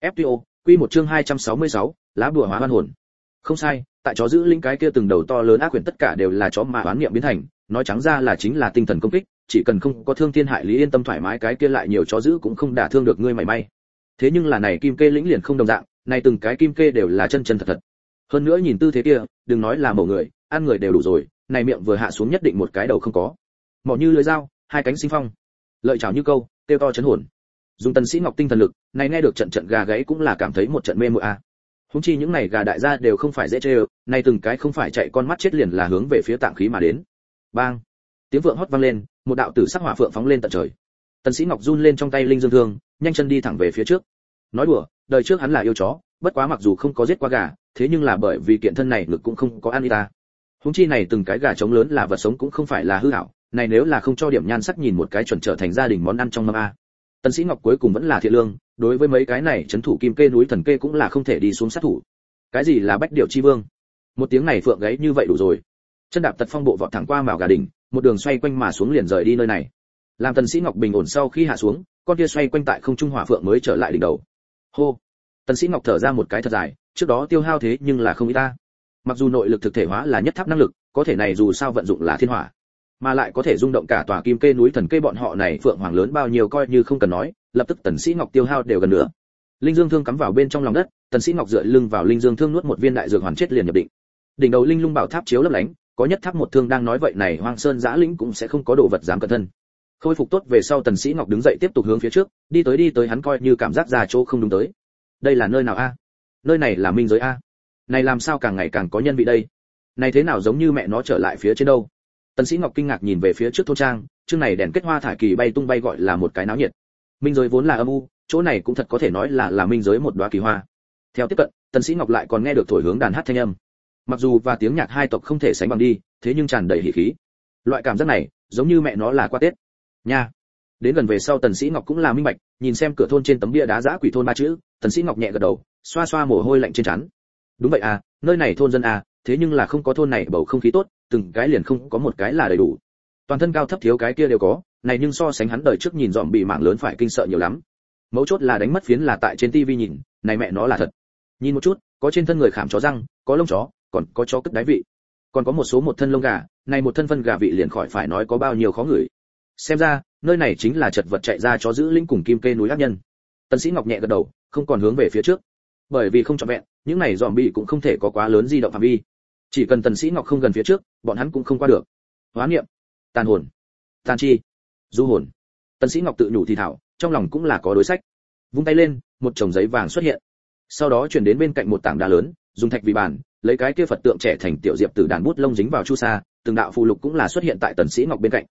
Fto quy một chương 266, lá bùa hóa oan hồn. Không sai tại chó giữ linh cái kia từng đầu to lớn ác quyền tất cả đều là chó mà oán niệm biến thành nói trắng ra là chính là tinh thần công kích chỉ cần không có thương thiên hại lý yên tâm thoải mái cái kia lại nhiều chó giữ cũng không đả thương được ngươi mảy may. Thế nhưng là này kim kê lĩnh liền không đồng dạng này từng cái kim kê đều là chân chân thật thật. Hơn nữa nhìn tư thế kia đừng nói là mổ người ăn người đều đủ rồi này miệng vừa hạ xuống nhất định một cái đầu không có. Mỏ như lưới dao hai cánh sinh phong. Lợi chảo như câu tiêu to chấn hồn dùng tần sĩ ngọc tinh thần lực, này nghe được trận trận gà gáy cũng là cảm thấy một trận mê muội a. Húng chi những này gà đại gia đều không phải dễ chơi nay từng cái không phải chạy con mắt chết liền là hướng về phía tạng khí mà đến. Bang! Tiếng vượng hót vang lên, một đạo tử sắc hỏa phượng phóng lên tận trời. Tần sĩ ngọc run lên trong tay linh dương thương, nhanh chân đi thẳng về phía trước. Nói đùa, đời trước hắn là yêu chó, bất quá mặc dù không có giết qua gà, thế nhưng là bởi vì kiện thân này ngực cũng không có ăn ta. Húng chi này từng cái gà trống lớn là vật sống cũng không phải là hư ảo, này nếu là không cho điểm nhan sắc nhìn một cái chuẩn trở thành gia đình món ăn trong mâm a tần sĩ ngọc cuối cùng vẫn là thiện lương, đối với mấy cái này chấn thủ kim kê núi thần kê cũng là không thể đi xuống sát thủ. Cái gì là bách điểu chi vương? Một tiếng này phượng gáy như vậy đủ rồi. Chân đạp tật phong bộ vọt thẳng qua mào gà đỉnh, một đường xoay quanh mà xuống liền rời đi nơi này. Làm tần sĩ ngọc bình ổn sau khi hạ xuống, con kia xoay quanh tại không trung hỏa phượng mới trở lại đỉnh đầu. Hô! Tần sĩ ngọc thở ra một cái thật dài, trước đó tiêu hao thế nhưng là không ít ta. Mặc dù nội lực thực thể hóa là nhất tháp năng lực, có thể này dù sao vận dụng là thiên hỏa mà lại có thể rung động cả tòa kim kê núi thần kê bọn họ này, phượng hoàng lớn bao nhiêu coi như không cần nói, lập tức tần sĩ ngọc tiêu hao đều gần nữa linh dương thương cắm vào bên trong lòng đất, tần sĩ ngọc dựa lưng vào linh dương thương nuốt một viên đại dược hoàn chết liền nhập định. Đỉnh đầu linh lung bảo tháp chiếu lấp lánh, có nhất tháp một thương đang nói vậy này, hoang sơn giã lĩnh cũng sẽ không có đồ vật dám cẩn thân khôi phục tốt về sau tần sĩ ngọc đứng dậy tiếp tục hướng phía trước, đi tới đi tới hắn coi như cảm giác già chỗ không đúng tới. Đây là nơi nào a? Nơi này là minh giới a? Này làm sao càng ngày càng có nhân vị đây? Này thế nào giống như mẹ nó trở lại phía trên đâu? Tần sĩ ngọc kinh ngạc nhìn về phía trước thôn trang, chương này đèn kết hoa thải kỳ bay tung bay gọi là một cái náo nhiệt. Minh giới vốn là âm u, chỗ này cũng thật có thể nói là là minh giới một đóa kỳ hoa. Theo tiếp cận, tần sĩ ngọc lại còn nghe được thổi hướng đàn hát thanh âm. Mặc dù và tiếng nhạc hai tộc không thể sánh bằng đi, thế nhưng tràn đầy hỉ khí. Loại cảm giác này, giống như mẹ nó là qua tết. Nha. Đến gần về sau tần sĩ ngọc cũng là minh bạch, nhìn xem cửa thôn trên tấm bia đá giã quỷ thôn ba chữ, tần sĩ ngọc nhẹ gật đầu, xoa xoa mồ hôi lạnh trên trán. Đúng vậy à nơi này thôn dân à thế nhưng là không có thôn này bầu không khí tốt từng cái liền không có một cái là đầy đủ. Toàn thân cao thấp thiếu cái kia đều có, này nhưng so sánh hắn đời trước nhìn dòm bị mạng lớn phải kinh sợ nhiều lắm. Mấu chốt là đánh mất phiến là tại trên tivi nhìn, này mẹ nó là thật. Nhìn một chút, có trên thân người khảm chó răng, có lông chó, còn có chó cất đáy vị. Còn có một số một thân lông gà, này một thân phân gà vị liền khỏi phải nói có bao nhiêu khó ngửi. Xem ra, nơi này chính là chật vật chạy ra chó giữ linh cùng kim kê núi ác nhân. Tần sĩ ngọc nhẹ gật đầu, không còn hướng về phía trước. Bởi vì không trọn vẹn, những này dòm bị cũng không thể có quá lớn di động phạm vi chỉ cần tần sĩ ngọc không gần phía trước, bọn hắn cũng không qua được. Hóa niệm, tàn hồn, tàn chi, du hồn. Tần sĩ ngọc tự nhủ thì thảo, trong lòng cũng là có đối sách. Vung tay lên, một chồng giấy vàng xuất hiện. Sau đó chuyển đến bên cạnh một tảng đá lớn, dùng thạch vì bàn, lấy cái kia phật tượng trẻ thành tiểu diệp từ đàn bút lông dính vào chu sa, từng đạo phù lục cũng là xuất hiện tại tần sĩ ngọc bên cạnh.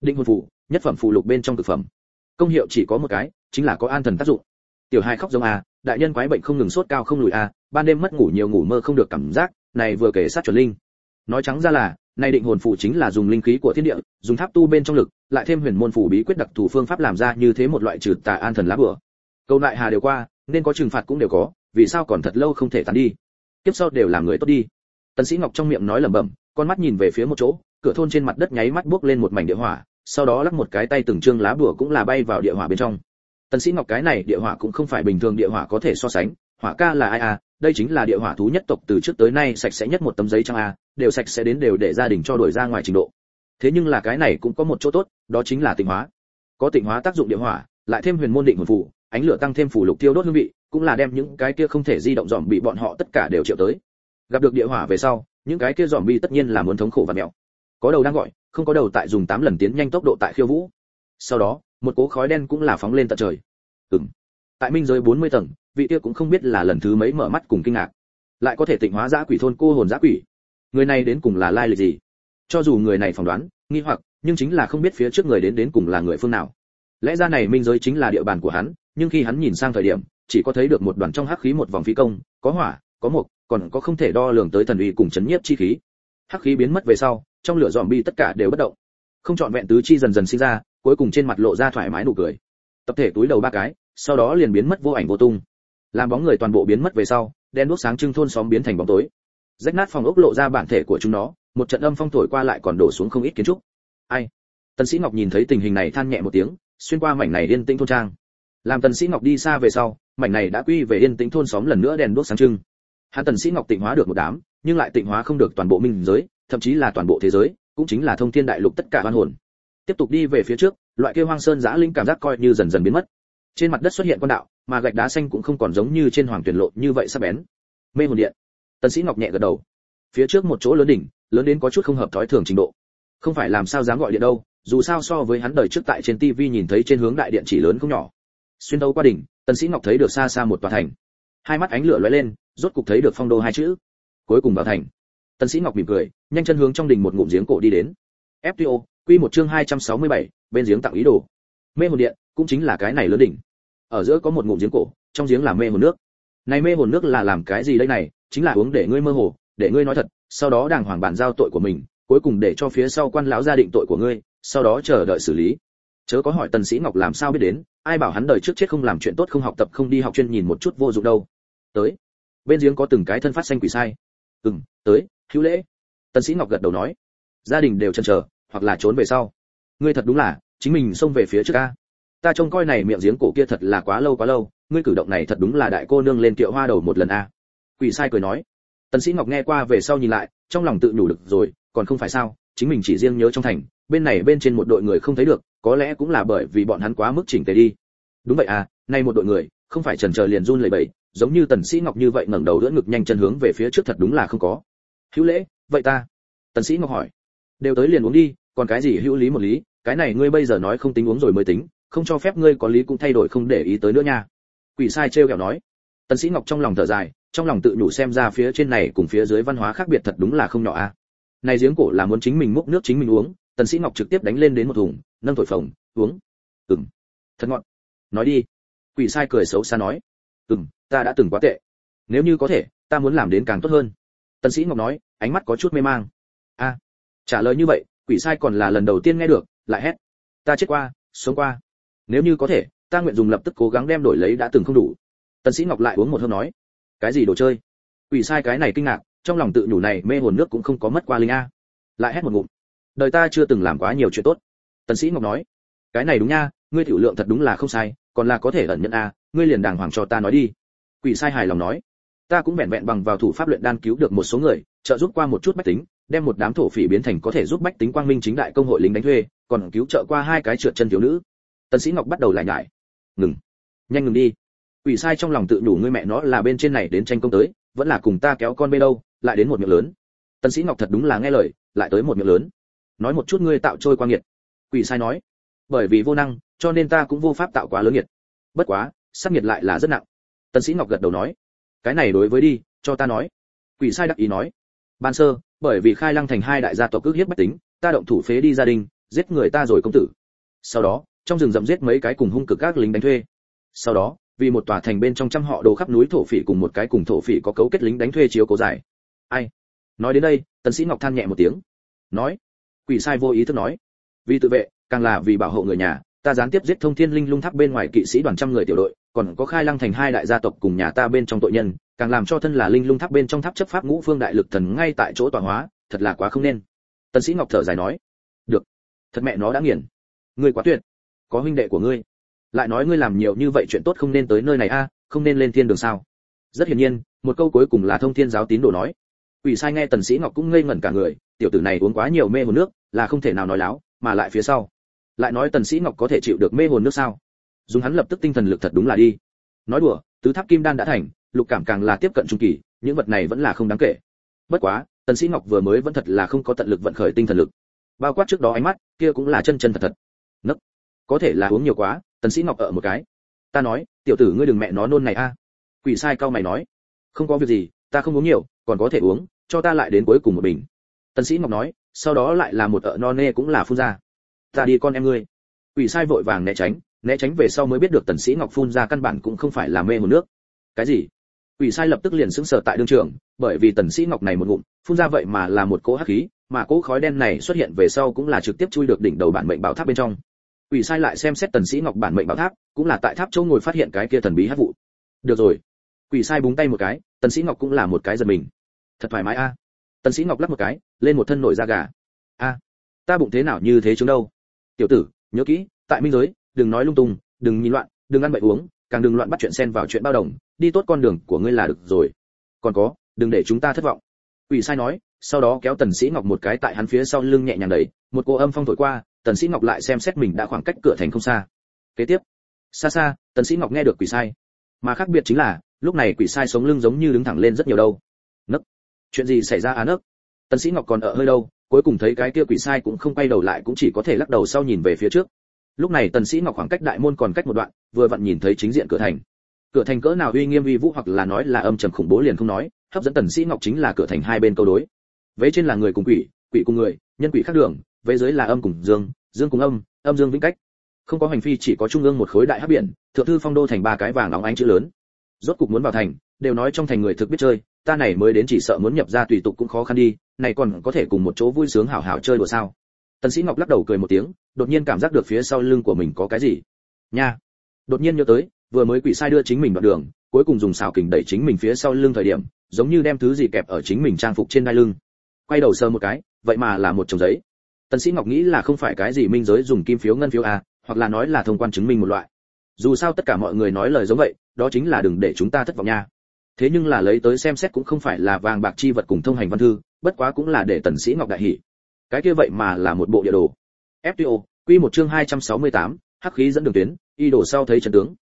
Định hồn phù, nhất phẩm phù lục bên trong thực phẩm. Công hiệu chỉ có một cái, chính là có an thần tác dụng. Tiểu hai khóc giống a, đại nhân quái bệnh không ngừng sốt cao không lùi a, ban đêm mất ngủ nhiều ngủ mơ không được cảm giác này vừa kể sát chuẩn linh. Nói trắng ra là này định hồn phù chính là dùng linh khí của thiên địa, dùng tháp tu bên trong lực, lại thêm huyền môn phù bí quyết đặc thù phương pháp làm ra như thế một loại trừ tà an thần lá bừa câu lại hà đều qua, nên có trừng phạt cũng đều có, vì sao còn thật lâu không thể tán đi? Tiếp sau đều làm người tốt đi. Tần sĩ ngọc trong miệng nói lẩm bẩm, con mắt nhìn về phía một chỗ, cửa thôn trên mặt đất nháy mắt bước lên một mảnh địa hỏa, sau đó lắc một cái tay từng trương lá bùa cũng là bay vào địa hỏa bên trong. Tần sĩ ngọc cái này địa hỏa cũng không phải bình thường địa hỏa có thể so sánh, hỏa ca là ai à đây chính là địa hỏa thú nhất tộc từ trước tới nay sạch sẽ nhất một tấm giấy trang a, đều sạch sẽ đến đều để gia đình cho đuổi ra ngoài trình độ. Thế nhưng là cái này cũng có một chỗ tốt, đó chính là tịnh hóa. Có tịnh hóa tác dụng địa hỏa, lại thêm huyền môn định hồn phù, ánh lửa tăng thêm phù lục tiêu đốt hương vị, cũng là đem những cái kia không thể di động dòm bị bọn họ tất cả đều triệu tới. Gặp được địa hỏa về sau, những cái kia dòm bị tất nhiên là muốn thống khổ và mèo. Có đầu đang gọi, không có đầu tại dùng 8 lần tiến nhanh tốc độ tại khiêu vũ. Sau đó, một cỗ khói đen cũng là phóng lên tận trời. Ừm. Tại minh giới 40 tầng vị kia cũng không biết là lần thứ mấy mở mắt cùng kinh ngạc. Lại có thể tịnh hóa dã quỷ thôn, cô hồn dã quỷ. Người này đến cùng là lai lịch gì? Cho dù người này phỏng đoán, nghi hoặc, nhưng chính là không biết phía trước người đến đến cùng là người phương nào. Lẽ ra này minh giới chính là địa bàn của hắn, nhưng khi hắn nhìn sang thời điểm, chỉ có thấy được một đoàn trong hắc khí một vòng phi công, có hỏa, có mộc, còn có không thể đo lường tới thần uy cùng chấn nhiếp chi khí. Hắc khí biến mất về sau, trong lửa dòm bi tất cả đều bất động. Không chọn vẹn tứ chi dần dần sinh ra, cuối cùng trên mặt lộ ra thoải mái nụ cười. Tập thể túi đầu ba cái, sau đó liền biến mất vô ảnh vô tung làm bóng người toàn bộ biến mất về sau, đen đuốc sáng trưng thôn xóm biến thành bóng tối. Rách nát phòng ốc lộ ra bản thể của chúng nó, một trận âm phong thổi qua lại còn đổ xuống không ít kiến trúc. Ai? Tần sĩ ngọc nhìn thấy tình hình này than nhẹ một tiếng, xuyên qua mảnh này yên tĩnh thôn trang. Làm tần sĩ ngọc đi xa về sau, mảnh này đã quy về yên tĩnh thôn xóm lần nữa đèn đuốc sáng trưng. Hắn tần sĩ ngọc tịnh hóa được một đám, nhưng lại tịnh hóa không được toàn bộ minh giới, thậm chí là toàn bộ thế giới, cũng chính là thông thiên đại lục tất cả hoan hồn. Tiếp tục đi về phía trước, loại kia hoang sơn giã linh cảm giác coi như dần dần biến mất. Trên mặt đất xuất hiện con đạo mà gạch đá xanh cũng không còn giống như trên hoàng tuyển lộ như vậy sắc bén. Mê hồn điện. Tần sĩ ngọc nhẹ gật đầu. Phía trước một chỗ lớn đỉnh lớn đến có chút không hợp thói thường trình độ. Không phải làm sao dám gọi điện đâu dù sao so với hắn đời trước tại trên tivi nhìn thấy trên hướng đại điện chỉ lớn không nhỏ. Xuyên đấu qua đỉnh tần sĩ ngọc thấy được xa xa một tòa thành. Hai mắt ánh lửa lóe lên rốt cục thấy được phong đô hai chữ. Cuối cùng vào thành. Tần sĩ ngọc mỉm cười nhanh chân hướng trong đỉnh một ngụm giếng cổ đi đến. Fto quy một chương 267, bên giếng tặng ý đồ. Mê hồn điện cũng chính là cái này lớn đỉnh ở giữa có một ngụm giếng cổ, trong giếng là mê hồn nước. Này mê hồn nước là làm cái gì đây này? Chính là uống để ngươi mơ hồ, để ngươi nói thật, sau đó đàng hoàng bàn giao tội của mình, cuối cùng để cho phía sau quan lão gia định tội của ngươi, sau đó chờ đợi xử lý. Chớ có hỏi tần sĩ ngọc làm sao biết đến, ai bảo hắn đời trước chết không làm chuyện tốt, không học tập, không đi học chuyên nhìn một chút vô dụng đâu. Tới. Bên giếng có từng cái thân phát xanh quỷ sai. Ừm, tới, hữu lễ. Tần sĩ ngọc gật đầu nói. Gia đình đều chần chờ, hoặc là trốn về sau. Ngươi thật đúng là, chính mình xông về phía trước a ta trông coi này miệng giếng cổ kia thật là quá lâu quá lâu, ngươi cử động này thật đúng là đại cô nương lên kiệu hoa đầu một lần a. Quỷ sai cười nói. Tần sĩ ngọc nghe qua về sau nhìn lại, trong lòng tự nhủ được rồi, còn không phải sao, chính mình chỉ riêng nhớ trong thành, bên này bên trên một đội người không thấy được, có lẽ cũng là bởi vì bọn hắn quá mức chỉnh tề đi. Đúng vậy à nay một đội người, không phải trần chờ liền run lẩy bẩy, giống như tần sĩ ngọc như vậy ngẩng đầu đỡ ngực nhanh chân hướng về phía trước thật đúng là không có. Hữu lễ, vậy ta? Tần sĩ ngọc hỏi. Đều tới liền uống đi, còn cái gì hữu lý một lý, cái này ngươi bây giờ nói không tính uống rồi mới tính không cho phép ngươi có lý cũng thay đổi không để ý tới nữa nha. Quỷ sai treo kẹo nói. Tần sĩ ngọc trong lòng thở dài, trong lòng tự nhủ xem ra phía trên này cùng phía dưới văn hóa khác biệt thật đúng là không nhỏ a. Này giếng cổ là muốn chính mình múc nước chính mình uống, tần sĩ ngọc trực tiếp đánh lên đến một thùng, nâng thổi phồng, uống. Ừm. Thật ngon. nói đi. Quỷ sai cười xấu xa nói. Ừm, ta đã từng quá tệ. Nếu như có thể, ta muốn làm đến càng tốt hơn. Tần sĩ ngọc nói, ánh mắt có chút mê mang. A. Trả lời như vậy, quỷ sai còn là lần đầu tiên nghe được, lại hét. Ta chết qua, sống qua nếu như có thể, ta nguyện dùng lập tức cố gắng đem đổi lấy đã từng không đủ. Tần sĩ ngọc lại uống một hơi nói, cái gì đồ chơi? Quỷ sai cái này kinh ngạc, trong lòng tự nhủ này, mê hồn nước cũng không có mất qua linh a. Lại hét một ngụm, đời ta chưa từng làm quá nhiều chuyện tốt. Tần sĩ ngọc nói, cái này đúng nha, ngươi tiểu lượng thật đúng là không sai, còn là có thể ẩn nhận a, ngươi liền đàng hoàng cho ta nói đi. Quỷ sai hài lòng nói, ta cũng vẹn vẹn bằng vào thủ pháp luyện đan cứu được một số người, trợ giúp qua một chút bách tính, đem một đám thổ phỉ biến thành có thể giúp bách tính quang minh chính đại công hội lính đánh thuê, còn cứu trợ qua hai cái trượt chân thiếu nữ tần sĩ ngọc bắt đầu lại nhải. Ngừng. Nhanh ngừng đi. Quỷ sai trong lòng tự đủ ngươi mẹ nó là bên trên này đến tranh công tới, vẫn là cùng ta kéo con bê đâu, lại đến một miệng lớn. Tần sĩ ngọc thật đúng là nghe lời, lại tới một miệng lớn. Nói một chút ngươi tạo trôi qua nghiệt. Quỷ sai nói. Bởi vì vô năng, cho nên ta cũng vô pháp tạo quá lớn nghiệt. Bất quá, sát nghiệt lại là rất nặng. Tần sĩ ngọc gật đầu nói. Cái này đối với đi, cho ta nói. Quỷ sai đặc ý nói. Ban sơ, bởi vì khai lăng thành hai đại gia tộc cước hiếp bách tính, ta động thủ phế đi gia đình, giết người ta rồi công tử. Sau đó trong rừng rậm giết mấy cái cùng hung cực các lính đánh thuê. Sau đó, vì một tòa thành bên trong trăm họ đồ khắp núi thổ phỉ cùng một cái cùng thổ phỉ có cấu kết lính đánh thuê chiếu cố giải ai? Nói đến đây, tần sĩ ngọc than nhẹ một tiếng. Nói. Quỷ sai vô ý thức nói. Vì tự vệ, càng là vì bảo hộ người nhà, ta gián tiếp giết thông thiên linh lung tháp bên ngoài kỵ sĩ đoàn trăm người tiểu đội, còn có khai lăng thành hai đại gia tộc cùng nhà ta bên trong tội nhân, càng làm cho thân là linh lung tháp bên trong tháp chấp pháp ngũ phương đại lực thần ngay tại chỗ tòa hóa, thật là quá không nên. Tần sĩ ngọc thở dài nói. Được. Thật mẹ nó đã nghiền. Ngươi quá tuyệt có huynh đệ của ngươi. Lại nói ngươi làm nhiều như vậy chuyện tốt không nên tới nơi này a, không nên lên thiên đường sao? Rất hiển nhiên, một câu cuối cùng là thông thiên giáo tín đồ nói. Ủy sai nghe tần sĩ ngọc cũng ngây ngẩn cả người, tiểu tử này uống quá nhiều mê hồn nước, là không thể nào nói láo, mà lại phía sau. Lại nói tần sĩ ngọc có thể chịu được mê hồn nước sao? Dùng hắn lập tức tinh thần lực thật đúng là đi. Nói đùa, tứ tháp kim đan đã thành, lục cảm càng là tiếp cận trung kỳ, những vật này vẫn là không đáng kể. Bất quá, tần sĩ ngọc vừa mới vẫn thật là không có tận lực vận khởi tinh thần lực. Bao quát trước đó ánh mắt, kia cũng là chân chân thật thật. Nấc có thể là uống nhiều quá, tần sĩ ngọc ở một cái. Ta nói, tiểu tử ngươi đừng mẹ nó nôn này a. Quỷ sai cao mày nói. Không có việc gì, ta không uống nhiều, còn có thể uống, cho ta lại đến cuối cùng một bình. Tần sĩ ngọc nói, sau đó lại là một ợ non nê cũng là phun ra. Ta đi con em ngươi. Quỷ sai vội vàng né tránh né tránh về sau mới biết được tần sĩ ngọc phun ra căn bản cũng không phải là mê hồn nước. Cái gì? Quỷ sai lập tức liền sững sờ tại đương trường, bởi vì tần sĩ ngọc này một ngụm, phun ra vậy mà là một cỗ hắc khí, mà cỗ khói đen này xuất hiện về sau cũng là trực tiếp chui được đỉnh đầu bản mệnh bảo tháp bên trong quỷ sai lại xem xét tần sĩ ngọc bản mệnh bảo tháp, cũng là tại tháp châu ngồi phát hiện cái kia thần bí hắc vụ. Được rồi. Quỷ sai búng tay một cái, tần sĩ ngọc cũng là một cái giật mình. Thật thoải mái a. Tần sĩ ngọc lắc một cái, lên một thân nổi da gà. A, ta bụng thế nào như thế chúng đâu? Tiểu tử, nhớ kỹ, tại minh giới, đừng nói lung tung, đừng nhìn loạn, đừng ăn bậy uống, càng đừng loạn bắt chuyện xen vào chuyện bao đồng, đi tốt con đường của ngươi là được rồi. Còn có, đừng để chúng ta thất vọng. Quỷ sai nói, sau đó kéo tần sĩ ngọc một cái tại hắn phía sau lưng nhẹ nhàng đẩy, một cô âm phong thổi qua tần sĩ ngọc lại xem xét mình đã khoảng cách cửa thành không xa. Kế tiếp, xa xa, tần sĩ ngọc nghe được quỷ sai. Mà khác biệt chính là, lúc này quỷ sai sống lưng giống như đứng thẳng lên rất nhiều đâu. Nấc. Chuyện gì xảy ra á nấc? Tần sĩ ngọc còn ở hơi đâu, cuối cùng thấy cái kia quỷ sai cũng không quay đầu lại cũng chỉ có thể lắc đầu sau nhìn về phía trước. Lúc này tần sĩ ngọc khoảng cách đại môn còn cách một đoạn, vừa vặn nhìn thấy chính diện cửa thành. Cửa thành cỡ nào uy nghiêm uy vũ hoặc là nói là âm trầm khủng bố liền không nói, hấp dẫn tần sĩ ngọc chính là cửa thành hai bên câu đối. Vế trên là người cùng quỷ quỷ cùng người, nhân quỷ khác đường, vế dưới là âm cùng dương dương cùng âm âm dương vĩnh cách. Không có hành phi, chỉ có trung ương một khối đại hắc biển, thượng thư phong đô thành ba cái vàng óng ánh chữ lớn. Rốt cục muốn vào thành, đều nói trong thành người thực biết chơi, ta này mới đến chỉ sợ muốn nhập ra tùy tục cũng khó khăn đi, này còn có thể cùng một chỗ vui sướng hảo hảo chơi đùa sao? Tần sĩ ngọc lắc đầu cười một tiếng, đột nhiên cảm giác được phía sau lưng của mình có cái gì. Nha! Đột nhiên nhớ tới, vừa mới quỷ sai đưa chính mình đoạn đường, cuối cùng dùng xào kình đẩy chính mình phía sau lưng thời điểm, giống như đem thứ gì kẹp ở chính mình trang phục trên đai lưng. Quay đầu sờ một cái, vậy mà là một chồng giấy tần sĩ ngọc nghĩ là không phải cái gì minh giới dùng kim phiếu ngân phiếu à hoặc là nói là thông quan chứng minh một loại dù sao tất cả mọi người nói lời giống vậy đó chính là đừng để chúng ta thất vọng nha thế nhưng là lấy tới xem xét cũng không phải là vàng bạc chi vật cùng thông hành văn thư bất quá cũng là để tần sĩ ngọc đại hỉ cái kia vậy mà là một bộ địa đồ FTO, quy một chương 268, hắc khí dẫn đường tuyến, y đổ sau thấy trận tướng.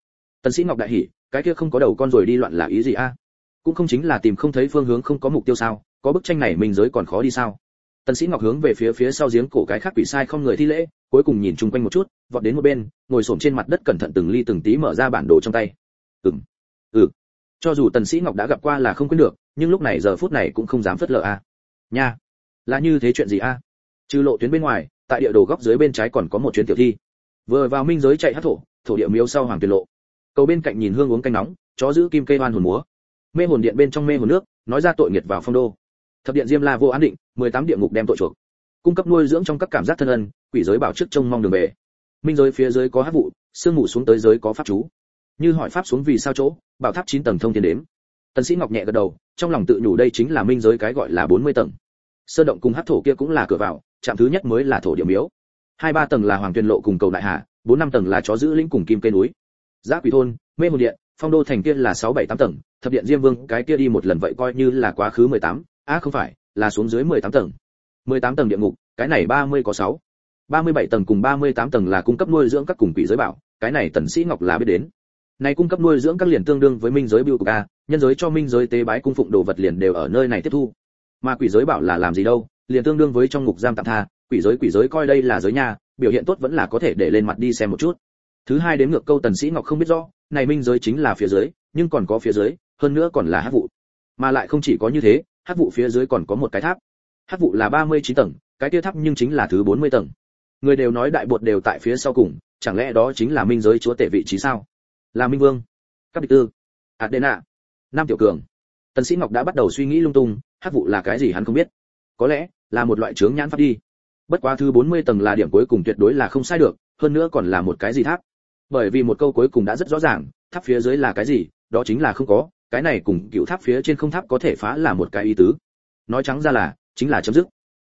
Tần Sĩ Ngọc đại hỉ, cái kia không có đầu con rồi đi loạn là ý gì a? Cũng không chính là tìm không thấy phương hướng không có mục tiêu sao? Có bức tranh này mình giới còn khó đi sao? Tần Sĩ Ngọc hướng về phía phía sau giếng cổ cái khác quỷ sai không người thi lễ, cuối cùng nhìn chung quanh một chút, vọt đến một bên, ngồi xổm trên mặt đất cẩn thận từng ly từng tí mở ra bản đồ trong tay. Ừm. Ừ. Cho dù Tần Sĩ Ngọc đã gặp qua là không quên được, nhưng lúc này giờ phút này cũng không dám phất lờ a. Nha. Là như thế chuyện gì a? Trừ lộ tuyến bên ngoài, tại địa đồ góc dưới bên trái còn có một chuyến tiểu thi. Vừa vào minh giới chạy hắc thổ, thổ địa miếu sau hoàng tuyệt lộ. Cầu bên cạnh nhìn hương uống canh nóng, chó giữ kim cây oan hồn múa. Mê hồn điện bên trong mê hồn nước, nói ra tội nghiệt vào phong đô thập điện diêm la vô an định 18 địa ngục đem tội chuộc. Cung cấp nuôi dưỡng trong các cảm giác thân ân quỷ giới bảo trước trông mong đường về. Minh giới phía dưới có hát vụ sương mù xuống tới giới có pháp chú. Như hỏi pháp xuống vì sao chỗ bảo tháp chín tầng thông thiên đếm. Tần sĩ ngọc nhẹ gật đầu trong lòng tự nhủ đây chính là minh giới cái gọi là 40 tầng. Sơ động cùng hát thổ kia cũng là cửa vào chạm thứ nhất mới là thổ địa miếu. Hai ba tầng là hoàng tuyên lộ cùng cầu đại hà bốn năm tầng là chó giữ lĩnh cùng kim cây núi. Giáp quỷ thôn mê hồn điện phong đô thành kia là sáu bảy tám tầng thập điện diêm vương cái kia đi một lần vậy coi như là quá khứ 18, á à không phải là xuống dưới 18 tầng. 18 tầng địa ngục cái này 30 có 6. 37 tầng cùng 38 tầng là cung cấp nuôi dưỡng các cùng quỷ giới bảo cái này tần sĩ ngọc là biết đến. Này cung cấp nuôi dưỡng các liền tương đương với minh giới biêu của a nhân giới cho minh giới tế bái cung phụng đồ vật liền đều ở nơi này tiếp thu. Mà quỷ giới bảo là làm gì đâu liền tương đương với trong ngục giam tạm tha quỷ giới quỷ giới coi đây là giới nhà, biểu hiện tốt vẫn là có thể để lên mặt đi xem một chút. Thứ hai đến ngược câu tần sĩ ngọc không biết rõ này minh giới chính là phía dưới nhưng còn có phía dưới hơn nữa còn là hắc vụ. Mà lại không chỉ có như thế hắc vụ phía dưới còn có một cái tháp. Hắc vụ là 39 tầng, cái kia tháp nhưng chính là thứ 40 tầng. Người đều nói đại bột đều tại phía sau cùng, chẳng lẽ đó chính là minh giới chúa tể vị trí sao? Là minh vương. Các địch tư. Adena. Nam tiểu cường. Tần sĩ ngọc đã bắt đầu suy nghĩ lung tung hắc vụ là cái gì hắn không biết. Có lẽ, là một loại chướng nhãn pháp đi. Bất quá thứ 40 tầng là điểm cuối cùng tuyệt đối là không sai được, hơn nữa còn là một cái gì tháp. Bởi vì một câu cuối cùng đã rất rõ ràng, tháp phía dưới là cái gì, đó chính là không có cái này cùng cựu tháp phía trên không tháp có thể phá là một cái ý tứ. Nói trắng ra là chính là chấm dứt.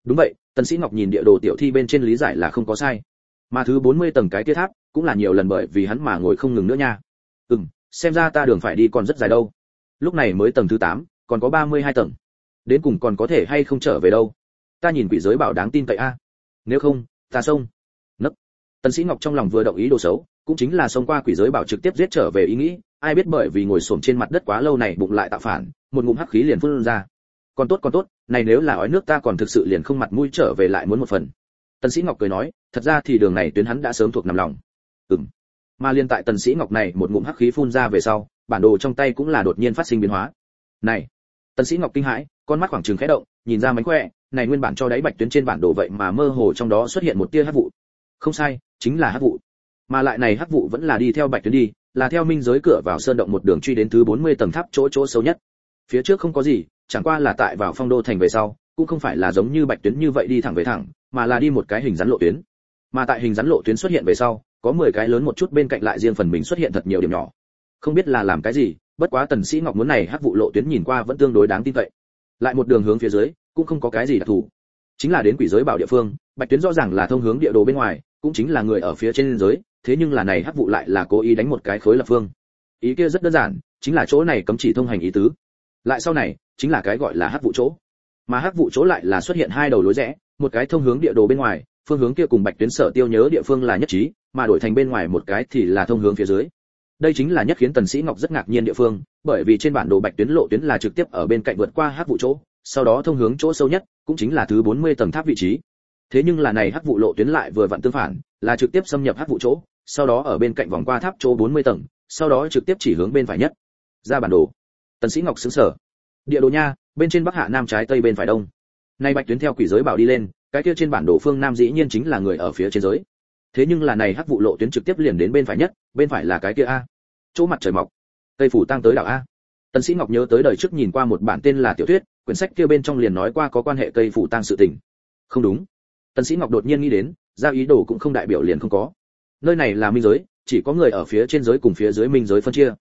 Đúng vậy tần sĩ ngọc nhìn địa đồ tiểu thi bên trên lý giải là không có sai. Mà thứ 40 tầng cái kia tháp cũng là nhiều lần bởi vì hắn mà ngồi không ngừng nữa nha. Ừm xem ra ta đường phải đi còn rất dài đâu. Lúc này mới tầng thứ 8, còn có 32 tầng. Đến cùng còn có thể hay không trở về đâu? Ta nhìn quỷ giới bảo đáng tin cậy a. Nếu không ta xông tần sĩ ngọc trong lòng vừa động ý đồ xấu, cũng chính là xông qua quỷ giới bảo trực tiếp giết trở về ý nghĩ, ai biết bởi vì ngồi xổm trên mặt đất quá lâu này bụng lại tạo phản, một ngụm hắc khí liền phun ra. Còn tốt còn tốt, này nếu là ói nước ta còn thực sự liền không mặt mũi trở về lại muốn một phần. Tần sĩ ngọc cười nói, thật ra thì đường này tuyến hắn đã sớm thuộc nằm lòng. Ừm. Mà liên tại tần sĩ ngọc này một ngụm hắc khí phun ra về sau, bản đồ trong tay cũng là đột nhiên phát sinh biến hóa. Này. Tần sĩ ngọc kinh hãi, con mắt khoảng trường khẽ động, nhìn ra mánh khỏe, này nguyên bản cho đáy bạch tuyến trên bản đồ vậy mà mơ hồ trong đó xuất hiện một tia hắc vụ. Không sai chính là hắc vụ mà lại này hắc vụ vẫn là đi theo bạch tuyến đi, là theo minh giới cửa vào sơn động một đường truy đến thứ 40 tầng tháp chỗ chỗ sâu nhất. Phía trước không có gì, chẳng qua là tại vào phong đô thành về sau, cũng không phải là giống như bạch tuyến như vậy đi thẳng về thẳng, mà là đi một cái hình rắn lộ tuyến. Mà tại hình rắn lộ tuyến xuất hiện về sau, có 10 cái lớn một chút bên cạnh lại riêng phần mình xuất hiện thật nhiều điểm nhỏ. Không biết là làm cái gì, bất quá tần sĩ ngọc muốn này hắc vụ lộ tuyến nhìn qua vẫn tương đối đáng tin cậy. Lại một đường hướng phía dưới, cũng không có cái gì đặc thù. Chính là đến quỷ giới bảo địa phương, bạch tuyến rõ ràng là thông hướng địa đồ bên ngoài cũng chính là người ở phía trên giới, thế nhưng là này hắc vụ lại là cố ý đánh một cái khối lập phương. Ý kia rất đơn giản, chính là chỗ này cấm chỉ thông hành ý tứ. Lại sau này, chính là cái gọi là hắc vụ chỗ. Mà hắc vụ chỗ lại là xuất hiện hai đầu lối rẽ, một cái thông hướng địa đồ bên ngoài, phương hướng kia cùng bạch tuyến sở tiêu nhớ địa phương là nhất trí, mà đổi thành bên ngoài một cái thì là thông hướng phía dưới. Đây chính là nhất khiến tần sĩ ngọc rất ngạc nhiên địa phương, bởi vì trên bản đồ bạch tuyến lộ tuyến là trực tiếp ở bên cạnh vượt qua hắc vụ chỗ, sau đó thông hướng chỗ sâu nhất, cũng chính là thứ 40 tầng tháp vị trí thế nhưng là này hắc vụ lộ tuyến lại vừa vặn tương phản, là trực tiếp xâm nhập hắc vụ chỗ, sau đó ở bên cạnh vòng qua tháp chỗ 40 tầng, sau đó trực tiếp chỉ hướng bên phải nhất. Ra bản đồ. Tần sĩ ngọc sững sờ. Địa đồ nha, bên trên bắc hạ nam trái tây bên phải đông. Nay bạch tuyến theo quỷ giới bảo đi lên, cái kia trên bản đồ phương nam dĩ nhiên chính là người ở phía trên giới. Thế nhưng là này hắc vụ lộ tuyến trực tiếp liền đến bên phải nhất, bên phải là cái kia a. Chỗ mặt trời mọc. Tây phủ tăng tới đảo a. Tần sĩ ngọc nhớ tới đời trước nhìn qua một bản tên là tiểu thuyết, quyển sách kia bên trong liền nói qua có quan hệ cây phủ tăng sự tình. Không đúng tần sĩ ngọc đột nhiên nghĩ đến, ra ý đồ cũng không đại biểu liền không có. Nơi này là minh giới, chỉ có người ở phía trên giới cùng phía dưới minh giới phân chia.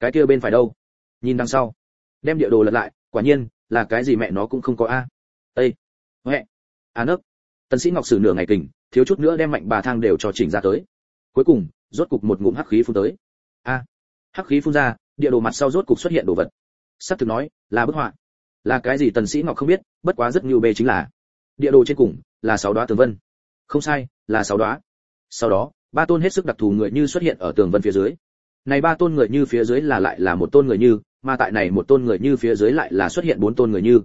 Cái kia bên phải đâu? Nhìn đằng sau. Đem địa đồ lật lại, quả nhiên, là cái gì mẹ nó cũng không có a. Ây huệ a nấc! Tần sĩ ngọc sử nửa ngày kình, thiếu chút nữa đem mạnh bà thang đều cho chỉnh ra tới. Cuối cùng, rốt cục một ngụm hắc khí phun tới. A! Hắc khí phun ra, địa đồ mặt sau rốt cục xuất hiện đồ vật. Sắp thực nói, là bức họa. Là cái gì tần sĩ ngọc không biết, bất quá rất nhiều bề chính là. Địa đồ trên cùng là sáu đóa tường vân. Không sai, là sáu đóa sau đó, ba tôn hết sức đặc thù người như xuất hiện ở tường vân phía dưới. Này ba tôn người như phía dưới là lại là một tôn người như, mà tại này một tôn người như phía dưới lại là xuất hiện bốn tôn người như.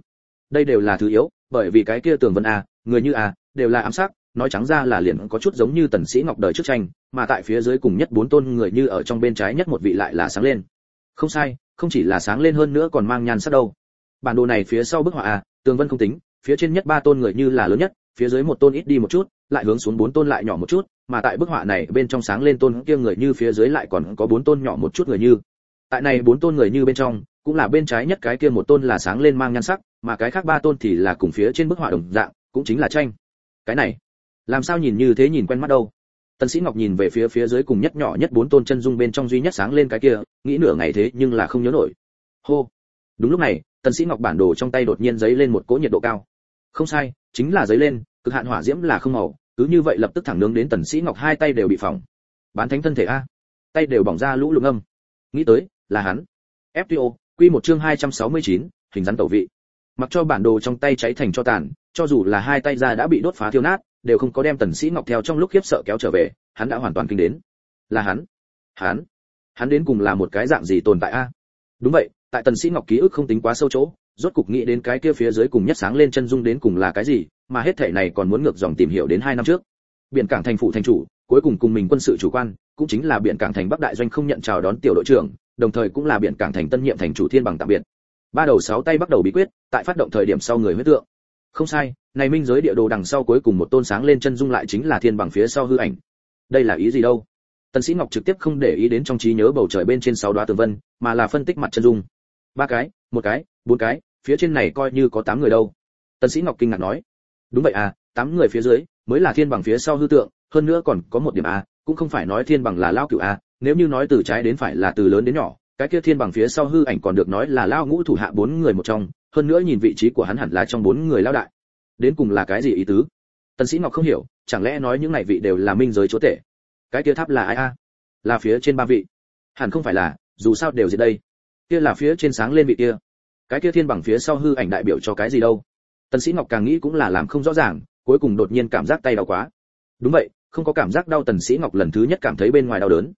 Đây đều là thứ yếu, bởi vì cái kia tường vân a, người như a, đều là ám sát, nói trắng ra là liền có chút giống như tần sĩ ngọc đời trước tranh, mà tại phía dưới cùng nhất bốn tôn người như ở trong bên trái nhất một vị lại là sáng lên. Không sai, không chỉ là sáng lên hơn nữa còn mang nhan sắc đâu. Bản đồ này phía sau bức họa a, tường vân không tính, phía trên nhất ba tôn người như là lớn nhất phía dưới một tôn ít đi một chút, lại hướng xuống bốn tôn lại nhỏ một chút, mà tại bức họa này bên trong sáng lên tôn kia người như phía dưới lại còn có bốn tôn nhỏ một chút người như. Tại này bốn tôn người như bên trong, cũng là bên trái nhất cái kia một tôn là sáng lên mang nhan sắc, mà cái khác ba tôn thì là cùng phía trên bức họa đồng dạng, cũng chính là tranh. Cái này, làm sao nhìn như thế nhìn quen mắt đâu? Tần sĩ ngọc nhìn về phía phía dưới cùng nhất nhỏ nhất bốn tôn chân dung bên trong duy nhất sáng lên cái kia, nghĩ nửa ngày thế nhưng là không nhớ nổi. Hô. Đúng lúc này, tần sĩ ngọc bản đồ trong tay đột nhiên giấy lên một cỗ nhiệt độ cao. Không sai chính là giấy lên cực hạn hỏa diễm là không màu cứ như vậy lập tức thẳng nướng đến tần sĩ ngọc hai tay đều bị phỏng. Bán thánh thân thể a. Tay đều bỏng ra lũ lụm âm nghĩ tới là hắn. Fto quy một chương 269, hình rắn tẩu vị. Mặc cho bản đồ trong tay cháy thành cho tàn cho dù là hai tay ra đã bị đốt phá thiêu nát đều không có đem tần sĩ ngọc theo trong lúc khiếp sợ kéo trở về hắn đã hoàn toàn kinh đến. Là hắn. Hắn. Hắn đến cùng là một cái dạng gì tồn tại a? Đúng vậy tại tần sĩ ngọc ký ức không tính quá sâu chỗ rốt cục nghĩ đến cái kia phía dưới cùng nhất sáng lên chân dung đến cùng là cái gì, mà hết thảy này còn muốn ngược dòng tìm hiểu đến hai năm trước. Biển cảng thành phủ thành chủ, cuối cùng cùng mình quân sự chủ quan, cũng chính là biển cảng thành bắc đại doanh không nhận chào đón tiểu đội trưởng, đồng thời cũng là biển cảng thành tân nhiệm thành chủ thiên bằng tạm biệt. Ba đầu sáu tay bắt đầu bí quyết, tại phát động thời điểm sau người huyết tượng. Không sai, này minh giới địa đồ đằng sau cuối cùng một tôn sáng lên chân dung lại chính là thiên bằng phía sau hư ảnh. Đây là ý gì đâu? Tần sĩ ngọc trực tiếp không để ý đến trong trí nhớ bầu trời bên trên sáu đóa tường vân, mà là phân tích mặt chân dung. Ba cái, một cái bốn cái, phía trên này coi như có tám người đâu. Tần sĩ ngọc kinh ngạc nói, đúng vậy à tám người phía dưới mới là thiên bằng phía sau hư tượng, hơn nữa còn có một điểm a cũng không phải nói thiên bằng là lao cửu a nếu như nói từ trái đến phải là từ lớn đến nhỏ, cái kia thiên bằng phía sau hư ảnh còn được nói là lao ngũ thủ hạ bốn người một trong, hơn nữa nhìn vị trí của hắn hẳn là trong bốn người lao đại. Đến cùng là cái gì ý tứ? Tần sĩ ngọc không hiểu, chẳng lẽ nói những này vị đều là minh giới chúa tể? Cái kia tháp là ai a là phía trên ba vị. Hẳn không phải là, dù sao đều gì đây. Kia là phía trên sáng lên vị kia cái kia thiên bằng phía sau hư ảnh đại biểu cho cái gì đâu? Tần sĩ ngọc càng nghĩ cũng là làm không rõ ràng, cuối cùng đột nhiên cảm giác tay đau quá. Đúng vậy, không có cảm giác đau tần sĩ ngọc lần thứ nhất cảm thấy bên ngoài đau đớn.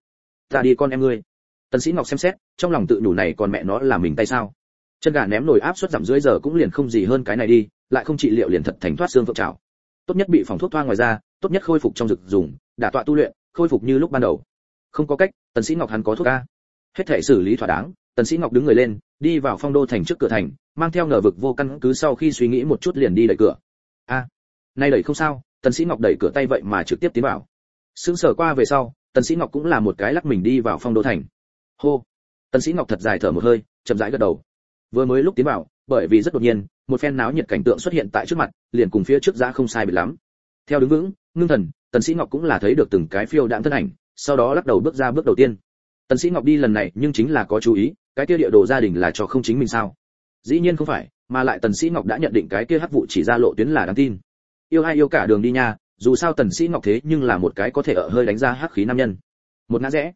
Ta đi con em ngươi. Tần sĩ ngọc xem xét, trong lòng tự nhủ này còn mẹ nó là mình tay sao? Chân gà ném nồi áp suất giảm dưới giờ cũng liền không gì hơn cái này đi, lại không trị liệu liền thật thành thoát xương vượng trào tốt nhất bị phòng thuốc thoa ngoài ra tốt nhất khôi phục trong dược dùng, đả tọa tu luyện, khôi phục như lúc ban đầu. Không có cách, tần sĩ ngọc hắn có thuốc a. Hết thể xử lý thỏa đáng, tần sĩ ngọc đứng người lên đi vào phong đô thành trước cửa thành, mang theo ngờ vực vô căn cứ sau khi suy nghĩ một chút liền đi đẩy cửa. A, nay đẩy không sao, tần sĩ ngọc đẩy cửa tay vậy mà trực tiếp tiến vào. Sững sờ qua về sau, tần sĩ ngọc cũng là một cái lắc mình đi vào phong đô thành. Hô, tần sĩ ngọc thật dài thở một hơi, chậm rãi gật đầu. Vừa mới lúc tiến vào, bởi vì rất đột nhiên, một phen náo nhiệt cảnh tượng xuất hiện tại trước mặt, liền cùng phía trước ra không sai biệt lắm. Theo đứng vững, ngưng thần, tần sĩ ngọc cũng là thấy được từng cái phiêu đạm thân ảnh, sau đó lắc đầu bước ra bước đầu tiên. Tần sĩ ngọc đi lần này nhưng chính là có chú ý cái kia địa đồ gia đình là cho không chính mình sao? Dĩ nhiên không phải, mà lại tần sĩ ngọc đã nhận định cái kia hắc vụ chỉ ra lộ tuyến là đáng tin. Yêu ai yêu cả đường đi nha, dù sao tần sĩ ngọc thế nhưng là một cái có thể ở hơi đánh ra hắc khí nam nhân. Một ngã rẽ.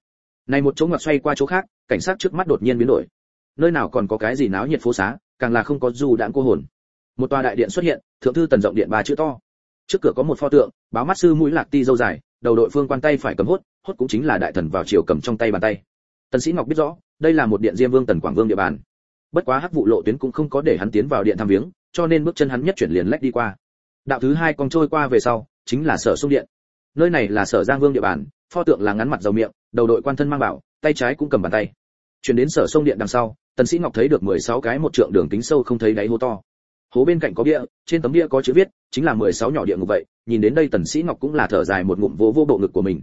Này một chỗ ngoặt xoay qua chỗ khác, cảnh sát trước mắt đột nhiên biến đổi. Nơi nào còn có cái gì náo nhiệt phố xá, càng là không có dù đạn cô hồn. Một tòa đại điện xuất hiện, thượng thư tần rộng điện ba chữ to. Trước cửa có một pho tượng, báo mắt sư mũi lạc ti dâu dài, đầu đội phương quan tay phải cầm hốt hốt cũng chính là đại thần vào chiều cầm trong tay bàn tay tần sĩ ngọc biết rõ, đây là một điện diêm vương tần quảng vương địa bàn. Bất quá hắc vụ lộ tuyến cũng không có để hắn tiến vào điện thăm viếng, cho nên bước chân hắn nhất chuyển liền lách đi qua. Đạo thứ hai con trôi qua về sau, chính là sở sung điện. Nơi này là sở giang vương địa bàn, pho tượng là ngắn mặt dầu miệng, đầu đội quan thân mang bảo, tay trái cũng cầm bàn tay. Chuyển đến sở sông điện đằng sau, tần sĩ ngọc thấy được 16 cái một trượng đường kính sâu không thấy đáy hố to. Hố bên cạnh có bia, trên tấm bia có chữ viết, chính là 16 nhỏ địa ngục vậy, nhìn đến đây tần sĩ ngọc cũng là thở dài một ngụm vỗ vô bộ ngực của mình.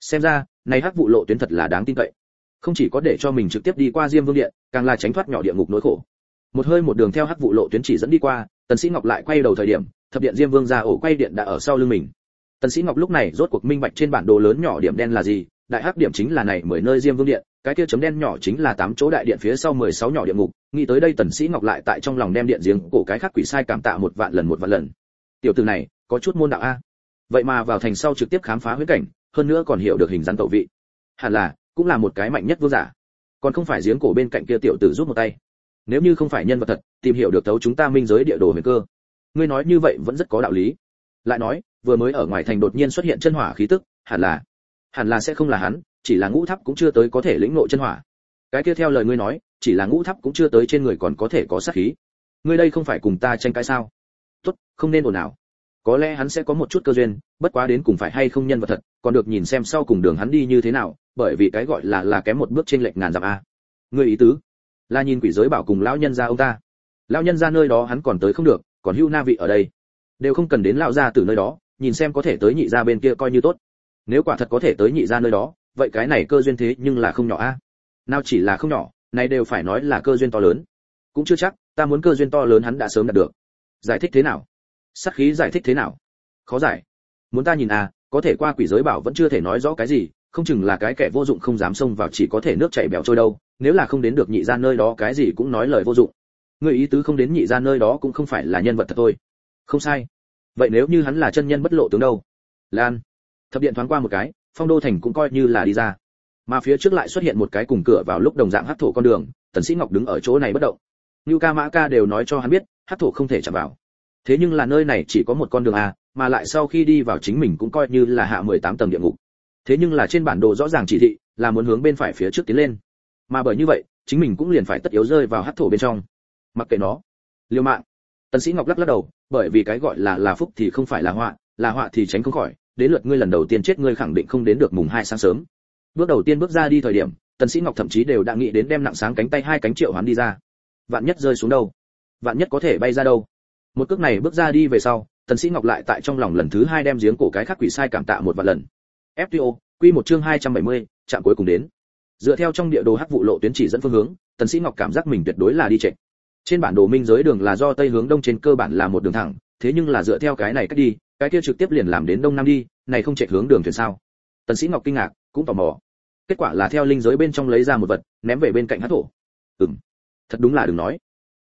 Xem ra, này hắc vụ lộ tuyến thật là đáng tin cậy không chỉ có để cho mình trực tiếp đi qua diêm vương điện, càng là tránh thoát nhỏ địa ngục nỗi khổ. Một hơi một đường theo hắc vụ lộ tuyến chỉ dẫn đi qua, tần sĩ ngọc lại quay đầu thời điểm, thập điện diêm vương ra ổ quay điện đã ở sau lưng mình. Tần sĩ ngọc lúc này rốt cuộc minh bạch trên bản đồ lớn nhỏ điểm đen là gì, đại hắc điểm chính là này mười nơi diêm vương điện, cái kia chấm đen nhỏ chính là tám chỗ đại điện phía sau 16 nhỏ địa ngục, nghĩ tới đây tần sĩ ngọc lại tại trong lòng đem điện giếng cổ cái khác quỷ sai cảm tạ một vạn lần một vạn lần. Tiểu tử này, có chút môn đạo a. Vậy mà vào thành sau trực tiếp khám phá huyễn cảnh, hơn nữa còn hiểu được hình dáng tẩu vị. Hẳn là cũng là một cái mạnh nhất vương giả. Còn không phải giếng cổ bên cạnh kia tiểu tử giúp một tay. Nếu như không phải nhân vật thật, tìm hiểu được tấu chúng ta minh giới địa đồ huyền cơ. Ngươi nói như vậy vẫn rất có đạo lý. Lại nói, vừa mới ở ngoài thành đột nhiên xuất hiện chân hỏa khí tức, hẳn là hẳn là sẽ không là hắn, chỉ là ngũ tháp cũng chưa tới có thể lĩnh ngộ chân hỏa. Cái kia theo lời ngươi nói, chỉ là ngũ tháp cũng chưa tới trên người còn có thể có sát khí. Ngươi đây không phải cùng ta tranh cãi sao? Tốt, không nên ồn ào có lẽ hắn sẽ có một chút cơ duyên, bất quá đến cùng phải hay không nhân vật thật, còn được nhìn xem sau cùng đường hắn đi như thế nào, bởi vì cái gọi là là kém một bước trên lệch ngàn dặm a. Người ý tứ? Là nhìn quỷ giới bảo cùng lão nhân gia ông ta. Lão nhân gia nơi đó hắn còn tới không được, còn hưu na vị ở đây. Đều không cần đến lão gia từ nơi đó, nhìn xem có thể tới nhị gia bên kia coi như tốt. Nếu quả thật có thể tới nhị gia nơi đó, vậy cái này cơ duyên thế nhưng là không nhỏ a. Nào chỉ là không nhỏ, này đều phải nói là cơ duyên to lớn. Cũng chưa chắc, ta muốn cơ duyên to lớn hắn đã sớm đạt được. Giải thích thế nào? Sát khí giải thích thế nào? Khó giải. Muốn ta nhìn à có thể qua quỷ giới bảo vẫn chưa thể nói rõ cái gì, không chừng là cái kẻ vô dụng không dám xông vào chỉ có thể nước chảy bèo trôi đâu, nếu là không đến được nhị ra nơi đó cái gì cũng nói lời vô dụng. Người ý tứ không đến nhị ra nơi đó cũng không phải là nhân vật thật thôi. Không sai. Vậy nếu như hắn là chân nhân bất lộ tướng đâu? Lan. Thập điện thoáng qua một cái, phong đô thành cũng coi như là đi ra. Mà phía trước lại xuất hiện một cái cùng cửa vào lúc đồng dạng hắc thổ con đường, tần sĩ ngọc đứng ở chỗ này bất động. Như ca mã ca đều nói cho hắn biết, hắc thổ không thể chạm vào thế nhưng là nơi này chỉ có một con đường à mà lại sau khi đi vào chính mình cũng coi như là hạ 18 tầng địa ngục. Thế nhưng là trên bản đồ rõ ràng chỉ thị, là muốn hướng bên phải phía trước tiến lên. Mà bởi như vậy, chính mình cũng liền phải tất yếu rơi vào hắc thổ bên trong. Mặc kệ nó. Liêu mạng tần sĩ ngọc lắc lắc đầu, bởi vì cái gọi là là phúc thì không phải là họa là họa thì tránh không khỏi, đến lượt ngươi lần đầu tiên chết ngươi khẳng định không đến được mùng hai sáng sớm. Bước đầu tiên bước ra đi thời điểm, tần sĩ ngọc thậm chí đều đã nghĩ đến đem nặng sáng cánh tay hai cánh triệu hoán đi ra. Vạn nhất rơi xuống đâu? Vạn nhất có thể bay ra đâu? Một cước này bước ra đi về sau tần sĩ ngọc lại tại trong lòng lần thứ hai đem giếng cổ cái khắc quỷ sai cảm tạ một vạn lần. Fto quy một chương 270, chạm cuối cùng đến. Dựa theo trong địa đồ hắc vụ lộ tuyến chỉ dẫn phương hướng tần sĩ ngọc cảm giác mình tuyệt đối là đi chạy. trên bản đồ minh giới đường là do tây hướng đông trên cơ bản là một đường thẳng thế nhưng là dựa theo cái này cách đi cái kia trực tiếp liền làm đến đông nam đi này không chạy hướng đường thuyền sao? Tần sĩ ngọc kinh ngạc cũng tò mò. Kết quả là theo linh giới bên trong lấy ra một vật ném về bên cạnh hắc thổ. Ừm thật đúng là đừng nói.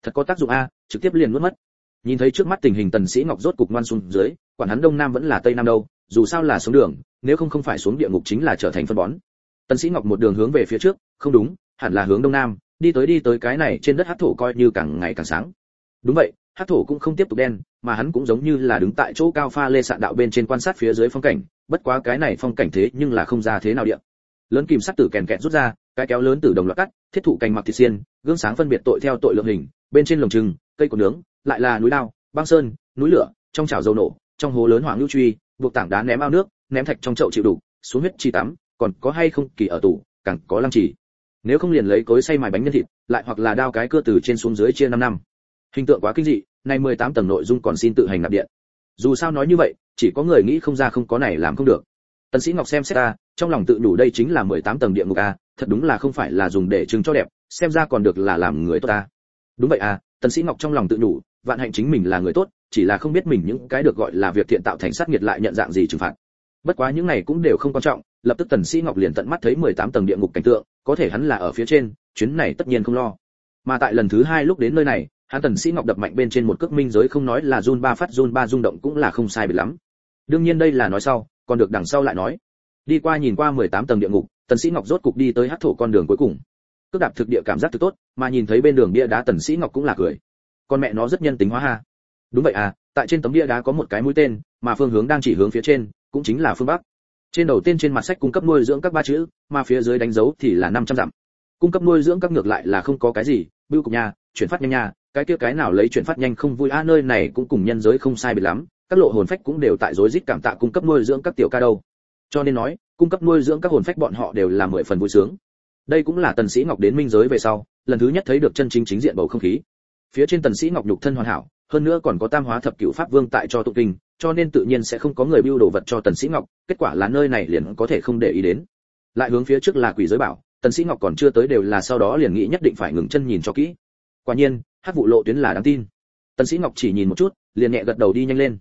Thật có tác dụng a trực tiếp liền nuốt mất nhìn thấy trước mắt tình hình tần sĩ ngọc rốt cục ngoan xuống dưới, quản hắn đông nam vẫn là tây nam đâu, dù sao là xuống đường, nếu không không phải xuống địa ngục chính là trở thành phân bón. Tần sĩ ngọc một đường hướng về phía trước, không đúng, hẳn là hướng đông nam, đi tới đi tới cái này trên đất hắc thổ coi như càng ngày càng sáng. Đúng vậy, hắc thổ cũng không tiếp tục đen, mà hắn cũng giống như là đứng tại chỗ cao pha lê sạn đạo bên trên quan sát phía dưới phong cảnh, bất quá cái này phong cảnh thế nhưng là không ra thế nào điện. Lớn kìm sắt tử kèn kẹt rút ra, cái kéo lớn từ đồng loạt cắt, thiết thụ cành mặc thịt xiên, gương sáng phân biệt tội theo tội lượng hình, bên trên lồng trừng, cây cột nướng lại là núi lao, băng sơn, núi lửa, trong chảo dầu nổ, trong hố lớn hoàng lưu truy, buộc tảng đá ném ao nước, ném thạch trong chậu chịu đủ, xuống huyết chi tắm, còn có hay không kỳ ở tủ, càng có lăng trì. Nếu không liền lấy cối xay mài bánh nhân thịt, lại hoặc là đao cái cưa từ trên xuống dưới chia năm năm. Hình tượng quá kinh dị, nay 18 tầng nội dung còn xin tự hành nạp điện. Dù sao nói như vậy, chỉ có người nghĩ không ra không có này làm không được. Tần sĩ ngọc xem xét ta trong lòng tự đủ đây chính là 18 tầng địa ngục a, thật đúng là không phải là dùng để trưng cho đẹp, xem ra còn được là làm người tốt ta đúng vậy à tần sĩ ngọc trong lòng tự đủ vạn hạnh chính mình là người tốt, chỉ là không biết mình những cái được gọi là việc thiện tạo thành sát nghiệt lại nhận dạng gì trừng phạt. Bất quá những này cũng đều không quan trọng, lập tức tần sĩ ngọc liền tận mắt thấy 18 tầng địa ngục cảnh tượng, có thể hắn là ở phía trên, chuyến này tất nhiên không lo. Mà tại lần thứ hai lúc đến nơi này, hắn tần sĩ ngọc đập mạnh bên trên một cước minh giới không nói là run ba phát run ba rung động cũng là không sai biệt lắm. Đương nhiên đây là nói sau, còn được đằng sau lại nói. Đi qua nhìn qua 18 tầng địa ngục, tần sĩ ngọc rốt cục đi tới hắc thổ con đường cuối cùng. Cước đạp thực địa cảm giác thực tốt, mà nhìn thấy bên đường bia đá tần sĩ ngọc cũng là cười con mẹ nó rất nhân tính hóa ha. Đúng vậy à tại trên tấm bia đá có một cái mũi tên, mà phương hướng đang chỉ hướng phía trên, cũng chính là phương bắc. Trên đầu tiên trên mặt sách cung cấp nuôi dưỡng các ba chữ, mà phía dưới đánh dấu thì là 500 dặm. Cung cấp nuôi dưỡng các ngược lại là không có cái gì, bưu cục nhà chuyển phát nhanh nha, cái kia cái nào lấy chuyển phát nhanh không vui, a, nơi này cũng cùng nhân giới không sai biệt lắm, các lộ hồn phách cũng đều tại rối rít cảm tạ cung cấp nuôi dưỡng các tiểu ca đâu. Cho nên nói, cung cấp nuôi dưỡng các hồn phách bọn họ đều là mười phần vui sướng. Đây cũng là tần sĩ ngọc đến minh giới về sau, lần thứ nhất thấy được chân chính chính diện bầu không khí phía trên tần sĩ ngọc nhục thân hoàn hảo, hơn nữa còn có tam hóa thập cửu pháp vương tại cho tụ kinh, cho nên tự nhiên sẽ không có người biêu đồ vật cho tần sĩ ngọc, kết quả là nơi này liền có thể không để ý đến. Lại hướng phía trước là quỷ giới bảo, tần sĩ ngọc còn chưa tới đều là sau đó liền nghĩ nhất định phải ngừng chân nhìn cho kỹ. Quả nhiên, hắc vụ lộ tuyến là đáng tin. Tần sĩ ngọc chỉ nhìn một chút, liền nhẹ gật đầu đi nhanh lên.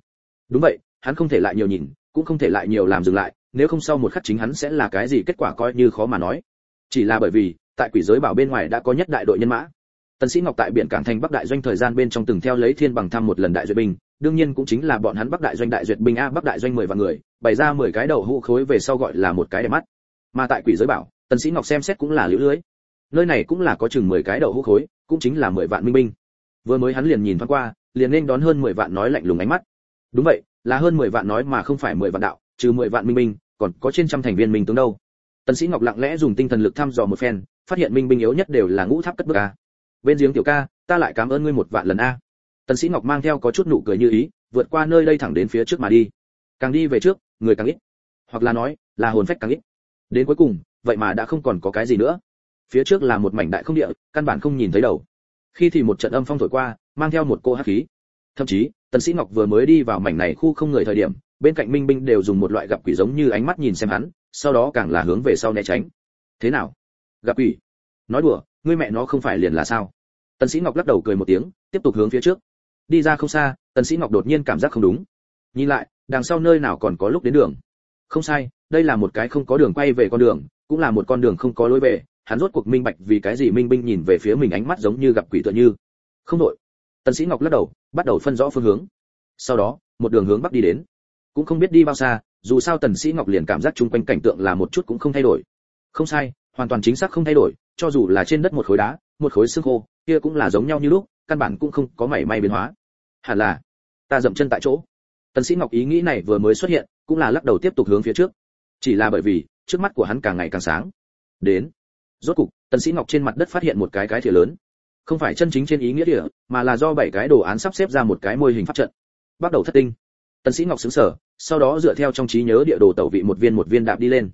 Đúng vậy, hắn không thể lại nhiều nhìn, cũng không thể lại nhiều làm dừng lại, nếu không sau một khắc chính hắn sẽ là cái gì kết quả coi như khó mà nói. Chỉ là bởi vì, tại quỷ giới bảo bên ngoài đã có nhất đại đội nhân mã tần sĩ ngọc tại biển cảng thành bắc đại doanh thời gian bên trong từng theo lấy thiên bằng thăm một lần đại duyệt binh, đương nhiên cũng chính là bọn hắn bắc đại doanh đại duyệt binh a, bắc đại doanh mười vạn người, bày ra mười cái đầu hũ khối về sau gọi là một cái đẹp mắt. Mà tại quỷ giới bảo, tần sĩ ngọc xem xét cũng là liễu lưới. Nơi này cũng là có chừng mười cái đầu hũ khối, cũng chính là mười vạn minh binh. Vừa mới hắn liền nhìn thoáng qua, liền nên đón hơn mười vạn nói lạnh lùng ánh mắt. Đúng vậy, là hơn mười vạn nói mà không phải mười vạn đạo, trừ mười vạn minh binh, còn có trên trăm thành viên minh tướng đâu. Tần sĩ ngọc lặng lẽ dùng tinh thần lực thăm dò một phen, phát hiện minh binh yếu nhất đều là ngũ tháp cất bước a bên giếng tiểu ca, ta lại cảm ơn ngươi một vạn lần a. Tần sĩ ngọc mang theo có chút nụ cười như ý, vượt qua nơi đây thẳng đến phía trước mà đi. Càng đi về trước, người càng ít. Hoặc là nói, là hồn phách càng ít. Đến cuối cùng, vậy mà đã không còn có cái gì nữa. Phía trước là một mảnh đại không địa, căn bản không nhìn thấy đầu. Khi thì một trận âm phong thổi qua, mang theo một cô hắc khí. Thậm chí, tần sĩ ngọc vừa mới đi vào mảnh này khu không người thời điểm, bên cạnh minh binh đều dùng một loại gặp quỷ giống như ánh mắt nhìn xem hắn, sau đó càng là hướng về sau né tránh. Thế nào? Gặp quỷ? Nói đùa ngươi mẹ nó không phải liền là sao? Tần sĩ ngọc lắc đầu cười một tiếng, tiếp tục hướng phía trước. Đi ra không xa, tần sĩ ngọc đột nhiên cảm giác không đúng. Nhìn lại, đằng sau nơi nào còn có lúc đến đường? Không sai, đây là một cái không có đường quay về con đường, cũng là một con đường không có lối về. Hắn rốt cuộc minh bạch vì cái gì minh binh nhìn về phía mình ánh mắt giống như gặp quỷ tựa như. Không đội. Tần sĩ ngọc lắc đầu, bắt đầu phân rõ phương hướng. Sau đó, một đường hướng bắc đi đến. Cũng không biết đi bao xa, dù sao tần sĩ ngọc liền cảm giác chung quanh cảnh tượng là một chút cũng không thay đổi. Không sai, hoàn toàn chính xác không thay đổi cho dù là trên đất một khối đá, một khối xương khô, kia cũng là giống nhau như lúc, căn bản cũng không có mảy may biến hóa. Hẳn là, ta dậm chân tại chỗ. Tần sĩ ngọc ý nghĩ này vừa mới xuất hiện, cũng là lắc đầu tiếp tục hướng phía trước. Chỉ là bởi vì, trước mắt của hắn càng ngày càng sáng. Đến. Rốt cục, tần sĩ ngọc trên mặt đất phát hiện một cái cái thìa lớn. Không phải chân chính trên ý nghĩa địa mà là do bảy cái đồ án sắp xếp ra một cái môi hình pháp trận. Bắt đầu thất tinh. Tần sĩ ngọc sững sờ, sau đó dựa theo trong trí nhớ địa đồ tẩu vị một viên một viên đạp đi lên.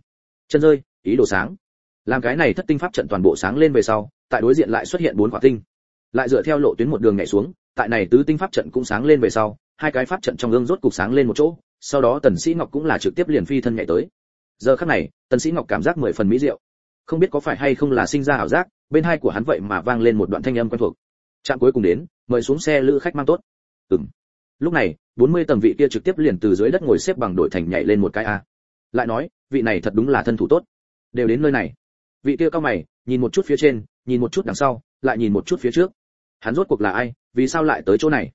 Chân rơi, ý đồ sáng làm cái này thất tinh pháp trận toàn bộ sáng lên về sau, tại đối diện lại xuất hiện bốn quả tinh. Lại dựa theo lộ tuyến một đường nhảy xuống, tại này tứ tinh pháp trận cũng sáng lên về sau, hai cái pháp trận trong gương rốt cục sáng lên một chỗ, sau đó tần sĩ ngọc cũng là trực tiếp liền phi thân nhảy tới. Giờ khắc này, tần sĩ ngọc cảm giác mười phần mỹ diệu. Không biết có phải hay không là sinh ra ảo giác, bên hai của hắn vậy mà vang lên một đoạn thanh âm quen thuộc. Trạm cuối cùng đến, mời xuống xe lữ khách mang tốt. Ừm. Lúc này 40 tầng vị kia trực tiếp liền từ dưới đất ngồi xếp bằng đội thành nhảy lên một cái a. Lại nói, vị này thật đúng là thân thủ tốt. Đều đến nơi này vị kia cao mày, nhìn một chút phía trên, nhìn một chút đằng sau, lại nhìn một chút phía trước. Hắn rốt cuộc là ai, vì sao lại tới chỗ này?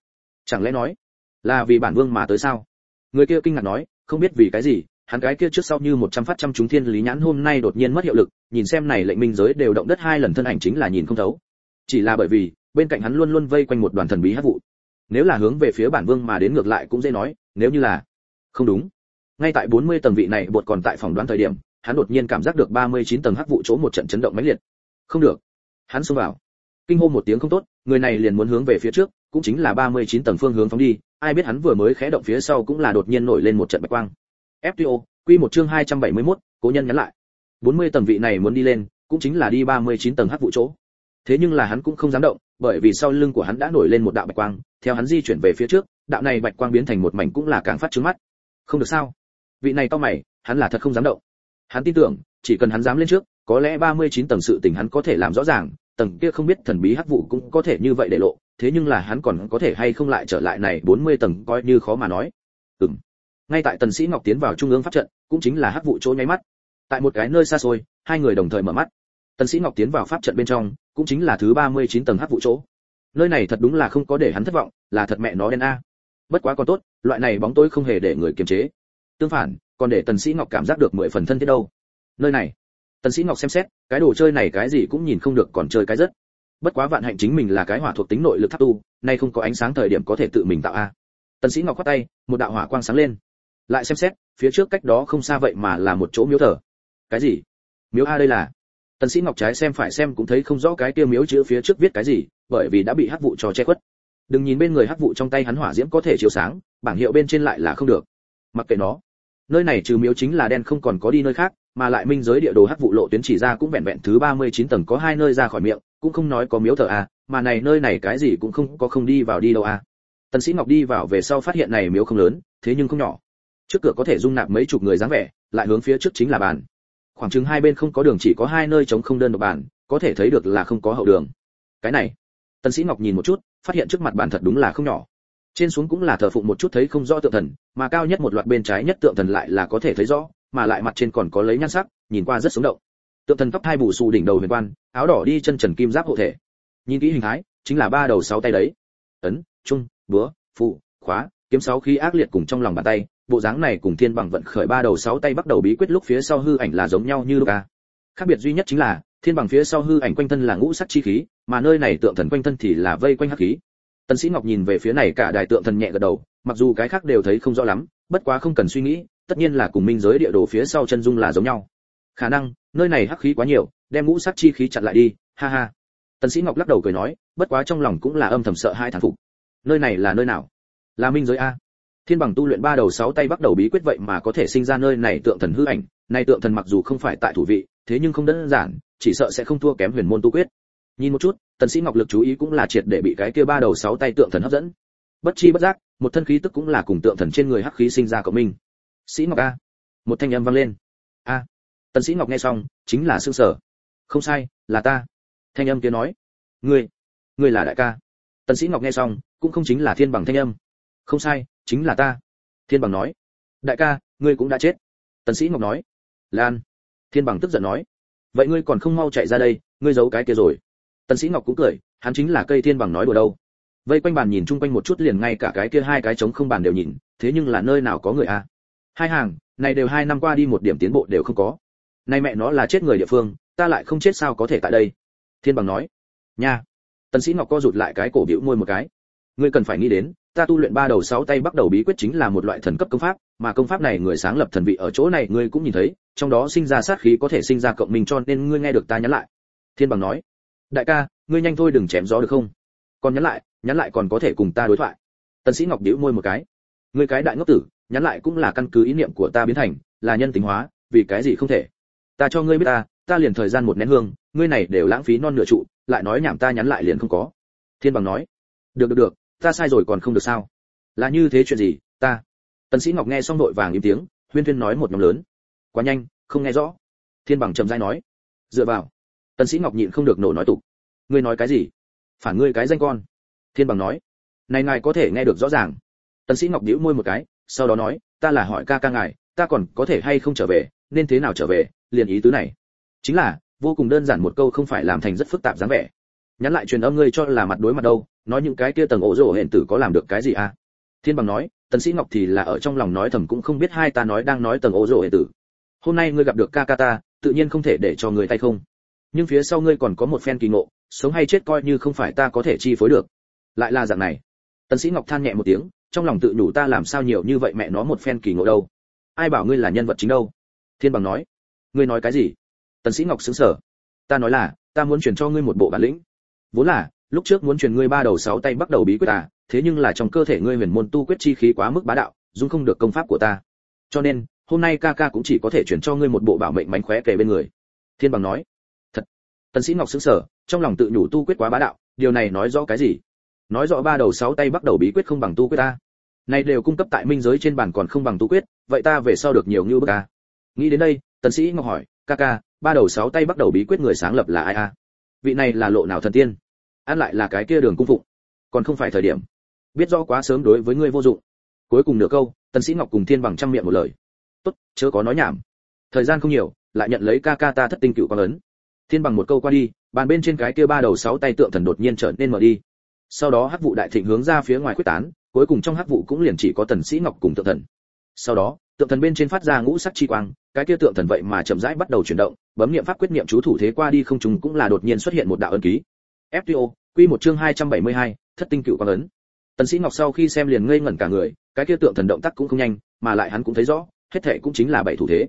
Chẳng lẽ nói là vì bản vương mà tới sao? Người kia kinh ngạc nói, không biết vì cái gì, hắn cái kia trước sau như một trăm phát trăm chúng thiên lý nhãn hôm nay đột nhiên mất hiệu lực, nhìn xem này lệnh minh giới đều động đất hai lần thân ảnh chính là nhìn không thấu. Chỉ là bởi vì, bên cạnh hắn luôn luôn vây quanh một đoàn thần bí hắc vụ. Nếu là hướng về phía bản vương mà đến ngược lại cũng dễ nói, nếu như là không đúng. Ngay tại 40 tầng vị này bột còn tại phòng đoán thời điểm hắn đột nhiên cảm giác được 39 tầng hắc vụ chỗ một trận chấn động mãnh liệt. Không được. Hắn xông vào. Kinh hô một tiếng không tốt người này liền muốn hướng về phía trước cũng chính là 39 tầng phương hướng phóng đi. Ai biết hắn vừa mới khẽ động phía sau cũng là đột nhiên nổi lên một trận bạch quang. FTO, quy một chương 271, cố nhân nhắn lại. 40 tầng vị này muốn đi lên cũng chính là đi 39 tầng hắc vụ chỗ. Thế nhưng là hắn cũng không dám động bởi vì sau lưng của hắn đã nổi lên một đạo bạch quang. Theo hắn di chuyển về phía trước đạo này bạch quang biến thành một mảnh cũng là càng phát trứng mắt. Không được sao? Vị này to mày hắn là thật không dám động hắn tin tưởng, chỉ cần hắn dám lên trước, có lẽ 39 tầng sự tình hắn có thể làm rõ ràng, tầng kia không biết thần bí hắc vụ cũng có thể như vậy để lộ, thế nhưng là hắn còn có thể hay không lại trở lại này 40 tầng coi như khó mà nói. Ừm. Ngay tại tần sĩ ngọc tiến vào trung ương pháp trận, cũng chính là hắc vụ chỗ nháy mắt. Tại một cái nơi xa xôi, hai người đồng thời mở mắt. Tần sĩ ngọc tiến vào pháp trận bên trong, cũng chính là thứ 39 tầng hắc vụ chỗ. Nơi này thật đúng là không có để hắn thất vọng, là thật mẹ nó đen a. Bất quá còn tốt, loại này bóng tối không hề để người kiềm chế. Tương phản còn để tần sĩ ngọc cảm giác được mười phần thân thiết đâu. Nơi này, tần sĩ ngọc xem xét, cái đồ chơi này cái gì cũng nhìn không được còn chơi cái rất. Bất quá vạn hạnh chính mình là cái hỏa thuộc tính nội lực tháp tu, nay không có ánh sáng thời điểm có thể tự mình tạo a. Tần sĩ ngọc quát tay, một đạo hỏa quang sáng lên. Lại xem xét, phía trước cách đó không xa vậy mà là một chỗ miếu thờ. Cái gì? Miếu a đây là? Tần sĩ ngọc trái xem phải xem cũng thấy không rõ cái kia miếu chữ phía trước viết cái gì, bởi vì đã bị hắc vụ trò che khuất. Đừng nhìn bên người hắc vụ trong tay hắn hỏa diễm có thể chiếu sáng, bảng hiệu bên trên lại là không được. Mặc kệ nó nơi này trừ miếu chính là đen không còn có đi nơi khác mà lại minh giới địa đồ hắc vụ lộ tuyến chỉ ra cũng vẹn vẹn thứ 39 tầng có hai nơi ra khỏi miệng cũng không nói có miếu thờ à, mà này nơi này cái gì cũng không có không đi vào đi đâu à? tần sĩ ngọc đi vào về sau phát hiện này miếu không lớn thế nhưng không nhỏ. Trước cửa có thể dung nạp mấy chục người dáng vẻ lại hướng phía trước chính là bàn. Khoảng chừng hai bên không có đường chỉ có hai nơi trống không đơn độc bàn có thể thấy được là không có hậu đường. Cái này tần sĩ ngọc nhìn một chút phát hiện trước mặt bàn thật đúng là không nhỏ trên xuống cũng là thờ phụng một chút thấy không rõ tượng thần, mà cao nhất một loạt bên trái nhất tượng thần lại là có thể thấy rõ, mà lại mặt trên còn có lấy nhan sắc, nhìn qua rất sống động. Tượng thần tóc hai bù xù đỉnh đầu huyền quan, áo đỏ đi chân trần kim giáp hộ thể. Nhìn kỹ hình thái, chính là ba đầu sáu tay đấy. Ấn, trung, búa, phụ, khóa, kiếm sáu khí ác liệt cùng trong lòng bàn tay, bộ dáng này cùng thiên bằng vận khởi ba đầu sáu tay bắt đầu bí quyết lúc phía sau hư ảnh là giống nhau như lúc a. Khác biệt duy nhất chính là, thiên bằng phía sau hư ảnh quanh thân là ngũ sắc chi khí, mà nơi này tượng thần quanh thân thì là vây quanh hắc khí tần sĩ ngọc nhìn về phía này cả đài tượng thần nhẹ gật đầu, mặc dù cái khác đều thấy không rõ lắm, bất quá không cần suy nghĩ, tất nhiên là cùng minh giới địa đồ phía sau chân dung là giống nhau. Khả năng, nơi này hắc khí quá nhiều, đem ngũ sắc chi khí chặn lại đi, ha ha. Tần sĩ ngọc lắc đầu cười nói, bất quá trong lòng cũng là âm thầm sợ hai thằng phục. Nơi này là nơi nào? Là minh giới a. Thiên bằng tu luyện ba đầu sáu tay bắt đầu bí quyết vậy mà có thể sinh ra nơi này tượng thần hư ảnh. Này tượng thần mặc dù không phải tại thủ vị, thế nhưng không đơn giản, chỉ sợ sẽ không thua kém huyền môn tu quyết nhìn một chút, tần sĩ ngọc lực chú ý cũng là triệt để bị cái kia ba đầu sáu tay tượng thần hấp dẫn. Bất chi bất giác, một thân khí tức cũng là cùng tượng thần trên người hắc khí sinh ra cộng minh. Sĩ ngọc a. Một thanh âm vang lên. A. Tần sĩ ngọc nghe xong, chính là sương sở không sai, là ta. Thanh âm kia nói. Ngươi ngươi là đại ca. Tần sĩ ngọc nghe xong, cũng không chính là thiên bằng thanh âm. Không sai, chính là ta. Thiên bằng nói. Đại ca, ngươi cũng đã chết. Tần sĩ ngọc nói. Lan. Thiên bằng tức giận nói. Vậy ngươi còn không mau chạy ra đây, ngươi giấu cái kia rồi tần sĩ ngọc cũng cười, hắn chính là cây thiên bằng nói đùa đâu. Vây quanh bàn nhìn chung quanh một chút liền ngay cả cái kia hai cái trống không bàn đều nhìn, thế nhưng là nơi nào có người a? Hai hàng, này đều hai năm qua đi một điểm tiến bộ đều không có. Nay mẹ nó là chết người địa phương, ta lại không chết sao có thể tại đây? Thiên bằng nói. Nha. Tần sĩ ngọc co rụt lại cái cổ biểu môi một cái. Ngươi cần phải nghĩ đến, ta tu luyện ba đầu sáu tay bắt đầu bí quyết chính là một loại thần cấp công pháp, mà công pháp này người sáng lập thần vị ở chỗ này ngươi cũng nhìn thấy, trong đó sinh ra sát khí có thể sinh ra cộng minh cho nên ngươi nghe được ta nhắn lại. Thiên bằng nói đại ca, ngươi nhanh thôi đừng chém gió được không? Còn nhắn lại nhắn lại còn có thể cùng ta đối thoại. Tần sĩ ngọc điếu môi một cái. Ngươi cái đại ngốc tử, nhắn lại cũng là căn cứ ý niệm của ta biến thành, là nhân tính hóa, vì cái gì không thể? Ta cho ngươi biết ta ta liền thời gian một nén hương, ngươi này đều lãng phí non nửa trụ, lại nói nhảm ta nhắn lại liền không có. Thiên bằng nói. Được được được, ta sai rồi còn không được sao? Là như thế chuyện gì, ta? Tần sĩ ngọc nghe xong nội vàng im tiếng, huyên thuyên nói một nhóm lớn. Quá nhanh, không nghe rõ. Thiên bằng trầm rãi nói. Dựa vào. Tân sĩ ngọc nhịn không được nổ nói tục. Ngươi nói cái gì? Phản ngươi cái danh con. Thiên bằng nói. Này ngài có thể nghe được rõ ràng. Tân sĩ ngọc nhíu môi một cái, sau đó nói, ta là hỏi ca ca ngài, ta còn có thể hay không trở về, nên thế nào trở về, liền ý tứ này. Chính là, vô cùng đơn giản một câu không phải làm thành rất phức tạp dáng vẻ. Nhắn lại truyền âm ngươi cho là mặt đối mặt đâu, nói những cái kia tầng ổ rổ hiện tử có làm được cái gì à? Thiên bằng nói, tần sĩ ngọc thì là ở trong lòng nói thầm cũng không biết hai ta nói đang nói tầng ổ rổ hiện tử. Hôm nay ngươi gặp được ca ca ta, tự nhiên không thể để cho người tay không nhưng phía sau ngươi còn có một phen kỳ ngộ, sống hay chết coi như không phải ta có thể chi phối được. Lại là dạng này. Tần sĩ ngọc than nhẹ một tiếng, trong lòng tự nhủ ta làm sao nhiều như vậy mẹ nó một phen kỳ ngộ đâu. Ai bảo ngươi là nhân vật chính đâu? Thiên bằng nói. Ngươi nói cái gì? Tần sĩ ngọc sững sờ. Ta nói là, ta muốn truyền cho ngươi một bộ bản lĩnh. Vốn là, lúc trước muốn truyền ngươi ba đầu sáu tay bắt đầu bí quyết à thế nhưng là trong cơ thể ngươi huyền môn tu quyết chi khí quá mức bá đạo, dung không được công pháp của ta. Cho nên, hôm nay ca ca cũng chỉ có thể truyền cho ngươi một bộ bảo mệnh mánh khóe kề bên người. Thiên bằng nói tần sĩ ngọc sững sờ, trong lòng tự nhủ tu quyết quá bá đạo, điều này nói rõ cái gì? Nói rõ ba đầu sáu tay bắt đầu bí quyết không bằng tu quyết ta. Này đều cung cấp tại minh giới trên bản còn không bằng tu quyết, vậy ta về sau được nhiều như bức a. Nghĩ đến đây, tần sĩ ngọc hỏi, ca ca, ba đầu sáu tay bắt đầu bí quyết người sáng lập là ai a? Vị này là lộ nào thần tiên? Ăn lại là cái kia đường cung phụng. Còn không phải thời điểm. Biết rõ quá sớm đối với ngươi vô dụng. Cuối cùng nửa câu, tần sĩ ngọc cùng thiên bằng trăm miệng một lời. Tốt, chớ có nói nhảm. Thời gian không nhiều, lại nhận lấy ca ca ta thất tinh cựu quan ấn thiên bằng một câu qua đi bàn bên trên cái kia ba đầu sáu tay tượng thần đột nhiên trở nên mở đi. Sau đó hắc vụ đại thịnh hướng ra phía ngoài quyết tán cuối cùng trong hắc vụ cũng liền chỉ có tần sĩ ngọc cùng tượng thần. Sau đó tượng thần bên trên phát ra ngũ sắc chi quang cái kia tượng thần vậy mà chậm rãi bắt đầu chuyển động bấm niệm pháp quyết niệm chú thủ thế qua đi không trùng cũng là đột nhiên xuất hiện một đạo ấn ký. FTO, quy một chương 272, thất tinh cựu quang ấn. Tần sĩ ngọc sau khi xem liền ngây ngẩn cả người cái kia tượng thần động tác cũng không nhanh mà lại hắn cũng thấy rõ hết thảy cũng chính là bảy thủ thế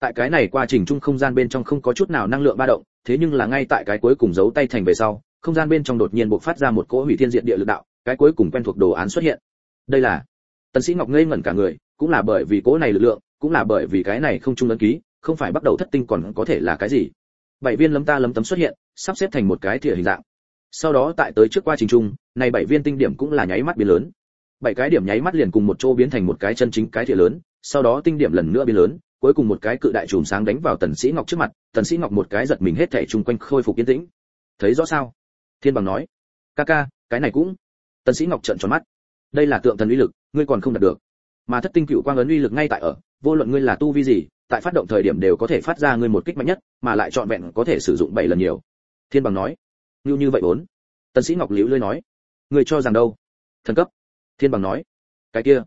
tại cái này quá trình chung không gian bên trong không có chút nào năng lượng ba động thế nhưng là ngay tại cái cuối cùng giấu tay thành về sau không gian bên trong đột nhiên bộc phát ra một cỗ hủy thiên diện địa lực đạo cái cuối cùng quen thuộc đồ án xuất hiện. Đây là tần sĩ ngọc ngây ngẩn cả người cũng là bởi vì cỗ này lực lượng cũng là bởi vì cái này không trung ấn ký không phải bắt đầu thất tinh còn có thể là cái gì. Bảy viên lấm ta lấm tấm xuất hiện sắp xếp thành một cái thìa hình dạng. Sau đó tại tới trước quá trình chung, này bảy viên tinh điểm cũng là nháy mắt biến lớn. Bảy cái điểm nháy mắt liền cùng một chỗ biến thành một cái chân chính cái thìa lớn sau đó tinh điểm lần nữa biến lớn cuối cùng một cái cự đại chùm sáng đánh vào tần sĩ ngọc trước mặt, tần sĩ ngọc một cái giật mình hết thảy chung quanh khôi phục yên tĩnh. Thấy rõ sao? Thiên bằng nói. Ca ca, cái này cũng. Tần sĩ ngọc trợn tròn mắt. Đây là tượng thần uy lực, ngươi còn không đạt được. Mà thất tinh cựu quang ấn uy lực ngay tại ở, vô luận ngươi là tu vi gì, tại phát động thời điểm đều có thể phát ra ngươi một kích mạnh nhất, mà lại trọn vẹn có thể sử dụng bảy lần nhiều. Thiên bằng nói. Như như vậy bốn. Tần sĩ ngọc liễu lưỡi nói. Ngươi cho rằng đâu? Thần cấp. Thiên bằng nói. Cái kia.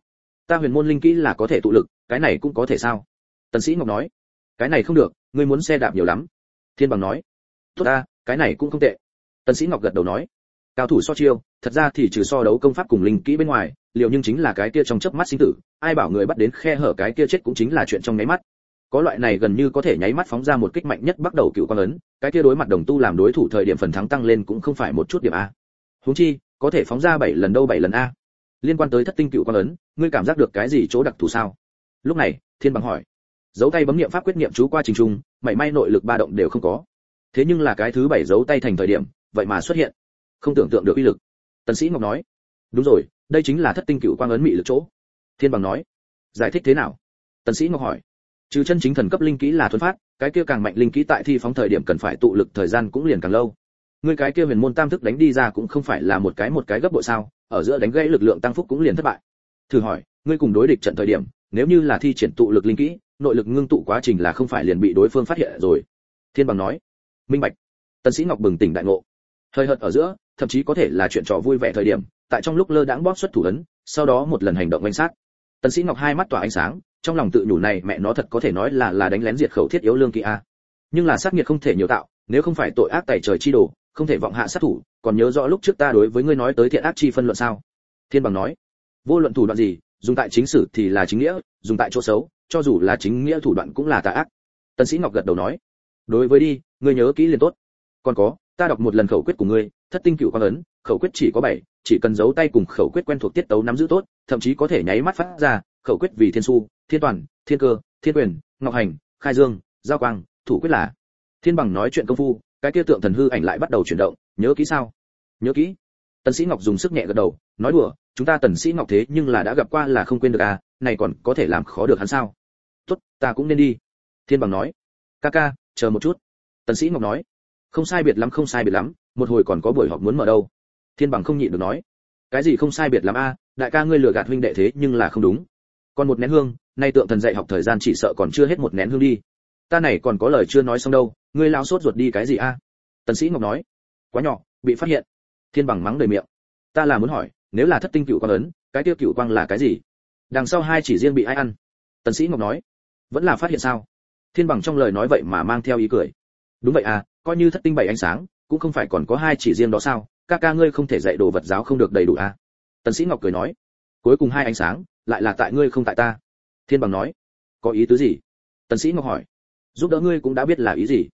Ta huyền môn linh kỹ là có thể tụ lực, cái này cũng có thể sao? Tần sĩ ngọc nói, cái này không được, ngươi muốn xe đạp nhiều lắm. Thiên bằng nói, tốt ta, cái này cũng không tệ. Tần sĩ ngọc gật đầu nói, cao thủ so chiêu, thật ra thì trừ so đấu công pháp cùng linh kỹ bên ngoài, liệu nhưng chính là cái kia trong chớp mắt sinh tử, ai bảo người bắt đến khe hở cái kia chết cũng chính là chuyện trong nháy mắt. Có loại này gần như có thể nháy mắt phóng ra một kích mạnh nhất bắt đầu cựu quang ấn, cái kia đối mặt đồng tu làm đối thủ thời điểm phần thắng tăng lên cũng không phải một chút điểm a. Huống chi, có thể phóng ra bảy lần đâu bảy lần a. Liên quan tới thất tinh cựu quang ấn, ngươi cảm giác được cái gì chỗ đặc thù sao? Lúc này, thiên bằng hỏi dấu tay bấm niệm pháp quyết niệm chú qua trình trung, mảy may nội lực ba động đều không có. Thế nhưng là cái thứ bảy dấu tay thành thời điểm, vậy mà xuất hiện. Không tưởng tượng được uy lực. Tần sĩ ngọc nói, đúng rồi, đây chính là thất tinh cựu quang ấn mị lực chỗ. Thiên bằng nói, giải thích thế nào? Tần sĩ ngọc hỏi, trừ chân chính thần cấp linh kỹ là thuần phát, cái kia càng mạnh linh kỹ tại thi phóng thời điểm cần phải tụ lực thời gian cũng liền càng lâu. Ngươi cái kia huyền môn tam thức đánh đi ra cũng không phải là một cái một cái gấp bội sao, ở giữa đánh gãy lực lượng tăng phúc cũng liền thất bại. Thử hỏi, ngươi cùng đối địch trận thời điểm, nếu như là thi triển tụ lực linh kỹ nội lực ngưng tụ quá trình là không phải liền bị đối phương phát hiện rồi. Thiên bằng nói, minh bạch. Tần sĩ ngọc bừng tỉnh đại ngộ. Hơi hợt ở giữa, thậm chí có thể là chuyện trò vui vẻ thời điểm, tại trong lúc lơ đãng bóp xuất thủ ấn, sau đó một lần hành động quanh sát. Tần sĩ ngọc hai mắt tỏa ánh sáng, trong lòng tự nhủ này mẹ nó thật có thể nói là là đánh lén diệt khẩu thiết yếu lương kỳ a. Nhưng là sát nghiệt không thể nhiều tạo, nếu không phải tội ác tẩy trời chi đồ, không thể vọng hạ sát thủ, còn nhớ rõ lúc trước ta đối với ngươi nói tới thiện ác chi phân luận sao? Thiên bằng nói, vô luận thủ đoạn gì, dùng tại chính sử thì là chính nghĩa, dùng tại chỗ xấu cho dù là chính nghĩa thủ đoạn cũng là tà ác. Tần sĩ ngọc gật đầu nói, đối với đi, ngươi nhớ kỹ liền tốt. Còn có, ta đọc một lần khẩu quyết của ngươi, thất tinh cựu quang ấn, khẩu quyết chỉ có bảy, chỉ cần giấu tay cùng khẩu quyết quen thuộc tiết tấu nắm giữ tốt, thậm chí có thể nháy mắt phát ra, khẩu quyết vì thiên su, thiên toàn, thiên cơ, thiên quyền, ngọc hành, khai dương, giao quang, thủ quyết là thiên bằng nói chuyện công phu, cái kia tượng thần hư ảnh lại bắt đầu chuyển động, nhớ kỹ sao? Nhớ kỹ. Tần sĩ ngọc dùng sức nhẹ gật đầu, nói đùa, chúng ta tần sĩ ngọc thế nhưng là đã gặp qua là không quên được à này còn có thể làm khó được hắn sao? Tốt, ta cũng nên đi. Thiên bằng nói. Ca ca, chờ một chút. Tần sĩ ngọc nói. Không sai biệt lắm, không sai biệt lắm, một hồi còn có buổi họp muốn mở đâu. Thiên bằng không nhịn được nói. Cái gì không sai biệt lắm a, đại ca ngươi lừa gạt huynh đệ thế nhưng là không đúng. Còn một nén hương, nay tượng thần dạy học thời gian chỉ sợ còn chưa hết một nén hương đi. Ta này còn có lời chưa nói xong đâu, ngươi lao sốt ruột đi cái gì a? Tần sĩ ngọc nói. Quá nhỏ, bị phát hiện. Thiên bằng mắng đầy miệng. Ta là muốn hỏi, nếu là thất tinh cựu quang ấn, cái tiêu cựu quang là cái gì? Đằng sau hai chỉ riêng bị ai ăn? Tần sĩ ngọc nói vẫn là phát hiện sao? Thiên bằng trong lời nói vậy mà mang theo ý cười. Đúng vậy à coi như thất tinh bảy ánh sáng, cũng không phải còn có hai chỉ riêng đó sao? Ca ca ngươi không thể dạy đồ vật giáo không được đầy đủ à? Tần sĩ ngọc cười nói. Cuối cùng hai ánh sáng, lại là tại ngươi không tại ta. Thiên bằng nói. Có ý tứ gì? Tần sĩ ngọc hỏi. Giúp đỡ ngươi cũng đã biết là ý gì?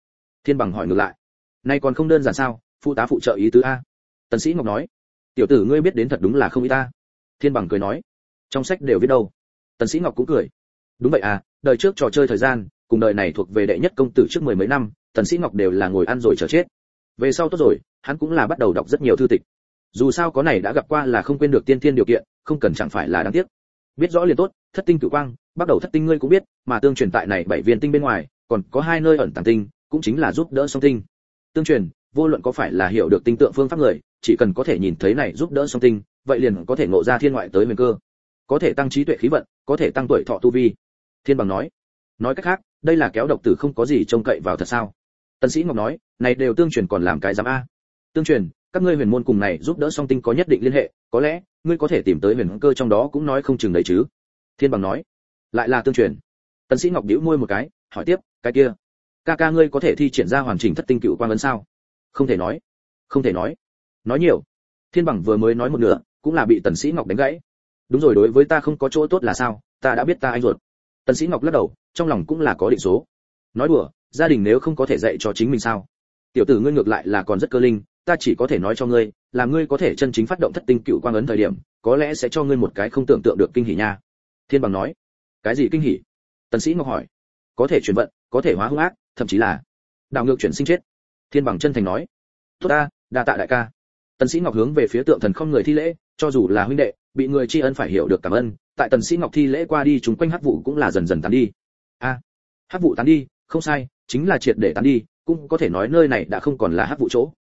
Thiên bằng hỏi ngược lại. Nay còn không đơn giản sao? Phụ tá phụ trợ ý tứ a. Tần sĩ ngọc nói. Tiểu tử ngươi biết đến thật đúng là không ý ta. Thiên bằng cười nói. Trong sách đều viết đâu? Tần sĩ ngọc cũng cười. Đúng vậy à đời trước trò chơi thời gian, cùng đời này thuộc về đệ nhất công tử trước mười mấy năm, tần sĩ ngọc đều là ngồi ăn rồi chờ chết. Về sau tốt rồi, hắn cũng là bắt đầu đọc rất nhiều thư tịch. Dù sao có này đã gặp qua là không quên được tiên thiên điều kiện, không cần chẳng phải là đáng tiếc. Biết rõ liền tốt, thất tinh cửu quang, bắt đầu thất tinh ngươi cũng biết, mà tương truyền tại này bảy viên tinh bên ngoài, còn có hai nơi ẩn tàng tinh, cũng chính là giúp đỡ song tinh. Tương truyền, vô luận có phải là hiểu được tinh tượng phương pháp người, chỉ cần có thể nhìn thấy này giúp đỡ song tinh, vậy liền có thể ngộ ra thiên ngoại tới huyền cơ. Có thể tăng trí tuệ khí vận, có thể tăng tuổi thọ tu vi thiên bằng nói nói cách khác, đây là kéo độc tử không có gì trông cậy vào thật sao? Tân sĩ ngọc nói, này đều tương truyền còn làm cái giám a. Tương truyền, các ngươi huyền môn cùng này giúp đỡ song tinh có nhất định liên hệ, có lẽ, ngươi có thể tìm tới huyền cơ trong đó cũng nói không chừng đấy chứ. Thiên bằng nói, lại là tương truyền. Tân sĩ ngọc đĩu môi một cái, hỏi tiếp, cái kia, ca ca ngươi có thể thi triển ra hoàn chỉnh thất tinh cựu quang ấn sao? Không thể nói, không thể nói. Nói nhiều. Thiên bằng vừa mới nói một nửa, cũng là bị tần sĩ ngọc đánh gãy. Đúng rồi, đối với ta không có chỗ tốt là sao? Ta đã biết ta anh ruột tần sĩ ngọc lắc đầu, trong lòng cũng là có định số. Nói đùa, gia đình nếu không có thể dạy cho chính mình sao? Tiểu tử ngươi ngược lại là còn rất cơ linh, ta chỉ có thể nói cho ngươi, là ngươi có thể chân chính phát động thất tinh cựu quang ấn thời điểm, có lẽ sẽ cho ngươi một cái không tưởng tượng được kinh hỉ nha. Thiên bằng nói, cái gì kinh hỉ? Tần sĩ ngọc hỏi, có thể chuyển vận, có thể hóa hung ác, thậm chí là đảo ngược chuyển sinh chết. Thiên bằng chân thành nói, tốt ta, đa tạ đại ca. Tần sĩ ngọc hướng về phía tượng thần không người thi lễ cho dù là huynh đệ bị người tri ân phải hiểu được cảm ơn tại tần sĩ ngọc thi lễ qua đi chúng quanh hắc vụ cũng là dần dần tán đi. A à, hắc vụ tán đi không sai chính là triệt để tán đi cũng có thể nói nơi này đã không còn là hắc vụ chỗ.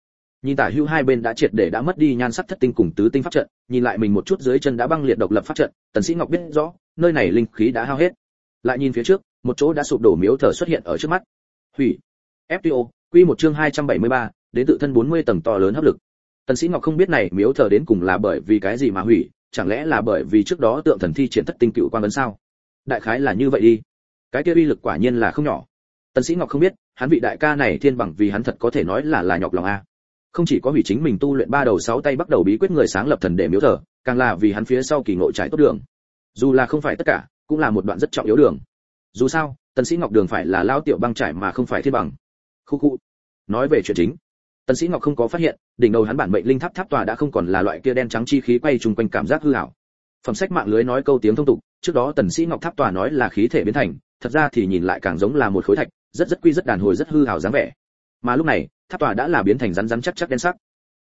Nhìn tả hưu hai bên đã triệt để đã mất đi nhan sắc thất tinh cùng tứ tinh pháp trận nhìn lại mình một chút dưới chân đã băng liệt độc lập pháp trận tần sĩ ngọc biết rõ nơi này linh khí đã hao hết. Lại nhìn phía trước một chỗ đã sụp đổ miếu thờ xuất hiện ở trước mắt. Hủy. Fto quy một chương 273, đến tự thân 40 tầng to lớn hấp lực tần sĩ ngọc không biết này miếu thờ đến cùng là bởi vì cái gì mà hủy, chẳng lẽ là bởi vì trước đó tượng thần thi triển thất tinh cựu quan vấn sao? Đại khái là như vậy đi. Cái kia uy lực quả nhiên là không nhỏ. Tần sĩ ngọc không biết, hắn vị đại ca này thiên bằng vì hắn thật có thể nói là là nhọc lòng a. Không chỉ có hủy chính mình tu luyện ba đầu sáu tay bắt đầu bí quyết người sáng lập thần để miếu thờ, càng là vì hắn phía sau kỳ ngộ trái tốt đường. Dù là không phải tất cả, cũng là một đoạn rất trọng yếu đường. Dù sao, tần sĩ ngọc đường phải là lao tiểu băng trải mà không phải thiên bằng. Khu khu. Nói về chuyện chính tần sĩ ngọc không có phát hiện, đỉnh đầu hắn bản mệnh linh tháp tháp tòa đã không còn là loại kia đen trắng chi khí quay trùng quanh cảm giác hư ảo. Phẩm sách mạng lưới nói câu tiếng thông tục, trước đó tần sĩ ngọc tháp tòa nói là khí thể biến thành, thật ra thì nhìn lại càng giống là một khối thạch, rất rất quy rất đàn hồi rất hư ảo dáng vẻ. Mà lúc này, tháp tòa đã là biến thành rắn rắn chắc chắc đen sắc.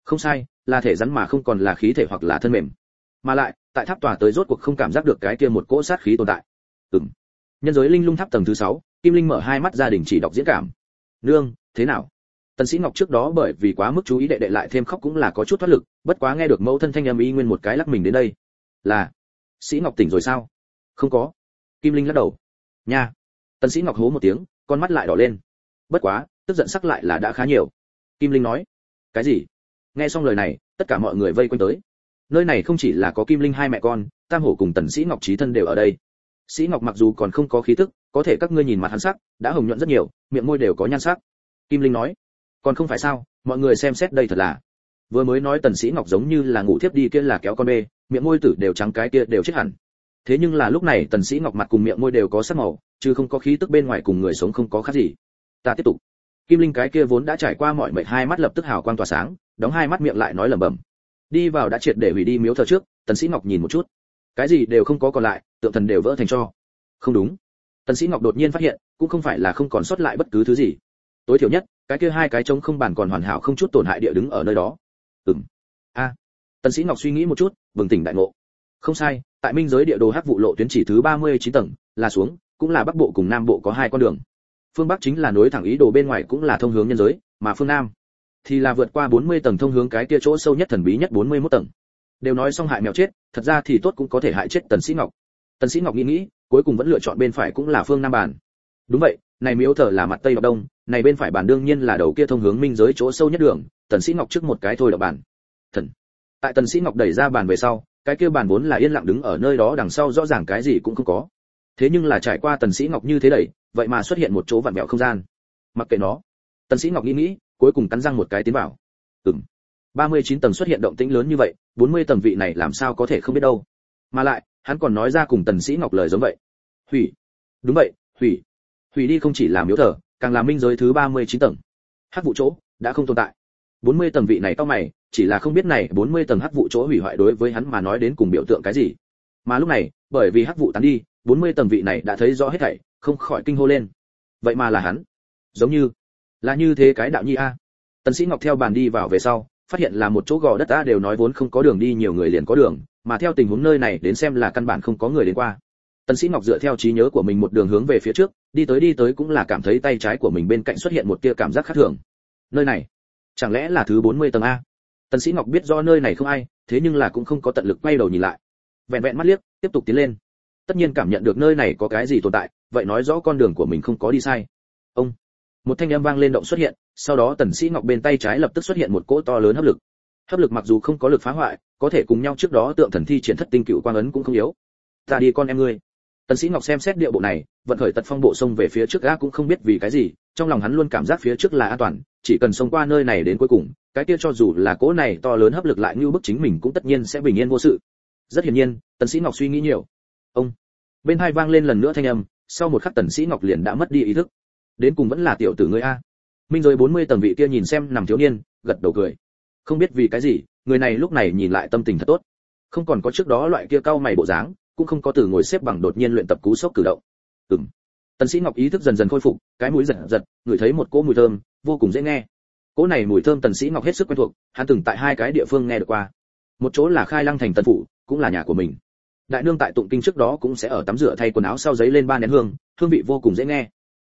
Không sai, là thể rắn mà không còn là khí thể hoặc là thân mềm. Mà lại, tại tháp tòa tới rốt cuộc không cảm giác được cái kia một cỗ sát khí tồn tại. Ừm. Nhân giới linh lung tháp tầng thứ sáu, kim linh mở hai mắt ra đình chỉ đọc diễn cảm. Nương, thế nào? Tần sĩ ngọc trước đó bởi vì quá mức chú ý đệ đệ lại thêm khóc cũng là có chút thoát lực, bất quá nghe được mẫu thân thanh âm y nguyên một cái lắc mình đến đây. Là, sĩ ngọc tỉnh rồi sao? Không có. Kim linh lắc đầu. Nha. Tần sĩ ngọc hố một tiếng, con mắt lại đỏ lên. Bất quá, tức giận sắc lại là đã khá nhiều. Kim linh nói. Cái gì? Nghe xong lời này, tất cả mọi người vây quanh tới. Nơi này không chỉ là có kim linh hai mẹ con, tam hổ cùng tần sĩ ngọc trí thân đều ở đây. Sĩ ngọc mặc dù còn không có khí tức, có thể các ngươi nhìn mặt hắn sắc, đã hồng nhuận rất nhiều, miệng môi đều có nhan sắc. Kim linh nói còn không phải sao, mọi người xem xét đây thật là. Vừa mới nói tần sĩ ngọc giống như là ngủ thiếp đi kia là kéo con bê, miệng môi tử đều trắng cái kia đều chết hẳn. Thế nhưng là lúc này tần sĩ ngọc mặt cùng miệng môi đều có sắc màu, chứ không có khí tức bên ngoài cùng người sống không có khác gì. Ta tiếp tục. Kim linh cái kia vốn đã trải qua mọi mệt hai mắt lập tức hào quang tỏa sáng, đóng hai mắt miệng lại nói lẩm bẩm. Đi vào đã triệt để hủy đi miếu thờ trước, tần sĩ ngọc nhìn một chút. Cái gì đều không có còn lại, tượng thần đều vỡ thành cho. Không đúng. Tần sĩ ngọc đột nhiên phát hiện, cũng không phải là không còn sót lại bất cứ thứ gì tối thiểu nhất, cái kia hai cái trống không bàn còn hoàn hảo không chút tổn hại địa đứng ở nơi đó. Ừm. A. Tần sĩ ngọc suy nghĩ một chút, bừng tỉnh đại ngộ. Không sai, tại minh giới địa đồ hắc vụ lộ tuyến chỉ thứ 39 tầng, là xuống, cũng là bắc bộ cùng nam bộ có hai con đường. Phương bắc chính là nối thẳng ý đồ bên ngoài cũng là thông hướng nhân giới, mà phương nam thì là vượt qua 40 tầng thông hướng cái kia chỗ sâu nhất thần bí nhất 41 tầng. Đều nói xong hại mèo chết, thật ra thì tốt cũng có thể hại chết tần sĩ ngọc. Tần sĩ ngọc nghĩ nghĩ, cuối cùng vẫn lựa chọn bên phải cũng là phương nam bản đúng vậy này miếu thờ là mặt tây hoặc đông, này bên phải bản đương nhiên là đầu kia thông hướng minh giới chỗ sâu nhất đường, tần sĩ ngọc trước một cái thôi đọc bản thần. Tại tần sĩ ngọc đẩy ra bàn về sau, cái kia bàn vốn là yên lặng đứng ở nơi đó đằng sau rõ ràng cái gì cũng không có. Thế nhưng là trải qua tần sĩ ngọc như thế đẩy, vậy mà xuất hiện một chỗ vặn vẹo không gian. Mặc kệ nó. Tần sĩ ngọc nghĩ nghĩ, cuối cùng cắn răng một cái tiến vào. Ừm. 39 tầng xuất hiện động tĩnh lớn như vậy 40 tầng vị này làm sao có thể không biết đâu. Mà lại, hắn còn nói ra cùng tần sĩ ngọc lời giống vậy. Hủy. Đúng vậy, hủy hủy đi không chỉ là miếu thờ, càng là minh giới thứ 39 tầng. Hắc vụ chỗ đã không tồn tại. 40 tầng vị này tao mày, chỉ là không biết này 40 tầng hắc vụ chỗ hủy hoại đối với hắn mà nói đến cùng biểu tượng cái gì. Mà lúc này, bởi vì hắc vụ tán đi 40 tầng vị này đã thấy rõ hết thảy, không khỏi kinh hô lên. Vậy mà là hắn. Giống như, là như thế cái đạo nhi a. Tần sĩ ngọc theo bàn đi vào về sau, phát hiện là một chỗ gò đất ta đều nói vốn không có đường đi, nhiều người liền có đường, mà theo tình huống nơi này đến xem là căn bản không có người đến qua tần sĩ ngọc dựa theo trí nhớ của mình một đường hướng về phía trước, đi tới đi tới cũng là cảm thấy tay trái của mình bên cạnh xuất hiện một tia cảm giác khác thường. Nơi này, chẳng lẽ là thứ 40 tầng a? Tần sĩ ngọc biết rõ nơi này không ai, thế nhưng là cũng không có tận lực quay đầu nhìn lại. Vẹn vẹn mắt liếc, tiếp tục tiến lên. Tất nhiên cảm nhận được nơi này có cái gì tồn tại, vậy nói rõ con đường của mình không có đi sai. Ông, một thanh âm vang lên động xuất hiện, sau đó tần sĩ ngọc bên tay trái lập tức xuất hiện một cỗ to lớn hấp lực. Hấp lực mặc dù không có lực phá hoại, có thể cùng nhau trước đó tượng thần thi triển thất tinh cựu quang ấn cũng không yếu. Ta đi con em ngươi tần sĩ ngọc xem xét địa bộ này, vận khởi tật phong bộ sông về phía trước gã cũng không biết vì cái gì, trong lòng hắn luôn cảm giác phía trước là an toàn, chỉ cần xông qua nơi này đến cuối cùng, cái kia cho dù là cỗ này to lớn hấp lực lại như bức chính mình cũng tất nhiên sẽ bình yên vô sự. Rất hiển nhiên, tần sĩ ngọc suy nghĩ nhiều. Ông. Bên hai vang lên lần nữa thanh âm, sau một khắc tần sĩ ngọc liền đã mất đi ý thức. Đến cùng vẫn là tiểu tử ngươi a. Minh rồi 40 tầng vị kia nhìn xem nằm thiếu niên, gật đầu cười. Không biết vì cái gì, người này lúc này nhìn lại tâm tình thật tốt. Không còn có trước đó loại kia cao mày bộ dáng cũng không có từ ngồi xếp bằng đột nhiên luyện tập cú sốc cử động. Ừm. Tần sĩ ngọc ý thức dần dần khôi phục, cái mũi giật giật, ngửi thấy một cỗ mùi thơm, vô cùng dễ nghe. Cỗ này mùi thơm tần sĩ ngọc hết sức quen thuộc, hắn từng tại hai cái địa phương nghe được qua. Một chỗ là khai lăng thành tần phủ, cũng là nhà của mình. Đại nương tại tụng kinh trước đó cũng sẽ ở tắm rửa thay quần áo sau giấy lên ba nén hương hương vị vô cùng dễ nghe.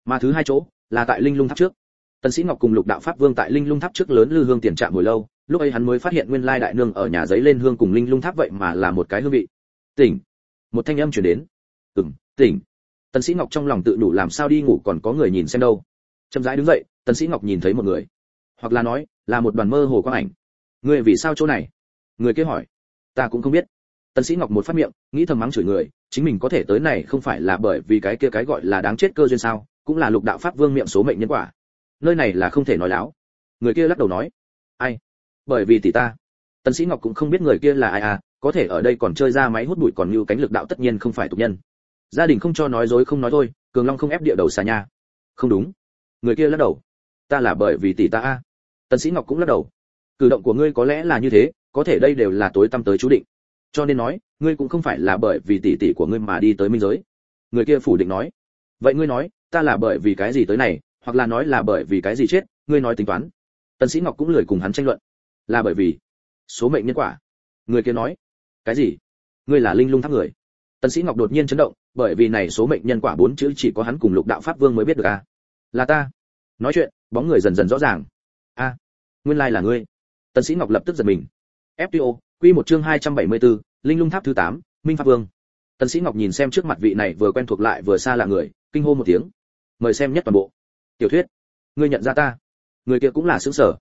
Mà thứ hai chỗ, là tại linh lung tháp trước. Tần sĩ ngọc cùng lục đạo pháp vương tại linh lung tháp trước lớn lư hương tiền trạm hồi lâu, lúc ấy hắn mới phát hiện nguyên lai đại nương ở nhà giấy lên hương cùng linh lung tháp vậy mà là một cái hương vị. Tỉnh một thanh âm truyền đến. Ừm, tỉnh. Tần sĩ ngọc trong lòng tự đủ làm sao đi ngủ còn có người nhìn xem đâu. Chậm rãi đứng dậy, tần sĩ ngọc nhìn thấy một người. Hoặc là nói, là một đoàn mơ hồ quang ảnh. Người vì sao chỗ này? Người kia hỏi. Ta cũng không biết. Tần sĩ ngọc một phát miệng, nghĩ thầm mắng chửi người, chính mình có thể tới này không phải là bởi vì cái kia cái gọi là đáng chết cơ duyên sao, cũng là lục đạo pháp vương miệng số mệnh nhân quả. Nơi này là không thể nói láo. Người kia lắc đầu nói. Ai? Bởi vì tỷ ta. Tần sĩ ngọc cũng không biết người kia là ai à có thể ở đây còn chơi ra máy hút bụi còn như cánh lực đạo tất nhiên không phải tục nhân. Gia đình không cho nói dối không nói thôi, cường long không ép địa đầu xà nha. Không đúng. Người kia lắc đầu. Ta là bởi vì tỷ ta a. Tần sĩ ngọc cũng lắc đầu. Cử động của ngươi có lẽ là như thế, có thể đây đều là tối tâm tới chú định. Cho nên nói, ngươi cũng không phải là bởi vì tỷ tỷ của ngươi mà đi tới minh giới. Người kia phủ định nói. Vậy ngươi nói, ta là bởi vì cái gì tới này, hoặc là nói là bởi vì cái gì chết, ngươi nói tính toán. Tần sĩ ngọc cũng lười cùng hắn tranh luận. Là bởi vì số mệnh nhân quả. Người kia nói cái gì? Ngươi là linh lung tháp người. Tần sĩ ngọc đột nhiên chấn động bởi vì này số mệnh nhân quả bốn chữ chỉ có hắn cùng lục đạo pháp vương mới biết được à? Là ta. Nói chuyện bóng người dần dần rõ ràng. A nguyên lai là ngươi. Tần sĩ ngọc lập tức giật mình. Fto quy một chương 274, linh lung tháp thứ 8, minh pháp vương. Tần sĩ ngọc nhìn xem trước mặt vị này vừa quen thuộc lại vừa xa lạ người kinh hô một tiếng. Mời xem nhất toàn bộ. Tiểu thuyết ngươi nhận ra ta. Người kia cũng là sướng sở.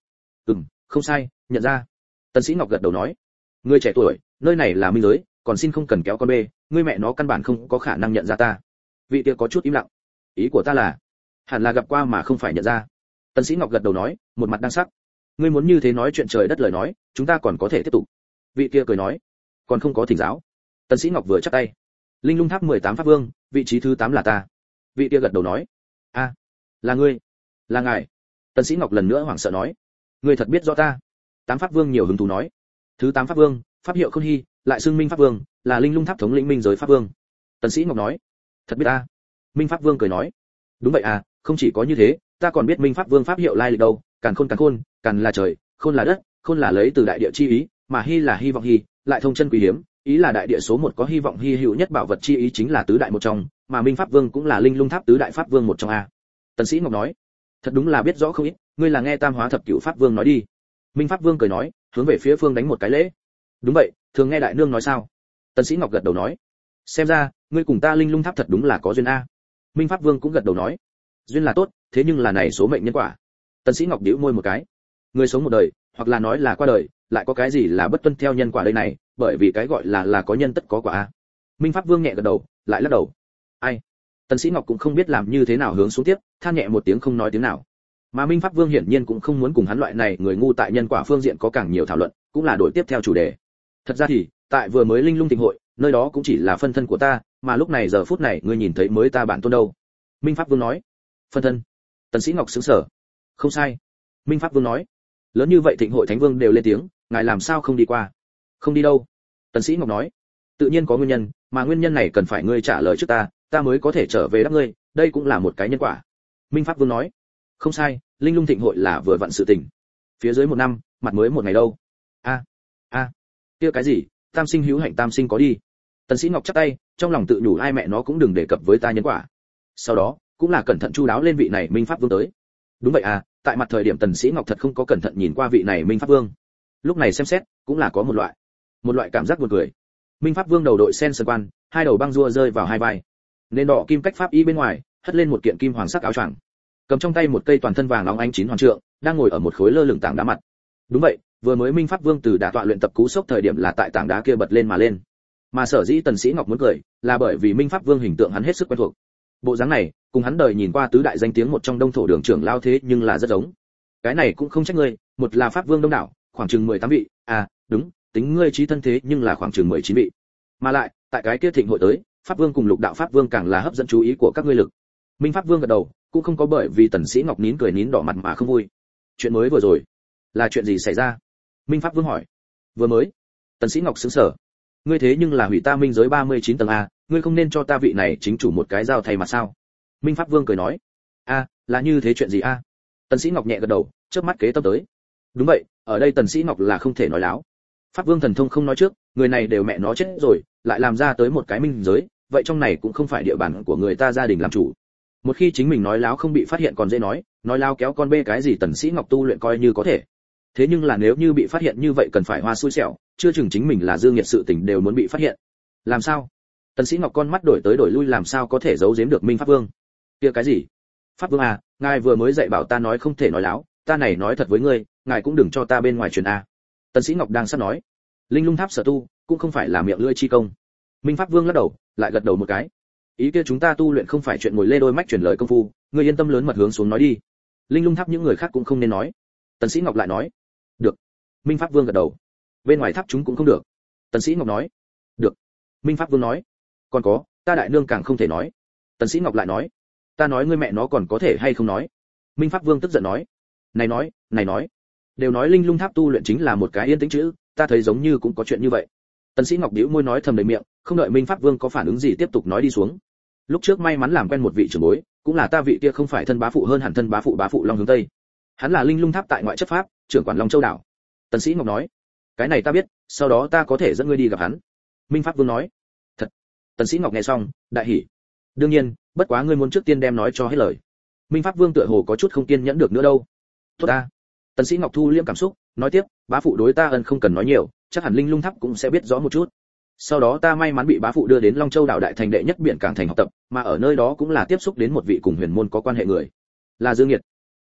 Ừm không sai nhận ra. Tần sĩ ngọc gật đầu nói ngươi trẻ tuổi, nơi này là minh giới, còn xin không cần kéo con bê, ngươi mẹ nó căn bản không có khả năng nhận ra ta. Vị kia có chút im lặng. Ý của ta là, hẳn là gặp qua mà không phải nhận ra. Tần sĩ ngọc gật đầu nói, một mặt đang sắc. Ngươi muốn như thế nói chuyện trời đất lời nói, chúng ta còn có thể tiếp tục. Vị kia cười nói, còn không có thỉnh giáo. Tần sĩ ngọc vừa chắp tay. Linh lung tháp 18 pháp vương, vị trí thứ 8 là ta. Vị kia gật đầu nói, a, là ngươi, là ngài. Tần sĩ ngọc lần nữa hoảng sợ nói, ngươi thật biết rõ ta. Tám pháp vương nhiều hứng thú nói thứ tám pháp vương, pháp hiệu khôn hy, lại xưng minh pháp vương, là linh lung tháp thống lĩnh minh giới pháp vương. Tần sĩ ngọc nói, thật biết ta? Minh pháp vương cười nói, đúng vậy à không chỉ có như thế, ta còn biết minh pháp vương pháp hiệu lai lịch đâu, càn khôn càn khôn, càn là trời, khôn là đất, khôn là lấy từ đại địa chi ý, mà hy là hy vọng hy, lại thông chân quý hiếm, ý là đại địa số một có hy vọng hy hữu nhất bảo vật chi ý chính là tứ đại một trong, mà minh pháp vương cũng là linh lung tháp tứ đại pháp vương một trong a. Tần sĩ ngọc nói, thật đúng là biết rõ không ít, ngươi là nghe tam hóa thập cửu pháp vương nói đi. Minh pháp vương cười nói hướng về phía phương đánh một cái lễ. Đúng vậy, thường nghe đại nương nói sao? Tần sĩ ngọc gật đầu nói. Xem ra, ngươi cùng ta linh lung tháp thật đúng là có duyên a. Minh pháp vương cũng gật đầu nói. Duyên là tốt, thế nhưng là này số mệnh nhân quả. Tần sĩ ngọc điếu môi một cái. Người sống một đời, hoặc là nói là qua đời, lại có cái gì là bất tuân theo nhân quả đây này, bởi vì cái gọi là là có nhân tất có quả a. Minh pháp vương nhẹ gật đầu, lại lắc đầu. Ai? Tần sĩ ngọc cũng không biết làm như thế nào hướng xuống tiếp, than nhẹ một tiếng không nói tiếng nào mà minh pháp vương hiển nhiên cũng không muốn cùng hắn loại này người ngu tại nhân quả phương diện có càng nhiều thảo luận, cũng là đổi tiếp theo chủ đề. Thật ra thì, tại vừa mới linh lung tình hội, nơi đó cũng chỉ là phân thân của ta, mà lúc này giờ phút này ngươi nhìn thấy mới ta bản tôn đâu. Minh pháp vương nói. Phân thân. Tần sĩ ngọc sững sờ. Không sai. Minh pháp vương nói. Lớn như vậy thịnh hội thánh vương đều lên tiếng, ngài làm sao không đi qua? Không đi đâu. Tần sĩ ngọc nói. Tự nhiên có nguyên nhân, mà nguyên nhân này cần phải ngươi trả lời trước ta ta mới có thể trở về đáp ngươi, đây cũng là một cái nhân quả. Minh pháp vương nói không sai, linh lung thịnh hội là vừa vặn sự tình. Phía dưới một năm, mặt mới một ngày đâu? A a. Kia cái gì? Tam sinh hữu hạnh tam sinh có đi. Tần sĩ ngọc chắp tay, trong lòng tự nhủ ai mẹ nó cũng đừng đề cập với ta nhân quả. Sau đó, cũng là cẩn thận chu đáo lên vị này minh pháp vương tới. Đúng vậy à tại mặt thời điểm tần sĩ ngọc thật không có cẩn thận nhìn qua vị này minh pháp vương. Lúc này xem xét, cũng là có một loại. Một loại cảm giác buồn cười. Minh pháp vương đầu đội sen sơn quan, hai đầu băng rua rơi vào hai vai. Nên đỏ kim cách pháp y bên ngoài, hất lên một kiện kim hoàng sắc áo choàng cầm trong tay một cây toàn thân vàng óng ánh chín hoàng trượng, đang ngồi ở một khối lơ lửng tảng đá mặt. Đúng vậy, vừa mới minh pháp vương từ đả tọa luyện tập cú sốc thời điểm là tại tảng đá kia bật lên mà lên. Mà sở dĩ tần sĩ ngọc muốn cười, là bởi vì minh pháp vương hình tượng hắn hết sức quen thuộc. Bộ dáng này, cùng hắn đời nhìn qua tứ đại danh tiếng một trong đông thổ đường trưởng lao thế nhưng là rất giống. Cái này cũng không trách ngươi, một là pháp vương đông đảo, khoảng chừng mười tám vị à đúng, tính ngươi trí thân thế nhưng là khoảng chừng mười chín vị. Mà lại, tại cái kia thịnh hội tới, pháp vương cùng lục đạo pháp vương càng là hấp dẫn chú ý của các ngươi lực. Minh pháp vương gật đầu cũng không có bởi vì tần sĩ ngọc nín cười nín đỏ mặt mà không vui. Chuyện mới vừa rồi, là chuyện gì xảy ra? Minh pháp vương hỏi. Vừa mới, tần sĩ ngọc sững sờ. Ngươi thế nhưng là hủy ta minh giới 39 tầng a, ngươi không nên cho ta vị này chính chủ một cái dao thay mà sao? Minh pháp vương cười nói. A, là như thế chuyện gì a? Tần sĩ ngọc nhẹ gật đầu, chớp mắt kế tâm tới. Đúng vậy, ở đây tần sĩ ngọc là không thể nói láo. Pháp vương thần thông không nói trước, người này đều mẹ nó chết rồi, lại làm ra tới một cái minh giới, vậy trong này cũng không phải địa bàn của người ta gia đình làm chủ một khi chính mình nói láo không bị phát hiện còn dễ nói nói láo kéo con bê cái gì tần sĩ ngọc tu luyện coi như có thể. Thế nhưng là nếu như bị phát hiện như vậy cần phải hoa xui xẻo, chưa chừng chính mình là dương nghiệt sự tình đều muốn bị phát hiện. Làm sao? Tần sĩ ngọc con mắt đổi tới đổi lui làm sao có thể giấu giếm được minh pháp vương? Kia cái gì? Pháp vương à ngài vừa mới dạy bảo ta nói không thể nói láo, ta này nói thật với ngươi, ngài cũng đừng cho ta bên ngoài truyền a tần sĩ ngọc đang sắp nói. Linh lung tháp sở tu, cũng không phải là miệng lưỡi chi công. Minh pháp vương lắc đầu, lại gật đầu một cái ý kia chúng ta tu luyện không phải chuyện ngồi lê đôi mách truyền lời công phu, ngươi yên tâm lớn mật hướng xuống nói đi. Linh lung tháp những người khác cũng không nên nói. Tần sĩ ngọc lại nói, được. Minh pháp vương gật đầu. Bên ngoài tháp chúng cũng không được. Tần sĩ ngọc nói, được. Minh pháp vương nói, còn có, ta đại nương càng không thể nói. Tần sĩ ngọc lại nói, ta nói ngươi mẹ nó còn có thể hay không nói? Minh pháp vương tức giận nói, này nói này nói. Đều nói linh lung tháp tu luyện chính là một cái yên tĩnh chữ, ta thấy giống như cũng có chuyện như vậy. Tần sĩ ngọc bĩu môi nói thầm đầy miệng, không đợi minh pháp vương có phản ứng gì tiếp tục nói đi xuống lúc trước may mắn làm quen một vị trưởng bối, cũng là ta vị kia không phải thân bá phụ hơn hẳn thân bá phụ bá phụ long hướng tây. Hắn là linh lung tháp tại ngoại chấp pháp, trưởng quản long châu đảo. Tần sĩ ngọc nói, cái này ta biết, sau đó ta có thể dẫn ngươi đi gặp hắn. Minh pháp vương nói, thật. Tần sĩ ngọc nghe xong, đại hỉ. Đương nhiên, bất quá ngươi muốn trước tiên đem nói cho hết lời. Minh pháp vương tựa hồ có chút không kiên nhẫn được nữa đâu. Tốt ta. Tần sĩ ngọc thu liêm cảm xúc, nói tiếp, bá phụ đối ta ân không cần nói nhiều, chắc hẳn linh lung tháp cũng sẽ biết rõ một chút sau đó ta may mắn bị bá phụ đưa đến long châu đảo đại thành đệ nhất biển cảng thành học tập, mà ở nơi đó cũng là tiếp xúc đến một vị cùng huyền môn có quan hệ người. Là dương nhiệt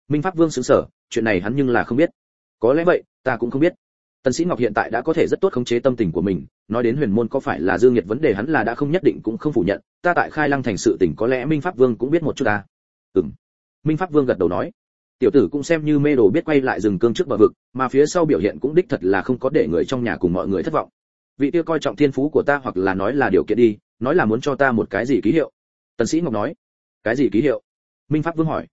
minh pháp vương xứng sở, chuyện này hắn nhưng là không biết. Có lẽ vậy, ta cũng không biết. Tần sĩ ngọc hiện tại đã có thể rất tốt khống chế tâm tình của mình, nói đến huyền môn có phải là dương nhiệt vấn đề hắn là đã không nhất định cũng không phủ nhận, ta tại khai lăng thành sự tình có lẽ minh pháp vương cũng biết một chút ta. Ừm. Minh pháp vương gật đầu nói. Tiểu tử cũng xem như mê đồ biết quay lại rừng cương trước bờ vực, mà phía sau biểu hiện cũng đích thật là không có để người trong nhà cùng mọi người thất vọng vị kia coi trọng thiên phú của ta hoặc là nói là điều kiện đi, nói là muốn cho ta một cái gì ký hiệu? Tần sĩ ngọc nói. Cái gì ký hiệu? Minh pháp vương hỏi.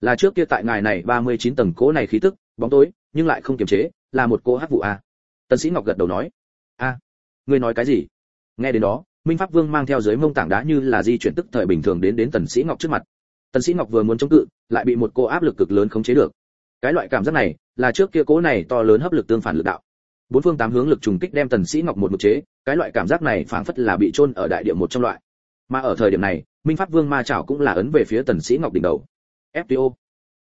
Là trước kia tại ngài này 39 tầng cố này khí tức, bóng tối, nhưng lại không kiềm chế, là một cô hắc vụ à? tần sĩ ngọc gật đầu nói. A. Ngươi nói cái gì? Nghe đến đó, minh pháp vương mang theo dưới mông tảng đá như là di chuyển tức thời bình thường đến đến tần sĩ ngọc trước mặt. Tần sĩ ngọc vừa muốn chống cự, lại bị một cô áp lực cực lớn khống chế được. Cái loại cảm giác này, là trước kia cố này to lớn hấp lực tương phản lực đạo bốn phương tám hướng lực trùng kích đem tần sĩ ngọc một một chế, cái loại cảm giác này phảng phất là bị chôn ở đại địa một trong loại. Mà ở thời điểm này, minh pháp vương ma chảo cũng là ấn về phía tần sĩ ngọc đỉnh đầu. Fto